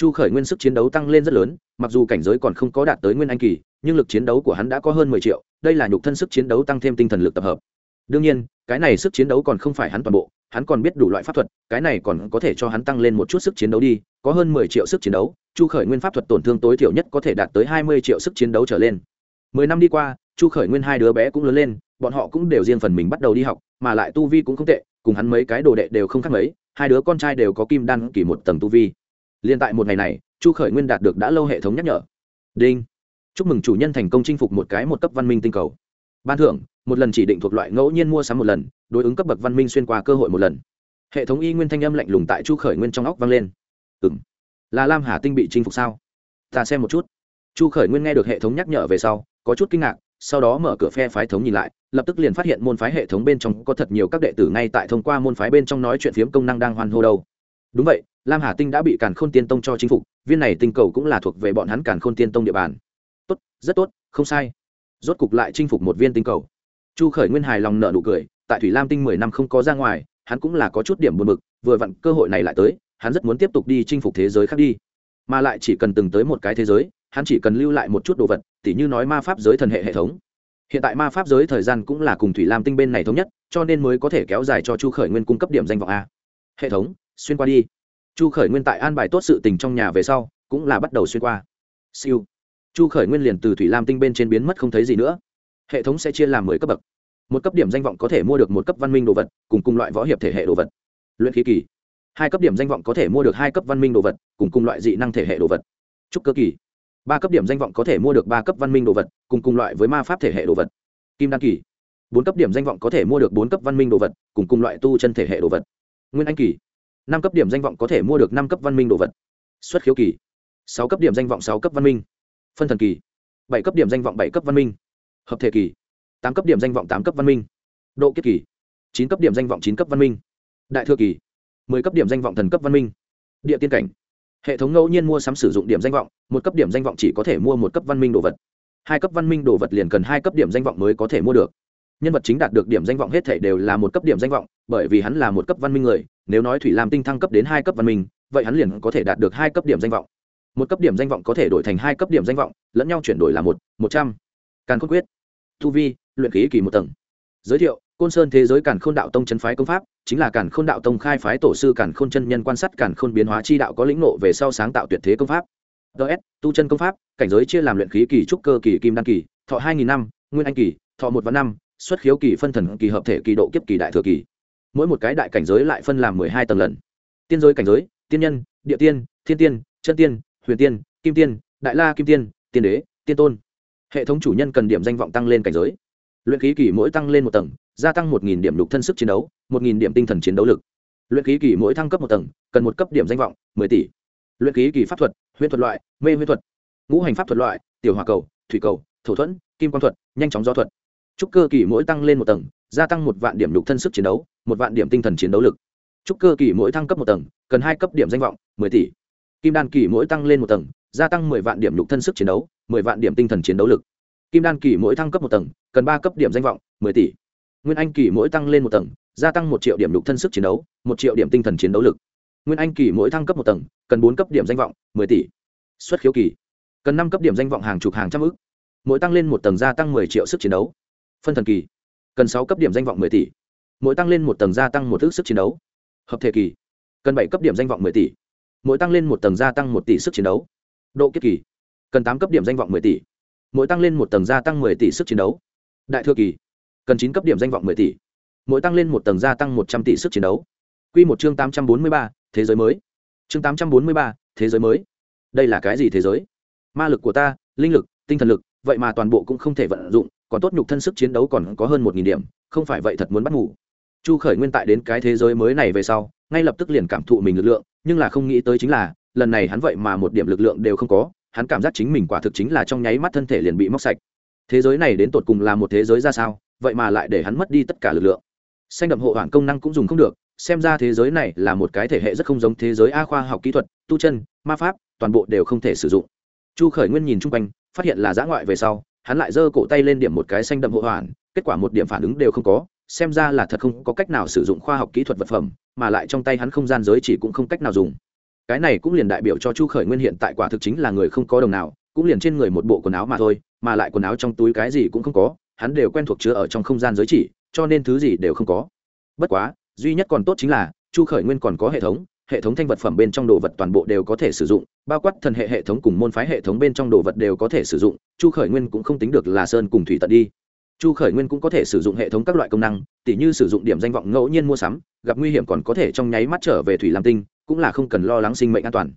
chu khởi nguyên sức chiến đấu tăng lên rất lớn, mặc dù cảnh giới còn không có đạt tới nguyên anh kỳ, nhưng lực chiến đấu của hắn đã có hơn mười triệu, đây là nhục thân sức chiến đấu tăng thêm tinh thần lực tập hợp. Đương nhiên, cái này sức chiến đấu còn không phải hắn toàn bộ, hắn còn biết đủ loại pháp thuật, cái này còn có thể cho hắn tăng lên một chút sức chiến đấu đi, có hơn mười triệu sức chiến đấu, chu khởi nguyên pháp thuật tổn thương tối thiểu nhất có thể đạt tới hai mươi triệu sức chiến đấu trở lên. Mười năm đi qua, chu khởi nguyên hai đứa bé cũng lớn lên, bọn họ cũng đều riêng phần mình bắt đầu đi học, mà lại tu vi cũng không tệ, cùng hắn mấy cái đồ đệ đều không khác mấy, hai đứa con trai đều có kim đan kỳ một tầng tu vi liên tại một ngày này, chu khởi nguyên đạt được đã lâu hệ thống nhắc nhở. Đinh. Chúc mừng chủ nhân thành công chinh phục một cái một cấp văn minh tinh cầu. Ban thưởng, một lần chỉ định thuộc loại ngẫu nhiên mua sắm một lần, đối ứng cấp bậc văn minh xuyên qua cơ hội một lần. Hệ thống y nguyên thanh âm lạnh lùng tại chu khởi nguyên trong óc vang lên. Ừm. là lam hà tinh bị chinh phục sao? Ta xem một chút. Chu khởi nguyên nghe được hệ thống nhắc nhở về sau, có chút kinh ngạc, sau đó mở cửa phe phái thống nhìn lại, lập tức liền phát hiện môn phái hệ thống bên trong có thật nhiều các đệ tử ngay tại thông qua môn phái bên trong nói chuyện phiếm công năng đang hoan hô đâu. Đúng vậy lam hà tinh đã bị càn khôn tiên tông cho chinh phục, viên này tinh cầu cũng là thuộc về bọn hắn càn khôn tiên tông địa bàn. Tốt, rất tốt, không sai. Rốt cục lại chinh phục một viên tinh cầu. Chu khởi nguyên hài lòng nợ nụ cười, tại thủy lam tinh mười năm không có ra ngoài, hắn cũng là có chút điểm buồn bực, vừa vặn cơ hội này lại tới, hắn rất muốn tiếp tục đi chinh phục thế giới khác đi. Mà lại chỉ cần từng tới một cái thế giới, hắn chỉ cần lưu lại một chút đồ vật, tỉ như nói ma pháp giới thần hệ hệ thống. Hiện tại ma pháp giới thời gian cũng là cùng thủy lam tinh bên này thống nhất, cho nên mới có thể kéo dài cho chu khởi nguyên cung cấp điểm danh vọng a. Hệ thống, xuyên qua đi chu khởi nguyên tại an bài tốt sự tình trong nhà về sau, cũng là bắt đầu xuyên qua. Siêu. Chu khởi nguyên liền từ thủy lam tinh bên trên biến mất không thấy gì nữa. Hệ thống sẽ chia làm mười cấp bậc. Một cấp điểm danh vọng có thể mua được một cấp văn minh đồ vật, cùng cùng loại võ hiệp thể hệ đồ vật. Luyện khí kỳ. Hai cấp điểm danh vọng có thể mua được hai cấp văn minh đồ vật, cùng cùng loại dị năng thể hệ đồ vật. Trúc cơ kỳ. Ba cấp điểm danh vọng có thể mua được ba cấp văn minh đồ vật, cùng cùng loại với ma pháp thể hệ đồ vật. Kim đăng kỳ. Bốn cấp điểm danh vọng có thể mua được bốn cấp văn minh đồ vật, cùng cùng loại tu chân thể hệ đồ vật. Nguyên anh kỳ năm cấp điểm danh vọng có thể mua được năm cấp văn minh đồ vật. Xuất khiếu kỳ. Sáu cấp điểm danh vọng sáu cấp văn minh. Phân thần kỳ. Bảy cấp điểm danh vọng bảy cấp văn minh. Hợp thể kỳ. Tám cấp điểm danh vọng tám cấp văn minh. Độ kiếp kỳ. Chín cấp điểm danh vọng chín cấp văn minh. Đại thừa kỳ. Mười cấp điểm danh vọng thần cấp văn minh. Địa tiên cảnh. Hệ thống ngẫu nhiên mua sắm sử dụng điểm danh vọng, một cấp điểm danh vọng chỉ có thể mua một cấp văn minh đồ vật. Hai cấp văn minh đồ vật liền cần hai cấp điểm danh vọng mới có thể mua được nhân vật chính đạt được điểm danh vọng hết thể đều là một cấp điểm danh vọng, bởi vì hắn là một cấp văn minh người, nếu nói thủy lam tinh thăng cấp đến hai cấp văn minh, vậy hắn liền có thể đạt được hai cấp điểm danh vọng. Một cấp điểm danh vọng có thể đổi thành hai cấp điểm danh vọng, lẫn nhau chuyển đổi là một một trăm. Càn khôn quyết thu vi, luyện khí kỳ một tầng. Giới thiệu, côn sơn thế giới càn khôn đạo tông chân phái công pháp, chính là càn khôn đạo tông khai phái tổ sư càn khôn chân nhân quan sát càn khôn biến hóa chi đạo có lĩnh nộ về sau sáng tạo tuyệt thế công pháp. Ts tu chân công pháp, cảnh giới chia làm luyện khí kỳ trúc cơ kỳ kim đan kỳ, thọ hai nghìn năm, nguyên anh kỳ, thọ một và năm xuất khiếu kỳ phân thần kỳ hợp thể kỳ độ kiếp kỳ đại thừa kỳ. Mỗi một cái đại cảnh giới lại phân làm mười hai tầng lần. Tiên giới cảnh giới, tiên nhân, địa tiên, thiên tiên, chân tiên, huyền tiên, kim tiên, đại la kim tiên tiên đế, tiên tôn. Hệ thống chủ nhân cần điểm danh vọng tăng lên cảnh giới. Luyện khí kỳ mỗi tăng lên một tầng, gia tăng một điểm lục thân sức chiến đấu, một điểm tinh thần chiến đấu lực. Luyện khí kỳ mỗi thăng cấp một tầng, cần một cấp điểm danh vọng, mười tỷ. Luyện khí kỳ pháp thuật, huyễn thuật loại, mê huyễn thuật. Ngũ hành pháp thuật loại, tiểu hòa cầu, thủy cầu, thổ thuẫn, kim quang thuật, nhanh chóng do thuật trúc cơ kỳ mỗi tăng lên một tầng, gia tăng một vạn điểm lục thân sức chiến đấu, một vạn điểm tinh thần chiến đấu lực. Trúc cơ kỳ mỗi thăng cấp một tầng, cần hai cấp điểm danh vọng, mười tỷ. Kim đan kỳ mỗi tăng lên một tầng, gia tăng mười vạn điểm lục thân sức chiến đấu, mười vạn điểm tinh thần chiến đấu lực. Kim đan kỳ mỗi thăng cấp một tầng, cần ba cấp điểm danh vọng, mười tỷ. Nguyên anh kỳ mỗi tăng lên một tầng, gia tăng một triệu điểm lục thân sức chiến đấu, một triệu điểm tinh thần chiến đấu lực. Nguyên anh kỳ mỗi thăng cấp một tầng, cần bốn cấp điểm danh vọng, mười tỷ. Xuất khiếu kỳ, cần năm cấp điểm danh vọng hàng chục hàng trăm ước mỗi tăng lên một tầng gia tăng mười triệu sức chiến đấu phân thần kỳ, cần sáu cấp điểm danh vọng mười tỷ. Mỗi tăng lên một tầng gia tăng một thước sức chiến đấu. Hợp thể kỳ, cần bảy cấp điểm danh vọng mười tỷ. Mỗi tăng lên một tầng gia tăng một tỷ sức chiến đấu. Độ kiếp kỳ, cần tám cấp điểm danh vọng mười tỷ. Mỗi tăng lên một tầng gia tăng mười tỷ sức chiến đấu. Đại thừa kỳ, cần chín cấp điểm danh vọng mười tỷ. Mỗi tăng lên một tầng gia tăng một trăm tỷ sức chiến đấu. Q một chương tám trăm bốn mươi ba, thế giới mới. Chương tám trăm bốn mươi ba, thế giới mới. Đây là cái gì thế giới? Ma lực của ta, linh lực, tinh thần lực, vậy mà toàn bộ cũng không thể vận dụng còn tốt nhục thân sức chiến đấu còn có hơn một nghìn điểm, không phải vậy thật muốn bắt ngủ. Chu khởi nguyên tại đến cái thế giới mới này về sau, ngay lập tức liền cảm thụ mình lực lượng, nhưng là không nghĩ tới chính là, lần này hắn vậy mà một điểm lực lượng đều không có, hắn cảm giác chính mình quả thực chính là trong nháy mắt thân thể liền bị móc sạch. Thế giới này đến tột cùng là một thế giới ra sao, vậy mà lại để hắn mất đi tất cả lực lượng. Xanh đậm hộ hoạn công năng cũng dùng không được, xem ra thế giới này là một cái thể hệ rất không giống thế giới a khoa học kỹ thuật, tu chân, ma pháp, toàn bộ đều không thể sử dụng. Chu khởi nguyên nhìn chung quanh, phát hiện là giã ngoại về sau hắn lại giơ cổ tay lên điểm một cái xanh đậm hộ hoàn, kết quả một điểm phản ứng đều không có, xem ra là thật không có cách nào sử dụng khoa học kỹ thuật vật phẩm, mà lại trong tay hắn không gian giới chỉ cũng không cách nào dùng. Cái này cũng liền đại biểu cho chu khởi nguyên hiện tại quả thực chính là người không có đồng nào, cũng liền trên người một bộ quần áo mà thôi, mà lại quần áo trong túi cái gì cũng không có, hắn đều quen thuộc chứa ở trong không gian giới chỉ, cho nên thứ gì đều không có. Bất quá, duy nhất còn tốt chính là, chu khởi nguyên còn có hệ thống hệ thống thanh vật phẩm bên trong đồ vật toàn bộ đều có thể sử dụng, bao quát thần hệ hệ thống cùng môn phái hệ thống bên trong đồ vật đều có thể sử dụng, chu khởi nguyên cũng không tính được là sơn cùng thủy tận đi. Chu khởi nguyên cũng có thể sử dụng hệ thống các loại công năng, tỉ như sử dụng điểm danh vọng ngẫu nhiên mua sắm, gặp nguy hiểm còn có thể trong nháy mắt trở về thủy lam tinh, cũng là không cần lo lắng sinh mệnh an toàn.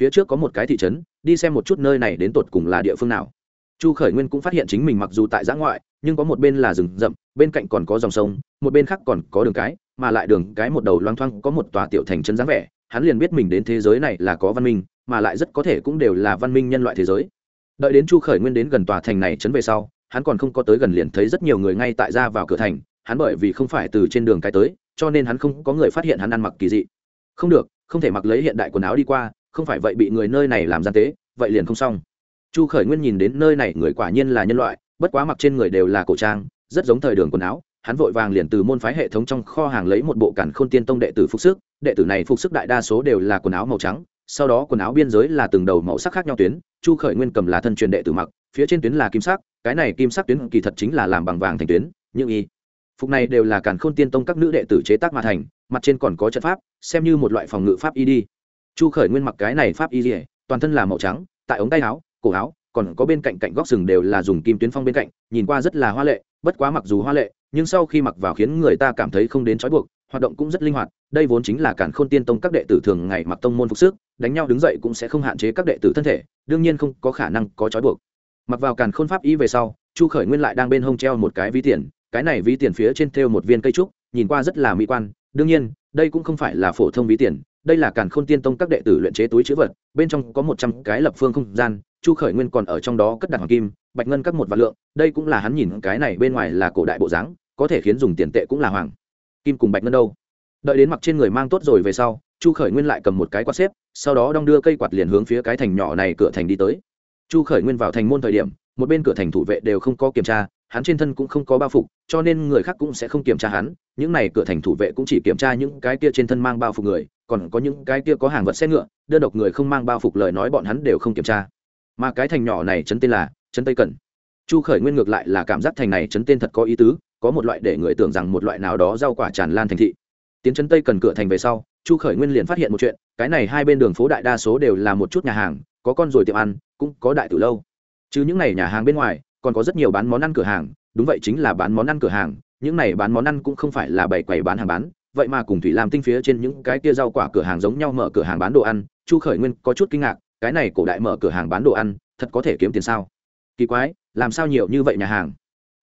Phía trước có một cái thị trấn, đi xem một chút nơi này đến tột cùng là địa phương nào. Chu khởi nguyên cũng phát hiện chính mình mặc dù tại giã ngoại, nhưng có một bên là rừng rậm, bên cạnh còn có dòng sông, một bên khác còn có đường cái mà lại đường cái một đầu loang thoang có một tòa tiểu thành trấn dáng vẻ, hắn liền biết mình đến thế giới này là có văn minh, mà lại rất có thể cũng đều là văn minh nhân loại thế giới. Đợi đến chu khởi nguyên đến gần tòa thành này trấn về sau, hắn còn không có tới gần liền thấy rất nhiều người ngay tại ra vào cửa thành, hắn bởi vì không phải từ trên đường cái tới, cho nên hắn không có người phát hiện hắn ăn mặc kỳ dị. Không được, không thể mặc lấy hiện đại quần áo đi qua, không phải vậy bị người nơi này làm gian tế, vậy liền không xong. Chu khởi nguyên nhìn đến nơi này người quả nhiên là nhân loại, bất quá mặc trên người đều là cổ trang, rất giống thời đường quần áo hắn vội vàng liền từ môn phái hệ thống trong kho hàng lấy một bộ cản khôn tiên tông đệ tử phục sức, đệ tử này phục sức đại đa số đều là quần áo màu trắng, sau đó quần áo biên giới là từng đầu màu sắc khác nhau tuyến, chu khởi nguyên cầm là thân truyền đệ tử mặc, phía trên tuyến là kim sắc, cái này kim sắc tuyến kỳ thật chính là làm bằng vàng thành tuyến những y phục này đều là cản khôn tiên tông các nữ đệ tử chế tác mà thành, mặt trên còn có trận pháp, xem như một loại phòng ngự pháp y đi. Chu khởi nguyên mặc cái này pháp y dỉa toàn thân là màu trắng, tại ống tay áo, cổ áo còn có bên cạnh cạnh góc sừng đều là dùng kim tuyến phong bên cạnh, nhìn qua rất là hoa lệ, bất quá mặc dù hoa lệ, nhưng sau khi mặc vào khiến người ta cảm thấy không đến trói buộc, hoạt động cũng rất linh hoạt, đây vốn chính là cản khôn tiên tông các đệ tử thường ngày mặc tông môn phục sức, đánh nhau đứng dậy cũng sẽ không hạn chế các đệ tử thân thể, đương nhiên không có khả năng có trói buộc. Mặc vào càn khôn pháp y về sau, chu khởi nguyên lại đang bên hông treo một cái ví tiền, cái này ví tiền phía trên thêu một viên cây trúc, nhìn qua rất là mỹ quan, đương nhiên đây cũng không phải là phổ thông ví tiền, đây là càn khôn tiên tông các đệ tử luyện chế túi chữ vật, bên trong có một trăm cái lập phương không gian, chu khởi nguyên còn ở trong đó cất đặt hoàng kim, bạch ngân các một vạn lượng, đây cũng là hắn nhìn cái này bên ngoài là cổ đại bộ dáng, có thể khiến dùng tiền tệ cũng là hoàng kim cùng bạch ngân đâu. Đợi đến mặc trên người mang tốt rồi về sau, chu khởi nguyên lại cầm một cái quạt xếp, sau đó đong đưa cây quạt liền hướng phía cái thành nhỏ này cửa thành đi tới. Chu khởi nguyên vào thành môn thời điểm, một bên cửa thành thủ vệ đều không có kiểm tra, hắn trên thân cũng không có bao phục, cho nên người khác cũng sẽ không kiểm tra hắn những này cửa thành thủ vệ cũng chỉ kiểm tra những cái kia trên thân mang bao phục người, còn có những cái kia có hàng vật xe ngựa, đơn độc người không mang bao phục lời nói bọn hắn đều không kiểm tra. Mà cái thành nhỏ này chấn tên là chấn tây cần. Chu khởi nguyên ngược lại là cảm giác thành này chấn tên thật có ý tứ, có một loại để người tưởng rằng một loại nào đó rau quả tràn lan thành thị. Tiến chấn tây cần cửa thành về sau, chu khởi nguyên liền phát hiện một chuyện, cái này hai bên đường phố đại đa số đều là một chút nhà hàng, có con rồi tiệm ăn, cũng có đại từ lâu. Chứ những n à y nhà hàng bên ngoài, còn có rất nhiều bán món ăn cửa hàng, đúng vậy chính là bán món ăn cửa hàng những này bán món ăn cũng không phải là bày quầy bán hàng bán, vậy mà cùng thủy làm tinh phía trên những cái kia rau quả cửa hàng giống nhau mở cửa hàng bán đồ ăn, chu khởi nguyên có chút kinh ngạc, cái này cổ đại mở cửa hàng bán đồ ăn, thật có thể kiếm tiền sao? Kỳ quái, làm sao nhiều như vậy nhà hàng?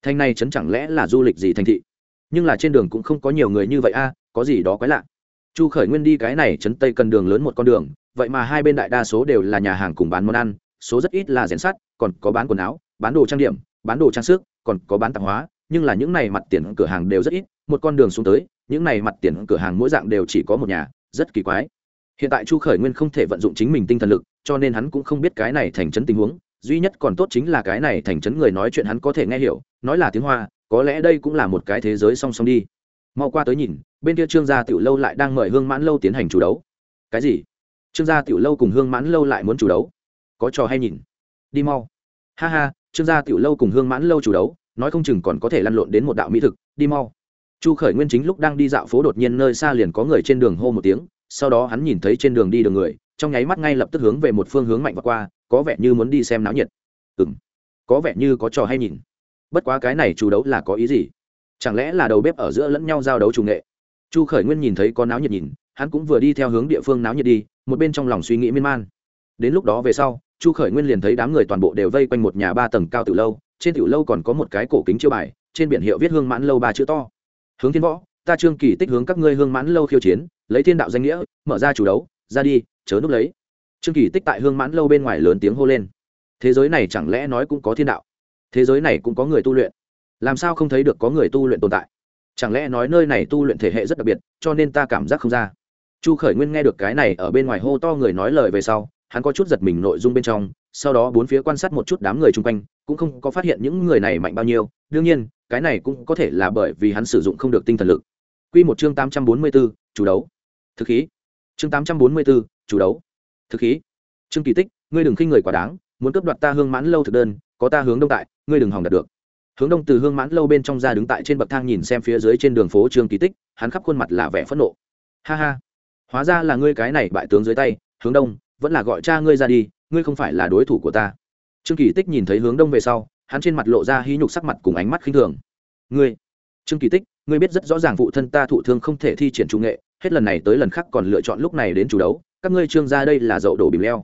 Thành này chấn chẳng lẽ là du lịch gì thành thị? Nhưng là trên đường cũng không có nhiều người như vậy a, có gì đó quái lạ. Chu khởi nguyên đi cái này chấn tây cần đường lớn một con đường, vậy mà hai bên đại đa số đều là nhà hàng cùng bán món ăn, số rất ít là rèn sắt, còn có bán quần áo, bán đồ trang điểm, bán đồ trang sức, còn có bán tạp hóa nhưng là những này mặt tiền cửa hàng đều rất ít, một con đường xuống tới, những này mặt tiền cửa hàng mỗi dạng đều chỉ có một nhà, rất kỳ quái. Hiện tại chu khởi nguyên không thể vận dụng chính mình tinh thần lực, cho nên hắn cũng không biết cái này thành trấn tình huống, duy nhất còn tốt chính là cái này thành trấn người nói chuyện hắn có thể nghe hiểu, nói là tiếng hoa, có lẽ đây cũng là một cái thế giới song song đi. Mau qua tới nhìn, bên kia trương gia tiểu lâu lại đang mời hương mãn lâu tiến hành chủ đấu. Cái gì? Trương gia tiểu lâu cùng hương mãn lâu lại muốn chủ đấu? Có trò hay nhìn. Đi mau. Ha ha, trương gia tiểu lâu cùng hương mãn lâu chủ đấu nói không chừng còn có thể lăn lộn đến một đạo mỹ thực, đi mau. Chu khởi nguyên chính lúc đang đi dạo phố đột nhiên nơi xa liền có người trên đường hô một tiếng, sau đó hắn nhìn thấy trên đường đi đường người, trong nháy mắt ngay lập tức hướng về một phương hướng mạnh và qua, có vẻ như muốn đi xem náo nhiệt. Ừ m có vẻ như có trò hay nhìn. Bất quá cái này chủ đấu là có ý gì? Chẳng lẽ là đầu bếp ở giữa lẫn nhau giao đấu chủ nghệ? Chu khởi nguyên nhìn thấy có náo nhiệt nhìn, hắn cũng vừa đi theo hướng địa phương náo nhiệt đi, một bên trong lòng suy nghĩ miên man. Đến lúc đó về sau, chu khởi nguyên liền thấy đám người toàn bộ đều vây quanh một nhà ba tầng cao từ lâu trên tiểu lâu còn có một cái cổ kính chiêu bài, trên biển hiệu viết hương mãn lâu ba chữ to. Hướng thiên võ, ta trương kỳ tích hướng các ngươi hương mãn lâu khiêu chiến, lấy thiên đạo danh nghĩa, mở ra chủ đấu, ra đi, chớ núp lấy. Trương kỳ tích tại hương mãn lâu bên ngoài lớn tiếng hô lên. Thế giới này chẳng lẽ nói cũng có thiên đạo? Thế giới này cũng có người tu luyện. Làm sao không thấy được có người tu luyện tồn tại? Chẳng lẽ nói nơi này tu luyện thể hệ rất đặc biệt, cho nên ta cảm giác không ra. Chu khởi nguyên nghe được cái này ở bên ngoài hô to người nói lời về sau, hắn có chút giật mình nội dung bên trong sau đó bốn phía quan sát một chút đám người chung quanh cũng không có phát hiện những người này mạnh bao nhiêu đương nhiên cái này cũng có thể là bởi vì hắn sử dụng không được tinh thần lực Quy một chương tám trăm bốn mươi 844, chủ đấu. Thực khí. Chương tám trăm bốn mươi 844, chủ đấu. Thực khí. chương Kỳ Tích, ngươi đừng khinh người quá đáng, muốn cướp đoạt ta hương mãn lâu thực đơn, có ta hướng đông tại, ngươi đừng hòng đạt được. Hướng đông từ hương mãn lâu bên trong ra đứng tại trên bậc thang nhìn xem phía dưới trên đường phố Trương Kỳ Tích, hắn khắp khuôn mặt là vẻ phẫn nộ. Ha ha, hóa ra là ngươi cái này bại tướng dưới tay, hướng đông, vẫn là gọi cha ngươi ra đi, ngươi không phải là đối thủ của ta. Trương kỳ tích nhìn thấy hướng đông về sau, hắn trên mặt lộ ra hí nhục sắc mặt cùng ánh mắt khinh thường. Ngươi, trương kỳ tích, ngươi biết rất rõ ràng phụ thân ta thụ thương không thể thi triển trung nghệ, hết lần này tới lần khác còn lựa chọn lúc này đến chủ đấu, các ngươi trương gia đây là dậu đổ bìm leo.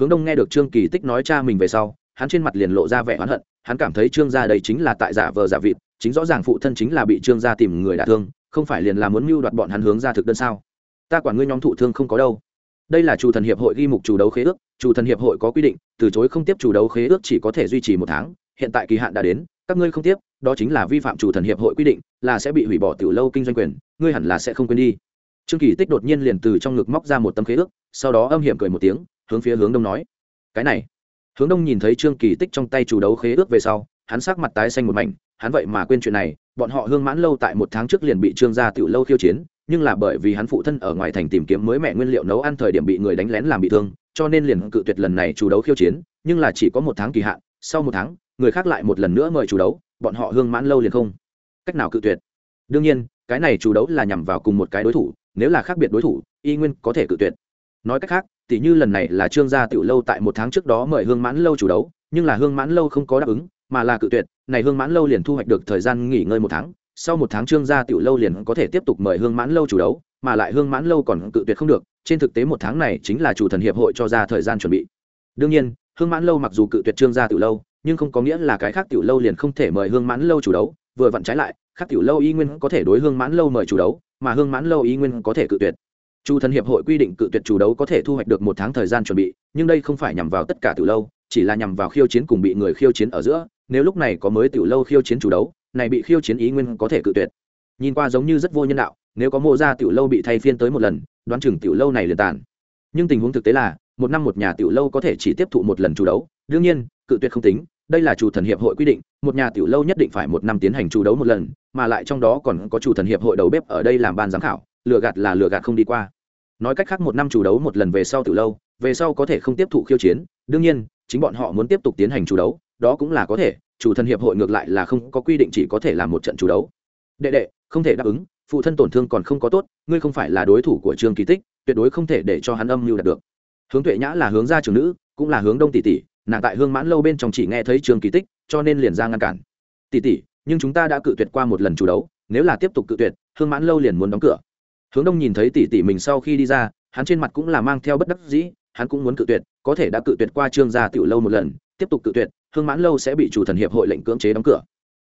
Hướng đông nghe được trương kỳ tích nói cha mình về sau, hắn trên mặt liền lộ ra vẻ oán hận, hắn cảm thấy trương gia đây chính là tại giả vờ giả vịt, chính rõ ràng phụ thân chính là bị trương gia tìm người đả thương, không phải liền là muốn mưu đoạt bọn hắn hướng ra thực đơn sao? Ta quản ngươi nhóm thụ thương không có đâu. Đây là chủ thần hiệp hội ghi mục chủ đấu khế ước chủ thần hiệp hội có quy định, từ chối không tiếp chủ đấu khế ước chỉ có thể duy trì một tháng, hiện tại kỳ hạn đã đến, các ngươi không tiếp, đó chính là vi phạm chủ thần hiệp hội quy định, là sẽ bị hủy bỏ tiểu lâu kinh doanh quyền, ngươi hẳn là sẽ không quên đi. Trương kỳ tích đột nhiên liền từ trong ngực móc ra một tấm khế ước, sau đó âm hiểm cười một tiếng, hướng phía hướng đông nói, cái này. Hướng đông nhìn thấy trương kỳ tích trong tay chủ đấu khế ước về sau, hắn sắc mặt tái xanh một mảnh, hắn vậy mà quên chuyện này, bọn họ hương mãn lâu tại một tháng trước liền bị trương gia tiểu lâu khiêu chiến, nhưng là bởi vì hắn phụ thân ở ngoài thành tìm kiếm mới mẹ nguyên liệu nấu ăn thời điểm bị người đánh lén làm bị thương cho nên liền cự tuyệt lần này chủ đấu khiêu chiến, nhưng là chỉ có một tháng kỳ hạn, sau một tháng, người khác lại một lần nữa mời chủ đấu, bọn họ hương mãn lâu liền không. Cách nào cự tuyệt? Đương nhiên, cái này chủ đấu là nhằm vào cùng một cái đối thủ, nếu là khác biệt đối thủ, y nguyên có thể cự tuyệt. Nói cách khác tỷ như lần này là trương gia tiểu lâu tại một tháng trước đó mời hương mãn lâu chủ đấu, nhưng là hương mãn lâu không có đáp ứng, mà là cự tuyệt, này hương mãn lâu liền thu hoạch được thời gian nghỉ ngơi một tháng, sau một tháng trương gia tiểu lâu liền có thể tiếp tục mời hương mãn lâu chủ đấu mà lại hương mãn lâu còn cự tuyệt không được, trên thực tế một tháng này chính là chủ thần hiệp hội cho ra thời gian chuẩn bị. Đương nhiên, hương mãn lâu mặc dù cự tuyệt trương gia tiểu lâu, nhưng không có nghĩa là cái khác tiểu lâu liền không thể mời hương mãn lâu chủ đấu, vừa vặn trái lại, khác tiểu lâu y nguyên có thể đối hương mãn lâu mời chủ đấu, mà hương mãn lâu y nguyên có thể cự tuyệt. Chủ thần hiệp hội quy định cự tuyệt chủ đấu có thể thu hoạch được một tháng thời gian chuẩn bị, nhưng đây không phải nhằm vào tất cả tiểu lâu, chỉ là nhằm vào khiêu chiến cùng bị người khiêu chiến ở giữa, nếu lúc này có mới tiểu lâu khiêu chiến chủ đấu, này bị khiêu chiến ý nguyên có thể cự tuyệt. Nhìn qua giống như rất vô nhân đạo nếu có mộ ra tiểu lâu bị thay phiên tới một lần, đoán chừng tiểu lâu này liền tàn. Nhưng tình huống thực tế là, một năm một nhà tiểu lâu có thể chỉ tiếp thụ một lần chủ đấu. Đương nhiên, cự tuyệt không tính, đây là chủ thần hiệp hội quy định, một nhà tiểu lâu nhất định phải một năm tiến hành chủ đấu một lần, mà lại trong đó còn có chủ thần hiệp hội đầu bếp ở đây làm ban giám khảo, lừa gạt là lừa gạt không đi qua. Nói cách khác một năm chủ đấu một lần về sau tiểu lâu, về sau có thể không tiếp thụ khiêu chiến, đương nhiên, chính bọn họ muốn tiếp tục tiến hành chủ đấu, đó cũng là có thể, chủ thần hiệp hội ngược lại là không có quy định chỉ có thể làm một trận chủ đấu. Đệ đệ, không thể đáp ứng phụ thân tổn thương còn không có tốt, ngươi không phải là đối thủ của trương kỳ tích, tuyệt đối không thể để cho hắn âm mưu đạt được. Hướng tuệ nhã là hướng gia trưởng nữ, cũng là hướng đông tỷ tỷ, nàng tại hương mãn lâu bên trong chỉ nghe thấy trương kỳ tích, cho nên liền ra ngăn cản. Tỷ tỷ, nhưng chúng ta đã cự tuyệt qua một lần chủ đấu, nếu là tiếp tục cự tuyệt, hương mãn lâu liền muốn đóng cửa. Hướng đông nhìn thấy tỷ tỷ mình sau khi đi ra, hắn trên mặt cũng là mang theo bất đắc dĩ, hắn cũng muốn cự tuyệt, có thể đã cự tuyệt qua trương gia tiểu lâu một lần, tiếp tục cự tuyệt, hương mãn lâu sẽ bị chủ thần hiệp hội lệnh cưỡng chế đóng cửa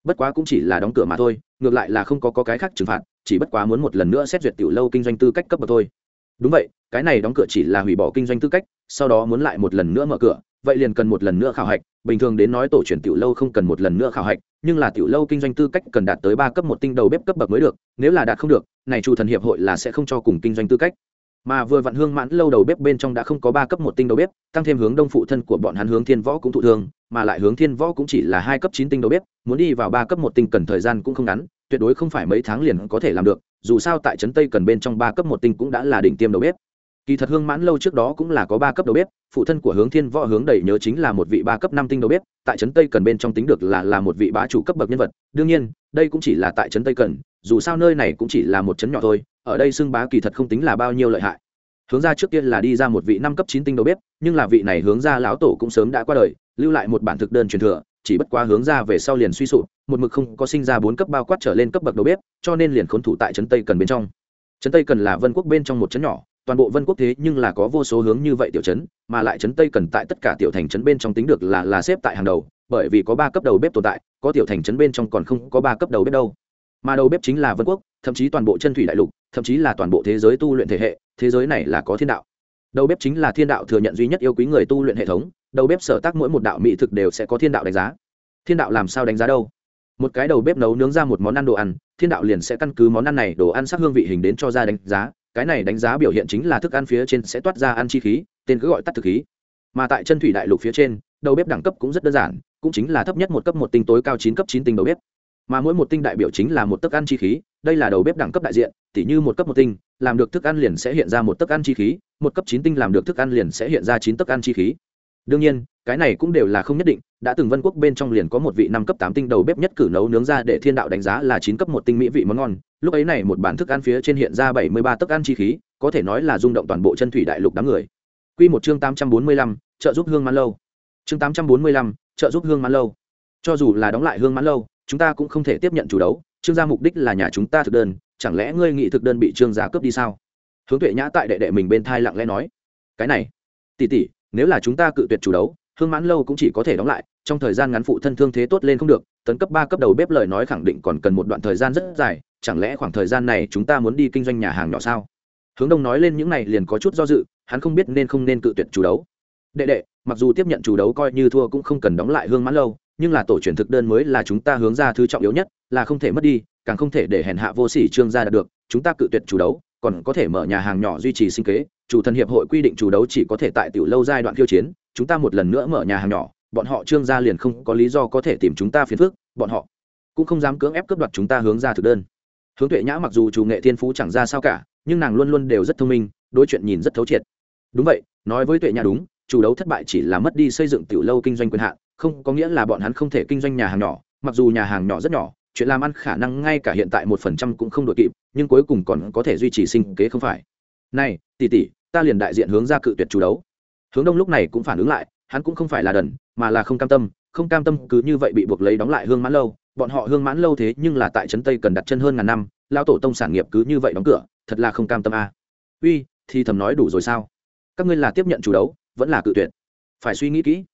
bất quá cũng chỉ là đóng cửa mà thôi ngược lại là không có, có cái khác trừng phạt chỉ bất quá muốn một lần nữa xét duyệt tiểu lâu kinh doanh tư cách cấp bậc thôi. Đúng vậy cái này đóng cửa chỉ là hủy bỏ kinh doanh tư cách sau đó muốn lại một lần nữa mở cửa vậy liền cần một lần nữa khảo hạch. Bình thường đến nói tổ truyền tiểu lâu không cần một lần nữa khảo hạch nhưng là tiểu lâu kinh doanh tư cách cần đạt tới ba cấp một tinh đầu bếp cấp bậc mới được nếu là đạt không được này chủ thần hiệp hội là sẽ không cho cùng kinh doanh tư cách mà vừa vặn hương mãn lâu đầu bếp bên trong đã không có ba cấp một tinh đầu bếp, tăng thêm hướng đông phụ thân của bọn hắn hướng thiên võ cũng thụ thương, mà lại hướng thiên võ cũng chỉ là hai cấp chín tinh đầu bếp, muốn đi vào ba cấp một tinh cần thời gian cũng không ngắn, tuyệt đối không phải mấy tháng liền có thể làm được, dù sao tại trấn tây cần bên trong ba cấp một tinh cũng đã là đỉnh tiêm đầu bếp. Kỳ thật hương mãn lâu trước đó cũng là có ba cấp đầu bếp, phụ thân của hướng thiên võ hướng đầy nhớ chính là một vị ba cấp năm tinh đầu bếp, tại trấn tây cần bên trong tính được là là một vị bá chủ cấp bậc nhân vật, đương nhiên, đây cũng chỉ là tại trấn tây cần, dù sao nơi này cũng chỉ là một trấn nhỏ thôi ở đây xưng bá kỳ thật không tính là bao nhiêu lợi hại. Hướng ra trước tiên là đi ra một vị năm cấp chín tinh đầu bếp, nhưng là vị này hướng ra lão tổ cũng sớm đã qua đời, lưu lại một bản thực đơn truyền thừa, chỉ bất quá hướng ra về sau liền suy sụp, một mực không có sinh ra bốn cấp bao quát trở lên cấp bậc đầu bếp, cho nên liền khốn thủ tại trấn tây cần bên trong. Trấn tây cần là vân quốc bên trong một trấn nhỏ, toàn bộ vân quốc thế nhưng là có vô số hướng như vậy tiểu trấn, mà lại trấn tây cần tại tất cả tiểu thành trấn bên trong tính được là là xếp tại hàng đầu, bởi vì có ba cấp đầu bếp tồn tại, có tiểu thành trấn bên trong còn không có ba cấp đầu bếp đâu. Mà đầu bếp chính là vân quốc, thậm chí toàn bộ chân thủy đại lục thậm chí là toàn bộ thế giới tu luyện thể hệ, thế giới này là có thiên đạo. Đầu bếp chính là thiên đạo thừa nhận duy nhất yêu quý người tu luyện hệ thống, đầu bếp sở tác mỗi một đạo mỹ thực đều sẽ có thiên đạo đánh giá. Thiên đạo làm sao đánh giá đâu? Một cái đầu bếp nấu nướng ra một món ăn đồ ăn, thiên đạo liền sẽ căn cứ món ăn này đồ ăn sắc hương vị hình đến cho ra đánh giá. Cái này đánh giá biểu hiện chính là thức ăn phía trên sẽ toát ra ăn chi khí, tên cứ gọi tắt thực khí. Mà tại chân thủy đại lục phía trên, đầu bếp đẳng cấp cũng rất đơn giản, cũng chính là thấp nhất một cấp một tinh tối cao chín cấp chín tinh đầu bếp mà mỗi một tinh đại biểu chính là một tấc ăn chi khí, đây là đầu bếp đẳng cấp đại diện, tỉ như một cấp một tinh, làm được thức ăn liền sẽ hiện ra một tấc ăn chi khí, một cấp chín tinh làm được thức ăn liền sẽ hiện ra chín tấc ăn chi khí. Đương nhiên, cái này cũng đều là không nhất định, đã từng vân quốc bên trong liền có một vị năm cấp tám tinh đầu bếp nhất cử nấu nướng ra để thiên đạo đánh giá là chín cấp một tinh mỹ vị món ngon, lúc ấy này một bản thức ăn phía trên hiện ra bảy mươi ba tấc ăn chi khí, có thể nói là rung động toàn bộ chân thủy đại lục đám người. Quy một chương tám trăm bốn mươi lăm, trợ giúp hương mãn lâu. Chương tám trăm bốn mươi lăm, trợ giúp hương mãn lâu. Cho dù là đóng lại hương mãn lâu chúng ta cũng không thể tiếp nhận chủ đấu, trương gia mục đích là nhà chúng ta thực đơn, chẳng lẽ ngươi nghĩ thực đơn bị trương gia cướp đi sao? Hướng tuệ nhã tại đệ đệ mình bên thai lặng lẽ nói. Cái này tỉ tỉ nếu là chúng ta cự tuyệt chủ đấu, hương mãn lâu cũng chỉ có thể đóng lại, trong thời gian ngắn phụ thân thương thế tốt lên không được, tấn cấp ba cấp đầu bếp lời nói khẳng định còn cần một đoạn thời gian rất dài, chẳng lẽ khoảng thời gian này chúng ta muốn đi kinh doanh nhà hàng nhỏ sao? Hướng đông nói lên những này liền có chút do dự, hắn không biết nên không nên cự tuyệt chủ đấu. Đệ đệ, mặc dù tiếp nhận chủ đấu coi như thua cũng không cần đóng lại hương mãn lâu nhưng là tổ truyền thực đơn mới là chúng ta hướng ra thứ trọng yếu nhất, là không thể mất đi, càng không thể để hèn hạ vô sỉ trương gia đạt được, chúng ta cự tuyệt chủ đấu, còn có thể mở nhà hàng nhỏ duy trì sinh kế, chủ thần hiệp hội quy định chủ đấu chỉ có thể tại tiểu lâu giai đoạn khiêu chiến, chúng ta một lần nữa mở nhà hàng nhỏ, bọn họ trương gia liền không có lý do có thể tìm chúng ta phiền phức, bọn họ cũng không dám cưỡng ép cướp đoạt chúng ta hướng ra thực đơn. Hướng tuệ nhã mặc dù chủ nghệ thiên phú chẳng ra sao cả, nhưng nàng luôn luôn đều rất thông minh, đối chuyện nhìn rất thấu triệt. Đúng vậy, nói với tuệ nhã đúng chủ đấu thất bại chỉ là mất đi xây dựng tiểu lâu kinh doanh quyền hạn, không có nghĩa là bọn hắn không thể kinh doanh nhà hàng nhỏ, mặc dù nhà hàng nhỏ rất nhỏ, chuyện làm ăn khả năng ngay cả hiện tại một phần trăm cũng không đội kịp, nhưng cuối cùng còn có thể duy trì sinh kế không phải. Này, tỷ tỷ, ta liền đại diện hướng ra cự tuyệt chủ đấu. Hướng đông lúc này cũng phản ứng lại, hắn cũng không phải là đần, mà là không cam tâm, không cam tâm cứ như vậy bị buộc lấy đóng lại hương mãn lâu. Bọn họ hương mãn lâu thế nhưng là tại trấn tây cần đặt chân hơn ngàn năm, lão tổ tông sản nghiệp cứ như vậy đóng cửa, thật là không cam tâm a. À. uy, thì thầm nói đủ rồi sao? Các ngươi là tiếp nhận chủ đấu vẫn là cự tuyệt. Phải suy nghĩ kỹ.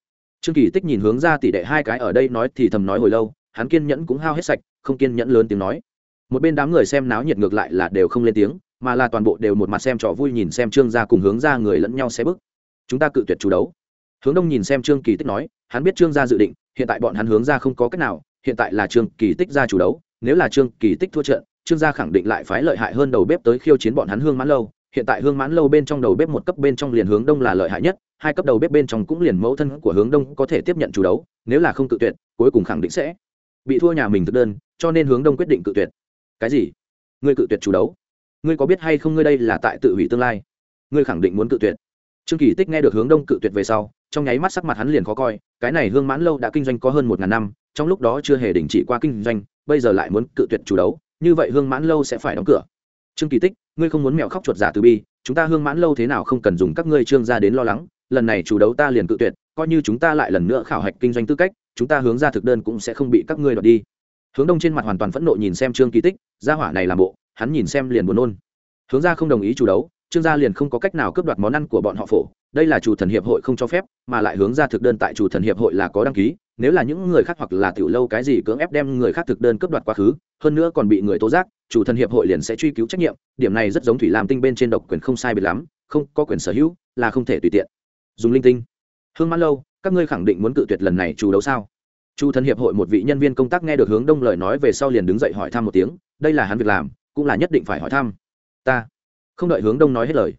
Trương kỳ tích nhìn hướng ra tỷ đệ hai cái ở đây nói thì thầm nói hồi lâu, hắn kiên nhẫn cũng hao hết sạch, không kiên nhẫn lớn tiếng nói. Một bên đám người xem náo nhiệt ngược lại là đều không lên tiếng, mà là toàn bộ đều một mặt xem trò vui nhìn xem trương gia cùng hướng ra người lẫn nhau xe bức chúng ta cự tuyệt chủ đấu. Hướng đông nhìn xem trương kỳ tích nói, hắn biết trương gia dự định, hiện tại bọn hắn hướng ra không có cách nào, hiện tại là trương kỳ tích ra chủ đấu, nếu là trương kỳ tích thua trận, trương gia khẳng định lại phái lợi hại hơn đầu bếp tới khiêu chiến bọn hắn hương mãn lâu. Hiện tại hương mãn lâu bên trong đầu bếp một cấp bên trong liền hướng đông là lợi hại nhất hai cấp đầu bếp bên trong cũng liền mẫu thân của hướng đông có thể tiếp nhận chủ đấu, nếu là không cự tuyệt, cuối cùng khẳng định sẽ bị thua nhà mình thực đơn, cho nên hướng đông quyết định cự tuyệt. Cái gì? Ngươi cự tuyệt chủ đấu? Ngươi có biết hay không ngươi đây là tại tự hủy tương lai? Ngươi khẳng định muốn cự tuyệt. Trương kỳ tích nghe được hướng đông cự tuyệt về sau, trong nháy mắt sắc mặt hắn liền khó coi, cái này hương mãn lâu đã kinh doanh có hơn một ngàn năm, trong lúc đó chưa hề đình chỉ qua kinh doanh, bây giờ lại muốn cự tuyệt chủ đấu, như vậy hương mãn lâu sẽ phải đóng cửa. Trương kỳ tích, ngươi không muốn mèo khóc chuột giả từ bi, chúng ta hương mãn lâu thế nào không cần dùng các ngươi trương ra đến lo lắng lần này chủ đấu ta liền cự tuyệt, coi như chúng ta lại lần nữa khảo hạch kinh doanh tư cách, chúng ta hướng ra thực đơn cũng sẽ không bị các ngươi đoạt đi. Hướng đông trên mặt hoàn toàn phẫn nộ nhìn xem trương kỳ tích, gia hỏa này làm bộ, hắn nhìn xem liền buồn nôn. Hướng ra không đồng ý chủ đấu, trương gia liền không có cách nào cướp đoạt món ăn của bọn họ phổ, đây là chủ thần hiệp hội không cho phép, mà lại hướng ra thực đơn tại chủ thần hiệp hội là có đăng ký, nếu là những người khác hoặc là tiểu lâu cái gì cưỡng ép đem người khác thực đơn cướp đoạt quá khứ, hơn nữa còn bị người tố giác, chủ thần hiệp hội liền sẽ truy cứu trách nhiệm, điểm này rất giống thủy làm tinh bên trên độc quyền không sai biệt lắm, không có quyền sở hữu, là không thể tùy tiện dùng linh tinh. Hương mãn lâu, các ngươi khẳng định muốn cự tuyệt lần này chủ đấu sao? Chu thần hiệp hội một vị nhân viên công tác nghe được hướng đông lời nói về sau liền đứng dậy hỏi thăm một tiếng, đây là hắn việc làm, cũng là nhất định phải hỏi thăm. Ta. Không đợi hướng đông nói hết lời.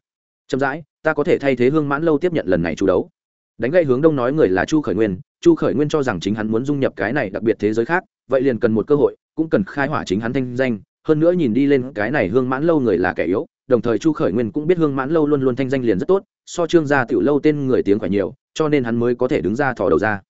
Chậm rãi, ta có thể thay thế hương mãn lâu tiếp nhận lần này chủ đấu. Đánh gây hướng đông nói người là chu khởi nguyên, chu khởi nguyên cho rằng chính hắn muốn dung nhập cái này đặc biệt thế giới khác, vậy liền cần một cơ hội, cũng cần khai hỏa chính hắn thanh danh, hơn nữa nhìn đi lên cái này hương mãn lâu người là kẻ yếu đồng thời chu khởi nguyên cũng biết hương mãn lâu luôn luôn thanh danh liền rất tốt, so trương gia tiểu lâu tên người tiếng phải nhiều, cho nên hắn mới có thể đứng ra thò đầu ra.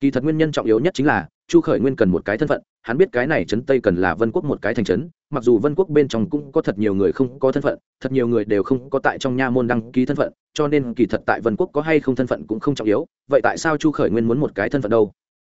Kỳ thật nguyên nhân trọng yếu nhất chính là, chu khởi nguyên cần một cái thân phận, hắn biết cái này trấn tây cần là vân quốc một cái thành trấn, mặc dù vân quốc bên trong cũng có thật nhiều người không có thân phận, thật nhiều người đều không có tại trong nha môn đăng ký thân phận, cho nên kỳ thật tại vân quốc có hay không thân phận cũng không trọng yếu, vậy tại sao chu khởi nguyên muốn một cái thân phận đâu?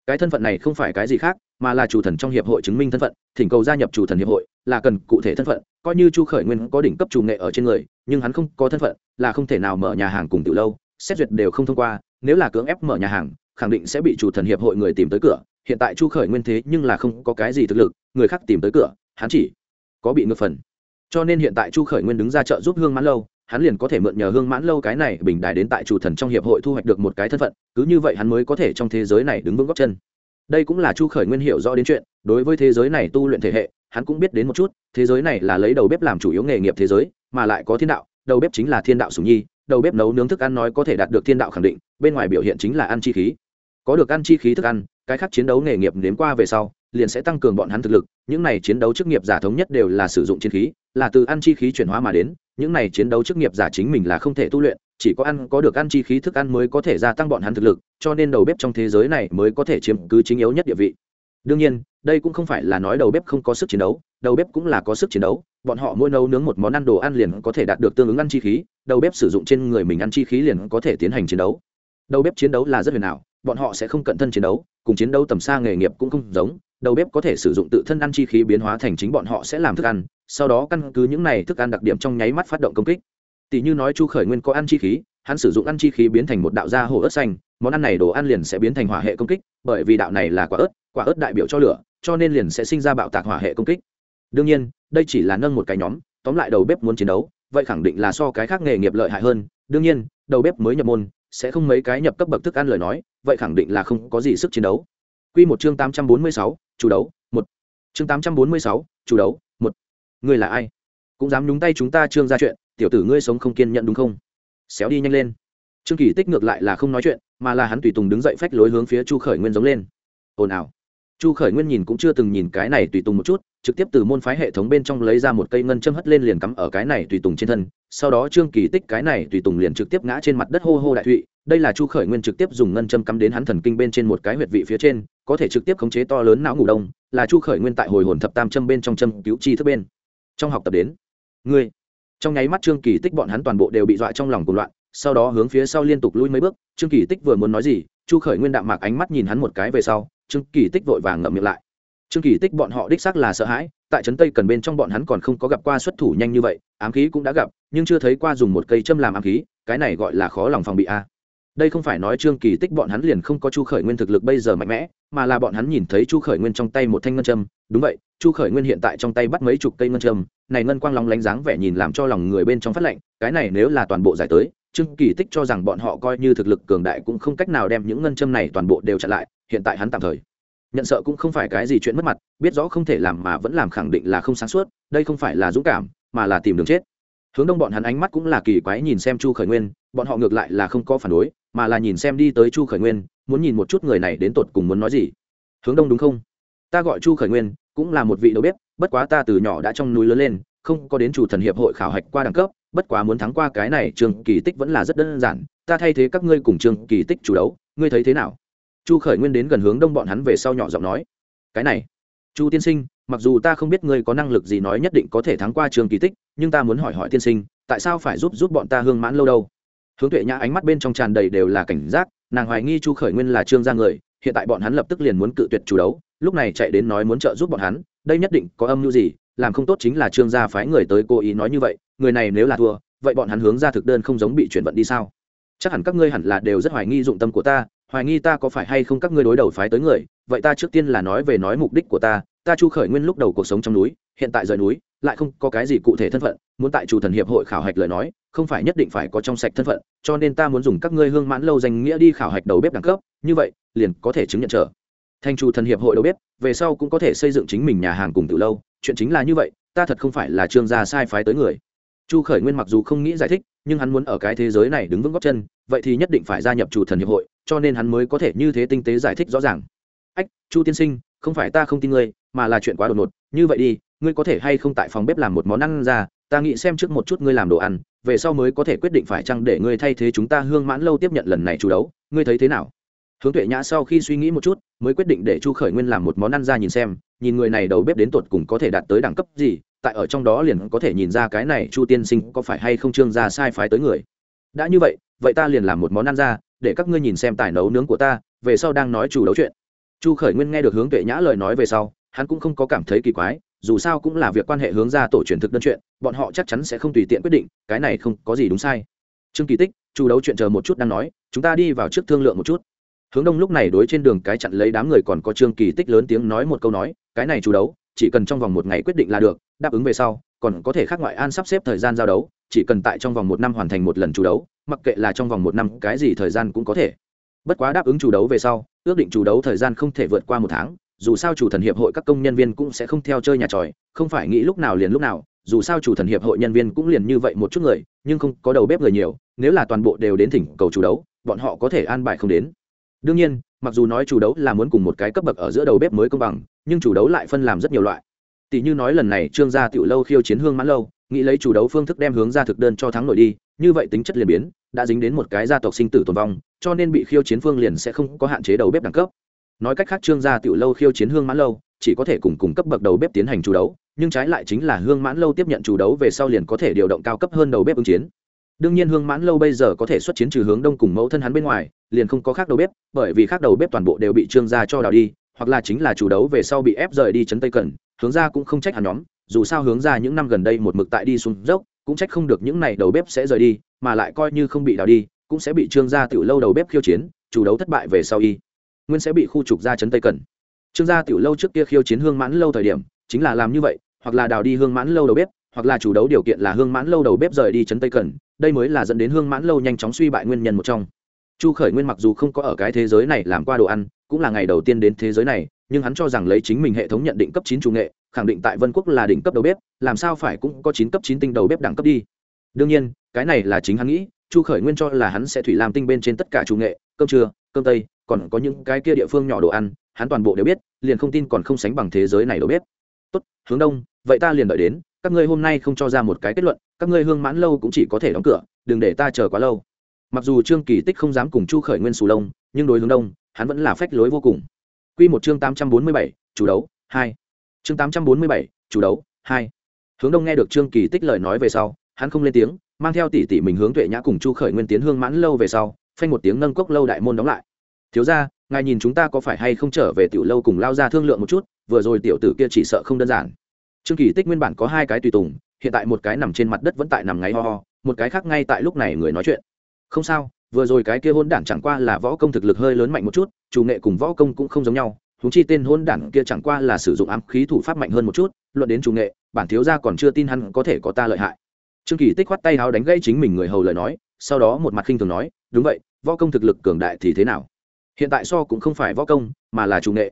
Cái thân phận này không phải cái gì khác, mà là chủ thần trong hiệp hội chứng minh thân phận, thỉnh cầu gia nhập chủ thần hiệp hội là cần cụ thể thân phận coi như chu khởi nguyên có đỉnh cấp chủ nghệ ở trên người, nhưng hắn không có thân phận, là không thể nào mở nhà hàng cùng từ lâu, xét duyệt đều không thông qua, nếu là cưỡng ép mở nhà hàng, khẳng định sẽ bị chủ thần hiệp hội người tìm tới cửa. Hiện tại chu khởi nguyên thế nhưng là không có cái gì thực lực, người khác tìm tới cửa, hắn chỉ có bị ngược phần. Cho nên hiện tại chu khởi nguyên đứng ra trợ giúp hương mãn lâu, hắn liền có thể mượn nhờ hương mãn lâu cái này bình đài đến tại chủ thần trong hiệp hội thu hoạch được một cái thân phận, cứ như vậy hắn mới có thể trong thế giới này đứng vững góc chân. Đây cũng là chu khởi nguyên hiểu rõ đến chuyện, đối với thế giới này tu luyện thể hệ hắn cũng biết đến một chút, thế giới này là lấy đầu bếp làm chủ yếu nghề nghiệp thế giới, mà lại có thiên đạo, đầu bếp chính là thiên đạo sùng nhi, đầu bếp nấu nướng thức ăn nói có thể đạt được thiên đạo khẳng định, bên ngoài biểu hiện chính là ăn chi khí. Có được ăn chi khí thức ăn, cái khác chiến đấu nghề nghiệp nếm qua về sau, liền sẽ tăng cường bọn hắn thực lực, những này chiến đấu chức nghiệp giả thống nhất đều là sử dụng chiến khí, là từ ăn chi khí chuyển hóa mà đến, những này chiến đấu chức nghiệp giả chính mình là không thể tu luyện, chỉ có ăn, có được ăn chi khí thức ăn mới có thể gia tăng bọn hắn thực lực, cho nên đầu bếp trong thế giới này mới có thể chiếm cứ chính yếu nhất địa vị đương nhiên, đây cũng không phải là nói đầu bếp không có sức chiến đấu, đầu bếp cũng là có sức chiến đấu, bọn họ mỗi nấu nướng một món ăn đồ ăn liền có thể đạt được tương ứng ăn chi khí, đầu bếp sử dụng trên người mình ăn chi khí liền có thể tiến hành chiến đấu. Đầu bếp chiến đấu là rất huyền ảo, bọn họ sẽ không cận thân chiến đấu, cùng chiến đấu tầm xa nghề nghiệp cũng không giống, đầu bếp có thể sử dụng tự thân ăn chi khí biến hóa thành chính bọn họ sẽ làm thức ăn, sau đó căn cứ những này thức ăn đặc điểm trong nháy mắt phát động công kích. Tỷ như nói chu khởi nguyên có ăn chi khí, hắn sử dụng ăn chi khí biến thành một đạo da hồ ớt xanh món ăn này đồ ăn liền sẽ biến thành hỏa hệ công kích bởi vì đạo này là quả ớt quả ớt đại biểu cho lửa cho nên liền sẽ sinh ra bạo tạc hỏa hệ công kích đương nhiên đây chỉ là nâng một cái nhóm tóm lại đầu bếp muốn chiến đấu vậy khẳng định là so cái khác nghề nghiệp lợi hại hơn đương nhiên đầu bếp mới nhập môn sẽ không mấy cái nhập cấp bậc thức ăn lời nói vậy khẳng định là không có gì sức chiến đấu Quy một chương tám trăm bốn mươi sáu, chủ đấu, một. Chương tám trăm bốn mươi sáu, chủ đấu, một. Ngươi là ai? Cũng dám nhúng tay chúng ta trương ra chuyện, tiểu tử ngươi sống không kiên nhẫn đúng không? Xéo đi nhanh lên. Trương Kỳ Tích ngược lại là không nói chuyện, mà là hắn tùy tùng đứng dậy phách lối hướng phía Chu Khởi Nguyên giống lên. Ồn ào chu khởi nguyên nhìn cũng chưa từng nhìn cái này tùy tùng một chút trực tiếp từ môn phái hệ thống bên trong lấy ra một cây ngân châm hất lên liền cắm ở cái này tùy tùng trên thân sau đó trương kỳ tích cái này tùy tùng liền trực tiếp ngã trên mặt đất hô hô đại thụy đây là chu khởi nguyên trực tiếp dùng ngân châm cắm đến hắn thần kinh bên trên một cái huyệt vị phía trên có thể trực tiếp khống chế to lớn não ngủ đông là chu khởi nguyên tại hồi hồn thập tam châm bên trong châm cứu chi thức bên trong học tập đến ngươi trong nháy mắt trương kỳ tích bọn hắn toàn bộ đều bị dọa trong lòng cuồng loạn sau đó hướng phía sau liên tục lui mấy bước, trương kỳ tích vừa muốn nói gì, chu khởi nguyên đạm mạc ánh mắt nhìn hắn một cái về sau, trương kỳ tích vội vàng ngậm miệng lại. Trương kỳ tích bọn họ đích xác là sợ hãi, tại trấn tây cần bên trong bọn hắn còn không có gặp qua xuất thủ nhanh như vậy, ám khí cũng đã gặp, nhưng chưa thấy qua dùng một cây châm làm ám khí, cái này gọi là khó lòng phòng bị a. Đây không phải nói trương kỳ tích bọn hắn liền không có chu khởi nguyên thực lực bây giờ mạnh mẽ, mà là bọn hắn nhìn thấy chu khởi nguyên trong tay một thanh ngân châm. Đúng vậy, chu khởi nguyên hiện tại trong tay bắt mấy chục cây ngân châm, này ngân quang long lánh dáng vẻ nhìn làm cho lòng người bên trong phát lạnh, cái này nếu là toàn bộ giải tới trương kỳ tích cho rằng bọn họ coi như thực lực cường đại cũng không cách nào đem những ngân châm này toàn bộ đều chặn lại, hiện tại hắn tạm thời. Nhận sợ cũng không phải cái gì chuyện mất mặt, biết rõ không thể làm mà vẫn làm khẳng định là không sáng suốt, đây không phải là dũng cảm, mà là tìm đường chết. Hướng đông bọn hắn ánh mắt cũng là kỳ quái nhìn xem chu khởi nguyên, bọn họ ngược lại là không có phản đối, mà là nhìn xem đi tới chu khởi nguyên, muốn nhìn một chút người này đến tột cùng muốn nói gì. Hướng đông đúng không? Ta gọi chu khởi nguyên, cũng là một vị đầu bếp, bất quá ta từ nhỏ đã trong núi lớn lên không có đến chủ thần hiệp hội khảo hạch qua đẳng cấp, bất quá muốn thắng qua cái này, trường kỳ tích vẫn là rất đơn giản. Ta thay thế các ngươi cùng trường kỳ tích chủ đấu, ngươi thấy thế nào? Chu khởi nguyên đến gần hướng đông bọn hắn về sau nhỏ giọng nói. Cái này, chu tiên sinh, mặc dù ta không biết ngươi có năng lực gì nói nhất định có thể thắng qua trường kỳ tích, nhưng ta muốn hỏi hỏi tiên sinh, tại sao phải giúp giúp bọn ta hương mãn lâu đâu? Hướng tuệ nhã ánh mắt bên trong tràn đầy đều là cảnh giác, nàng hoài nghi chu khởi nguyên là trương gia người, hiện tại bọn hắn lập tức liền muốn cự tuyệt chủ đấu, lúc này chạy đến nói muốn trợ giúp bọn hắn, đây nhất định có âm mưu gì làm không tốt chính là trương gia phái người tới cố ý nói như vậy, người này nếu là thua, vậy bọn hắn hướng ra thực đơn không giống bị chuyển vận đi sao? Chắc hẳn các ngươi hẳn là đều rất hoài nghi dụng tâm của ta, hoài nghi ta có phải hay không các ngươi đối đầu phái tới người, vậy ta trước tiên là nói về nói mục đích của ta ta chu khởi nguyên lúc đầu cuộc sống trong núi, hiện tại rời núi, lại không có cái gì cụ thể thân phận, muốn tại chủ thần hiệp hội khảo hạch lời nói, không phải nhất định phải có trong sạch thân phận, cho nên ta muốn dùng các ngươi hương mãn lâu danh nghĩa đi khảo hạch đầu bếp đẳng cấp, như vậy, liền có thể chứng nhận trở thành chủ thần hiệp hội đầu bếp, về sau cũng có thể xây dựng chính mình nhà hàng cùng từ lâu. Chuyện chính là như vậy, ta thật không phải là trương gia sai phái tới người. Chu khởi nguyên mặc dù không nghĩ giải thích, nhưng hắn muốn ở cái thế giới này đứng vững góc chân, vậy thì nhất định phải gia nhập chủ thần hiệp hội, cho nên hắn mới có thể như thế tinh tế giải thích rõ ràng. Ách, chu tiên sinh, không phải ta không tin ngươi, mà là chuyện quá đột ngột. Như vậy đi, ngươi có thể hay không tại phòng bếp làm một món ăn ra, ta nghĩ xem trước một chút ngươi làm đồ ăn, về sau mới có thể quyết định phải chăng để ngươi thay thế chúng ta hương mãn lâu tiếp nhận lần này chủ đấu. Ngươi thấy thế nào? Hướng tuệ nhã sau khi suy nghĩ một chút, mới quyết định để chu khởi nguyên làm một món ăn ra nhìn xem, nhìn người này đầu bếp đến tột cùng có thể đạt tới đẳng cấp gì, tại ở trong đó liền có thể nhìn ra cái này chu tiên sinh có phải hay không trương ra sai phái tới người. Đã như vậy vậy ta liền làm một món ăn ra, để các ngươi nhìn xem tài nấu nướng của ta, về sau đang nói chủ đấu chuyện. Chu khởi nguyên nghe được hướng tuệ nhã lời nói về sau, hắn cũng không có cảm thấy kỳ quái, dù sao cũng là việc quan hệ hướng ra tổ truyền thực đơn chuyện, bọn họ chắc chắn sẽ không tùy tiện quyết định, cái này không có gì đúng sai. Trương kỳ tích, chủ đấu chuyện chờ một chút đang nói, chúng ta đi vào trước thương lượng một chút hướng đông lúc này đối trên đường cái chặn lấy đám người còn có trương kỳ tích lớn tiếng nói một câu nói, cái này chủ đấu, chỉ cần trong vòng một ngày quyết định là được, đáp ứng về sau, còn có thể khác ngoại an sắp xếp thời gian giao đấu, chỉ cần tại trong vòng một năm hoàn thành một lần chủ đấu, mặc kệ là trong vòng một năm, cái gì thời gian cũng có thể. Bất quá đáp ứng chủ đấu về sau, ước định chủ đấu thời gian không thể vượt qua một tháng, dù sao chủ thần hiệp hội các công nhân viên cũng sẽ không theo chơi nhà tròi, không phải nghĩ lúc nào liền lúc nào, dù sao chủ thần hiệp hội nhân viên cũng liền như vậy một chút người, nhưng không có đầu bếp người nhiều, nếu là toàn bộ đều đến thỉnh cầu chủ đấu, bọn họ có thể an bài không đến đương nhiên, mặc dù nói chủ đấu là muốn cùng một cái cấp bậc ở giữa đầu bếp mới công bằng, nhưng chủ đấu lại phân làm rất nhiều loại. Tỷ như nói lần này trương gia tiểu lâu khiêu chiến hương mãn lâu, nghĩ lấy chủ đấu phương thức đem hướng ra thực đơn cho thắng nội đi, như vậy tính chất liền biến, đã dính đến một cái gia tộc sinh tử tồn vong, cho nên bị khiêu chiến phương liền sẽ không có hạn chế đầu bếp đẳng cấp. Nói cách khác trương gia tiểu lâu khiêu chiến hương mãn lâu, chỉ có thể cùng cùng cấp bậc đầu bếp tiến hành chủ đấu, nhưng trái lại chính là hương mãn lâu tiếp nhận chủ đấu về sau liền có thể điều động cao cấp hơn đầu bếp ứng chiến đương nhiên hương mãn lâu bây giờ có thể xuất chiến trừ hướng đông cùng mẫu thân hắn bên ngoài, liền không có khác đầu bếp, bởi vì khác đầu bếp toàn bộ đều bị trương gia cho đào đi, hoặc là chính là chủ đấu về sau bị ép rời đi chấn tây cần hướng ra cũng không trách hắn nhóm, dù sao hướng ra những năm gần đây một mực tại đi xuống dốc, cũng trách không được những này đầu bếp sẽ rời đi, mà lại coi như không bị đào đi, cũng sẽ bị trương gia tiểu lâu đầu bếp khiêu chiến, chủ đấu thất bại về sau y, nguyên sẽ bị khu trục ra chấn tây cần. Trương gia tiểu lâu trước kia khiêu chiến hương mãn lâu thời điểm, chính là làm như vậy, hoặc là đào đi hương mãn lâu đầu bếp, hoặc là chủ đấu điều kiện là hương mãn lâu đầu bếp rời đi chấn tây cần đây mới là dẫn đến hương mãn lâu nhanh chóng suy bại nguyên nhân một trong. Chu khởi nguyên mặc dù không có ở cái thế giới này làm qua đồ ăn, cũng là ngày đầu tiên đến thế giới này, nhưng hắn cho rằng lấy chính mình hệ thống nhận định cấp chín chủ nghệ, khẳng định tại vân quốc là đỉnh cấp đầu bếp, làm sao phải cũng có chín cấp chín tinh đầu bếp đẳng cấp đi. Đương nhiên, cái này là chính hắn nghĩ, chu khởi nguyên cho là hắn sẽ thủy làm tinh bên trên tất cả chủ nghệ, cơm trưa, cơm tây, còn có những cái kia địa phương nhỏ đồ ăn, hắn toàn bộ đều biết, liền không tin còn không sánh bằng thế giới này đầu bếp. Tốt, hướng đông, vậy ta liền đợi đến các ngươi hôm nay không cho ra một cái kết luận các ngươi hương mãn lâu cũng chỉ có thể đóng cửa đừng để ta chờ quá lâu mặc dù trương kỳ tích không dám cùng chu khởi nguyên sù lông nhưng đối hướng đông hắn vẫn là phách lối vô cùng Quy một chương 847, chủ đấu, 2. Chương 847, chủ đấu, 2. Hướng Đông nghe được Trương Kỳ Tích lời nói về sau, hắn không lên tiếng, mang theo tỷ tỷ mình hướng Tuệ Nhã cùng Chu Khởi Nguyên tiến hương mãn lâu về sau, phanh một tiếng nâng cốc lâu đại môn đóng lại. Thiếu gia, ngài nhìn chúng ta có phải hay không trở về tiểu lâu cùng lao ra thương lượng một chút, vừa rồi tiểu tử kia chỉ sợ không đơn giản. Trương Kỳ Tích nguyên bản có hai cái tùy tùng, hiện tại một cái nằm trên mặt đất vẫn tại nằm ngáy ho ho, một cái khác ngay tại lúc này người nói chuyện. Không sao, vừa rồi cái kia hôn đản chẳng qua là võ công thực lực hơi lớn mạnh một chút chủ nghệ cùng võ công cũng không giống nhau húng chi tên hôn đản kia chẳng qua là sử dụng ám khí thủ pháp mạnh hơn một chút luận đến chủ nghệ bản thiếu gia còn chưa tin hắn có thể có ta lợi hại. Trương kỳ tích khoát tay áo đánh gãy chính mình người hầu lời nói sau đó một mặt khinh thường nói đúng vậy võ công thực lực cường đại thì thế nào? Hiện tại so cũng không phải võ công mà là chủ nghệ.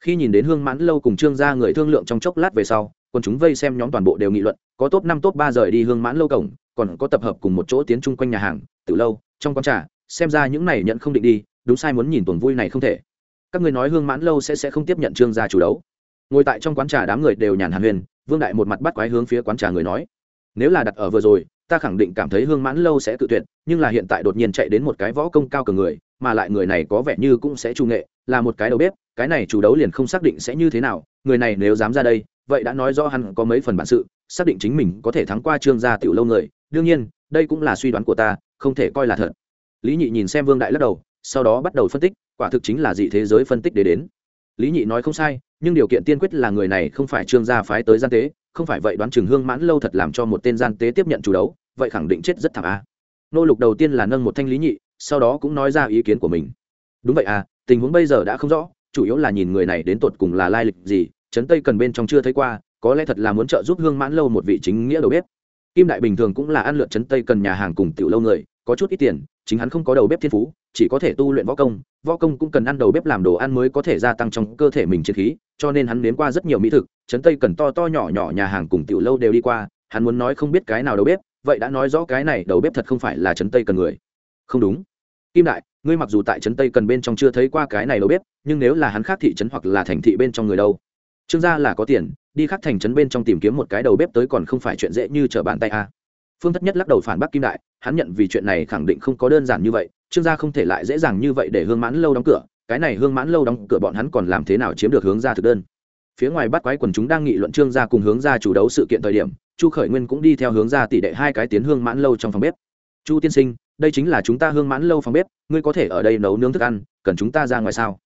Khi nhìn đến hương mãn lâu cùng trương gia người thương lượng trong chốc lát về sau còn chúng vây xem nhóm toàn bộ đều nghị luận, có top năm, top ba rời đi hương mãn lâu cổng, còn có tập hợp cùng một chỗ tiến chung quanh nhà hàng, từ lâu, trong quán trà, xem ra những này nhận không định đi, đúng sai muốn nhìn tuần vui này không thể. Các người nói hương mãn lâu sẽ sẽ không tiếp nhận trương gia chủ đấu. Ngồi tại trong quán trà đám người đều nhàn hàn huyền, vương đại một mặt bắt quái hướng phía quán trà người nói, nếu là đặt ở vừa rồi, ta khẳng định cảm thấy hương mãn lâu sẽ tự tuyệt, nhưng là hiện tại đột nhiên chạy đến một cái võ công cao cường người, mà lại người này có vẻ như cũng sẽ trung nghệ, là một cái đầu bếp, cái này chủ đấu liền không xác định sẽ như thế nào, người này nếu dám ra đây vậy đã nói rõ hắn có mấy phần bản sự, xác định chính mình có thể thắng qua trương gia tiểu lâu người. Đương nhiên, đây cũng là suy đoán của ta, không thể coi là thật. Lý nhị nhìn xem vương đại lắc đầu, sau đó bắt đầu phân tích, quả thực chính là dị thế giới phân tích để đến. Lý nhị nói không sai, nhưng điều kiện tiên quyết là người này không phải trương gia phái tới gian tế, không phải vậy đoán chừng hương mãn lâu thật làm cho một tên gian tế tiếp nhận chủ đấu, vậy khẳng định chết rất thảm a. Nô lục đầu tiên là nâng một thanh lý nhị, sau đó cũng nói ra ý kiến của mình. Đúng vậy à tình huống bây giờ đã không rõ, chủ yếu là nhìn người này đến tột cùng là lai lịch gì trấn tây cần bên trong chưa thấy qua, có lẽ thật là muốn trợ giúp hương mãn lâu một vị chính nghĩa đầu bếp. Kim đại bình thường cũng là ăn lượt trấn tây cần nhà hàng cùng tiểu lâu người, có chút ít tiền, chính hắn không có đầu bếp thiên phú, chỉ có thể tu luyện võ công võ công cũng cần ăn đầu bếp làm đồ ăn mới có thể gia tăng trong cơ thể mình chiến khí, cho nên hắn nếm qua rất nhiều mỹ thực, trấn tây cần to to nhỏ nhỏ nhà hàng cùng tiểu lâu đều đi qua, hắn muốn nói không biết cái nào đầu bếp, vậy đã nói rõ cái này đầu bếp thật không phải là trấn tây cần người. Không đúng. Kim đại, ngươi mặc dù tại trấn tây cần bên trong chưa thấy qua cái này đầu bếp, nhưng nếu là hắn khác thị trấn hoặc là thành thị bên trong người đâu? Trương gia là có tiền, đi khắc thành trấn bên trong tìm kiếm một cái đầu bếp tới còn không phải chuyện dễ như trở bàn tay a. À. phương thất nhất lắc đầu phản bác kim đại, hắn nhận vì chuyện này khẳng định không có đơn giản như vậy, trương gia không thể lại dễ dàng như vậy để hương mãn lâu đóng cửa, cái này hương mãn lâu đóng cửa bọn hắn còn làm thế nào chiếm được hướng ra thực đơn? Phía ngoài bắt quái quần chúng đang nghị luận trương gia cùng hướng ra chủ đấu sự kiện thời điểm, chu khởi nguyên cũng đi theo hướng ra tỷ đệ hai cái tiến hương mãn lâu trong phòng bếp. Chu tiên sinh, đây chính là chúng ta hương mãn lâu phòng bếp, ngươi có thể ở đây nấu nướng thức ăn, cần chúng ta ra ngoài sao?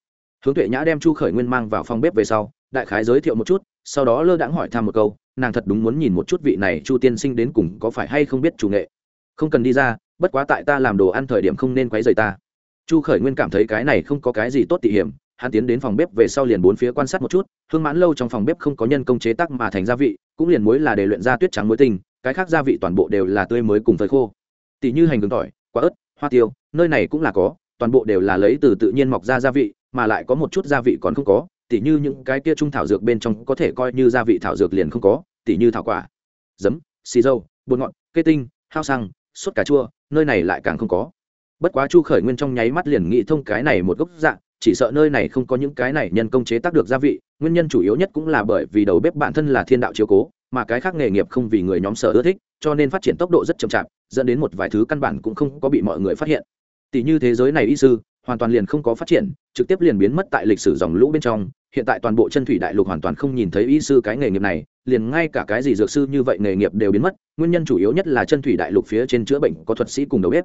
Hướng tuệ nhã đem chu khởi nguyên mang vào phòng bếp về sau đại khái giới thiệu một chút, sau đó lơ đãng hỏi thăm một câu, nàng thật đúng muốn nhìn một chút vị này chu tiên sinh đến cùng có phải hay không biết chủ nghệ. Không cần đi ra, bất quá tại ta làm đồ ăn thời điểm không nên quấy rầy ta. Chu khởi nguyên cảm thấy cái này không có cái gì tốt tỉ hiểm, hắn tiến đến phòng bếp về sau liền bốn phía quan sát một chút, hương mãn lâu trong phòng bếp không có nhân công chế tác mà thành gia vị, cũng liền muối là để luyện ra tuyết trắng muối tinh, cái khác gia vị toàn bộ đều là tươi mới cùng phơi khô. Tỷ như hành gừng tỏi, quả ớt, hoa tiêu, nơi này cũng là có, toàn bộ đều là lấy từ tự nhiên mọc ra gia vị, mà lại có một chút gia vị còn không có tỉ như những cái kia trung thảo dược bên trong có thể coi như gia vị thảo dược liền không có, tỉ như thảo quả, giấm, xì dâu, bột ngọt, cây tinh, hao xăng suốt cà chua, nơi này lại càng không có. Bất quá chu khởi nguyên trong nháy mắt liền nghĩ thông cái này một gốc dạng, chỉ sợ nơi này không có những cái này nhân công chế tác được gia vị, nguyên nhân chủ yếu nhất cũng là bởi vì đầu bếp bản thân là thiên đạo chiếu cố, mà cái khác nghề nghiệp không vì người nhóm sở ưa thích, cho nên phát triển tốc độ rất chậm chạp, dẫn đến một vài thứ căn bản cũng không có bị mọi người phát hiện. Tỷ như thế giới này y sư, hoàn toàn liền không có phát triển, trực tiếp liền biến mất tại lịch sử dòng lũ bên trong hiện tại toàn bộ chân thủy đại lục hoàn toàn không nhìn thấy y sư cái nghề nghiệp này, liền ngay cả cái gì dược sư như vậy nghề nghiệp đều biến mất, nguyên nhân chủ yếu nhất là chân thủy đại lục phía trên chữa bệnh có thuật sĩ cùng đầu bếp.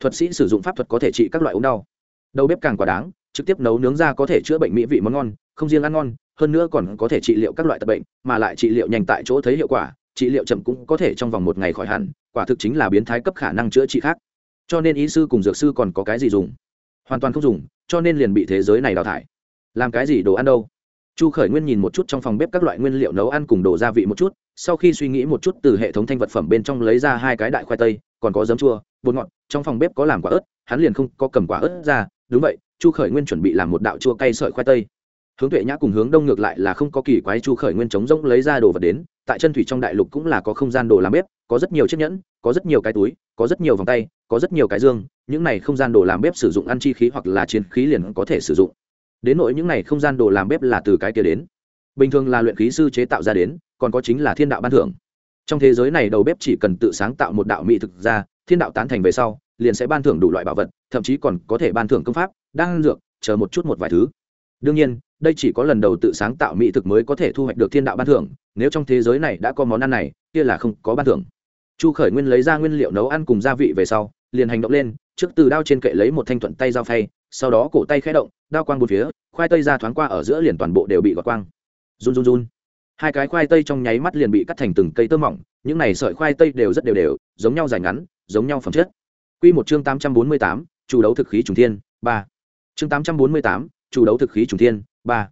Thuật sĩ sử dụng pháp thuật có thể trị các loại ốm đau. Đầu bếp càng quá đáng, trực tiếp nấu nướng ra có thể chữa bệnh mỹ vị món ngon, không riêng ăn ngon, hơn nữa còn có thể trị liệu các loại tật bệnh, mà lại trị liệu nhanh tại chỗ thấy hiệu quả, trị liệu chậm cũng có thể trong vòng một ngày khỏi hẳn, quả thực chính là biến thái cấp khả năng chữa trị khác. Cho nên y sư cùng dược sư còn có cái gì dùng? Hoàn toàn không dùng, cho nên liền bị thế giới này đào thải làm cái gì đồ ăn đâu? Chu khởi nguyên nhìn một chút trong phòng bếp các loại nguyên liệu nấu ăn cùng đồ gia vị một chút, sau khi suy nghĩ một chút từ hệ thống thanh vật phẩm bên trong lấy ra hai cái đại khoai tây, còn có giấm chua, bột ngọt, trong phòng bếp có làm quả ớt, hắn liền không có cầm quả ớt ra. Đúng vậy, chu khởi nguyên chuẩn bị làm một đạo chua cay sợi khoai tây. Hướng tuệ nhã cùng hướng đông ngược lại là không có kỳ quái, chu khởi nguyên chống rỗng lấy ra đồ vật đến, tại chân thủy trong đại lục cũng là có không gian đồ làm bếp, có rất nhiều chiếc nhẫn, có rất nhiều cái túi, có rất nhiều vòng tay, có rất nhiều cái dương, những này không gian đồ làm bếp sử dụng ăn chi khí hoặc là chiến khí liền có thể sử dụng đến nỗi những này không gian đồ làm bếp là từ cái kia đến. Bình thường là luyện khí sư chế tạo ra đến, còn có chính là thiên đạo ban thưởng. Trong thế giới này đầu bếp chỉ cần tự sáng tạo một đạo mỹ thực ra, thiên đạo tán thành về sau, liền sẽ ban thưởng đủ loại bảo vật, thậm chí còn có thể ban thưởng công pháp, đan dược, chờ một chút một vài thứ. Đương nhiên, đây chỉ có lần đầu tự sáng tạo mỹ thực mới có thể thu hoạch được thiên đạo ban thưởng, nếu trong thế giới này đã có món ăn này, kia là không có ban thưởng. Chu khởi nguyên lấy ra nguyên liệu nấu ăn cùng gia vị về sau, liền hành động lên, trước từ đao trên kệ lấy một thanh thuận tay dao phay sau đó cổ tay khẽ động, đao quang bốn phía, khoai tây ra thoáng qua ở giữa liền toàn bộ đều bị gọt quang. Run run run. Hai cái khoai tây trong nháy mắt liền bị cắt thành từng cây tơ mỏng, những này sợi khoai tây đều rất đều đều, giống nhau dài ngắn, giống nhau phẩm chất. Quy một chương tám trăm bốn mươi tám chủ đấu thực khí trùng thiên, ba. Chương tám trăm bốn mươi tám chủ đấu thực khí trùng thiên, ba.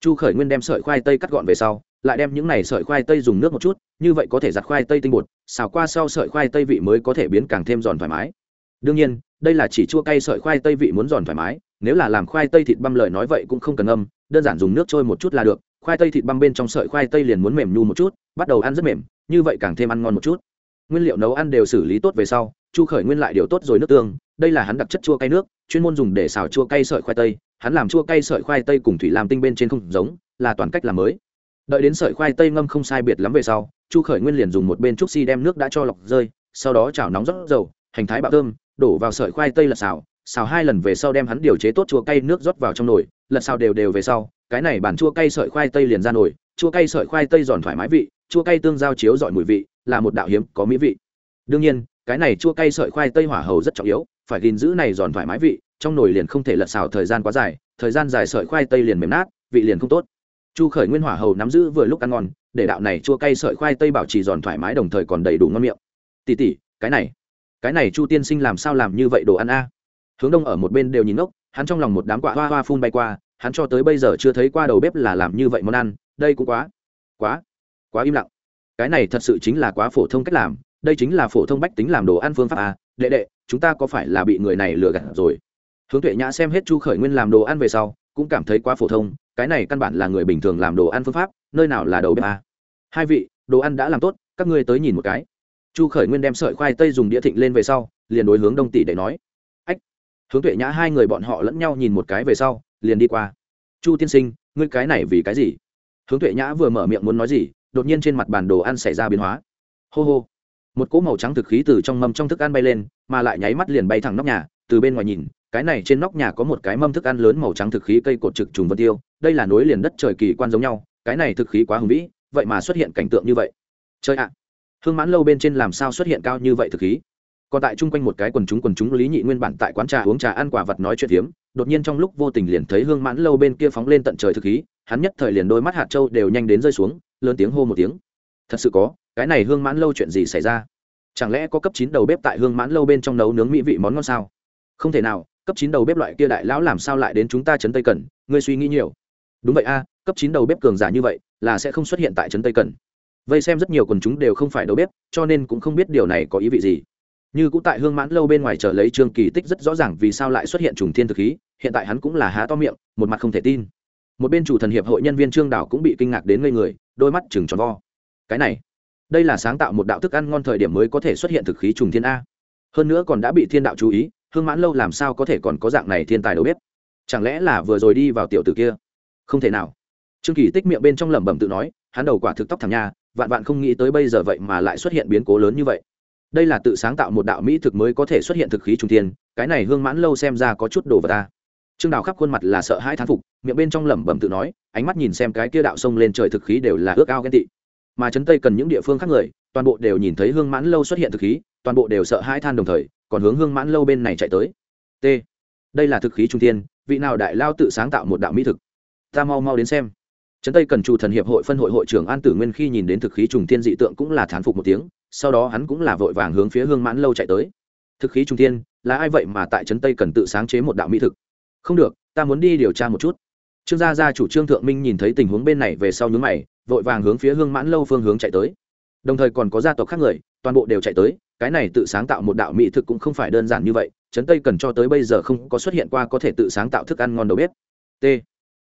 Chu khởi nguyên đem sợi khoai tây cắt gọn về sau, lại đem những này sợi khoai tây dùng nước một chút, như vậy có thể giặt khoai tây tinh bột, xào qua sau sợi khoai tây vị mới có thể biến càng thêm giòn thoải mái đương nhiên, đây là chỉ chua cay sợi khoai tây vị muốn giòn thoải mái, nếu là làm khoai tây thịt băm lời nói vậy cũng không cần âm đơn giản dùng nước trôi một chút là được, khoai tây thịt băm bên trong sợi khoai tây liền muốn mềm nhu một chút, bắt đầu ăn rất mềm, như vậy càng thêm ăn ngon một chút. Nguyên liệu nấu ăn đều xử lý tốt về sau, chu khởi nguyên lại điều tốt rồi nước tương, đây là hắn đặc chất chua cay nước, chuyên môn dùng để xào chua cay sợi khoai tây, hắn làm chua cay sợi khoai tây cùng thủy làm tinh bên trên không giống, là toàn cách làm mới. Đợi đến sợi khoai tây ngâm không sai biệt lắm về sau, chu khởi nguyên liền dùng một bên trúc si đem nước đã cho lọc rơi, sau đó chảo nóng rót dầu, hành thái bạo thơm đổ vào sợi khoai tây lật xào xào hai lần về sau đem hắn điều chế tốt chua cay nước rót vào trong nồi, lật xào đều đều về sau, cái này bản chua cay sợi khoai tây liền ra nồi, chua cay sợi khoai tây giòn thoải mái vị, chua cay tương giao chiếu dọi mùi vị, là một đạo hiếm có mỹ vị. Đương nhiên, cái này chua cay sợi khoai tây hỏa hầu rất trọng yếu, phải gìn giữ này giòn thoải mái vị, trong nồi liền không thể lật xào thời gian quá dài, thời gian dài sợi khoai tây liền mềm nát, vị liền không tốt. Chu khởi nguyên hỏa hầu nắm giữ vừa lúc ăn ngon, để đạo này chua cay sợi khoai tây bảo trì giòn thoải mái đồng thời còn đầy đủ ngon miệng. Tỉ tỉ, cái này cái này chu tiên sinh làm sao làm như vậy đồ ăn a? Hướng đông ở một bên đều nhìn ngốc, hắn trong lòng một đám quạ hoa hoa phun bay qua, hắn cho tới bây giờ chưa thấy qua đầu bếp là làm như vậy món ăn, đây cũng quá quá quá im lặng. Cái này thật sự chính là quá phổ thông cách làm, đây chính là phổ thông bách tính làm đồ ăn phương pháp à đệ đệ, chúng ta có phải là bị người này lừa gạt rồi? Hướng tuệ nhã xem hết chu khởi nguyên làm đồ ăn về sau, cũng cảm thấy quá phổ thông, cái này căn bản là người bình thường làm đồ ăn phương pháp, nơi nào là đầu bếp à. hai vị, đồ ăn đã làm tốt, các ngươi tới nhìn một cái chu khởi nguyên đem sợi khoai tây dùng đĩa thịnh lên về sau, liền đối hướng đông tỷ để nói, ách. Hướng tuệ nhã hai người bọn họ lẫn nhau nhìn một cái về sau, liền đi qua. Chu tiên sinh, ngươi cái này vì cái gì? Hướng tuệ nhã vừa mở miệng muốn nói gì, đột nhiên trên mặt bản đồ ăn xảy ra biến hóa. Hô hô. Một cỗ màu trắng thực khí từ trong mâm trong thức ăn bay lên, mà lại nháy mắt liền bay thẳng nóc nhà, từ bên ngoài nhìn, cái này trên nóc nhà có một cái mâm thức ăn lớn màu trắng thực khí cây cột trực trùng vân tiêu, đây là nối liền đất trời kỳ quan giống nhau, cái này thực khí quá hùng vĩ, vậy mà xuất hiện cảnh tượng như vậy. Chơi ạ hương mãn lâu bên trên làm sao xuất hiện cao như vậy thực khí? Còn tại chung quanh một cái quần chúng quần chúng lý nhị nguyên bản tại quán trà uống trà ăn quả vật nói chuyện hiếm, đột nhiên trong lúc vô tình liền thấy hương mãn lâu bên kia phóng lên tận trời thực khí, hắn nhất thời liền đôi mắt hạt châu đều nhanh đến rơi xuống, lớn tiếng hô một tiếng. Thật sự có, cái này hương mãn lâu chuyện gì xảy ra? Chẳng lẽ có cấp chín đầu bếp tại hương mãn lâu bên trong nấu nướng mỹ vị món ngon sao? Không thể nào, cấp chín đầu bếp loại kia đại lão làm sao lại đến chúng ta trấn tây cần? Ngươi suy nghĩ nhiều. Đúng vậy a, cấp chín đầu bếp cường giả như vậy, là sẽ không xuất hiện tại trấn tây cần vây xem rất nhiều quần chúng đều không phải đầu bếp, cho nên cũng không biết điều này có ý vị gì. Như cũng tại hương mãn lâu bên ngoài chờ lấy trương kỳ tích rất rõ ràng vì sao lại xuất hiện trùng thiên thực khí, hiện tại hắn cũng là há to miệng, một mặt không thể tin. Một bên chủ thần hiệp hội nhân viên trương đảo cũng bị kinh ngạc đến ngây người, đôi mắt chừng tròn vo. Cái này, đây là sáng tạo một đạo thức ăn ngon thời điểm mới có thể xuất hiện thực khí trùng thiên a. Hơn nữa còn đã bị thiên đạo chú ý, hương mãn lâu làm sao có thể còn có dạng này thiên tài đầu bếp? Chẳng lẽ là vừa rồi đi vào tiểu tử kia? Không thể nào. Trương kỳ tích miệng bên trong lẩm bẩm tự nói, hắn đầu quả thực tóc thảm nha vạn vạn không nghĩ tới bây giờ vậy mà lại xuất hiện biến cố lớn như vậy. Đây là tự sáng tạo một đạo mỹ thực mới có thể xuất hiện thực khí trung tiên cái này hương mãn lâu xem ra có chút đồ vật ta. Trương đào khắp khuôn mặt là sợ hãi thán phục, miệng bên trong lẩm bẩm tự nói, ánh mắt nhìn xem cái kia đạo sông lên trời thực khí đều là ước ao ghen tị. Mà trấn tây cần những địa phương khác người, toàn bộ đều nhìn thấy hương mãn lâu xuất hiện thực khí, toàn bộ đều sợ hãi than đồng thời, còn hướng hương mãn lâu bên này chạy tới. T. Đây là thực khí trung tiên vị nào đại lao tự sáng tạo một đạo mỹ thực? Ta mau mau đến xem trấn tây cần chủ thần hiệp hội phân hội hội trưởng an tử nguyên khi nhìn đến thực khí trùng tiên dị tượng cũng là thán phục một tiếng, sau đó hắn cũng là vội vàng hướng phía hương mãn lâu chạy tới. Thực khí trung tiên là ai vậy mà tại trấn tây cần tự sáng chế một đạo mỹ thực? Không được, ta muốn đi điều tra một chút. Trương gia gia chủ trương thượng minh nhìn thấy tình huống bên này về sau nhướng mày, vội vàng hướng phía hương mãn lâu phương hướng chạy tới. Đồng thời còn có gia tộc khác người, toàn bộ đều chạy tới, cái này tự sáng tạo một đạo mỹ thực cũng không phải đơn giản như vậy, trấn tây cần cho tới bây giờ không có xuất hiện qua có thể tự sáng tạo thức ăn ngon đầu bếp t.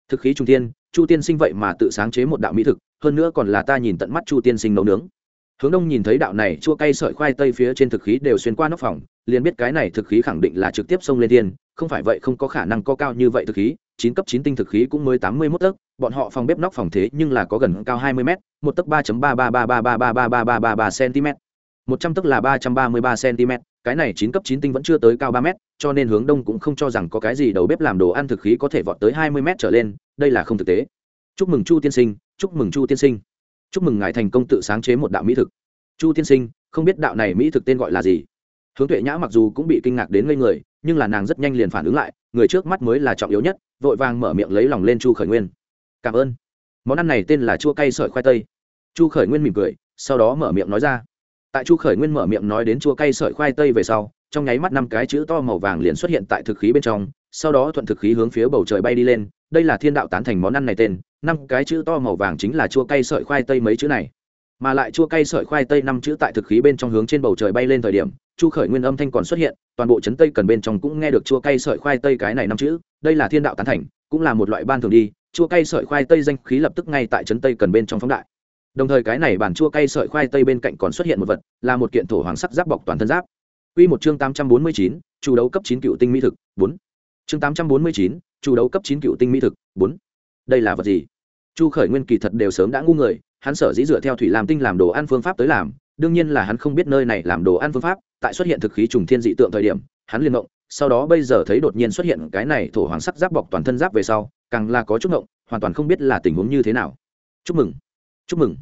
Thực khí trung tiên chu tiên sinh vậy mà tự sáng chế một đạo mỹ thực hơn nữa còn là ta nhìn tận mắt chu tiên sinh nấu nướng hướng đông nhìn thấy đạo này chua cay sợi khoai tây phía trên thực khí đều xuyên qua nóc phòng liền biết cái này thực khí khẳng định là trực tiếp xông lên thiên không phải vậy không có khả năng có cao như vậy thực khí chín cấp chín tinh thực khí cũng mới tám mươi mốt tấc bọn họ phòng bếp nóc phòng thế nhưng là có gần cao hai mươi m một tấc ba ba ba ba ba ba ba ba ba ba ba ba cm một trăm tấc là ba trăm ba mươi ba cm, cái này chín cấp chín tinh vẫn chưa tới cao ba m cho nên hướng đông cũng không cho rằng có cái gì đầu bếp làm đồ ăn thực khí có thể vọt tới hai mươi m trở lên, đây là không thực tế. Chúc mừng chu tiên sinh, chúc mừng chu tiên sinh. Chúc mừng ngài thành công tự sáng chế một đạo mỹ thực. Chu tiên sinh, không biết đạo này mỹ thực tên gọi là gì? Hướng tuệ nhã mặc dù cũng bị kinh ngạc đến ngây người, nhưng là nàng rất nhanh liền phản ứng lại, người trước mắt mới là trọng yếu nhất, vội vàng mở miệng lấy lòng lên chu khởi nguyên. Cảm ơn. Món ăn này tên là chua cay sợi khoai tây. Chu khởi nguyên mỉm cười, sau đó mở miệng nói ra tại chu khởi nguyên mở miệng nói đến chua cay sợi khoai tây về sau, trong nháy mắt năm cái chữ to màu vàng liền xuất hiện tại thực khí bên trong, sau đó thuận thực khí hướng phía bầu trời bay đi lên. Đây là thiên đạo tán thành món ăn này tên, năm cái chữ to màu vàng chính là chua cay sợi khoai tây mấy chữ này. Mà lại chua cay sợi khoai tây năm chữ tại thực khí bên trong hướng trên bầu trời bay lên thời điểm, chu khởi nguyên âm thanh còn xuất hiện, toàn bộ Trấn tây cần bên trong cũng nghe được chua cay sợi khoai tây cái này năm chữ. Đây là thiên đạo tán thành, cũng là một loại ban thường đi, chua cay sợi khoai tây danh khí lập tức ngay tại Trấn tây cần bên trong phóng đại đồng thời cái này bản chua cay sợi khoai tây bên cạnh còn xuất hiện một vật là một kiện thổ hoàng sắc giáp bọc toàn thân giáp Quy một chương 849, chủ đấu cấp chín cựu tinh mỹ thực, bốn Chương 849, chủ đấu cấp chín cựu tinh mỹ thực, bốn Đây là vật gì? Chu Khởi Nguyên kỳ thật đều sớm đã ngu người, hắn sở dĩ dựa theo thủy làm tinh làm đồ ăn phương pháp tới làm, đương nhiên là hắn không biết nơi này làm đồ ăn phương pháp, tại xuất hiện thực khí trùng thiên dị tượng thời điểm, hắn liền động, sau đó bây giờ thấy đột nhiên xuất hiện cái này thổ hoàng sắc giáp bọc toàn thân giáp về sau, càng là có chút động, hoàn toàn không biết là tình huống như thế nào. Chúc mừng, chúc mừng.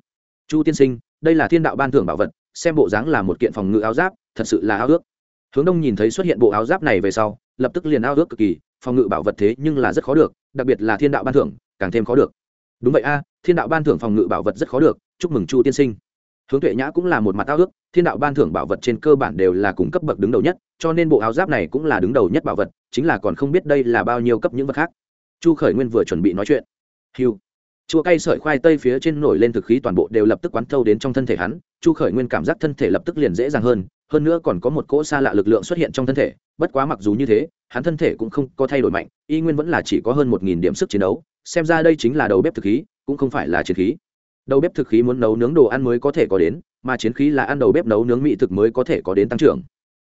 Chu tiên sinh, đây là thiên đạo ban thưởng bảo vật, xem bộ dáng là một kiện phòng ngự áo giáp, thật sự là áo ước. Hướng đông nhìn thấy xuất hiện bộ áo giáp này về sau lập tức liền ao ước cực kỳ phòng ngự bảo vật thế nhưng là rất khó được đặc biệt là thiên đạo ban thưởng càng thêm khó được. Đúng vậy a thiên đạo ban thưởng phòng ngự bảo vật rất khó được chúc mừng chu tiên sinh. Hướng tuệ nhã cũng là một mặt ao ước thiên đạo ban thưởng bảo vật trên cơ bản đều là cùng cấp bậc đứng đầu nhất cho nên bộ áo giáp này cũng là đứng đầu nhất bảo vật chính là còn không biết đây là bao nhiêu cấp những vật khác. Chu khởi nguyên vừa chuẩn bị nói chuyện. Hiu chua cay sợi khoai tây phía trên nổi lên thực khí toàn bộ đều lập tức quán thâu đến trong thân thể hắn, chu khởi nguyên cảm giác thân thể lập tức liền dễ dàng hơn hơn nữa còn có một cỗ xa lạ lực lượng xuất hiện trong thân thể, bất quá mặc dù như thế, hắn thân thể cũng không có thay đổi mạnh, y nguyên vẫn là chỉ có hơn một nghìn điểm sức chiến đấu, xem ra đây chính là đầu bếp thực khí, cũng không phải là chiến khí. Đầu bếp thực khí muốn nấu nướng đồ ăn mới có thể có đến, mà chiến khí là ăn đầu bếp nấu nướng mỹ thực mới có thể có đến tăng trưởng.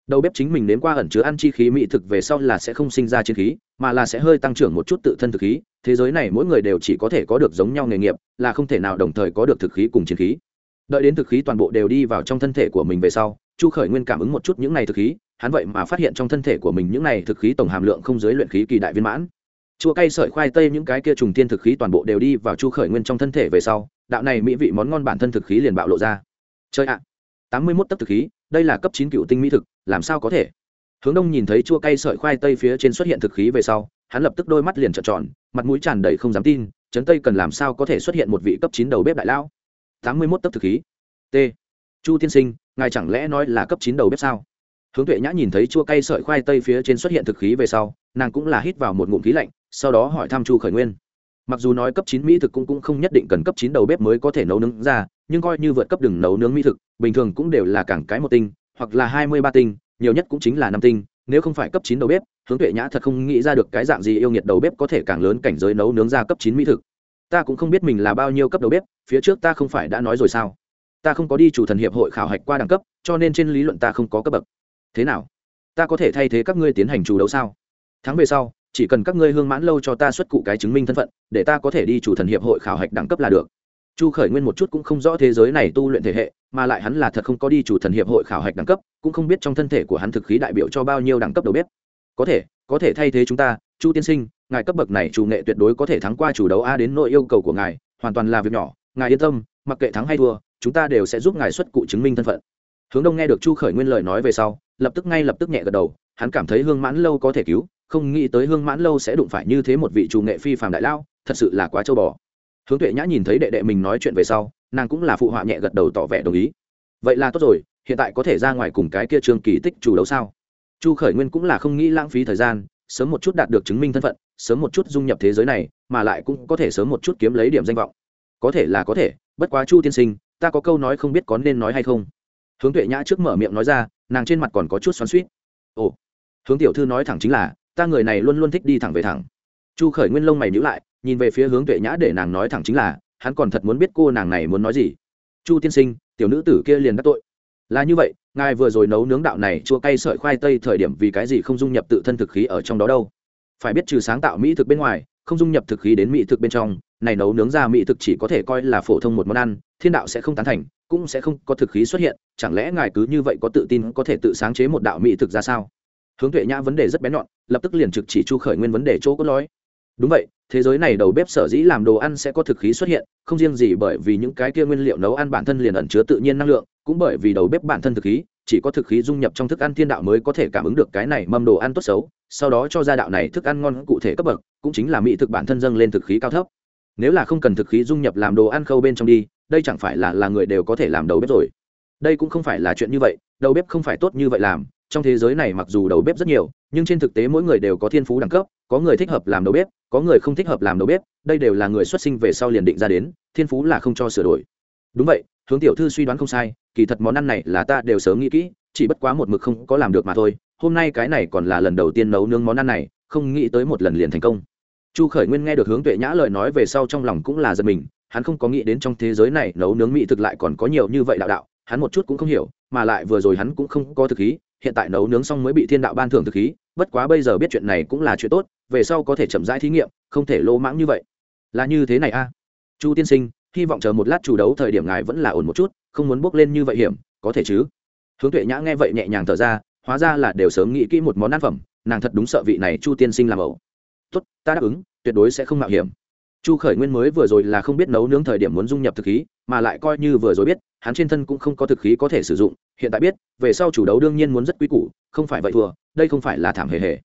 Đầu bếp chính mình nếm qua ẩn chứa ăn chi khí mỹ thực về sau là sẽ không sinh ra chiến khí, mà là sẽ hơi tăng trưởng một chút tự thân thực khí thế giới này mỗi người đều chỉ có thể có được giống nhau nghề nghiệp, là không thể nào đồng thời có được thực khí cùng chiến khí. Đợi đến thực khí toàn bộ đều đi vào trong thân thể của mình về sau, chu khởi nguyên cảm ứng một chút những này thực khí, hắn vậy mà phát hiện trong thân thể của mình những này thực khí tổng hàm lượng không giới luyện khí kỳ đại viên mãn. Chua cay sợi khoai tây những cái kia trùng tiên thực khí toàn bộ đều đi vào chu khởi nguyên trong thân thể về sau, đạo này mỹ vị món ngon bản thân thực khí liền bạo lộ ra. Chơi ạ, tám mươi mốt tấc thực khí, đây là cấp chín cựu tinh mỹ thực, làm sao có thể? Hướng đông nhìn thấy chua cay sợi khoai tây phía trên xuất hiện thực khí về sau, hắn lập tức đôi mắt liền trợn tròn mặt mũi tràn đầy không dám tin trấn tây cần làm sao có thể xuất hiện một vị cấp chín đầu bếp đại lão? Tám mươi mốt tấc thực khí. T. Chu tiên sinh ngài chẳng lẽ nói là cấp chín đầu bếp sao? Hướng tuệ nhã nhìn thấy chua cay sợi khoai tây phía trên xuất hiện thực khí về sau nàng cũng là hít vào một ngụm khí lạnh sau đó hỏi thăm chu khởi nguyên. Mặc dù nói cấp chín mỹ thực cũng, cũng không nhất định cần cấp chín đầu bếp mới có thể nấu nướng ra nhưng coi như vượt cấp đừng nấu nướng mỹ thực bình thường cũng đều là cảng cái một tinh hoặc là hai mươi ba tinh nhiều nhất cũng chính là năm tinh nếu không phải cấp chín đầu bếp, hướng tuệ nhã thật không nghĩ ra được cái dạng gì yêu nghiệt đầu bếp có thể càng lớn cảnh giới nấu nướng ra cấp chín mỹ thực. Ta cũng không biết mình là bao nhiêu cấp đầu bếp, phía trước ta không phải đã nói rồi sao? Ta không có đi chủ thần hiệp hội khảo hạch qua đẳng cấp, cho nên trên lý luận ta không có cấp bậc. Thế nào? Ta có thể thay thế các ngươi tiến hành chủ đấu sao? Tháng về sau, chỉ cần các ngươi hương mãn lâu cho ta xuất cụ cái chứng minh thân phận, để ta có thể đi chủ thần hiệp hội khảo hạch đẳng cấp là được chu khởi nguyên một chút cũng không rõ thế giới này tu luyện thể hệ, mà lại hắn là thật không có đi chủ thần hiệp hội khảo hạch đẳng cấp, cũng không biết trong thân thể của hắn thực khí đại biểu cho bao nhiêu đẳng cấp đầu bếp. Có thể có thể thay thế chúng ta, chu tiên sinh, ngài cấp bậc này chủ nghệ tuyệt đối có thể thắng qua chủ đấu a đến nội yêu cầu của ngài, hoàn toàn là việc nhỏ, ngài yên tâm, mặc kệ thắng hay thua, chúng ta đều sẽ giúp ngài xuất cụ chứng minh thân phận. Hướng đông nghe được chu khởi nguyên lời nói về sau, lập tức ngay lập tức nhẹ gật đầu, hắn cảm thấy hương mãn lâu có thể cứu, không nghĩ tới hương mãn lâu sẽ đụng phải như thế một vị chủ nghệ phi phàm đại lao, thật sự là quá châu bò hướng tuệ nhã nhìn thấy đệ đệ mình nói chuyện về sau, nàng cũng là phụ họa nhẹ gật đầu tỏ vẻ đồng ý. Vậy là tốt rồi, hiện tại có thể ra ngoài cùng cái kia trương kỳ tích chủ đấu sao? Chu khởi nguyên cũng là không nghĩ lãng phí thời gian, sớm một chút đạt được chứng minh thân phận, sớm một chút dung nhập thế giới này, mà lại cũng có thể sớm một chút kiếm lấy điểm danh vọng. Có thể là có thể, bất quá chu tiên sinh, ta có câu nói không biết có nên nói hay không. Hướng tuệ nhã trước mở miệng nói ra, nàng trên mặt còn có chút xoắn suýt ồ. Hướng tiểu thư nói thẳng chính là, ta người này luôn luôn thích đi thẳng về thẳng. Chu khởi nguyên lông mày nhữ lại nhìn về phía hướng tuệ nhã để nàng nói thẳng chính là, hắn còn thật muốn biết cô nàng này muốn nói gì. Chu tiên sinh, tiểu nữ tử kia liền đắc tội. Là như vậy, ngài vừa rồi nấu nướng đạo này chua cay sợi khoai tây thời điểm vì cái gì không dung nhập tự thân thực khí ở trong đó đâu? Phải biết trừ sáng tạo mỹ thực bên ngoài, không dung nhập thực khí đến mỹ thực bên trong, này nấu nướng ra mỹ thực chỉ có thể coi là phổ thông một món ăn, thiên đạo sẽ không tán thành, cũng sẽ không có thực khí xuất hiện, chẳng lẽ ngài cứ như vậy có tự tin có thể tự sáng chế một đạo mỹ thực ra sao? Hướng tuệ nhã vấn đề rất bén nhọn, lập tức liền trực chỉ chu khởi nguyên vấn đề chỗ cốt lõi đúng vậy, thế giới này đầu bếp sở dĩ làm đồ ăn sẽ có thực khí xuất hiện, không riêng gì bởi vì những cái kia nguyên liệu nấu ăn bản thân liền ẩn chứa tự nhiên năng lượng, cũng bởi vì đầu bếp bản thân thực khí, chỉ có thực khí dung nhập trong thức ăn thiên đạo mới có thể cảm ứng được cái này mâm đồ ăn tốt xấu, sau đó cho ra đạo này thức ăn ngon cụ thể cấp bậc, cũng chính là mỹ thực bản thân dâng lên thực khí cao thấp. Nếu là không cần thực khí dung nhập làm đồ ăn khâu bên trong đi, đây chẳng phải là là người đều có thể làm đầu bếp rồi. Đây cũng không phải là chuyện như vậy, đầu bếp không phải tốt như vậy làm, trong thế giới này mặc dù đầu bếp rất nhiều, nhưng trên thực tế mỗi người đều có thiên phú đẳng cấp có người thích hợp làm đầu bếp, có người không thích hợp làm đầu bếp, đây đều là người xuất sinh về sau liền định ra đến, thiên phú là không cho sửa đổi. Đúng vậy, hướng tiểu thư suy đoán không sai, kỳ thật món ăn này là ta đều sớm nghĩ kỹ, chỉ bất quá một mực không có làm được mà thôi, hôm nay cái này còn là lần đầu tiên nấu nướng món ăn này, không nghĩ tới một lần liền thành công. Chu khởi nguyên nghe được hướng tuệ nhã lời nói về sau trong lòng cũng là giật mình, hắn không có nghĩ đến trong thế giới này nấu nướng mỹ thực lại còn có nhiều như vậy đạo đạo, hắn một chút cũng không hiểu, mà lại vừa rồi hắn cũng không có thực khí, hiện tại nấu nướng xong mới bị thiên đạo ban thưởng thực khí bất quá bây giờ biết chuyện này cũng là chuyện tốt, về sau có thể chậm rãi thí nghiệm, không thể lô mãng như vậy. Là như thế này a. Chu tiên sinh, hy vọng chờ một lát chủ đấu thời điểm ngài vẫn là ổn một chút, không muốn bước lên như vậy hiểm, có thể chứ? Hướng tuệ nhã nghe vậy nhẹ nhàng thở ra, hóa ra là đều sớm nghĩ kỹ một món ăn phẩm, nàng thật đúng sợ vị này chu tiên sinh làm ẩu. Tốt, ta đáp ứng, tuyệt đối sẽ không mạo hiểm chu khởi nguyên mới vừa rồi là không biết nấu nướng thời điểm muốn dung nhập thực khí, mà lại coi như vừa rồi biết, hắn trên thân cũng không có thực khí có thể sử dụng. Hiện tại biết, về sau chủ đấu đương nhiên muốn rất quý củ, không phải vậy thua, đây không phải là thảm hề hề.